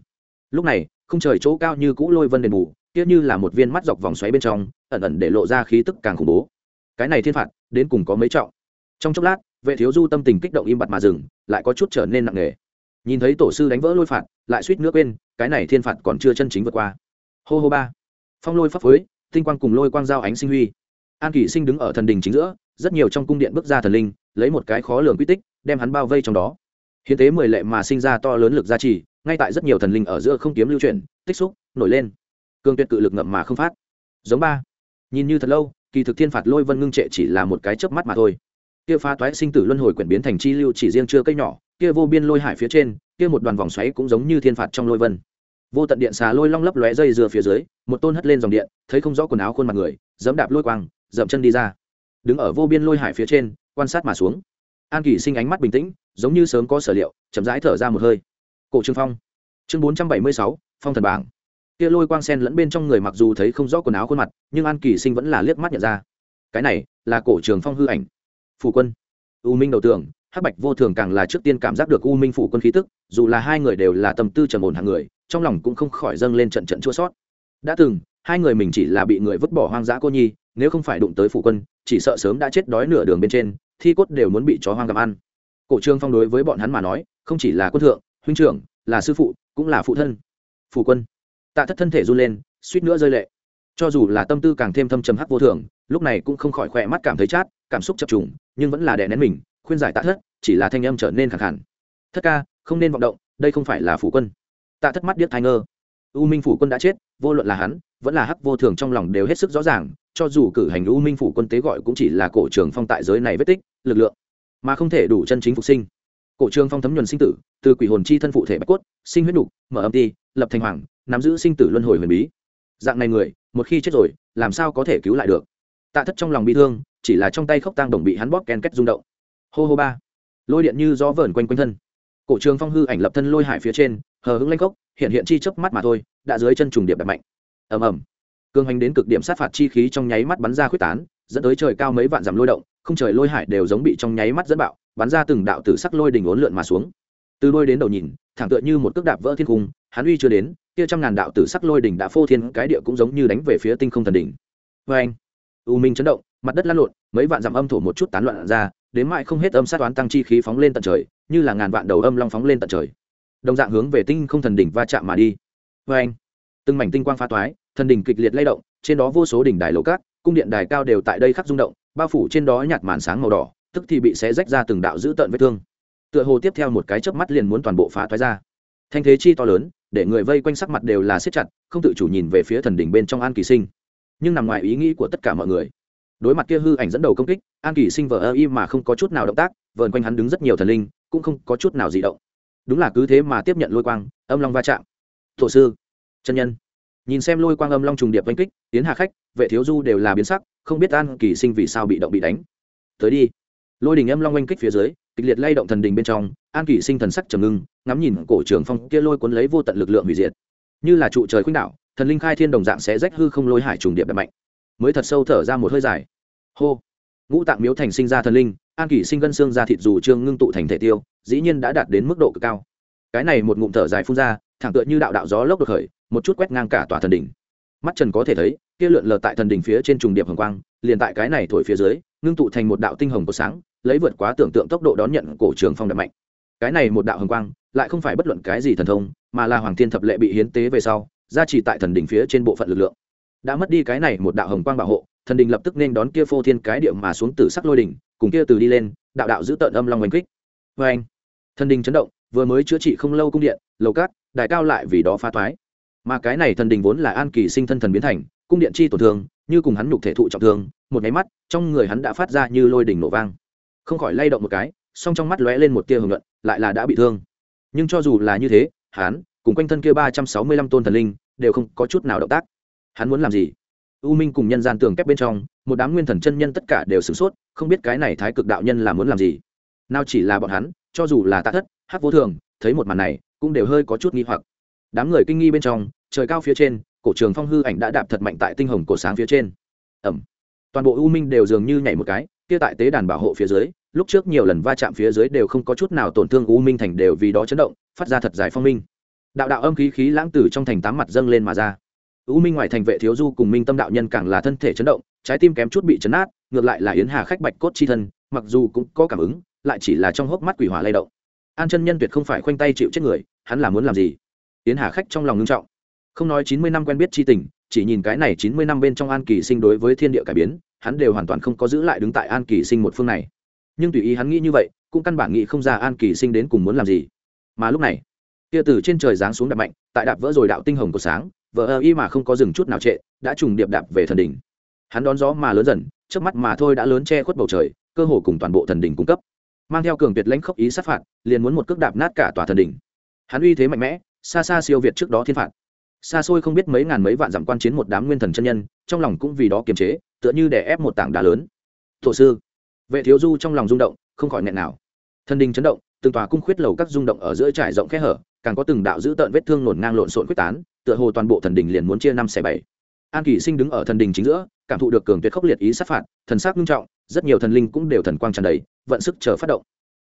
Lúc này, không trời chỗ cao như cũ lôi vân đền bù, kia như là một viên mắt dọc vòng xoáy bên trong, ẩn ẩn để lộ ra khí tức càng khủng bố. Cái này thiên phạt, đến cùng có mấy trọng? Trong chốc lát, vệ thiếu du tâm tình kích động im bặt mà dừng, lại có chút trở nên nặng nề. Nhìn thấy tổ sư đánh vỡ lôi phạt, lại suýt nước quên, cái này thiên phạt còn chưa chân chính vượt qua. Hô hô ba. Phong lôi pháp phối tinh quang cùng lôi quang giao ánh sinh huy an kỷ sinh đứng ở thần đình chính giữa, rất nhiều trong cung điện bước ra thần linh, lấy một cái khó lường quy tích, đem hắn bao vây trong đó. Hiến tế mười lệ mà sinh ra to lớn lực gia trì, ngay tại rất nhiều thần linh ở giữa không kiếm lưu chuyển, tích xúc, nổi lên. Cương tuyệt cự lực ngậm mà không phát. Giống ba. Nhìn như thật lâu, kỳ thực thiên phạt lôi vân ngưng trệ chỉ là một cái chớp mắt mà thôi. Kia phá toái sinh tử luân hồi quyển biến thành chi lưu chỉ riêng chưa cây nhỏ, kia vô biên lôi hải phía trên, kia một đoàn vòng xoáy cũng giống như thiên phạt trong lôi vân. Vô tận điện xà lôi long lấp lóe dây dừa phía dưới, một tôn hất lên dòng điện, thấy không rõ quần áo khuôn mặt người, dẫm đạp lôi quang dậm chân đi ra. Đứng ở vô biên lôi hải phía trên, quan sát mà xuống. An kỳ sinh ánh mắt bình tĩnh, giống như sớm có sở liệu, chậm rãi thở ra một hơi. Cổ trương phong. Chương bốn trăm bảy mươi sáu, phong thần bảng. Kia lôi quang sen lẫn bên trong người mặc dù thấy không rõ quần áo khuôn mặt, nhưng an kỳ sinh vẫn là liếc mắt nhận ra. Cái này là cổ trường phong hư ảnh. Phủ quân. U minh đầu tưởng hắc bạch vô thường càng là trước tiên cảm giác được u minh phủ quân khí tức, dù là hai người đều là tâm tư trầm ổn hàng người, trong lòng cũng không khỏi dâng lên trận trận chua sót. Đã từng, hai người mình chỉ là bị người vứt bỏ hoang dã cô nhi nếu không phải đụng tới phủ quân, chỉ sợ sớm đã chết đói nửa đường bên trên, thi cốt đều muốn bị chó hoang gặm ăn. Cổ trương phong đối với bọn hắn mà nói, không chỉ là quân thượng, huynh trưởng, là sư phụ, cũng là phụ thân. Phủ quân. Tạ thất thân thể run lên, suýt nữa rơi lệ. Cho dù là tâm tư càng thêm thâm trầm hắc vô thường, lúc này cũng không khỏi khỏe mắt cảm thấy chát, cảm xúc chập trùng, nhưng vẫn là đè nén mình, khuyên giải tạ thất, chỉ là thanh âm trở nên khẳng hẳn thất ca, không nên vọng động, đây không phải là phủ quân. Tạ thất mắt điếc thai ngơ u minh phủ quân đã chết, vô luận là hắn, vẫn là hắc vô thường trong lòng đều hết sức rõ ràng, cho dù cử hành u minh phủ quân tế gọi cũng chỉ là cổ trường phong tại giới này vết tích, lực lượng mà không thể đủ chân chính phục sinh. Cổ trường phong thấm nhuần sinh tử, từ quỷ hồn chi thân phụ thể bạch cốt, sinh huyết đục mở âm ti, lập thành hoàng, nắm giữ sinh tử luân hồi huyền bí. Dạng này người, một khi chết rồi, làm sao có thể cứu lại được? Tạ thất trong lòng bị thương, chỉ là trong tay khốc tang đồng bị hắn bóp ken kết rung động. Hô hô ba. Lôi điện như gió vờn quanh quanh thân. Cổ trường phong hư ảnh lập thân lôi hải phía trên hờ hững lanh cốc hiện hiện chi chớp mắt mà thôi, đã dưới chân trùng điệp đập mạnh. Ầm ầm. Cương hành đến cực điểm sát phạt chi khí trong nháy mắt bắn ra khuyết tán, dẫn tới trời cao mấy vạn dặm lôi động, không trời lôi hải đều giống bị trong nháy mắt dẫn bạo, bắn ra từng đạo tử sắc lôi đỉnh uốn lượn mà xuống. Từ đôi đến đầu nhìn, thẳng tựa như một cước đạp vỡ thiên cung, hắn uy chưa đến, kia trăm ngàn đạo tử sắc lôi đỉnh đã phô thiên, cái địa cũng giống như đánh về phía tinh không thần đỉnh. Vê anh u minh chấn động, mặt đất lăn lộn, mấy vạn dặm âm thổ một chút tán loạn ra, đến mãi không hết âm sát toán tăng chi khí phóng lên tận trời, như là ngàn vạn đầu âm long phóng lên tận trời đồng dạng hướng về tinh không thần đỉnh va chạm mà đi. Vê anh, từng mảnh tinh quang phá toái, thần đỉnh kịch liệt lay động, trên đó vô số đỉnh đài lầu cát, cung điện đài cao đều tại đây khắc rung động, bao phủ trên đó nhạt màn sáng màu đỏ, tức thì bị xé rách ra từng đạo dữ tợn vết thương. Tựa hồ tiếp theo một cái chớp mắt liền muốn toàn bộ phá toái ra. Thanh thế chi to lớn, để người vây quanh sắc mặt đều là siết chặt, không tự chủ nhìn về phía thần đỉnh bên trong an kỳ sinh. Nhưng nằm ngoài ý nghĩ của tất cả mọi người, đối mặt kia hư ảnh dẫn đầu công kích, an kỳ sinh vờ ơ y mà không có chút nào động tác, vờn quanh hắn đứng rất nhiều thần linh, cũng không có chút nào di động đúng là cứ thế mà tiếp nhận lôi quang, âm long va chạm. Thổ sư, chân nhân. Nhìn xem lôi quang âm long trùng điệp oanh kích tiến hạ khách, vệ thiếu du đều là biến sắc, không biết an kỳ sinh vì sao bị động bị đánh. Tới đi. Lôi đình âm long oanh kích phía dưới, kịch liệt lay động thần đình bên trong, an kỳ sinh thần sắc trầm ngưng, ngắm nhìn cổ trường phong kia lôi cuốn lấy vô tận lực lượng hủy diệt. Như là trụ trời khuynh đạo thần linh khai thiên đồng dạng sẽ rách hư không lôi hải trùng điệp đẹp mạnh. Mới thật sâu thở ra một hơi dài. Hô. Ngũ tạng miếu thành sinh ra thần linh, an kỷ sinh gân xương ra thịt dù trương ngưng tụ thành thể tiêu dĩ nhiên đã đạt đến mức độ cực cao. Cái này một ngụm thở dài phun ra, thẳng tựa như đạo đạo gió lốc đột khởi, một chút quét ngang cả tòa thần đỉnh. Mắt trần có thể thấy, kia lượn lờ tại thần đỉnh phía trên trùng điệp hồng quang, liền tại cái này thổi phía dưới, ngưng tụ thành một đạo tinh hồng của sáng, lấy vượt quá tưởng tượng tốc độ đón nhận cổ trường phong đập mạnh. Cái này một đạo hồng quang, lại không phải bất luận cái gì thần thông, mà là hoàng thiên thập lệ bị hiến tế về sau, gia trì tại thần đỉnh phía trên bộ phận lực lượng. Đã mất đi cái này một đạo hồng quang bảo hộ, thần đình lập tức nên đón kia phô thiên cái điệu mà xuống từ sắc lôi đỉnh, cùng kia từ đi lên, đạo đạo giữ tợn âm long oanh kích. Vê anh thần đình chấn động, vừa mới chữa trị không lâu cung điện, lầu cát đại cao lại vì đó phá toái mà cái này thần đình vốn là an kỳ sinh thân thần biến thành, cung điện chi tổn thương, như cùng hắn nhục thể thụ trọng thương, một nháy mắt, trong người hắn đã phát ra như lôi đỉnh nổ vang. Không khỏi lay động một cái, song trong mắt lóe lên một tia hưởng luận, lại là đã bị thương. Nhưng cho dù là như thế, hắn, cùng quanh thân kia ba trăm sáu mươi lăm tôn thần linh, đều không có chút nào động tác. Hắn muốn làm gì? U minh cùng nhân gian tường kép bên trong, một đám nguyên thần chân nhân tất cả đều sửng sốt, không biết cái này thái cực đạo nhân là muốn làm gì. Nào chỉ là bọn hắn cho dù là tạ thất hát vô thường, thấy một màn này, cũng đều hơi có chút nghi hoặc. Đám người kinh nghi bên trong, trời cao phía trên, cổ trường phong hư ảnh đã đạp thật mạnh tại tinh hồng cổ sáng phía trên. Ẩm toàn bộ u minh đều dường như nhảy một cái, kia tại tế đàn bảo hộ phía dưới, lúc trước nhiều lần va chạm phía dưới đều không có chút nào tổn thương u minh thành đều vì đó chấn động, phát ra thật dài phong minh. Đạo đạo âm khí khí lãng tử trong thành tám mặt dâng lên mà ra. U minh ngoài thành vệ thiếu du cùng minh tâm đạo nhân càng là thân thể chấn động, trái tim kém chút bị chấn át ngược lại là yến hà khách bạch cốt chi thân, mặc dù cũng có cảm ứng lại chỉ là trong hốc mắt quỷ hỏa lay động. An chân nhân tuyệt không phải khoanh tay chịu chết người, hắn là muốn làm gì? Tiến hà khách trong lòng ngưng trọng. Không nói chín mươi năm quen biết chi tình, chỉ nhìn cái này chín mươi năm bên trong an kỳ sinh đối với thiên địa cải biến, hắn đều hoàn toàn không có giữ lại đứng tại an kỳ sinh một phương này. Nhưng tùy ý hắn nghĩ như vậy, cũng căn bản nghĩ không ra an kỳ sinh đến cùng muốn làm gì. Mà lúc này kia từ trên trời giáng xuống đạp mạnh, tại đạp vỡ rồi đạo tinh hồng của sáng vợ ơ y mà không có dừng chút nào trệ, đã trùng điệp đạp về thần đỉnh. Hắn đón gió mà lớn dần trước mắt mà thôi đã lớn che khuất bầu trời, cơ hồ cùng toàn bộ thần đỉnh cung cấp mang theo cường tuyệt lãnh khốc ý sát phạt, liền muốn một cước đạp nát cả tòa thần đỉnh. Hắn uy thế mạnh mẽ, xa xa siêu việt trước đó thiên phạt. Xa xôi không biết mấy ngàn mấy vạn dặm quan chiến một đám nguyên thần chân nhân, trong lòng cũng vì đó kiềm chế, tựa như để ép một tảng đá lớn. Thổ sư, vệ thiếu du trong lòng rung động, không khỏi nghẹn nào. Thần đình chấn động, từng tòa cung khuyết lầu các rung động ở giữa trải rộng khe hở, càng có từng đạo dữ tợn vết thương nổn ngang lộn xộn quyết tán, tựa hồ toàn bộ thần đình liền muốn chia năm xẻ bảy. An kỳ sinh đứng ở thần đình chính giữa, cảm thụ được cường tuyệt khốc liệt ý sát phạt, thần sắc nghiêm trọng, rất nhiều thần linh cũng đều thần quang tràn đầy vận sức chờ phát động.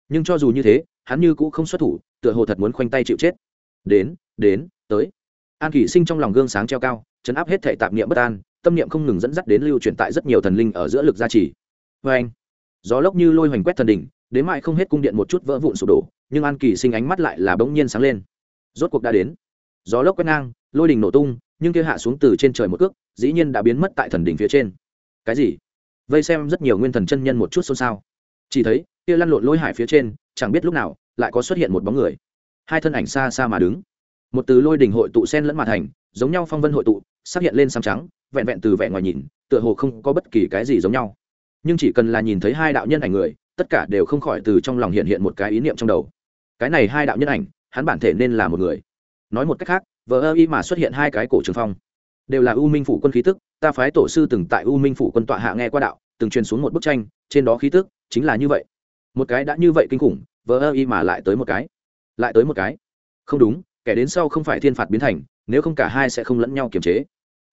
Nhưng cho dù như thế, hắn như cũng không xuất thủ, tựa hồ thật muốn khoanh tay chịu chết. Đến đến, tới. An kỷ sinh trong lòng gương sáng treo cao, chấn áp hết thể tạp niệm bất an, tâm niệm không ngừng dẫn dắt đến lưu truyền tại rất nhiều thần linh ở giữa lực gia trì. Vê anh gió lốc như lôi hoành quét thần đỉnh, đến mại không hết cung điện một chút vỡ vụn sụp đổ, nhưng an kỳ sinh ánh mắt lại là bỗng nhiên sáng lên. Rốt cuộc đã đến. Gió lốc quét ngang, lôi đỉnh nổ tung, nhưng kia hạ xuống từ trên trời một cước, dĩ nhiên đã biến mất tại thần đỉnh phía trên. Cái gì? Vây xem rất nhiều nguyên thần chân nhân một chút xôn xao chỉ thấy, kia lăn lộn lôi hải phía trên, chẳng biết lúc nào, lại có xuất hiện một bóng người. Hai thân ảnh xa xa mà đứng. Một từ lôi đình hội tụ sen lẫn mà thành, giống nhau phong vân hội tụ xác hiện lên xám trắng, vẹn vẹn từ vẻ ngoài nhìn, tựa hồ không có bất kỳ cái gì giống nhau. Nhưng chỉ cần là nhìn thấy hai đạo nhân ảnh người, tất cả đều không khỏi từ trong lòng hiện hiện một cái ý niệm trong đầu. Cái này hai đạo nhân ảnh, hắn bản thể nên là một người. Nói một cách khác, vờ ơ y mà xuất hiện hai cái cổ trường phong. Đều là u minh phủ quân khí tức, ta phái tổ sư từng tại u minh phủ quân tọa hạ nghe qua đạo, từng truyền xuống một bức tranh, trên đó khí tức chính là như vậy. Một cái đã như vậy kinh khủng, vờ ơ y mà lại tới một cái. Lại tới một cái. Không đúng, kẻ đến sau không phải thiên phạt biến thành, nếu không cả hai sẽ không lẫn nhau kiềm chế.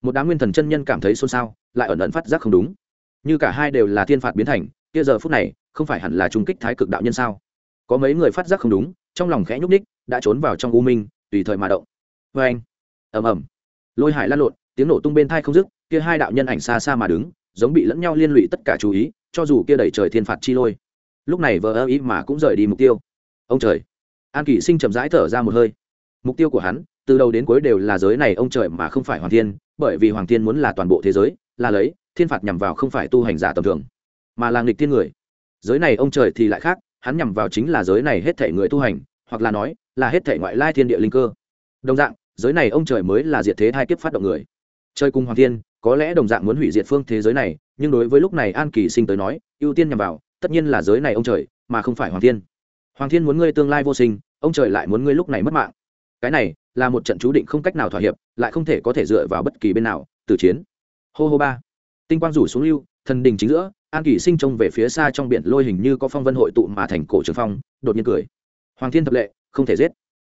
Một đám nguyên thần chân nhân cảm thấy xôn xao, lại ẩn ẩn phát giác không đúng. Như cả hai đều là thiên phạt biến thành, kia giờ phút này, không phải hẳn là trung kích thái cực đạo nhân sao? Có mấy người phát giác không đúng, trong lòng khẽ nhúc ních đã trốn vào trong u minh, tùy thời mà động. Vê anh. Ầm ầm. Lôi hải lan lộn, tiếng nổ tung bên thai không dứt, kia hai đạo nhân ảnh xa xa mà đứng, giống bị lẫn nhau liên lụy tất cả chú ý cho dù kia đẩy trời thiên phạt chi lôi, lúc này vờ ơ ý mà cũng rời đi mục tiêu. Ông trời! An kỷ sinh chậm rãi thở ra một hơi. Mục tiêu của hắn, từ đầu đến cuối đều là giới này ông trời mà không phải hoàng thiên, bởi vì hoàng thiên muốn là toàn bộ thế giới, là lấy, thiên phạt nhằm vào không phải tu hành giả tầm thường, mà là nghịch thiên người. Giới này ông trời thì lại khác, hắn nhằm vào chính là giới này hết thể người tu hành, hoặc là nói, là hết thể ngoại lai thiên địa linh cơ. Đồng dạng, giới này ông trời mới là diệt thế hai kiếp phát động người. Chơi cùng hoàng thiên, có lẽ đồng dạng muốn hủy diệt phương thế giới này nhưng đối với lúc này an kỳ sinh tới nói, ưu tiên nhằm vào, tất nhiên là giới này ông trời, mà không phải hoàng thiên. Hoàng thiên muốn ngươi tương lai vô sinh, ông trời lại muốn ngươi lúc này mất mạng. Cái này là một trận chú định không cách nào thỏa hiệp, lại không thể có thể dựa vào bất kỳ bên nào từ chiến. Hô hô ba. Tinh quang rủ xuống lưu, thần đình chính giữa, an kỳ sinh trông về phía xa trong biển lôi hình như có phong vân hội tụ mà thành cổ trường phong, đột nhiên cười. Hoàng thiên thập lệ, không thể giết.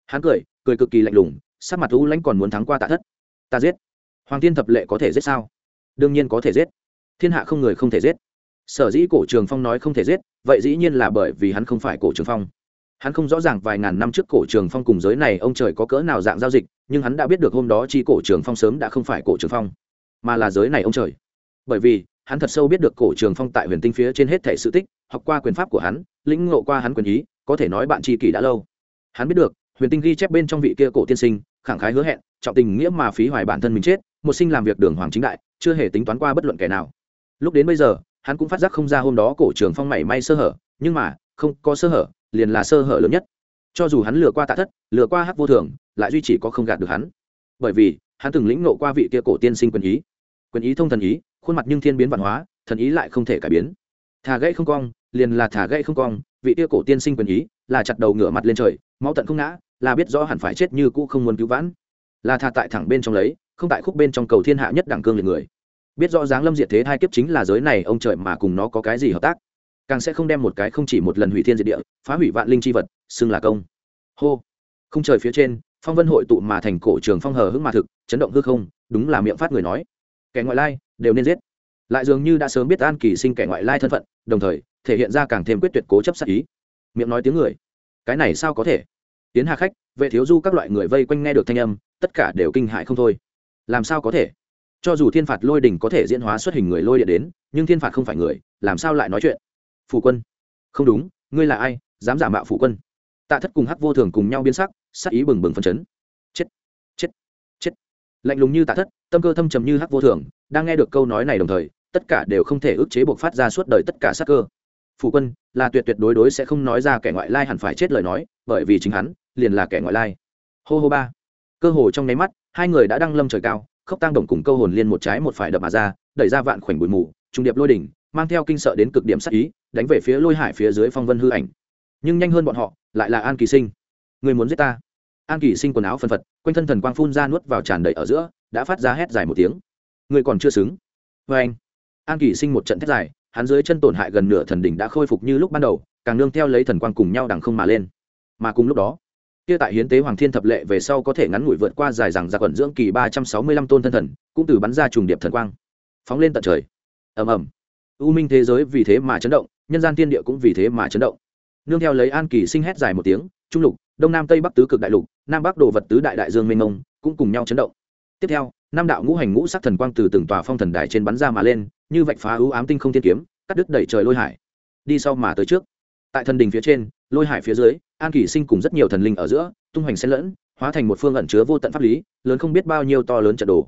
Hắn cười cười cực kỳ lạnh lùng, sắc mặt u lãnh còn muốn thắng qua tạ thất. Ta giết. Hoàng thiên thập lệ có thể giết sao? Đương nhiên có thể giết thiên hạ không người không thể giết. Sở dĩ cổ trường phong nói không thể giết, vậy dĩ nhiên là bởi vì hắn không phải cổ trường phong. Hắn không rõ ràng vài ngàn năm trước cổ trường phong cùng giới này ông trời có cỡ nào dạng giao dịch, nhưng hắn đã biết được hôm đó chi cổ trường phong sớm đã không phải cổ trường phong, mà là giới này ông trời. Bởi vì, hắn thật sâu biết được cổ trường phong tại huyền tinh phía trên hết thể sự tích, học qua quyền pháp của hắn, lĩnh ngộ qua hắn quyền ý, có thể nói bạn tri kỷ đã lâu. Hắn biết được, huyền tinh ghi chép bên trong vị kia cổ tiên sinh, khẳng khái hứa hẹn, trọng tình nghĩa mà phí hoài bản thân mình chết, một sinh làm việc đường hoàng chính đại, chưa hề tính toán qua bất luận kẻ nào lúc đến bây giờ, hắn cũng phát giác không ra hôm đó cổ trường phong mảy may sơ hở, nhưng mà, không có sơ hở, liền là sơ hở lớn nhất. Cho dù hắn lừa qua tạ thất, lừa qua hắc vô thường, lại duy chỉ có không gạt được hắn. Bởi vì, hắn từng lĩnh nộ qua vị kia cổ tiên sinh quyền ý. Quyền ý thông thần ý, khuôn mặt nhưng thiên biến văn hóa, thần ý lại không thể cải biến. Thả gãy không cong, liền là thả gãy không cong, vị kia cổ tiên sinh quyền ý là chặt đầu ngửa mặt lên trời, máu tận không ngã, là biết rõ hẳn phải chết như cũ không muốn cứu vãn. Là thà tại thẳng bên trong lấy, không tại khúc bên trong cầu thiên hạ nhất đẳng cương liệt người biết rõ dáng lâm diệt thế hai kiếp chính là giới này, ông trời mà cùng nó có cái gì hợp tác? Càng sẽ không đem một cái không chỉ một lần hủy thiên diệt địa, phá hủy vạn linh chi vật, xưng là công. Hô. Không trời phía trên, phong vân hội tụ mà thành cổ trường phong hờ hững mà thực, chấn động hư không, đúng là miệng phát người nói. Kẻ ngoại lai, đều nên giết. Lại dường như đã sớm biết an kỳ sinh kẻ ngoại lai thân phận, đồng thời, thể hiện ra càng thêm quyết tuyệt cố chấp sát ý. Miệng nói tiếng người. Cái này sao có thể? Tiến hà khách, vệ thiếu du các loại người vây quanh nghe được thanh âm, tất cả đều kinh hại không thôi. Làm sao có thể? Cho dù thiên phạt lôi đình có thể diễn hóa xuất hình người lôi điện đến, nhưng thiên phạt không phải người, làm sao lại nói chuyện? Phủ quân. Không đúng, ngươi là ai, dám giả mạo phủ quân? Tạ thất cùng hắc vô thường cùng nhau biến sắc sắc ý bừng bừng phân chấn. Chết chết chết. Lạnh lùng như tạ thất, tâm cơ thâm trầm như hắc vô thường, đang nghe được câu nói này đồng thời, tất cả đều không thể ức chế buộc phát ra suốt đời tất cả sắc cơ. Phủ quân, là tuyệt tuyệt đối đối sẽ không nói ra kẻ ngoại lai hẳn phải chết lời nói, bởi vì chính hắn, liền là kẻ ngoại lai. Hô hô ba. Cơ hồ trong nháy mắt, hai người đã đăng lâm trời cao khốc tăng đồng cùng câu hồn liên một trái một phải đập mà ra, đẩy ra vạn khoảnh bụi mù, trung điệp lôi đỉnh, mang theo kinh sợ đến cực điểm sắc ý, đánh về phía lôi hải phía dưới phong vân hư ảnh. Nhưng nhanh hơn bọn họ, lại là an kỳ sinh. Người muốn giết ta? An kỳ sinh quần áo phân phật, quanh thân thần quang phun ra nuốt vào tràn đầy ở giữa, đã phát ra hét dài một tiếng. Người còn chưa xứng. Vê anh, an kỳ sinh một trận thét dài, hắn dưới chân tổn hại gần nửa thần đỉnh đã khôi phục như lúc ban đầu, càng nương theo lấy thần quang cùng nhau đằng không mà lên. Mà cùng lúc đó kia tại hiến tế hoàng thiên thập lệ về sau có thể ngắn ngủi vượt qua dài rằng giặc quẩn dưỡng kỳ ba trăm sáu mươi lăm tôn thân thần, cũng từ bắn ra trùng điệp thần quang, phóng lên tận trời. Ầm ầm. U minh thế giới vì thế mà chấn động, nhân gian thiên địa cũng vì thế mà chấn động. Nương theo lấy an kỳ sinh hét dài một tiếng, trung lục, đông nam tây bắc tứ cực đại lục, nam bắc đồ vật tứ đại đại dương mênh mông, cũng cùng nhau chấn động. Tiếp theo nam đạo ngũ hành ngũ sắc thần quang từ từng tòa phong thần đài trên bắn ra mà lên, như vạch phá ưu ám tinh không thiên kiếm, cắt đứt đẩy trời lôi hải. Đi sau mà tới trước tại thần đình phía trên, lôi hải phía dưới, an kỳ sinh cùng rất nhiều thần linh ở giữa, tung hoành xen lẫn, hóa thành một phương ẩn chứa vô tận pháp lý, lớn không biết bao nhiêu to lớn trận đồ.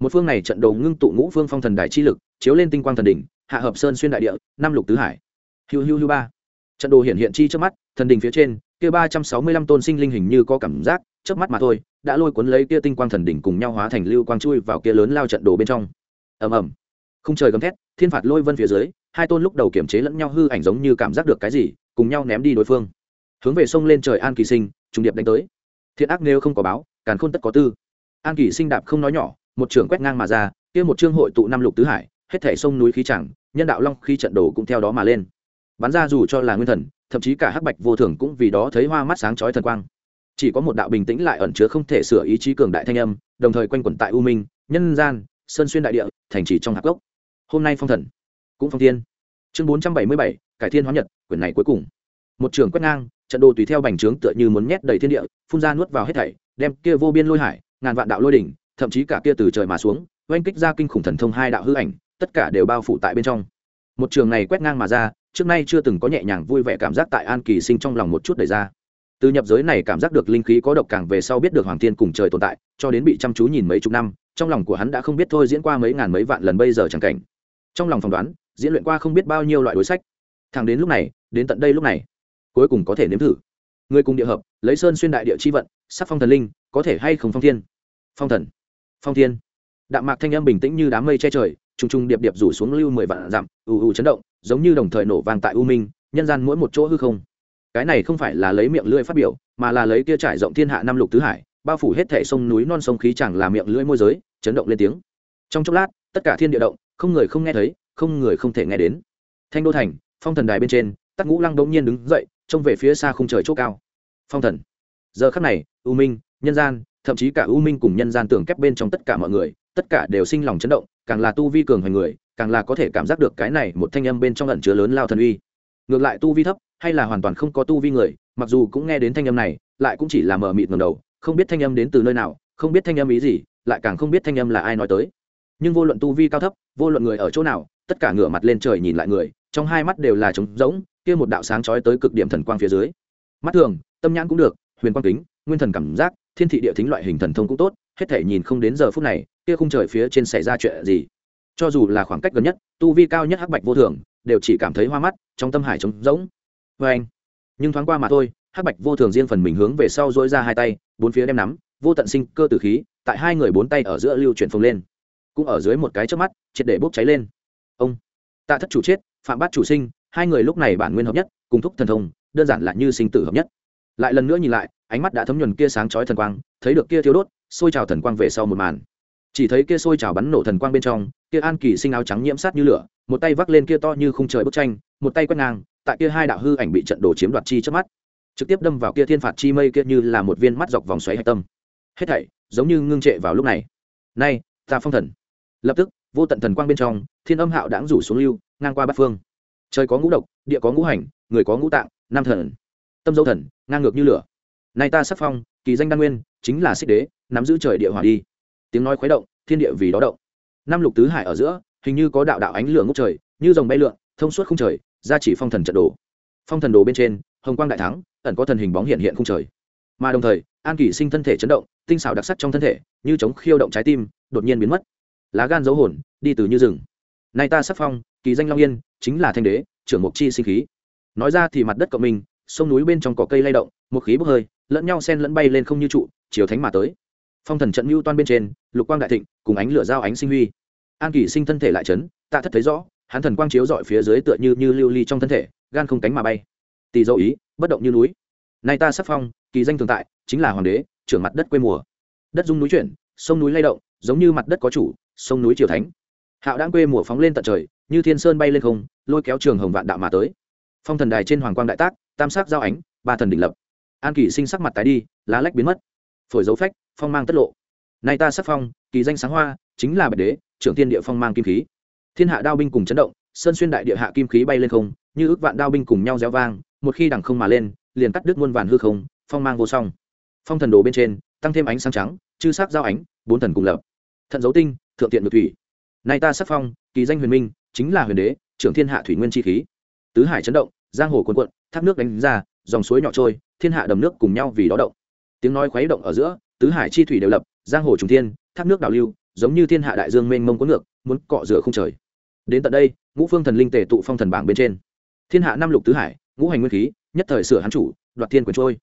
Một phương này trận đồ ngưng tụ ngũ phương phong thần đài chi lực, chiếu lên tinh quang thần đỉnh, hạ hợp sơn xuyên đại địa nam lục tứ hải. Hiu hiu hiu ba. Trận đồ hiện hiện chi trước mắt, thần đình phía trên, kia ba trăm sáu mươi lăm tôn sinh linh hình như có cảm giác trước mắt mà thôi, đã lôi cuốn lấy kia tinh quang thần đỉnh cùng nhau hóa thành lưu quang chui vào kia lớn lao trận đồ bên trong. Ầm ầm. Không trời gầm thét, thiên phạt lôi vân phía dưới hai tôn lúc đầu kiểm chế lẫn nhau hư ảnh giống như cảm giác được cái gì, cùng nhau ném đi đối phương. Hướng về sông lên trời an kỳ sinh, trùng điệp đánh tới. Thiện ác nếu không có báo, càn khôn tất có tư. An kỳ sinh đạp không nói nhỏ, một trường quét ngang mà ra, kia một trương hội tụ năm lục tứ hải, hết thể sông núi khí chẳng, nhân đạo long khí trận đồ cũng theo đó mà lên. Bắn ra dù cho là nguyên thần, thậm chí cả hắc bạch vô thường cũng vì đó thấy hoa mắt sáng chói thần quang. Chỉ có một đạo bình tĩnh lại ẩn chứa không thể sửa ý chí cường đại thanh âm, đồng thời quanh quẩn tại u minh, nhân gian, sơn xuyên đại địa, thành trì trong hạc gốc. Hôm nay phong thần cũng phong thiên. Chương bốn trăm bảy mươi bảy, cải thiên hóa nhật, quyển này cuối cùng. Một trường quét ngang, trận đồ tùy theo bành trướng tựa như muốn nhét đầy thiên địa, phun ra nuốt vào hết thảy, đem kia vô biên lôi hải, ngàn vạn đạo lôi đỉnh, thậm chí cả kia từ trời mà xuống, oanh kích ra kinh khủng thần thông hai đạo hư ảnh, tất cả đều bao phủ tại bên trong. Một trường này quét ngang mà ra, trước nay chưa từng có nhẹ nhàng vui vẻ cảm giác tại an kỳ sinh trong lòng một chút đầy ra. Từ nhập giới này cảm giác được linh khí có độc càng về sau biết được hoàng thiên cùng trời tồn tại, cho đến bị chăm chú nhìn mấy chục năm, trong lòng của hắn đã không biết thôi diễn qua mấy ngàn mấy vạn lần bây giờ chẳng cảnh. Trong lòng phỏng đoán diễn luyện qua không biết bao nhiêu loại đối sách. Thẳng đến lúc này, đến tận đây lúc này, cuối cùng có thể nếm thử. Người cùng địa hợp, lấy sơn xuyên đại địa chi vận, sắc phong thần linh, có thể hay không phong thiên? Phong thần. Phong thiên. Đạm mạc thanh âm bình tĩnh như đám mây che trời, trùng trùng điệp điệp rủ xuống lưu mười vạn dặm, ù ù chấn động, giống như đồng thời nổ vang tại u minh, nhân gian mỗi một chỗ hư không. Cái này không phải là lấy miệng lưỡi phát biểu, mà là lấy kia trải rộng thiên hạ năm lục tứ hải, bao phủ hết thể sông núi non sông khí chẳng là miệng lưỡi môi giới, chấn động lên tiếng. Trong chốc lát, tất cả thiên địa động, không người không nghe thấy không người không thể nghe đến. Thanh đô thành, phong thần đài bên trên, tắc ngũ lăng đống nhiên đứng dậy, trông về phía xa khung trời chỗ cao. Phong thần. Giờ khắc này, u minh, nhân gian, thậm chí cả u minh cùng nhân gian tưởng kép bên trong tất cả mọi người, tất cả đều sinh lòng chấn động, càng là tu vi cường hoành người, càng là có thể cảm giác được cái này một thanh âm bên trong ẩn chứa lớn lao thần uy. Ngược lại tu vi thấp, hay là hoàn toàn không có tu vi người, mặc dù cũng nghe đến thanh âm này, lại cũng chỉ là mờ mịt ngầm đầu, không biết thanh âm đến từ nơi nào, không biết thanh âm ý gì, lại càng không biết thanh âm là ai nói tới. Nhưng vô luận tu vi cao thấp, vô luận người ở chỗ nào tất cả ngửa mặt lên trời nhìn lại người, trong hai mắt đều là trống rỗng, kia một đạo sáng chói tới cực điểm thần quang phía dưới. Mắt thường, tâm nhãn cũng được, huyền quang kính, nguyên thần cảm giác, thiên thị địa thính loại hình thần thông cũng tốt, hết thể nhìn không đến giờ phút này, kia khung trời phía trên xảy ra chuyện gì. Cho dù là khoảng cách gần nhất, tu vi cao nhất hắc bạch vô thường, đều chỉ cảm thấy hoa mắt, trong tâm hải trống rỗng. Vê anh, nhưng thoáng qua mà thôi, hắc bạch vô thường riêng phần mình hướng về sau dỗi ra hai tay, bốn phía đem nắm, vô tận sinh cơ tử khí, tại hai người bốn tay ở giữa lưu chuyển phồng lên. Cũng ở dưới một cái trước mắt, triệt để bốc cháy lên ông. Tạ thất chủ chết, phạm bát chủ sinh, hai người lúc này bản nguyên hợp nhất, cùng thúc thần thông, đơn giản là như sinh tử hợp nhất. Lại lần nữa nhìn lại, ánh mắt đã thấm nhuần kia sáng chói thần quang, thấy được kia thiếu đốt xôi trào thần quang về sau một màn. Chỉ thấy kia xôi trào bắn nổ thần quang bên trong, kia an kỳ sinh áo trắng nhiễm sát như lửa, một tay vác lên kia to như khung trời bức tranh, một tay quét ngang, tại kia hai đạo hư ảnh bị trận đồ chiếm đoạt chi trước mắt. Trực tiếp đâm vào kia thiên phạt chi mây kia như là một viên mắt dọc vòng xoáy hạch tâm. Hết thảy, giống như ngưng trệ vào lúc này. Nay ta phong thần. Lập tức vô tận thần quang bên trong, thiên âm hạo đãng rủ xuống lưu, ngang qua bát phương. Trời có ngũ độc, địa có ngũ hành, người có ngũ tạng, nam thần. Tâm dâu thần, ngang ngược như lửa. Nay ta sắc phong, kỳ danh đan nguyên, chính là xích đế, nắm giữ trời địa hỏa đi. Tiếng nói khuấy động, thiên địa vì đó động. Năm lục tứ hải ở giữa, hình như có đạo đạo ánh lửa ngốc trời, như dòng bay lượn, thông suốt không trời, ra chỉ phong thần trận đồ. Phong thần đồ bên trên, hồng quang đại thắng, ẩn có thần hình bóng hiện hiện không trời. Mà đồng thời, an kỷ sinh thân thể chấn động, tinh xảo đặc sắc trong thân thể, như chống khiêu động trái tim, đột nhiên biến mất lá gan dấu hồn, đi từ như rừng. Nay ta sắc phong, kỳ danh long yên, chính là thanh đế, trưởng mục chi sinh khí. Nói ra thì mặt đất cộng minh sông núi bên trong cỏ cây lay động, một khí bốc hơi, lẫn nhau sen lẫn bay lên không như trụ, chiều thánh mà tới. Phong thần trận mưu toan bên trên, lục quang đại thịnh, cùng ánh lửa giao ánh sinh huy. An kỳ sinh thân thể lại chấn, tạ thất thấy rõ, hắn thần quang chiếu dọi phía dưới tựa như như lưu ly trong thân thể, gan không cánh mà bay. Tỳ dâu ý, bất động như núi. Nay ta sắc phong, kỳ danh thường tại, chính là hoàng đế, trưởng mặt đất quê mùa. Đất dung núi chuyển, sông núi lay động, giống như mặt đất có chủ sông núi triều thánh. Hạo đáng quê mùa phóng lên tận trời, như thiên sơn bay lên không, lôi kéo trường hồng vạn đạo mà tới. Phong thần đài trên hoàng quang đại tác, tam sắc giao ánh, ba thần đỉnh lập. An kỳ sinh sắc mặt tái đi, lá lách biến mất. Phổi dấu phách, phong mang tất lộ. Nay ta sắc phong, kỳ danh sáng hoa, chính là bạch đế, trưởng thiên địa phong mang kim khí. Thiên hạ đao binh cùng chấn động, sơn xuyên đại địa hạ kim khí bay lên không, như ước vạn đao binh cùng nhau gieo vang, một khi đằng không mà lên, liền cắt đứt muôn vàn hư không, phong mang vô song. Phong thần đồ bên trên, tăng thêm ánh sáng trắng, chư sắc giao ánh, bốn thần cùng lập thận dấu tinh, thượng tiện ngược thủy. Nay ta sắc phong, kỳ danh huyền minh, chính là huyền đế, trưởng thiên hạ thủy nguyên chi khí. Tứ hải chấn động, giang hồ cuồn cuộn, thác nước đánh ra, dòng suối nhỏ trôi, thiên hạ đầm nước cùng nhau vì đó động. Tiếng nói khuấy động ở giữa, tứ hải chi thủy đều lập, giang hồ trùng thiên, thác nước đào lưu, giống như thiên hạ đại dương mênh mông cuốn ngược, muốn cọ rửa không trời. Đến tận đây, ngũ phương thần linh tề tụ phong thần bảng bên trên. Thiên hạ năm lục tứ hải, ngũ hành nguyên khí, nhất thời sửa hắn chủ, đoạt thiên quyền trôi.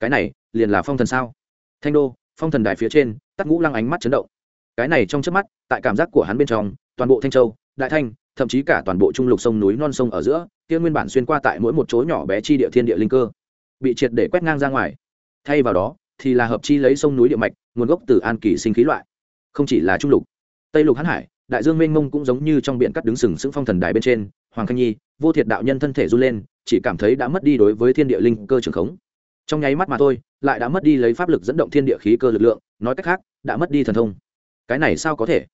Cái này, liền là phong thần sao? Thanh đô, phong thần đài phía trên, tắc ngũ lăng ánh mắt chấn động cái này trong trước mắt, tại cảm giác của hắn bên trong, toàn bộ thanh châu, đại thanh, thậm chí cả toàn bộ trung lục sông núi non sông ở giữa, kia nguyên bản xuyên qua tại mỗi một chỗ nhỏ bé chi địa thiên địa linh cơ, bị triệt để quét ngang ra ngoài. Thay vào đó, thì là hợp chi lấy sông núi địa mạch, nguồn gốc từ an kỳ sinh khí loại. Không chỉ là trung lục, tây lục hán hải, đại dương mênh mông cũng giống như trong biển cắt đứng sừng sững phong thần đài bên trên, hoàng khanh nhi, vô thiệt đạo nhân thân thể run lên, chỉ cảm thấy đã mất đi đối với thiên địa linh cơ trường khống. Trong nháy mắt mà thôi, lại đã mất đi lấy pháp lực dẫn động thiên địa khí cơ lực lượng, nói cách khác, đã mất đi thần thông cái này sao có thể?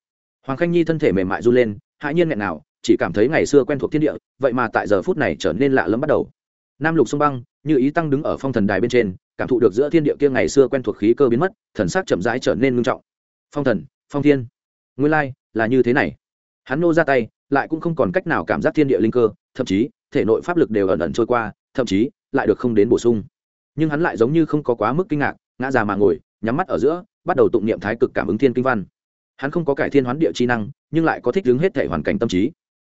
Hoàng khanh nhi thân thể mềm mại run lên, hãi nhiên nghẹn nào chỉ cảm thấy ngày xưa quen thuộc thiên địa, vậy mà tại giờ phút này trở nên lạ lẫm bắt đầu. Nam lục sông băng, như ý tăng đứng ở phong thần đài bên trên, cảm thụ được giữa thiên địa kia ngày xưa quen thuộc khí cơ biến mất, thần sắc chậm rãi trở nên ngưng trọng. Phong thần, phong thiên, nguyên lai là như thế này. Hắn nô ra tay, lại cũng không còn cách nào cảm giác thiên địa linh cơ, thậm chí, thể nội pháp lực đều ẩn ẩn trôi qua, thậm chí, lại được không đến bổ sung. Nhưng hắn lại giống như không có quá mức kinh ngạc, ngã già mà ngồi, nhắm mắt ở giữa, bắt đầu tụng niệm thái cực cảm ứng thiên kinh văn hắn không có cải thiên hoán địa chi năng, nhưng lại có thích ứng hết thể hoàn cảnh tâm trí.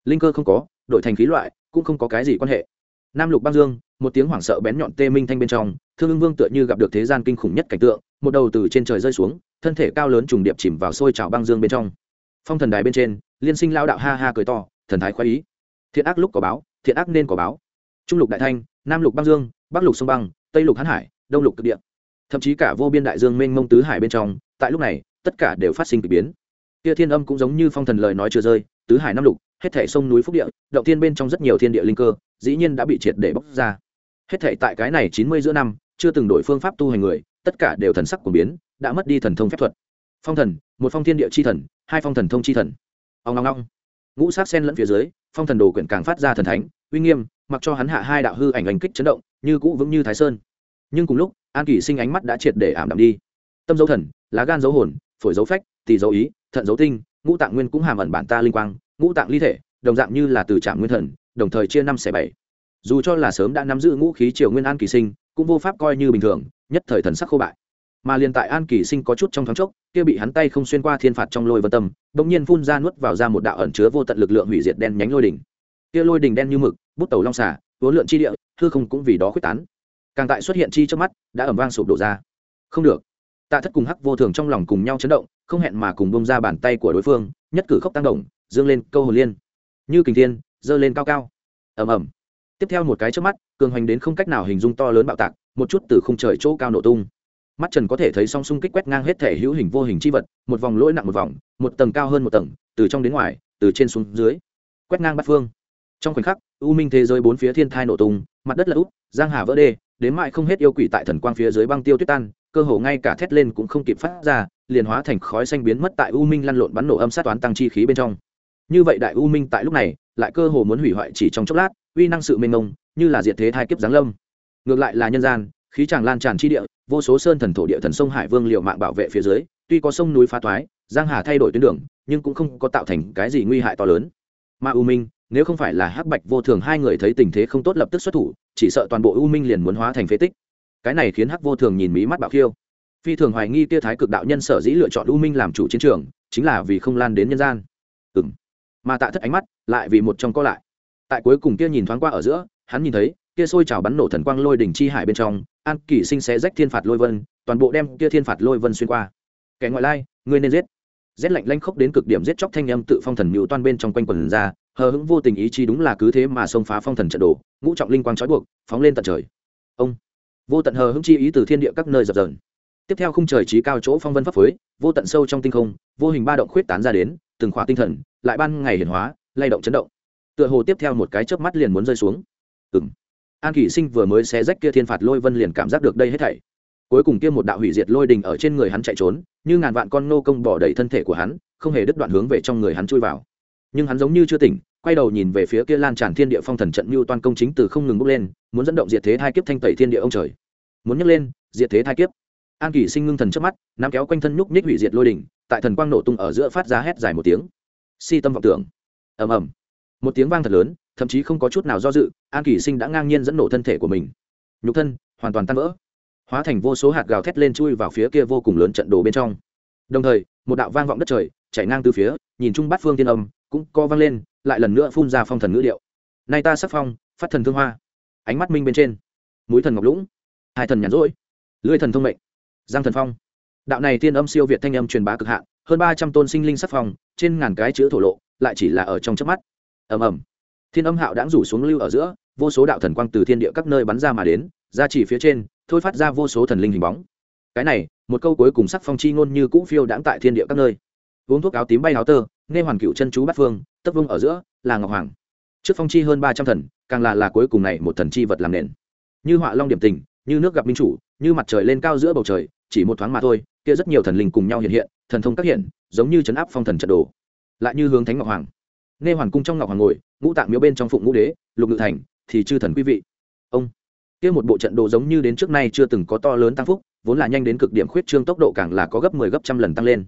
Linh cơ không có, đổi thành khí loại, cũng không có cái gì quan hệ. Nam lục băng dương, một tiếng hoảng sợ bén nhọn tê minh thanh bên trong, thương ưng vương tựa như gặp được thế gian kinh khủng nhất cảnh tượng, một đầu từ trên trời rơi xuống, thân thể cao lớn trùng điệp chìm vào sôi trào băng dương bên trong. Phong thần đài bên trên, liên sinh lao đạo ha ha cười to, thần thái khoái ý. Thiện ác lúc có báo, thiện ác nên có báo. Trung lục đại thanh, nam lục băng dương, bắc lục sông băng, tây lục hán hải, đông lục cực địa. Thậm chí cả vô biên đại dương mênh mông tứ hải bên trong, tại lúc này tất cả đều phát sinh k ỳ biến. Kia thiên âm cũng giống như phong thần lời nói chưa rơi, tứ hải năm lục, hết thể sông núi phúc địa, động thiên bên trong rất nhiều thiên địa linh cơ, dĩ nhiên đã bị triệt để bóc ra. Hết thể tại cái này chín mươi giữa năm, chưa từng đổi phương pháp tu hành người, tất cả đều thần sắc của biến, đã mất đi thần thông phép thuật. Phong thần, một phong thiên địa chi thần, hai phong thần thông chi thần. Ông ngong ngong ngũ sát sen lẫn phía dưới, phong thần đồ quyển càng phát ra thần thánh, uy nghiêm, mặc cho hắn hạ hai đạo hư ảnh ảnh kích chấn động, như cũ vững như thái sơn. Nhưng cùng lúc, an kỷ sinh ánh mắt đã triệt để ảm đạm đi. Tâm dấu thần, lá gan dấu hồn phổi dấu phách, tỳ dấu ý, thận dấu tinh, ngũ tạng nguyên cũng hàm ẩn bản ta linh quang, ngũ tạng ly thể, đồng dạng như là từ trạm nguyên thần, đồng thời chia năm xẻ bảy. Dù cho là sớm đã nắm giữ ngũ khí triều nguyên an kỳ sinh, cũng vô pháp coi như bình thường, nhất thời thần sắc khô bại. Mà liền tại an kỳ sinh có chút trong thoáng chốc, kia bị hắn tay không xuyên qua thiên phạt trong lôi vân tâm bỗng nhiên phun ra nuốt vào ra một đạo ẩn chứa vô tận lực lượng hủy diệt đen nhánh lôi đỉnh. Kia lôi đỉnh đen như mực, bút tàu long xả uốn lượn chi địa, hư không cũng vì đó quyết tán. Càng tại xuất hiện chi trước mắt, đã ẩm vang sụp đổ ra. Không được tạ thất cùng hắc vô thường trong lòng cùng nhau chấn động, không hẹn mà cùng bông ra bàn tay của đối phương, nhất cử khốc tăng động, dương lên, câu hồn liên. Như kình thiên, giơ lên cao cao. Ầm ầm. Tiếp theo một cái trước mắt, cường hoành đến không cách nào hình dung to lớn bạo tạc, một chút từ khung trời chỗ cao nổ tung. Mắt trần có thể thấy song xung kích quét ngang hết thể hữu hình vô hình chi vật, một vòng lỗi nặng một vòng, một tầng cao hơn một tầng, từ trong đến ngoài, từ trên xuống dưới. Quét ngang bát phương. Trong khoảnh khắc, u minh thế giới bốn phía thiên thai nổ tung, mặt đất lật úp giang hà vỡ đê, đến mại không hết yêu quỷ tại thần quang phía dưới băng tiêu tuyết tan cơ hồ ngay cả thét lên cũng không kịp phát ra, liền hóa thành khói xanh biến mất tại u minh lăn lộn bắn nổ âm sát toán tăng chi khí bên trong. Như vậy đại u minh tại lúc này, lại cơ hồ muốn hủy hoại chỉ trong chốc lát, uy năng sự mênh mông, như là diệt thế thai kiếp giáng lâm. Ngược lại là nhân gian, khí tràng lan tràn chi địa, vô số sơn thần thổ địa thần sông hải vương liệu mạng bảo vệ phía dưới, tuy có sông núi phá toái, giang hà thay đổi tuyến đường, nhưng cũng không có tạo thành cái gì nguy hại to lớn. Mà u minh, nếu không phải là hắc bạch vô thường hai người thấy tình thế không tốt lập tức xuất thủ, chỉ sợ toàn bộ u minh liền muốn hóa thành phế tích cái này khiến hắc vô thường nhìn mí mắt bạo khiêu. Phi thường hoài nghi tia thái cực đạo nhân sở dĩ lựa chọn u minh làm chủ chiến trường, chính là vì không lan đến nhân gian. Ừ m mà tạ thất ánh mắt lại vì một trong co lại. Tại cuối cùng kia nhìn thoáng qua ở giữa, hắn nhìn thấy, kia sôi trào bắn nổ thần quang lôi đỉnh chi hải bên trong, an kỷ sinh xé rách thiên phạt lôi vân, toàn bộ đem kia thiên phạt lôi vân xuyên qua. Kẻ ngoại lai, ngươi nên giết. Rét lạnh lanh khốc đến cực điểm giết chóc thanh âm tự phong thần mưu toan bên trong quanh quần ra, hờ hững vô tình ý chí đúng là cứ thế mà xông phá phong thần trận đồ, ngũ trọng linh quang trói buộc, phóng lên tận trời. Ông vô tận hờ hững chi ý từ thiên địa các nơi dập dờn. Tiếp theo khung trời trí cao chỗ phong vân pháp phối, vô tận sâu trong tinh không, vô hình ba động khuyết tán ra đến, từng khỏa tinh thần, lại ban ngày hiển hóa, lay động chấn động. Tựa hồ tiếp theo một cái chớp mắt liền muốn rơi xuống. Ừ an kỷ sinh vừa mới xé rách kia thiên phạt lôi vân liền cảm giác được đây hết thảy. Cuối cùng kia một đạo hủy diệt lôi đình ở trên người hắn chạy trốn, như ngàn vạn con nô công bỏ đầy thân thể của hắn, không hề đứt đoạn hướng về trong người hắn chui vào. Nhưng hắn giống như chưa tỉnh quay đầu nhìn về phía kia lan tràn thiên địa phong thần trận mưu toan công chính từ không ngừng bốc lên, muốn dẫn động diệt thế hai kiếp thanh tẩy thiên địa ông trời. Muốn nhấc lên, diệt thế hai kiếp. An kỷ sinh ngưng thần trước mắt, nắm kéo quanh thân nhúc nhích hủy diệt lôi đỉnh, tại thần quang nổ tung ở giữa phát ra hét dài một tiếng. Si tâm vọng tưởng. Ầm ầm. Một tiếng vang thật lớn, thậm chí không có chút nào do dự, an kỷ sinh đã ngang nhiên dẫn nổ thân thể của mình. Nhục thân hoàn toàn tan vỡ. Hóa thành vô số hạt gào thét lên chui vào phía kia vô cùng lớn trận đồ bên trong. Đồng thời, một đạo vang vọng đất trời, chảy ngang từ phía, nhìn chung bát phương tiên âm, cũng co vang lên lại lần nữa phun ra phong thần ngữ điệu. Nay ta sắc phong, phát thần thương hoa. Ánh mắt minh bên trên. Mũi thần ngọc lũng. Hai thần nhàn rỗi. Lưỡi thần thông mệnh. Giang thần phong. Đạo này tiên âm siêu việt thanh âm truyền bá cực hạn, hơn ba trăm tôn sinh linh sắc phong, trên ngàn cái chữ thổ lộ, lại chỉ là ở trong chớp mắt. Ầm ầm. Thiên âm hạo đãng rủ xuống lưu ở giữa, vô số đạo thần quang từ thiên địa các nơi bắn ra mà đến, ra chỉ phía trên, thôi phát ra vô số thần linh hình bóng. Cái này, một câu cuối cùng sắc phong chi ngôn như cũ phiêu đãng tại thiên địa các nơi. Uống thuốc áo tím bay áo tơ nghe hoàn cựu chân chú bát phương, tấp vung ở giữa là ngọc hoàng. Trước phong chi hơn ba trăm thần, càng là là cuối cùng này một thần chi vật làm nền. Như họa long điểm tình, như nước gặp minh chủ, như mặt trời lên cao giữa bầu trời, chỉ một thoáng mà thôi, kia rất nhiều thần linh cùng nhau hiện hiện, thần thông các hiện, giống như chấn áp phong thần trận đồ. Lại như hướng thánh ngọc hoàng. Nghe hoàn cung trong ngọc hoàng ngồi, ngũ tạng miếu bên trong phụng ngũ đế, lục ngự thành, thì chư thần quý vị. Ông, kia một bộ trận đồ giống như đến trước nay chưa từng có to lớn tăng phúc, vốn là nhanh đến cực điểm khuyết trương tốc độ càng là có gấp mười 10 gấp trăm lần tăng lên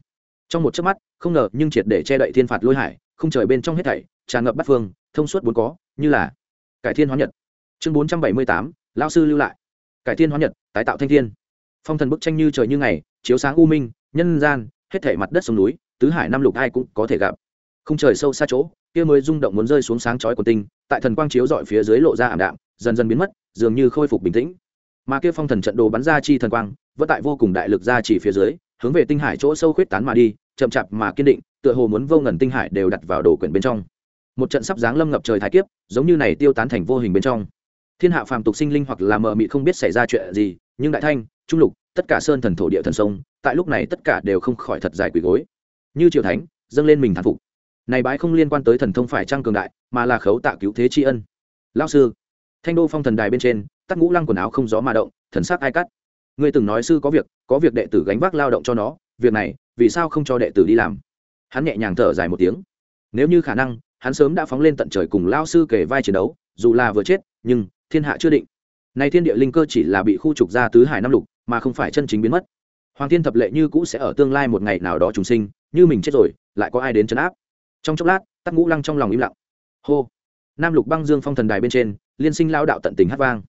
trong một chớp mắt, không ngờ nhưng triệt để che đậy thiên phạt lôi hải không trời bên trong hết thảy, tràn ngập bắt phương, thông suốt bốn có, như là cải thiên hóa nhật. Chương bốn trăm bảy mươi tám lao sư lưu lại. Cải thiên hóa nhật, tái tạo thanh thiên. Phong thần bức tranh như trời như ngày, chiếu sáng u minh, nhân gian, hết thảy mặt đất sông núi, tứ hải năm lục ai cũng có thể gặp. Không trời sâu xa chỗ, kia mới rung động muốn rơi xuống sáng chói của tinh, tại thần quang chiếu dọi phía dưới lộ ra ảm đạm, dần dần biến mất, dường như khôi phục bình tĩnh. Mà kia phong thần trận đồ bắn ra chi thần quang, vẫn tại vô cùng đại lực ra chỉ phía dưới hướng về tinh hải chỗ sâu khuyết tán mà đi, chậm chạp mà kiên định, tựa hồ muốn vô ngần tinh hải đều đặt vào đồ quyển bên trong. Một trận sắp giáng lâm ngập trời thái kiếp, giống như này tiêu tán thành vô hình bên trong. Thiên hạ phàm tục sinh linh hoặc là mờ mị không biết xảy ra chuyện gì, nhưng đại thanh, trung lục, tất cả sơn thần thổ địa thần sông, tại lúc này tất cả đều không khỏi thật dài quỷ gối. Như triều thánh, dâng lên mình thán phục. Này bái không liên quan tới thần thông phải trang cường đại, mà là khấu tạ cứu thế tri ân. Lao sư, thanh đô phong thần đài bên trên tắt ngũ lăng quần áo không gió mà động, thần sắc ai cắt ngươi từng nói sư có việc có việc đệ tử gánh vác lao động cho nó, việc này, vì sao không cho đệ tử đi làm? Hắn nhẹ nhàng thở dài một tiếng. Nếu như khả năng, hắn sớm đã phóng lên tận trời cùng lao sư kể vai chiến đấu, dù là vừa chết, nhưng, thiên hạ chưa định. Nay thiên địa linh cơ chỉ là bị khu trục ra tứ hải năm lục, mà không phải chân chính biến mất. Hoàng thiên thập lệ như cũ sẽ ở tương lai một ngày nào đó trùng sinh, như mình chết rồi, lại có ai đến chấn áp? Trong chốc lát, tắc ngũ lăng trong lòng im lặng. Hô! Nam lục băng dương phong thần đài bên trên, liên sinh lao đạo tận tình hát vang.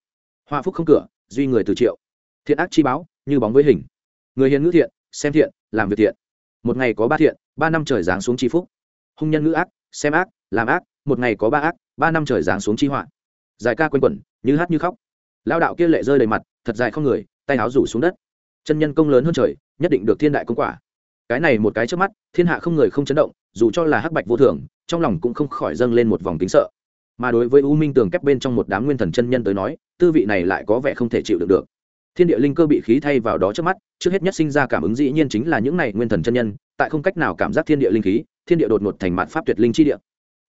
Hoa phúc không cửa, duy người từ triệu thiện ác chi báo, như bóng với hình. Người hiền ngữ thiện, xem thiện, làm việc thiện. Một ngày có ba thiện, ba năm trời giáng xuống chi phúc. Hung nhân ngữ ác, xem ác, làm ác, một ngày có ba ác, ba năm trời giáng xuống chi họa. Giải ca q u a n quẩn, như hát như khóc. Lao đạo kia lệ rơi đầy mặt, thật dài không người, tay áo rủ xuống đất. Chân nhân công lớn hơn trời, nhất định được thiên đại công quả. Cái này một cái trước mắt, thiên hạ không người không chấn động, dù cho là hắc bạch vô thường, trong lòng cũng không khỏi dâng lên một vòng kính sợ. Mà đối với u minh tường kép bên trong một đám nguyên thần chân nhân tới nói, tư vị này lại có vẻ không thể chịu được được thiên địa linh cơ bị khí thay vào đó trước mắt, trước hết nhất sinh ra cảm ứng dĩ nhiên chính là những này nguyên thần chân nhân, tại không cách nào cảm giác thiên địa linh khí, thiên địa đột ngột thành mặt pháp tuyệt linh chi địa.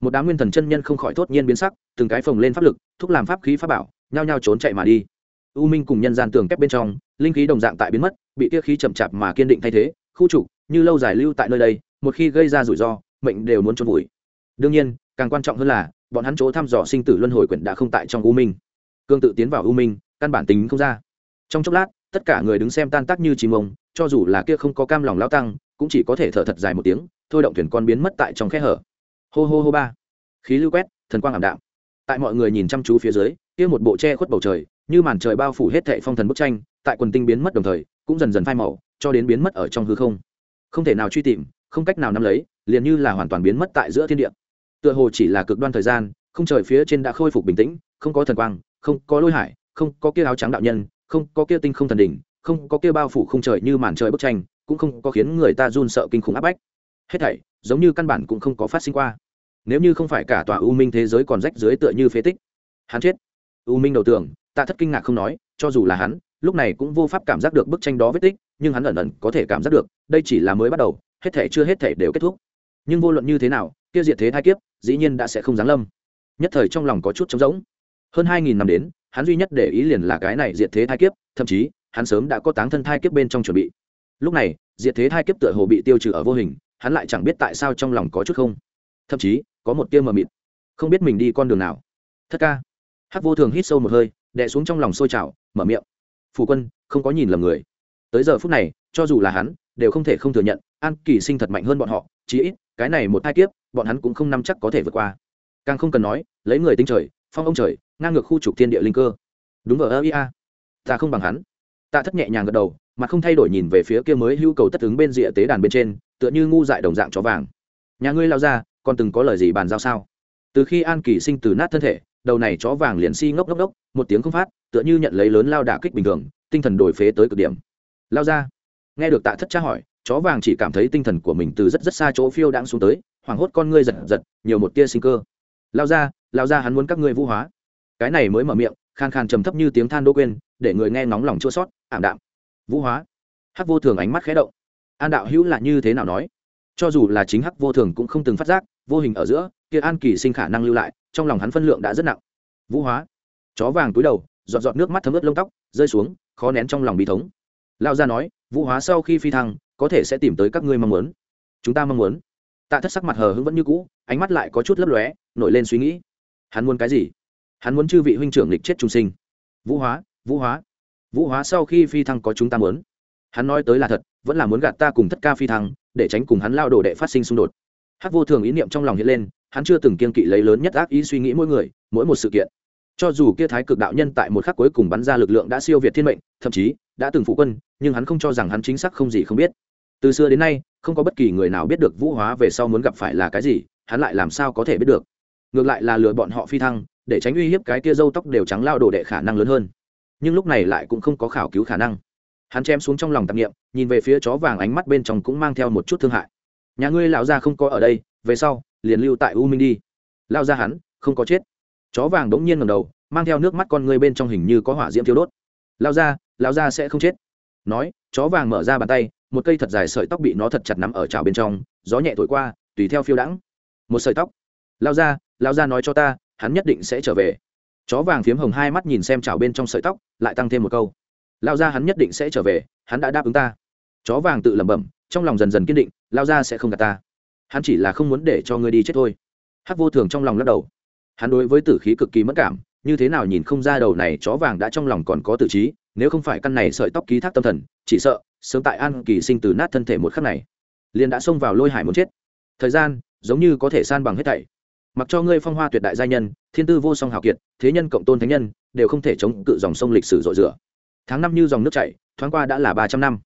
Một đám nguyên thần chân nhân không khỏi thốt nhiên biến sắc, từng cái phồng lên pháp lực, thúc làm pháp khí pháp bảo, nhao nhao trốn chạy mà đi. U minh cùng nhân gian tường kép bên trong, linh khí đồng dạng tại biến mất, bị tia khí chậm chạp mà kiên định thay thế, khu trục, như lâu dài lưu tại nơi đây, một khi gây ra rủi ro, mệnh đều muốn trôn vùi. Đương nhiên, càng quan trọng hơn là, bọn hắn chỗ thăm dò sinh tử luân hồi quyển đã không tại trong u minh. Cương tự tiến vào u minh, căn bản tính không ra trong chốc lát, tất cả người đứng xem tan tác như chim ông, cho dù là kia không có cam lòng lao tăng, cũng chỉ có thể thở thật dài một tiếng, thôi động thuyền con biến mất tại trong khe hở. Hô hô hô ba. Khí lưu quét, thần quang ảm đạm. Tại mọi người nhìn chăm chú phía dưới, kia một bộ che khuất bầu trời, như màn trời bao phủ hết thệ phong thần bức tranh, tại quần tinh biến mất đồng thời, cũng dần dần phai màu, cho đến biến mất ở trong hư không. Không thể nào truy tìm, không cách nào nắm lấy, liền như là hoàn toàn biến mất tại giữa thiên địa. Tựa hồ chỉ là cực đoan thời gian, không trời phía trên đã khôi phục bình tĩnh, không có thần quang, không có lôi hải, không có kia áo trắng đạo nhân không có kia tinh không thần đỉnh, không có kia bao phủ không trời như màn trời bức tranh, cũng không có khiến người ta run sợ kinh khủng áp bách. Hết thảy, giống như căn bản cũng không có phát sinh qua. Nếu như không phải cả tòa u minh thế giới còn rách dưới tựa như phế tích. Hắn chết. U minh đầu tưởng ta thất kinh ngạc không nói, cho dù là hắn, lúc này cũng vô pháp cảm giác được bức tranh đó vết tích, nhưng hắn ẩn ẩn có thể cảm giác được, đây chỉ là mới bắt đầu, hết thể chưa hết thể đều kết thúc. Nhưng vô luận như thế nào, kia diệt thế thai kiếp, dĩ nhiên đã sẽ không giáng lâm. Nhất thời trong lòng có chút trống rỗng. Hơn hai nghìn năm đến hắn duy nhất để ý liền là cái này diệt thế thai kiếp, thậm chí, hắn sớm đã có táng thân thai kiếp bên trong chuẩn bị. Lúc này, diệt thế thai kiếp tựa hồ bị tiêu trừ ở vô hình, hắn lại chẳng biết tại sao trong lòng có chút không. Thậm chí, có một tia mờ mịt. Không biết mình đi con đường nào. Thất ca. Hắc vô thường hít sâu một hơi, đè xuống trong lòng sôi trào, mở miệng. Phủ quân, không có nhìn lầm người. Tới giờ phút này, cho dù là hắn, đều không thể không thừa nhận, an kỳ sinh thật mạnh hơn bọn họ, chí ít, cái này một hai kiếp, bọn hắn cũng không nắm chắc có thể vượt qua. Càng không cần nói, lấy người tinh trời phong ông trời, ngang ngược khu trục thiên địa linh cơ. Đúng vờ ơ ia ta không bằng hắn. Ta thất nhẹ nhàng gật đầu, mà không thay đổi nhìn về phía kia mới hưu cầu tất ứng bên rìa tế đàn bên trên, tựa như ngu dại đồng dạng chó vàng. Nhà ngươi lao ra, còn từng có lời gì bàn giao sao? Từ khi an kỳ sinh từ nát thân thể, đầu này chó vàng liền si ngốc ngốc ngốc, một tiếng không phát, tựa như nhận lấy lớn lao đả kích bình thường, tinh thần đổi phế tới cực điểm. Lao ra. Nghe được tạ thất tra hỏi, chó vàng chỉ cảm thấy tinh thần của mình từ rất rất xa chỗ phiêu đang xuống tới, hoảng hốt con ngươi giật giật, nhiều một tia sinh cơ. Lao ra lao ra hắn muốn các ngươi vũ hóa. Cái này mới mở miệng khan khan trầm thấp như tiếng than đô quên, để người nghe nóng lòng chua sót ảm đạm. Vũ hóa. Hắc vô thường ánh mắt khẽ động. An đạo hữu là như thế nào nói? Cho dù là chính hắc vô thường cũng không từng phát giác, vô hình ở giữa, kia an kỳ sinh khả năng lưu lại, trong lòng hắn phân lượng đã rất nặng. Vũ hóa. Chó vàng túi đầu, giọt giọt nước mắt thấm ướt lông tóc, rơi xuống, khó nén trong lòng bí thống. Lao ra nói, vũ hóa sau khi phi thăng, có thể sẽ tìm tới các ngươi mong muốn. Chúng ta mong muốn. Tạ thất sắc mặt hờ hững vẫn như cũ, ánh mắt lại có chút lấp lóe, nổi lên suy nghĩ hắn muốn cái gì? Hắn muốn chư vị huynh trưởng lịch chết trung sinh. Vũ hóa vũ hóa. Vũ hóa sau khi phi thăng có chúng ta muốn. Hắn nói tới là thật, vẫn là muốn gạt ta cùng thất ca phi thăng, để tránh cùng hắn lao đồ đệ phát sinh xung đột. Hát vô thường ý niệm trong lòng hiện lên, hắn chưa từng kiên kỵ lấy lớn nhất ác ý suy nghĩ mỗi người, mỗi một sự kiện. Cho dù kia thái cực đạo nhân tại một khắc cuối cùng bắn ra lực lượng đã siêu việt thiên mệnh, thậm chí đã từng phụ quân, nhưng hắn không cho rằng hắn chính xác không gì không biết. Từ xưa đến nay, không có bất kỳ người nào biết được vũ hóa về sau muốn gặp phải là cái gì, hắn lại làm sao có thể biết được ngược lại là lừa bọn họ phi thăng, để tránh uy hiếp cái kia dâu tóc đều trắng lao đồ đệ khả năng lớn hơn. Nhưng lúc này lại cũng không có khảo cứu khả năng. Hắn chém xuống trong lòng tạp nghiệm nhìn về phía chó vàng ánh mắt bên trong cũng mang theo một chút thương hại. Nhà ngươi lão gia không có ở đây, về sau, liền lưu tại u minh đi. Lao ra hắn, không có chết. Chó vàng đ ố n g nhiên ngầm đầu, mang theo nước mắt con ngươi bên trong hình như có hỏa diễm thiếu đốt. Lao ra lao ra sẽ không chết. Nói, chó vàng mở ra bàn tay, một cây thật dài sợi tóc bị nó thật chặt nắm ở trào bên trong, gió nhẹ thổi qua, tùy theo phiêu đãng. Một sợi tóc lao ra lao ra nói cho ta, hắn nhất định sẽ trở về. Chó vàng phiếm hồng hai mắt nhìn xem trào bên trong sợi tóc, lại tăng thêm một câu. Lao ra hắn nhất định sẽ trở về, hắn đã đáp ứng ta. Chó vàng tự lẩm bẩm, trong lòng dần dần kiên định, lao ra sẽ không gạt ta. Hắn chỉ là không muốn để cho ngươi đi chết thôi. Hắc vô thường trong lòng lắc đầu. Hắn đối với tử khí cực kỳ mất cảm, như thế nào nhìn không ra đầu này chó vàng đã trong lòng còn có tử trí, nếu không phải căn này sợi tóc ký thác tâm thần, chỉ sợ sớm tại an kỳ sinh từ nát thân thể một khắc này, liền đã xông vào lôi hải muốn chết. Thời gian giống như có thể san bằng hết thảy mặc cho ngươi phong hoa tuyệt đại gia nhân, thiên tư vô song hào kiệt, thế nhân cộng tôn thánh nhân, đều không thể chống cự dòng sông lịch sử rội rửa. Tháng năm như dòng nước chảy, thoáng qua đã là ba trăm năm.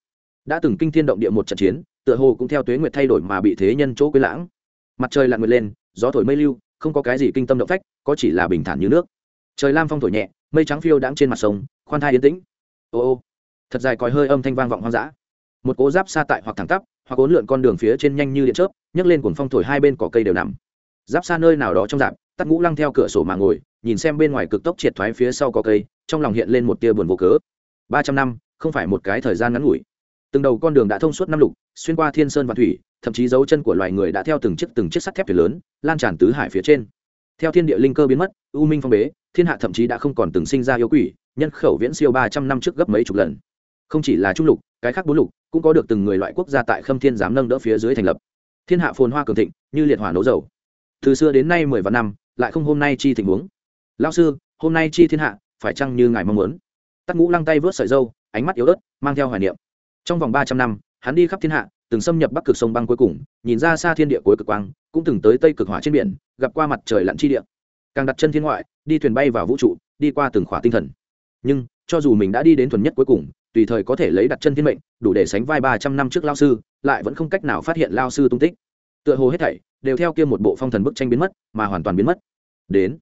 Đã từng kinh thiên động địa một trận chiến, tựa hồ cũng theo tuế nguyệt thay đổi mà bị thế nhân chỗ quên lãng. Mặt trời lặn nguyệt lên, gió thổi mây lưu, không có cái gì kinh tâm động phách, có chỉ là bình thản như nước. Trời lam phong thổi nhẹ, mây trắng phiêu đãng trên mặt sông, khoan thai yên tĩnh. Ô ô, thật dài còi hơi âm thanh vang vọng hoang dã. Một cố giáp xa tại hoặc thẳng tắp, hoặc ốn lượn con đường phía trên nhanh như điện chớp, nhấc lên cuồng phong thổi hai bên cỏ cây đều nằm giáp xa nơi nào đó trong dạp, tắt ngũ lăng theo cửa sổ mà ngồi, nhìn xem bên ngoài cực tốc triệt thoái phía sau có cây, trong lòng hiện lên một tia buồn vô cớ. Ba trăm năm, không phải một cái thời gian ngắn ngủi. Từng đầu con đường đã thông suốt năm lục, xuyên qua thiên sơn và thủy, thậm chí dấu chân của loài người đã theo từng chiếc từng chiếc sắt thép thuyền lớn, lan tràn tứ hải phía trên. Theo thiên địa linh cơ biến mất, u minh phong bế, thiên hạ thậm chí đã không còn từng sinh ra yêu quỷ, nhân khẩu viễn siêu ba trăm năm trước gấp mấy chục lần. Không chỉ là trung lục, cái khác bốn lục, cũng có được từng người loại quốc gia tại khâm thiên giám nâng đỡ phía dưới thành lập. Thiên hạ phồn hoa cường thịnh, như liệt hỏa nấu dầu từ xưa đến nay mười vạn năm, lại không hôm nay chi tình huống. Lao sư, hôm nay chi thiên hạ, phải chăng như ngài mong muốn? Tắt ngũ lăng tay vớt sợi dâu, ánh mắt yếu ớt, mang theo hoài niệm. Trong vòng ba trăm năm, hắn đi khắp thiên hạ, từng xâm nhập bắc cực sông băng cuối cùng, nhìn ra xa thiên địa cuối cực quang, cũng từng tới tây cực hỏa trên biển, gặp qua mặt trời lặn chi địa. Càng đặt chân thiên ngoại, đi thuyền bay vào vũ trụ, đi qua từng khỏa tinh thần. Nhưng, cho dù mình đã đi đến thuần nhất cuối cùng, tùy thời có thể lấy đặt chân thiên mệnh, đủ để sánh vai ba trăm năm trước lao sư, lại vẫn không cách nào phát hiện lao sư tung tích. Tựa hồ hết thảy đều theo kia một bộ phong thần bức tranh biến mất, mà hoàn toàn biến mất. Đến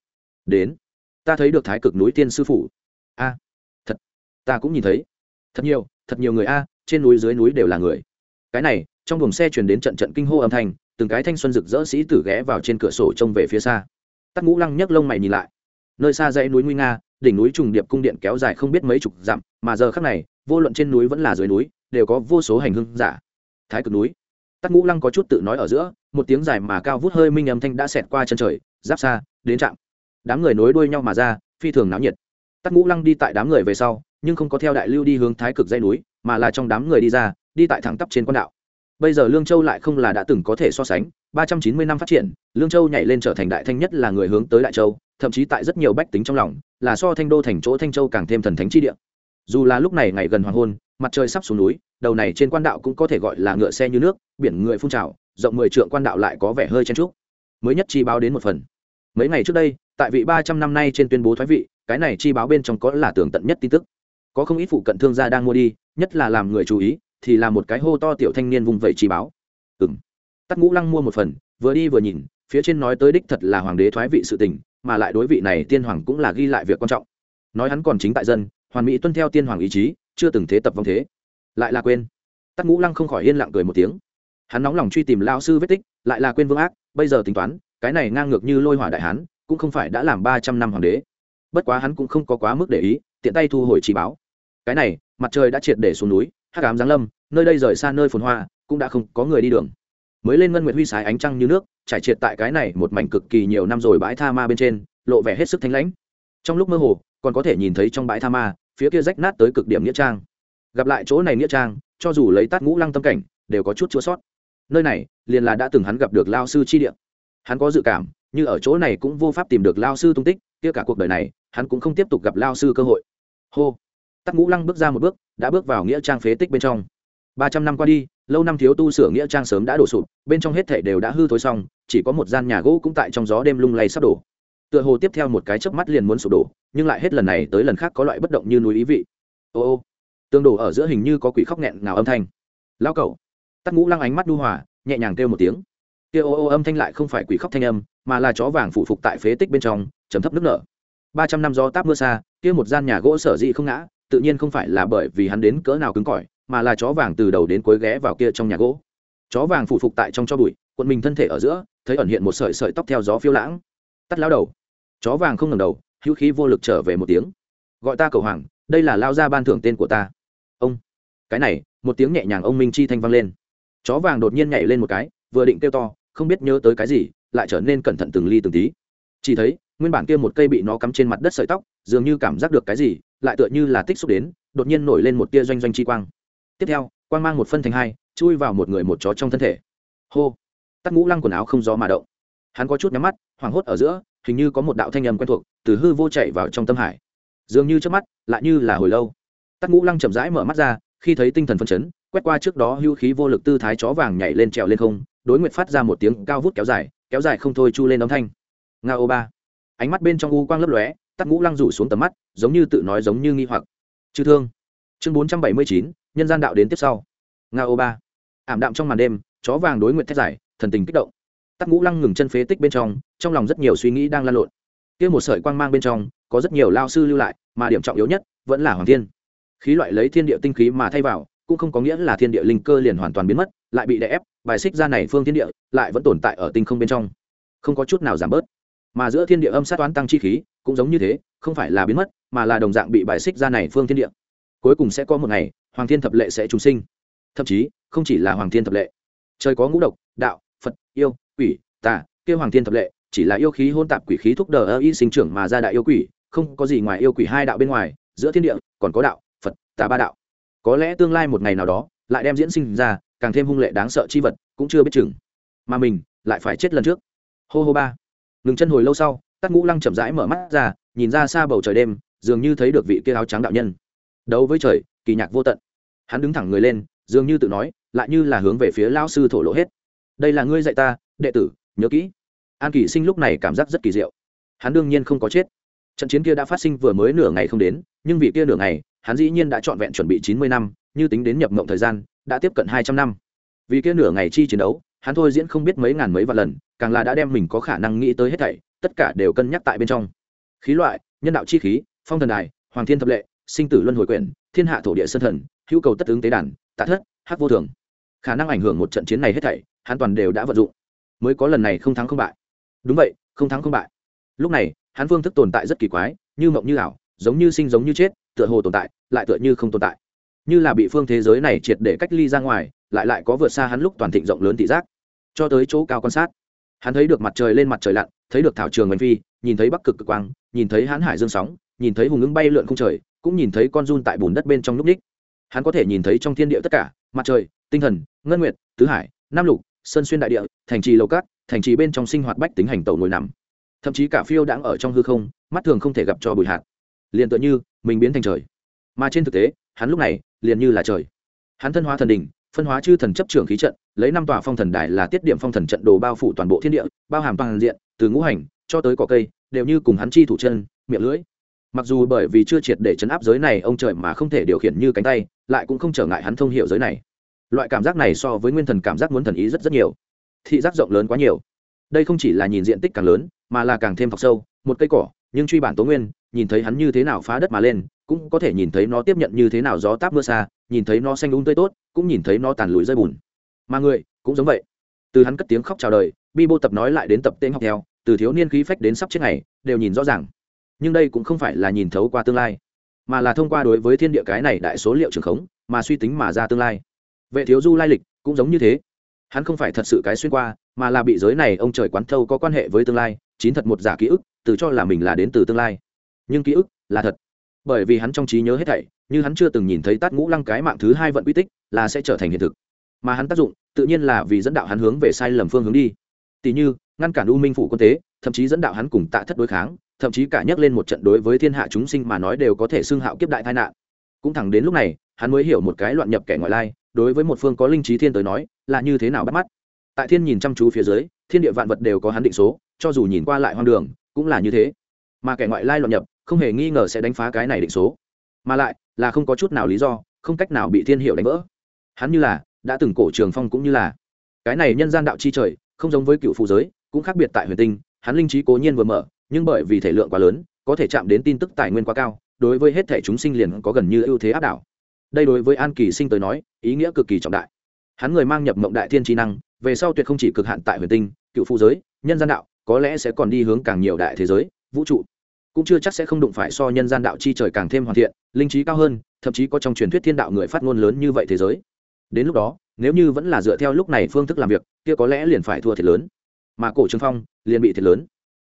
đến, ta thấy được thái cực núi tiên sư phụ. a, thật, ta cũng nhìn thấy. Thật nhiều thật nhiều người a, trên núi dưới núi đều là người. Cái này, trong buồng xe chuyển đến trận trận kinh hô âm thanh, từng cái thanh xuân rực rỡ sĩ tử ghé vào trên cửa sổ trông về phía xa. Tắc ngũ lăng nhấc lông mày nhìn lại. Nơi xa dãy núi nguy nga, đỉnh núi trùng điệp cung điện kéo dài không biết mấy chục dặm, mà giờ khác này, vô luận trên núi vẫn là dưới núi, đều có vô số hành hương giả. Thái cực núi. Tắc ngũ lăng có chút tự nói ở giữa một tiếng dài mà cao vút hơi minh âm thanh đã xẹt qua chân trời, giáp xa, đến trạm. Đám người nối đuôi nhau mà ra, phi thường náo nhiệt. Tắc ngũ lăng đi tại đám người về sau, nhưng không có theo đại lưu đi hướng thái cực dây núi, mà là trong đám người đi ra, đi tại thẳng tắp trên quan đạo. Bây giờ lương châu lại không là đã từng có thể so sánh, ba trăm chín mươi năm phát triển, lương châu nhảy lên trở thành đại thanh nhất là người hướng tới đại châu, thậm chí tại rất nhiều bách tính trong lòng, là so thanh đô thành chỗ thanh châu càng thêm thần thánh chi địa. Dù là lúc này ngày gần hoàng hôn, mặt trời sắp xuống núi, đầu này trên quan đạo cũng có thể gọi là ngựa xe như nước, biển người phun trào rộng mười trượng quan đạo lại có vẻ hơi chen trúc mới nhất chi báo đến một phần. Mấy ngày trước đây, tại vị ba trăm năm nay trên tuyên bố thoái vị, cái này chi báo bên trong có là tường tận nhất tin tức. Có không ít phụ cận thương gia đang mua đi, nhất là làm người chú ý, thì là một cái hô to tiểu thanh niên vùng vẫy chi báo. Ừ m tắt ngũ lăng mua một phần, vừa đi vừa nhìn, phía trên nói tới đích thật là hoàng đế thoái vị sự tình, mà lại đối vị này tiên hoàng cũng là ghi lại việc quan trọng. Nói hắn còn chính tại dân, hoàn mỹ tuân theo tiên hoàng ý chí, chưa từng thế tập vong thế. Lại là quên. Tắt ngũ lăng không khỏi yên lặng cười một tiếng hắn nóng lòng truy tìm lao sư vết tích, lại là quên vương ác, bây giờ tính toán, cái này ngang ngược như lôi hỏa đại hán, cũng không phải đã làm ba trăm năm hoàng đế. Bất quá hắn cũng không có quá mức để ý, tiện tay thu hồi chỉ báo. Cái này, mặt trời đã triệt để xuống núi hát cám giáng lâm, nơi đây rời xa nơi phồn hoa, cũng đã không có người đi đường. Mới lên ngân nguyện huy sái ánh trăng như nước, trải triệt tại cái này một mảnh cực kỳ nhiều năm rồi bãi tha ma bên trên, lộ vẻ hết sức thanh lãnh. Trong lúc mơ hồ, còn có thể nhìn thấy trong bãi tha ma, phía kia rách nát tới cực điểm nghĩa trang. Gặp lại chỗ này nghĩa trang, cho dù lấy tát ngũ lăng tâm cảnh, đều có chút chữa sót nơi này, liền là đã từng hắn gặp được lao sư chi địa. Hắn có dự cảm, như ở chỗ này cũng vô pháp tìm được lao sư tung tích, kia cả cuộc đời này, hắn cũng không tiếp tục gặp lao sư cơ hội. Hô! Tắc ngũ lăng bước ra một bước, đã bước vào nghĩa trang phế tích bên trong. Ba trăm năm qua đi, lâu năm thiếu tu sửa nghĩa trang sớm đã đổ sụp, bên trong hết thể đều đã hư thối xong, chỉ có một gian nhà gỗ cũng tại trong gió đêm lung lay sắp đổ. Tựa hồ tiếp theo một cái chớp mắt liền muốn sụp đổ, nhưng lại hết lần này tới lần khác có loại bất động như núi ý vị. Ô ô! Tương đổ ở giữa hình như có quỷ khóc nghẹn ngào âm thanh. Lao cẩu tắt ngũ lăng ánh mắt đu hòa, nhẹ nhàng kêu một tiếng. Kia ô ô âm thanh lại không phải quỷ khóc thanh âm, mà là chó vàng phụ phục tại phế tích bên trong chấm thấp nước nở. Ba trăm năm gió táp mưa xa, kia một gian nhà gỗ sở dị không ngã, tự nhiên không phải là bởi vì hắn đến cỡ nào cứng cỏi, mà là chó vàng từ đầu đến cuối ghé vào kia trong nhà gỗ. Chó vàng phụ phục tại trong cho bụi quận mình thân thể ở giữa, thấy ẩn hiện một sợi sợi tóc theo gió phiêu lãng. Tắt lao đầu. Chó vàng không ngầm đầu, hữu khí vô lực trở về một tiếng. Gọi ta cầu hoàng, đây là lao ra ban thưởng tên của ta. Ông. Cái này, một tiếng nhẹ nhàng ông minh chi thanh vang lên chó vàng đột nhiên nhảy lên một cái, vừa định kêu to, không biết nhớ tới cái gì, lại trở nên cẩn thận từng ly từng tí. Chỉ thấy, nguyên bản kia một cây bị nó cắm trên mặt đất sợi tóc, dường như cảm giác được cái gì, lại tựa như là tích xúc đến, đột nhiên nổi lên một tia doanh doanh chi quang. Tiếp theo, quang mang một phân thành hai, chui vào một người một chó trong thân thể. Hô! Tắt ngũ lăng quần áo không gió mà động. Hắn có chút nhắm mắt, hoảng hốt ở giữa, hình như có một đạo thanh âm quen thuộc, từ hư vô chạy vào trong tâm hải. Dường như trước mắt, lại như là hồi lâu. Tắt ngũ lăng chậm rãi mở mắt ra khi thấy tinh thần phân chấn, quét qua trước đó hưu khí vô lực tư thái chó vàng nhảy lên trèo lên không, đối nguyện phát ra một tiếng cao vút kéo dài kéo dài không thôi chu lên âm thanh. Nga ô ba. Ánh mắt bên trong u quang lấp lóe tắt ngũ lăng rủ xuống tầm mắt, giống như tự nói giống như nghi hoặc. Chư thương. Chương bốn trăm bảy mươi chín, nhân gian đạo đến tiếp sau. Nga ô ba. Ảm đạm trong màn đêm, chó vàng đối nguyện thét dài, thần tình kích động. Tắt ngũ lăng ngừng chân phế tích bên trong trong lòng rất nhiều suy nghĩ đang lan lộn. Kia một sợi quang mang bên trong, có rất nhiều lao sư lưu lại, mà điểm trọng yếu nhất, vẫn là hoàng thiên khí loại lấy thiên địa tinh khí mà thay vào, cũng không có nghĩa là thiên địa linh cơ liền hoàn toàn biến mất, lại bị đè ép, bài xích ra này phương thiên địa lại vẫn tồn tại ở tinh không bên trong. Không có chút nào giảm bớt. Mà giữa thiên địa âm sát toán tăng chi khí, cũng giống như thế, không phải là biến mất, mà là đồng dạng bị bài xích ra này phương thiên địa. Cuối cùng sẽ có một ngày, hoàng thiên thập lệ sẽ trùng sinh. Thậm chí, không chỉ là hoàng thiên thập lệ. Trời có ngũ độc, đạo, phật, yêu, quỷ, tà kêu hoàng thiên thập lệ, chỉ là yêu khí hôn tạp quỷ khí thúc đờ ơ y sinh trưởng mà ra đại yêu quỷ, không có gì ngoài yêu quỷ hai đạo bên ngoài, giữa thiên địa còn có đạo tà ba đạo. Có lẽ tương lai một ngày nào đó, lại đem diễn sinh ra, càng thêm hung lệ đáng sợ chi vật, cũng chưa biết chừng. Mà mình, lại phải chết lần trước. Hô hô ba. Ngừng chân hồi lâu sau, tắc ngũ lăng chậm rãi mở mắt ra, nhìn ra xa bầu trời đêm, dường như thấy được vị kia áo trắng đạo nhân. Đấu với trời, kỳ nhạc vô tận. Hắn đứng thẳng người lên, dường như tự nói, lại như là hướng về phía lao sư thổ lộ hết. Đây là ngươi dạy ta, đệ tử, nhớ kỹ. An kỳ sinh lúc này cảm giác rất kỳ diệu. Hắn đương nhiên không có chết trận chiến kia đã phát sinh vừa mới nửa ngày không đến, nhưng vì kia nửa ngày, hắn dĩ nhiên đã trọn vẹn chuẩn bị chín mươi năm, như tính đến nhập mộng thời gian, đã tiếp cận hai trăm năm. Vì kia nửa ngày chi chiến đấu, hắn thôi diễn không biết mấy ngàn mấy vạn lần, càng là đã đem mình có khả năng nghĩ tới hết thảy, tất cả đều cân nhắc tại bên trong. Khí loại, nhân đạo chi khí, phong thần đài, hoàng thiên thập lệ, sinh tử luân hồi quyển, thiên hạ thổ địa sơn thần, hữu cầu tất ứng tế đàn tạ thất, hắc vô thường. Khả năng ảnh hưởng một trận chiến này hết thảy, hắn toàn đều đã vận dụng. Mới có lần này không thắng không bại. Đúng vậy, không thắng không bại. Lúc này hắn phương thức tồn tại rất kỳ quái, như mộng như ảo, giống như sinh giống như chết, tựa hồ tồn tại, lại tựa như không tồn tại. Như là bị phương thế giới này triệt để cách ly ra ngoài, lại lại có vượt xa hắn lúc toàn thịnh rộng lớn thị giác. Cho tới chỗ cao quan sát, hắn thấy được mặt trời lên mặt trời lặn, thấy được thảo trường oanh phi, nhìn thấy bắc cực cực quang, nhìn thấy hãn hải dương sóng, nhìn thấy hùng ứng bay lượn không trời, cũng nhìn thấy con run tại bùn đất bên trong núp ních. Hắn có thể nhìn thấy trong thiên địa tất cả, mặt trời, tinh thần, ngân nguyệt, tứ hải, nam lục, sơn xuyên đại địa, thành trì lầu cát, thành trì bên trong sinh hoạt bách tính hành tẩu ngồi nằm thậm chí cả phiêu đãng ở trong hư không, mắt thường không thể gặp cho bụi hạt. Liền tựa như mình biến thành trời. Mà trên thực tế, hắn lúc này liền như là trời. Hắn thân hóa thần đình phân hóa chư thần chấp trưởng khí trận, lấy năm tòa phong thần đài là tiết điểm phong thần trận đồ bao phủ toàn bộ thiên địa, bao hàm toàn diện, từ ngũ hành cho tới cỏ cây, đều như cùng hắn chi thủ chân, miệng lưỡi. Mặc dù bởi vì chưa triệt để chấn áp giới này, ông trời mà không thể điều khiển như cánh tay, lại cũng không trở ngại hắn thông hiệu giới này. Loại cảm giác này so với nguyên thần cảm giác muốn thần ý rất rất nhiều. Thị giác rộng lớn quá nhiều. Đây không chỉ là nhìn diện tích càng lớn mà là càng thêm thọc sâu, một cây cỏ, nhưng truy bản tố nguyên, nhìn thấy hắn như thế nào phá đất mà lên, cũng có thể nhìn thấy nó tiếp nhận như thế nào gió táp mưa xa, nhìn thấy nó xanh đúng tươi tốt, cũng nhìn thấy nó tàn lụi rơi bùn. Mà người, cũng giống vậy. Từ hắn cất tiếng khóc chào đời, bi bô tập nói lại đến tập tên học theo, từ thiếu niên khí phách đến sắp chết ngày, đều nhìn rõ ràng. Nhưng đây cũng không phải là nhìn thấu qua tương lai, mà là thông qua đối với thiên địa cái này đại số liệu trường khống, mà suy tính mà ra tương lai. Vệ thiếu du lai lịch cũng giống như thế. Hắn không phải thật sự cái xuyên qua mà là bị giới này ông trời quán thâu có quan hệ với tương lai, chín thật một giả ký ức, từ cho là mình là đến từ tương lai. Nhưng ký ức là thật. Bởi vì hắn trong trí nhớ hết thảy, như hắn chưa từng nhìn thấy tát ngũ lăng cái mạng thứ hai vận quy tích, là sẽ trở thành hiện thực. Mà hắn tác dụng, tự nhiên là vì dẫn đạo hắn hướng về sai lầm phương hướng đi. Tỷ như, ngăn cản u minh phủ quân tế, thậm chí dẫn đạo hắn cùng tạ thất đối kháng, thậm chí cả nhắc lên một trận đối với thiên hạ chúng sinh mà nói đều có thể xưng hạo kiếp đại tai nạn. Cũng thẳng đến lúc này, hắn mới hiểu một cái loạn nhập kẻ ngoại lai, đối với một phương có linh trí thiên tới nói, là như thế nào bắt mắt tại thiên nhìn chăm chú phía dưới, thiên địa vạn vật đều có hắn định số, cho dù nhìn qua lại hoang đường, cũng là như thế. Mà kẻ ngoại lai loạn nhập, không hề nghi ngờ sẽ đánh phá cái này định số. Mà lại, là không có chút nào lý do, không cách nào bị thiên hiệu đánh vỡ. Hắn như là, đã từng cổ trường phong cũng như là. Cái này nhân gian đạo chi trời, không giống với cựu phụ giới, cũng khác biệt tại huyền tinh, hắn linh trí cố nhiên vừa mở, nhưng bởi vì thể lượng quá lớn, có thể chạm đến tin tức tài nguyên quá cao, đối với hết thể chúng sinh liền có gần như ưu thế áp đảo. Đây đối với an kỳ sinh tới nói, ý nghĩa cực kỳ trọng đại. Hắn người mang nhập mộng đại thiên trí năng về sau tuyệt không chỉ cực hạn tại huyền tinh, cựu phụ giới, nhân gian đạo, có lẽ sẽ còn đi hướng càng nhiều đại thế giới, vũ trụ. Cũng chưa chắc sẽ không đụng phải so nhân gian đạo chi trời càng thêm hoàn thiện, linh trí cao hơn, thậm chí có trong truyền thuyết thiên đạo người phát ngôn lớn như vậy thế giới. Đến lúc đó, nếu như vẫn là dựa theo lúc này phương thức làm việc, kia có lẽ liền phải thua thiệt lớn. Mà cổ trương phong liền bị thiệt lớn.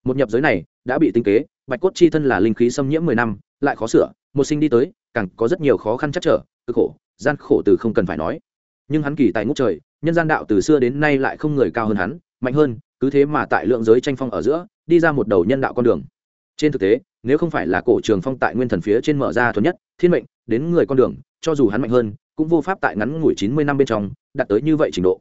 Một nhập giới này đã bị tinh kế, bạch cốt chi thân là linh khí xâm nhiễm mười năm, lại khó sửa, một sinh đi tới, càng có rất nhiều khó khăn chắc trở, cực khổ, gian khổ từ không cần phải nói. Nhưng hắn kỳ tài ngũ trời nhân gian đạo từ xưa đến nay lại không người cao hơn hắn, mạnh hơn, cứ thế mà tại lượng giới tranh phong ở giữa, đi ra một đầu nhân đạo con đường. Trên thực tế, nếu không phải là cổ trường phong tại nguyên thần phía trên mở ra thuần nhất, thiên mệnh, đến người con đường, cho dù hắn mạnh hơn, cũng vô pháp tại ngắn ngủi chín mươi năm bên trong, đạt tới như vậy trình độ.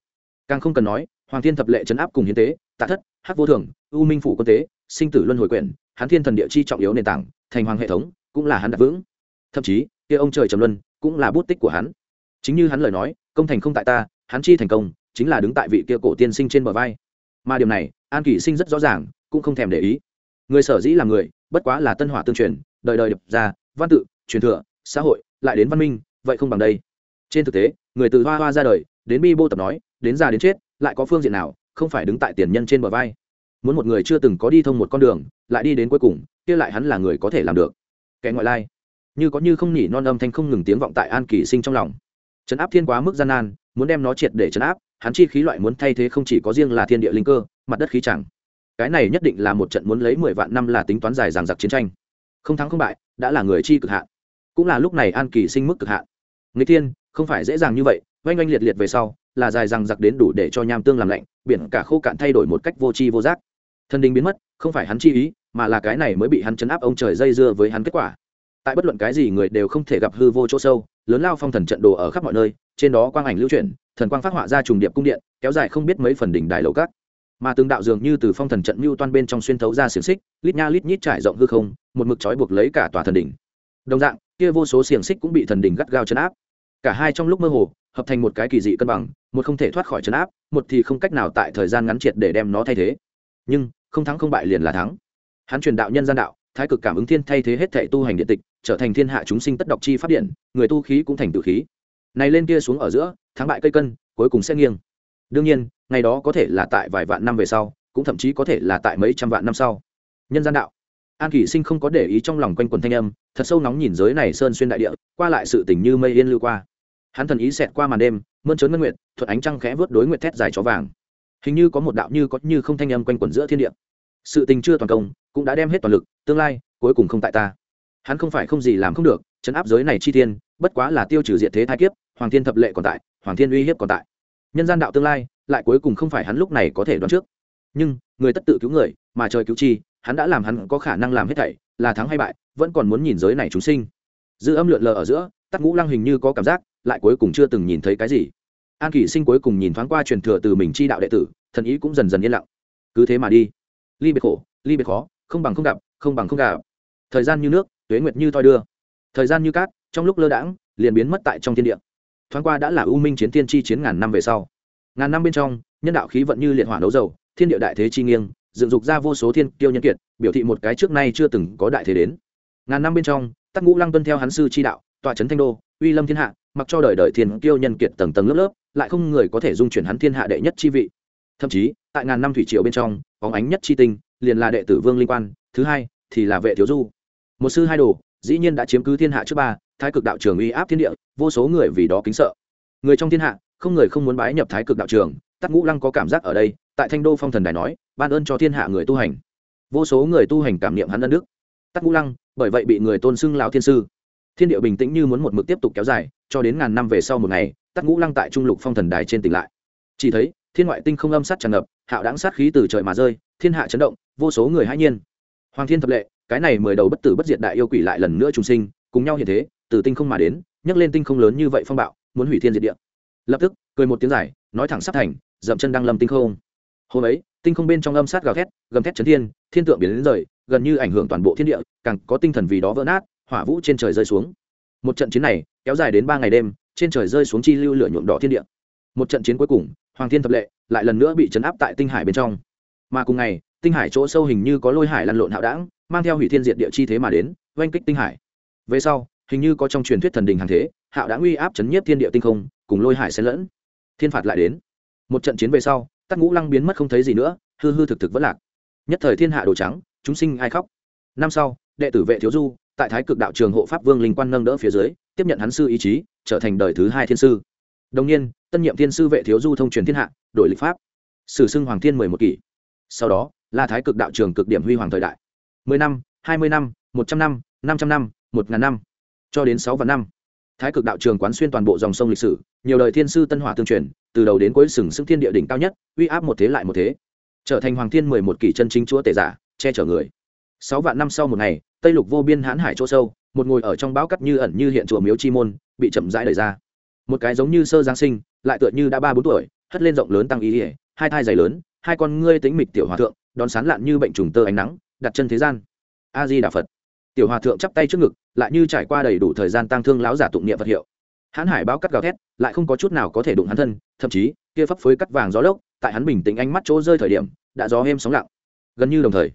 Càng không cần nói, hoàng thiên thập lệ chấn áp cùng hiến tế, tạ thất, hắc vô thường, u minh phủ quân tế, sinh tử luân hồi quyển, hắn thiên thần địa chi trọng yếu nền tảng, thành hoàng hệ thống, cũng là hắn đặt vững. Thậm chí, kia ông trời trầm luân cũng là bút tích của hắn. Chính như hắn lời nói, công thành không tại ta hắn chi thành công, chính là đứng tại vị kia cổ tiên sinh trên bờ vai. Mà điểm này, an kỷ sinh rất rõ ràng, cũng không thèm để ý. Người sở dĩ là người, bất quá là tân hỏa tương truyền, đời đời đập ra, văn tự, truyền thừa, xã hội, lại đến văn minh, vậy không bằng đây. Trên thực tế, người từ hoa hoa ra đời, đến bi bô tập nói, đến già đến chết, lại có phương diện nào, không phải đứng tại tiền nhân trên bờ vai. Muốn một người chưa từng có đi thông một con đường, lại đi đến cuối cùng, kia lại hắn là người có thể làm được. Kẻ ngoại lai. Như có như không nhỉ, non âm thanh không ngừng tiếng vọng tại an kỳ sinh trong lòng. Trấn áp thiên quá mức gian nan muốn đem nó triệt để chấn áp, hắn chi khí loại muốn thay thế không chỉ có riêng là thiên địa linh cơ, mặt đất khí chẳng. Cái này nhất định là một trận muốn lấy mười vạn năm là tính toán dài dằng dặc chiến tranh. Không thắng không bại, đã là người chi cực hạn. Cũng là lúc này an kỳ sinh mức cực hạn. Người thiên, không phải dễ dàng như vậy, oanh oanh liệt liệt về sau, là dài dằng dặc đến đủ để cho nham tương làm lạnh, biển cả khô cạn thay đổi một cách vô tri vô giác. Thân đình biến mất, không phải hắn chi ý, mà là cái này mới bị hắn chấn áp ông trời dây dưa với hắn kết quả tại bất luận cái gì người đều không thể gặp hư vô chỗ sâu, lớn lao phong thần trận đồ ở khắp mọi nơi, trên đó quang ảnh lưu chuyển, thần quang phát họa ra trùng điệp cung điện, kéo dài không biết mấy phần đỉnh đài lầu cát mà từng đạo dường như từ phong thần trận mưu toan bên trong xuyên thấu ra xiềng xích, lít nha lít nhít trải rộng hư không, một mực trói buộc lấy cả tòa thần đỉnh. Đồng dạng, kia vô số xiềng xích cũng bị thần đỉnh gắt gao chấn áp. Cả hai trong lúc mơ hồ, hợp thành một cái kỳ dị cân bằng, một không thể thoát khỏi chấn áp, một thì không cách nào tại thời gian ngắn triệt để đem nó thay thế. Nhưng, không thắng không bại liền là thắng. Hắn truyền đạo nhân gian đạo thái cực cảm ứng thiên thay thế hết thệ tu hành điện tịch, trở thành thiên hạ chúng sinh tất độc chi phát điện, người tu khí cũng thành tự khí. Này lên kia xuống ở giữa, thắng bại cây cân, cuối cùng sẽ nghiêng. Đương nhiên, ngày đó có thể là tại vài vạn năm về sau, cũng thậm chí có thể là tại mấy trăm vạn năm sau. Nhân gian đạo. An kỷ sinh không có để ý trong lòng quanh quần thanh âm, thật sâu nóng nhìn giới này sơn xuyên đại địa, qua lại sự tình như mây yên lưu qua. Hắn thần ý xẹt qua màn đêm, mơn trớn ngân nguyện thuật ánh trăng khẽ vớt đối nguyện thét dài chó vàng. Hình như có một đạo như có như không thanh âm quanh quẩn giữa thiên địa. Sự tình chưa toàn công cũng đã đem hết toàn lực tương lai cuối cùng không tại ta. Hắn không phải không gì làm không được chấn áp giới này chi thiên, bất quá là tiêu trừ diện thế thái kiếp hoàng thiên thập lệ còn tại hoàng thiên uy hiếp còn tại. Nhân gian đạo tương lai lại cuối cùng không phải hắn lúc này có thể đoán trước. Nhưng người tất tự cứu người mà trời cứu chi hắn đã làm hắn có khả năng làm hết thảy là thắng hay bại vẫn còn muốn nhìn giới này chúng sinh. Dư âm lượn lờ ở giữa tắc ngũ lăng hình như có cảm giác lại cuối cùng chưa từng nhìn thấy cái gì. An kỷ sinh cuối cùng nhìn thoáng qua truyền thừa từ mình chi đạo đệ tử thần ý cũng dần dần yên lặng. Cứ thế mà đi. Ly biệt khổ ly biệt khó không bằng không gặp, không bằng không gặp. Thời gian như nước, tuế nguyệt như thoi đưa. Thời gian như cát, trong lúc lơ đãng, liền biến mất tại trong thiên địa. Thoáng qua đã là u minh chiến thiên chi chiến ngàn năm về sau. Ngàn năm bên trong, nhân đạo khí vận như liệt hỏa đấu dầu, thiên địa đại thế chi nghiêng, dựng dục ra vô số thiên tiêu nhân kiệt, biểu thị một cái trước nay chưa từng có đại thế đến. Ngàn năm bên trong, tắc ngũ lăng tuân theo hắn sư chi đạo, tọa trấn thanh đô, uy lâm thiên hạ, mặc cho đời đời thiên tiêu nhân kiệt tầng tầng lớp lớp, lại không người có thể dung chuyển hắn thiên hạ đệ nhất chi vị. Thậm chí, tại ngàn năm thủy triều bên trong, bóng ánh nhất chi tinh liền là đệ tử vương linh quan, thứ hai thì là vệ thiếu du. Một sư hai đồ, dĩ nhiên đã chiếm cứ thiên hạ trước ba, thái cực đạo trường uy áp thiên địa, vô số người vì đó kính sợ. Người trong thiên hạ, không người không muốn bái nhập thái cực đạo trường, tắc ngũ lăng có cảm giác ở đây, tại thanh đô phong thần đài nói, ban ơn cho thiên hạ người tu hành. Vô số người tu hành cảm niệm hắn ân đức. Tắc ngũ lăng, bởi vậy bị người tôn xưng lão thiên sư. Thiên địa bình tĩnh như muốn một mực tiếp tục kéo dài, cho đến ngàn năm về sau một ngày, tắc ngũ lăng tại trung lục phong thần đài trên tỉnh lại. Chỉ thấy, thiên ngoại tinh không âm sát tràn ngập, hạo đáng sát khí từ trời mà rơi thiên hạ chấn động vô số người hãy nhiên. Hoàng thiên thập lệ cái này mười đầu bất tử bất diệt đại yêu quỷ lại lần nữa trùng sinh cùng nhau hiện thế từ tinh không mà đến nhấc lên tinh không lớn như vậy phong bạo muốn hủy thiên diệt địa. Lập tức cười một tiếng dài, nói thẳng sắp thành dậm chân đang lâm tinh không. Hôm ấy tinh không bên trong âm sát gào thét gầm thét chấn thiên thiên tượng biến đến rời gần như ảnh hưởng toàn bộ thiên địa càng có tinh thần vì đó vỡ nát hỏa vũ trên trời rơi xuống. Một trận chiến này kéo dài đến ba ngày đêm trên trời rơi xuống chi lưu lửa nhuộm đỏ thiên địa. Một trận chiến cuối cùng hoàng thiên thập lệ lại lần nữa bị chấn áp tại tinh hải bên trong mà cùng ngày, tinh hải chỗ sâu hình như có lôi hải lăn lộn hạo đảng, mang theo hủy thiên diệt địa chi thế mà đến, oanh kích tinh hải. Về sau, hình như có trong truyền thuyết thần đình hàng thế, hạo đã uy áp chấn nhiếp thiên địa tinh không, cùng lôi hải xen lẫn. Thiên phạt lại đến. Một trận chiến về sau, tắc ngũ lăng biến mất không thấy gì nữa, hư hư thực thực vẫn lạc. Nhất thời thiên hạ đồ trắng, chúng sinh ai khóc. Năm sau, đệ tử vệ thiếu du, tại thái cực đạo trường hộ pháp vương linh quan nâng đỡ phía dưới, tiếp nhận hắn sư ý chí, trở thành đời thứ hai thiên sư. Đồng nhiên, tân nhiệm thiên sư vệ thiếu du thông truyền thiên hạ, đổi lịch pháp. Sử xưng hoàng thiên mười một kỷ sau đó là thái cực đạo trường cực điểm huy hoàng thời đại. mười năm, hai mươi năm, một trăm năm năm trăm năm, một ngàn năm, cho đến sáu vạn năm. Thái cực đạo trường quán xuyên toàn bộ dòng sông lịch sử, nhiều đời thiên sư tân hỏa tương truyền, từ đầu đến cuối sừng sững thiên địa đỉnh cao nhất, uy áp một thế lại một thế. Trở thành hoàng thiên mười một kỷ chân chính chúa tể giả, che chở người. Sáu vạn năm sau một ngày, tây lục vô biên hãn hải chỗ sâu, một ngồi ở trong bão cắt như ẩn như hiện chùa miếu chi môn, bị chậm rãi đẩy ra. Một cái giống như sơ giáng sinh, lại tựa như đã ba bốn tuổi, hất lên rộng lớn tăng ý ỉa hai thai dày lớn hai con ngươi tính mịch tiểu hòa thượng, đón sán lạn như bệnh trùng tơ ánh nắng, đặt chân thế gian. A di đà phật. Tiểu hòa thượng chắp tay trước ngực, lại như trải qua đầy đủ thời gian tăng thương láo giả tụng niệm vật hiệu. Hãn hải báo cắt gào thét, lại không có chút nào có thể đụng hắn thân, thậm chí, kia phấp phới cắt vàng gió lốc, tại hắn bình tĩnh ánh mắt chỗ rơi thời điểm, đã gió êm sóng lặng. Gần như đồng thời,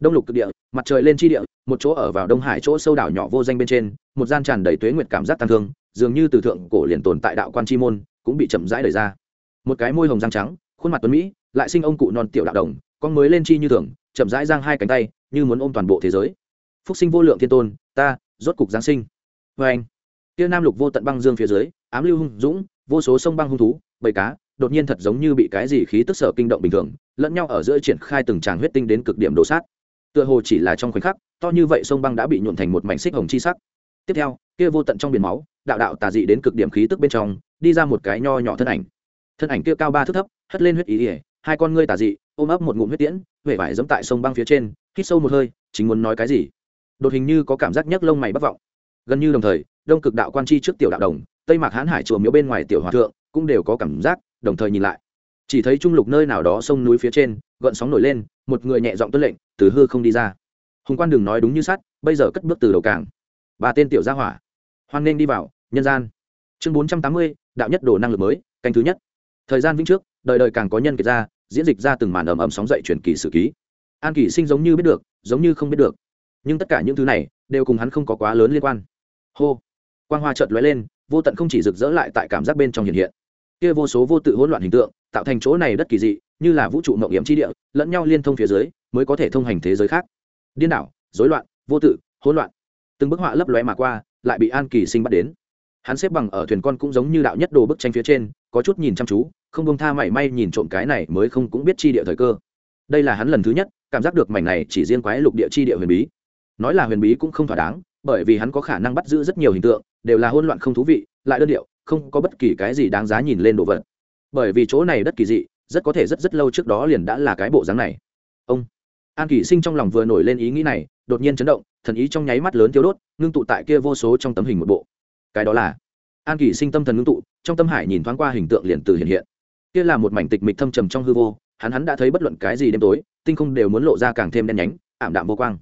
đông lục cực địa, mặt trời lên chi địa, một chỗ ở vào đông hải chỗ sâu đảo nhỏ vô danh bên trên, một gian tràn đầy tuế nguyệt cảm giác tăng thương, dường như từ thượng cổ liền tồn tại đạo quan chi môn, cũng bị chậm rãi đời ra. Một cái môi hồng răng trắng, khuôn mặt tuấn mỹ lại sinh ông cụ non tiểu đạo đồng, con mới lên chi như thường, chậm rãi giang hai cánh tay, như muốn ôm toàn bộ thế giới. Phúc sinh vô lượng thiên tôn, ta, rốt cục giáng sinh. Vê anh, kia nam lục vô tận băng dương phía dưới, ám lưu hung dũng, vô số sông băng hung thú bầy cá, đột nhiên thật giống như bị cái gì khí tức sở kinh động bình thường, lẫn nhau ở giữa triển khai từng tràng huyết tinh đến cực điểm đổ sát. Tựa hồ chỉ là trong khoảnh khắc, to như vậy sông băng đã bị nhuộn thành một mảnh xích hồng chi sắc. Tiếp theo, kia vô tận trong biển máu, đạo đạo tà dị đến cực điểm khí tức bên trong, đi ra một cái nho nhỏ thân ảnh. Thân ảnh kia cao ba thước thấp, hất lên huyết ý ỉa hai con ngươi tà dị, ôm ấp một ngụm huyết tiễn huệ vải giống tại sông băng phía trên, hít sâu một hơi, chính muốn nói cái gì? Đột hình như có cảm giác nhấc lông mày bất vọng. Gần như đồng thời, đông cực đạo quan chi trước tiểu đạo đồng, tây mạc hãn hải chùa miếu bên ngoài tiểu hòa thượng cũng đều có cảm giác, đồng thời nhìn lại. Chỉ thấy trung lục nơi nào đó sông núi phía trên, gợn sóng nổi lên, một người nhẹ giọng tuân lệnh, từ hư không đi ra. Hùng quan đừng nói đúng như sắt, bây giờ cất bước từ đầu cảng ba tên tiểu gia hỏa, hoan nên đi vào, nhân gian. Chương bốn trăm tám mươi, đạo nhất đồ năng lực mới, canh thứ nhất. Thời gian vĩnh trước, đời đời càng có nhân kiệt ra diễn dịch ra từng màn ầm ầm sóng dậy truyền kỳ sử ký. An kỳ sinh giống như biết được, giống như không biết được. Nhưng tất cả những thứ này đều cùng hắn không có quá lớn liên quan. Hô! Quang hoa chợt lóe lên, vô tận không chỉ rực rỡ lại tại cảm giác bên trong hiện hiện. Kia vô số vô tự hỗn loạn hình tượng, tạo thành chỗ này đất kỳ dị, như là vũ trụ mộng hiểm chi địa, lẫn nhau liên thông phía dưới, mới có thể thông hành thế giới khác. Điên đảo, rối loạn, vô tự, hỗn loạn. Từng bức họa lấp lóe mà qua, lại bị an kỳ sinh bắt đến. Hắn xếp bằng ở thuyền con cũng giống như đạo nhất đồ bức tranh phía trên, có chút nhìn chăm chú không bông tha mảy may nhìn trộm cái này mới không cũng biết chi địa thời cơ. Đây là hắn lần thứ nhất, cảm giác được mảnh này chỉ riêng quái lục địa chi địa huyền bí. Nói là huyền bí cũng không thỏa đáng, bởi vì hắn có khả năng bắt giữ rất nhiều hình tượng, đều là hỗn loạn không thú vị, lại đơn điệu, không có bất kỳ cái gì đáng giá nhìn lên đồ vật. Bởi vì chỗ này đất kỳ dị, rất có thể rất rất lâu trước đó liền đã là cái bộ dáng này. Ông an kỷ sinh trong lòng vừa nổi lên ý nghĩ này, đột nhiên chấn động, thần ý trong nháy mắt lớn thiếu đốt, ngưng tụ tại kia vô số trong tấm hình một bộ. Cái đó là an kỷ sinh tâm thần ngưng tụ, trong tâm hải nhìn thoáng qua hình tượng liền từ hiện hiện kia là một mảnh tịch mịch thâm trầm trong hư vô, hắn hắn đã thấy bất luận cái gì đêm tối, tinh không đều muốn lộ ra càng thêm đen nhánh, ảm đạm vô quang.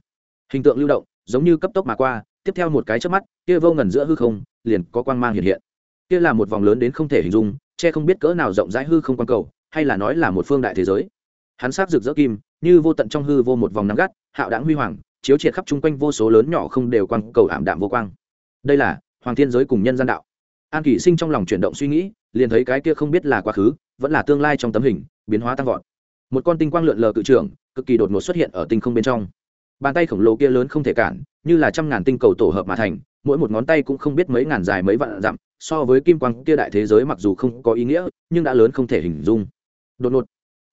Hình tượng lưu động, giống như cấp tốc mà qua, tiếp theo một cái chớp mắt, kia vô ngần giữa hư không, liền có quang mang hiện hiện. Kia là một vòng lớn đến không thể hình dung, che không biết cỡ nào rộng rãi hư không quan cầu, hay là nói là một phương đại thế giới. Hắn sát rực rỡ kim, như vô tận trong hư vô một vòng nắng gắt, hạo đãng huy hoàng, chiếu triệt khắp chung quanh vô số lớn nhỏ không đều quang cầu ảm đạm vô quang. Đây là hoàng thiên giới cùng nhân gian đạo. An kỷ sinh trong lòng chuyển động suy nghĩ, liền thấy cái kia không biết là quá khứ vẫn là tương lai trong tấm hình, biến hóa tăng vọt. Một con tinh quang lượn lờ cự trưởng, cực kỳ đột ngột xuất hiện ở tinh không bên trong. Bàn tay khổng lồ kia lớn không thể cản, như là trăm ngàn tinh cầu tổ hợp mà thành, mỗi một ngón tay cũng không biết mấy ngàn dài mấy vạn dặm, so với kim quang kia đại thế giới mặc dù không có ý nghĩa, nhưng đã lớn không thể hình dung. Đột ngột.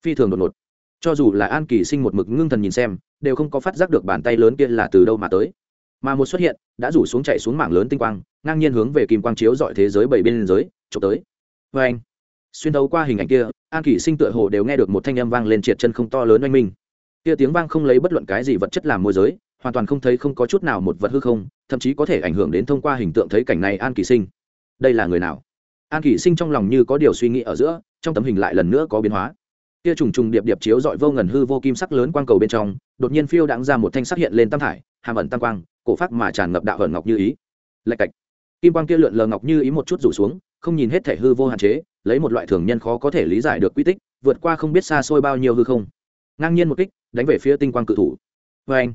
Phi thường đột ngột. Cho dù là an kỳ sinh một mực ngưng thần nhìn xem, đều không có phát giác được bàn tay lớn kia là từ đâu mà tới. Mà một xuất hiện, đã rủ xuống chạy xuống mảng lớn tinh quang, ngang nhiên hướng về kim quang chiếu dọi thế giới bảy bên giới trộm tới. Vê anh xuyên thấu qua hình ảnh kia, an kỷ sinh tựa hồ đều nghe được một thanh âm vang lên triệt chân không to lớn oanh minh. Kia tiếng vang không lấy bất luận cái gì vật chất làm môi giới, hoàn toàn không thấy không có chút nào một vật hư không, thậm chí có thể ảnh hưởng đến thông qua hình tượng thấy cảnh này an kỳ sinh. Đây là người nào? An kỳ sinh trong lòng như có điều suy nghĩ ở giữa, trong tấm hình lại lần nữa có biến hóa. Kia trùng trùng điệp điệp chiếu dọi vô ngần hư vô kim sắc lớn quang cầu bên trong, đột nhiên phiêu đãng ra một thanh sắc hiện lên tam thải, hàm ẩn tam quang, cổ phát mà tràn ngập đạo hận ngọc như ý. Lạch cạch. Kim quang kia lượn lờ ngọc như ý một chút rủ xuống không nhìn hết thể hư vô hạn chế, lấy một loại thường nhân khó có thể lý giải được quy tích, vượt qua không biết xa xôi bao nhiêu hư không. Ngang nhiên một kích, đánh về phía tinh quang cự thủ. Vê anh,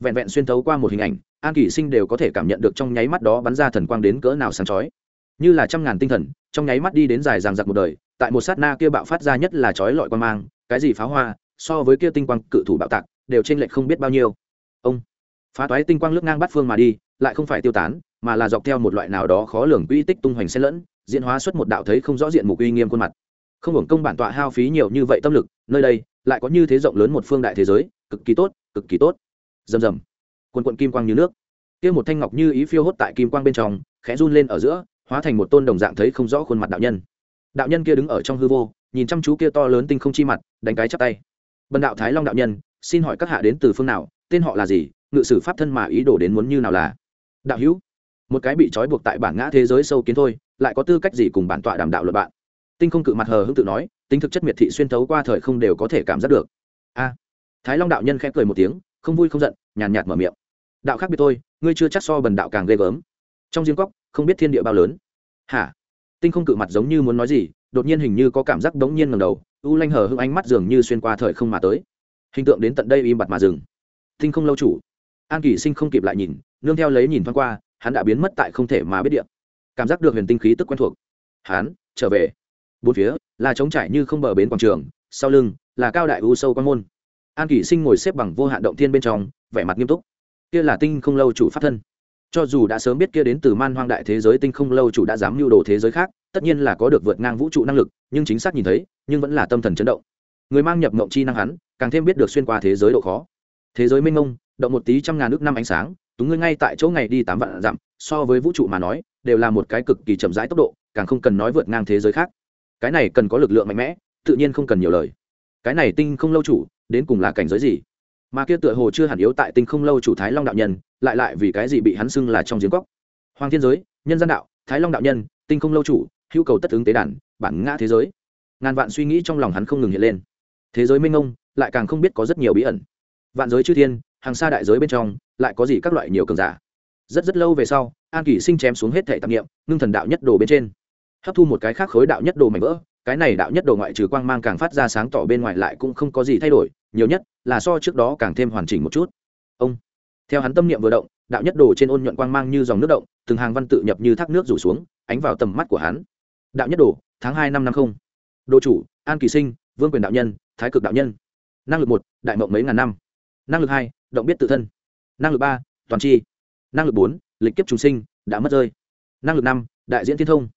vẹn vẹn xuyên thấu qua một hình ảnh, an kỷ sinh đều có thể cảm nhận được trong nháy mắt đó bắn ra thần quang đến cỡ nào sáng chói. Như là trăm ngàn tinh thần, trong nháy mắt đi đến dài ràng giặc một đời, tại một sát na kia bạo phát ra nhất là chói lọi quan mang, cái gì pháo hoa, so với kia tinh quang cự thủ bạo tạc, đều trên lệch không biết bao nhiêu. Ông, phá toái tinh quang lướt ngang bắt phương mà đi, lại không phải tiêu tán, mà là dọc theo một loại nào đó khó lường quy tích tung hoành xen lẫn diễn hóa xuất một đạo thấy không rõ diện mục uy nghiêm khuôn mặt. Không hưởng công bản tọa hao phí nhiều như vậy tâm lực, nơi đây lại có như thế rộng lớn một phương đại thế giới, cực kỳ tốt, cực kỳ tốt. Rầm rầm. Quần quận kim quang như nước. Kia một thanh ngọc như ý phiêu hốt tại kim quang bên trong, khẽ run lên ở giữa, hóa thành một tôn đồng dạng thấy không rõ khuôn mặt đạo nhân. Đạo nhân kia đứng ở trong hư vô, nhìn chăm chú kia to lớn tinh không chi mặt, đánh cái chắp tay. Bần đạo thái long đạo nhân, xin hỏi các hạ đến từ phương nào, tên họ là gì, ngự sử pháp thân mà ý đồ đến muốn như nào là? Đạo hữu một cái bị trói buộc tại bản ngã thế giới sâu kiến thôi lại có tư cách gì cùng bản tọa đàm đạo luật bạn? Tinh không cự mặt hờ hững tự nói tính thực chất miệt thị xuyên thấu qua thời không đều có thể cảm giác được. A. Thái long đạo nhân khẽ cười một tiếng không vui không giận nhàn nhạt mở miệng. Đạo khác biệt thôi, ngươi chưa chắc so bần đạo càng ghê gớm. Trong riêng cóc không biết thiên địa bao lớn. Hả? Tinh không cự mặt giống như muốn nói gì đột nhiên hình như có cảm giác đống nhiên ngầm đầu u lanh hờ hững ánh mắt dường như xuyên qua thời không mà tới. Hình tượng đến tận đây im bặt mà dừng. Tinh không lâu chủ. An kỳ sinh không kịp lại nhìn nương theo lấy nhìn thoáng qua hắn đã biến mất tại không thể mà biết điện cảm giác được huyền tinh khí tức quen thuộc. Hắn trở về. Bốn phía là trống trải như không bờ bến quảng trường, sau lưng là cao đại u sâu quan môn. An kỷ sinh ngồi xếp bằng vô hạn động thiên bên trong, vẻ mặt nghiêm túc. Kia là tinh không lâu chủ pháp thân. Cho dù đã sớm biết kia đến từ man hoang đại thế giới tinh không lâu chủ đã dám mưu đồ thế giới khác, tất nhiên là có được vượt ngang vũ trụ năng lực, nhưng chính xác nhìn thấy, nhưng vẫn là tâm thần chấn động. Người mang nhập mộng chi năng hắn, càng thêm biết được xuyên qua thế giới độ khó. Thế giới minh mông, động một tí trăm ngàn nước năm ánh sáng túng ngươi ngay tại chỗ ngày đi tám vạn dặm, so với vũ trụ mà nói, đều là một cái cực kỳ chậm rãi tốc độ, càng không cần nói vượt ngang thế giới khác. Cái này cần có lực lượng mạnh mẽ, tự nhiên không cần nhiều lời. Cái này tinh không lâu chủ, đến cùng là cảnh giới gì? Mà kia tựa hồ chưa hẳn yếu tại tinh không lâu chủ thái long đạo nhân, lại lại vì cái gì bị hắn xưng là trong giếng cóc hoàng thiên giới, nhân gian đạo, thái long đạo nhân, tinh không lâu chủ, hữu cầu tất ứng tế đàn, bản ngã thế giới. Ngàn vạn suy nghĩ trong lòng hắn không ngừng hiện lên. Thế giới minh ông lại càng không biết có rất nhiều bí ẩn. Vạn giới chư thiên hàng xa đại giới bên trong, lại có gì các loại nhiều cường giả. Rất rất lâu về sau, an kỷ sinh chém xuống hết thẻ tạp nghiệm ngưng thần đạo nhất đồ bên trên. Hấp thu một cái khác khối đạo nhất đồ mảnh vỡ, cái này đạo nhất đồ ngoại trừ quang mang càng phát ra sáng tỏ bên ngoài lại cũng không có gì thay đổi, nhiều nhất là so trước đó càng thêm hoàn chỉnh một chút. Ông, theo hắn tâm niệm vừa động, đạo nhất đồ trên ôn nhuận quang mang như dòng nước động, từng hàng văn tự nhập như thác nước rủ xuống, ánh vào tầm mắt của hắn. Đạo nhất đồ, tháng hai năm năm không. Đồ chủ, an kỳ sinh, vương quyền đạo nhân, thái cực đạo nhân. Năng lực một, đại mộng mấy ngàn năm. Năng lực hai động biết tự thân. Năng lực ba, toàn tri năng lực bốn, lịch kiếp trùng sinh, đã mất rơi. Năng lực năm, đại diễn thiên thông.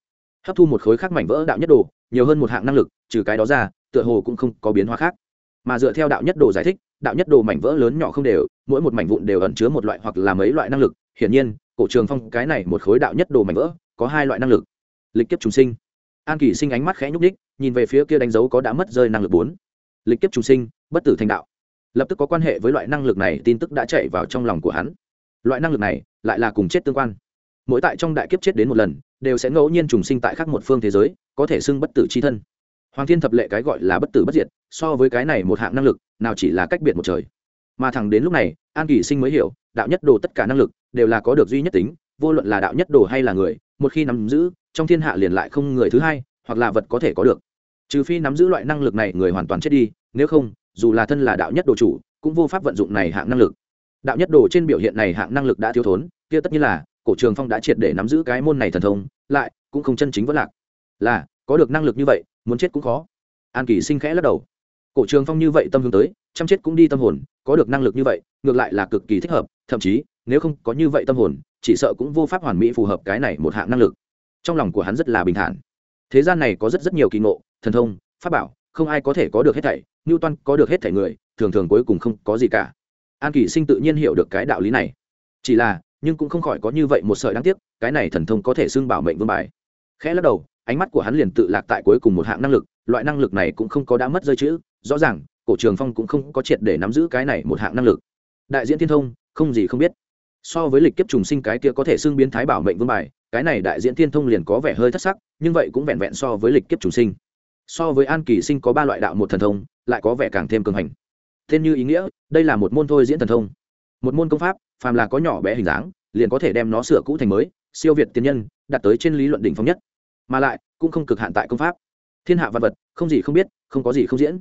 Hấp thu một khối khác mảnh vỡ đạo nhất đồ, nhiều hơn một hạng năng lực, trừ cái đó ra, tựa hồ cũng không có biến hóa khác. Mà dựa theo đạo nhất đồ giải thích, đạo nhất đồ mảnh vỡ lớn nhỏ không đều, mỗi một mảnh vụn đều ẩn chứa một loại hoặc là mấy loại năng lực. Hiển nhiên, cổ trường phong cái này một khối đạo nhất đồ mảnh vỡ, có hai loại năng lực. Lịch kiếp trùng sinh. An kỳ sinh ánh mắt khẽ nhúc đích nhìn về phía kia đánh dấu có đã mất rơi năng lực bốn. Lịch kiếp trùng sinh, bất tử thành đạo lập tức có quan hệ với loại năng lực này, tin tức đã chạy vào trong lòng của hắn. Loại năng lực này lại là cùng chết tương quan. Mỗi tại trong đại kiếp chết đến một lần, đều sẽ ngẫu nhiên trùng sinh tại khác một phương thế giới, có thể xưng bất tử c h i thân. Hoàng thiên thập lệ cái gọi là bất tử bất diệt, so với cái này một hạng năng lực, nào chỉ là cách biệt một trời. Mà thẳng đến lúc này, an kỳ sinh mới hiểu, đạo nhất đồ tất cả năng lực đều là có được duy nhất tính, vô luận là đạo nhất đồ hay là người, một khi nắm giữ, trong thiên hạ liền lại không người thứ hai, hoặc là vật có thể có được. Trừ phi nắm giữ loại năng lực này người hoàn toàn chết đi, nếu không dù là thân là đạo nhất đồ chủ, cũng vô pháp vận dụng này hạng năng lực. Đạo nhất đồ trên biểu hiện này hạng năng lực đã thiếu thốn, kia tất nhiên là, cổ trường phong đã triệt để nắm giữ cái môn này thần thông, lại cũng không chân chính vất lạc. Là, có được năng lực như vậy, muốn chết cũng khó. An kỳ sinh khẽ lắc đầu. Cổ trường phong như vậy tâm hướng tới, chăm chết cũng đi tâm hồn, có được năng lực như vậy, ngược lại là cực kỳ thích hợp, thậm chí, nếu không có như vậy tâm hồn, chỉ sợ cũng vô pháp hoàn mỹ phù hợp cái này một hạng năng lực. Trong lòng của hắn rất là bình thản. Thế gian này có rất rất nhiều kỳ ngộ, thần thông, pháp bảo không ai có thể có được hết thảy, newton toan có được hết thảy người, thường thường cuối cùng không có gì cả. An kỳ sinh tự nhiên hiểu được cái đạo lý này. Chỉ là, nhưng cũng không khỏi có như vậy một sợi đáng tiếc, cái này thần thông có thể xưng bảo mệnh vương bài. Khẽ lắc đầu, ánh mắt của hắn liền tự lạc tại cuối cùng một hạng năng lực, loại năng lực này cũng không có đã mất rơi chữ, rõ ràng, cổ trường phong cũng không có triệt để nắm giữ cái này một hạng năng lực. Đại diễn thiên thông, không gì không biết. So với lịch kiếp trùng sinh cái kia có thể xưng biến thái bảo mệnh vương bài, cái này đại diễn thiên thông liền có vẻ hơi thất sắc, nhưng vậy cũng vẹn vẹn so với lịch kiếp trùng sinh so với an kỳ sinh có ba loại đạo một thần thông, lại có vẻ càng thêm cường hành. Tên như ý nghĩa, đây là một môn thôi diễn thần thông. Một môn công pháp, phàm là có nhỏ bé hình dáng, liền có thể đem nó sửa cũ thành mới, siêu việt tiên nhân, đạt tới trên lý luận đỉnh phong nhất. Mà lại, cũng không cực hạn tại công pháp. Thiên hạ văn vật, không gì không biết, không có gì không diễn.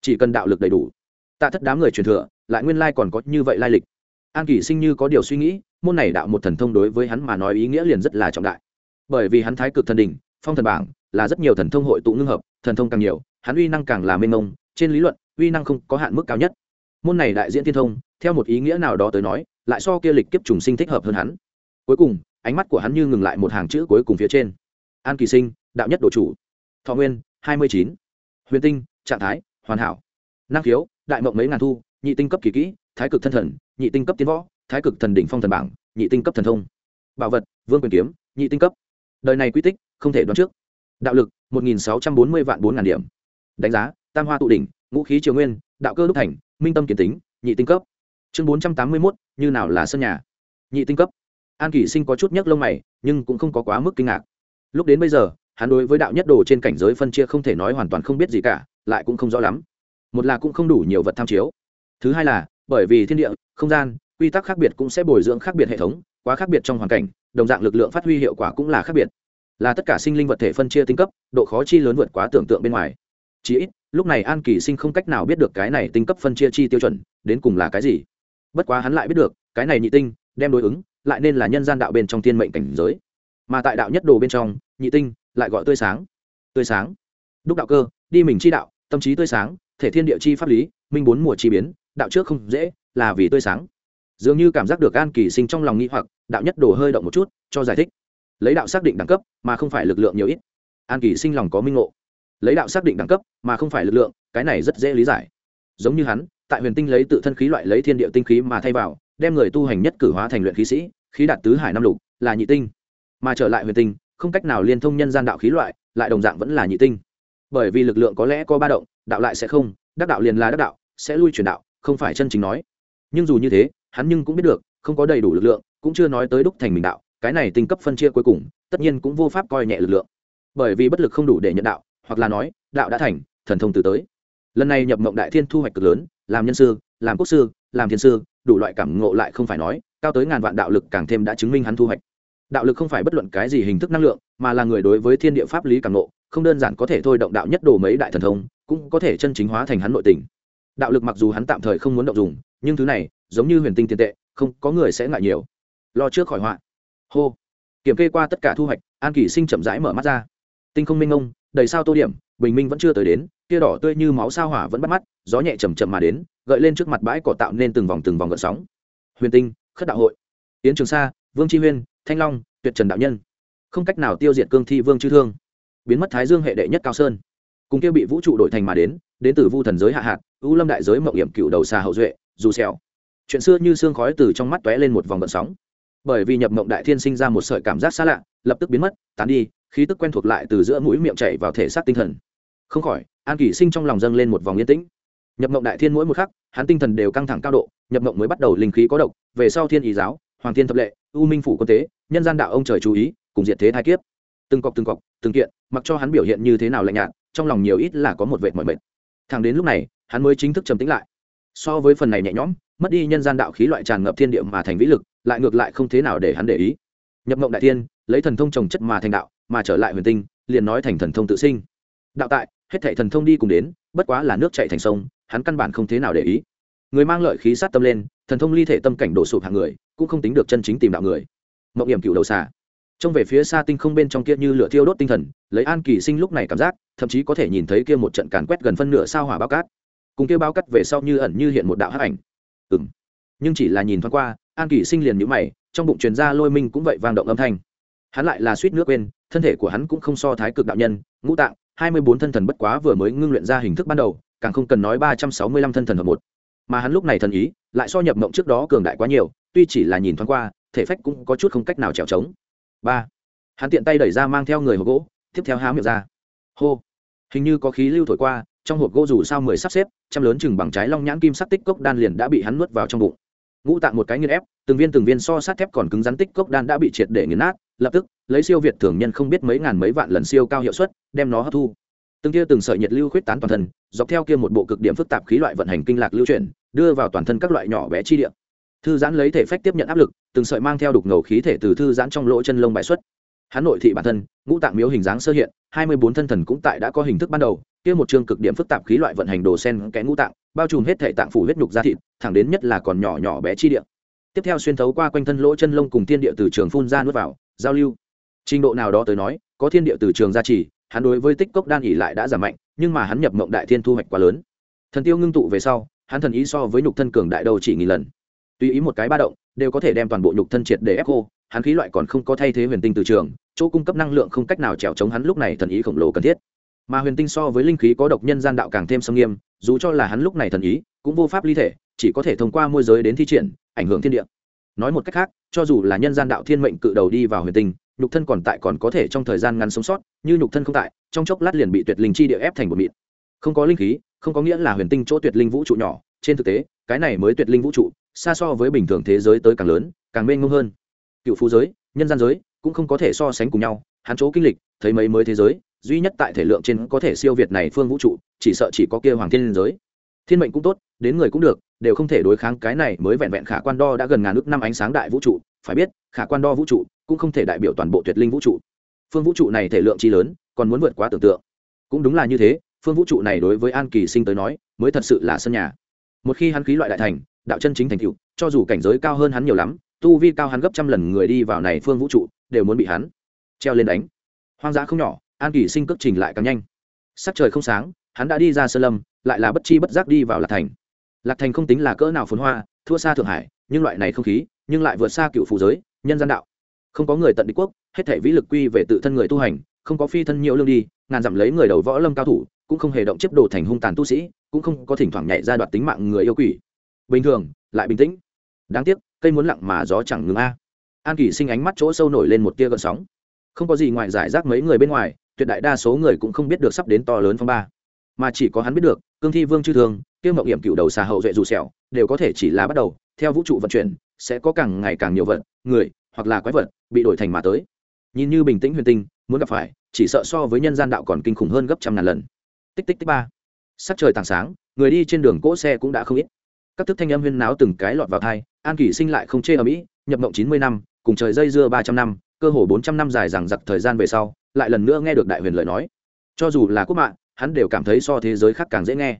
Chỉ cần đạo lực đầy đủ. Tạ thất đám người truyền thừa, lại nguyên lai còn có như vậy lai lịch. An kỳ sinh như có điều suy nghĩ, môn này đạo một thần thông đối với hắn mà nói ý nghĩa liền rất là trọng đại. Bởi vì hắn thái cực thần đỉnh, phong thần bảng, là rất nhiều thần thông hội tụ ngưng hợp thần thông càng nhiều, hắn uy năng càng là mênh mông, trên lý luận, uy năng không có hạn mức cao nhất. Môn này đại diễn tiên thông, theo một ý nghĩa nào đó tới nói, lại so kia lịch kiếp trùng sinh thích hợp hơn hắn. Cuối cùng, ánh mắt của hắn như ngừng lại một hàng chữ cuối cùng phía trên. An kỳ sinh, đạo nhất độ chủ. Thọ nguyên, hai mươi chín. Huyền tinh, trạng thái, hoàn hảo. Năng khiếu, đại mộng mấy ngàn thu, nhị tinh cấp kỳ kỹ, thái cực thân thần, nhị tinh cấp tiến võ, thái cực thần đỉnh phong thần bảng, nhị tinh cấp thần thông. Bảo vật, vương quyền kiếm, nhị tinh cấp. Đời này quy tích, không thể đoán trước. Đạo lực một nghìn sáu trăm bốn mươi vạn bốn ngàn điểm. Đánh giá, tam hoa tụ đỉnh, ngũ khí triều nguyên, đạo cơ đúc thành, minh tâm kiến tính, nhị tinh cấp. Chương bốn trăm tám mươi mốt, như nào là sân nhà? Nhị tinh cấp. An kỷ sinh có chút nhấc lông mày, nhưng cũng không có quá mức kinh ngạc. Lúc đến bây giờ, hắn đối với đạo nhất đồ trên cảnh giới phân chia không thể nói hoàn toàn không biết gì cả, lại cũng không rõ lắm. Một là cũng không đủ nhiều vật tham chiếu. Thứ hai là, bởi vì thiên địa, không gian, quy tắc khác biệt cũng sẽ bồi dưỡng khác biệt hệ thống, quá khác biệt trong hoàn cảnh, đồng dạng lực lượng phát huy hiệu quả cũng là khác biệt là tất cả sinh linh vật thể phân chia tinh cấp, độ khó chi lớn vượt quá tưởng tượng bên ngoài. Chí ít, lúc này an kỳ sinh không cách nào biết được cái này tinh cấp phân chia chi tiêu chuẩn, đến cùng là cái gì. Bất quá hắn lại biết được, cái này nhị tinh, đem đối ứng, lại nên là nhân gian đạo bên trong thiên mệnh cảnh giới. Mà tại đạo nhất đồ bên trong, nhị tinh lại gọi tươi sáng. Tươi sáng. Đúc đạo cơ, đi mình chi đạo, tâm trí tươi sáng, thể thiên địa chi pháp lý, minh bốn mùa chi biến, đạo trước không dễ, là vì tươi sáng. Dường như cảm giác được an kỳ sinh trong lòng nghĩ hoặc, đạo nhất đồ hơi động một chút, cho giải thích lấy đạo xác định đẳng cấp, mà không phải lực lượng nhiều ít. An kỳ sinh lòng có minh ngộ. Lấy đạo xác định đẳng cấp, mà không phải lực lượng, cái này rất dễ lý giải. Giống như hắn, tại huyền tinh lấy tự thân khí loại lấy thiên địa tinh khí mà thay vào, đem người tu hành nhất cử hóa thành luyện khí sĩ, khí đạt tứ hải năm lục, là nhị tinh. Mà trở lại huyền tinh, không cách nào liên thông nhân gian đạo khí loại, lại đồng dạng vẫn là nhị tinh. Bởi vì lực lượng có lẽ có ba động, đạo lại sẽ không, đắc đạo liền là đắc đạo, sẽ lui chuyển đạo, không phải chân chính nói. Nhưng dù như thế, hắn nhưng cũng biết được, không có đầy đủ lực lượng, cũng chưa nói tới đúc thành mình đạo cái này tinh cấp phân chia cuối cùng, tất nhiên cũng vô pháp coi nhẹ lực lượng. Bởi vì bất lực không đủ để nhận đạo, hoặc là nói, đạo đã thành, thần thông từ tới. Lần này nhập mộng đại thiên thu hoạch cực lớn, làm nhân sư, làm quốc sư, làm thiên sư, đủ loại cảm ngộ lại không phải nói, cao tới ngàn vạn đạo lực càng thêm đã chứng minh hắn thu hoạch. Đạo lực không phải bất luận cái gì hình thức năng lượng, mà là người đối với thiên địa pháp lý cảm ngộ, không đơn giản có thể thôi động đạo nhất đồ mấy đại thần thông, cũng có thể chân chính hóa thành hắn nội tình. Đạo lực mặc dù hắn tạm thời không muốn động dùng, nhưng thứ này, giống như huyền tinh tiền tệ, không có người sẽ ngại nhiều. Lo trước khỏi họa hô. Kiểm kê qua tất cả thu hoạch, an kỷ sinh chậm rãi mở mắt ra. Tinh không minh ông đầy sao tô điểm, bình minh vẫn chưa tới đến kia đỏ tươi như máu sao hỏa vẫn bắt mắt, gió nhẹ chầm chậm mà đến, gợi lên trước mặt bãi cỏ tạo nên từng vòng từng vòng gợn sóng. Huyền tinh, khất đạo hội. Yến trường sa, vương tri huyên, thanh long, tuyệt trần đạo nhân. Không cách nào tiêu diệt cương thi vương chư thương. Biến mất thái dương hệ đệ nhất cao sơn. Cùng kia bị vũ trụ đổi thành mà đến đến từ vu thần giới hạ hạt, u lâm đại giới mậu hiểm cựu đầu xà hậu duệ, dù xẻo. Chuyện xưa như xương khói từ trong mắt tóe lên một vòng gợn sóng bởi vì nhập mộng đại thiên sinh ra một sợi cảm giác xa lạ, lập tức biến mất, tán đi, khí tức quen thuộc lại từ giữa mũi miệng chảy vào thể xác tinh thần. Không khỏi, an kỷ sinh trong lòng dâng lên một vòng yên tĩnh. Nhập mộng đại thiên mỗi một khắc, hắn tinh thần đều căng thẳng cao độ, nhập mộng mới bắt đầu linh khí có độc, về sau thiên ý giáo, hoàng thiên thập lệ, u minh phủ quân tế, nhân gian đạo ông trời chú ý, cùng diện thế thai kiếp. Từng cọc từng cọc, từng kiện, mặc cho hắn biểu hiện như thế nào lạnh nhạt, trong lòng nhiều ít là có một vệt mọi mệt. Thẳng đến lúc này, hắn mới chính thức trầm tĩnh lại. So với phần này nhẹ nhõm, mất đi nhân gian đạo khí loại tràn ngập thiên địa mà thành vĩ lực lại ngược lại không thế nào để hắn để ý. Nhập mộng đại tiên lấy thần thông trồng chất mà thành đạo, mà trở lại huyền tinh, liền nói thành thần thông tự sinh. Đạo tại, hết thảy thần thông đi cùng đến, bất quá là nước chạy thành sông, hắn căn bản không thế nào để ý. Người mang lợi khí sát tâm lên, thần thông ly thể tâm cảnh đổ sụp hàng người, cũng không tính được chân chính tìm đạo người. Mộng hiểm cựu đầu xà. Trông về phía xa tinh không bên trong kia như lửa thiêu đốt tinh thần, lấy an kỳ sinh lúc này cảm giác, thậm chí có thể nhìn thấy kia một trận càn quét gần phân nửa sao hỏa bao cát. Cùng kia bao cắt về sau như ẩn như hiện một đạo hắc ảnh. Ừm. Nhưng chỉ là nhìn thoáng qua an kỷ sinh liền nhíu mày, trong bụng truyền ra lôi minh cũng vậy vang động âm thanh. Hắn lại là suýt nước quên, thân thể của hắn cũng không so thái cực đạo nhân, ngũ tạng, hai mươi bốn thân thần bất quá vừa mới ngưng luyện ra hình thức ban đầu, càng không cần nói ba trăm sáu mươi lăm thân thần hợp một. Mà hắn lúc này thần ý, lại so nhập mộng trước đó cường đại quá nhiều, tuy chỉ là nhìn thoáng qua, thể phách cũng có chút không cách nào trèo trống. Ba. Hắn tiện tay đẩy ra mang theo người hộp gỗ, tiếp theo há miệng ra. Hô. Hình như có khí lưu thổi qua, trong hộp gỗ dù sao mười sắp xếp, trăm lớn chừng bằng trái long nhãn kim sắc tích cốc đan liền đã bị hắn nuốt vào trong bụng ngũ tạng một cái nghiên ép, từng viên từng viên so sát thép còn cứng rắn tích cốc đan đã bị triệt để nghiền nát, lập tức, lấy siêu việt thường nhân không biết mấy ngàn mấy vạn lần siêu cao hiệu suất, đem nó hấp thu. Từng kia từng sợi nhiệt lưu khuyết tán toàn thân, dọc theo kia một bộ cực điểm phức tạp khí loại vận hành kinh lạc lưu chuyển, đưa vào toàn thân các loại nhỏ bé chi địa. Thư giãn lấy thể phách tiếp nhận áp lực, từng sợi mang theo đục ngầu khí thể từ thư giãn trong lỗ chân lông bài xuất hắn nội thị bản thân, ngũ tạng miếu hình dáng sơ hiện, hai mươi bốn thân thần cũng tại đã có hình thức ban đầu, kia một chương cực điểm phức tạp khí loại vận hành đồ sen kẽ ngũ tạng, bao trùm hết thể tạng phủ huyết nhục da thịt, thẳng đến nhất là còn nhỏ nhỏ bé chi địa. Tiếp theo xuyên thấu qua quanh thân lỗ chân lông cùng thiên địa từ trường phun ra nuốt vào, giao lưu. Trình độ nào đó tới nói, có thiên địa từ trường gia trì, hắn đối với tích cốc đan ỉ lại đã giảm mạnh, nhưng mà hắn nhập mộng đại thiên thu hoạch quá lớn. Thần tiêu ngưng tụ về sau, hắn thần ý so với nhục thân cường đại đầu chỉ nghìn lần. Tùy ý một cái ba động đều có thể đem toàn bộ nhục thân triệt để ép khô, hắn khí loại còn không có thay thế huyền tinh từ trường, chỗ cung cấp năng lượng không cách nào trèo chống hắn lúc này thần ý khổng lồ cần thiết. Mà huyền tinh so với linh khí có độc nhân gian đạo càng thêm sâm nghiêm, dù cho là hắn lúc này thần ý, cũng vô pháp ly thể, chỉ có thể thông qua môi giới đến thi triển, ảnh hưởng thiên địa. Nói một cách khác, cho dù là nhân gian đạo thiên mệnh cự đầu đi vào huyền tinh, nhục thân còn tại còn có thể trong thời gian ngắn sống sót, như nhục thân không tại, trong chốc lát liền bị tuyệt linh chi địa ép thành một mịn. Không có linh khí, không có nghĩa là huyền tinh chỗ tuyệt linh vũ trụ nhỏ, trên thực tế, cái này mới tuyệt linh vũ trụ xa so với bình thường thế giới tới càng lớn, càng mênh mông hơn. Cựu phú giới, nhân gian giới, cũng không có thể so sánh cùng nhau. Hắn chỗ kinh lịch, thấy mấy mới thế giới, duy nhất tại thể lượng trên có thể siêu việt này phương vũ trụ, chỉ sợ chỉ có kia hoàng thiên giới. Thiên mệnh cũng tốt, đến người cũng được, đều không thể đối kháng cái này mới vẹn vẹn khả quan đo đã gần ngàn ước năm ánh sáng đại vũ trụ. Phải biết, khả quan đo vũ trụ cũng không thể đại biểu toàn bộ tuyệt linh vũ trụ. Phương vũ trụ này thể lượng chi lớn, còn muốn vượt quá tưởng tượng. Cũng đúng là như thế, phương vũ trụ này đối với an kỳ sinh tới nói, mới thật sự là sân nhà. Một khi hắn khí loại đại thành đạo chân chính thành tựu, cho dù cảnh giới cao hơn hắn nhiều lắm, tu vi cao hắn gấp trăm lần người đi vào này phương vũ trụ, đều muốn bị hắn treo lên đánh. Hoang dã không nhỏ, an kỳ sinh cước trình lại càng nhanh. Sắc trời không sáng, hắn đã đi ra sơn lâm, lại là bất chi bất giác đi vào lạc thành. Lạc thành không tính là cỡ nào phồn hoa, thua xa thượng hải, nhưng loại này không khí, nhưng lại vượt xa cựu phù giới, nhân gian đạo. Không có người tận đế quốc, hết thể vĩ lực quy về tự thân người tu hành, không có phi thân nhiều lương đi, ngàn dặm lấy người đầu võ lâm cao thủ, cũng không hề động chiếc đồ thành hung tàn tu sĩ, cũng không có thỉnh thoảng nhảy ra đoạt tính mạng người yêu quỷ bình thường, lại bình tĩnh. Đáng tiếc, cây muốn lặng mà gió chẳng ngừng a. An kỳ sinh ánh mắt chỗ sâu nổi lên một tia gợn sóng. Không có gì ngoài giải rác mấy người bên ngoài, tuyệt đại đa số người cũng không biết được sắp đến to lớn phong ba. Mà chỉ có hắn biết được, cương thi vương chư thương tiêu mậu hiểm cựu đầu xà hậu duệ dù sẹo, đều có thể chỉ là bắt đầu, theo vũ trụ vận chuyển, sẽ có càng ngày càng nhiều vật, người, hoặc là quái vật, bị đổi thành mà tới. Nhìn như bình tĩnh huyền tinh, muốn gặp phải, chỉ sợ so với nhân gian đạo còn kinh khủng hơn gấp trăm ngàn lần. Tích tích tích ba. Sắc trời tàng sáng, người đi trên đường cỗ xe cũng đã không ít các thức thanh âm huyên náo từng cái lọt vào thai an kỷ sinh lại không chê ở mỹ, nhập mộng chín mươi năm, cùng trời dây dưa ba trăm năm, cơ hồ bốn trăm năm dài rằng giặc thời gian về sau, lại lần nữa nghe được đại huyền lời nói. Cho dù là quốc mạng, hắn đều cảm thấy so thế giới khác càng dễ nghe.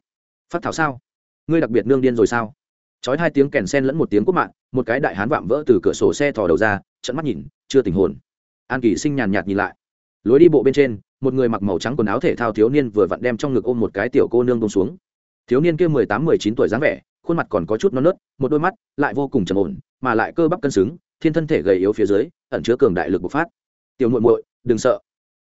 Phát thảo sao? Ngươi đặc biệt nương điên rồi sao? Chói hai tiếng kèn sen lẫn một tiếng quốc mạng, một cái đại hán vạm vỡ từ cửa sổ xe thò đầu ra trận mắt nhìn, chưa tình hồn. An kỳ sinh nhàn nhạt nhìn lại. Lối đi bộ bên trên, một người mặc màu trắng quần áo thể thao thiếu niên vừa vặn đem trong ngực ôm một cái tiểu cô nương bông xuống. Thiếu niên kia mười tám, mười chín tuổi dáng vẻ khuôn mặt còn có chút non nớt, một đôi mắt lại vô cùng trầm ổn, mà lại cơ bắp cân xứng, thiên thân thể gầy yếu phía dưới, ẩn chứa cường đại lực bộc phát. Tiểu muội muội, đừng sợ.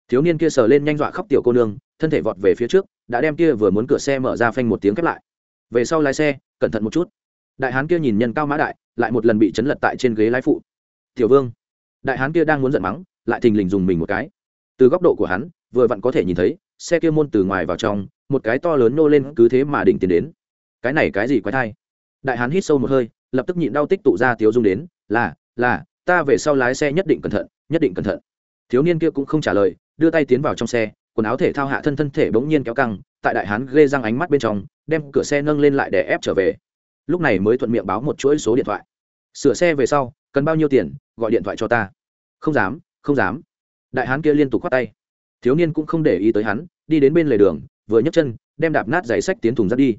Thiếu niên kia sờ lên nhanh dọa khóc tiểu cô nương, thân thể vọt về phía trước, đã đem kia vừa muốn cửa xe mở ra phanh một tiếng khép lại. Về sau lái xe, cẩn thận một chút. Đại hán kia nhìn nhân cao mã đại, lại một lần bị chấn lật tại trên ghế lái phụ. Tiểu vương. Đại hán kia đang muốn giận mắng, lại thình lình dùng mình một cái. Từ góc độ của hắn, vừa vặn có thể nhìn thấy, xe kia môn từ ngoài vào trong, một cái to lớn nô lên cứ thế mà định tiến đến. Cái này cái gì quái thai? Đại hán hít sâu một hơi, lập tức nhịn đau tích tụ ra tiếu dung đến, là là, ta về sau lái xe nhất định cẩn thận, nhất định cẩn thận. Thiếu niên kia cũng không trả lời, đưa tay tiến vào trong xe, quần áo thể thao hạ thân thân thể bỗng nhiên kéo căng, tại đại hán ghê răng ánh mắt bên trong, đem cửa xe nâng lên lại để ép trở về. Lúc này mới thuận miệng báo một chuỗi số điện thoại. Sửa xe về sau, cần bao nhiêu tiền, gọi điện thoại cho ta. Không dám không dám. Đại hán kia liên tục khoát tay. Thiếu niên cũng không để ý tới hắn, đi đến bên lề đường, vừa nhấc chân, đem đạp nát giày sách tiến thùng rác đi.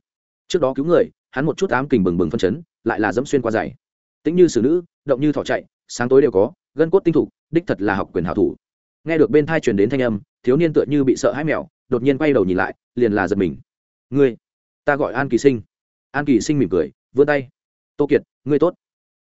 Trước đó cứu người hắn một chút ám kình bừng bừng phân chấn, lại là dẫm xuyên qua giày tính như xử nữ, động như thỏ chạy, sáng tối đều có, gân cốt tinh thục đích thật là học quyền hảo thủ. Nghe được bên thai truyền đến thanh âm, thiếu niên tựa như bị sợ hãi mèo, đột nhiên quay đầu nhìn lại, liền là giật mình. Ngươi, ta gọi an kỳ sinh. An kỳ sinh mỉm cười, vươn tay. Tô kiệt, ngươi tốt.